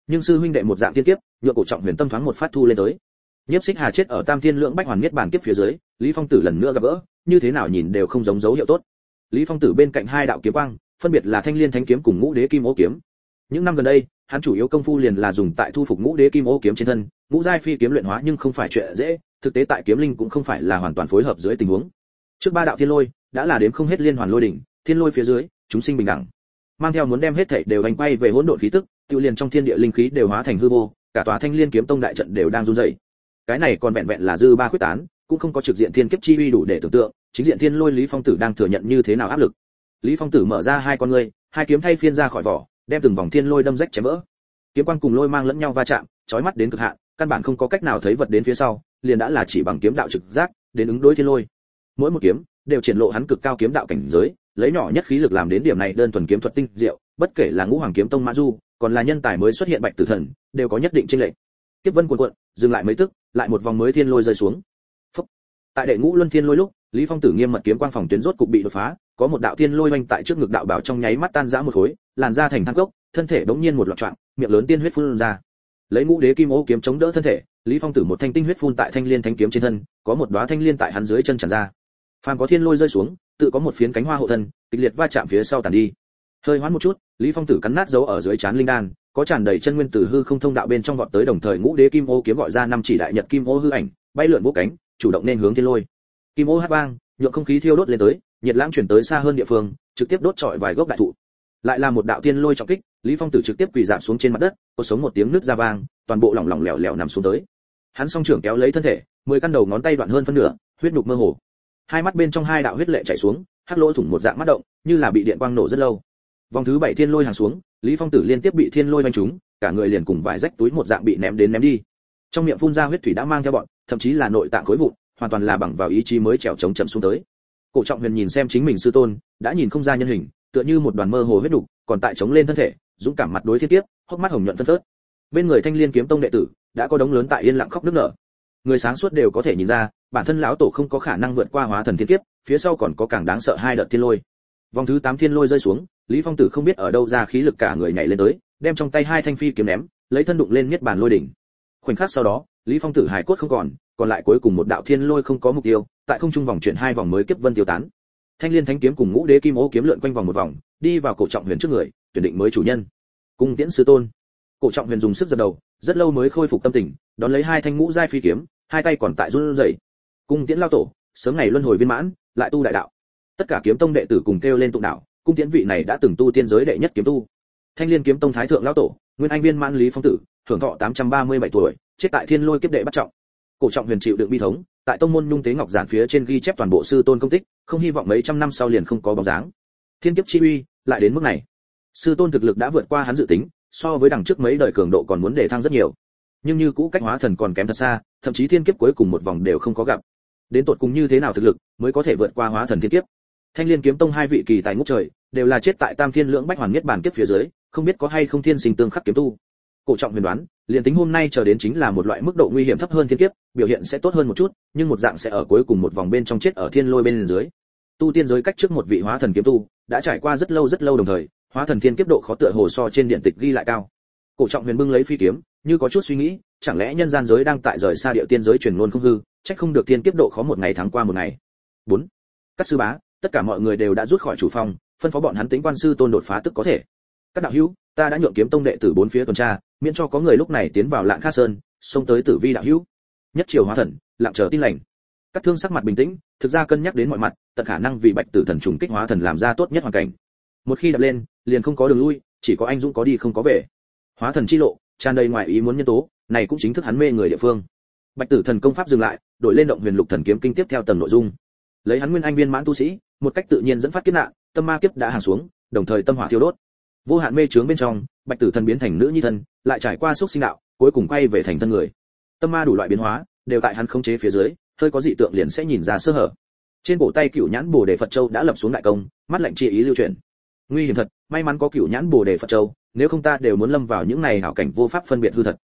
Nhưng sư huynh đệ một dạng thiên kiếp nhựa cổ trọng huyền tâm thoáng một phát thu lên tới. Nhiếp xích hà chết ở tam thiên lượng bách hoàn miết bản kiếp phía dưới, lý phong tử lần nữa gặp gỡ, như thế nào nhìn đều không giống dấu hiệu tốt. Lý phong tử bên cạnh hai đạo kiếm quang, phân biệt là thanh liên thánh kiếm cùng ngũ đế kim ô kiếm. Những năm gần đây, hắn chủ yếu công phu liền là dùng tại thu phục ngũ đế kim ô kiếm trên thân, ngũ giai phi kiếm luyện hóa nhưng không phải chuyện dễ, thực tế tại kiếm linh cũng không phải là hoàn toàn phối hợp dưới tình huống. Trước ba đạo thiên lôi, đã là đếm không hết liên hoàn lôi đỉnh, thiên lôi phía dưới, chúng sinh bình đẳng mang theo muốn đem hết thảy đều hành quay về hỗn độn khí tức, tiêu liền trong thiên địa linh khí đều hóa thành hư vô, cả tòa thanh liên kiếm tông đại trận đều đang run rẩy. Cái này còn vẹn vẹn là dư ba khuyết tán, cũng không có trực diện thiên kiếp chi uy đủ để tưởng tượng, chính diện thiên lôi lý phong tử đang thừa nhận như thế nào áp lực. Lý phong tử mở ra hai con ngươi, hai kiếm thay phiên ra khỏi vỏ, đem từng vòng thiên lôi đâm rách chém vỡ. Kiếm quang cùng lôi mang lẫn nhau va chạm, chói mắt đến cực hạn, căn bản không có cách nào thấy vật đến phía sau, liền đã là chỉ bằng kiếm đạo trực giác, đến ứng đối thiên lôi. Mỗi một kiếm đều triển lộ hắn cực cao kiếm đạo cảnh giới lấy nhỏ nhất khí lực làm đến điểm này đơn thuần kiếm thuật tinh diệu bất kể là ngũ hoàng kiếm tông mã du còn là nhân tài mới xuất hiện bạch tử thần đều có nhất định chênh lệch. Tiếp vân cuộn cuộn dừng lại mấy tức lại một vòng mới thiên lôi rơi xuống. Phúc. tại đệ ngũ luân thiên lôi lúc lý phong tử nghiêm mật kiếm quang phòng tuyến rốt cục bị đột phá có một đạo thiên lôi vành tại trước ngực đạo bảo trong nháy mắt tan rã một khối làn ra thành than gốc, thân thể đống nhiên một loạt trạng miệng lớn tiên huyết phun ra. Lấy ngũ đế kim ô kiếm chống đỡ thân thể lý phong tử một thanh tinh huyết phun tại thanh liên thanh kiếm trên thân có một đóa thanh liên tại hắn dưới chân tràn ra. Phàm có thiên lôi rơi xuống tự có một phiến cánh hoa hộ thân, kịch liệt va chạm phía sau tàn đi. Hơi hoán một chút, lý phong tử cắn nát dấu ở dưới chán linh đan, có tràn đầy chân nguyên tử hư không thông đạo bên trong vọt tới đồng thời ngũ đế kim ô kiếm gọi ra năm chỉ đại nhật kim ô hư ảnh, bay lượn vỗ cánh, chủ động nên hướng thiên lôi. Kim ô hát vang, nhượng không khí thiêu đốt lên tới, nhiệt lãng chuyển tới xa hơn địa phương, trực tiếp đốt trọi vài gốc đại thụ. Lại là một đạo tiên lôi trọng kích, lý phong tử trực tiếp quỳ giảm xuống trên mặt đất, có sống một tiếng nước ra vang, toàn bộ lỏng lỏng lẻo lẻo nằm xuống tới. Hắn song trưởng kéo lấy thân thể, mười căn đầu ngón tay đoạn hơn phân nửa, huyết nhục mơ hồ hai mắt bên trong hai đạo huyết lệ chảy xuống, hắc lỗ thủng một dạng mắt động, như là bị điện quang nổ rất lâu. Vòng thứ bảy thiên lôi hàng xuống, lý phong tử liên tiếp bị thiên lôi vanh trúng, cả người liền cùng vải rách túi một dạng bị ném đến ném đi. Trong miệng phun ra huyết thủy đã mang theo bọn, thậm chí là nội tạng khối vụn, hoàn toàn là bằng vào ý chí mới trèo chống chậm xuống tới. Cổ trọng huyền nhìn xem chính mình sư tôn, đã nhìn không ra nhân hình, tựa như một đoàn mơ hồ huyết đục, còn tại chống lên thân thể, dũng cảm mặt đối thiên tiếp hốc mắt hồng nhuận phân phớt. Bên người thanh liên kiếm tông đệ tử, đã có đống lớn tại yên lặng khóc nức nở. Người sáng suốt đều có thể nhìn ra bản thân lão tổ không có khả năng vượt qua hóa thần thiên kiếp, phía sau còn có càng đáng sợ hai đợt thiên lôi. Vòng thứ tám thiên lôi rơi xuống, lý phong tử không biết ở đâu ra khí lực cả người nhảy lên tới, đem trong tay hai thanh phi kiếm ném, lấy thân đụng lên miết bàn lôi đỉnh. Khoảnh khắc sau đó, lý phong tử hải cốt không còn còn lại cuối cùng một đạo thiên lôi không có mục tiêu, tại không trung vòng chuyển hai vòng mới kiếp vân tiêu tán. Thanh liên thánh kiếm cùng ngũ đế kim ô kiếm lượn quanh vòng một vòng, đi vào cổ trọng huyền trước người, tuyển định mới chủ nhân. Cung tiễn sư tôn. Cổ trọng huyền dùng sức giật đầu, rất lâu mới khôi phục tâm tình, đón lấy hai thanh ngũ giai phi kiếm, hai tay còn tại run rẩy cung tiễn lao tổ, sớm ngày luân hồi viên mãn, lại tu đại đạo. Tất cả kiếm tông đệ tử cùng kêu lên tụng đạo, cung tiễn vị này đã từng tu tiên giới đệ nhất kiếm tu. Thanh liên kiếm tông thái thượng lão tổ, nguyên anh viên mãn lý phong tử, thưởng thọ 837 tuổi, chết tại thiên lôi kiếp đệ bắt trọng. Cổ trọng huyền chịu đựng bi thống, tại tông môn nhung tế ngọc giản phía trên ghi chép toàn bộ sư tôn công tích, không hy vọng mấy trăm năm sau liền không có bóng dáng. Thiên kiếp chi uy, lại đến mức này. Sư tôn thực lực đã vượt qua hắn dự tính, so với đằng trước mấy đời cường độ còn muốn để thăng rất nhiều. Nhưng như cũ cách hóa thần còn kém thật xa, thậm chí thiên kiếp cuối cùng một vòng đều không có gặp đến tột cùng như thế nào thực lực mới có thể vượt qua hóa thần thiên kiếp. Thanh liên kiếm tông hai vị kỳ tài ngút trời đều là chết tại tam thiên lưỡng bách hoàn miết bản kiếp phía dưới, không biết có hay không thiên sinh tương khắc kiếm tu. Cổ trọng huyền đoán, liền tính hôm nay chờ đến chính là một loại mức độ nguy hiểm thấp hơn thiên kiếp, biểu hiện sẽ tốt hơn một chút, nhưng một dạng sẽ ở cuối cùng một vòng bên trong chết ở thiên lôi bên dưới. Tu tiên giới cách trước một vị hóa thần kiếm tu, đã trải qua rất lâu rất lâu đồng thời, hóa thần thiên kiếp độ khó tựa hồ so trên điện tịch ghi lại cao. Cổ trọng huyền bưng lấy phi kiếm, như có chút suy nghĩ chẳng lẽ nhân gian giới đang tại rời xa địa tiên giới truyền luôn không hư trách không được tiên kiếp độ khó một ngày tháng qua một ngày. Bốn, các sư bá, tất cả mọi người đều đã rút khỏi chủ phòng, phân phó bọn hắn tính quan sư tôn đột phá tức có thể. Các đạo hữu, ta đã nhượng kiếm tông đệ tử bốn phía tuần tra, miễn cho có người lúc này tiến vào lạng kha sơn, xông tới tử vi đạo hữu. Nhất triều hóa thần, lặng chờ tin lành. Các thương sắc mặt bình tĩnh, thực ra cân nhắc đến mọi mặt, tận khả năng vì bạch tử thần trùng kích hóa thần làm ra tốt nhất hoàn cảnh. Một khi đập lên, liền không có đường lui, chỉ có anh dũng có đi không có về. Hóa thần chi lộ, tràn đầy ngoại ý muốn nhân tố này cũng chính thức hắn mê người địa phương. Bạch tử thần công pháp dừng lại, đổi lên động huyền lục thần kiếm kinh tiếp theo tầng nội dung. Lấy hắn nguyên anh viên mãn tu sĩ, một cách tự nhiên dẫn phát kiếp nạn, tâm ma kiếp đã hàng xuống, đồng thời tâm hỏa thiêu đốt. Vô hạn mê trướng bên trong, bạch tử thần biến thành nữ nhi thân, lại trải qua xúc sinh đạo, cuối cùng quay về thành thân người. Tâm ma đủ loại biến hóa, đều tại hắn khống chế phía dưới, hơi có dị tượng liền sẽ nhìn ra sơ hở. Trên cổ tay cửu nhãn bồ đề phật châu đã lập xuống đại công, mắt lạnh chi ý lưu truyền nguy hiểm thật, may mắn có cửu nhãn bồ đề phật châu, nếu không ta đều muốn lâm vào những này hảo cảnh vô pháp phân biệt hư thật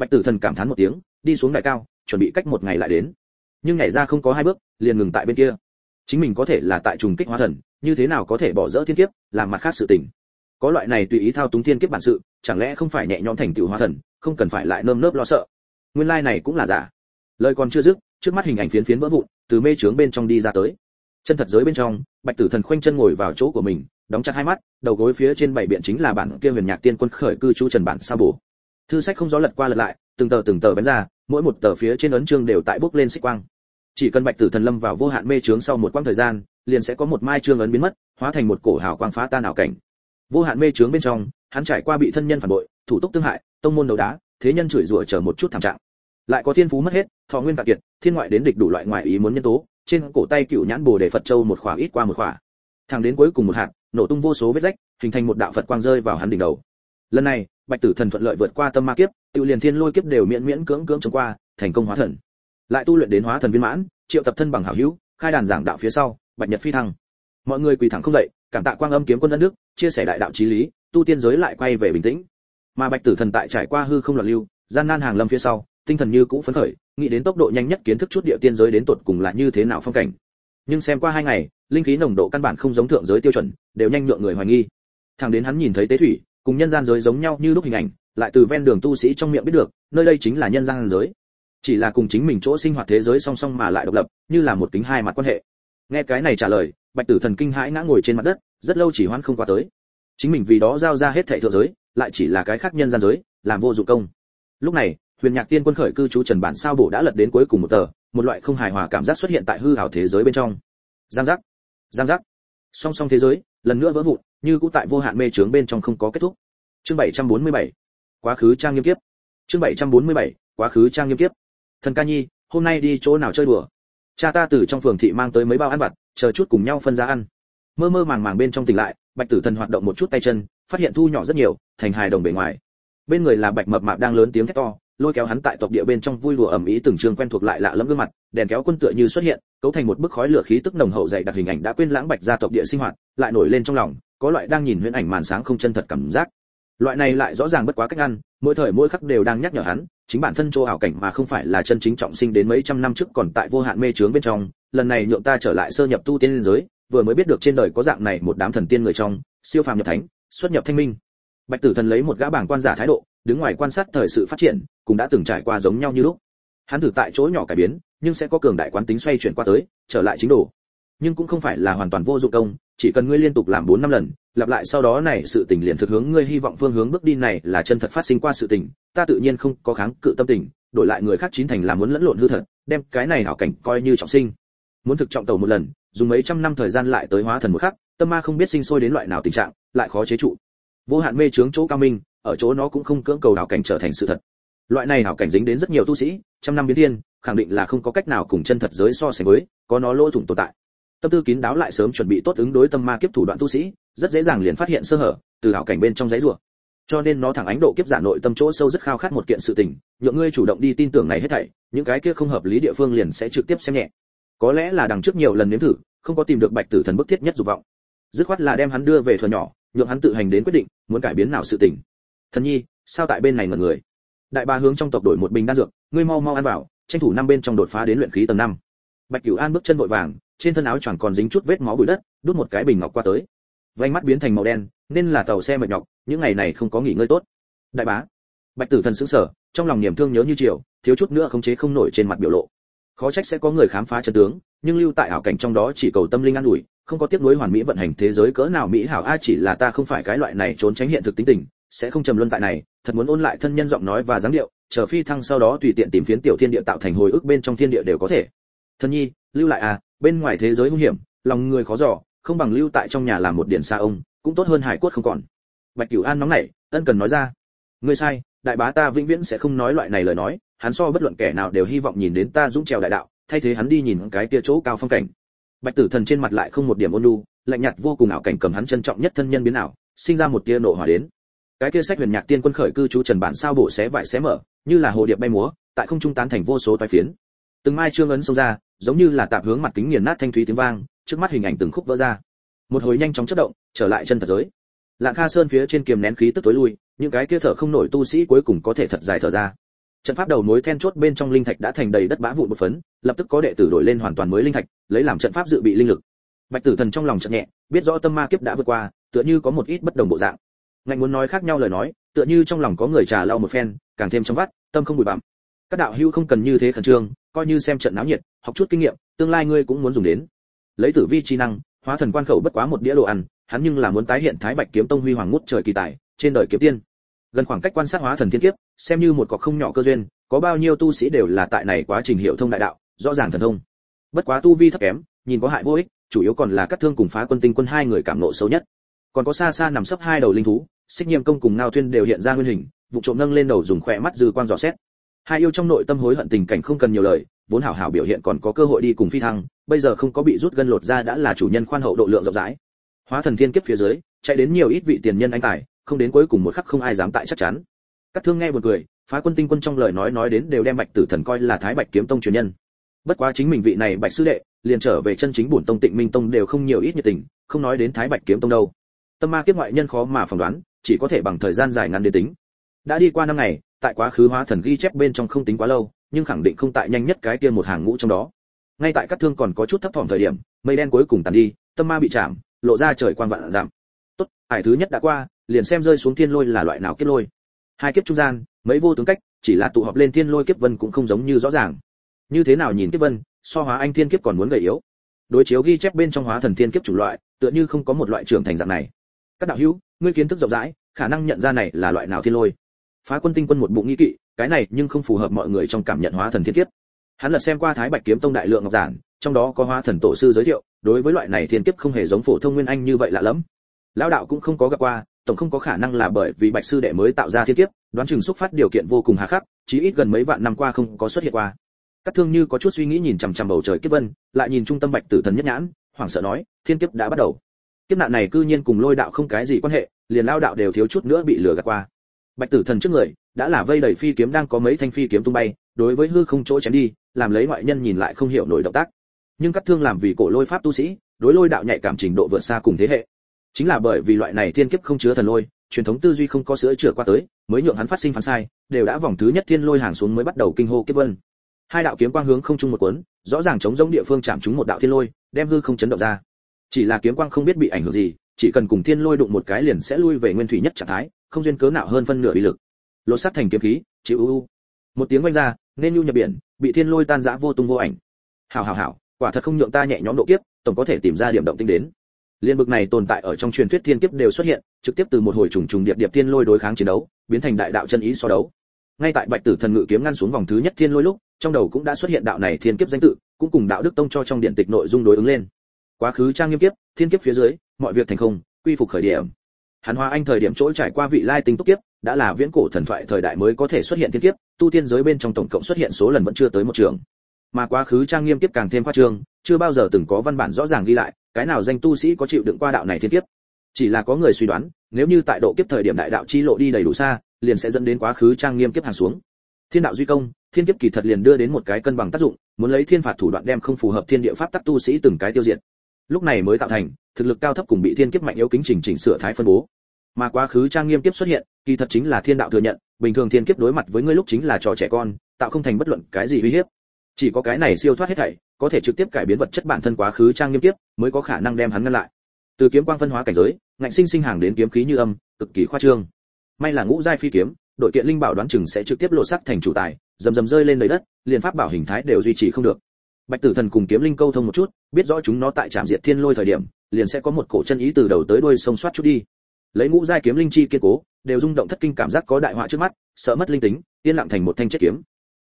bạch tử thần cảm thán một tiếng, đi xuống đại cao, chuẩn bị cách một ngày lại đến. Nhưng nhảy ra không có hai bước, liền ngừng tại bên kia. Chính mình có thể là tại trùng kích hóa thần, như thế nào có thể bỏ dỡ thiên kiếp, làm mặt khác sự tình. Có loại này tùy ý thao túng thiên kiếp bản sự, chẳng lẽ không phải nhẹ nhõm thành tựu hóa thần, không cần phải lại nơm nớp lo sợ? Nguyên lai này cũng là giả. Lời còn chưa dứt, trước mắt hình ảnh phiến phiến vỡ vụn, từ mê trướng bên trong đi ra tới. Chân thật giới bên trong, bạch tử thần khoanh chân ngồi vào chỗ của mình, đóng chặt hai mắt, đầu gối phía trên bảy biện chính là bản kia huyền nhạc tiên quân khởi cư chú trần bản sa bổ thư sách không gió lật qua lật lại, từng tờ từng tờ vén ra, mỗi một tờ phía trên ấn chương đều tại bốc lên xích quang. Chỉ cần bạch tử thần lâm vào vô hạn mê trướng sau một quãng thời gian, liền sẽ có một mai chương ấn biến mất, hóa thành một cổ hào quang phá tan ảo cảnh. Vô hạn mê trướng bên trong, hắn trải qua bị thân nhân phản bội, thủ tục tương hại, tông môn đấu đá, thế nhân chửi rủa chờ một chút thảm trạng. Lại có thiên phú mất hết, thọ nguyên cạn kiệt, thiên ngoại đến địch đủ loại ngoại ý muốn nhân tố, trên cổ tay cựu nhãn bồ đề phật châu một khỏa ít qua một khỏa. Thẳng đến cuối cùng một hạt, nổ tung vô số vết rách, hình thành một đạo phật quang rơi vào hắn đỉnh đầu. Lần này bạch tử thần thuận lợi vượt qua tâm ma kiếp, tự liền thiên lôi kiếp đều miễn miễn cưỡng cưỡng chống qua, thành công hóa thần. Lại tu luyện đến hóa thần viên mãn, triệu tập thân bằng hảo hữu, khai đàn giảng đạo phía sau, bạch nhật phi thăng. Mọi người quỳ thẳng không dậy, cảm tạ quang âm kiếm quân đất nước, chia sẻ đại đạo chí lý, tu tiên giới lại quay về bình tĩnh. Mà bạch tử thần tại trải qua hư không loạn lưu, gian nan hàng lâm phía sau, tinh thần như cũ phấn khởi, nghĩ đến tốc độ nhanh nhất kiến thức chút địa tiên giới đến tột cùng là như thế nào phong cảnh. Nhưng xem qua hai ngày, linh khí nồng độ căn bản không giống thượng giới tiêu chuẩn, đều nhanh nhượng người hoài nghi. Thằng đến hắn nhìn thấy tế thủy cùng nhân gian giới giống nhau như lúc hình ảnh, lại từ ven đường tu sĩ trong miệng biết được, nơi đây chính là nhân gian giới. Chỉ là cùng chính mình chỗ sinh hoạt thế giới song song mà lại độc lập, như là một kính hai mặt quan hệ. Nghe cái này trả lời, bạch tử thần kinh hãi ngã ngồi trên mặt đất, rất lâu chỉ hoan không qua tới. Chính mình vì đó giao ra hết thảy thượng giới, lại chỉ là cái khác nhân gian giới, làm vô dụng công. Lúc này, huyền nhạc tiên quân khởi cư trú trần bản sao bổ đã lật đến cuối cùng một tờ, một loại không hài hòa cảm giác xuất hiện tại hư ảo thế giới bên trong. Giang giác. Giang giác. Song song thế giới lần nữa vỡ vụn, như cũ tại vô hạn mê trướng bên trong không có kết thúc. Chương 747 quá khứ trang nghiêm kiếp. Chương 747 quá khứ trang nghiêm kiếp. Thần ca nhi, hôm nay đi chỗ nào chơi đùa? Cha ta từ trong phường thị mang tới mấy bao ăn vặt, chờ chút cùng nhau phân ra ăn. Mơ mơ màng màng bên trong tỉnh lại, bạch tử thần hoạt động một chút tay chân, phát hiện thu nhỏ rất nhiều, thành hài đồng bề ngoài. Bên người là bạch mập mạp đang lớn tiếng thét to lôi kéo hắn tại tộc địa bên trong vui đùa ẩm ý từng trường quen thuộc lại lạ lẫm gương mặt, đèn kéo quân tựa như xuất hiện, cấu thành một bức khói lửa khí tức nồng hậu dày đặc hình ảnh đã quên lãng bạch gia tộc địa sinh hoạt, lại nổi lên trong lòng, có loại đang nhìn huyễn ảnh màn sáng không chân thật cảm giác. Loại này lại rõ ràng bất quá cách ăn, mỗi thời mỗi khắc đều đang nhắc nhở hắn, chính bản thân chỗ ảo cảnh mà không phải là chân chính trọng sinh đến mấy trăm năm trước còn tại vô hạn mê trướng bên trong, lần này nhượng ta trở lại sơ nhập tu tiên giới, vừa mới biết được trên đời có dạng này một đám thần tiên người trong, siêu phàm nhập thánh, xuất nhập thanh minh. Bạch tử thần lấy một gã bảng quan giả thái độ đứng ngoài quan sát thời sự phát triển, cũng đã từng trải qua giống nhau như lúc. Hắn thử tại chỗ nhỏ cải biến, nhưng sẽ có cường đại quán tính xoay chuyển qua tới, trở lại chính đồ. Nhưng cũng không phải là hoàn toàn vô dụng công, chỉ cần ngươi liên tục làm bốn năm lần, lặp lại sau đó này sự tình liền thực hướng ngươi hy vọng phương hướng bước đi này là chân thật phát sinh qua sự tình, ta tự nhiên không có kháng cự tâm tình, đổi lại người khác chín thành là muốn lẫn lộn hư thật, đem cái này hảo cảnh coi như trọng sinh. Muốn thực trọng tàu một lần, dùng mấy trăm năm thời gian lại tới hóa thần một khắc, tâm ma không biết sinh sôi đến loại nào tình trạng, lại khó chế trụ. Vô hạn mê trướng chỗ cao minh ở chỗ nó cũng không cưỡng cầu hảo cảnh trở thành sự thật. Loại này hảo cảnh dính đến rất nhiều tu sĩ, trăm năm biến thiên, khẳng định là không có cách nào cùng chân thật giới so sánh với, có nó lỗ thủng tồn tại. Tâm tư kín đáo lại sớm chuẩn bị tốt ứng đối tâm ma kiếp thủ đoạn tu sĩ, rất dễ dàng liền phát hiện sơ hở, từ hảo cảnh bên trong giấy rùa cho nên nó thẳng ánh độ kiếp giả nội tâm chỗ sâu rất khao khát một kiện sự tình, nhượng ngươi chủ động đi tin tưởng này hết thảy, những cái kia không hợp lý địa phương liền sẽ trực tiếp xem nhẹ. Có lẽ là đằng trước nhiều lần nếm thử, không có tìm được bạch tử thần bức thiết nhất dục vọng. Dứt khoát là đem hắn đưa về thừa nhỏ, nhượng hắn tự hành đến quyết định, muốn cải biến nào sự tình thần nhi, sao tại bên này ngẩn người? Đại ba hướng trong tộc đổi một bình đan dược, ngươi mau mau ăn vào, tranh thủ năm bên trong đột phá đến luyện khí tầng năm. Bạch cửu an bước chân vội vàng, trên thân áo choàng còn dính chút vết máu bụi đất, đút một cái bình ngọc qua tới. Vành mắt biến thành màu đen, nên là tàu xe mệt nhọc, những ngày này không có nghỉ ngơi tốt. Đại bá. Bạch tử thần sững sờ, trong lòng niềm thương nhớ như chiều, thiếu chút nữa khống chế không nổi trên mặt biểu lộ. Khó trách sẽ có người khám phá chân tướng, nhưng lưu tại ảo cảnh trong đó chỉ cầu tâm linh an ủi, không có tiếc nuối hoàn mỹ vận hành thế giới cỡ nào mỹ hảo, a chỉ là ta không phải cái loại này trốn tránh hiện thực tính tình sẽ không trầm luân tại này, thật muốn ôn lại thân nhân giọng nói và dáng điệu, chờ phi thăng sau đó tùy tiện tìm phiến tiểu thiên địa tạo thành hồi ức bên trong thiên địa đều có thể. Thân nhi, lưu lại à bên ngoài thế giới nguy hiểm, lòng người khó dò, không bằng lưu tại trong nhà làm một điện xa ông, cũng tốt hơn hải quốc không còn. Bạch cửu an nóng nảy, ân cần nói ra. Ngươi sai, đại bá ta vĩnh viễn sẽ không nói loại này lời nói, hắn so bất luận kẻ nào đều hy vọng nhìn đến ta dũng trèo đại đạo, thay thế hắn đi nhìn cái kia chỗ cao phong cảnh. Bạch tử thần trên mặt lại không một điểm ôn nhu, lạnh nhạt vô cùng ảo cảnh cầm hắn trân trọng nhất thân nhân biến ảo, sinh ra một tia nộ hỏa đến cái kia sách huyền nhạc tiên quân khởi cư trú trần bản sao bổ xé vải xé mở, như là hồ điệp bay múa, tại không trung tán thành vô số toái phiến. Từng mai trương ấn xông ra, giống như là tạm hướng mặt kính nghiền nát thanh thúy tiếng vang, trước mắt hình ảnh từng khúc vỡ ra. Một hồi nhanh chóng chất động, trở lại chân thật giới. Lạng kha sơn phía trên kiềm nén khí tức tối lui, những cái kia thở không nổi tu sĩ cuối cùng có thể thật dài thở ra. Trận pháp đầu mối then chốt bên trong linh thạch đã thành đầy đất bã vụn một phấn, lập tức có đệ tử đổi lên hoàn toàn mới linh thạch, lấy làm trận pháp dự bị linh lực. Bạch tử thần trong lòng chậm nhẹ, biết rõ tâm ma kiếp đã vượt qua, tựa như có một ít bất đồng bộ dạng ngạnh muốn nói khác nhau lời nói, tựa như trong lòng có người trà lau một phen, càng thêm trong vắt, tâm không bụi bặm. Các đạo hữu không cần như thế khẩn trương, coi như xem trận náo nhiệt, học chút kinh nghiệm, tương lai ngươi cũng muốn dùng đến. Lấy tử vi chi năng, hóa thần quan khẩu bất quá một đĩa đồ ăn, hắn nhưng là muốn tái hiện thái bạch kiếm tông huy hoàng ngút trời kỳ tài, trên đời kiếm tiên. Gần khoảng cách quan sát hóa thần thiên kiếp, xem như một cọc không nhỏ cơ duyên, có bao nhiêu tu sĩ đều là tại này quá trình hiểu thông đại đạo, rõ ràng thần thông. Bất quá tu vi thấp kém, nhìn có hại vô ích, chủ yếu còn là các thương cùng phá quân tinh quân hai người cảm nộ xấu nhất còn có xa xa nằm sấp hai đầu linh thú, xích nhiêm công cùng ngao thuyên đều hiện ra nguyên hình, vụ trộm nâng lên đầu dùng khỏe mắt dư quan dò xét. Hai yêu trong nội tâm hối hận tình cảnh không cần nhiều lời, vốn hảo hảo biểu hiện còn có cơ hội đi cùng phi thăng, bây giờ không có bị rút gân lột ra đã là chủ nhân khoan hậu độ lượng rộng rãi. Hóa thần thiên kiếp phía dưới, chạy đến nhiều ít vị tiền nhân anh tài, không đến cuối cùng một khắc không ai dám tại chắc chắn. Các thương nghe một cười, phá quân tinh quân trong lời nói nói đến đều đem bạch tử thần coi là thái bạch kiếm tông truyền nhân. Bất quá chính mình vị này bạch sư đệ, liền trở về chân chính bổn tông tịnh minh tông đều không nhiều ít nhiệt tình, không nói đến thái bạch kiếm tông đâu tâm ma kiếp ngoại nhân khó mà phỏng đoán, chỉ có thể bằng thời gian dài ngắn đến tính. Đã đi qua năm ngày, tại quá khứ hóa thần ghi chép bên trong không tính quá lâu, nhưng khẳng định không tại nhanh nhất cái kia một hàng ngũ trong đó. Ngay tại các thương còn có chút thấp thỏm thời điểm, mây đen cuối cùng tàn đi, tâm ma bị chạm, lộ ra trời quang vạn giảm tốt, hải thứ nhất đã qua, liền xem rơi xuống thiên lôi là loại nào kiếp lôi. Hai kiếp trung gian, mấy vô tướng cách, chỉ là tụ họp lên thiên lôi kiếp vân cũng không giống như rõ ràng. Như thế nào nhìn kiếp vân, so hóa anh thiên kiếp còn muốn gầy yếu. Đối chiếu ghi chép bên trong hóa thần thiên kiếp chủ loại, tựa như không có một loại trưởng thành dạng này các đạo hữu, ngươi kiến thức rộng rãi, khả năng nhận ra này là loại nào thiên lôi? Phá quân tinh quân một bụng nghi kỵ, cái này nhưng không phù hợp mọi người trong cảm nhận hóa thần thiên kiếp. Hắn lật xem qua thái bạch kiếm tông đại lượng ngọc giản, trong đó có hóa thần tổ sư giới thiệu, đối với loại này thiên kiếp không hề giống phổ thông nguyên anh như vậy lạ lắm lão đạo cũng không có gặp qua, tổng không có khả năng là bởi vì bạch sư đệ mới tạo ra thiên kiếp, đoán chừng xúc phát điều kiện vô cùng hà khắc, chí ít gần mấy vạn năm qua không có xuất hiện qua. Các thương như có chút suy nghĩ nhìn chằm chằm bầu trời kiếp vân, lại nhìn trung tâm bạch tử thần nhất nhãn, hoảng sợ nói, thiên kiếp đã bắt đầu kiếp nạn này cư nhiên cùng lôi đạo không cái gì quan hệ, liền lao đạo đều thiếu chút nữa bị lừa gạt qua. Bạch tử thần trước người, đã là vây đầy phi kiếm đang có mấy thanh phi kiếm tung bay, đối với hư không chỗ chém đi, làm lấy ngoại nhân nhìn lại không hiểu nổi động tác. Nhưng cắt thương làm vì cổ lôi pháp tu sĩ, đối lôi đạo nhạy cảm trình độ vượt xa cùng thế hệ. Chính là bởi vì loại này thiên kiếp không chứa thần lôi, truyền thống tư duy không có sữa chữa qua tới, mới nhượng hắn phát sinh phản sai, đều đã vòng thứ nhất thiên lôi hàng xuống mới bắt đầu kinh hô kiếp vân. Hai đạo kiếm quang hướng không chung một cuốn, rõ ràng chống giống địa phương chạm trúng một đạo thiên lôi, đem hư không chấn động ra chỉ là kiếm quang không biết bị ảnh hưởng gì, chỉ cần cùng thiên lôi đụng một cái liền sẽ lui về nguyên thủy nhất trạng thái, không duyên cớ nào hơn phân nửa uy lực. Lột sắt thành kiếm khí, chịu u u. Một tiếng vang ra, nên nhu nhập biển, bị thiên lôi tan rã vô tung vô ảnh. Hảo hảo hảo, quả thật không nhượng ta nhẹ nhõm độ kiếp, tổng có thể tìm ra điểm động tinh đến. Liên bực này tồn tại ở trong truyền thuyết thiên kiếp đều xuất hiện, trực tiếp từ một hồi trùng trùng điệp điệp thiên lôi đối kháng chiến đấu, biến thành đại đạo chân ý so đấu. Ngay tại bạch tử thần ngự kiếm ngăn xuống vòng thứ nhất thiên lôi lúc, trong đầu cũng đã xuất hiện đạo này thiên kiếp danh tự, cũng cùng đạo đức tông cho trong điện tịch nội dung đối ứng lên quá khứ trang nghiêm kiếp, thiên kiếp phía dưới, mọi việc thành không, quy phục khởi điểm. Hắn hoa anh thời điểm chỗ trải qua vị lai tinh túc kiếp, đã là viễn cổ thần thoại thời đại mới có thể xuất hiện thiên kiếp, tu tiên giới bên trong tổng cộng xuất hiện số lần vẫn chưa tới một trường. Mà quá khứ trang nghiêm kiếp càng thêm khoa trương, chưa bao giờ từng có văn bản rõ ràng ghi lại, cái nào danh tu sĩ có chịu đựng qua đạo này thiên kiếp. Chỉ là có người suy đoán, nếu như tại độ kiếp thời điểm đại đạo chi lộ đi đầy đủ xa, liền sẽ dẫn đến quá khứ trang nghiêm kiếp hàng xuống. Thiên đạo duy công, thiên kiếp kỳ thật liền đưa đến một cái cân bằng tác dụng, muốn lấy thiên phạt thủ đoạn đem không phù hợp thiên địa pháp tắc tu sĩ từng cái tiêu diệt lúc này mới tạo thành, thực lực cao thấp cùng bị thiên kiếp mạnh yếu kính chỉnh chỉnh sửa thái phân bố. Mà quá khứ trang nghiêm kiếp xuất hiện, kỳ thật chính là thiên đạo thừa nhận, bình thường thiên kiếp đối mặt với ngươi lúc chính là trò trẻ con, tạo không thành bất luận cái gì uy hiếp. Chỉ có cái này siêu thoát hết thảy, có thể trực tiếp cải biến vật chất bản thân quá khứ trang nghiêm kiếp, mới có khả năng đem hắn ngăn lại. Từ kiếm quang phân hóa cảnh giới, ngạnh sinh sinh hàng đến kiếm khí như âm, cực kỳ khoa trương. May là ngũ giai phi kiếm, đội kiện linh bảo đoán chừng sẽ trực tiếp lộ sắc thành chủ tài, rầm rầm rơi lên lấy đất, liền pháp bảo hình thái đều duy trì không được bạch tử thần cùng kiếm linh câu thông một chút, biết rõ chúng nó tại trạm diệt thiên lôi thời điểm, liền sẽ có một cổ chân ý từ đầu tới đuôi sông soát chút đi. Lấy ngũ giai kiếm linh chi kiên cố, đều rung động thất kinh cảm giác có đại họa trước mắt, sợ mất linh tính, yên lặng thành một thanh chết kiếm.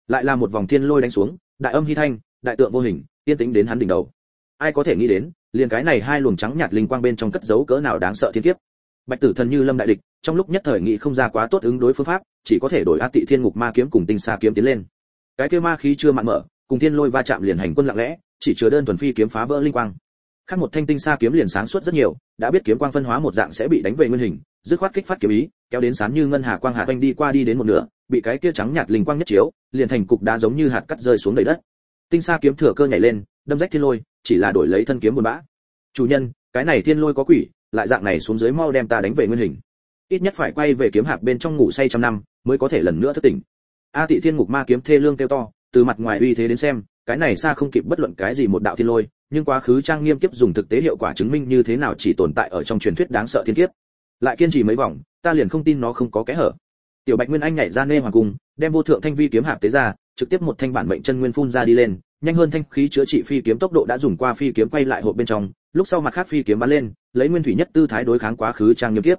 Lại là một vòng thiên lôi đánh xuống, đại âm hy thanh, đại tượng vô hình tiên tính đến hắn đỉnh đầu. Ai có thể nghĩ đến, liền cái này hai luồng trắng nhạt linh quang bên trong cất giấu cỡ nào đáng sợ thiên kiếp. Bạch tử thần như lâm đại địch, trong lúc nhất thời nghĩ không ra quá tốt ứng đối phương pháp, chỉ có thể đổi a tị thiên ngục ma kiếm cùng tinh Sa kiếm tiến lên. Cái kia ma khí chưa mặn mở cùng thiên lôi va chạm liền hành quân lặng lẽ, chỉ chứa đơn thuần phi kiếm phá vỡ linh quang. Khác một thanh tinh xa kiếm liền sáng suốt rất nhiều, đã biết kiếm quang phân hóa một dạng sẽ bị đánh về nguyên hình, dứt khoát kích phát kiếm ý, kéo đến sán như ngân hà quang hạt quanh đi qua đi đến một nửa, bị cái kia trắng nhạt linh quang nhất chiếu, liền thành cục đá giống như hạt cắt rơi xuống đầy đất. Tinh sa kiếm thừa cơ nhảy lên, đâm rách thiên lôi, chỉ là đổi lấy thân kiếm buồn bã. Chủ nhân, cái này thiên lôi có quỷ, lại dạng này xuống dưới mau đem ta đánh về nguyên hình. Ít nhất phải quay về kiếm hạc bên trong ngủ say trăm năm, mới có thể lần nữa thức tỉnh. A tị thiên ngục ma kiếm thê lương kêu to từ mặt ngoài uy thế đến xem, cái này xa không kịp bất luận cái gì một đạo thiên lôi, nhưng quá khứ trang nghiêm kiếp dùng thực tế hiệu quả chứng minh như thế nào chỉ tồn tại ở trong truyền thuyết đáng sợ thiên kiếp. Lại kiên trì mấy vòng, ta liền không tin nó không có kẽ hở. Tiểu bạch nguyên anh nhảy ra nê hoàng cung, đem vô thượng thanh vi kiếm hạp tế ra, trực tiếp một thanh bản mệnh chân nguyên phun ra đi lên, nhanh hơn thanh khí chữa trị phi kiếm tốc độ đã dùng qua phi kiếm quay lại hộp bên trong, lúc sau mặt khác phi kiếm bắn lên, lấy nguyên thủy nhất tư thái đối kháng quá khứ trang nghiêm kiếp.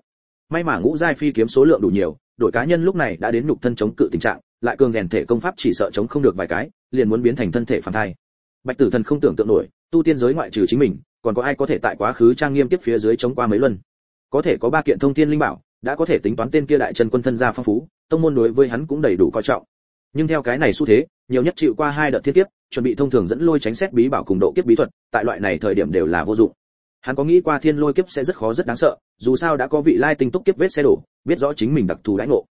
May mà ngũ giai phi kiếm số lượng đủ nhiều, đội cá nhân lúc này đã đến nhục thân chống cự tình trạng lại cường rèn thể công pháp chỉ sợ chống không được vài cái, liền muốn biến thành thân thể phản thai. Bạch tử thần không tưởng tượng nổi, tu tiên giới ngoại trừ chính mình, còn có ai có thể tại quá khứ trang nghiêm tiếp phía dưới chống qua mấy luân? Có thể có ba kiện thông thiên linh bảo, đã có thể tính toán tên kia đại chân quân thân gia phong phú, tông môn đối với hắn cũng đầy đủ coi trọng. Nhưng theo cái này xu thế, nhiều nhất chịu qua hai đợt thiên kiếp, chuẩn bị thông thường dẫn lôi tránh xét bí bảo cùng độ kiếp bí thuật, tại loại này thời điểm đều là vô dụng. Hắn có nghĩ qua thiên lôi kiếp sẽ rất khó rất đáng sợ, dù sao đã có vị lai tinh túc kiếp vết xe đổ, biết rõ chính mình đặc thù đãi ngộ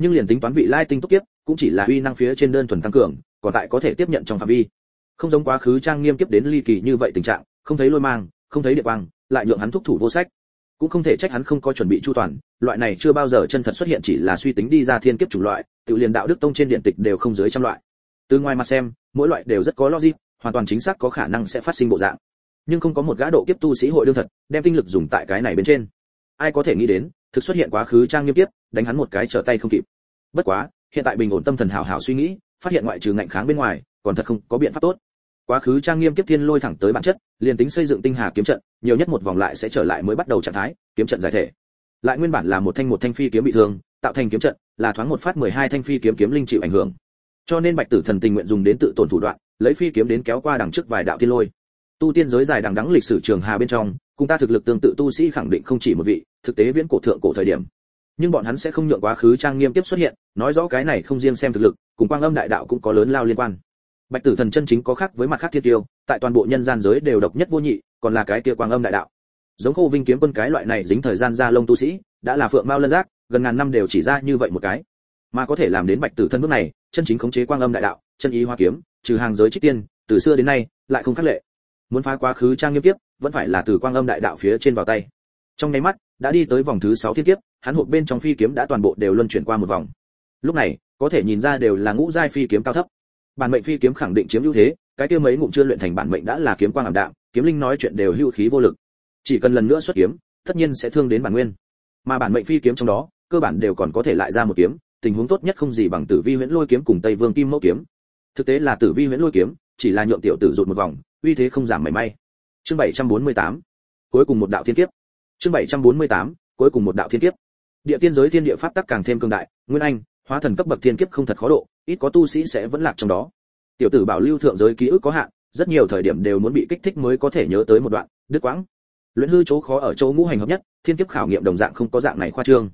nhưng liền tính toán vị lai tinh túc kiếp, cũng chỉ là uy năng phía trên đơn thuần tăng cường, còn tại có thể tiếp nhận trong phạm vi. Không giống quá khứ trang nghiêm kiếp đến ly kỳ như vậy tình trạng, không thấy lôi mang, không thấy địa quang, lại nhượng hắn thúc thủ vô sách. Cũng không thể trách hắn không có chuẩn bị chu toàn, loại này chưa bao giờ chân thật xuất hiện chỉ là suy tính đi ra thiên kiếp chủng loại, tự liền đạo đức tông trên điện tịch đều không dưới trăm loại. Từ ngoài mặt xem, mỗi loại đều rất có logic, hoàn toàn chính xác có khả năng sẽ phát sinh bộ dạng. Nhưng không có một gã độ kiếp tu sĩ hội đương thật, đem tinh lực dùng tại cái này bên trên. Ai có thể nghĩ đến thực xuất hiện quá khứ trang nghiêm tiếp, đánh hắn một cái trở tay không kịp. Bất quá, hiện tại bình ổn tâm thần hảo hảo suy nghĩ, phát hiện ngoại trừ ngạnh kháng bên ngoài, còn thật không có biện pháp tốt. Quá khứ trang nghiêm kiếp thiên lôi thẳng tới bản chất, liền tính xây dựng tinh hà kiếm trận, nhiều nhất một vòng lại sẽ trở lại mới bắt đầu trạng thái, kiếm trận giải thể. Lại nguyên bản là một thanh một thanh phi kiếm bị thương, tạo thành kiếm trận, là thoáng một phát 12 thanh phi kiếm kiếm linh chịu ảnh hưởng. Cho nên bạch tử thần tình nguyện dùng đến tự tổn thủ đoạn, lấy phi kiếm đến kéo qua đằng trước vài đạo thiên lôi. Tu tiên giới dài đằng đẵng lịch sử trường hà bên trong cùng ta thực lực tương tự tu sĩ khẳng định không chỉ một vị, thực tế viễn cổ thượng cổ thời điểm. Nhưng bọn hắn sẽ không nhượng quá khứ trang nghiêm tiếp xuất hiện, nói rõ cái này không riêng xem thực lực, cùng quang âm đại đạo cũng có lớn lao liên quan. Bạch tử thần chân chính có khác với mặt khác thiên tiêu, tại toàn bộ nhân gian giới đều độc nhất vô nhị, còn là cái kia quang âm đại đạo. Giống khâu vinh kiếm quân cái loại này dính thời gian ra lông tu sĩ, đã là phượng mao lân giác, gần ngàn năm đều chỉ ra như vậy một cái. Mà có thể làm đến bạch tử thân bước này, chân chính khống chế quang âm đại đạo, chân ý hoa kiếm, trừ hàng giới trích tiên, từ xưa đến nay, lại không khác lệ. Muốn phá quá khứ trang nghiêm tiếp vẫn phải là từ quang âm đại đạo phía trên vào tay. Trong nháy mắt, đã đi tới vòng thứ sáu thiên kiếp, hắn hộp bên trong phi kiếm đã toàn bộ đều luân chuyển qua một vòng. Lúc này, có thể nhìn ra đều là ngũ giai phi kiếm cao thấp. Bản mệnh phi kiếm khẳng định chiếm ưu thế, cái kia mấy ngụm chưa luyện thành bản mệnh đã là kiếm quang ảm đạm, kiếm linh nói chuyện đều hưu khí vô lực. Chỉ cần lần nữa xuất kiếm, tất nhiên sẽ thương đến bản nguyên. Mà bản mệnh phi kiếm trong đó, cơ bản đều còn có thể lại ra một kiếm, tình huống tốt nhất không gì bằng tử vi huyễn lôi kiếm cùng tây vương kim mẫu kiếm. Thực tế là tử vi huyễn lôi kiếm, chỉ là nhượng tiểu tử rụt một vòng, uy thế không giảm mảy may chương 748 cuối cùng một đạo thiên kiếp. Chương 748 cuối cùng một đạo thiên kiếp. Địa tiên giới thiên địa pháp tắc càng thêm cường đại, nguyên anh, hóa thần cấp bậc thiên kiếp không thật khó độ, ít có tu sĩ sẽ vẫn lạc trong đó. Tiểu tử bảo lưu thượng giới ký ức có hạn, rất nhiều thời điểm đều muốn bị kích thích mới có thể nhớ tới một đoạn, đứt quãng. Luyện hư chỗ khó ở chỗ ngũ hành hợp nhất, thiên kiếp khảo nghiệm đồng dạng không có dạng này khoa trương.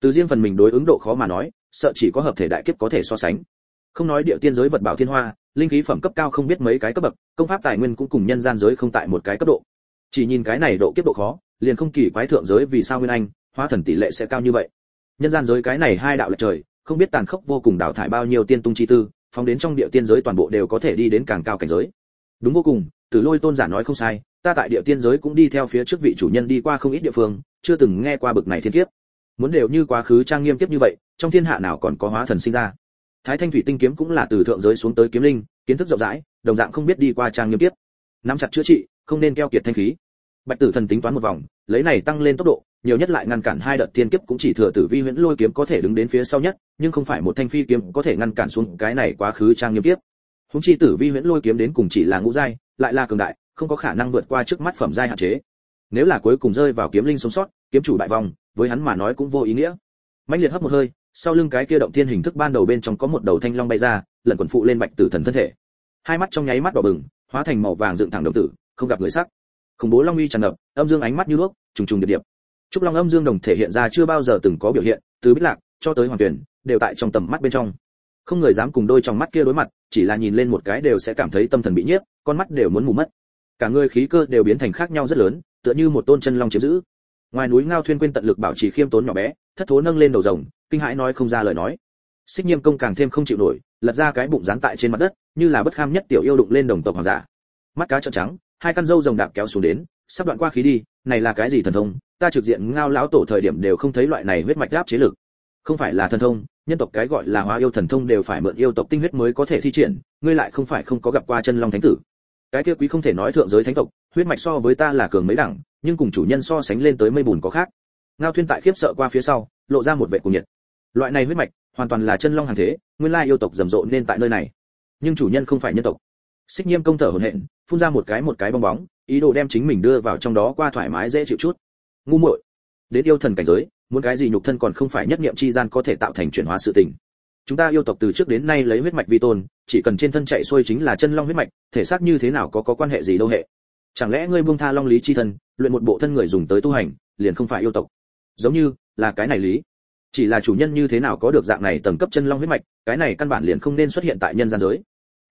Từ riêng phần mình đối ứng độ khó mà nói, sợ chỉ có hợp thể đại kiếp có thể so sánh không nói địa tiên giới vật bảo thiên hoa, linh khí phẩm cấp cao không biết mấy cái cấp bậc, công pháp tài nguyên cũng cùng nhân gian giới không tại một cái cấp độ. Chỉ nhìn cái này độ kiếp độ khó, liền không kỳ quái thượng giới vì sao nguyên anh, hóa thần tỷ lệ sẽ cao như vậy. Nhân gian giới cái này hai đạo lệch trời, không biết tàn khốc vô cùng đào thải bao nhiêu tiên tung chi tư, phóng đến trong địa tiên giới toàn bộ đều có thể đi đến càng cao cảnh giới. Đúng vô cùng từ lôi tôn giả nói không sai, ta tại địa tiên giới cũng đi theo phía trước vị chủ nhân đi qua không ít địa phương, chưa từng nghe qua bực này thiên kiếp. Muốn đều như quá khứ trang nghiêm kiếp như vậy, trong thiên hạ nào còn có hóa thần sinh ra? Thái thanh thủy tinh kiếm cũng là từ thượng giới xuống tới kiếm linh, kiến thức rộng rãi, đồng dạng không biết đi qua trang nghiêm tiếp. Nắm chặt chữa trị, không nên keo kiệt thanh khí. Bạch tử thần tính toán một vòng, lấy này tăng lên tốc độ, nhiều nhất lại ngăn cản hai đợt tiên kiếp cũng chỉ thừa tử vi huyễn lôi kiếm có thể đứng đến phía sau nhất, nhưng không phải một thanh phi kiếm có thể ngăn cản xuống cái này quá khứ trang nghiêm tiếp. Húng chi tử vi huyễn lôi kiếm đến cùng chỉ là ngũ giai, lại là cường đại, không có khả năng vượt qua trước mắt phẩm giai hạn chế. Nếu là cuối cùng rơi vào kiếm linh sống sót, kiếm chủ bại vòng, với hắn mà nói cũng vô ý nghĩa. Mãnh liệt hấp một hơi sau lưng cái kia động thiên hình thức ban đầu bên trong có một đầu thanh long bay ra, lần quần phụ lên bạch tử thần thân thể. Hai mắt trong nháy mắt đỏ bừng, hóa thành màu vàng dựng thẳng đồng tử, không gặp người sắc. Khủng bố long uy tràn ngập, âm dương ánh mắt như nước, trùng trùng điệp điệp. Trúc long âm dương đồng thể hiện ra chưa bao giờ từng có biểu hiện, từ bích lạc cho tới hoàng tuyển, đều tại trong tầm mắt bên trong. Không người dám cùng đôi trong mắt kia đối mặt, chỉ là nhìn lên một cái đều sẽ cảm thấy tâm thần bị nhiếp, con mắt đều muốn mù mất. Cả người khí cơ đều biến thành khác nhau rất lớn, tựa như một tôn chân long chiếm giữ ngoài núi ngao thuyên quên tận lực bảo trì khiêm tốn nhỏ bé, thất thố nâng lên đầu rồng, kinh hãi nói không ra lời nói. Xích nghiêm công càng thêm không chịu nổi, lật ra cái bụng dán tại trên mặt đất, như là bất kham nhất tiểu yêu đụng lên đồng tộc hoàng giả. Mắt cá trợn trắng, hai căn râu rồng đạp kéo xuống đến, sắp đoạn qua khí đi, này là cái gì thần thông? Ta trực diện ngao lão tổ thời điểm đều không thấy loại này huyết mạch áp chế lực. Không phải là thần thông, nhân tộc cái gọi là hóa yêu thần thông đều phải mượn yêu tộc tinh huyết mới có thể thi triển, ngươi lại không phải không có gặp qua chân long thánh tử cái kia quý không thể nói thượng giới thánh tộc, huyết mạch so với ta là cường mấy đẳng, nhưng cùng chủ nhân so sánh lên tới mây bùn có khác. Ngao thuyên tại khiếp sợ qua phía sau, lộ ra một vẻ cùng nhiệt. Loại này huyết mạch, hoàn toàn là chân long hàng thế, nguyên lai yêu tộc rầm rộ nên tại nơi này. Nhưng chủ nhân không phải nhân tộc. Xích nghiêm công thở hổn hển, phun ra một cái một cái bong bóng, ý đồ đem chính mình đưa vào trong đó qua thoải mái dễ chịu chút. Ngu muội, đến yêu thần cảnh giới, muốn cái gì nhục thân còn không phải nhất niệm chi gian có thể tạo thành chuyển hóa sự tình chúng ta yêu tộc từ trước đến nay lấy huyết mạch vi tôn, chỉ cần trên thân chạy xuôi chính là chân long huyết mạch, thể xác như thế nào có có quan hệ gì đâu hệ? Chẳng lẽ ngươi buông tha long lý chi thân, luyện một bộ thân người dùng tới tu hành, liền không phải yêu tộc? Giống như, là cái này lý. Chỉ là chủ nhân như thế nào có được dạng này tầng cấp chân long huyết mạch, cái này căn bản liền không nên xuất hiện tại nhân gian giới.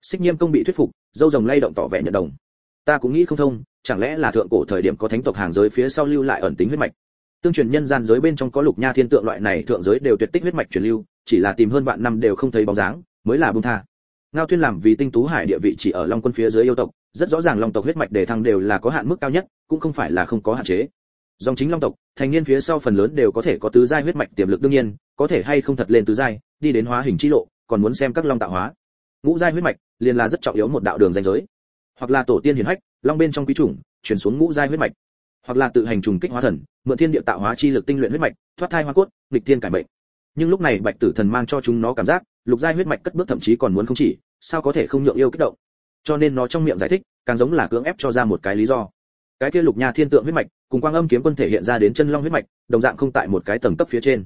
Xích nghiêm công bị thuyết phục, dâu rồng lay động tỏ vẻ nhận đồng. Ta cũng nghĩ không thông, chẳng lẽ là thượng cổ thời điểm có thánh tộc hàng giới phía sau lưu lại ẩn tính huyết mạch? Tương truyền nhân gian giới bên trong có lục nha thiên tượng loại này thượng giới đều tuyệt tích huyết mạch truyền lưu chỉ là tìm hơn vạn năm đều không thấy bóng dáng, mới là bung tha. Ngao tuyên làm vì tinh tú hải địa vị chỉ ở long quân phía dưới yêu tộc, rất rõ ràng long tộc huyết mạch đề thăng đều là có hạn mức cao nhất, cũng không phải là không có hạn chế. Dòng chính long tộc, thành niên phía sau phần lớn đều có thể có tứ giai huyết mạch tiềm lực đương nhiên, có thể hay không thật lên tứ giai, đi đến hóa hình chi lộ, còn muốn xem các long tạo hóa. Ngũ giai huyết mạch, liền là rất trọng yếu một đạo đường danh giới. Hoặc là tổ tiên hiển hách, long bên trong quý chủng, chuyển xuống ngũ giai huyết mạch. Hoặc là tự hành trùng kích hóa thần, mượn thiên địa tạo hóa chi lực tinh luyện huyết mạch, thoát thai hoa cốt, nghịch thiên cải mệnh nhưng lúc này bạch tử thần mang cho chúng nó cảm giác, lục giai huyết mạch cất bước thậm chí còn muốn không chỉ, sao có thể không nhượng yêu kích động? Cho nên nó trong miệng giải thích, càng giống là cưỡng ép cho ra một cái lý do. Cái kia lục nha thiên tượng huyết mạch, cùng quang âm kiếm quân thể hiện ra đến chân long huyết mạch, đồng dạng không tại một cái tầng cấp phía trên.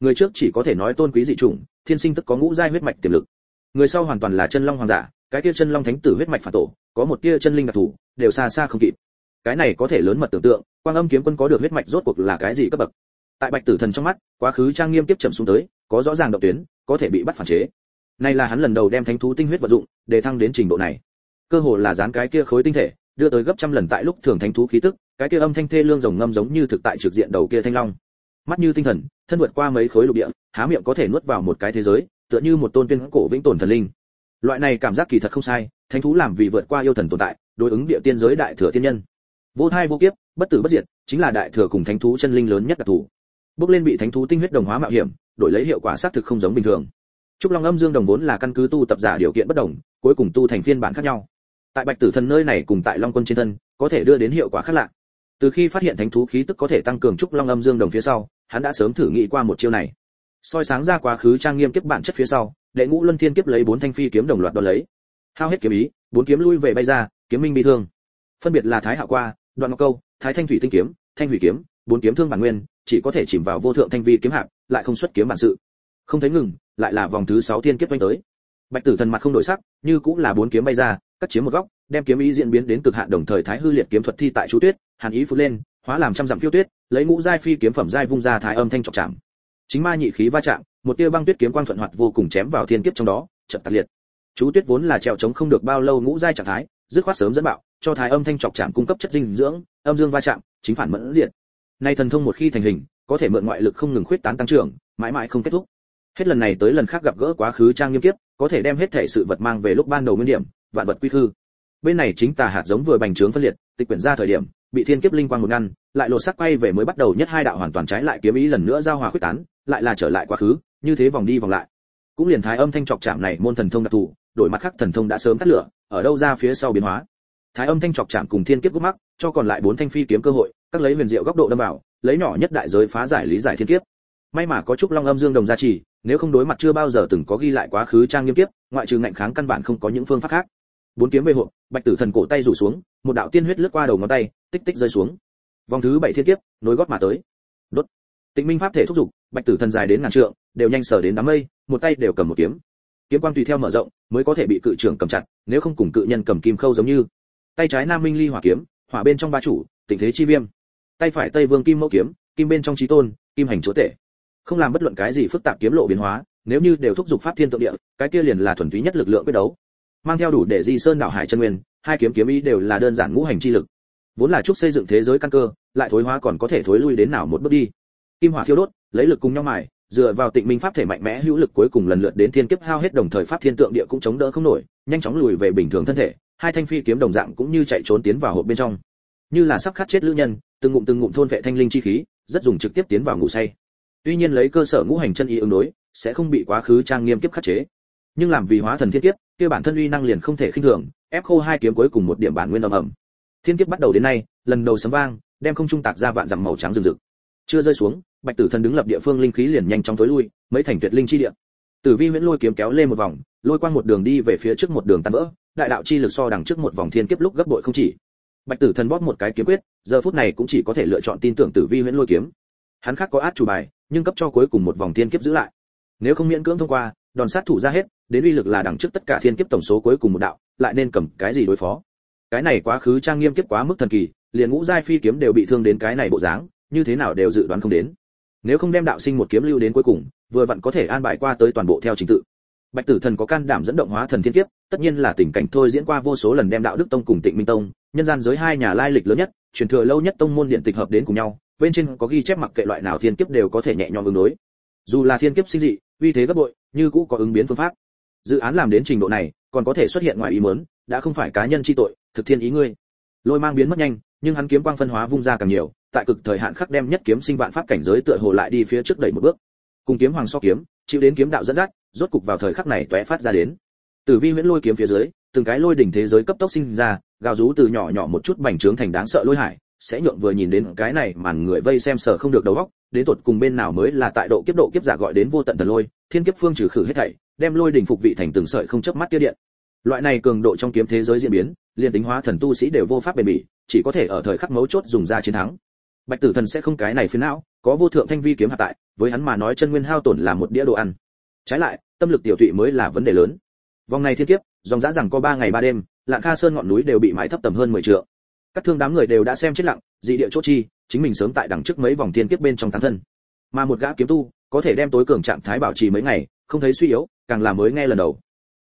Người trước chỉ có thể nói tôn quý dị chủng, thiên sinh tức có ngũ giai huyết mạch tiềm lực. Người sau hoàn toàn là chân long hoàng giả, cái kia chân long thánh tử huyết mạch phản tổ, có một tia chân linh đặc thù, đều xa xa không kịp. Cái này có thể lớn mật tưởng tượng, quang âm kiếm quân có được huyết mạch rốt cuộc là cái gì cấp bậc? Tại bạch tử thần trong mắt, quá khứ trang nghiêm tiếp chậm xuống tới, có rõ ràng động tuyến, có thể bị bắt phản chế. Này là hắn lần đầu đem thánh thú tinh huyết vận dụng, để thăng đến trình độ này. Cơ hồ là dán cái kia khối tinh thể, đưa tới gấp trăm lần tại lúc thường thánh thú khí tức, cái kia âm thanh thê lương rồng ngâm giống như thực tại trực diện đầu kia thanh long. Mắt như tinh thần, thân vượt qua mấy khối lục địa, há miệng có thể nuốt vào một cái thế giới, tựa như một tôn tiên cổ vĩnh tồn thần linh. Loại này cảm giác kỳ thật không sai, thánh thú làm vì vượt qua yêu thần tồn tại, đối ứng địa tiên giới đại thừa tiên nhân. Vô thai vô kiếp, bất tử bất diệt, chính là đại thừa cùng thánh thú chân linh lớn nhất đặc thù bước lên bị thánh thú tinh huyết đồng hóa mạo hiểm, đổi lấy hiệu quả xác thực không giống bình thường. Trúc long âm dương đồng vốn là căn cứ tu tập giả điều kiện bất đồng, cuối cùng tu thành phiên bản khác nhau. Tại bạch tử thần nơi này cùng tại long quân trên thân, có thể đưa đến hiệu quả khác lạ. Từ khi phát hiện thánh thú khí tức có thể tăng cường trúc long âm dương đồng phía sau, hắn đã sớm thử nghĩ qua một chiêu này. Soi sáng ra quá khứ trang nghiêm kiếp bản chất phía sau, đệ ngũ luân thiên kiếp lấy bốn thanh phi kiếm đồng loạt đo lấy. Hao hết kiếm ý, bốn kiếm lui về bay ra, kiếm minh bị thương. Phân biệt là thái hạ qua, đoạn ngọc câu, thái thanh thủy tinh kiếm, thanh hủy kiếm, bốn kiếm thương bản nguyên chỉ có thể chìm vào vô thượng thanh vi kiếm hạp, lại không xuất kiếm bản sự. Không thấy ngừng, lại là vòng thứ sáu thiên kiếp quanh tới. Bạch tử thần mặt không đổi sắc, như cũng là bốn kiếm bay ra, cắt chiếm một góc, đem kiếm ý diễn biến đến cực hạn đồng thời thái hư liệt kiếm thuật thi tại chú tuyết, hàn ý phút lên, hóa làm trăm dặm phiêu tuyết, lấy ngũ giai phi kiếm phẩm giai vung ra thái âm thanh chọc chạm. Chính ma nhị khí va chạm, một tia băng tuyết kiếm quang thuận hoạt vô cùng chém vào thiên kiếp trong đó trận tạc liệt. Chú tuyết vốn là trèo chống không được bao lâu ngũ giai trạng thái, dứt khoát sớm dẫn bạo, cho thái âm thanh chọc chạm cung cấp chất dinh dưỡng, âm dương va chạm, chính phản mẫn diệt nay thần thông một khi thành hình, có thể mượn ngoại lực không ngừng khuyết tán tăng trưởng, mãi mãi không kết thúc. Hết lần này tới lần khác gặp gỡ quá khứ trang nghiêm kiếp, có thể đem hết thể sự vật mang về lúc ban đầu nguyên điểm, vạn vật quy hư. bên này chính tà hạt giống vừa bành trướng phân liệt, tịch quyển ra thời điểm, bị thiên kiếp linh quang một ngăn, lại lột sắc quay về mới bắt đầu nhất hai đạo hoàn toàn trái lại kiếm ý lần nữa giao hòa khuyết tán, lại là trở lại quá khứ, như thế vòng đi vòng lại. Cũng liền thái âm thanh trọc chạm này môn thần thông đặc thù, đổi mặt khác thần thông đã sớm tắt lửa, ở đâu ra phía sau biến hóa. Thái âm thanh trọc chạm cùng thiên kiếp gút mắc, cho còn lại bốn thanh phi kiếm cơ hội các lấy huyền diệu góc độ đâm vào, lấy nhỏ nhất đại giới phá giải lý giải thiên kiếp. May mà có chút long âm dương đồng gia trì, nếu không đối mặt chưa bao giờ từng có ghi lại quá khứ trang nghiêm kiếp, ngoại trừ ngạnh kháng căn bản không có những phương pháp khác. Bốn kiếm về hộ bạch tử thần cổ tay rủ xuống, một đạo tiên huyết lướt qua đầu ngón tay, tích tích rơi xuống. Vòng thứ bảy thiên kiếp, nối gót mà tới. Đốt. Tịnh minh pháp thể thúc giục, bạch tử thần dài đến ngàn trượng, đều nhanh sở đến đám mây, một tay đều cầm một kiếm. Kiếm quang tùy theo mở rộng, mới có thể bị cự trưởng cầm chặt, nếu không cùng cự nhân cầm kim khâu giống như. Tay trái nam minh ly hỏa kiếm, hỏa bên trong ba chủ tình thế chi viêm tay phải tây vương kim mẫu kiếm, kim bên trong trí tôn, kim hành chúa tể. Không làm bất luận cái gì phức tạp kiếm lộ biến hóa, nếu như đều thúc giục pháp thiên tượng địa, cái kia liền là thuần túy nhất lực lượng quyết đấu. Mang theo đủ để di sơn đảo hải chân nguyên, hai kiếm kiếm ý đều là đơn giản ngũ hành chi lực. Vốn là chúc xây dựng thế giới căn cơ, lại thối hóa còn có thể thối lui đến nào một bước đi. Kim hỏa thiêu đốt, lấy lực cùng nhau mài, dựa vào tịnh minh pháp thể mạnh mẽ hữu lực cuối cùng lần lượt đến thiên kiếp hao hết đồng thời pháp thiên tượng địa cũng chống đỡ không nổi, nhanh chóng lùi về bình thường thân thể, hai thanh phi kiếm đồng dạng cũng như chạy trốn tiến vào hộp bên trong như là sắp khát chết lữ nhân, từng ngụm từng ngụm thôn vệ thanh linh chi khí, rất dùng trực tiếp tiến vào ngủ say. Tuy nhiên lấy cơ sở ngũ hành chân ý ứng đối, sẽ không bị quá khứ trang nghiêm kiếp khắc chế. Nhưng làm vì hóa thần thiên kiếp, kia bản thân uy năng liền không thể khinh thường, ép khô hai kiếm cuối cùng một điểm bản nguyên ầm ầm. Thiên kiếp bắt đầu đến nay, lần đầu sấm vang, đem không trung tạc ra vạn dặm màu trắng rừng rực. Chưa rơi xuống, bạch tử thần đứng lập địa phương linh khí liền nhanh chóng tối lui, mấy thành tuyệt linh chi địa. Tử vi huyễn lôi kiếm kéo lên một vòng, lôi quang một đường đi về phía trước một đường tan vỡ, đại đạo chi lực so đằng trước một vòng thiên kiếp lúc gấp bội không chỉ bạch tử thần bóp một cái kiếm quyết, giờ phút này cũng chỉ có thể lựa chọn tin tưởng tử vi huyễn lôi kiếm. Hắn khác có át chủ bài, nhưng cấp cho cuối cùng một vòng thiên kiếp giữ lại. Nếu không miễn cưỡng thông qua, đòn sát thủ ra hết, đến uy lực là đằng trước tất cả thiên kiếp tổng số cuối cùng một đạo, lại nên cầm cái gì đối phó? Cái này quá khứ trang nghiêm kiếp quá mức thần kỳ, liền ngũ giai phi kiếm đều bị thương đến cái này bộ dáng, như thế nào đều dự đoán không đến. Nếu không đem đạo sinh một kiếm lưu đến cuối cùng, vừa vặn có thể an bài qua tới toàn bộ theo trình tự. Bạch tử thần có can đảm dẫn động hóa thần thiên kiếp, tất nhiên là tình cảnh thôi diễn qua vô số lần đem đạo đức tông cùng tịnh minh tông nhân gian giới hai nhà lai lịch lớn nhất, truyền thừa lâu nhất tông môn điện tịch hợp đến cùng nhau, bên trên có ghi chép mặc kệ loại nào thiên kiếp đều có thể nhẹ nhõm ứng đối. Dù là thiên kiếp sinh dị, uy thế gấp bội, như cũ có ứng biến phương pháp. Dự án làm đến trình độ này, còn có thể xuất hiện ngoài ý muốn, đã không phải cá nhân chi tội, thực thiên ý ngươi. Lôi mang biến mất nhanh, nhưng hắn kiếm quang phân hóa vung ra càng nhiều, tại cực thời hạn khắc đem nhất kiếm sinh vạn pháp cảnh giới tựa hồ lại đi phía trước đẩy một bước. Cùng kiếm hoàng so kiếm, chịu đến kiếm đạo dẫn dắt, rốt cục vào thời khắc này tóe phát ra đến. Tử vi huyễn lôi kiếm phía dưới từng cái lôi đỉnh thế giới cấp tốc sinh ra, gào rú từ nhỏ nhỏ một chút bành trướng thành đáng sợ lôi hải, sẽ nhượng vừa nhìn đến cái này màn người vây xem sở không được đầu óc, đến tột cùng bên nào mới là tại độ kiếp độ kiếp giả gọi đến vô tận thần lôi, thiên kiếp phương trừ khử hết thảy, đem lôi đỉnh phục vị thành từng sợi không chớp mắt tiêu điện. Loại này cường độ trong kiếm thế giới diễn biến, liên tính hóa thần tu sĩ đều vô pháp bền bỉ, chỉ có thể ở thời khắc mấu chốt dùng ra chiến thắng. Bạch tử thần sẽ không cái này phiền não, có vô thượng thanh vi kiếm hạ tại, với hắn mà nói chân nguyên hao tổn là một đĩa đồ ăn. Trái lại, tâm lực tiểu tụy mới là vấn đề lớn. Vòng này thiên kiếp dòng dã rằng có ba ngày ba đêm, lạng kha sơn ngọn núi đều bị mái thấp tầm hơn mười trượng. Các thương đám người đều đã xem chết lặng, dị địa chỗ chi, chính mình sớm tại đằng trước mấy vòng thiên kiếp bên trong tán thân. Mà một gã kiếm tu, có thể đem tối cường trạng thái bảo trì mấy ngày, không thấy suy yếu, càng là mới nghe lần đầu.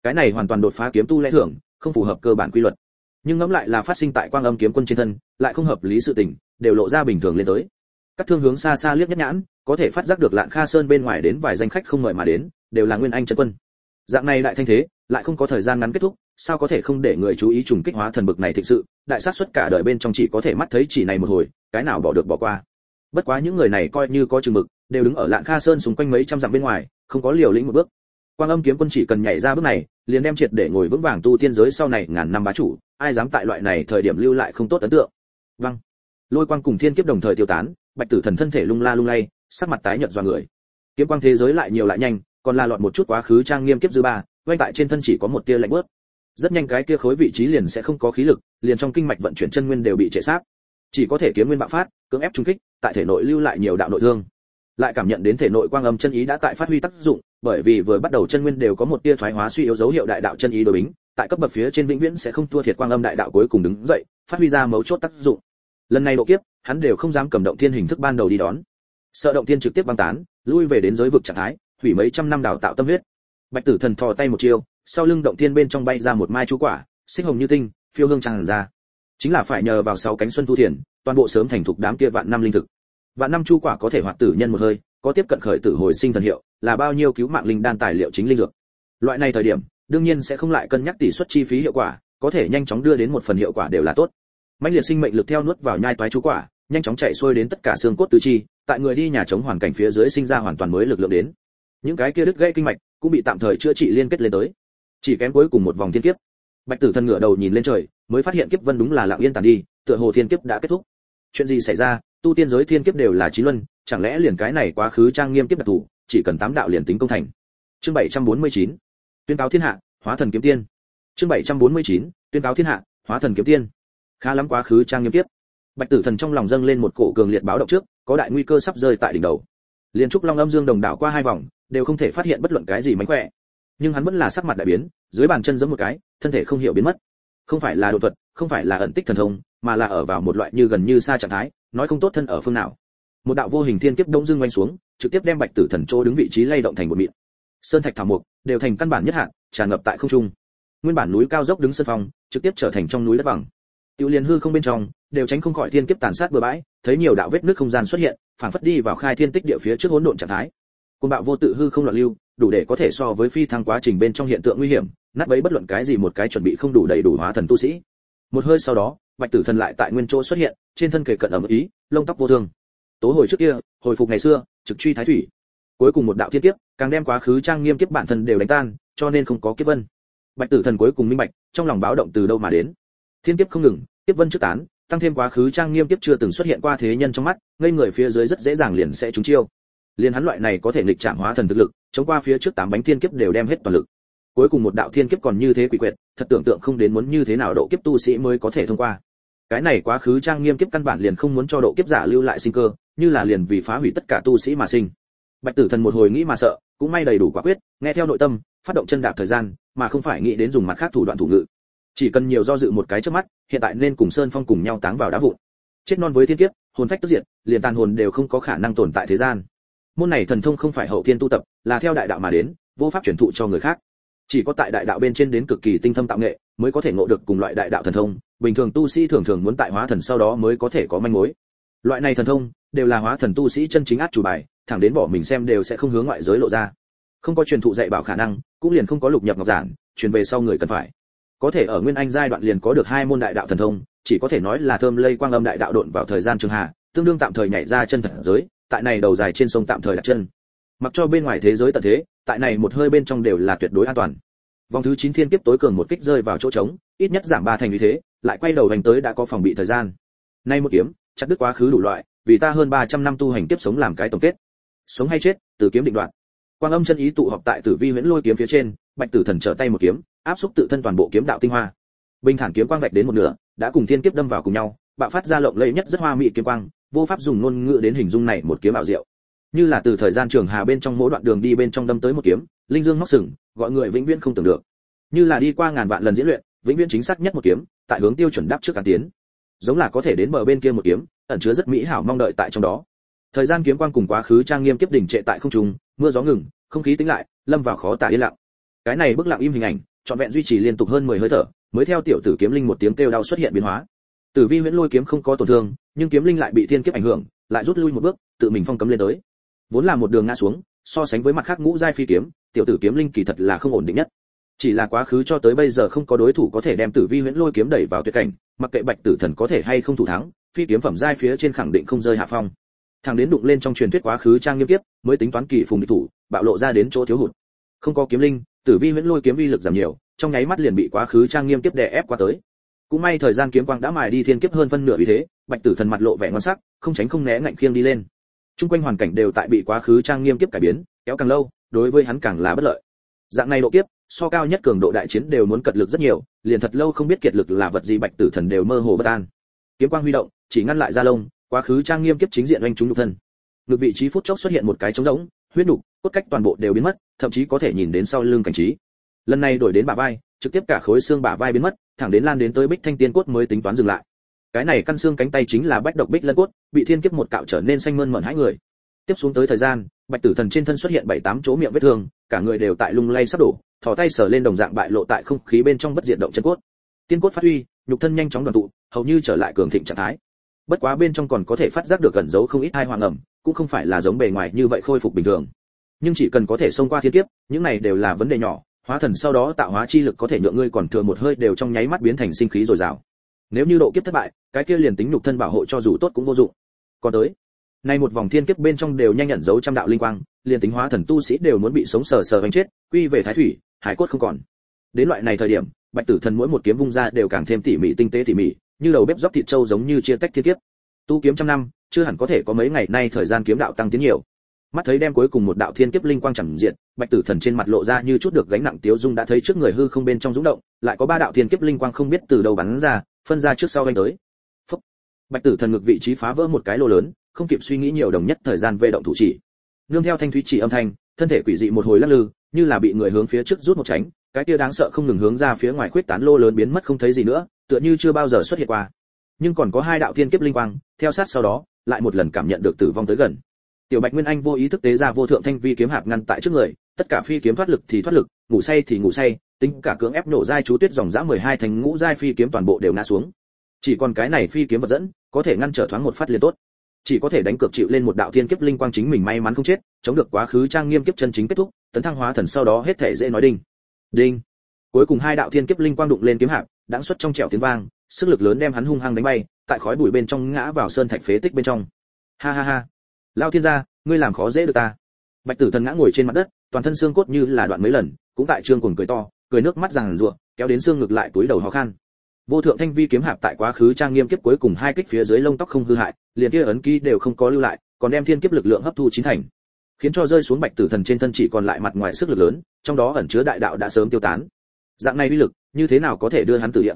Cái này hoàn toàn đột phá kiếm tu lẽ thường, không phù hợp cơ bản quy luật. Nhưng ngẫm lại là phát sinh tại quang âm kiếm quân trên thân, lại không hợp lý sự tình, đều lộ ra bình thường lên tới. Các thương hướng xa xa liếc nhất nhãn, có thể phát giác được lạng kha sơn bên ngoài đến vài danh khách không mời mà đến, đều là nguyên anh chân quân dạng này đại thanh thế, lại không có thời gian ngắn kết thúc, sao có thể không để người chú ý trùng kích hóa thần bực này thực sự, đại sát suất cả đời bên trong chỉ có thể mắt thấy chỉ này một hồi, cái nào bỏ được bỏ qua. Bất quá những người này coi như có chừng mực, đều đứng ở lạng kha sơn xung quanh mấy trăm dặm bên ngoài, không có liều lĩnh một bước. Quang âm kiếm quân chỉ cần nhảy ra bước này, liền đem triệt để ngồi vững vàng tu tiên giới sau này ngàn năm bá chủ, ai dám tại loại này thời điểm lưu lại không tốt ấn tượng. Vâng. Lôi quang cùng thiên kiếp đồng thời tiêu tán, bạch tử thần thân thể lung la lung lay, sắc mặt tái nhợt do người. Kiếm quang thế giới lại nhiều lại nhanh còn là lọt một chút quá khứ trang nghiêm kiếp dư ba, quanh tại trên thân chỉ có một tia lạnh bớt rất nhanh cái kia khối vị trí liền sẽ không có khí lực, liền trong kinh mạch vận chuyển chân nguyên đều bị trệ sát. Chỉ có thể kiếm nguyên bạo phát, cưỡng ép trung kích, tại thể nội lưu lại nhiều đạo nội thương. Lại cảm nhận đến thể nội quang âm chân ý đã tại phát huy tác dụng, bởi vì vừa bắt đầu chân nguyên đều có một tia thoái hóa suy yếu dấu hiệu đại đạo chân ý đối bính, tại cấp bậc phía trên vĩnh viễn sẽ không thua thiệt quang âm đại đạo cuối cùng đứng dậy, phát huy ra mấu chốt tác dụng. Lần này độ kiếp, hắn đều không dám cầm động thiên hình thức ban đầu đi đón. Sợ động thiên trực tiếp băng tán, lui về đến giới vực trạng thái hủy mấy trăm năm đào tạo tâm huyết. Bạch tử thần thò tay một chiêu, sau lưng động thiên bên trong bay ra một mai chú quả, xích hồng như tinh, phiêu hương tràn ra. Chính là phải nhờ vào sáu cánh xuân thu thiền, toàn bộ sớm thành thục đám kia vạn năm linh thực. Vạn năm chu quả có thể hoạt tử nhân một hơi, có tiếp cận khởi tử hồi sinh thần hiệu, là bao nhiêu cứu mạng linh đan tài liệu chính linh dược. Loại này thời điểm, đương nhiên sẽ không lại cân nhắc tỷ suất chi phí hiệu quả, có thể nhanh chóng đưa đến một phần hiệu quả đều là tốt. Mãnh liệt sinh mệnh lực theo nuốt vào nhai toái chú quả, nhanh chóng chạy xuôi đến tất cả xương cốt tứ chi, tại người đi nhà chống hoàn cảnh phía dưới sinh ra hoàn toàn mới lực lượng đến những cái kia đứt gãy kinh mạch cũng bị tạm thời chữa trị liên kết lên tới. Chỉ kém cuối cùng một vòng thiên kiếp. Bạch tử thần ngửa đầu nhìn lên trời, mới phát hiện kiếp vân đúng là lặng yên tàn đi, tựa hồ thiên kiếp đã kết thúc. Chuyện gì xảy ra? Tu tiên giới thiên kiếp đều là trí luân, chẳng lẽ liền cái này quá khứ trang nghiêm kiếp đặc thù, chỉ cần tám đạo liền tính công thành? Chương 749 tuyên cáo thiên hạ, hóa thần kiếm tiên. Chương 749 tuyên cáo thiên hạ, hóa thần kiếm tiên. Khá lắm quá khứ trang nghiêm kiếp. Bạch tử thần trong lòng dâng lên một cổ cường liệt báo động trước, có đại nguy cơ sắp rơi tại đỉnh đầu liên trúc long âm dương đồng đảo qua hai vòng, đều không thể phát hiện bất luận cái gì mánh khỏe. Nhưng hắn vẫn là sắc mặt đại biến, dưới bàn chân giẫm một cái, thân thể không hiểu biến mất. Không phải là độ thuật, không phải là ẩn tích thần thông, mà là ở vào một loại như gần như xa trạng thái, nói không tốt thân ở phương nào. Một đạo vô hình thiên kiếp đông dương quanh xuống, trực tiếp đem bạch tử thần chỗ đứng vị trí lay động thành một mịn. Sơn thạch thảo mục đều thành căn bản nhất hạn, tràn ngập tại không trung. Nguyên bản núi cao dốc đứng sân phong trực tiếp trở thành trong núi đất bằng. Tiêu Liên hư không bên trong, đều tránh không khỏi thiên kiếp tàn sát bừa bãi, thấy nhiều đạo vết nước không gian xuất hiện, phản phất đi vào khai thiên tích địa phía trước hỗn độn trạng thái. Côn bạo vô tự hư không loạn lưu, đủ để có thể so với phi thăng quá trình bên trong hiện tượng nguy hiểm, nát bấy bất luận cái gì một cái chuẩn bị không đủ đầy đủ hóa thần tu sĩ. Một hơi sau đó, Bạch Tử Thần lại tại nguyên chỗ xuất hiện, trên thân kề cận ẩm ý, lông tóc vô thường, Tố hồi trước kia, hồi phục ngày xưa, trực truy thái thủy. Cuối cùng một đạo thiên kiếp, càng đem quá khứ trang nghiêm kiếp bản thân đều đánh tan, cho nên không có kiếp vân. Bạch Tử Thần cuối cùng minh bạch, trong lòng báo động từ đâu mà đến. Thiên kiếp không ngừng, kiếp vân trước tán, tăng thêm quá khứ trang nghiêm kiếp chưa từng xuất hiện qua thế nhân trong mắt, ngây người phía dưới rất dễ dàng liền sẽ trúng chiêu. Liên hắn loại này có thể nghịch trạng hóa thần thực lực, chống qua phía trước tám bánh thiên kiếp đều đem hết toàn lực. Cuối cùng một đạo thiên kiếp còn như thế quỷ quyệt, thật tưởng tượng không đến muốn như thế nào độ kiếp tu sĩ mới có thể thông qua. Cái này quá khứ trang nghiêm kiếp căn bản liền không muốn cho độ kiếp giả lưu lại sinh cơ, như là liền vì phá hủy tất cả tu sĩ mà sinh. Bạch Tử Thần một hồi nghĩ mà sợ, cũng may đầy đủ quả quyết, nghe theo nội tâm, phát động chân đạp thời gian, mà không phải nghĩ đến dùng mặt khác thủ đoạn thủ ngự. Chỉ cần nhiều do dự một cái trước mắt, hiện tại nên cùng Sơn Phong cùng nhau táng vào đá vụn. Chết non với thiên kiếp, hồn phách tức diệt, liền tàn hồn đều không có khả năng tồn tại thế gian. Môn này thần thông không phải hậu thiên tu tập, là theo đại đạo mà đến, vô pháp truyền thụ cho người khác. Chỉ có tại đại đạo bên trên đến cực kỳ tinh thâm tạo nghệ, mới có thể ngộ được cùng loại đại đạo thần thông, bình thường tu sĩ thường thường muốn tại hóa thần sau đó mới có thể có manh mối. Loại này thần thông đều là hóa thần tu sĩ chân chính át chủ bài, thẳng đến bỏ mình xem đều sẽ không hướng ngoại giới lộ ra. Không có truyền thụ dạy bảo khả năng, cũng liền không có lục nhập ngọc giản, truyền về sau người cần phải. Có thể ở nguyên anh giai đoạn liền có được hai môn đại đạo thần thông, chỉ có thể nói là thơm lây quang âm đại đạo độn vào thời gian trường hạ, tương đương tạm thời nhảy ra chân thật giới, tại này đầu dài trên sông tạm thời đặt chân. Mặc cho bên ngoài thế giới tận thế, tại này một hơi bên trong đều là tuyệt đối an toàn. Vòng thứ 9 thiên kiếp tối cường một kích rơi vào chỗ trống, ít nhất giảm ba thành như thế, lại quay đầu hành tới đã có phòng bị thời gian. Nay một kiếm, chặt đứt quá khứ đủ loại, vì ta hơn 300 năm tu hành tiếp sống làm cái tổng kết. Sống hay chết, từ kiếm định đoạn. Quang âm chân ý tụ họp tại Tử Vi Huyễn Lôi kiếm phía trên, Bạch Tử Thần trở tay một kiếm, áp xúc tự thân toàn bộ kiếm đạo tinh hoa. Bình thản kiếm quang vạch đến một nửa, đã cùng thiên kiếp đâm vào cùng nhau, bạo phát ra lộng lẫy nhất rất hoa mỹ kiếm quang, vô pháp dùng ngôn ngữ đến hình dung này một kiếm ảo diệu. Như là từ thời gian trường hà bên trong mỗi đoạn đường đi bên trong đâm tới một kiếm, linh dương móc sừng, gọi người vĩnh viễn không tưởng được. Như là đi qua ngàn vạn lần diễn luyện, vĩnh viễn chính xác nhất một kiếm, tại hướng tiêu chuẩn đáp trước cán tiến. Giống là có thể đến bờ bên kia một kiếm, ẩn chứa rất mỹ hảo mong đợi tại trong đó. Thời gian kiếm quang cùng quá khứ trang nghiêm kiếp đỉnh trệ tại không trung, mưa gió ngừng, không khí tĩnh lại, lâm vào khó tả yên lặng. Cái này bức lặng im hình ảnh, trọn vẹn duy trì liên tục hơn 10 hơi thở, mới theo tiểu tử kiếm linh một tiếng kêu đau xuất hiện biến hóa. Tử Vi Huyễn Lôi kiếm không có tổn thương, nhưng kiếm linh lại bị thiên kiếp ảnh hưởng, lại rút lui một bước, tự mình phong cấm lên tới. Vốn là một đường ngã xuống, so sánh với mặt khác ngũ giai phi kiếm, tiểu tử kiếm linh kỳ thật là không ổn định nhất. Chỉ là quá khứ cho tới bây giờ không có đối thủ có thể đem Tử Vi Huyễn Lôi kiếm đẩy vào tuyệt cảnh, mặc kệ Bạch Tử Thần có thể hay không thủ thắng, phi kiếm phẩm giai phía trên khẳng định không rơi hạ phong. Thằng đến đụng lên trong truyền thuyết quá khứ trang nghiêm kiếp, mới tính toán kỳ phùng địch thủ, bạo lộ ra đến chỗ thiếu hụt. Không có kiếm linh, Tử Vi Huyễn Lôi kiếm uy lực giảm nhiều, trong nháy mắt liền bị quá khứ trang nghiêm tiếp đè ép qua tới. Cũng may thời gian kiếm quang đã mài đi thiên kiếp hơn phân nửa vì thế, Bạch Tử Thần mặt lộ vẻ ngon sắc, không tránh không né ngạnh khiêng đi lên. Trung quanh hoàn cảnh đều tại bị quá khứ trang nghiêm kiếp cải biến, kéo càng lâu, đối với hắn càng là bất lợi. Dạng này độ kiếp, so cao nhất cường độ đại chiến đều muốn cật lực rất nhiều, liền thật lâu không biết kiệt lực là vật gì Bạch Tử Thần đều mơ hồ bất an. Kiếm quang huy động, chỉ ngăn lại ra lông, quá khứ trang nghiêm kiếp chính diện oanh chúng nhục thân. ngược vị trí phút chốc xuất hiện một cái trống rỗng, huyết nục, cốt cách toàn bộ đều biến mất, thậm chí có thể nhìn đến sau lưng cảnh trí. Lần này đổi đến bả vai, trực tiếp cả khối xương bả vai biến mất, thẳng đến lan đến tới Bích Thanh Tiên cốt mới tính toán dừng lại. Cái này căn xương cánh tay chính là bách độc Bích Lân cốt, bị thiên kiếp một cạo trở nên xanh mơn mởn hãi người. Tiếp xuống tới thời gian, Bạch Tử Thần trên thân xuất hiện bảy tám chỗ miệng vết thương, cả người đều tại lung lay sắp đổ, thò tay sờ lên đồng dạng bại lộ tại không khí bên trong bất diệt động chân cốt. Tiên cốt phát huy, nhục thân nhanh chóng đoàn tụ, hầu như trở lại cường thịnh trạng thái. Bất quá bên trong còn có thể phát giác được gần giấu không ít hai hoàng ẩm, cũng không phải là giống bề ngoài như vậy khôi phục bình thường. Nhưng chỉ cần có thể xông qua thiên kiếp, những này đều là vấn đề nhỏ, hóa thần sau đó tạo hóa chi lực có thể nhượng ngươi còn thừa một hơi đều trong nháy mắt biến thành sinh khí dồi dào. Nếu như độ kiếp thất bại, cái kia liền tính nhục thân bảo hộ cho dù tốt cũng vô dụng. Còn tới, nay một vòng thiên kiếp bên trong đều nhanh nhận dấu trăm đạo linh quang, liền tính hóa thần tu sĩ đều muốn bị sống sờ sờ đánh chết, quy về thái thủy, hải cốt không còn. Đến loại này thời điểm, Bạch Tử Thần mỗi một kiếm vung ra đều càng thêm tỉ mỉ tinh tế tỉ mỉ, như đầu bếp dóc thịt trâu giống như chia tách thiên kiếp. Tu kiếm trăm năm, chưa hẳn có thể có mấy ngày nay thời gian kiếm đạo tăng tiến nhiều. Mắt thấy đem cuối cùng một đạo thiên kiếp linh quang chẳng diện, Bạch Tử Thần trên mặt lộ ra như chút được gánh nặng tiếu dung đã thấy trước người hư không bên trong dũng động, lại có ba đạo thiên kiếp linh quang không biết từ đâu bắn ra, phân ra trước sau anh tới. Phúc. Bạch Tử Thần ngực vị trí phá vỡ một cái lô lớn, không kịp suy nghĩ nhiều đồng nhất thời gian về động thủ chỉ. Nương theo thanh thúy chỉ âm thanh, thân thể quỷ dị một hồi lắc lư, như là bị người hướng phía trước rút một tránh, cái kia đáng sợ không ngừng hướng ra phía ngoài khuyết tán lô lớn biến mất không thấy gì nữa, tựa như chưa bao giờ xuất hiện qua. Nhưng còn có hai đạo thiên kiếp linh quang, theo sát sau đó, lại một lần cảm nhận được tử vong tới gần. Tiểu Bạch Nguyên Anh vô ý thức tế ra vô thượng thanh vi kiếm hạp ngăn tại trước người, tất cả phi kiếm thoát lực thì thoát lực, ngủ say thì ngủ say, tính cả cưỡng ép nổ giai chú tuyết dòng dã 12 thành ngũ giai phi kiếm toàn bộ đều ngã xuống. chỉ còn cái này phi kiếm vật dẫn có thể ngăn trở thoáng một phát liền tốt. Chỉ có thể đánh cược chịu lên một đạo thiên kiếp linh quang chính mình may mắn không chết chống được quá khứ trang nghiêm kiếp chân chính kết thúc tấn thăng hóa thần sau đó hết thể dễ nói đinh. Đinh. Cuối cùng hai đạo thiên kiếp linh quang đụng lên kiếm hạp đãng xuất trong trẻo tiếng vang sức lực lớn đem hắn hung hăng đánh bay tại khói bụi bên trong ngã vào sơn thạch phế tích bên trong. Ha ha ha lao thiên gia, ngươi làm khó dễ được ta. Bạch tử thần ngã ngồi trên mặt đất, toàn thân xương cốt như là đoạn mấy lần, cũng tại trương cuồng cười to, cười nước mắt ràng rụa, kéo đến xương ngực lại túi đầu ho khan. Vô thượng thanh vi kiếm hạp tại quá khứ trang nghiêm kiếp cuối cùng hai kích phía dưới lông tóc không hư hại, liền kia ấn ký đều không có lưu lại, còn đem thiên kiếp lực lượng hấp thu chín thành. Khiến cho rơi xuống bạch tử thần trên thân chỉ còn lại mặt ngoài sức lực lớn, trong đó ẩn chứa đại đạo đã sớm tiêu tán. Dạng này uy lực, như thế nào có thể đưa hắn từ địa?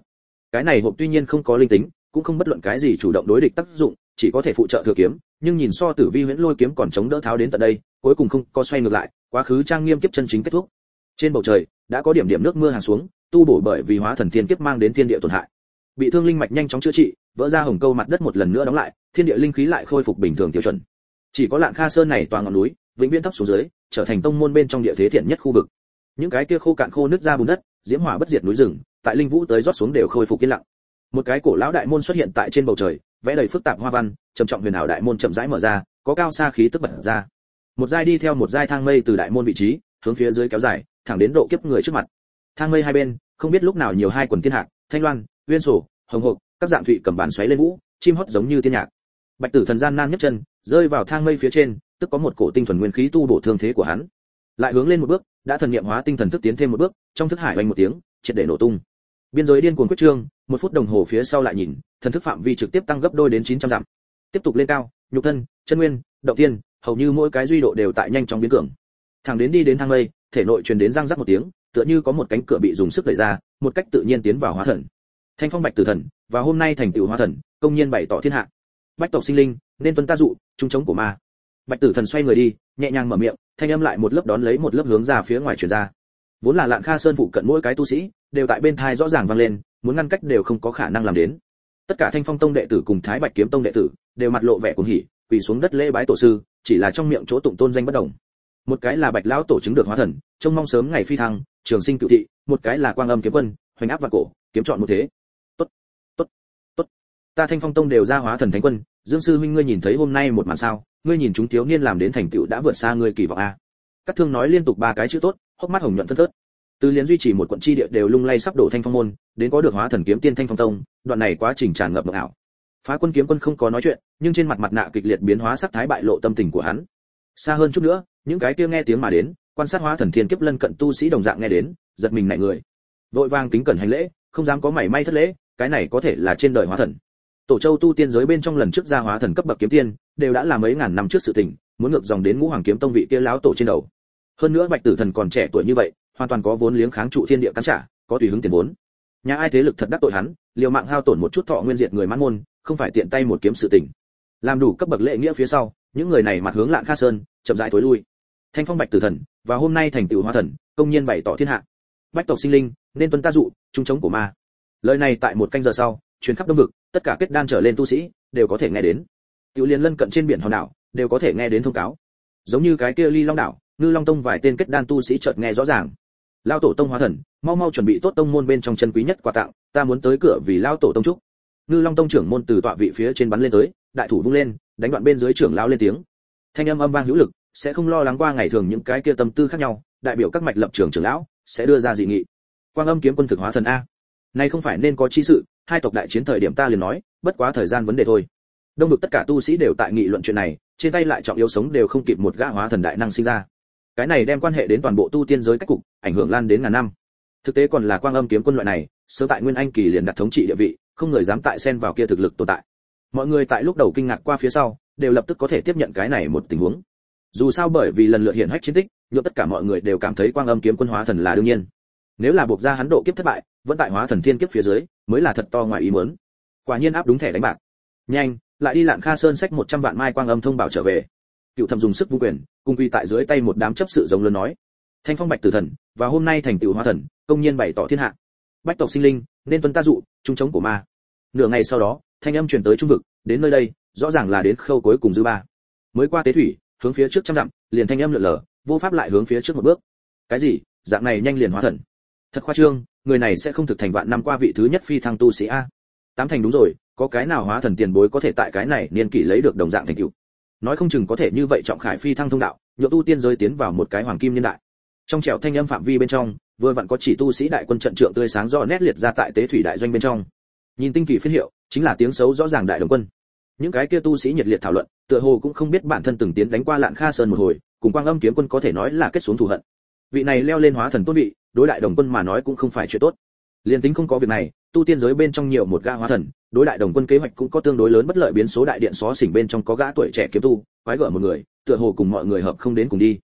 Cái này hộp tuy nhiên không có linh tính, cũng không bất luận cái gì chủ động đối địch tác dụng chỉ có thể phụ trợ thừa kiếm, nhưng nhìn so tử vi huyễn lôi kiếm còn chống đỡ tháo đến tận đây, cuối cùng không có xoay ngược lại, quá khứ trang nghiêm kiếp chân chính kết thúc. Trên bầu trời, đã có điểm điểm nước mưa hàng xuống, tu bổ bởi vì hóa thần thiên kiếp mang đến thiên địa tổn hại. Bị thương linh mạch nhanh chóng chữa trị, vỡ ra hồng câu mặt đất một lần nữa đóng lại, thiên địa linh khí lại khôi phục bình thường tiêu chuẩn. Chỉ có lạng kha sơn này toàn ngọn núi, vĩnh viễn thấp xuống dưới, trở thành tông môn bên trong địa thế thiện nhất khu vực. Những cái kia khô cạn khô nứt ra bùn đất, diễm hỏa bất diệt núi rừng, tại linh vũ tới rót xuống đều khôi phục yên lặng. Một cái cổ lão đại môn xuất hiện tại trên bầu trời vẽ đầy phức tạp hoa văn, trầm trọng huyền ảo đại môn chậm rãi mở ra, có cao xa khí tức bật ra. Một giai đi theo một giai thang mây từ đại môn vị trí, hướng phía dưới kéo dài, thẳng đến độ kiếp người trước mặt. Thang mây hai bên, không biết lúc nào nhiều hai quần thiên hạc, thanh loan, uyên sổ, hồng hộc, các dạng thụy cầm bàn xoáy lên vũ, chim hót giống như tiên nhạc. Bạch tử thần gian nan nhất chân, rơi vào thang mây phía trên, tức có một cổ tinh thuần nguyên khí tu bổ thương thế của hắn. Lại hướng lên một bước, đã thần niệm hóa tinh thần thức tiến thêm một bước, trong thức hải vang một tiếng, triệt để nổ tung. Biên giới điên cuồng quyết trương một phút đồng hồ phía sau lại nhìn, thần thức phạm vi trực tiếp tăng gấp đôi đến 900 dặm. Tiếp tục lên cao, nhục thân, chân nguyên, động tiên hầu như mỗi cái duy độ đều tại nhanh chóng biến cường. Thẳng đến đi đến thang lây, thể nội truyền đến răng rắc một tiếng, tựa như có một cánh cửa bị dùng sức đẩy ra, một cách tự nhiên tiến vào hóa thần. Thanh phong bạch tử thần, và hôm nay thành tựu hóa thần, công nhiên bày tỏ thiên hạ. Bách tộc sinh linh, nên tuân ta dụ trung chống của ma. Bạch tử thần xoay người đi, nhẹ nhàng mở miệng, thanh âm lại một lớp đón lấy một lớp hướng ra phía ngoài truyền ra. Vốn là lạng kha sơn phụ cận mỗi cái tu sĩ, đều tại bên thai rõ ràng vang lên muốn ngăn cách đều không có khả năng làm đến. Tất cả thanh phong tông đệ tử cùng thái bạch kiếm tông đệ tử đều mặt lộ vẻ cuồng hỉ, quỳ xuống đất lễ bái tổ sư, chỉ là trong miệng chỗ tụng tôn danh bất đồng một cái là bạch lão tổ chứng được hóa thần, trông mong sớm ngày phi thăng, trường sinh cựu thị, một cái là quang âm kiếm quân, hoành áp và cổ, kiếm chọn một thế. Tốt tốt tốt. Ta thanh phong tông đều ra hóa thần thánh quân, dương sư huynh ngươi nhìn thấy hôm nay một màn sao? Ngươi nhìn chúng thiếu niên làm đến thành tựu đã vượt xa ngươi kỳ vọng a. Các thương nói liên tục ba cái chữ tốt, hốc mắt hồng nhuận phân phớt từ liên duy trì một quận chi địa đều lung lay sắp đổ thanh phong môn, đến có được hóa thần kiếm tiên thanh phong tông, đoạn này quá trình tràn ngập mộng ảo. Phá quân kiếm quân không có nói chuyện, nhưng trên mặt mặt nạ kịch liệt biến hóa sắc thái bại lộ tâm tình của hắn. Xa hơn chút nữa, những cái kia nghe tiếng mà đến, quan sát hóa thần thiên kiếp lân cận tu sĩ đồng dạng nghe đến, giật mình nảy người. Vội vàng kính cẩn hành lễ, không dám có mảy may thất lễ, cái này có thể là trên đời hóa thần. Tổ châu tu tiên giới bên trong lần trước ra hóa thần cấp bậc kiếm tiên, đều đã là mấy ngàn năm trước sự tình, muốn ngược dòng đến ngũ hoàng kiếm tông vị kia láo tổ trên đầu. Hơn nữa bạch tử thần còn trẻ tuổi như vậy hoàn toàn có vốn liếng kháng trụ thiên địa cắn trả, có tùy hứng tiền vốn. Nhà ai thế lực thật đắc tội hắn, liều mạng hao tổn một chút thọ nguyên diệt người mãn môn, không phải tiện tay một kiếm sự tình. Làm đủ cấp bậc lễ nghĩa phía sau, những người này mặt hướng lạng kha sơn, chậm rãi tối lui. Thanh phong bạch tử thần, và hôm nay thành tựu hóa thần, công nhiên bày tỏ thiên hạ. Bách tộc sinh linh, nên tuân ta dụ trung chống của ma. Lời này tại một canh giờ sau, truyền khắp đông vực, tất cả kết đan trở lên tu sĩ, đều có thể nghe đến. Tiểu liên lân cận trên biển hòn đảo, đều có thể nghe đến thông cáo. Giống như cái kia ly long đảo, ngư long tông vài tên kết đan tu sĩ chợt nghe rõ ràng lao tổ tông hóa thần, mau mau chuẩn bị tốt tông môn bên trong chân quý nhất quà tặng, ta muốn tới cửa vì lao tổ tông trúc ngư long tông trưởng môn từ tọa vị phía trên bắn lên tới, đại thủ vung lên, đánh đoạn bên dưới trưởng lao lên tiếng. Thanh âm âm vang hữu lực, sẽ không lo lắng qua ngày thường những cái kia tâm tư khác nhau, đại biểu các mạch lập trưởng trưởng lão sẽ đưa ra dị nghị. Quang âm kiếm quân thực hóa thần a. Nay không phải nên có chi sự, hai tộc đại chiến thời điểm ta liền nói, bất quá thời gian vấn đề thôi. Đông vực tất cả tu sĩ đều tại nghị luận chuyện này, trên tay lại trọng yếu sống đều không kịp một gã hóa thần đại năng sinh ra cái này đem quan hệ đến toàn bộ tu tiên giới cách cục, ảnh hưởng lan đến ngàn năm. Thực tế còn là quang âm kiếm quân loại này sớm tại nguyên anh kỳ liền đặt thống trị địa vị, không người dám tại xen vào kia thực lực tồn tại. Mọi người tại lúc đầu kinh ngạc qua phía sau, đều lập tức có thể tiếp nhận cái này một tình huống. Dù sao bởi vì lần lượt hiện hách chiến tích nhộn tất cả mọi người đều cảm thấy quang âm kiếm quân hóa thần là đương nhiên. Nếu là buộc ra hắn độ kiếp thất bại, vẫn tại hóa thần thiên kiếp phía dưới, mới là thật to ngoài ý muốn. Quả nhiên áp đúng thẻ đánh bạc. Nhanh, lại đi lạn kha sơn sách 100 vạn mai quang âm thông báo trở về cựu thầm dùng sức vung quyền, cùng quy tại dưới tay một đám chấp sự giống lớn nói. Thanh phong bạch tử thần, và hôm nay thành tựu Hoa thần, công nhiên bày tỏ thiên hạ. Bách tộc sinh linh, nên tuân ta dụ trung chống của ma. Nửa ngày sau đó, thanh âm truyền tới trung vực, đến nơi đây, rõ ràng là đến khâu cuối cùng dư ba. Mới qua tế thủy, hướng phía trước trăm dặm, liền thanh âm lượn lờ, vô pháp lại hướng phía trước một bước. Cái gì? Dạng này nhanh liền hóa thần. Thật khoa trương, người này sẽ không thực thành vạn năm qua vị thứ nhất phi thăng tu sĩ a. Tám thành đúng rồi, có cái nào hóa thần tiền bối có thể tại cái này niên kỷ lấy được đồng dạng thành tựu? Nói không chừng có thể như vậy trọng khải phi thăng thông đạo nhựa tu tiên giới tiến vào một cái hoàng kim niên đại. Trong trẻo thanh âm phạm vi bên trong, vừa vặn có chỉ tu sĩ đại quân trận trượng tươi sáng rõ nét liệt ra tại tế thủy đại doanh bên trong. Nhìn tinh kỳ phiên hiệu, chính là tiếng xấu rõ ràng đại đồng quân. Những cái kia tu sĩ nhiệt liệt thảo luận, tựa hồ cũng không biết bản thân từng tiến đánh qua lạn kha sơn một hồi, cùng quang âm kiếm quân có thể nói là kết xuống thù hận. Vị này leo lên hóa thần tôn vị, đối đại đồng quân mà nói cũng không phải chuyện tốt. Liên tính không có việc này, tu tiên giới bên trong nhiều một gã hóa thần đối đại đồng quân kế hoạch cũng có tương đối lớn bất lợi biến số đại điện xó xỉnh bên trong có gã tuổi trẻ kiếm tu, quái gở một người, tựa hồ cùng mọi người hợp không đến cùng đi.